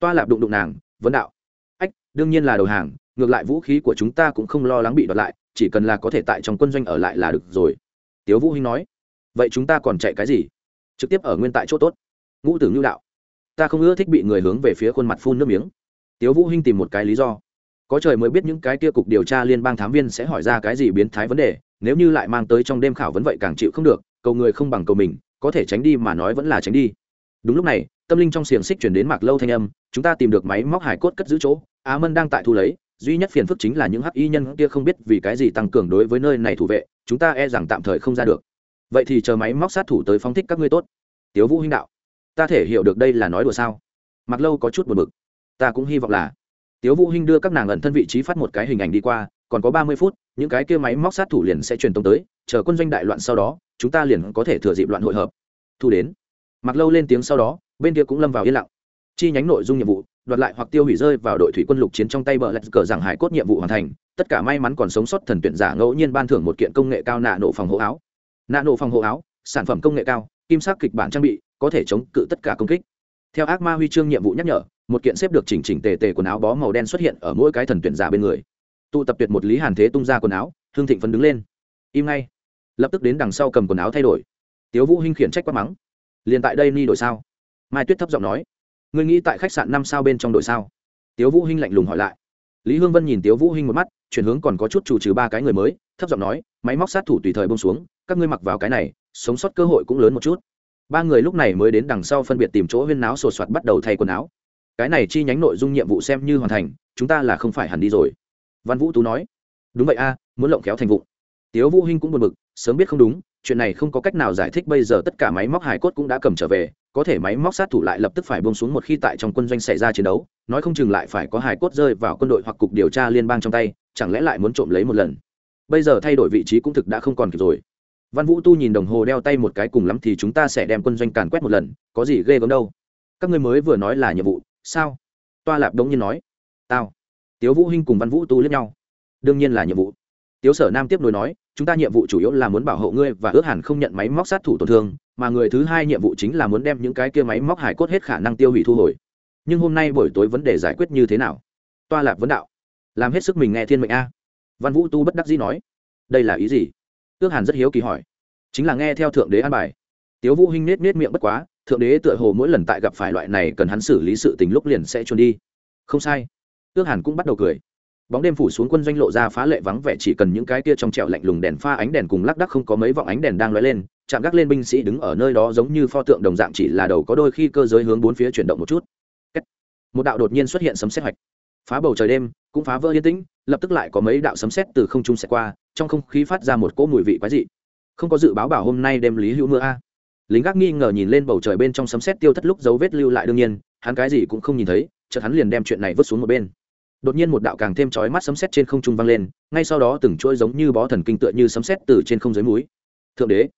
Toa lạp đụng đụng nàng, vấn đạo. Ách, đương nhiên là đầu hàng, ngược lại vũ khí của chúng ta cũng không lo lắng bị đoạt lại, chỉ cần là có thể tại trong quân doanh ở lại là được rồi. Tiếu vũ hinh nói. Vậy chúng ta còn chạy cái gì? Trực tiếp ở nguyên tại chỗ tốt. Ngũ tử nhu đạo ta không ưa thích bị người hướng về phía khuôn mặt phun nước miếng. Tiếu vũ hinh tìm một cái lý do. Có trời mới biết những cái kia cục điều tra liên bang thám viên sẽ hỏi ra cái gì biến thái vấn đề, nếu như lại mang tới trong đêm khảo vấn vậy càng chịu không được, cầu người không bằng cầu mình, có thể tránh đi mà nói vẫn là tránh đi. Đúng lúc này, tâm linh trong xiềng xích chuyển đến mạc lâu thanh âm, chúng ta tìm được máy móc hải cốt cất giữ chỗ, á mân đang tại thu lấy, duy nhất phiền phức chính là những hắc y nhân kia không biết vì cái gì tăng cường đối với nơi này thủ vệ, chúng ta e rằng tạm thời không ra được. Vậy thì chờ máy móc sát thủ tới phóng thích các ngươi tốt. Tiếu vũ huynh đạo ta thể hiểu được đây là nói đùa sao? Mặc lâu có chút buồn bực. Ta cũng hy vọng là. Tiếu vũ hinh đưa các nàng ẩn thân vị trí phát một cái hình ảnh đi qua, còn có ba mươi phút, những cái kia máy móc sát thủ liền sẽ truyền tống tới, chờ quân doanh đại loạn sau đó, chúng ta liền có thể thừa dịp loạn hội hợp. Thu đến. Mặc lâu lên tiếng sau đó, bên kia cũng lâm vào yên lặng. Chi nhánh nội dung nhiệm vụ, đoạt lại hoặc tiêu hủy rơi vào đội thủy quân lục chiến trong tay bờ lạch cờ rằng hải cốt nhiệm vụ hoàn thành, tất cả may mắn còn sống sót thần tuyển giả ngẫu nhiên ban thưởng một kiện công nghệ cao nạ nổ phòng hộ áo. Nạ nổ phòng hộ áo, sản phẩm công nghệ cao, kim sắc kịch bản trang bị có thể chống cự tất cả công kích. Theo ác ma huy chương nhiệm vụ nhắc nhở, một kiện xếp được chỉnh chỉnh tề tề quần áo bó màu đen xuất hiện ở mỗi cái thần tuyển giả bên người. Tụ tập tuyệt một lý hàn thế tung ra quần áo, hương thịnh phấn đứng lên. Im ngay. Lập tức đến đằng sau cầm quần áo thay đổi. Tiếu vũ hinh khiển trách quát mắng. Liền tại đây ni đổi sao? Mai tuyết thấp giọng nói. Ngươi nghĩ tại khách sạn năm sao bên trong đội sao? Tiếu vũ hinh lạnh lùng hỏi lại. Lý hương vân nhìn tiếu vũ hinh một mắt, chuyển hướng còn có chút chủ trừ ba cái người mới, thấp giọng nói, máy móc sát thủ tùy thời bông xuống, các ngươi mặc vào cái này, sống sót cơ hội cũng lớn một chút ba người lúc này mới đến đằng sau phân biệt tìm chỗ huyên náo sột soạt bắt đầu thay quần áo. Cái này chi nhánh nội dung nhiệm vụ xem như hoàn thành, chúng ta là không phải hẳn đi rồi. Văn vũ tú nói. Đúng vậy a, muốn lộng kéo thành vụ. Tiếu vũ hinh cũng buồn bực, sớm biết không đúng, chuyện này không có cách nào giải thích, bây giờ tất cả máy móc hải cốt cũng đã cầm trở về, có thể máy móc sát thủ lại lập tức phải buông xuống một khi tại trong quân doanh xảy ra chiến đấu, nói không chừng lại phải có hải cốt rơi vào quân đội hoặc cục điều tra liên bang trong tay, chẳng lẽ lại muốn trộm lấy một lần. Bây giờ thay đổi vị trí cũng thực đã không còn kịp rồi văn vũ tu nhìn đồng hồ đeo tay một cái cùng lắm thì chúng ta sẽ đem quân doanh càn quét một lần, có gì ghê gớm đâu. Các ngươi mới vừa nói là nhiệm vụ, sao? Toa lạp đống nhiên nói. Tao. Tiếu vũ hinh cùng văn vũ tu liếc nhau. Đương nhiên là nhiệm vụ. Tiếu sở nam tiếp nối nói, chúng ta nhiệm vụ chủ yếu là muốn bảo hộ ngươi và ước hẳn không nhận máy móc sát thủ tổn thương, mà người thứ hai nhiệm vụ chính là muốn đem những cái kia máy móc hải cốt hết khả năng tiêu hủy thu hồi. Nhưng hôm nay buổi tối vấn đề giải quyết như thế nào? Toa lạp vấn đạo. Làm hết sức mình nghe thiên mệnh a. Văn vũ tu bất đắc dĩ nói. Đây là ý gì? Ước hàn rất hiếu kỳ hỏi. Chính là nghe theo thượng đế an bài. Tiếu vũ hinh nết nết miệng bất quá, thượng đế tựa hồ mỗi lần tại gặp phải loại này cần hắn xử lý sự tình lúc liền sẽ trốn đi. Không sai. Ước hàn cũng bắt đầu cười. Bóng đêm phủ xuống quân doanh lộ ra phá lệ vắng vẻ, chỉ cần những cái kia trong trẹo lạnh lùng đèn pha ánh đèn cùng lắc đắc không có mấy vọng ánh đèn đang lóe lên, chạm gác lên binh sĩ đứng ở nơi đó giống như pho tượng đồng dạng chỉ là đầu có đôi khi cơ giới hướng bốn phía chuyển động một chút. Một đạo đột nhiên xuất hiện sấm sét hoạch. Phá bầu trời đêm, cũng phá vỡ yên tĩnh, lập tức lại có mấy đạo sấm sét từ không trung xẹt qua trong không khí phát ra một cỗ mùi vị quái dị. Không có dự báo bảo hôm nay đêm lý hữu mưa a. Lính gác nghi ngờ nhìn lên bầu trời bên trong sấm sét tiêu thất lúc dấu vết lưu lại đương nhiên, hắn cái gì cũng không nhìn thấy, chợt hắn liền đem chuyện này vứt xuống một bên. Đột nhiên một đạo càng thêm chói mắt sấm sét trên không trung vang lên, ngay sau đó từng chuỗi giống như bó thần kinh tựa như sấm sét từ trên không dưới núi. Thượng đế,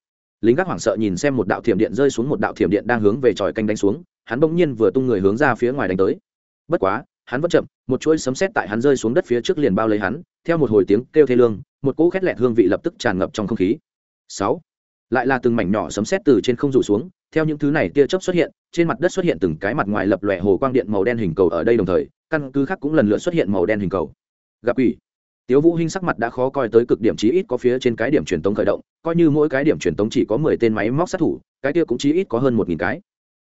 lính gác hoảng sợ nhìn xem một đạo thiểm điện rơi xuống một đạo thiểm điện đang hướng về tròi canh đánh xuống, hắn bỗng nhiên vừa tung người hướng ra phía ngoài đánh tới. Bất quá hắn vẫn chậm, một chuỗi sấm sét tại hắn rơi xuống đất phía trước liền bao lấy hắn, theo một hồi tiếng kêu thê lương, một cỗ khét lẹt hương vị lập tức tràn ngập trong không khí. Sáu. Lại là từng mảnh nhỏ sấm sét từ trên không rủ xuống, theo những thứ này tia chớp xuất hiện, trên mặt đất xuất hiện từng cái mặt ngoài lập lòe hồ quang điện màu đen hình cầu ở đây đồng thời, căn cứ khác cũng lần lượt xuất hiện màu đen hình cầu. Gặp ủy tiếu vũ hinh sắc mặt đã khó coi tới cực điểm chí ít có phía trên cái điểm truyền tống khởi động, coi như mỗi cái điểm truyền tống chỉ có mười tên máy móc sát thủ, cái kia cũng chí ít có hơn một nghìn cái.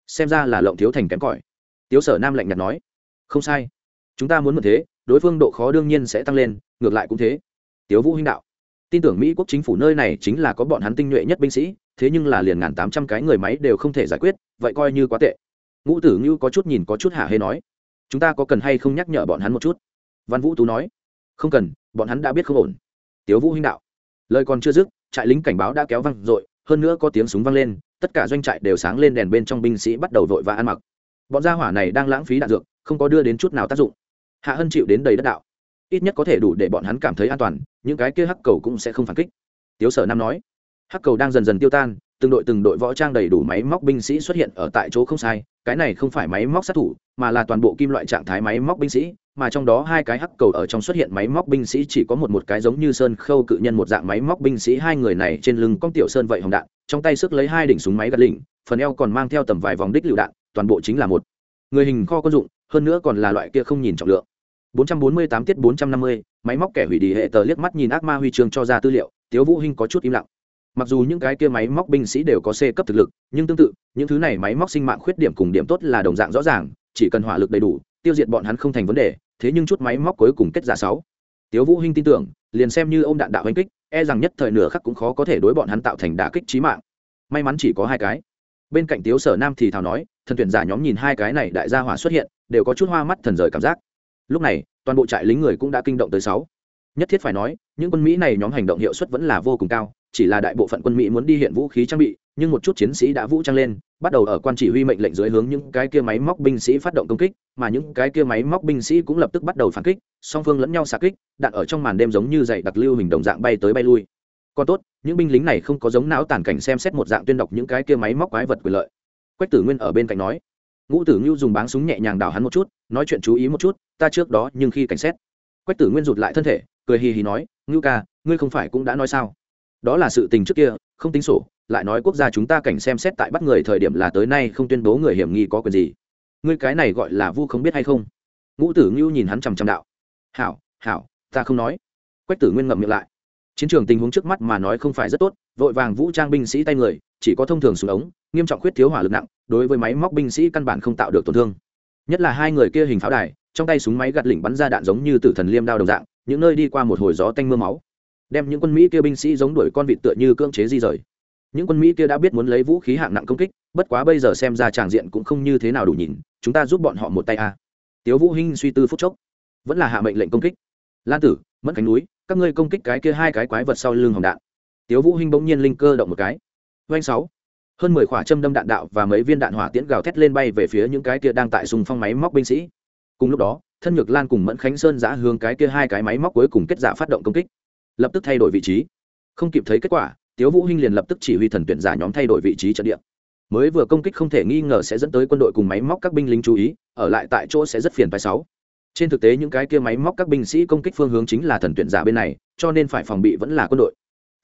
Xem ra là lộng thiếu thành kém cỏi. Tiếu sở nam lạnh nhạt nói không sai. Chúng ta muốn mượn thế, đối phương độ khó đương nhiên sẽ tăng lên, ngược lại cũng thế. Tiếu vũ hinh đạo. Tin tưởng mỹ quốc chính phủ nơi này chính là có bọn hắn tinh nhuệ nhất binh sĩ, thế nhưng là liền ngàn tám trăm cái người máy đều không thể giải quyết, vậy coi như quá tệ. Ngũ tử như có chút nhìn có chút hạ hê nói. Chúng ta có cần hay không nhắc nhở bọn hắn một chút? Văn vũ tú nói. Không cần, bọn hắn đã biết không ổn. Tiếu vũ hinh đạo. Lời còn chưa dứt, trại lính cảnh báo đã kéo văng dội hơn nữa có tiếng súng vang lên, tất cả doanh trại đều sáng lên đèn bên trong binh sĩ bắt đầu vội và ăn mặc. Bọn gia hỏa này đang lãng phí đạn dược không có đưa đến chút nào tác dụng. Hạ hân chịu đến đầy đất đạo. Ít nhất có thể đủ để bọn hắn cảm thấy an toàn, những cái kia hắc cầu cũng sẽ không phản kích. Tiếu sở nam nói, hắc cầu đang dần dần tiêu tan, từng đội từng đội võ trang đầy đủ máy móc binh sĩ xuất hiện ở tại chỗ không sai, cái này không phải máy móc sát thủ, mà là toàn bộ kim loại trạng thái máy móc binh sĩ, mà trong đó hai cái hắc cầu ở trong xuất hiện máy móc binh sĩ chỉ có một một cái giống như sơn khâu cự nhân một dạng máy móc binh sĩ, hai người này trên lưng con tiểu sơn vậy hồng đạn, trong tay sức lấy hai đỉnh súng máy gạt lỉnh, phần eo còn mang theo tầm vài vòng đích lựu đạn, toàn bộ chính là một. Người hình kho quân dụng hơn nữa còn là loại kia không nhìn trọng lượng. 448 tiết 450, máy móc kẻ hủy đi hệ tờ liếc mắt nhìn ác ma huy chương cho ra tư liệu tiếu vũ hinh có chút im lặng. Mặc dù những cái kia máy móc binh sĩ đều có c cấp thực lực nhưng tương tự những thứ này máy móc sinh mạng khuyết điểm cùng điểm tốt là đồng dạng rõ ràng chỉ cần hỏa lực đầy đủ tiêu diệt bọn hắn không thành vấn đề thế nhưng chút máy móc cuối cùng kết giả sáu. Tiếu vũ hinh tin tưởng liền xem như ông đạn đạo hành kích e rằng nhất thời nửa khắc cũng khó có thể đối bọn hắn tạo thành đả kích chí mạng. May mắn chỉ có hai cái. Bên cạnh tiếu sở nam thì thào nói thần tuyển giả nhóm nhìn hai cái này đại gia hỏa xuất hiện đều có chút hoa mắt thần rời cảm giác. Lúc này, toàn bộ trại lính người cũng đã kinh động tới sáu. Nhất thiết phải nói, những quân mỹ này nhóm hành động hiệu suất vẫn là vô cùng cao, chỉ là đại bộ phận quân mỹ muốn đi hiện vũ khí trang bị, nhưng một chút chiến sĩ đã vũ trang lên, bắt đầu ở quan chỉ huy mệnh lệnh dưới hướng những cái kia máy móc binh sĩ phát động công kích, mà những cái kia máy móc binh sĩ cũng lập tức bắt đầu phản kích, song phương lẫn nhau xạ kích, đạn ở trong màn đêm giống như dày đặc lưu hình đồng dạng bay tới bay lui. Còn tốt, những binh lính này không có giống não tàn cảnh xem xét một dạng tuyên đọc những cái kia máy móc quái vật quyền lợi. Quách tử nguyên ở bên cạnh nói ngũ tử ngưu dùng báng súng nhẹ nhàng đào hắn một chút, nói chuyện chú ý một chút, ta trước đó nhưng khi cảnh xét. Quách tử nguyên rụt lại thân thể, cười hì hì nói, ngưu ca, ngươi không phải cũng đã nói sao? Đó là sự tình trước kia, không tính sổ, lại nói quốc gia chúng ta cảnh xem xét tại bắt người thời điểm là tới nay không tuyên bố người hiểm nghi có quyền gì. Ngươi cái này gọi là vu không biết hay không? Ngũ tử ngưu nhìn hắn trầm trầm đạo, hảo hảo, ta không nói. Quách tử nguyên ngậm miệng lại chiến trường tình huống trước mắt mà nói không phải rất tốt, vội vàng vũ trang binh sĩ tay người, chỉ có thông thường súng ống, nghiêm trọng khuyết thiếu hỏa lực nặng, đối với máy móc binh sĩ căn bản không tạo được tổn thương. Nhất là hai người kia hình pháo đài, trong tay súng máy gạt lỉnh bắn ra đạn giống như tử thần liêm đao đồng dạng, những nơi đi qua một hồi gió tanh mưa máu. Đem những quân mỹ kia binh sĩ giống đuổi con vịt tựa như cưỡng chế di rời. Những quân mỹ kia đã biết muốn lấy vũ khí hạng nặng công kích, bất quá bây giờ xem ra tràng diện cũng không như thế nào đủ nhìn, chúng ta giúp bọn họ một tay a. À. tiếu vũ hinh suy tư phút chốc. Vẫn là hạ mệnh lệnh công kích. Lan tử mất cánh núi các ngươi công kích cái kia hai cái quái vật sau lưng hồng đạn. Tiếu vũ hinh bỗng nhiên linh cơ động một cái. Doanh sáu. Hơn mười quả châm đâm đạn đạo và mấy viên đạn hỏa tiễn gào thét lên bay về phía những cái kia đang tại dùng phong máy móc binh sĩ. Cùng lúc đó, thân nhược lan cùng mẫn khánh sơn giã hướng cái kia hai cái máy móc cuối cùng kết giả phát động công kích. Lập tức thay đổi vị trí. Không kịp thấy kết quả, tiếu vũ hinh liền lập tức chỉ huy thần tuyển giả nhóm thay đổi vị trí trận địa. Mới vừa công kích không thể nghi ngờ sẽ dẫn tới quân đội cùng máy móc các binh lính chú ý, ở lại tại chỗ sẽ rất phiền phái sáu trên thực tế những cái kia máy móc các binh sĩ công kích phương hướng chính là thần tuyển giả bên này, cho nên phải phòng bị vẫn là quân đội.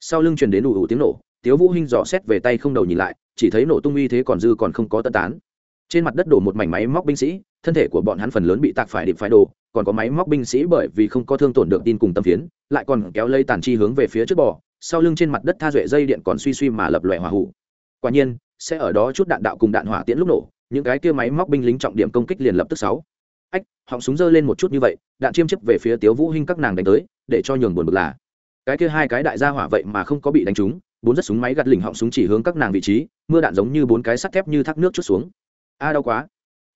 Sau lưng truyền đến đủ đủ tiếng nổ, tiếu vũ hinh dò xét về tay không đầu nhìn lại, chỉ thấy nổ tung uy thế còn dư còn không có tận tán. Trên mặt đất đổ một mảnh máy móc binh sĩ, thân thể của bọn hắn phần lớn bị tạc phải điệp phải đổ, còn có máy móc binh sĩ bởi vì không có thương tổn được tin cùng tâm phiến, lại còn kéo lây tàn chi hướng về phía trước bò, sau lưng trên mặt đất tha duệ dây điện còn suy suy mà lập loè hỏa hủ. Quả nhiên, sẽ ở đó chút đạn đạo cùng đạn hỏa tiễn lúc nổ, những cái kia máy móc binh lính trọng điểm công kích liền lập tức sáu ách, họng súng giơ lên một chút như vậy, đạn chiêm chấp về phía tiếu vũ hinh các nàng đánh tới, để cho nhường buồn bực là, cái kia hai cái đại gia hỏa vậy mà không có bị đánh trúng, bốn rất súng máy gạt lỉnh họng súng chỉ hướng các nàng vị trí, mưa đạn giống như bốn cái sắt thép như thác nước chút xuống. A, đau quá.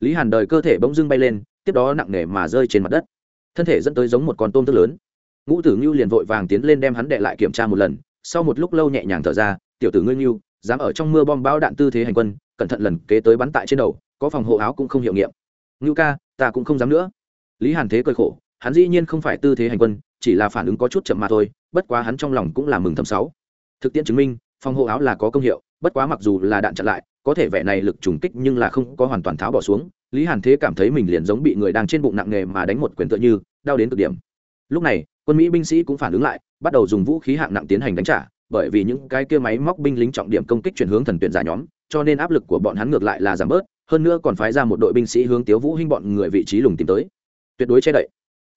Lý hàn đời cơ thể bỗng dưng bay lên, tiếp đó nặng nề mà rơi trên mặt đất. Thân thể dẫn tới giống một con tôm tức lớn. Ngũ tử ngưu liền vội vàng tiến lên đem hắn đệ lại kiểm tra một lần, sau một lúc lâu nhẹ nhàng thở ra, tiểu tử ngươi ngưu, dám ở trong mưa bom bão đạn tư thế hành quân, cẩn thận lần kế tới bắn tại trên đầu, có phòng hộ áo cũng không hiệu nghiệm ngưu ca, ta cũng không dám nữa. Lý hàn thế cười khổ, hắn dĩ nhiên không phải tư thế hành quân, chỉ là phản ứng có chút chậm mà thôi, bất quá hắn trong lòng cũng là mừng thầm sáu. Thực tiễn chứng minh, phòng hộ áo là có công hiệu, bất quá mặc dù là đạn chặn lại, có thể vẻ này lực trùng kích nhưng là không có hoàn toàn tháo bỏ xuống. Lý hàn thế cảm thấy mình liền giống bị người đang trên bụng nặng nghề mà đánh một quyền tựa như, đau đến cực điểm. Lúc này, quân mỹ binh sĩ cũng phản ứng lại, bắt đầu dùng vũ khí hạng nặng tiến hành đánh trả, bởi vì những cái kia máy móc binh lính trọng điểm công kích chuyển hướng thần tuyển giả nhóm, cho nên áp lực của bọn hắn ngược lại là giảm bớt hơn nữa còn phái ra một đội binh sĩ hướng tiếu vũ hinh bọn người vị trí lùng tìm tới. Tuyệt đối che đậy.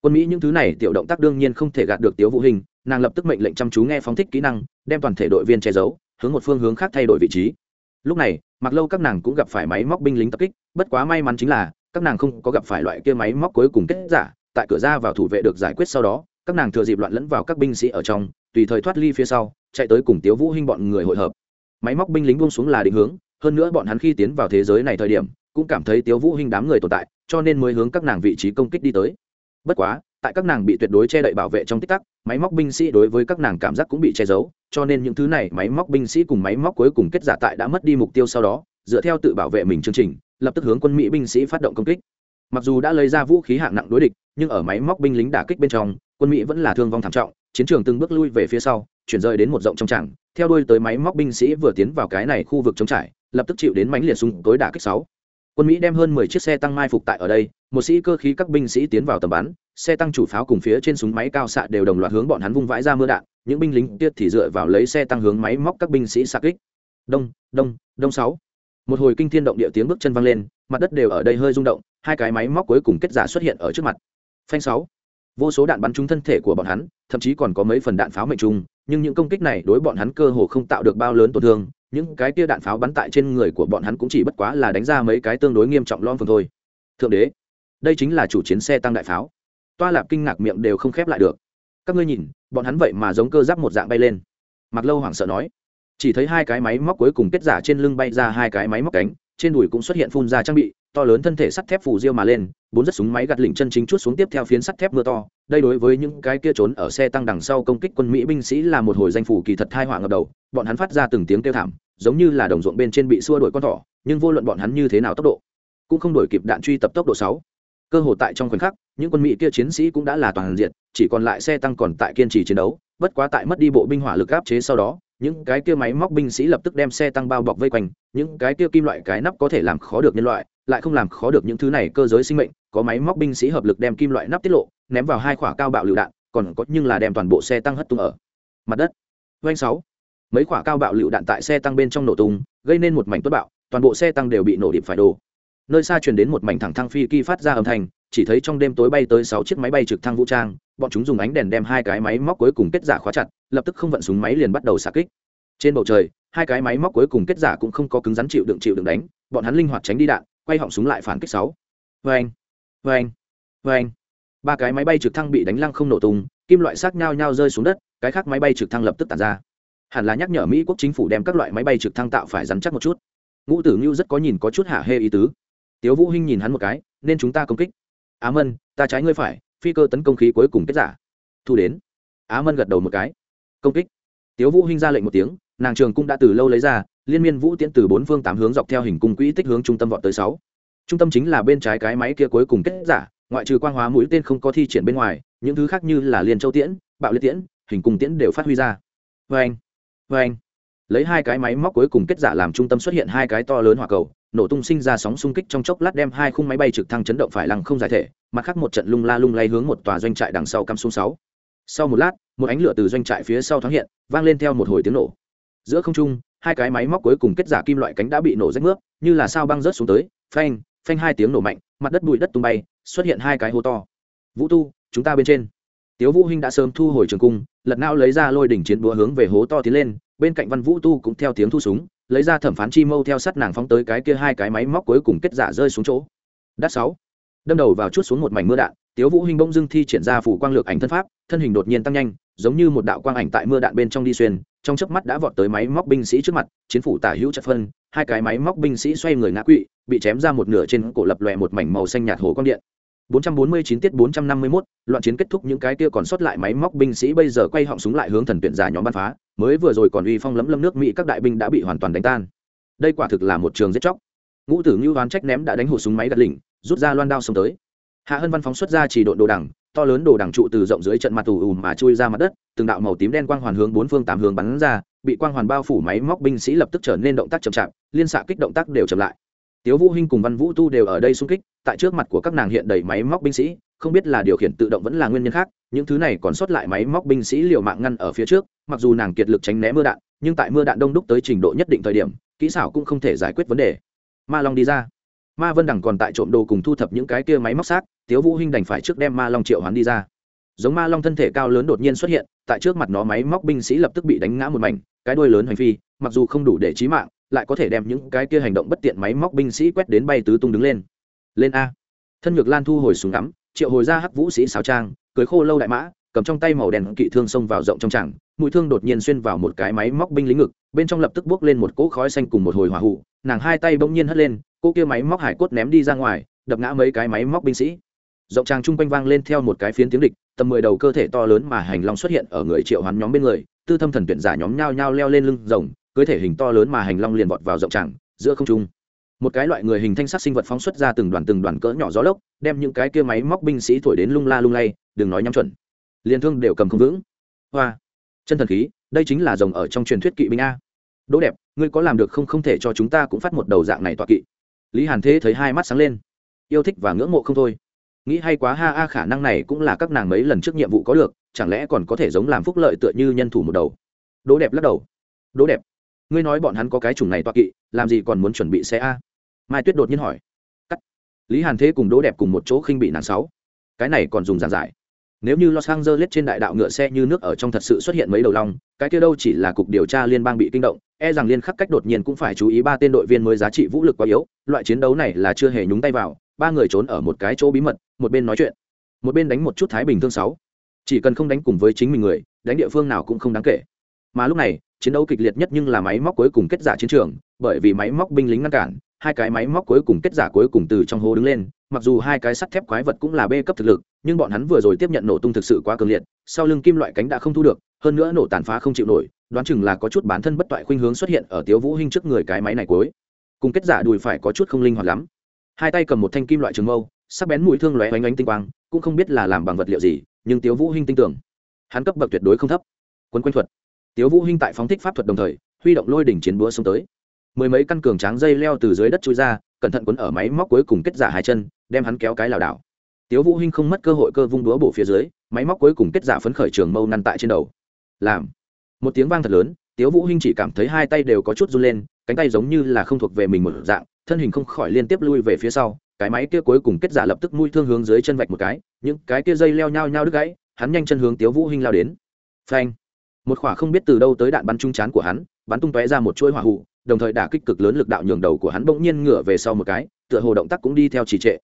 Quân mỹ những thứ này, tiểu động tác đương nhiên không thể gạt được tiếu vũ hình nàng lập tức mệnh lệnh chăm chú nghe phóng thích kỹ năng, đem toàn thể đội viên che giấu, hướng một phương hướng khác thay đổi vị trí. Lúc này, mặc lâu các nàng cũng gặp phải máy móc binh lính tập kích, bất quá may mắn chính là, các nàng không có gặp phải loại kia máy móc cuối cùng kết giả, tại cửa ra vào thủ vệ được giải quyết sau đó, các nàng thừa dịp loạn lẫn vào các binh sĩ ở trong, tùy thời thoát ly phía sau, chạy tới cùng tiếu vũ hinh bọn người hội hợp. Máy móc binh lính buông xuống là định hướng hơn nữa bọn hắn khi tiến vào thế giới này thời điểm, cũng cảm thấy tiếu vũ hinh đám người tồn tại, cho nên mới hướng các nàng vị trí công kích đi tới. Bất quá, tại các nàng bị tuyệt đối che đậy bảo vệ trong tích tắc, máy móc binh sĩ đối với các nàng cảm giác cũng bị che giấu, cho nên những thứ này máy móc binh sĩ cùng máy móc cuối cùng kết giả tại đã mất đi mục tiêu sau đó, dựa theo tự bảo vệ mình chương trình, lập tức hướng quân mỹ binh sĩ phát động công kích. Mặc dù đã lấy ra vũ khí hạng nặng đối địch, nhưng ở máy móc binh lính đả kích bên trong, quân mỹ vẫn là thương vong thảm trọng, chiến trường từng bước lui về phía sau, chuyển rời đến một rộng trong tràng, theo đuôi tới máy móc binh sĩ vừa tiến vào cái này khu vực chống trải lập tức chịu đến mảnh liệt súng tối đả kích sáu. Quân mỹ đem hơn mười chiếc xe tăng mai phục tại ở đây, một sĩ cơ khí các binh sĩ tiến vào tầm bắn, xe tăng chủ pháo cùng phía trên súng máy cao xạ đều đồng loạt hướng bọn hắn vung vãi ra mưa đạn, những binh lính tiết thì dựa vào lấy xe tăng hướng máy móc các binh sĩ xạ kích. Đông đông đông sáu. Một hồi kinh thiên động địa tiếng bước chân vang lên, mặt đất đều ở đây hơi rung động, hai cái máy móc cuối cùng kết giả xuất hiện ở trước mặt. Phanh sáu. Vô số đạn bắn trúng thân thể của bọn hắn, thậm chí còn có mấy phần đạn pháo mệnh trung nhưng những công kích này đối bọn hắn cơ hồ không tạo được bao lớn tổn thương những cái kia đạn pháo bắn tại trên người của bọn hắn cũng chỉ bất quá là đánh ra mấy cái tương đối nghiêm trọng lon phường thôi. Thượng đế, đây chính là chủ chiến xe tăng đại pháo. Toa lạp kinh ngạc miệng đều không khép lại được. Các ngươi nhìn, bọn hắn vậy mà giống cơ giáp một dạng bay lên. Mặc lâu hoảng sợ nói. Chỉ thấy hai cái máy móc cuối cùng kết giả trên lưng bay ra hai cái máy móc cánh trên đùi cũng xuất hiện phun ra trang bị, to lớn thân thể sắt thép phủ diêu mà lên, bốn rất súng máy gạt lỉnh chân chính chút xuống tiếp theo phiến sắt thép mưa to. Đây đối với những cái kia trốn ở xe tăng đằng sau công kích quân mỹ binh sĩ là một hồi danh phủ kỳ thật thai họa ngập đầu. Bọn hắn phát ra từng tiếng kêu thảm, giống như là đồng ruộng bên trên bị xua đuổi con thỏ, nhưng vô luận bọn hắn như thế nào tốc độ, cũng không đổi kịp đạn truy tập tốc độ sáu. Cơ hồ tại trong khoảnh khắc, những quân mỹ kia chiến sĩ cũng đã là toàn diện, chỉ còn lại xe tăng còn tại kiên trì chiến đấu, bất quá tại mất đi bộ binh hỏa lực áp chế sau đó những cái kia máy móc binh sĩ lập tức đem xe tăng bao bọc vây quanh, những cái kia kim loại cái nắp có thể làm khó được nhân loại, lại không làm khó được những thứ này cơ giới sinh mệnh, có máy móc binh sĩ hợp lực đem kim loại nắp tiết lộ, ném vào hai quả cao bạo lựu đạn, còn có nhưng là đem toàn bộ xe tăng hất tung ở mặt đất. Doanh sáu. Mấy quả cao bạo lựu đạn tại xe tăng bên trong nổ tung, gây nên một mảnh tuất bạo, toàn bộ xe tăng đều bị nổ điểm phải đổ. Nơi xa truyền đến một mảnh thẳng thăng phi kỳ phát ra âm thanh chỉ thấy trong đêm tối bay tới sáu chiếc máy bay trực thăng vũ trang, bọn chúng dùng ánh đèn đem hai cái máy móc cuối cùng kết giả khóa chặt, lập tức không vận súng máy liền bắt đầu xạ kích. Trên bầu trời, hai cái máy móc cuối cùng kết giả cũng không có cứng rắn chịu đựng chịu đựng đánh, bọn hắn linh hoạt tránh đi đạn, quay họng súng lại phản kích sáu. Vê anh vê ba cái máy bay trực thăng bị đánh lăng không nổ tung, kim loại xác nhau nhau rơi xuống đất, cái khác máy bay trực thăng lập tức tàn ra. Hẳn là nhắc nhở mỹ quốc chính phủ đem các loại máy bay trực thăng tạo phải rắn chắc một chút. Ngũ tử ngưu rất có nhìn có chút hạ hê ý tứ. Tiếu vũ hinh nhìn hắn một cái, nên chúng ta công kích á mân ta trái ngươi phải phi cơ tấn công khí cuối cùng kết giả thu đến á mân gật đầu một cái công kích tiếu vũ hinh ra lệnh một tiếng nàng trường cung đã từ lâu lấy ra liên miên vũ tiễn từ bốn phương tám hướng dọc theo hình cung quỹ tích hướng trung tâm vọt tới sáu trung tâm chính là bên trái cái máy kia cuối cùng kết giả ngoại trừ quang hóa mũi tên không có thi triển bên ngoài những thứ khác như là liên châu tiễn bạo liệt tiễn hình cung tiễn đều phát huy ra vê anh vê anh lấy hai cái máy móc cuối cùng kết giả làm trung tâm xuất hiện hai cái to lớn hỏa cầu nổ tung sinh ra sóng xung kích trong chốc lát đem hai khung máy bay trực thăng chấn động phải lăng không giải thể, mặt khác một trận lung la lung lay hướng một tòa doanh trại đằng sau cắm xuống sáu. Sau một lát, một ánh lửa từ doanh trại phía sau thoáng hiện, vang lên theo một hồi tiếng nổ. Giữa không trung, hai cái máy móc cuối cùng kết giả kim loại cánh đã bị nổ rách nước, như là sao băng rớt xuống tới, phanh phanh hai tiếng nổ mạnh, mặt đất bụi đất tung bay, xuất hiện hai cái hố to. Vũ tu, chúng ta bên trên. Tiếu vũ hinh đã sớm thu hồi trường cung, lật não lấy ra lôi đỉnh chiến búa hướng về hố to tiến lên, bên cạnh văn vũ tu cũng theo tiếng thu súng lấy ra thẩm phán chi mâu theo sát nàng phóng tới cái kia hai cái máy móc cuối cùng kết giả rơi xuống chỗ. Đắt sáu. Đâm đầu vào chút xuống một mảnh mưa đạn, tiếu vũ hinh bỗng dưng thi triển ra phủ quang lược ảnh thân pháp, thân hình đột nhiên tăng nhanh, giống như một đạo quang ảnh tại mưa đạn bên trong đi xuyên, trong chớp mắt đã vọt tới máy móc binh sĩ trước mặt, chiến phủ tả hữu chất phân, hai cái máy móc binh sĩ xoay người ngã quỵ, bị chém ra một nửa trên cổ lập lòe một mảnh màu xanh nhạt hồ quang điện. 449 tiết 451, loạn chiến kết thúc những cái kia còn sót lại máy móc binh sĩ bây giờ quay họng súng lại hướng thần tuyển giả nhóm bắn phá, mới vừa rồi còn uy phong lấm lấm nước Mỹ các đại binh đã bị hoàn toàn đánh tan. Đây quả thực là một trường giết chóc. Ngũ Tử Nưu đoán trách ném đã đánh hụt súng máy gạt lỉnh, rút ra loan đao xông tới. Hạ Hân Văn phóng xuất ra chỉ độn đồ đằng, to lớn đồ đằng trụ từ rộng dưới trận mặt tù ùm mà chui ra mặt đất, từng đạo màu tím đen quang hoàn hướng bốn phương tám hướng bắn ra, bị quang hoàn bao phủ máy móc binh sĩ lập tức trở nên động tác chậm chạp, liên xạ kích động tác đều chậm lại tiếu vũ hinh cùng văn vũ tu đều ở đây xung kích tại trước mặt của các nàng hiện đầy máy móc binh sĩ, không biết là điều khiển tự động vẫn là nguyên nhân khác, những thứ này còn sót lại máy móc binh sĩ liều mạng ngăn ở phía trước, mặc dù nàng kiệt lực tránh né mưa đạn, nhưng tại mưa đạn đông đúc tới trình độ nhất định thời điểm, kỹ xảo cũng không thể giải quyết vấn đề. Ma long đi ra. Ma vân đằng còn tại trộm đồ cùng thu thập những cái kia máy móc xác, tiếu vũ hinh đành phải trước đem ma long triệu hoán đi ra. Giống ma long thân thể cao lớn đột nhiên xuất hiện, tại trước mặt nó máy móc binh sĩ lập tức bị đánh ngã một mảnh, cái đuôi lớn hành phi, mặc dù không đủ để chí mạng, lại có thể đem những cái kia hành động bất tiện máy móc binh sĩ quét đến bay tứ tung đứng lên lên a. Thân nhược lan thu hồi súng ngắm, triệu hồi ra hắc vũ sĩ sáo trang, cưới khô lâu đại mã, cầm trong tay màu đen kỵ thương xông vào rộng trong tràng, mũi thương đột nhiên xuyên vào một cái máy móc binh lính ngực, bên trong lập tức bước lên một cỗ khói xanh cùng một hồi hỏa hụ, nàng hai tay bỗng nhiên hất lên, cỗ kia máy móc hải cốt ném đi ra ngoài, đập ngã mấy cái máy móc binh sĩ. Rộng tràng chung quanh vang lên theo một cái phiến tiếng địch, tầm mười đầu cơ thể to lớn mà hành long xuất hiện ở người triệu hoán nhóm bên người, tư thâm thần tuyển giả nhóm nhao nhao leo lên lưng rồng, cưới thể hình to lớn mà hành long liền vọt vào rộng tràng, giữa không trung một cái loại người hình thanh sắc sinh vật phóng xuất ra từng đoàn từng đoàn cỡ nhỏ gió lốc, đem những cái kia máy móc binh sĩ thổi đến lung la lung lay, đừng nói nhắm chuẩn. Liền thương đều cầm không vững. Hoa, chân thần khí, đây chính là rồng ở trong truyền thuyết kỵ binh a. Đỗ đẹp, ngươi có làm được không? Không thể cho chúng ta cũng phát một đầu dạng này tọa kỵ. Lý hàn thế thấy hai mắt sáng lên. Yêu thích và ngưỡng mộ không thôi. Nghĩ hay quá, ha a khả năng này cũng là các nàng mấy lần trước nhiệm vụ có được, chẳng lẽ còn có thể giống làm phúc lợi tựa như nhân thủ một đầu? Đỗ đẹp lắc đầu. Đỗ đẹp ngươi nói bọn hắn có cái chủng này toa kỵ, làm gì còn muốn chuẩn bị xe a? Mai tuyết đột nhiên hỏi. Cắt. Lý hàn thế cùng đỗ đẹp cùng một chỗ khinh bị nàng sáu. Cái này còn dùng giàn giải. Nếu như los angeles trên đại đạo ngựa xe như nước ở trong thật sự xuất hiện mấy đầu long, cái kia đâu chỉ là cục điều tra liên bang bị kinh động e rằng liên khắc cách đột nhiên cũng phải chú ý ba tên đội viên mới giá trị vũ lực quá yếu, loại chiến đấu này là chưa hề nhúng tay vào, ba người trốn ở một cái chỗ bí mật, một bên nói chuyện, một bên đánh một chút thái bình thương sáu. Chỉ cần không đánh cùng với chính mình người, đánh địa phương nào cũng không đáng kể. Mà lúc này chiến đấu kịch liệt nhất nhưng là máy móc cuối cùng kết giả chiến trường, bởi vì máy móc binh lính ngăn cản, hai cái máy móc cuối cùng kết giả cuối cùng từ trong hố đứng lên, mặc dù hai cái sắt thép quái vật cũng là b cấp thực lực, nhưng bọn hắn vừa rồi tiếp nhận nổ tung thực sự quá cường liệt, sau lưng kim loại cánh đã không thu được, hơn nữa nổ tàn phá không chịu nổi, đoán chừng là có chút bản thân bất toại khuynh hướng xuất hiện ở tiếu vũ hinh trước người cái máy này cuối. Cùng kết giả đùi phải có chút không linh hoạt lắm. Hai tay cầm một thanh kim loại trường mâu, sắc bén mũi thương lóe ánh ánh tinh quang, cũng không biết là làm bằng vật liệu gì, nhưng tiếu vũ hinh tin tưởng, hắn cấp bậc tuyệt đối không thấp. Quân quanh thuật tiếu vũ hinh tại phóng thích pháp thuật đồng thời, huy động lôi đỉnh chiến búa xông tới. Mười mấy căn cường tráng dây leo từ dưới đất chui ra, cẩn thận quấn ở máy móc cuối cùng kết giả hai chân, đem hắn kéo cái lảo đảo. Tiếu vũ hinh không mất cơ hội cơ vung đúa bổ phía dưới, máy móc cuối cùng kết giả phấn khởi trường mâu năn tại trên đầu. Làm. Một tiếng vang thật lớn, tiếu vũ hinh chỉ cảm thấy hai tay đều có chút run lên, cánh tay giống như là không thuộc về mình một dạng, thân hình không khỏi liên tiếp lui về phía sau, cái máy kia cuối cùng kết giả lập tức mũi thương hướng dưới chân vạch một cái, những cái kia dây leo nhau nhau đứt gãy, hắn nhanh chân hướng tiếu vũ hinh lao đến. Phanh một khỏa không biết từ đâu tới đạn bắn trung chán của hắn, bắn tung tóe ra một chuỗi hỏa hụ đồng thời đả kích cực lớn lực đạo nhường đầu của hắn bỗng nhiên ngửa về sau một cái, tựa hồ động tác cũng đi theo trì trệ.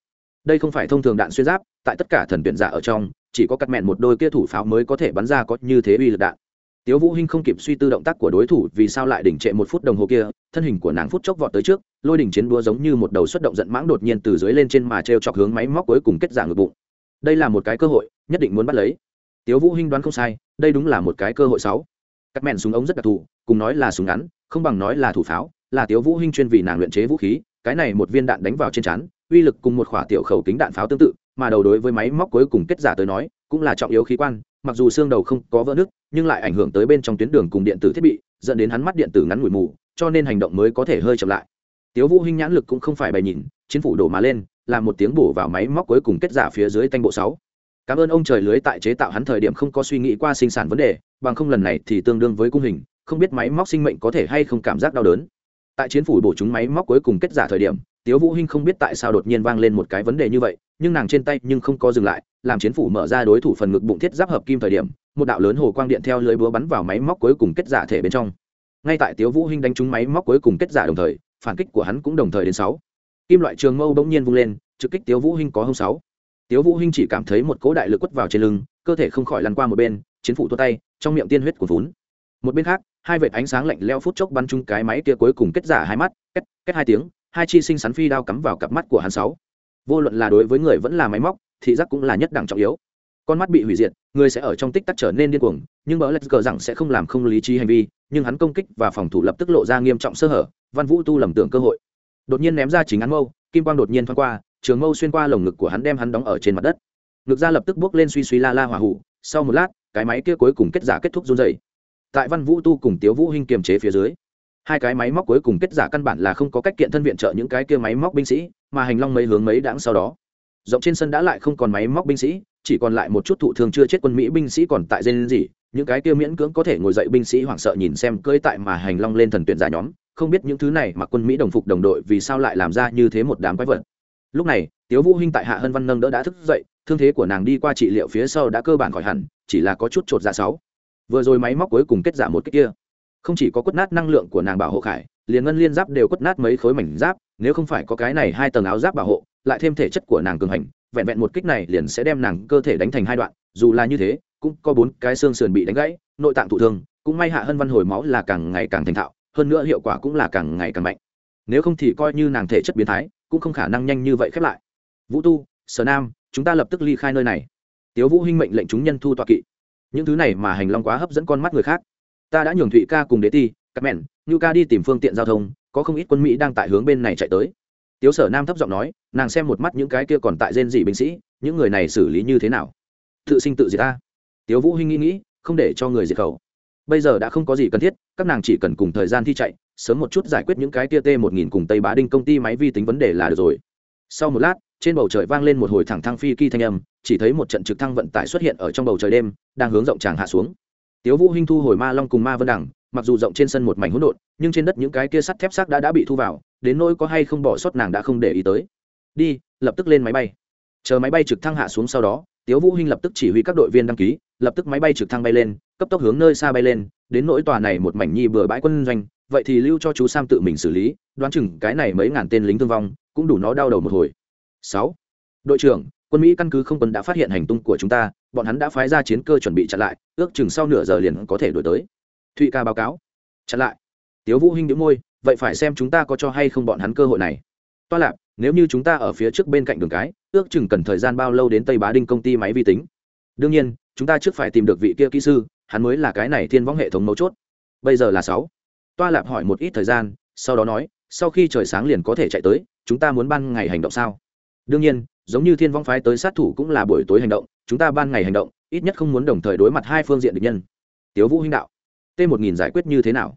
Đây không phải thông thường đạn xuyên giáp, tại tất cả thần tuyển giả ở trong, chỉ có cắt mẹn một đôi kia thủ pháo mới có thể bắn ra có như thế uy lực đạn. Tiếu vũ hinh không kịp suy tư động tác của đối thủ vì sao lại đỉnh trệ một phút đồng hồ kia, thân hình của nàng phút chốc vọt tới trước, lôi đỉnh chiến đua giống như một đầu xuất động giận mãng đột nhiên từ dưới lên trên mà treo chọc hướng máy móc cuối cùng kết giả ngực bụng. Đây là một cái cơ hội, nhất định muốn bắt lấy tiếu vũ hinh đoán không sai, đây đúng là một cái cơ hội sáu. Cắt mẹn súng ống rất đặc thù, cùng nói là súng ngắn, không bằng nói là thủ pháo, là tiếu vũ hinh chuyên vì nàng luyện chế vũ khí, cái này một viên đạn đánh vào trên chắn uy lực cùng một khỏa tiểu khẩu kính đạn pháo tương tự, mà đầu đối với máy móc cuối cùng kết giả tới nói, cũng là trọng yếu khí quan, mặc dù xương đầu không có vỡ nứt, nhưng lại ảnh hưởng tới bên trong tuyến đường cùng điện tử thiết bị, dẫn đến hắn mắt điện tử ngắn ngủi mù, cho nên hành động mới có thể hơi chậm lại. Tiếu vũ hinh nhãn lực cũng không phải bày nhìn chiến phủ đổ mà lên làm một tiếng bổ vào máy móc cuối cùng kết giả phía dưới thanh bộ sáu cảm ơn ông trời lưới tại chế tạo hắn thời điểm không có suy nghĩ qua sinh sản vấn đề, bằng không lần này thì tương đương với cung hình, không biết máy móc sinh mệnh có thể hay không cảm giác đau đớn. Tại chiến phủ bổ chúng máy móc cuối cùng kết giả thời điểm, tiếu vũ hinh không biết tại sao đột nhiên vang lên một cái vấn đề như vậy, nhưng nàng trên tay nhưng không có dừng lại, làm chiến phủ mở ra đối thủ phần ngực bụng thiết giáp hợp kim thời điểm, một đạo lớn hồ quang điện theo lưới búa bắn vào máy móc cuối cùng kết giả thể bên trong. Ngay tại tiếu vũ hinh đánh trúng máy móc cuối cùng kết giả đồng thời, phản kích của hắn cũng đồng thời đến sáu. Kim loại trường mâu bỗng nhiên vung lên, trực kích tiếu vũ hinh có hông sáu tiếu vũ hinh chỉ cảm thấy một cỗ đại lực quất vào trên lưng, cơ thể không khỏi lăn qua một bên, chiến phủ tua tay, trong miệng tiên huyết cuồn vốn một bên khác, hai vệt ánh sáng lạnh leo phút chốc bắn trúng cái máy kia cuối cùng kết giả hai mắt kết kết hai tiếng, hai chi sinh sắn phi đao cắm vào cặp mắt của hắn sáu. Vô luận là đối với người vẫn là máy móc, thị giác cũng là nhất đẳng trọng yếu. Con mắt bị hủy diệt, người sẽ ở trong tích tắc trở nên điên cuồng, nhưng bỡ lạch cờ rằng sẽ không làm không lý trí hành vi, nhưng hắn công kích và phòng thủ lập tức lộ ra nghiêm trọng sơ hở, văn vũ tu lầm tưởng cơ hội. Đột nhiên ném ra chính án mâu, kim quang đột nhiên thoáng qua trường mâu xuyên qua lồng ngực của hắn đem hắn đóng ở trên mặt đất. Ngực ra lập tức bước lên suy suy la la hỏa hủ, sau một lát, cái máy kia cuối cùng kết giả kết thúc run dày tại văn vũ tu cùng tiếu vũ hinh kiềm chế phía dưới, hai cái máy móc cuối cùng kết giả căn bản là không có cách kiện thân viện trợ những cái kia máy móc binh sĩ, mà hành long mấy hướng mấy đãng sau đó. Rộng trên sân đã lại không còn máy móc binh sĩ, chỉ còn lại một chút thụ thương chưa chết quân mỹ binh sĩ còn tại dây gì những cái kia miễn cưỡng có thể ngồi dậy binh sĩ hoảng sợ nhìn xem cưỡi tại mà hành long lên thần tuyển giả nhóm, không biết những thứ này mà quân mỹ đồng phục đồng đội vì sao lại làm ra như thế một đám quái vật lúc này, tiếu vũ hinh tại hạ hân văn nâng đỡ đã thức dậy, thương thế của nàng đi qua trị liệu phía sau đã cơ bản khỏi hẳn, chỉ là có chút trột dạ sáu. Vừa rồi máy móc cuối cùng kết giả một cái kia. Không chỉ có quất nát năng lượng của nàng bảo hộ khải, liền ngân liên giáp đều quất nát mấy khối mảnh giáp, nếu không phải có cái này hai tầng áo giáp bảo hộ, lại thêm thể chất của nàng cường hành, vẹn vẹn một kích này liền sẽ đem nàng cơ thể đánh thành hai đoạn, dù là như thế, cũng có bốn cái xương sườn bị đánh gãy, nội tạng thụ thương, cũng may hạ hân văn hồi máu là càng ngày càng thành thạo, hơn nữa hiệu quả cũng là càng ngày càng mạnh. Nếu không thì coi như nàng thể chất biến thái cũng không khả năng nhanh như vậy khép lại. Vũ tu, sở nam, chúng ta lập tức ly khai nơi này. Tiếu vũ hinh mệnh lệnh chúng nhân thu tọa kỵ. Những thứ này mà hành long quá hấp dẫn con mắt người khác. Ta đã nhường thụy ca cùng đế ti các mẹn như ca đi tìm phương tiện giao thông, có không ít quân mỹ đang tại hướng bên này chạy tới. Tiếu sở nam thấp giọng nói, nàng xem một mắt những cái kia còn tại rên dị binh sĩ, những người này xử lý như thế nào? Tự sinh tự diệt ta. Tiếu vũ hinh nghĩ nghĩ, không để cho người diệt khẩu. Bây giờ đã không có gì cần thiết, các nàng chỉ cần cùng thời gian thi chạy sớm một chút giải quyết những cái tia t một nghìn cùng tây bá đinh công ty máy vi tính vấn đề là được rồi. Sau một lát, trên bầu trời vang lên một hồi thẳng thăng phi kỳ thanh âm, chỉ thấy một trận trực thăng vận tải xuất hiện ở trong bầu trời đêm, đang hướng rộng tràng hạ xuống. Tiếu vũ hinh thu hồi ma long cùng ma vân đẳng, mặc dù rộng trên sân một mảnh hỗn độn, nhưng trên đất những cái kia sắt thép xác đã đã bị thu vào, đến nỗi có hay không bỏ sót nàng đã không để ý tới. Đi, lập tức lên máy bay. Chờ máy bay trực thăng hạ xuống sau đó, tiếu vũ hinh lập tức chỉ huy các đội viên đăng ký, lập tức máy bay trực thăng bay lên, cấp tốc hướng nơi xa bay lên, đến nỗi tòa này một mảnh nhi bừa bãi quân doanh vậy thì lưu cho chú sam tự mình xử lý, đoán chừng cái này mấy ngàn tên lính thương vong cũng đủ nó đau đầu một hồi. Sáu. Đội trưởng, quân mỹ căn cứ không quân đã phát hiện hành tung của chúng ta, bọn hắn đã phái ra chiến cơ chuẩn bị chặn lại, ước chừng sau nửa giờ liền có thể đổi tới. Thụy ca báo cáo. Chặn lại. Tiếu vũ hinh đĩu môi, vậy phải xem chúng ta có cho hay không bọn hắn cơ hội này. Toa lạp, nếu như chúng ta ở phía trước bên cạnh đường cái, ước chừng cần thời gian bao lâu đến tây bá đinh công ty máy vi tính? Đương nhiên, chúng ta trước phải tìm được vị kia kỹ sư, hắn mới là cái này thiên võng hệ thống mấu chốt. Bây giờ là sáu toa lạp hỏi một ít thời gian, sau đó nói, sau khi trời sáng liền có thể chạy tới, chúng ta muốn ban ngày hành động sao? Đương nhiên, giống như thiên vong phái tới sát thủ cũng là buổi tối hành động, chúng ta ban ngày hành động, ít nhất không muốn đồng thời đối mặt hai phương diện địch nhân. Tiếu vũ Hinh đạo, t một nghìn giải quyết như thế nào?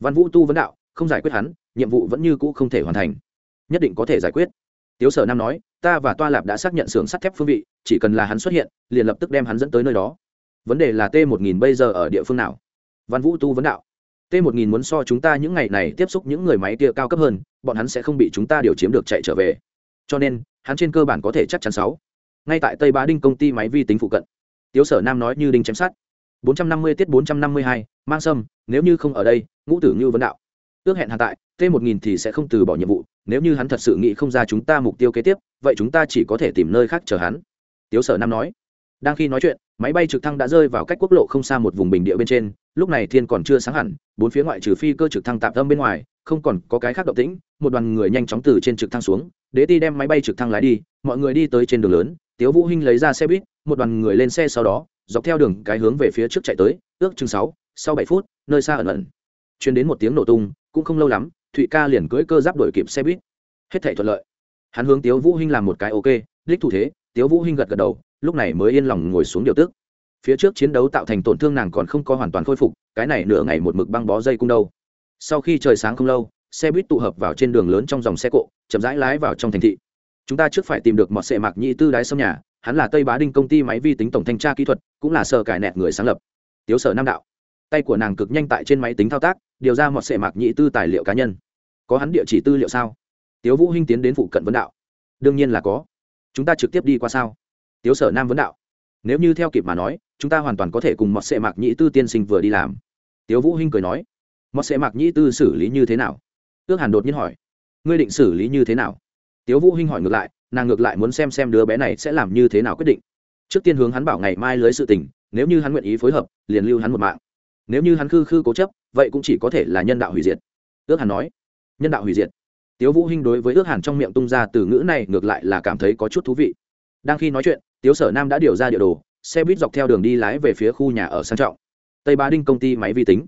Văn vũ tu vấn đạo, không giải quyết hắn, nhiệm vụ vẫn như cũ không thể hoàn thành. Nhất định có thể giải quyết. Tiếu sở nam nói, ta và toa lạp đã xác nhận xưởng sắt thép phương vị, chỉ cần là hắn xuất hiện, liền lập tức đem hắn dẫn tới nơi đó. Vấn đề là t một nghìn bây giờ ở địa phương nào? Văn vũ tu vấn đạo t một nghìn muốn so chúng ta những ngày này tiếp xúc những người máy kia cao cấp hơn bọn hắn sẽ không bị chúng ta điều chiếm được chạy trở về. Cho nên hắn trên cơ bản có thể chắc chắn sáu. Ngay tại tây bá đinh công ty máy vi tính phụ cận. Tiếu sở nam nói như đinh chém sát 450 tiết 452, mang sâm nếu như không ở đây ngũ tử như vấn đạo. Ước hẹn hạ tại t 1000 thì sẽ không từ bỏ nhiệm vụ nếu như hắn thật sự nghĩ không ra chúng ta mục tiêu kế tiếp vậy chúng ta chỉ có thể tìm nơi khác chờ hắn. Tiếu sở nam nói. Đang khi nói chuyện máy bay trực thăng đã rơi vào cách quốc lộ không xa một vùng bình địa bên trên lúc này thiên còn chưa sáng hẳn, bốn phía ngoại trừ phi cơ trực thăng tạm tâm bên ngoài, không còn có cái khác động tĩnh, một đoàn người nhanh chóng từ trên trực thăng xuống, đế ti đem máy bay trực thăng lái đi, mọi người đi tới trên đường lớn, tiếu vũ hinh lấy ra xe buýt, một đoàn người lên xe sau đó, dọc theo đường cái hướng về phía trước chạy tới, ước chừng sáu, sau bảy phút, nơi xa ẩn ẩn chuyến đến một tiếng nổ tung, cũng không lâu lắm, thụy ca liền cưỡi cơ giáp đuổi kịp xe buýt. Hết thảy thuận lợi. Hắn hướng tiếu vũ hinh làm một cái ok, đích thủ thế, tiếu vũ hinh gật gật đầu, lúc này mới yên lòng ngồi xuống điều tức phía trước chiến đấu tạo thành tổn thương nàng còn không có hoàn toàn khôi phục, cái này nửa ngày một mực băng bó dây cung đâu. Sau khi trời sáng không lâu, xe buýt tụ hợp vào trên đường lớn trong dòng xe cộ, chậm rãi lái vào trong thành thị. Chúng ta trước phải tìm được một sệ mạc nhị tư đái sông nhà, hắn là tây bá đinh công ty máy vi tính tổng thanh tra kỹ thuật, cũng là sở cải nẹt người sáng lập. Tiếu sở nam đạo. Tay của nàng cực nhanh tại trên máy tính thao tác, điều ra một sệ mạc nhị tư tài liệu cá nhân. Có hắn địa chỉ tư liệu sao? Tiếu vũ hinh tiến đến phụ cận vấn đạo. Đương nhiên là có. Chúng ta trực tiếp đi qua sao? Tiếu sở nam vấn đạo nếu như theo kịp mà nói, chúng ta hoàn toàn có thể cùng Mọt sệ mạc Nhĩ tư tiên sinh vừa đi làm. Tiếu vũ hinh cười nói, Mọt sệ mạc Nhĩ tư xử lý như thế nào? Ước hàn đột nhiên hỏi, ngươi định xử lý như thế nào? Tiếu vũ hinh hỏi ngược lại, nàng ngược lại muốn xem xem đứa bé này sẽ làm như thế nào quyết định. Trước tiên hướng hắn bảo ngày mai lưới sự tình, nếu như hắn nguyện ý phối hợp, liền lưu hắn một mạng. Nếu như hắn khư khư cố chấp, vậy cũng chỉ có thể là nhân đạo hủy diệt. Ước hàn nói, nhân đạo hủy diệt. Tiếu vũ hinh đối với ước hàn trong miệng tung ra từ ngữ này ngược lại là cảm thấy có chút thú vị đang khi nói chuyện, tiếu sở nam đã điều ra địa đồ, xe buýt dọc theo đường đi lái về phía khu nhà ở sang trọng. Tây bá đinh công ty máy vi tính.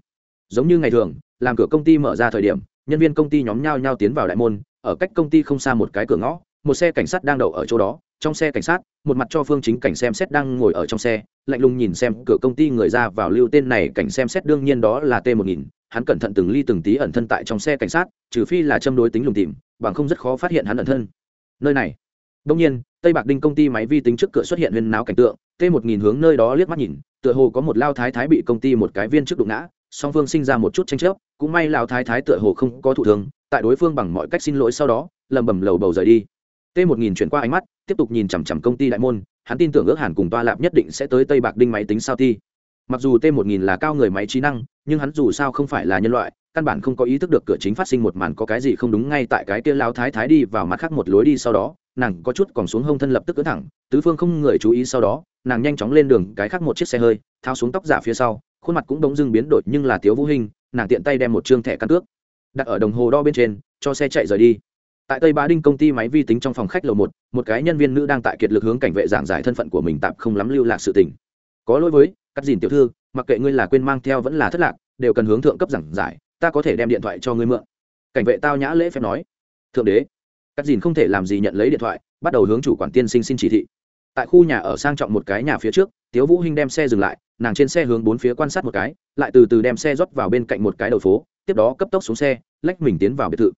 Giống như ngày thường, làm cửa công ty mở ra thời điểm, nhân viên công ty nhóm nhau nhau tiến vào đại môn, ở cách công ty không xa một cái cửa ngõ, một xe cảnh sát đang đậu ở chỗ đó. Trong xe cảnh sát, một mặt cho phương chính cảnh xem xét đang ngồi ở trong xe, lạnh lùng nhìn xem cửa công ty người ra vào lưu tên này, cảnh xem xét đương nhiên đó là t một nghìn. Hắn cẩn thận từng ly từng tí ẩn thân tại trong xe cảnh sát, trừ phi là châm đối tính lùng tìm, bằng không rất khó phát hiện hắn ẩn thân. Nơi này đông nhiên tây bạc đinh công ty máy vi tính trước cửa xuất hiện huyên náo cảnh tượng t một nghìn hướng nơi đó liếc mắt nhìn tựa hồ có một lao thái thái bị công ty một cái viên trước đụng ngã song phương sinh ra một chút tranh chấp cũng may lão thái thái tựa hồ không có thụ thương, tại đối phương bằng mọi cách xin lỗi sau đó lầm bầm lầu bầu rời đi. T t một nghìn chuyển qua ánh mắt tiếp tục nhìn chằm chằm công ty đại môn hắn tin tưởng ước hẳn cùng toa lạp nhất định sẽ tới tây bạc đinh máy tính sao ti mặc dù t một nghìn là cao người máy trí năng nhưng hắn dù sao không phải là nhân loại căn bản không có ý thức được cửa chính phát sinh một màn có cái gì không đúng ngay tại cái kia lão thái thái đi vào mặt khác một lối đi sau đó nàng có chút còn xuống hông thân lập tức cỡ thẳng, tứ phương không người chú ý sau đó, nàng nhanh chóng lên đường, cái khác một chiếc xe hơi thao xuống tóc giả phía sau, khuôn mặt cũng đống dưng biến đổi nhưng là tiếu vũ hình nàng tiện tay đem một chương thẻ căn cước đặt ở đồng hồ đo bên trên, cho xe chạy rời đi. Tại tây bá đinh công ty máy vi tính trong phòng khách lầu một một cái nhân viên nữ đang tại kiệt lực hướng cảnh vệ giảng giải thân phận của mình tạm không lắm lưu lạc sự tình. Có lỗi với, cắt dìn tiểu thư, mặc kệ ngươi là quên mang theo vẫn là thất lạc, đều cần hướng thượng cấp giảng giải, ta có thể đem điện thoại cho ngươi mượn. Cảnh vệ tao nhã lễ phép nói. Thượng đế cắt dìn không thể làm gì nhận lấy điện thoại, bắt đầu hướng chủ quản tiên sinh xin chỉ thị. Tại khu nhà ở sang trọng một cái nhà phía trước, tiếu vũ hinh đem xe dừng lại, nàng trên xe hướng bốn phía quan sát một cái, lại từ từ đem xe rót vào bên cạnh một cái đầu phố, tiếp đó cấp tốc xuống xe, lách mình tiến vào biệt thự.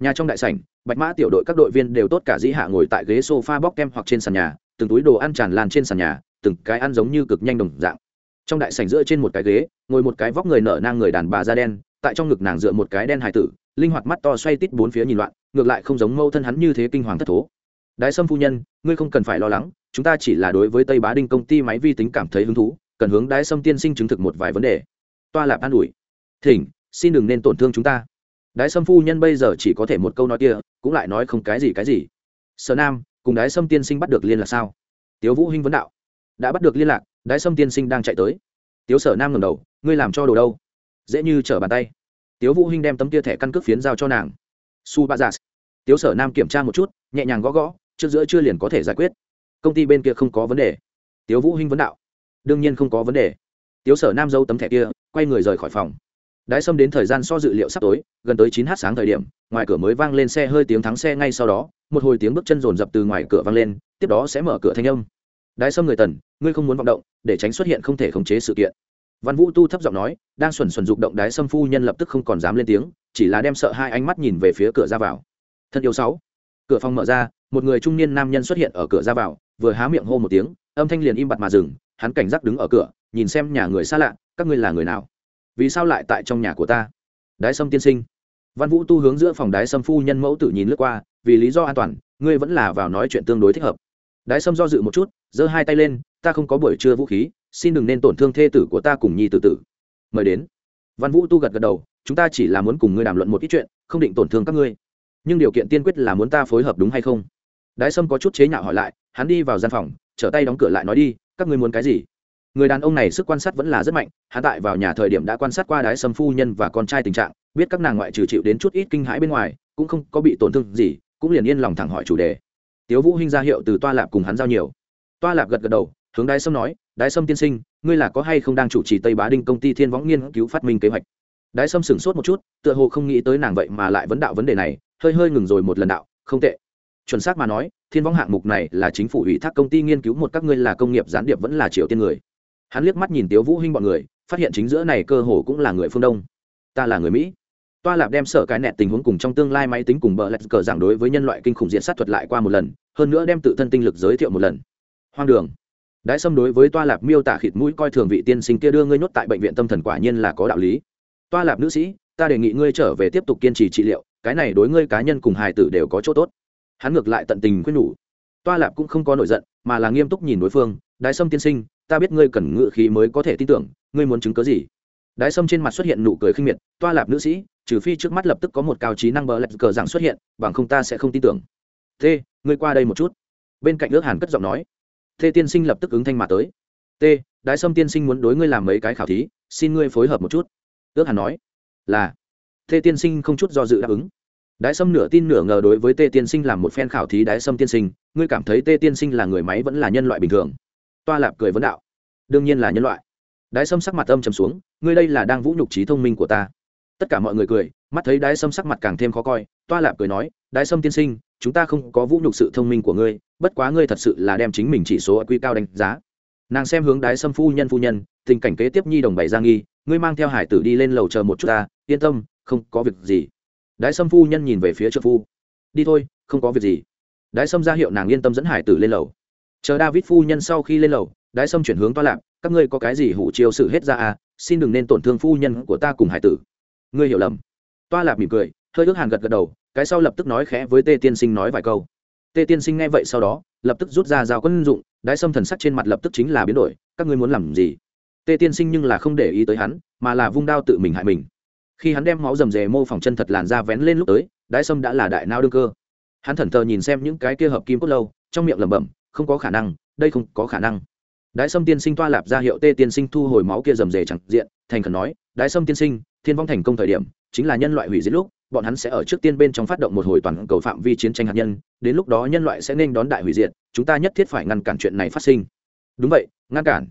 Nhà trong đại sảnh, bạch mã tiểu đội các đội viên đều tốt cả dĩ hạ ngồi tại ghế sofa bóc kem hoặc trên sàn nhà, từng túi đồ ăn tràn lan trên sàn nhà, từng cái ăn giống như cực nhanh đồng dạng. Trong đại sảnh giữa trên một cái ghế, ngồi một cái vóc người nở nang người đàn bà da đen, tại trong ngực nàng dựa một cái đen hài tử, linh hoạt mắt to xoay tít bốn phía nhìn loạn ngược lại không giống mâu thân hắn như thế kinh hoàng thất thố. Đái sâm phu nhân, ngươi không cần phải lo lắng, chúng ta chỉ là đối với tây bá đinh công ty máy vi tính cảm thấy hứng thú, cần hướng đái sâm tiên sinh chứng thực một vài vấn đề. Toa lạp an ủi. Thỉnh, xin đừng nên tổn thương chúng ta. Đái sâm phu nhân bây giờ chỉ có thể một câu nói kia, cũng lại nói không cái gì cái gì. Sở nam, cùng đái sâm tiên sinh bắt được liên lạc sao? Tiếu vũ hinh vấn đạo. Đã bắt được liên lạc, đái sâm tiên sinh đang chạy tới. Tiếu sở nam ngẩng đầu, ngươi làm cho đồ đâu? Dễ như trở bàn tay. Tiếu vũ hinh đem tấm kia thẻ căn cước phiến giao cho nàng su ba giả tiếu sở nam kiểm tra một chút, nhẹ nhàng gõ gõ, trước giữa chưa liền có thể giải quyết. Công ty bên kia không có vấn đề. Tiếu vũ hinh vấn đạo. Đương nhiên không có vấn đề. Tiếu sở nam dâu tấm thẻ kia, quay người rời khỏi phòng. Đái sâm đến thời gian so dự liệu sắp tối, gần tới chín h sáng thời điểm, ngoài cửa mới vang lên xe hơi tiếng thắng xe ngay sau đó, một hồi tiếng bước chân rồn rập từ ngoài cửa vang lên, tiếp đó sẽ mở cửa thanh âm. Đái sâm người tần, ngươi không muốn vọng động, để tránh xuất hiện không thể khống chế sự kiện văn vũ tu thấp giọng nói, đang xuẩn xuẩn dục động đái sâm phu nhân lập tức không còn dám lên tiếng, chỉ là đem sợ hai ánh mắt nhìn về phía cửa ra vào. Thân yêu sáu. Cửa phòng mở ra, một người trung niên nam nhân xuất hiện ở cửa ra vào, vừa há miệng hô một tiếng, âm thanh liền im bặt mà dừng, hắn cảnh giác đứng ở cửa, nhìn xem nhà người xa lạ, các ngươi là người nào? Vì sao lại tại trong nhà của ta? Đái sâm tiên sinh. Văn vũ tu hướng giữa phòng đái sâm phu nhân mẫu tử nhìn lướt qua, vì lý do an toàn, ngươi vẫn là vào nói chuyện tương đối thích hợp. Đái sâm do dự một chút, giơ hai tay lên, ta không có buổi trưa vũ khí xin đừng nên tổn thương thê tử của ta cùng nhi tử tử. Mời đến. Văn vũ tu gật gật đầu, chúng ta chỉ là muốn cùng ngươi đàm luận một ít chuyện, không định tổn thương các ngươi. Nhưng điều kiện tiên quyết là muốn ta phối hợp đúng hay không? Đái sâm có chút chế nhạo hỏi lại, hắn đi vào gian phòng, trở tay đóng cửa lại nói đi, các ngươi muốn cái gì? Người đàn ông này sức quan sát vẫn là rất mạnh, hắn tại vào nhà thời điểm đã quan sát qua đái sâm phu nhân và con trai tình trạng, biết các nàng ngoại trừ chịu đến chút ít kinh hãi bên ngoài, cũng không có bị tổn thương gì, cũng liền yên lòng thẳng hỏi chủ đề. Tiếu vũ hinh ra hiệu từ toa lạp cùng hắn giao nhiều. Toa lạp gật gật đầu, hướng đái sâm nói đái sâm tiên sinh, ngươi là có hay không đang chủ trì tây bá đinh công ty thiên võng nghiên cứu phát minh kế hoạch? Đái sâm sửng sốt một chút, tựa hồ không nghĩ tới nàng vậy mà lại vấn đạo vấn đề này, hơi hơi ngừng rồi một lần đạo, không tệ. Chuẩn xác mà nói, thiên võng hạng mục này là chính phủ ủy thác công ty nghiên cứu một các ngươi là công nghiệp gián điệp vẫn là triều tiên người. Hắn liếc mắt nhìn tiếu vũ hinh bọn người, phát hiện chính giữa này cơ hồ cũng là người phương đông. Ta là người mỹ. Toa lạp đem sở cái nẹt tình huống cùng trong tương lai máy tính cùng bờ lạch cờ giảng đối với nhân loại kinh khủng diện sát thuật lại qua một lần, hơn nữa đem tự thân tinh lực giới thiệu một lần. Hoang đường. Đái xâm đối với toa lạp miêu tả khịt mũi coi thường vị tiên sinh kia đưa ngươi nhốt tại bệnh viện tâm thần quả nhiên là có đạo lý. Toa lạp nữ sĩ, ta đề nghị ngươi trở về tiếp tục kiên trì trị liệu, cái này đối ngươi cá nhân cùng hài tử đều có chỗ tốt. Hắn ngược lại tận tình khuyên nhủ. Toa lạp cũng không có nổi giận, mà là nghiêm túc nhìn đối phương, đái sâm tiên sinh, ta biết ngươi cần ngự khí mới có thể tin tưởng, ngươi muốn chứng cớ gì? Đái sâm trên mặt xuất hiện nụ cười khinh miệt, toa lạp nữ sĩ, trừ phi trước mắt lập tức có một cao trí năng bờ lạch cờ rằng xuất hiện, bằng không ta sẽ không tin tưởng. T ngươi qua đây một chút. Bên cạnh ước hàn cất giọng nói t tiên sinh lập tức ứng thanh mà tới. T, đái sâm tiên sinh muốn đối ngươi làm mấy cái khảo thí, xin ngươi phối hợp một chút. Ước hàn nói, là. T tiên sinh không chút do dự đáp ứng. Đái sâm nửa tin nửa ngờ đối với tê tiên sinh làm một phen khảo thí đái sâm tiên sinh, ngươi cảm thấy tê tiên sinh là người máy vẫn là nhân loại bình thường? Toa lạp cười vấn đạo. Đương nhiên là nhân loại. Đái sâm sắc mặt âm trầm xuống, ngươi đây là đang vũ nhục trí thông minh của ta. Tất cả mọi người cười, mắt thấy đái sâm sắc mặt càng thêm khó coi, toa lạp cười nói, đái sâm tiên sinh chúng ta không có vũ nhục sự thông minh của ngươi, bất quá ngươi thật sự là đem chính mình chỉ số quy cao đánh giá. Nàng xem hướng đái sâm phu nhân phu nhân, tình cảnh kế tiếp nhi đồng bày ra nghi, ngươi mang theo hải tử đi lên lầu chờ một chút ta, yên tâm, không có việc gì. Đái sâm phu nhân nhìn về phía trợ phu. Đi thôi, không có việc gì. Đái sâm ra hiệu nàng yên tâm dẫn hải tử lên lầu. Chờ david phu nhân sau khi lên lầu, đái sâm chuyển hướng toa lạc các ngươi có cái gì hủ chiêu sự hết ra à xin đừng nên tổn thương phu nhân của ta cùng hải tử. Ngươi hiểu lầm. Toa lạc mỉm cười hơi ước hàn gật gật đầu, cái sau lập tức nói khẽ với tê tiên sinh nói vài câu. Tê tiên sinh nghe vậy sau đó, lập tức rút ra dao quân dụng, đái sâm thần sắc trên mặt lập tức chính là biến đổi, các ngươi muốn làm gì? Tê tiên sinh nhưng là không để ý tới hắn, mà là vung đao tự mình hại mình. Khi hắn đem máu rầm rề mô phỏng chân thật làn ra vén lên lúc tới, đái sâm đã là đại nao đương cơ. Hắn thần thờ nhìn xem những cái kia hợp kim cốt lâu, trong miệng lẩm bẩm, không có khả năng, đây không có khả năng. Đái sâm tiên sinh toa lạp ra hiệu tê tiên sinh thu hồi máu kia rầm rề chẳng diện, thành khẩn nói, đái sâm tiên sinh, thiên vong thành công thời điểm, chính là nhân loại hủy diệt lúc bọn hắn sẽ ở trước tiên bên trong phát động một hồi toàn cầu phạm vi chiến tranh hạt nhân đến lúc đó nhân loại sẽ nên đón đại hủy diệt chúng ta nhất thiết phải ngăn cản chuyện này phát sinh đúng vậy ngăn cản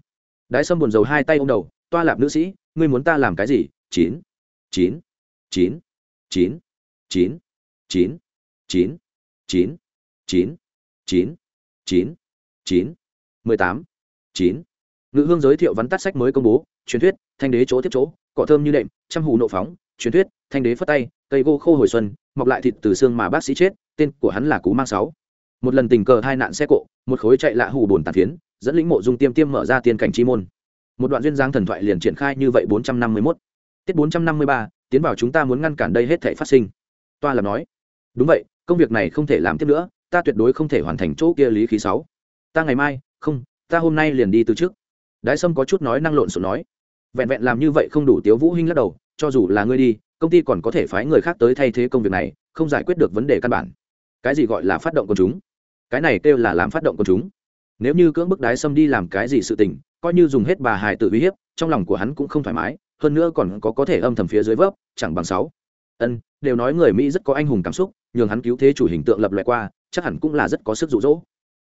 đái sâm buồn rầu hai tay ô m đầu toa lạp nữ sĩ ngươi muốn ta làm cái gì chín chín chín chín chín chín chín chín chín chín chín chín mười tám chín ngữ hương giới thiệu vắn tắt sách mới công bố truyền thuyết thanh đế chỗ tiếp chỗ cỏ thơm như đệm trăm hù nộ phóng truyền thuyết, thanh đế phất tay, cây gỗ khô hồi xuân, mọc lại thịt từ xương mà bác sĩ chết, tên của hắn là cú mang sáu. Một lần tình cờ hai nạn xe cộ, một khối chạy lạ hù bồn tàn phiến, dẫn lĩnh mộ dung tiêm tiêm mở ra tiên cảnh chi môn. Một đoạn duyên giang thần thoại liền triển khai như vậy bốn trăm năm mươi 451. tiết bốn trăm năm mươi ba, tiến vào chúng ta muốn ngăn cản đây hết thể phát sinh. Toa làm nói. Đúng vậy, công việc này không thể làm tiếp nữa, ta tuyệt đối không thể hoàn thành chỗ kia lý khí sáu. Ta ngày mai, không, ta hôm nay liền đi từ trước. Đái sâm có chút nói năng lộn xộn nói. Vẹn vẹn làm như vậy không đủ tiếu vũ hinh lắc đầu cho dù là ngươi đi, công ty còn có thể phái người khác tới thay thế công việc này, không giải quyết được vấn đề căn bản. Cái gì gọi là phát động quần chúng? Cái này kêu là làm phát động quần chúng. Nếu như cưỡng bức đái sâm đi làm cái gì sự tình, coi như dùng hết bà hài tự uy hiếp, trong lòng của hắn cũng không thoải mái, hơn nữa còn có có thể âm thầm phía dưới vấp, chẳng bằng sáu. Ân, đều nói người mỹ rất có anh hùng cảm xúc, nhường hắn cứu thế chủ hình tượng lập loại qua, chắc hẳn cũng là rất có sức rụ rỗ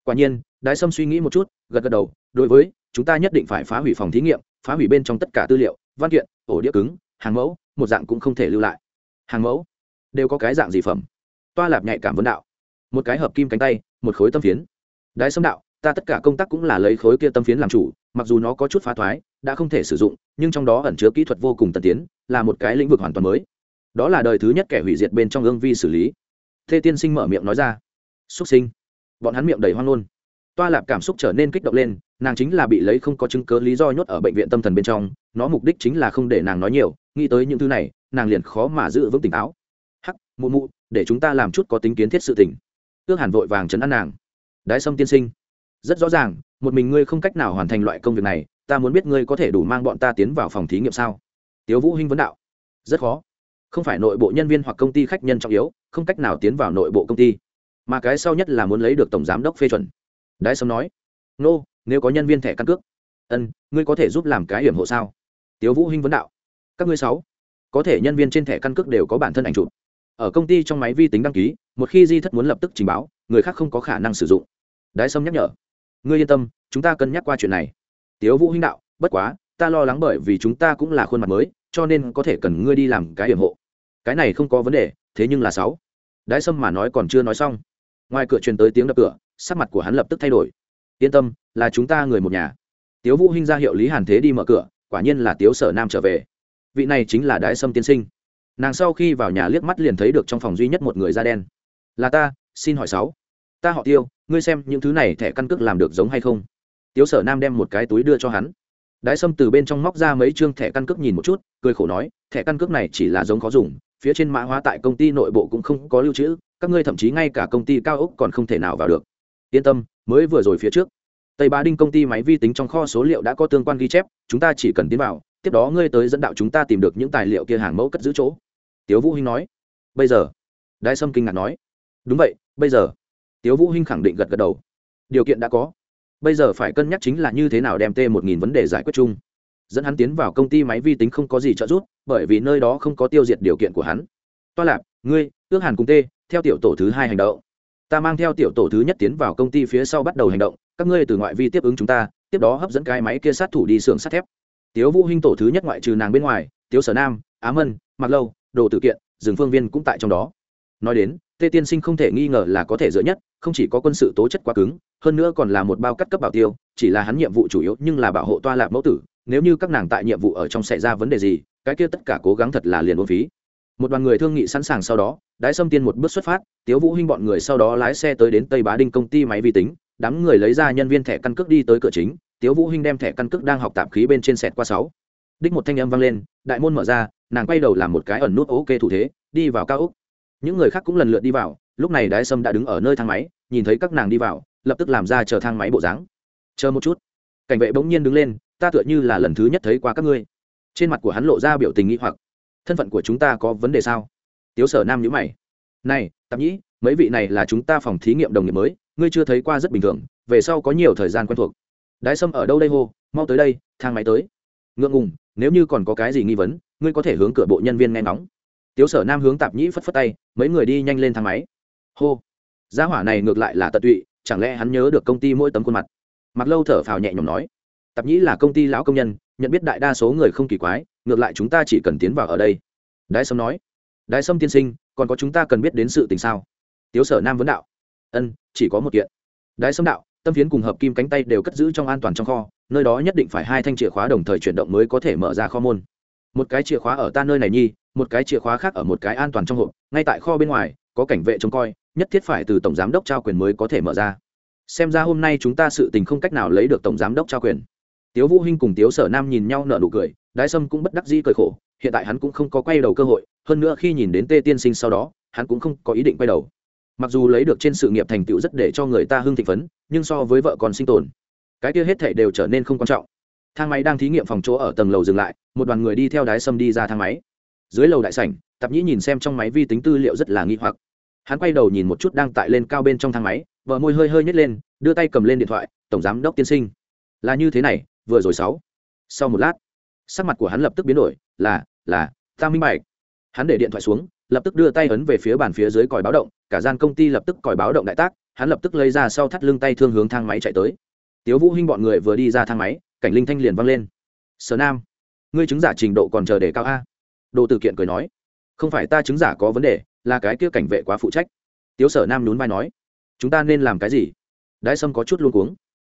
quả nhiên, đái sâm suy nghĩ một chút, gật gật đầu, đối với, chúng ta nhất định phải phá hủy phòng thí nghiệm, phá hủy bên trong tất cả tư liệu, văn kiện, ổ đĩa cứng hàng mẫu, một dạng cũng không thể lưu lại. Hàng mẫu, đều có cái dạng gì phẩm? Toa lạp nhạy cảm vấn đạo. Một cái hợp kim cánh tay, một khối tâm phiến. Đái xâm đạo, ta tất cả công tác cũng là lấy khối kia tâm phiến làm chủ, mặc dù nó có chút phá thoái, đã không thể sử dụng, nhưng trong đó ẩn chứa kỹ thuật vô cùng tân tiến, là một cái lĩnh vực hoàn toàn mới. Đó là đời thứ nhất kẻ hủy diệt bên trong ương vi xử lý. Thê tiên sinh mở miệng nói ra. Xuất sinh. Bọn hắn miệng đầy hoang ngôn toa lạp cảm xúc trở nên kích động lên, nàng chính là bị lấy không có chứng cớ lý do nhốt ở bệnh viện tâm thần bên trong, nó mục đích chính là không để nàng nói nhiều, nghĩ tới những thứ này, nàng liền khó mà giữ vững tỉnh táo. Hắc, mụ mụ, để chúng ta làm chút có tính kiến thiết sự tỉnh ước hàn vội vàng chấn an nàng. Đái sâm tiên sinh. Rất rõ ràng, một mình ngươi không cách nào hoàn thành loại công việc này, ta muốn biết ngươi có thể đủ mang bọn ta tiến vào phòng thí nghiệm sao? Tiếu vũ hinh vấn đạo. Rất khó. Không phải nội bộ nhân viên hoặc công ty khách nhân trọng yếu, không cách nào tiến vào nội bộ công ty. Mà cái sau nhất là muốn lấy được tổng giám đốc phê chuẩn đái sâm nói nô、no, nếu có nhân viên thẻ căn cước ân ngươi có thể giúp làm cái hiểm hộ sao? Tiếu vũ hinh vấn đạo các ngươi sáu có thể nhân viên trên thẻ căn cước đều có bản thân ảnh chụp. Ở công ty trong máy vi tính đăng ký một khi di thất muốn lập tức trình báo người khác không có khả năng sử dụng. Đái sâm nhắc nhở ngươi yên tâm chúng ta cân nhắc qua chuyện này. Tiếu vũ hinh đạo bất quá ta lo lắng bởi vì chúng ta cũng là khuôn mặt mới cho nên có thể cần ngươi đi làm cái hiểm hộ. Cái này không có vấn đề thế nhưng là sáu. Đái sâm mà nói còn chưa nói xong ngoài cửa truyền tới tiếng đập cửa sắc mặt của hắn lập tức thay đổi. Yên tâm, là chúng ta người một nhà. Tiếu vũ hinh ra hiệu lý hàn thế đi mở cửa, quả nhiên là tiếu sở nam trở về. Vị này chính là đái sâm tiên sinh. Nàng sau khi vào nhà liếc mắt liền thấy được trong phòng duy nhất một người da đen. Là ta, xin hỏi sáu. Ta họ tiêu, ngươi xem những thứ này thẻ căn cước làm được giống hay không? Tiếu sở nam đem một cái túi đưa cho hắn. Đái sâm từ bên trong móc ra mấy chương thẻ căn cước nhìn một chút, cười khổ nói, thẻ căn cước này chỉ là giống khó dùng, phía trên mã hóa tại công ty nội bộ cũng không có lưu trữ, các ngươi thậm chí ngay cả công ty cao ốc còn không thể nào vào được yên tâm, mới vừa rồi phía trước. Tây bá đinh công ty máy vi tính trong kho số liệu đã có tương quan ghi chép, chúng ta chỉ cần tiến vào, tiếp đó ngươi tới dẫn đạo chúng ta tìm được những tài liệu kia hàng mẫu cất giữ chỗ. Tiếu vũ hinh nói. Bây giờ? Đại sâm kinh ngạc nói. Đúng vậy, bây giờ. Tiếu vũ hinh khẳng định gật gật đầu. Điều kiện đã có. Bây giờ phải cân nhắc chính là như thế nào đem t một nghìn vấn đề giải quyết chung. Dẫn hắn tiến vào công ty máy vi tính không có gì trợ giúp, bởi vì nơi đó không có tiêu diệt điều kiện của hắn. Toa lạp, ngươi, ước hàn cùng t, theo tiểu tổ thứ hai hành động ta mang theo tiểu tổ thứ nhất tiến vào công ty phía sau bắt đầu hành động, các ngươi từ ngoại vi tiếp ứng chúng ta, tiếp đó hấp dẫn cái máy kia sát thủ đi xưởng sắt thép. Tiếu vũ hinh tổ thứ nhất ngoại trừ nàng bên ngoài, tiếu sở nam, á mân mặc lâu, đồ tự kiện rừng phương viên cũng tại trong đó. Nói đến, tê tiên sinh không thể nghi ngờ là có thể dựa nhất, không chỉ có quân sự tố chất quá cứng, hơn nữa còn là một bao cắt cấp bảo tiêu, chỉ là hắn nhiệm vụ chủ yếu nhưng là bảo hộ toa lạc mẫu tử, nếu như các nàng tại nhiệm vụ ở trong xảy ra vấn đề gì, cái kia tất cả cố gắng thật là liền uổng phí. Một đoàn người thương nghị sẵn sàng sau đó đái xâm tiên một bước xuất phát, tiếu vũ hinh bọn người sau đó lái xe tới đến tây bá đinh công ty máy vi tính, đám người lấy ra nhân viên thẻ căn cước đi tới cửa chính, tiếu vũ hinh đem thẻ căn cước đang học tạp khí bên trên sẹt qua sáu. Đích một thanh âm vang lên, đại môn mở ra, nàng quay đầu làm một cái ẩn nút ok thủ thế, đi vào cao úc những người khác cũng lần lượt đi vào, lúc này đái sâm đã đứng ở nơi thang máy, nhìn thấy các nàng đi vào, lập tức làm ra chờ thang máy bộ dáng. Chờ một chút. Cảnh vệ bỗng nhiên đứng lên, ta tựa như là lần thứ nhất thấy qua các ngươi. Trên mặt của hắn lộ ra biểu tình nghĩ hoặc. Thân phận của chúng ta có vấn đề sao? Tiếu sở nam nhữ mày. Này, tạp nhĩ, mấy vị này là chúng ta phòng thí nghiệm đồng nghiệp mới, ngươi chưa thấy qua rất bình thường, về sau có nhiều thời gian quen thuộc. Đái sâm ở đâu đây hô? Mau tới đây, thang máy tới. Ngượng ngùng, nếu như còn có cái gì nghi vấn, ngươi có thể hướng cửa bộ nhân viên nghe ngóng. Tiếu sở nam hướng tạp nhĩ phất phất tay, mấy người đi nhanh lên thang máy. Hô. Gia hỏa này ngược lại là tận tụy, chẳng lẽ hắn nhớ được công ty mỗi tấm khuôn mặt? Mặc lâu thở phào nhẹ nhõm nói. Tạp nhĩ là công ty lão công nhân, nhận biết đại đa số người không kỳ quái, ngược lại chúng ta chỉ cần tiến vào ở đây. Đái sâm nói đái sâm tiên sinh, còn có chúng ta cần biết đến sự tình sao? Tiếu sở nam vấn đạo. Ân, chỉ có một kiện. Đái sâm đạo, tâm phiến cùng hợp kim cánh tay đều cất giữ trong an toàn trong kho, nơi đó nhất định phải hai thanh chìa khóa đồng thời chuyển động mới có thể mở ra kho môn. Một cái chìa khóa ở ta nơi này nhi, một cái chìa khóa khác ở một cái an toàn trong hộp, ngay tại kho bên ngoài, có cảnh vệ trông coi, nhất thiết phải từ tổng giám đốc trao quyền mới có thể mở ra. Xem ra hôm nay chúng ta sự tình không cách nào lấy được tổng giám đốc trao quyền. Tiếu vũ hinh cùng tiếu sở nam nhìn nhau nở nụ cười, đái sâm cũng bất đắc dĩ cười khổ, hiện tại hắn cũng không có quay đầu cơ hội hơn nữa khi nhìn đến tê tiên sinh sau đó, hắn cũng không có ý định quay đầu. Mặc dù lấy được trên sự nghiệp thành tựu rất để cho người ta hưng thịnh phấn, nhưng so với vợ còn sinh tồn, cái kia hết thể đều trở nên không quan trọng. Thang máy đang thí nghiệm phòng chỗ ở tầng lầu dừng lại, một đoàn người đi theo đái sâm đi ra thang máy. Dưới lầu đại sảnh, tạp nhĩ nhìn xem trong máy vi tính tư liệu rất là nghi hoặc. Hắn quay đầu nhìn một chút đang tại lên cao bên trong thang máy, vợ môi hơi hơi nhét lên, đưa tay cầm lên điện thoại, tổng giám đốc tiên sinh. Là như thế này, vừa rồi sáu. Sau một lát, sắc mặt của hắn lập tức biến đổi, là là, ta minh bạch hắn để điện thoại xuống, lập tức đưa tay ấn về phía bàn phía dưới còi báo động, cả gian công ty lập tức còi báo động đại tác, hắn lập tức lấy ra sau thắt lưng tay thương hướng thang máy chạy tới. Tiếu vũ hinh bọn người vừa đi ra thang máy, cảnh linh thanh liền văng lên. Sở nam, ngươi chứng giả trình độ còn chờ để cao a? Đồ tử kiện cười nói. Không phải ta chứng giả có vấn đề, là cái kia cảnh vệ quá phụ trách. Tiếu sở nam nhún vai nói. Chúng ta nên làm cái gì? Đái sâm có chút luôn cuống.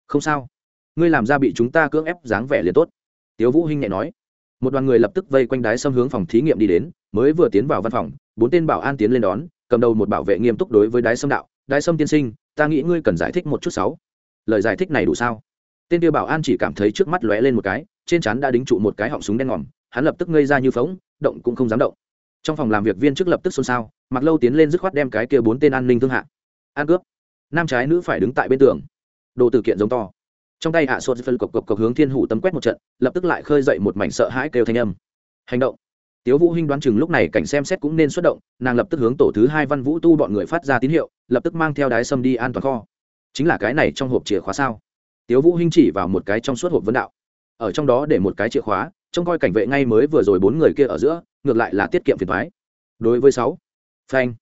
Không sao, ngươi làm ra bị chúng ta cưỡng ép dáng vẻ liền tốt. Tiếu vũ hinh nhẹ nói một đoàn người lập tức vây quanh đái sâm hướng phòng thí nghiệm đi đến, mới vừa tiến vào văn phòng, bốn tên bảo an tiến lên đón, cầm đầu một bảo vệ nghiêm túc đối với đái sâm đạo, đái sâm tiên sinh, ta nghĩ ngươi cần giải thích một chút sáu. Lời giải thích này đủ sao? Tên tiêu bảo an chỉ cảm thấy trước mắt lóe lên một cái, trên trán đã đính trụ một cái họng súng đen ngòm, hắn lập tức ngây ra như phóng động cũng không dám động. Trong phòng làm việc viên chức lập tức xôn xao mặc lâu tiến lên dứt khoát đem cái kia bốn tên an ninh thương hạ. An cướp. Nam trái nữ phải đứng tại bên tường. Đồ tử kiện giống to trong tay hạ sốt phân cộc cộc cộc hướng thiên hủ tấm quét một trận, lập tức lại khơi dậy một mảnh sợ hãi kêu thanh âm. Hành động. Tiếu vũ hinh đoán chừng lúc này cảnh xem xét cũng nên xuất động, nàng lập tức hướng tổ thứ hai văn vũ tu bọn người phát ra tín hiệu, lập tức mang theo đái sâm đi an toàn kho. Chính là cái này trong hộp chìa khóa sao? Tiếu vũ hinh chỉ vào một cái trong suốt hộp vấn đạo. Ở trong đó để một cái chìa khóa, trông coi cảnh vệ ngay mới vừa rồi bốn người kia ở giữa, ngược lại là tiết kiệm phiền toái. Đối với sáu, phanh.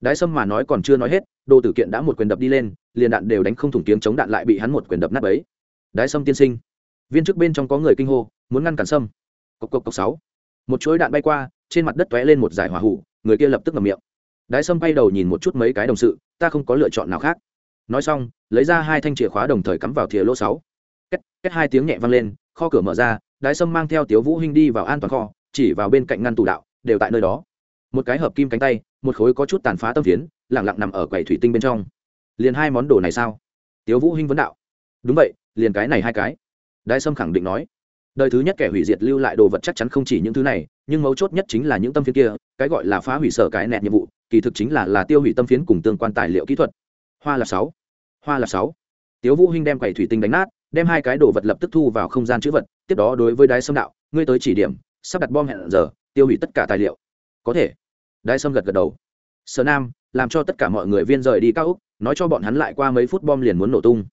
Đái sâm mà nói còn chưa nói hết đồ tử kiện đã một quyền đập đi lên, liền đạn đều đánh không thủng tiếng chống đạn lại bị hắn một quyền đập nát ấy đái sâm tiên sinh. Viên chức bên trong có người kinh hô, muốn ngăn cản sâm. Cộc cộc cộc sáu. Một chuỗi đạn bay qua, trên mặt đất tóe lên một giải hỏa hủ, người kia lập tức ngậm miệng. Đái sâm bay đầu nhìn một chút mấy cái đồng sự, ta không có lựa chọn nào khác. Nói xong, lấy ra hai thanh chìa khóa đồng thời cắm vào thìa lỗ sáu. Cách cách hai tiếng nhẹ vang lên, kho cửa mở ra, đái sâm mang theo tiếu vũ hinh đi vào an toàn kho, chỉ vào bên cạnh ngăn tủ đạo, đều tại nơi đó. Một cái hợp kim cánh tay, một khối có chút tàn phá tâm phiến lẳng lặng nằm ở quầy thủy tinh bên trong. Liền hai món đồ này sao? Tiếu vũ hinh vấn đạo. Đúng vậy liền cái này hai cái. Đái sâm khẳng định nói, đời thứ nhất kẻ hủy diệt lưu lại đồ vật chắc chắn không chỉ những thứ này, nhưng mấu chốt nhất chính là những tâm phiến kia, cái gọi là phá hủy sở cái nẹt nhiệm vụ, kỳ thực chính là là tiêu hủy tâm phiến cùng tương quan tài liệu kỹ thuật. Hoa là sáu, hoa là sáu. Tiếu vũ hinh đem quầy thủy tinh đánh nát, đem hai cái đồ vật lập tức thu vào không gian chữ vật, tiếp đó đối với đái sâm đạo, ngươi tới chỉ điểm, sắp đặt bom hẹn giờ, tiêu hủy tất cả tài liệu. Có thể. Đái sâm gật gật đầu. Sở nam, làm cho tất cả mọi người viên rời đi cao úc, nói cho bọn hắn lại qua mấy phút bom liền muốn nổ tung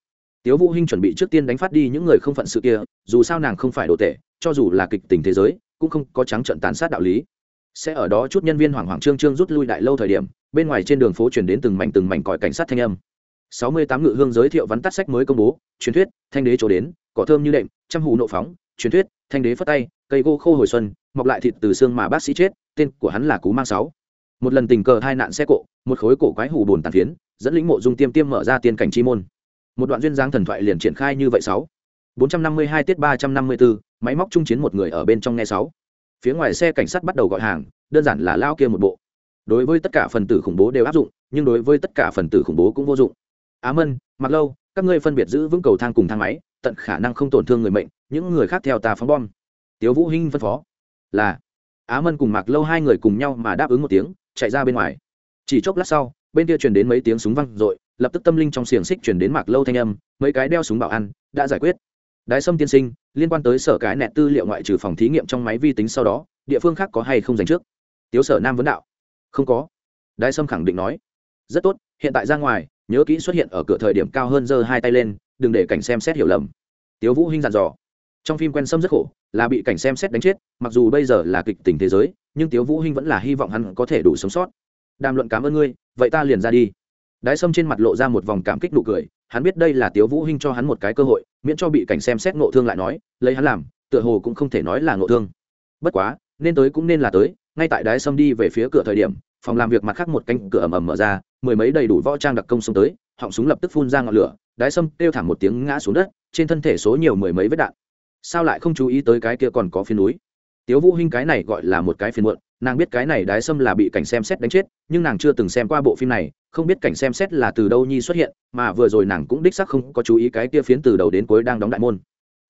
tiếu vũ hinh chuẩn bị trước tiên đánh phát đi những người không phận sự kia, dù sao nàng không phải đồ tệ, cho dù là kịch tình thế giới, cũng không có trắng trận tàn sát đạo lý. Sẽ ở đó chút nhân viên hoảng hoảng trương trương rút lui đại lâu thời điểm, bên ngoài trên đường phố chuyển đến từng mảnh từng mảnh còi cảnh sát thanh âm. Sáu mươi tám ngự hương giới thiệu vắn tắt sách mới công bố, truyền thuyết, thanh đế chỗ đến, cỏ thơm như đệm, trăm hù nộ phóng, truyền thuyết, thanh đế phất tay, cây gỗ khô hồi xuân, mọc lại thịt từ xương mà bác sĩ chết, tên của hắn là cú mang sáu. Một lần tình cờ hai nạn xe cộ, một khối cổ quái hủ bồn tàn phiến, dẫn lĩnh mộ dung tiêm tiêm mở ra tiên cảnh chi môn một đoạn duyên dáng thần thoại liền triển khai như vậy sáu. bốn trăm năm mươi hai tiết ba trăm năm mươi bốn máy móc trung chiến một người ở bên trong nghe sáu. Phía ngoài xe cảnh sát bắt đầu gọi hàng, đơn giản là lao kia một bộ. Đối với tất cả phần tử khủng bố đều áp dụng, nhưng đối với tất cả phần tử khủng bố cũng vô dụng. Á mân mặc lâu, các ngươi phân biệt giữ vững cầu thang cùng thang máy, tận khả năng không tổn thương người mệnh, những người khác theo ta phóng bom. Tiếu vũ hinh phân phó. Là, á mân cùng mặc lâu hai người cùng nhau mà đáp ứng một tiếng, chạy ra bên ngoài. Chỉ chốc lát sau, bên kia truyền đến mấy tiếng súng văng rội lập tức tâm linh trong xiềng xích chuyển đến mạc lâu thanh âm, mấy cái đeo súng bảo ăn, đã giải quyết. Đái sâm tiên sinh, liên quan tới sở cái nẹt tư liệu ngoại trừ phòng thí nghiệm trong máy vi tính sau đó, địa phương khác có hay không dành trước? Tiếu sở nam vấn đạo. Không có. Đái sâm khẳng định nói. Rất tốt, hiện tại ra ngoài, nhớ kỹ xuất hiện ở cửa thời điểm cao hơn giơ hai tay lên, đừng để cảnh xem xét hiểu lầm. Tiếu vũ hinh dặn dò. Trong phim quen sâm rất khổ, là bị cảnh xem xét đánh chết, mặc dù bây giờ là kịch tình thế giới, nhưng tiếu vũ hinh vẫn là hy vọng hắn có thể đủ sống sót. Đàm luận cảm ơn ngươi, vậy ta liền ra đi đái sâm trên mặt lộ ra một vòng cảm kích nụ cười, hắn biết đây là tiếu vũ hinh cho hắn một cái cơ hội, miễn cho bị cảnh xem xét ngộ thương lại nói, lấy hắn làm, tựa hồ cũng không thể nói là ngộ thương. Bất quá, nên tới cũng nên là tới, ngay tại đái sâm đi về phía cửa thời điểm, phòng làm việc mặt khác một cánh cửa ầm ầm mở ra, mười mấy đầy đủ võ trang đặc công xông tới, họng súng lập tức phun ra ngọn lửa, đái sâm kêu thảm một tiếng ngã xuống đất, trên thân thể số nhiều mười mấy vết đạn. Sao lại không chú ý tới cái kia còn có phiến núi? Tiếu vũ hinh cái này gọi là một cái phiền muộn nàng biết cái này đái sâm là bị cảnh xem xét đánh chết, nhưng nàng chưa từng xem qua bộ phim này, không biết cảnh xem xét là từ đâu nhi xuất hiện, mà vừa rồi nàng cũng đích xác không có chú ý cái kia phiến từ đầu đến cuối đang đóng đại môn.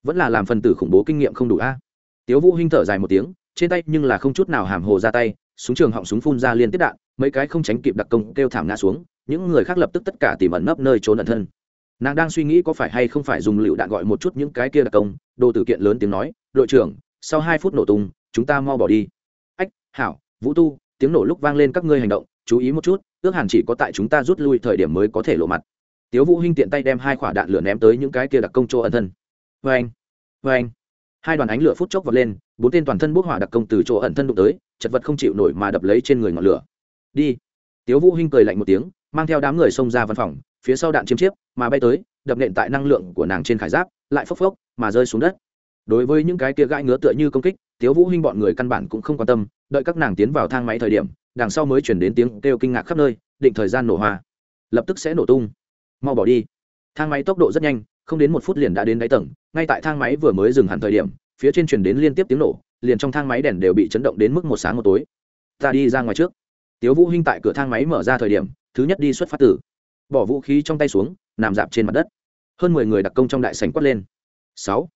Vẫn là làm phần tử khủng bố kinh nghiệm không đủ a. Tiếu vũ hinh thở dài một tiếng, trên tay nhưng là không chút nào hàm hồ ra tay, súng trường họng súng phun ra liên tiếp đạn, mấy cái không tránh kịp đặc công kêu thảm ngã xuống, những người khác lập tức tất cả tìm ẩn nấp nơi trốn ẩn thân. Nàng đang suy nghĩ có phải hay không phải dùng lựu đạn gọi một chút những cái kia đặc công đồ tử kiện lớn tiếng nói, đội trưởng, sau hai phút nổ tung, chúng ta mau bỏ đi hảo, vũ tu, tiếng nổ lúc vang lên các ngươi hành động, chú ý một chút, ước hẳn chỉ có tại chúng ta rút lui thời điểm mới có thể lộ mặt. Tiếu vũ hinh tiện tay đem hai quả đạn lửa ném tới những cái kia đặc công chỗ ẩn thân. Vê anh vê anh hai đoàn ánh lửa phút chốc vọt lên, bốn tên toàn thân bốc hỏa đặc công từ chỗ ẩn thân đụng tới, chật vật không chịu nổi mà đập lấy trên người ngọn lửa. Đi. Tiếu vũ hinh cười lạnh một tiếng, mang theo đám người xông ra văn phòng, phía sau đạn chiếm chiếp, mà bay tới, đập nện tại năng lượng của nàng trên khải giáp, lại phốc phốc, mà rơi xuống đất đối với những cái kia gãi ngứa tựa như công kích, tiếu vũ hinh bọn người căn bản cũng không quan tâm, đợi các nàng tiến vào thang máy thời điểm, đằng sau mới chuyển đến tiếng kêu kinh ngạc khắp nơi, định thời gian nổ hoa. Lập tức sẽ nổ tung. Mau bỏ đi. Thang máy tốc độ rất nhanh, không đến một phút liền đã đến đáy tầng, ngay tại thang máy vừa mới dừng hẳn thời điểm, phía trên chuyển đến liên tiếp tiếng nổ, liền trong thang máy đèn đều bị chấn động đến mức một sáng một tối. Ta đi ra ngoài trước. Tiếu vũ hinh tại cửa thang máy mở ra thời điểm, thứ nhất đi xuất phát tử bỏ vũ khí trong tay xuống, nằm dạp trên mặt đất. Hơn mười người đặc công trong đại sảnh quát lên. Sáu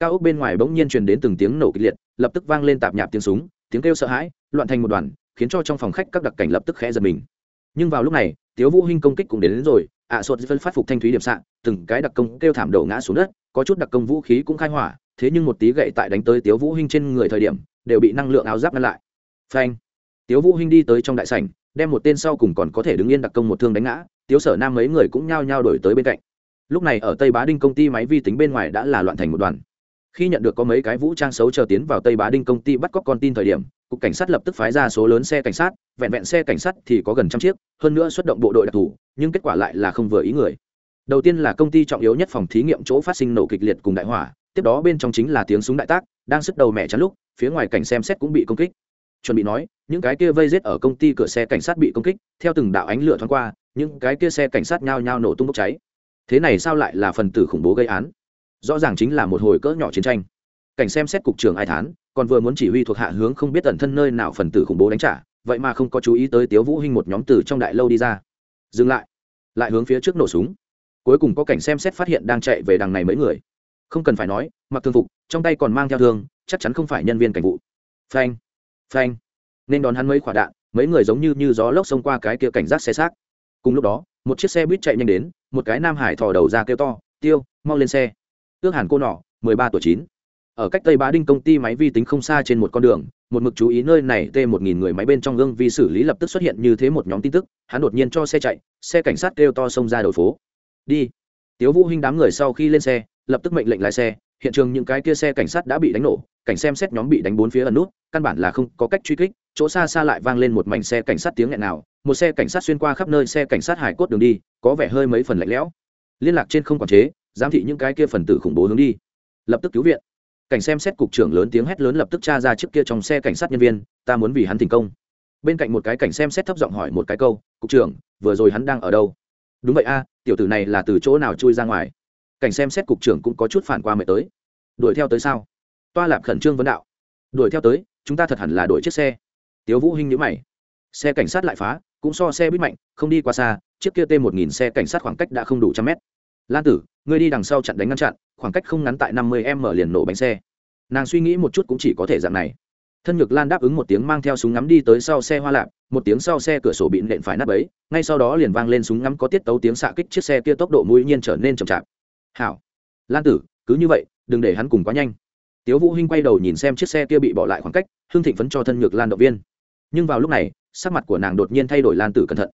cao ốc bên ngoài bỗng nhiên truyền đến từng tiếng nổ kịch liệt lập tức vang lên tạp nhạp tiếng súng tiếng kêu sợ hãi loạn thành một đoàn khiến cho trong phòng khách các đặc cảnh lập tức khẽ giật mình. Nhưng vào lúc này tiếu vũ hinh công kích cũng đến, đến rồi ạ à, sốt phân phát phục thanh thúy điểm sạn từng cái đặc công kêu thảm đổ ngã xuống đất có chút đặc công vũ khí cũng khai hỏa thế nhưng một tí gậy tại đánh tới tiếu vũ hinh trên người thời điểm đều bị năng lượng áo giáp ngăn lại. Phanh! Tiếu vũ hinh đi tới trong đại sảnh đem một tên sau cùng còn có thể đứng yên đặc công một thương đánh ngã tiếu sở nam mấy người cũng nhao nhao đổi tới bên cạnh. Lúc này ở tây bá đinh công ty máy vi tính bên ngoài đã là loạn thành một đoàn khi nhận được có mấy cái vũ trang xấu chờ tiến vào tây bá đinh công ty bắt cóc con tin thời điểm, cục cảnh sát lập tức phái ra số lớn xe cảnh sát, vẹn vẹn xe cảnh sát thì có gần trăm chiếc, hơn nữa xuất động bộ đội đặc thù, nhưng kết quả lại là không vừa ý người. Đầu tiên là công ty trọng yếu nhất phòng thí nghiệm chỗ phát sinh nổ kịch liệt cùng đại hỏa, tiếp đó bên trong chính là tiếng súng đại tác, đang sức đầu mẹ chắn lúc, phía ngoài cảnh xem xét cũng bị công kích. Chuẩn bị nói, những cái kia vây rết ở công ty cửa xe cảnh sát bị công kích, theo từng đạo ánh lửa thoáng qua, những cái kia xe cảnh sát nhao nhao nổ tung bốc cháy. Thế này sao lại là phần tử khủng bố gây án? Rõ ràng chính là một hồi cỡ nhỏ chiến tranh. Cảnh xem xét cục trưởng ai thán, còn vừa muốn chỉ huy thuộc hạ hướng không biết tận thân nơi nào phần tử khủng bố đánh trả, vậy mà không có chú ý tới tiếu vũ hinh một nhóm từ trong đại lâu đi ra. Dừng lại. Lại hướng phía trước nổ súng. Cuối cùng có cảnh xem xét phát hiện đang chạy về đằng này mấy người. Không cần phải nói, mặc thường phục, trong tay còn mang theo thương, chắc chắn không phải nhân viên cảnh vụ. Phanh. Phanh. Nên đón hắn mấy quả đạn, mấy người giống như như gió lốc xông qua cái kia cảnh giác xe xác. Cùng lúc đó, một chiếc xe buýt chạy nhanh đến, một cái nam hải thò đầu ra kêu to, tiêu, mau lên xe ước hàn cô nọ, mười ba tuổi chín. Ở cách tây bá đinh công ty máy vi tính không xa trên một con đường, một mực chú ý nơi này t một nghìn người máy bên trong gương vi xử lý lập tức xuất hiện như thế một nhóm tin tức, hắn đột nhiên cho xe chạy, xe cảnh sát kêu to xông ra đầu phố. Đi. Tiếu vũ hinh đám người sau khi lên xe, lập tức mệnh lệnh lái xe, hiện trường những cái kia xe cảnh sát đã bị đánh nổ, cảnh xem xét nhóm bị đánh bốn phía ẩn nút, căn bản là không có cách truy kích, chỗ xa xa lại vang lên một mảnh xe cảnh sát tiếng nghẹn nào một xe cảnh sát xuyên qua khắp nơi xe cảnh sát hải cốt đường đi, có vẻ hơi mấy phần lạnh lẽo. Liên lạc trên không quản chế giám thị những cái kia phần tử khủng bố hướng đi. Lập tức cứu viện. Cảnh xem xét cục trưởng lớn tiếng hét lớn lập tức tra ra trước kia trong xe cảnh sát nhân viên, ta muốn vì hắn thành công. Bên cạnh một cái cảnh xem xét thấp giọng hỏi một cái câu, cục trưởng, vừa rồi hắn đang ở đâu? Đúng vậy a, tiểu tử này là từ chỗ nào chui ra ngoài? Cảnh xem xét cục trưởng cũng có chút phản qua mẹ tới. Đuổi theo tới sao? Toa lạp khẩn trương vấn đạo. Đuổi theo tới, chúng ta thật hẳn là đuổi chiếc xe. Tiếu vũ hinh nhíu mày. Xe cảnh sát lại phá, cũng so xe bít mạnh, không đi qua xa, chiếc kia t một nghìn xe cảnh sát khoảng cách đã không đủ trăm mét lan tử, ngươi đi đằng sau chặn đánh ngăn chặn, khoảng cách không ngắn tại năm mươi m liền nổ bánh xe. Nàng suy nghĩ một chút cũng chỉ có thể dạng này. Thân nhược lan đáp ứng một tiếng mang theo súng ngắm đi tới sau xe hoa lạp, một tiếng sau xe cửa sổ bị nện phải nắp ấy ngay sau đó liền vang lên súng ngắm có tiết tấu tiếng xạ kích chiếc xe kia tốc độ mũi nhiên trở nên chậm chạp. Hảo. Lan tử, cứ như vậy, đừng để hắn cùng quá nhanh. Tiếu vũ hinh quay đầu nhìn xem chiếc xe kia bị bỏ lại khoảng cách, hương thịnh phấn cho thân nhược lan động viên. Nhưng vào lúc này, sắc mặt của nàng đột nhiên thay đổi lan tử cẩn thận.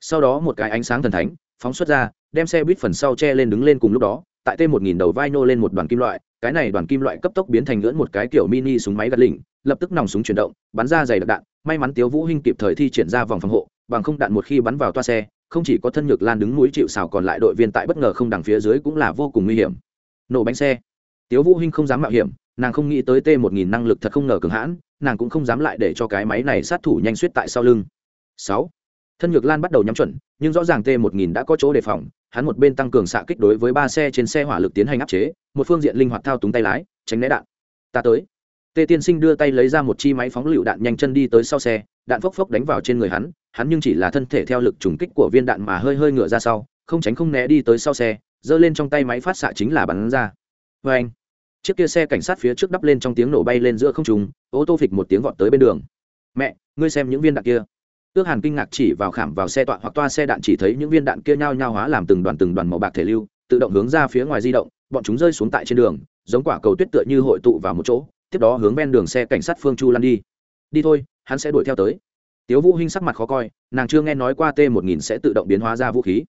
Sau đó một cái ánh sáng thần thánh phóng xuất ra, đem xe buýt phần sau che lên đứng lên cùng lúc đó, tại t một nghìn đầu vai nô lên một đoàn kim loại, cái này đoàn kim loại cấp tốc biến thành lưỡn một cái kiểu mini súng máy gạt lỉnh, lập tức nòng súng chuyển động, bắn ra dày đặc đạn, may mắn tiếu vũ hinh kịp thời thi triển ra vòng phòng hộ, bằng không đạn một khi bắn vào toa xe, không chỉ có thân nhược lan đứng mũi chịu xào còn lại đội viên tại bất ngờ không đằng phía dưới cũng là vô cùng nguy hiểm. Nổ bánh xe. Tiếu vũ hinh không dám mạo hiểm, nàng không nghĩ tới t một nghìn năng lực thật không ngờ cường hãn, nàng cũng không dám lại để cho cái máy này sát thủ nhanh suýt tại sau lưng. Sáu thân nhược lan bắt đầu nhắm chuẩn, nhưng rõ ràng t một nghìn đã có chỗ đề phòng, hắn một bên tăng cường xạ kích đối với ba xe trên xe hỏa lực tiến hành áp chế, một phương diện linh hoạt thao túng tay lái, tránh né đạn. Ta tới. Tê tiên sinh đưa tay lấy ra một chi máy phóng lựu đạn nhanh chân đi tới sau xe, đạn phốc phốc đánh vào trên người hắn hắn nhưng chỉ là thân thể theo lực trùng kích của viên đạn mà hơi hơi ngựa ra sau, không tránh không né đi tới sau xe, giơ lên trong tay máy phát xạ chính là bắn ra. Vê anh chiếc kia xe cảnh sát phía trước đắp lên trong tiếng nổ bay lên giữa không trùng ô tô phịch một tiếng vọt tới bên đường. Mẹ, ngươi xem những viên đạn kia. Tước hàn kinh ngạc chỉ vào khảm vào xe tọa hoặc toa xe đạn chỉ thấy những viên đạn kia nhao nhao hóa làm từng đoàn từng đoàn màu bạc thể lưu, tự động hướng ra phía ngoài di động, bọn chúng rơi xuống tại trên đường, giống quả cầu tuyết tựa như hội tụ vào một chỗ, tiếp đó hướng ven đường xe cảnh sát phương chu lăn đi. Đi thôi, hắn sẽ đuổi theo tới. Tiếu vũ hinh sắc mặt khó coi, nàng chưa nghe nói qua t 1000 sẽ tự động biến hóa ra vũ khí.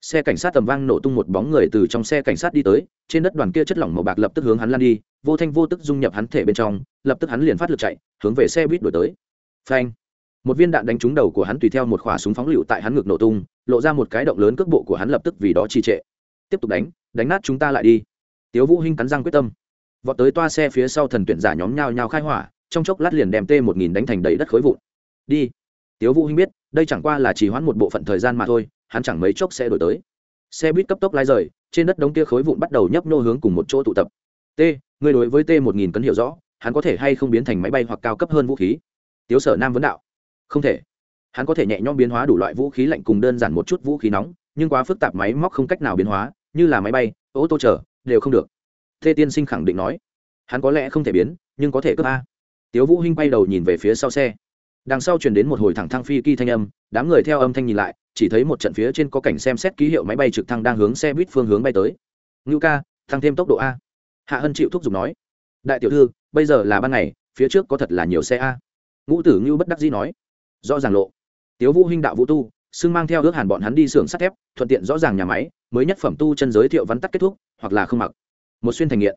Xe cảnh sát tầm vang nổ tung một bóng người từ trong xe cảnh sát đi tới, trên đất đoàn kia chất lỏng màu bạc lập tức hướng hắn lăn đi, vô thanh vô tức dung nhập hắn thể bên trong, lập tức hắn liền phát lực chạy, hướng về xe buýt đuổi tới. Phanh! Một viên đạn đánh trúng đầu của hắn tùy theo một khỏa súng phóng lựu tại hắn ngực nổ tung, lộ ra một cái động lớn cước bộ của hắn lập tức vì đó trì trệ. Tiếp tục đánh đánh nát chúng ta lại đi. Tiếu vũ hinh cắn răng quyết tâm. Vọt tới toa xe phía sau thần tuyển giả nhóm nhao nhao khai hỏa, trong chốc lát liền đem t một nghìn đánh thành đầy đất khối vụn. Đi. Tiếu vũ hinh biết, đây chẳng qua là chỉ hoãn một bộ phận thời gian mà thôi, hắn chẳng mấy chốc sẽ đổi tới. Xe buýt cấp tốc lái rời, trên đất đống kia khối vụn bắt đầu nhấp nô hướng cùng một chỗ tụ tập. T người đối với t một nghìn cấn hiểu rõ, hắn có thể hay không biến thành máy bay hoặc cao cấp hơn vũ khí? Tiếu sở nam vấn đạo không thể. Hắn có thể nhẹ nhõm biến hóa đủ loại vũ khí lạnh cùng đơn giản một chút vũ khí nóng, nhưng quá phức tạp máy móc không cách nào biến hóa, như là máy bay, ô tô chở, đều không được. Thê tiên sinh khẳng định nói, hắn có lẽ không thể biến, nhưng có thể cướp a. Tiếu vũ hinh bay đầu nhìn về phía sau xe. Đằng sau truyền đến một hồi thẳng thăng phi kỳ thanh âm, đám người theo âm thanh nhìn lại, chỉ thấy một trận phía trên có cảnh xem xét ký hiệu máy bay trực thăng đang hướng xe buýt phương hướng bay tới. Ngưu ca tăng thêm tốc độ a. Hạ hân chịu thúc giục nói, đại tiểu thư, bây giờ là ban ngày, phía trước có thật là nhiều xe a. Ngũ tử ngưu bất đắc dĩ nói rõ ràng lộ. Tiếu vũ hinh đạo vũ tu, xưng mang theo ước hàn bọn hắn đi xưởng sắt thép, thuận tiện rõ ràng nhà máy, mới nhất phẩm tu chân giới thiệu vắn tắt kết thúc, hoặc là không mặc. Một xuyên thành nghiện.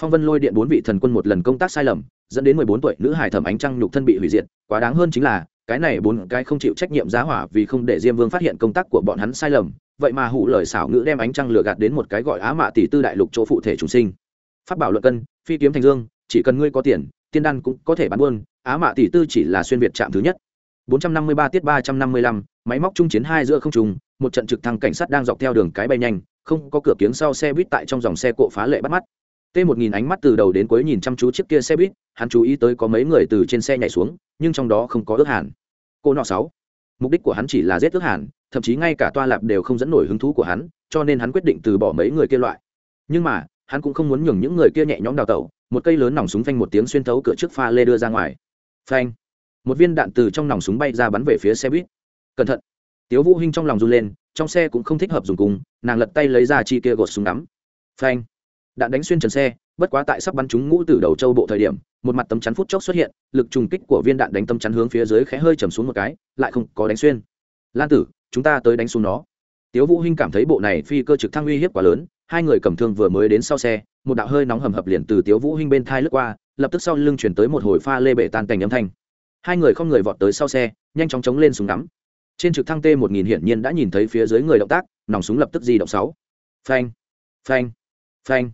Phong vân lôi điện bốn vị thần quân một lần công tác sai lầm, dẫn đến mười bốn tuổi nữ hải thẩm ánh trăng nhục thân bị hủy diệt, quá đáng hơn chính là, cái này bốn cái không chịu trách nhiệm giá hỏa vì không để diêm vương phát hiện công tác của bọn hắn sai lầm, vậy mà hủ lời xảo ngữ đem ánh trăng lừa gạt đến một cái gọi á mạ tỷ tư đại lục chỗ phụ thể chúng sinh. Phát bảo luận cân, phi kiếm thành dương, chỉ cần ngươi có tiền, tiên đan cũng có thể bán buôn, á mạ tỷ tư chỉ là xuyên việt trạm thứ nhất. 453 tiết 355, máy móc trung chiến hai giữa không trùng, một trận trực thăng cảnh sát đang dọc theo đường cái bay nhanh, không có cửa kiếng sau xe buýt tại trong dòng xe cộ phá lệ bắt mắt. T1000 ánh mắt từ đầu đến cuối nhìn chăm chú chiếc kia xe buýt, hắn chú ý tới có mấy người từ trên xe nhảy xuống, nhưng trong đó không có ước hàn. Cô nọ 6. Mục đích của hắn chỉ là giết ước hàn, thậm chí ngay cả toa lạp đều không dẫn nổi hứng thú của hắn, cho nên hắn quyết định từ bỏ mấy người kia loại. Nhưng mà, hắn cũng không muốn nhường những người kia nhẹ nhõm đào tẩu, một cây lớn nòng súng phanh một tiếng xuyên thấu cửa trước pha lê đưa ra ngoài. Phanh một viên đạn từ trong nòng súng bay ra bắn về phía xe buýt. Cẩn thận. Tiếu vũ hinh trong lòng run lên, trong xe cũng không thích hợp dùng cùng, nàng lật tay lấy ra chi kia gột súng đắm phanh. Đạn đánh xuyên trần xe, bất quá tại sắp bắn trúng ngũ từ đầu châu bộ thời điểm, một mặt tấm chắn phút chốc xuất hiện, lực trùng kích của viên đạn đánh tấm chắn hướng phía dưới khẽ hơi chầm xuống một cái, lại không có đánh xuyên. Lan tử, chúng ta tới đánh xuống nó. Tiếu vũ hinh cảm thấy bộ này phi cơ trực thăng uy hiếp quá lớn, hai người cầm thương vừa mới đến sau xe, một đạo hơi nóng hầm hập liền từ tiếu vũ hinh bên thai lướt qua, lập tức sau lưng chuyển tới một hồi pha lê bể tan cảnh âm thanh hai người không người vọt tới sau xe, nhanh chóng chống lên súng ngắm. Trên trực thăng t một nghìn hiển nhiên đã nhìn thấy phía dưới người động tác, nòng súng lập tức di động sáu. Phanh phanh phanh.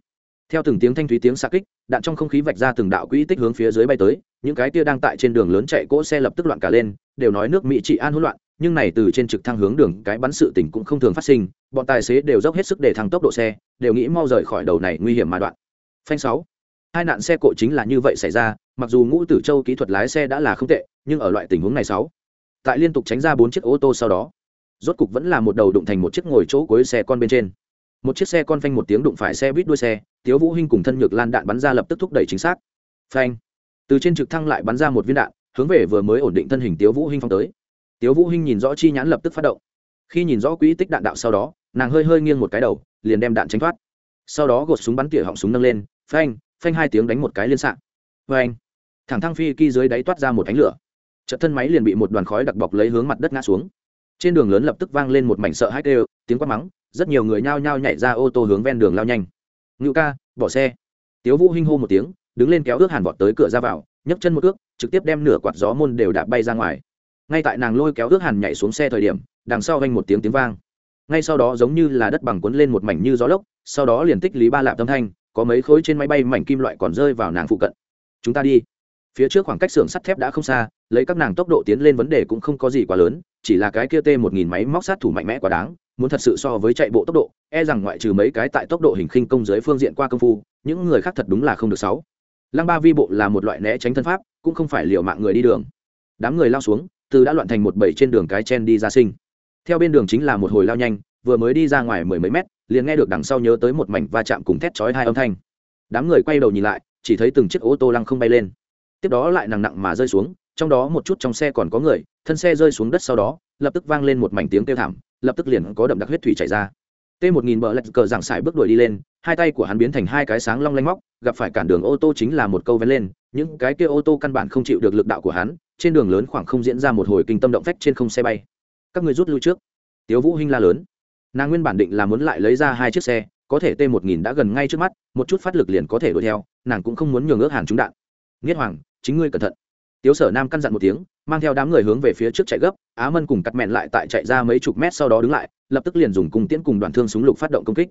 Theo từng tiếng thanh thúy tiếng xa kích, đạn trong không khí vạch ra từng đạo quỹ tích hướng phía dưới bay tới, những cái tia đang tại trên đường lớn chạy cỗ xe lập tức loạn cả lên, đều nói nước mỹ trị an hỗn loạn, nhưng này từ trên trực thăng hướng đường cái bắn sự tình cũng không thường phát sinh, bọn tài xế đều dốc hết sức để thăng tốc độ xe, đều nghĩ mau rời khỏi đầu này nguy hiểm mà đoạn. Phanh sáu hai nạn xe cộ chính là như vậy xảy ra, mặc dù ngũ tử châu kỹ thuật lái xe đã là không tệ, nhưng ở loại tình huống này sáu, tại liên tục tránh ra bốn chiếc ô tô sau đó, rốt cục vẫn là một đầu đụng thành một chiếc ngồi chỗ cuối xe con bên trên. Một chiếc xe con phanh một tiếng đụng phải xe buýt đuôi xe, tiếu vũ hinh cùng thân nhược lan đạn bắn ra lập tức thúc đẩy chính xác. Phanh. Từ trên trực thăng lại bắn ra một viên đạn, hướng về vừa mới ổn định thân hình tiếu vũ hinh phong tới. Tiếu vũ hinh nhìn rõ chi nhãn lập tức phát động. Khi nhìn rõ quỹ tích đạn đạo sau đó, nàng hơi hơi nghiêng một cái đầu, liền đem đạn tránh thoát. Sau đó gột súng bắn tỉa họng súng nâng lên, phanh phanh hai tiếng đánh một cái liên xạ. Phanh thẳng thăng phi kỳ dưới đáy toát ra một ánh lửa. Chợt thân máy liền bị một đoàn khói đặc bọc lấy hướng mặt đất ngã xuống. Trên đường lớn lập tức vang lên một mảnh sợ hãi kêu, tiếng quát mắng, rất nhiều người nhao nhao nhảy ra ô tô hướng ven đường lao nhanh. Ngự ca, bỏ xe. Tiếu vũ hinh hô một tiếng, đứng lên kéo ước hàn vọt tới cửa ra vào, nhấc chân một ước, trực tiếp đem nửa quạt gió môn đều đạp bay ra ngoài. Ngay tại nàng lôi kéo ước hàn nhảy xuống xe thời điểm, đằng sau vang một tiếng tiếng vang. Ngay sau đó giống như là đất bằng cuốn lên một mảnh như gió lốc, sau đó liền tích lý ba lạp tâm thanh có mấy khối trên máy bay mảnh kim loại còn rơi vào nàng phụ cận. Chúng ta đi. Phía trước khoảng cách xưởng sắt thép đã không xa, lấy các nàng tốc độ tiến lên vấn đề cũng không có gì quá lớn, chỉ là cái kia t một nghìn máy móc sát thủ mạnh mẽ quá đáng, muốn thật sự so với chạy bộ tốc độ e rằng ngoại trừ mấy cái tại tốc độ hình khinh công giới phương diện qua công phu, những người khác thật đúng là không được sáu. Lăng ba vi bộ là một loại né tránh thân pháp, cũng không phải liệu mạng người đi đường. Đám người lao xuống, từ đã loạn thành một bầy trên đường cái chen đi ra sinh. Theo bên đường chính là một hồi lao nhanh vừa mới đi ra ngoài mười mấy mét, liền nghe được đằng sau nhớ tới một mảnh va chạm cùng thét chói hai âm thanh. Đám người quay đầu nhìn lại, chỉ thấy từng chiếc ô tô lăng không bay lên. Tiếp đó lại nặng nặng mà rơi xuống, trong đó một chút trong xe còn có người, thân xe rơi xuống đất sau đó, lập tức vang lên một mảnh tiếng kêu thảm, lập tức liền có đậm đặc huyết thủy chảy ra. T một nghìn bờ lạch cờ giảng sải bước đuổi đi lên, hai tay của hắn biến thành hai cái sáng long lanh móc, gặp phải cản đường ô tô chính là một câu vén lên, những cái kia ô tô căn bản không chịu được lực đạo của hắn, trên đường lớn khoảng không diễn ra một hồi kinh tâm động phách trên không xe bay. Các người rút lui trước. Tiếu vũ hinh la lớn nàng nguyên bản định là muốn lại lấy ra hai chiếc xe, có thể t một nghìn đã gần ngay trước mắt, một chút phát lực liền có thể đuổi theo, nàng cũng không muốn nhường ước hàn trúng đạn. Nghiết hoàng, chính ngươi cẩn thận. Tiếu sở nam căn dặn một tiếng, mang theo đám người hướng về phía trước chạy gấp, á mân cùng cắt mẹn lại tại chạy ra mấy chục mét sau đó đứng lại, lập tức liền dùng cùng tiễn cùng đoàn thương súng lục phát động công kích.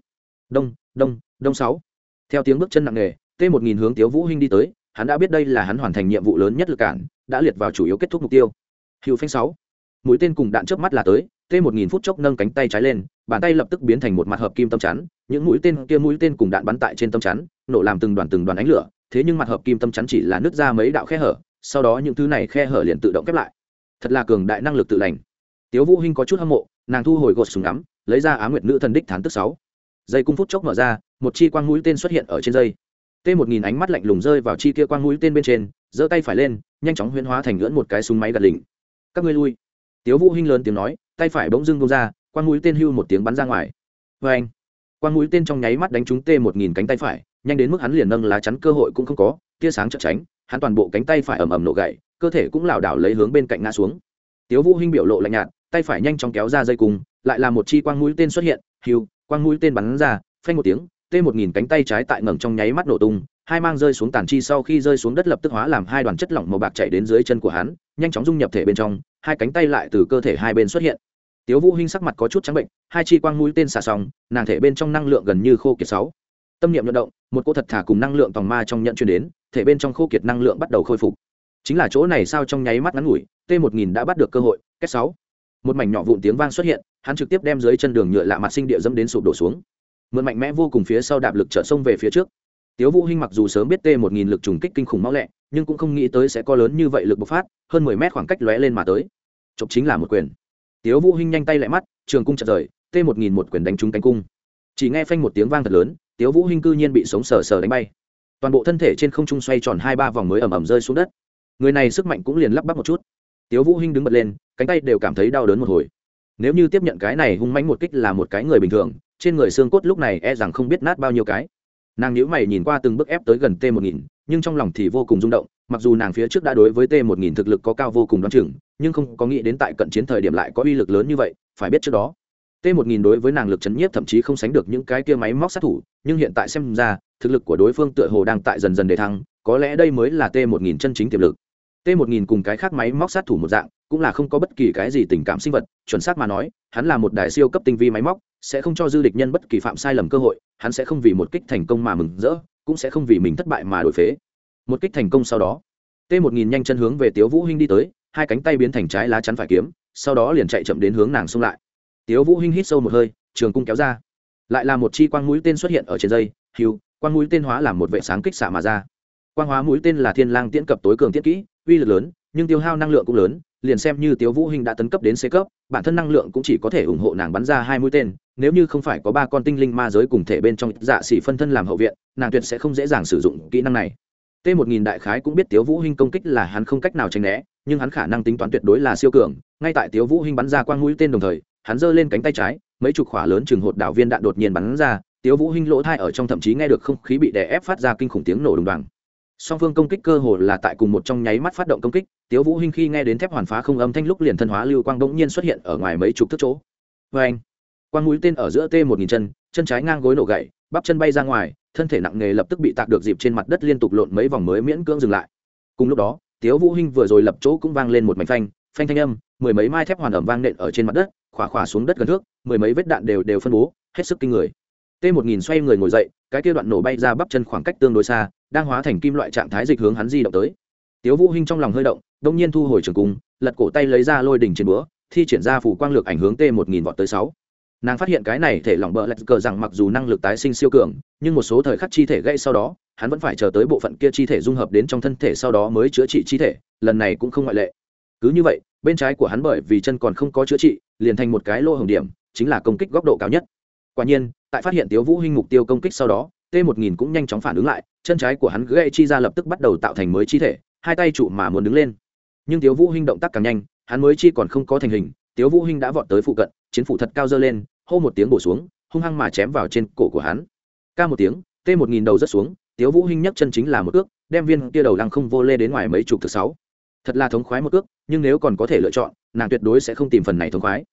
Đông đông đông sáu. Theo tiếng bước chân nặng nề, t một nghìn hướng tiếu vũ hinh đi tới, hắn đã biết đây là hắn hoàn thành nhiệm vụ lớn nhất lực cản, đã liệt vào chủ yếu kết thúc mục tiêu. Hữu phanh sáu. Mũi tên cùng đạn trước mắt là tới t một nghìn phút chốc nâng cánh tay trái lên, bàn tay lập tức biến thành một mặt hợp kim tâm chắn, những mũi tên kia mũi tên cùng đạn bắn tại trên tâm chắn, nổ làm từng đoàn từng đoàn ánh lửa, thế nhưng mặt hợp kim tâm chắn chỉ là nứt ra mấy đạo khe hở, sau đó những thứ này khe hở liền tự động khép lại. Thật là cường đại năng lực tự lành. Tiếu vũ hinh có chút hâm mộ, nàng thu hồi gột súng ngắm, lấy ra á nguyệt nữ thần đích thán tức sáu. Dây cung phút chốc mở ra, một chi quang mũi tên xuất hiện ở trên dây. T một nghìn ánh mắt lạnh lùng rơi vào chi kia quang mũi tên bên trên, giơ tay phải lên, nhanh chóng huyễn hóa thành lưỡn một cái súng máy gạt lình các ngươi lui tiếu vũ hinh lớn tiếng nói, tay phải bỗng dưng bung ra, quang mũi tên hưu một tiếng bắn ra ngoài. Vê anh, quang mũi tên trong nháy mắt đánh trúng Tê một nghìn cánh tay phải, nhanh đến mức hắn liền nâng lá chắn cơ hội cũng không có, tia sáng chợt tránh, hắn toàn bộ cánh tay phải ầm ầm nổ gãy, cơ thể cũng lảo đảo lấy hướng bên cạnh ngã xuống. Tiếu vũ hinh biểu lộ lạnh nhạt, tay phải nhanh chóng kéo ra dây cung, lại là một chi quang mũi tên xuất hiện, hưu, quang mũi tên bắn ra, phanh một tiếng Tê một nghìn cánh tay trái tại ngẩng trong nháy mắt nổ tung, hai mang rơi xuống tàn chi sau khi rơi xuống đất lập tức hóa làm hai đoàn chất lỏng màu bạc chảy đến dưới chân của hắn nhanh chóng dung nhập thể bên trong, hai cánh tay lại từ cơ thể hai bên xuất hiện. Tiếu vũ hinh sắc mặt có chút trắng bệnh, hai chi quang mũi tên xà xong nàng thể bên trong năng lượng gần như khô kiệt sáu. Tâm niệm vận động, một cô thật thả cùng năng lượng tòng ma trong nhận truyền đến, thể bên trong khô kiệt năng lượng bắt đầu khôi phục. Chính là chỗ này sao trong nháy mắt ngắn ngủi, t một nghìn đã bắt được cơ hội, cách sáu. Một mảnh nhỏ vụn tiếng vang xuất hiện, hắn trực tiếp đem dưới chân đường nhựa lạ mặt sinh địa dẫm đến sụp đổ xuống. Mượn mạnh mẽ vô cùng phía sau đạp lực trở sông về phía trước tiếu vũ hinh mặc dù sớm biết t một nghìn lực trùng kích kinh khủng máu lẹ, nhưng cũng không nghĩ tới sẽ có lớn như vậy lực bộc phát, hơn mười mét khoảng cách lóe lên mà tới. Chụp chính là một quyền. Tiếu vũ hinh nhanh tay lại mắt, trường cung chợt rời, t một nghìn một quyền đánh trúng cánh cung. Chỉ nghe phanh một tiếng vang thật lớn, tiếu vũ hinh cư nhiên bị sống sờ sờ đánh bay. Toàn bộ thân thể trên không trung xoay tròn hai ba vòng mới ầm ầm rơi xuống đất. Người này sức mạnh cũng liền lắp bắp một chút. Tiếu vũ hinh đứng bật lên, cánh tay đều cảm thấy đau đớn một hồi. Nếu như tiếp nhận cái này hung mãnh một kích là một cái người bình thường, trên người xương cốt lúc này e rằng không biết nát bao nhiêu cái nàng nhữ mày nhìn qua từng bước ép tới gần t 1000 nhưng trong lòng thì vô cùng rung động, mặc dù nàng phía trước đã đối với t 1000 thực lực có cao vô cùng đoán chừng, nhưng không có nghĩ đến tại cận chiến thời điểm lại có uy lực lớn như vậy, phải biết trước đó, t 1000 đối với nàng lực chấn nhiếp thậm chí không sánh được những cái kia máy móc sát thủ, nhưng hiện tại xem ra, thực lực của đối phương tựa hồ đang tại dần dần để thăng, có lẽ đây mới là t 1000 chân chính tiềm lực. T 1000 cùng cái khác máy móc sát thủ một dạng, cũng là không có bất kỳ cái gì tình cảm sinh vật, chuẩn xác mà nói, hắn là một đại siêu cấp tinh vi máy móc sẽ không cho dư địch nhân bất kỳ phạm sai lầm cơ hội, hắn sẽ không vì một kích thành công mà mừng rỡ, cũng sẽ không vì mình thất bại mà đổi phế. Một kích thành công sau đó, t 1000 nhanh chân hướng về tiếu vũ hinh đi tới, hai cánh tay biến thành trái lá chắn phải kiếm, sau đó liền chạy chậm đến hướng nàng xông lại. Tiếu vũ hinh hít sâu một hơi, trường cung kéo ra. Lại là một chi quang mũi tên xuất hiện ở trên dây, hiu, quang mũi tên hóa làm một vệ sáng kích xạ mà ra. Quang hóa mũi tên là thiên lang tiễn cập tối cường tiết kỹ, uy lực lớn, nhưng tiêu hao năng lượng cũng lớn, liền xem như tiếu vũ Hinh đã tấn cấp đến c cấp, bản thân năng lượng cũng chỉ có thể ủng hộ nàng bắn ra hai mũi tên nếu như không phải có ba con tinh linh ma giới cùng thể bên trong dạ xỉ phân thân làm hậu viện, nàng tuyệt sẽ không dễ dàng sử dụng kỹ năng này. T một nghìn đại khái cũng biết tiếu vũ hinh công kích là hắn không cách nào tránh né, nhưng hắn khả năng tính toán tuyệt đối là siêu cường. Ngay tại tiếu vũ hinh bắn ra quang mũi tên đồng thời, hắn giơ lên cánh tay trái, mấy chục khỏa lớn chừng hột đạo viên đạn đột nhiên bắn ra, tiếu vũ hinh lỗ thai ở trong thậm chí nghe được không khí bị đè ép phát ra kinh khủng tiếng nổ đùng đoàng. Song phương công kích cơ hồ là tại cùng một trong nháy mắt phát động công kích, tiếu vũ hinh khi nghe đến thép hoàn phá không âm thanh lúc liền thân hóa lưu quang đống nhiên xuất hiện ở ngoài mấy chục thước chỗ. Với anh quang mũi tên ở giữa t một nghìn chân chân trái ngang gối nổ gậy, bắp chân bay ra ngoài, thân thể nặng nề lập tức bị tạc được dịp trên mặt đất liên tục lộn mấy vòng mới miễn cưỡng dừng lại. Cùng lúc đó, tiếu vũ hinh vừa rồi lập chỗ cũng vang lên một mảnh phanh phanh thanh âm, mười mấy mai thép hoàn ẩm vang nện ở trên mặt đất, khỏa khỏa xuống đất gần thước, mười mấy vết đạn đều đều phân bố, hết sức kinh người. T một nghìn xoay người ngồi dậy, cái kia đoạn nổ bay ra bắp chân khoảng cách tương đối xa, đang hóa thành kim loại trạng thái dịch hướng hắn di động tới. Tiếu vũ hinh trong lòng hơi động, đông nhiên thu hồi trường cung, lật cổ tay lấy ra lôi đỉnh trên búa, thi triển ra phủ quang lược ảnh hướng t một nghìn vọt tới sáu nàng phát hiện cái này thể lỏng bờ lạch cờ rằng mặc dù năng lực tái sinh siêu cường, nhưng một số thời khắc chi thể gây sau đó, hắn vẫn phải chờ tới bộ phận kia chi thể dung hợp đến trong thân thể sau đó mới chữa trị chi thể, lần này cũng không ngoại lệ. Cứ như vậy, bên trái của hắn bởi vì chân còn không có chữa trị, liền thành một cái lô hồng điểm, chính là công kích góc độ cao nhất. Quả nhiên, tại phát hiện tiếu vũ hinh mục tiêu công kích sau đó, t 1000 cũng nhanh chóng phản ứng lại, chân trái của hắn gãy chi ra lập tức bắt đầu tạo thành mới chi thể, hai tay trụ mà muốn đứng lên. Nhưng tiếu vũ hinh động tác càng nhanh, hắn mới chi còn không có thành hình, tiếu vũ hinh đã vọt tới phụ cận, chiến phủ thật cao dơ lên hô một tiếng bổ xuống, hung hăng mà chém vào trên cổ của hắn. Ca một tiếng t 1000 đầu rất xuống, tiếu vũ hinh nhấc chân chính là một ước, đem viên kia đầu lăng không vô lê đến ngoài mấy chục thực sáu. Thật là thống khoái một ước, nhưng nếu còn có thể lựa chọn, nàng tuyệt đối sẽ không tìm phần này thống khoái.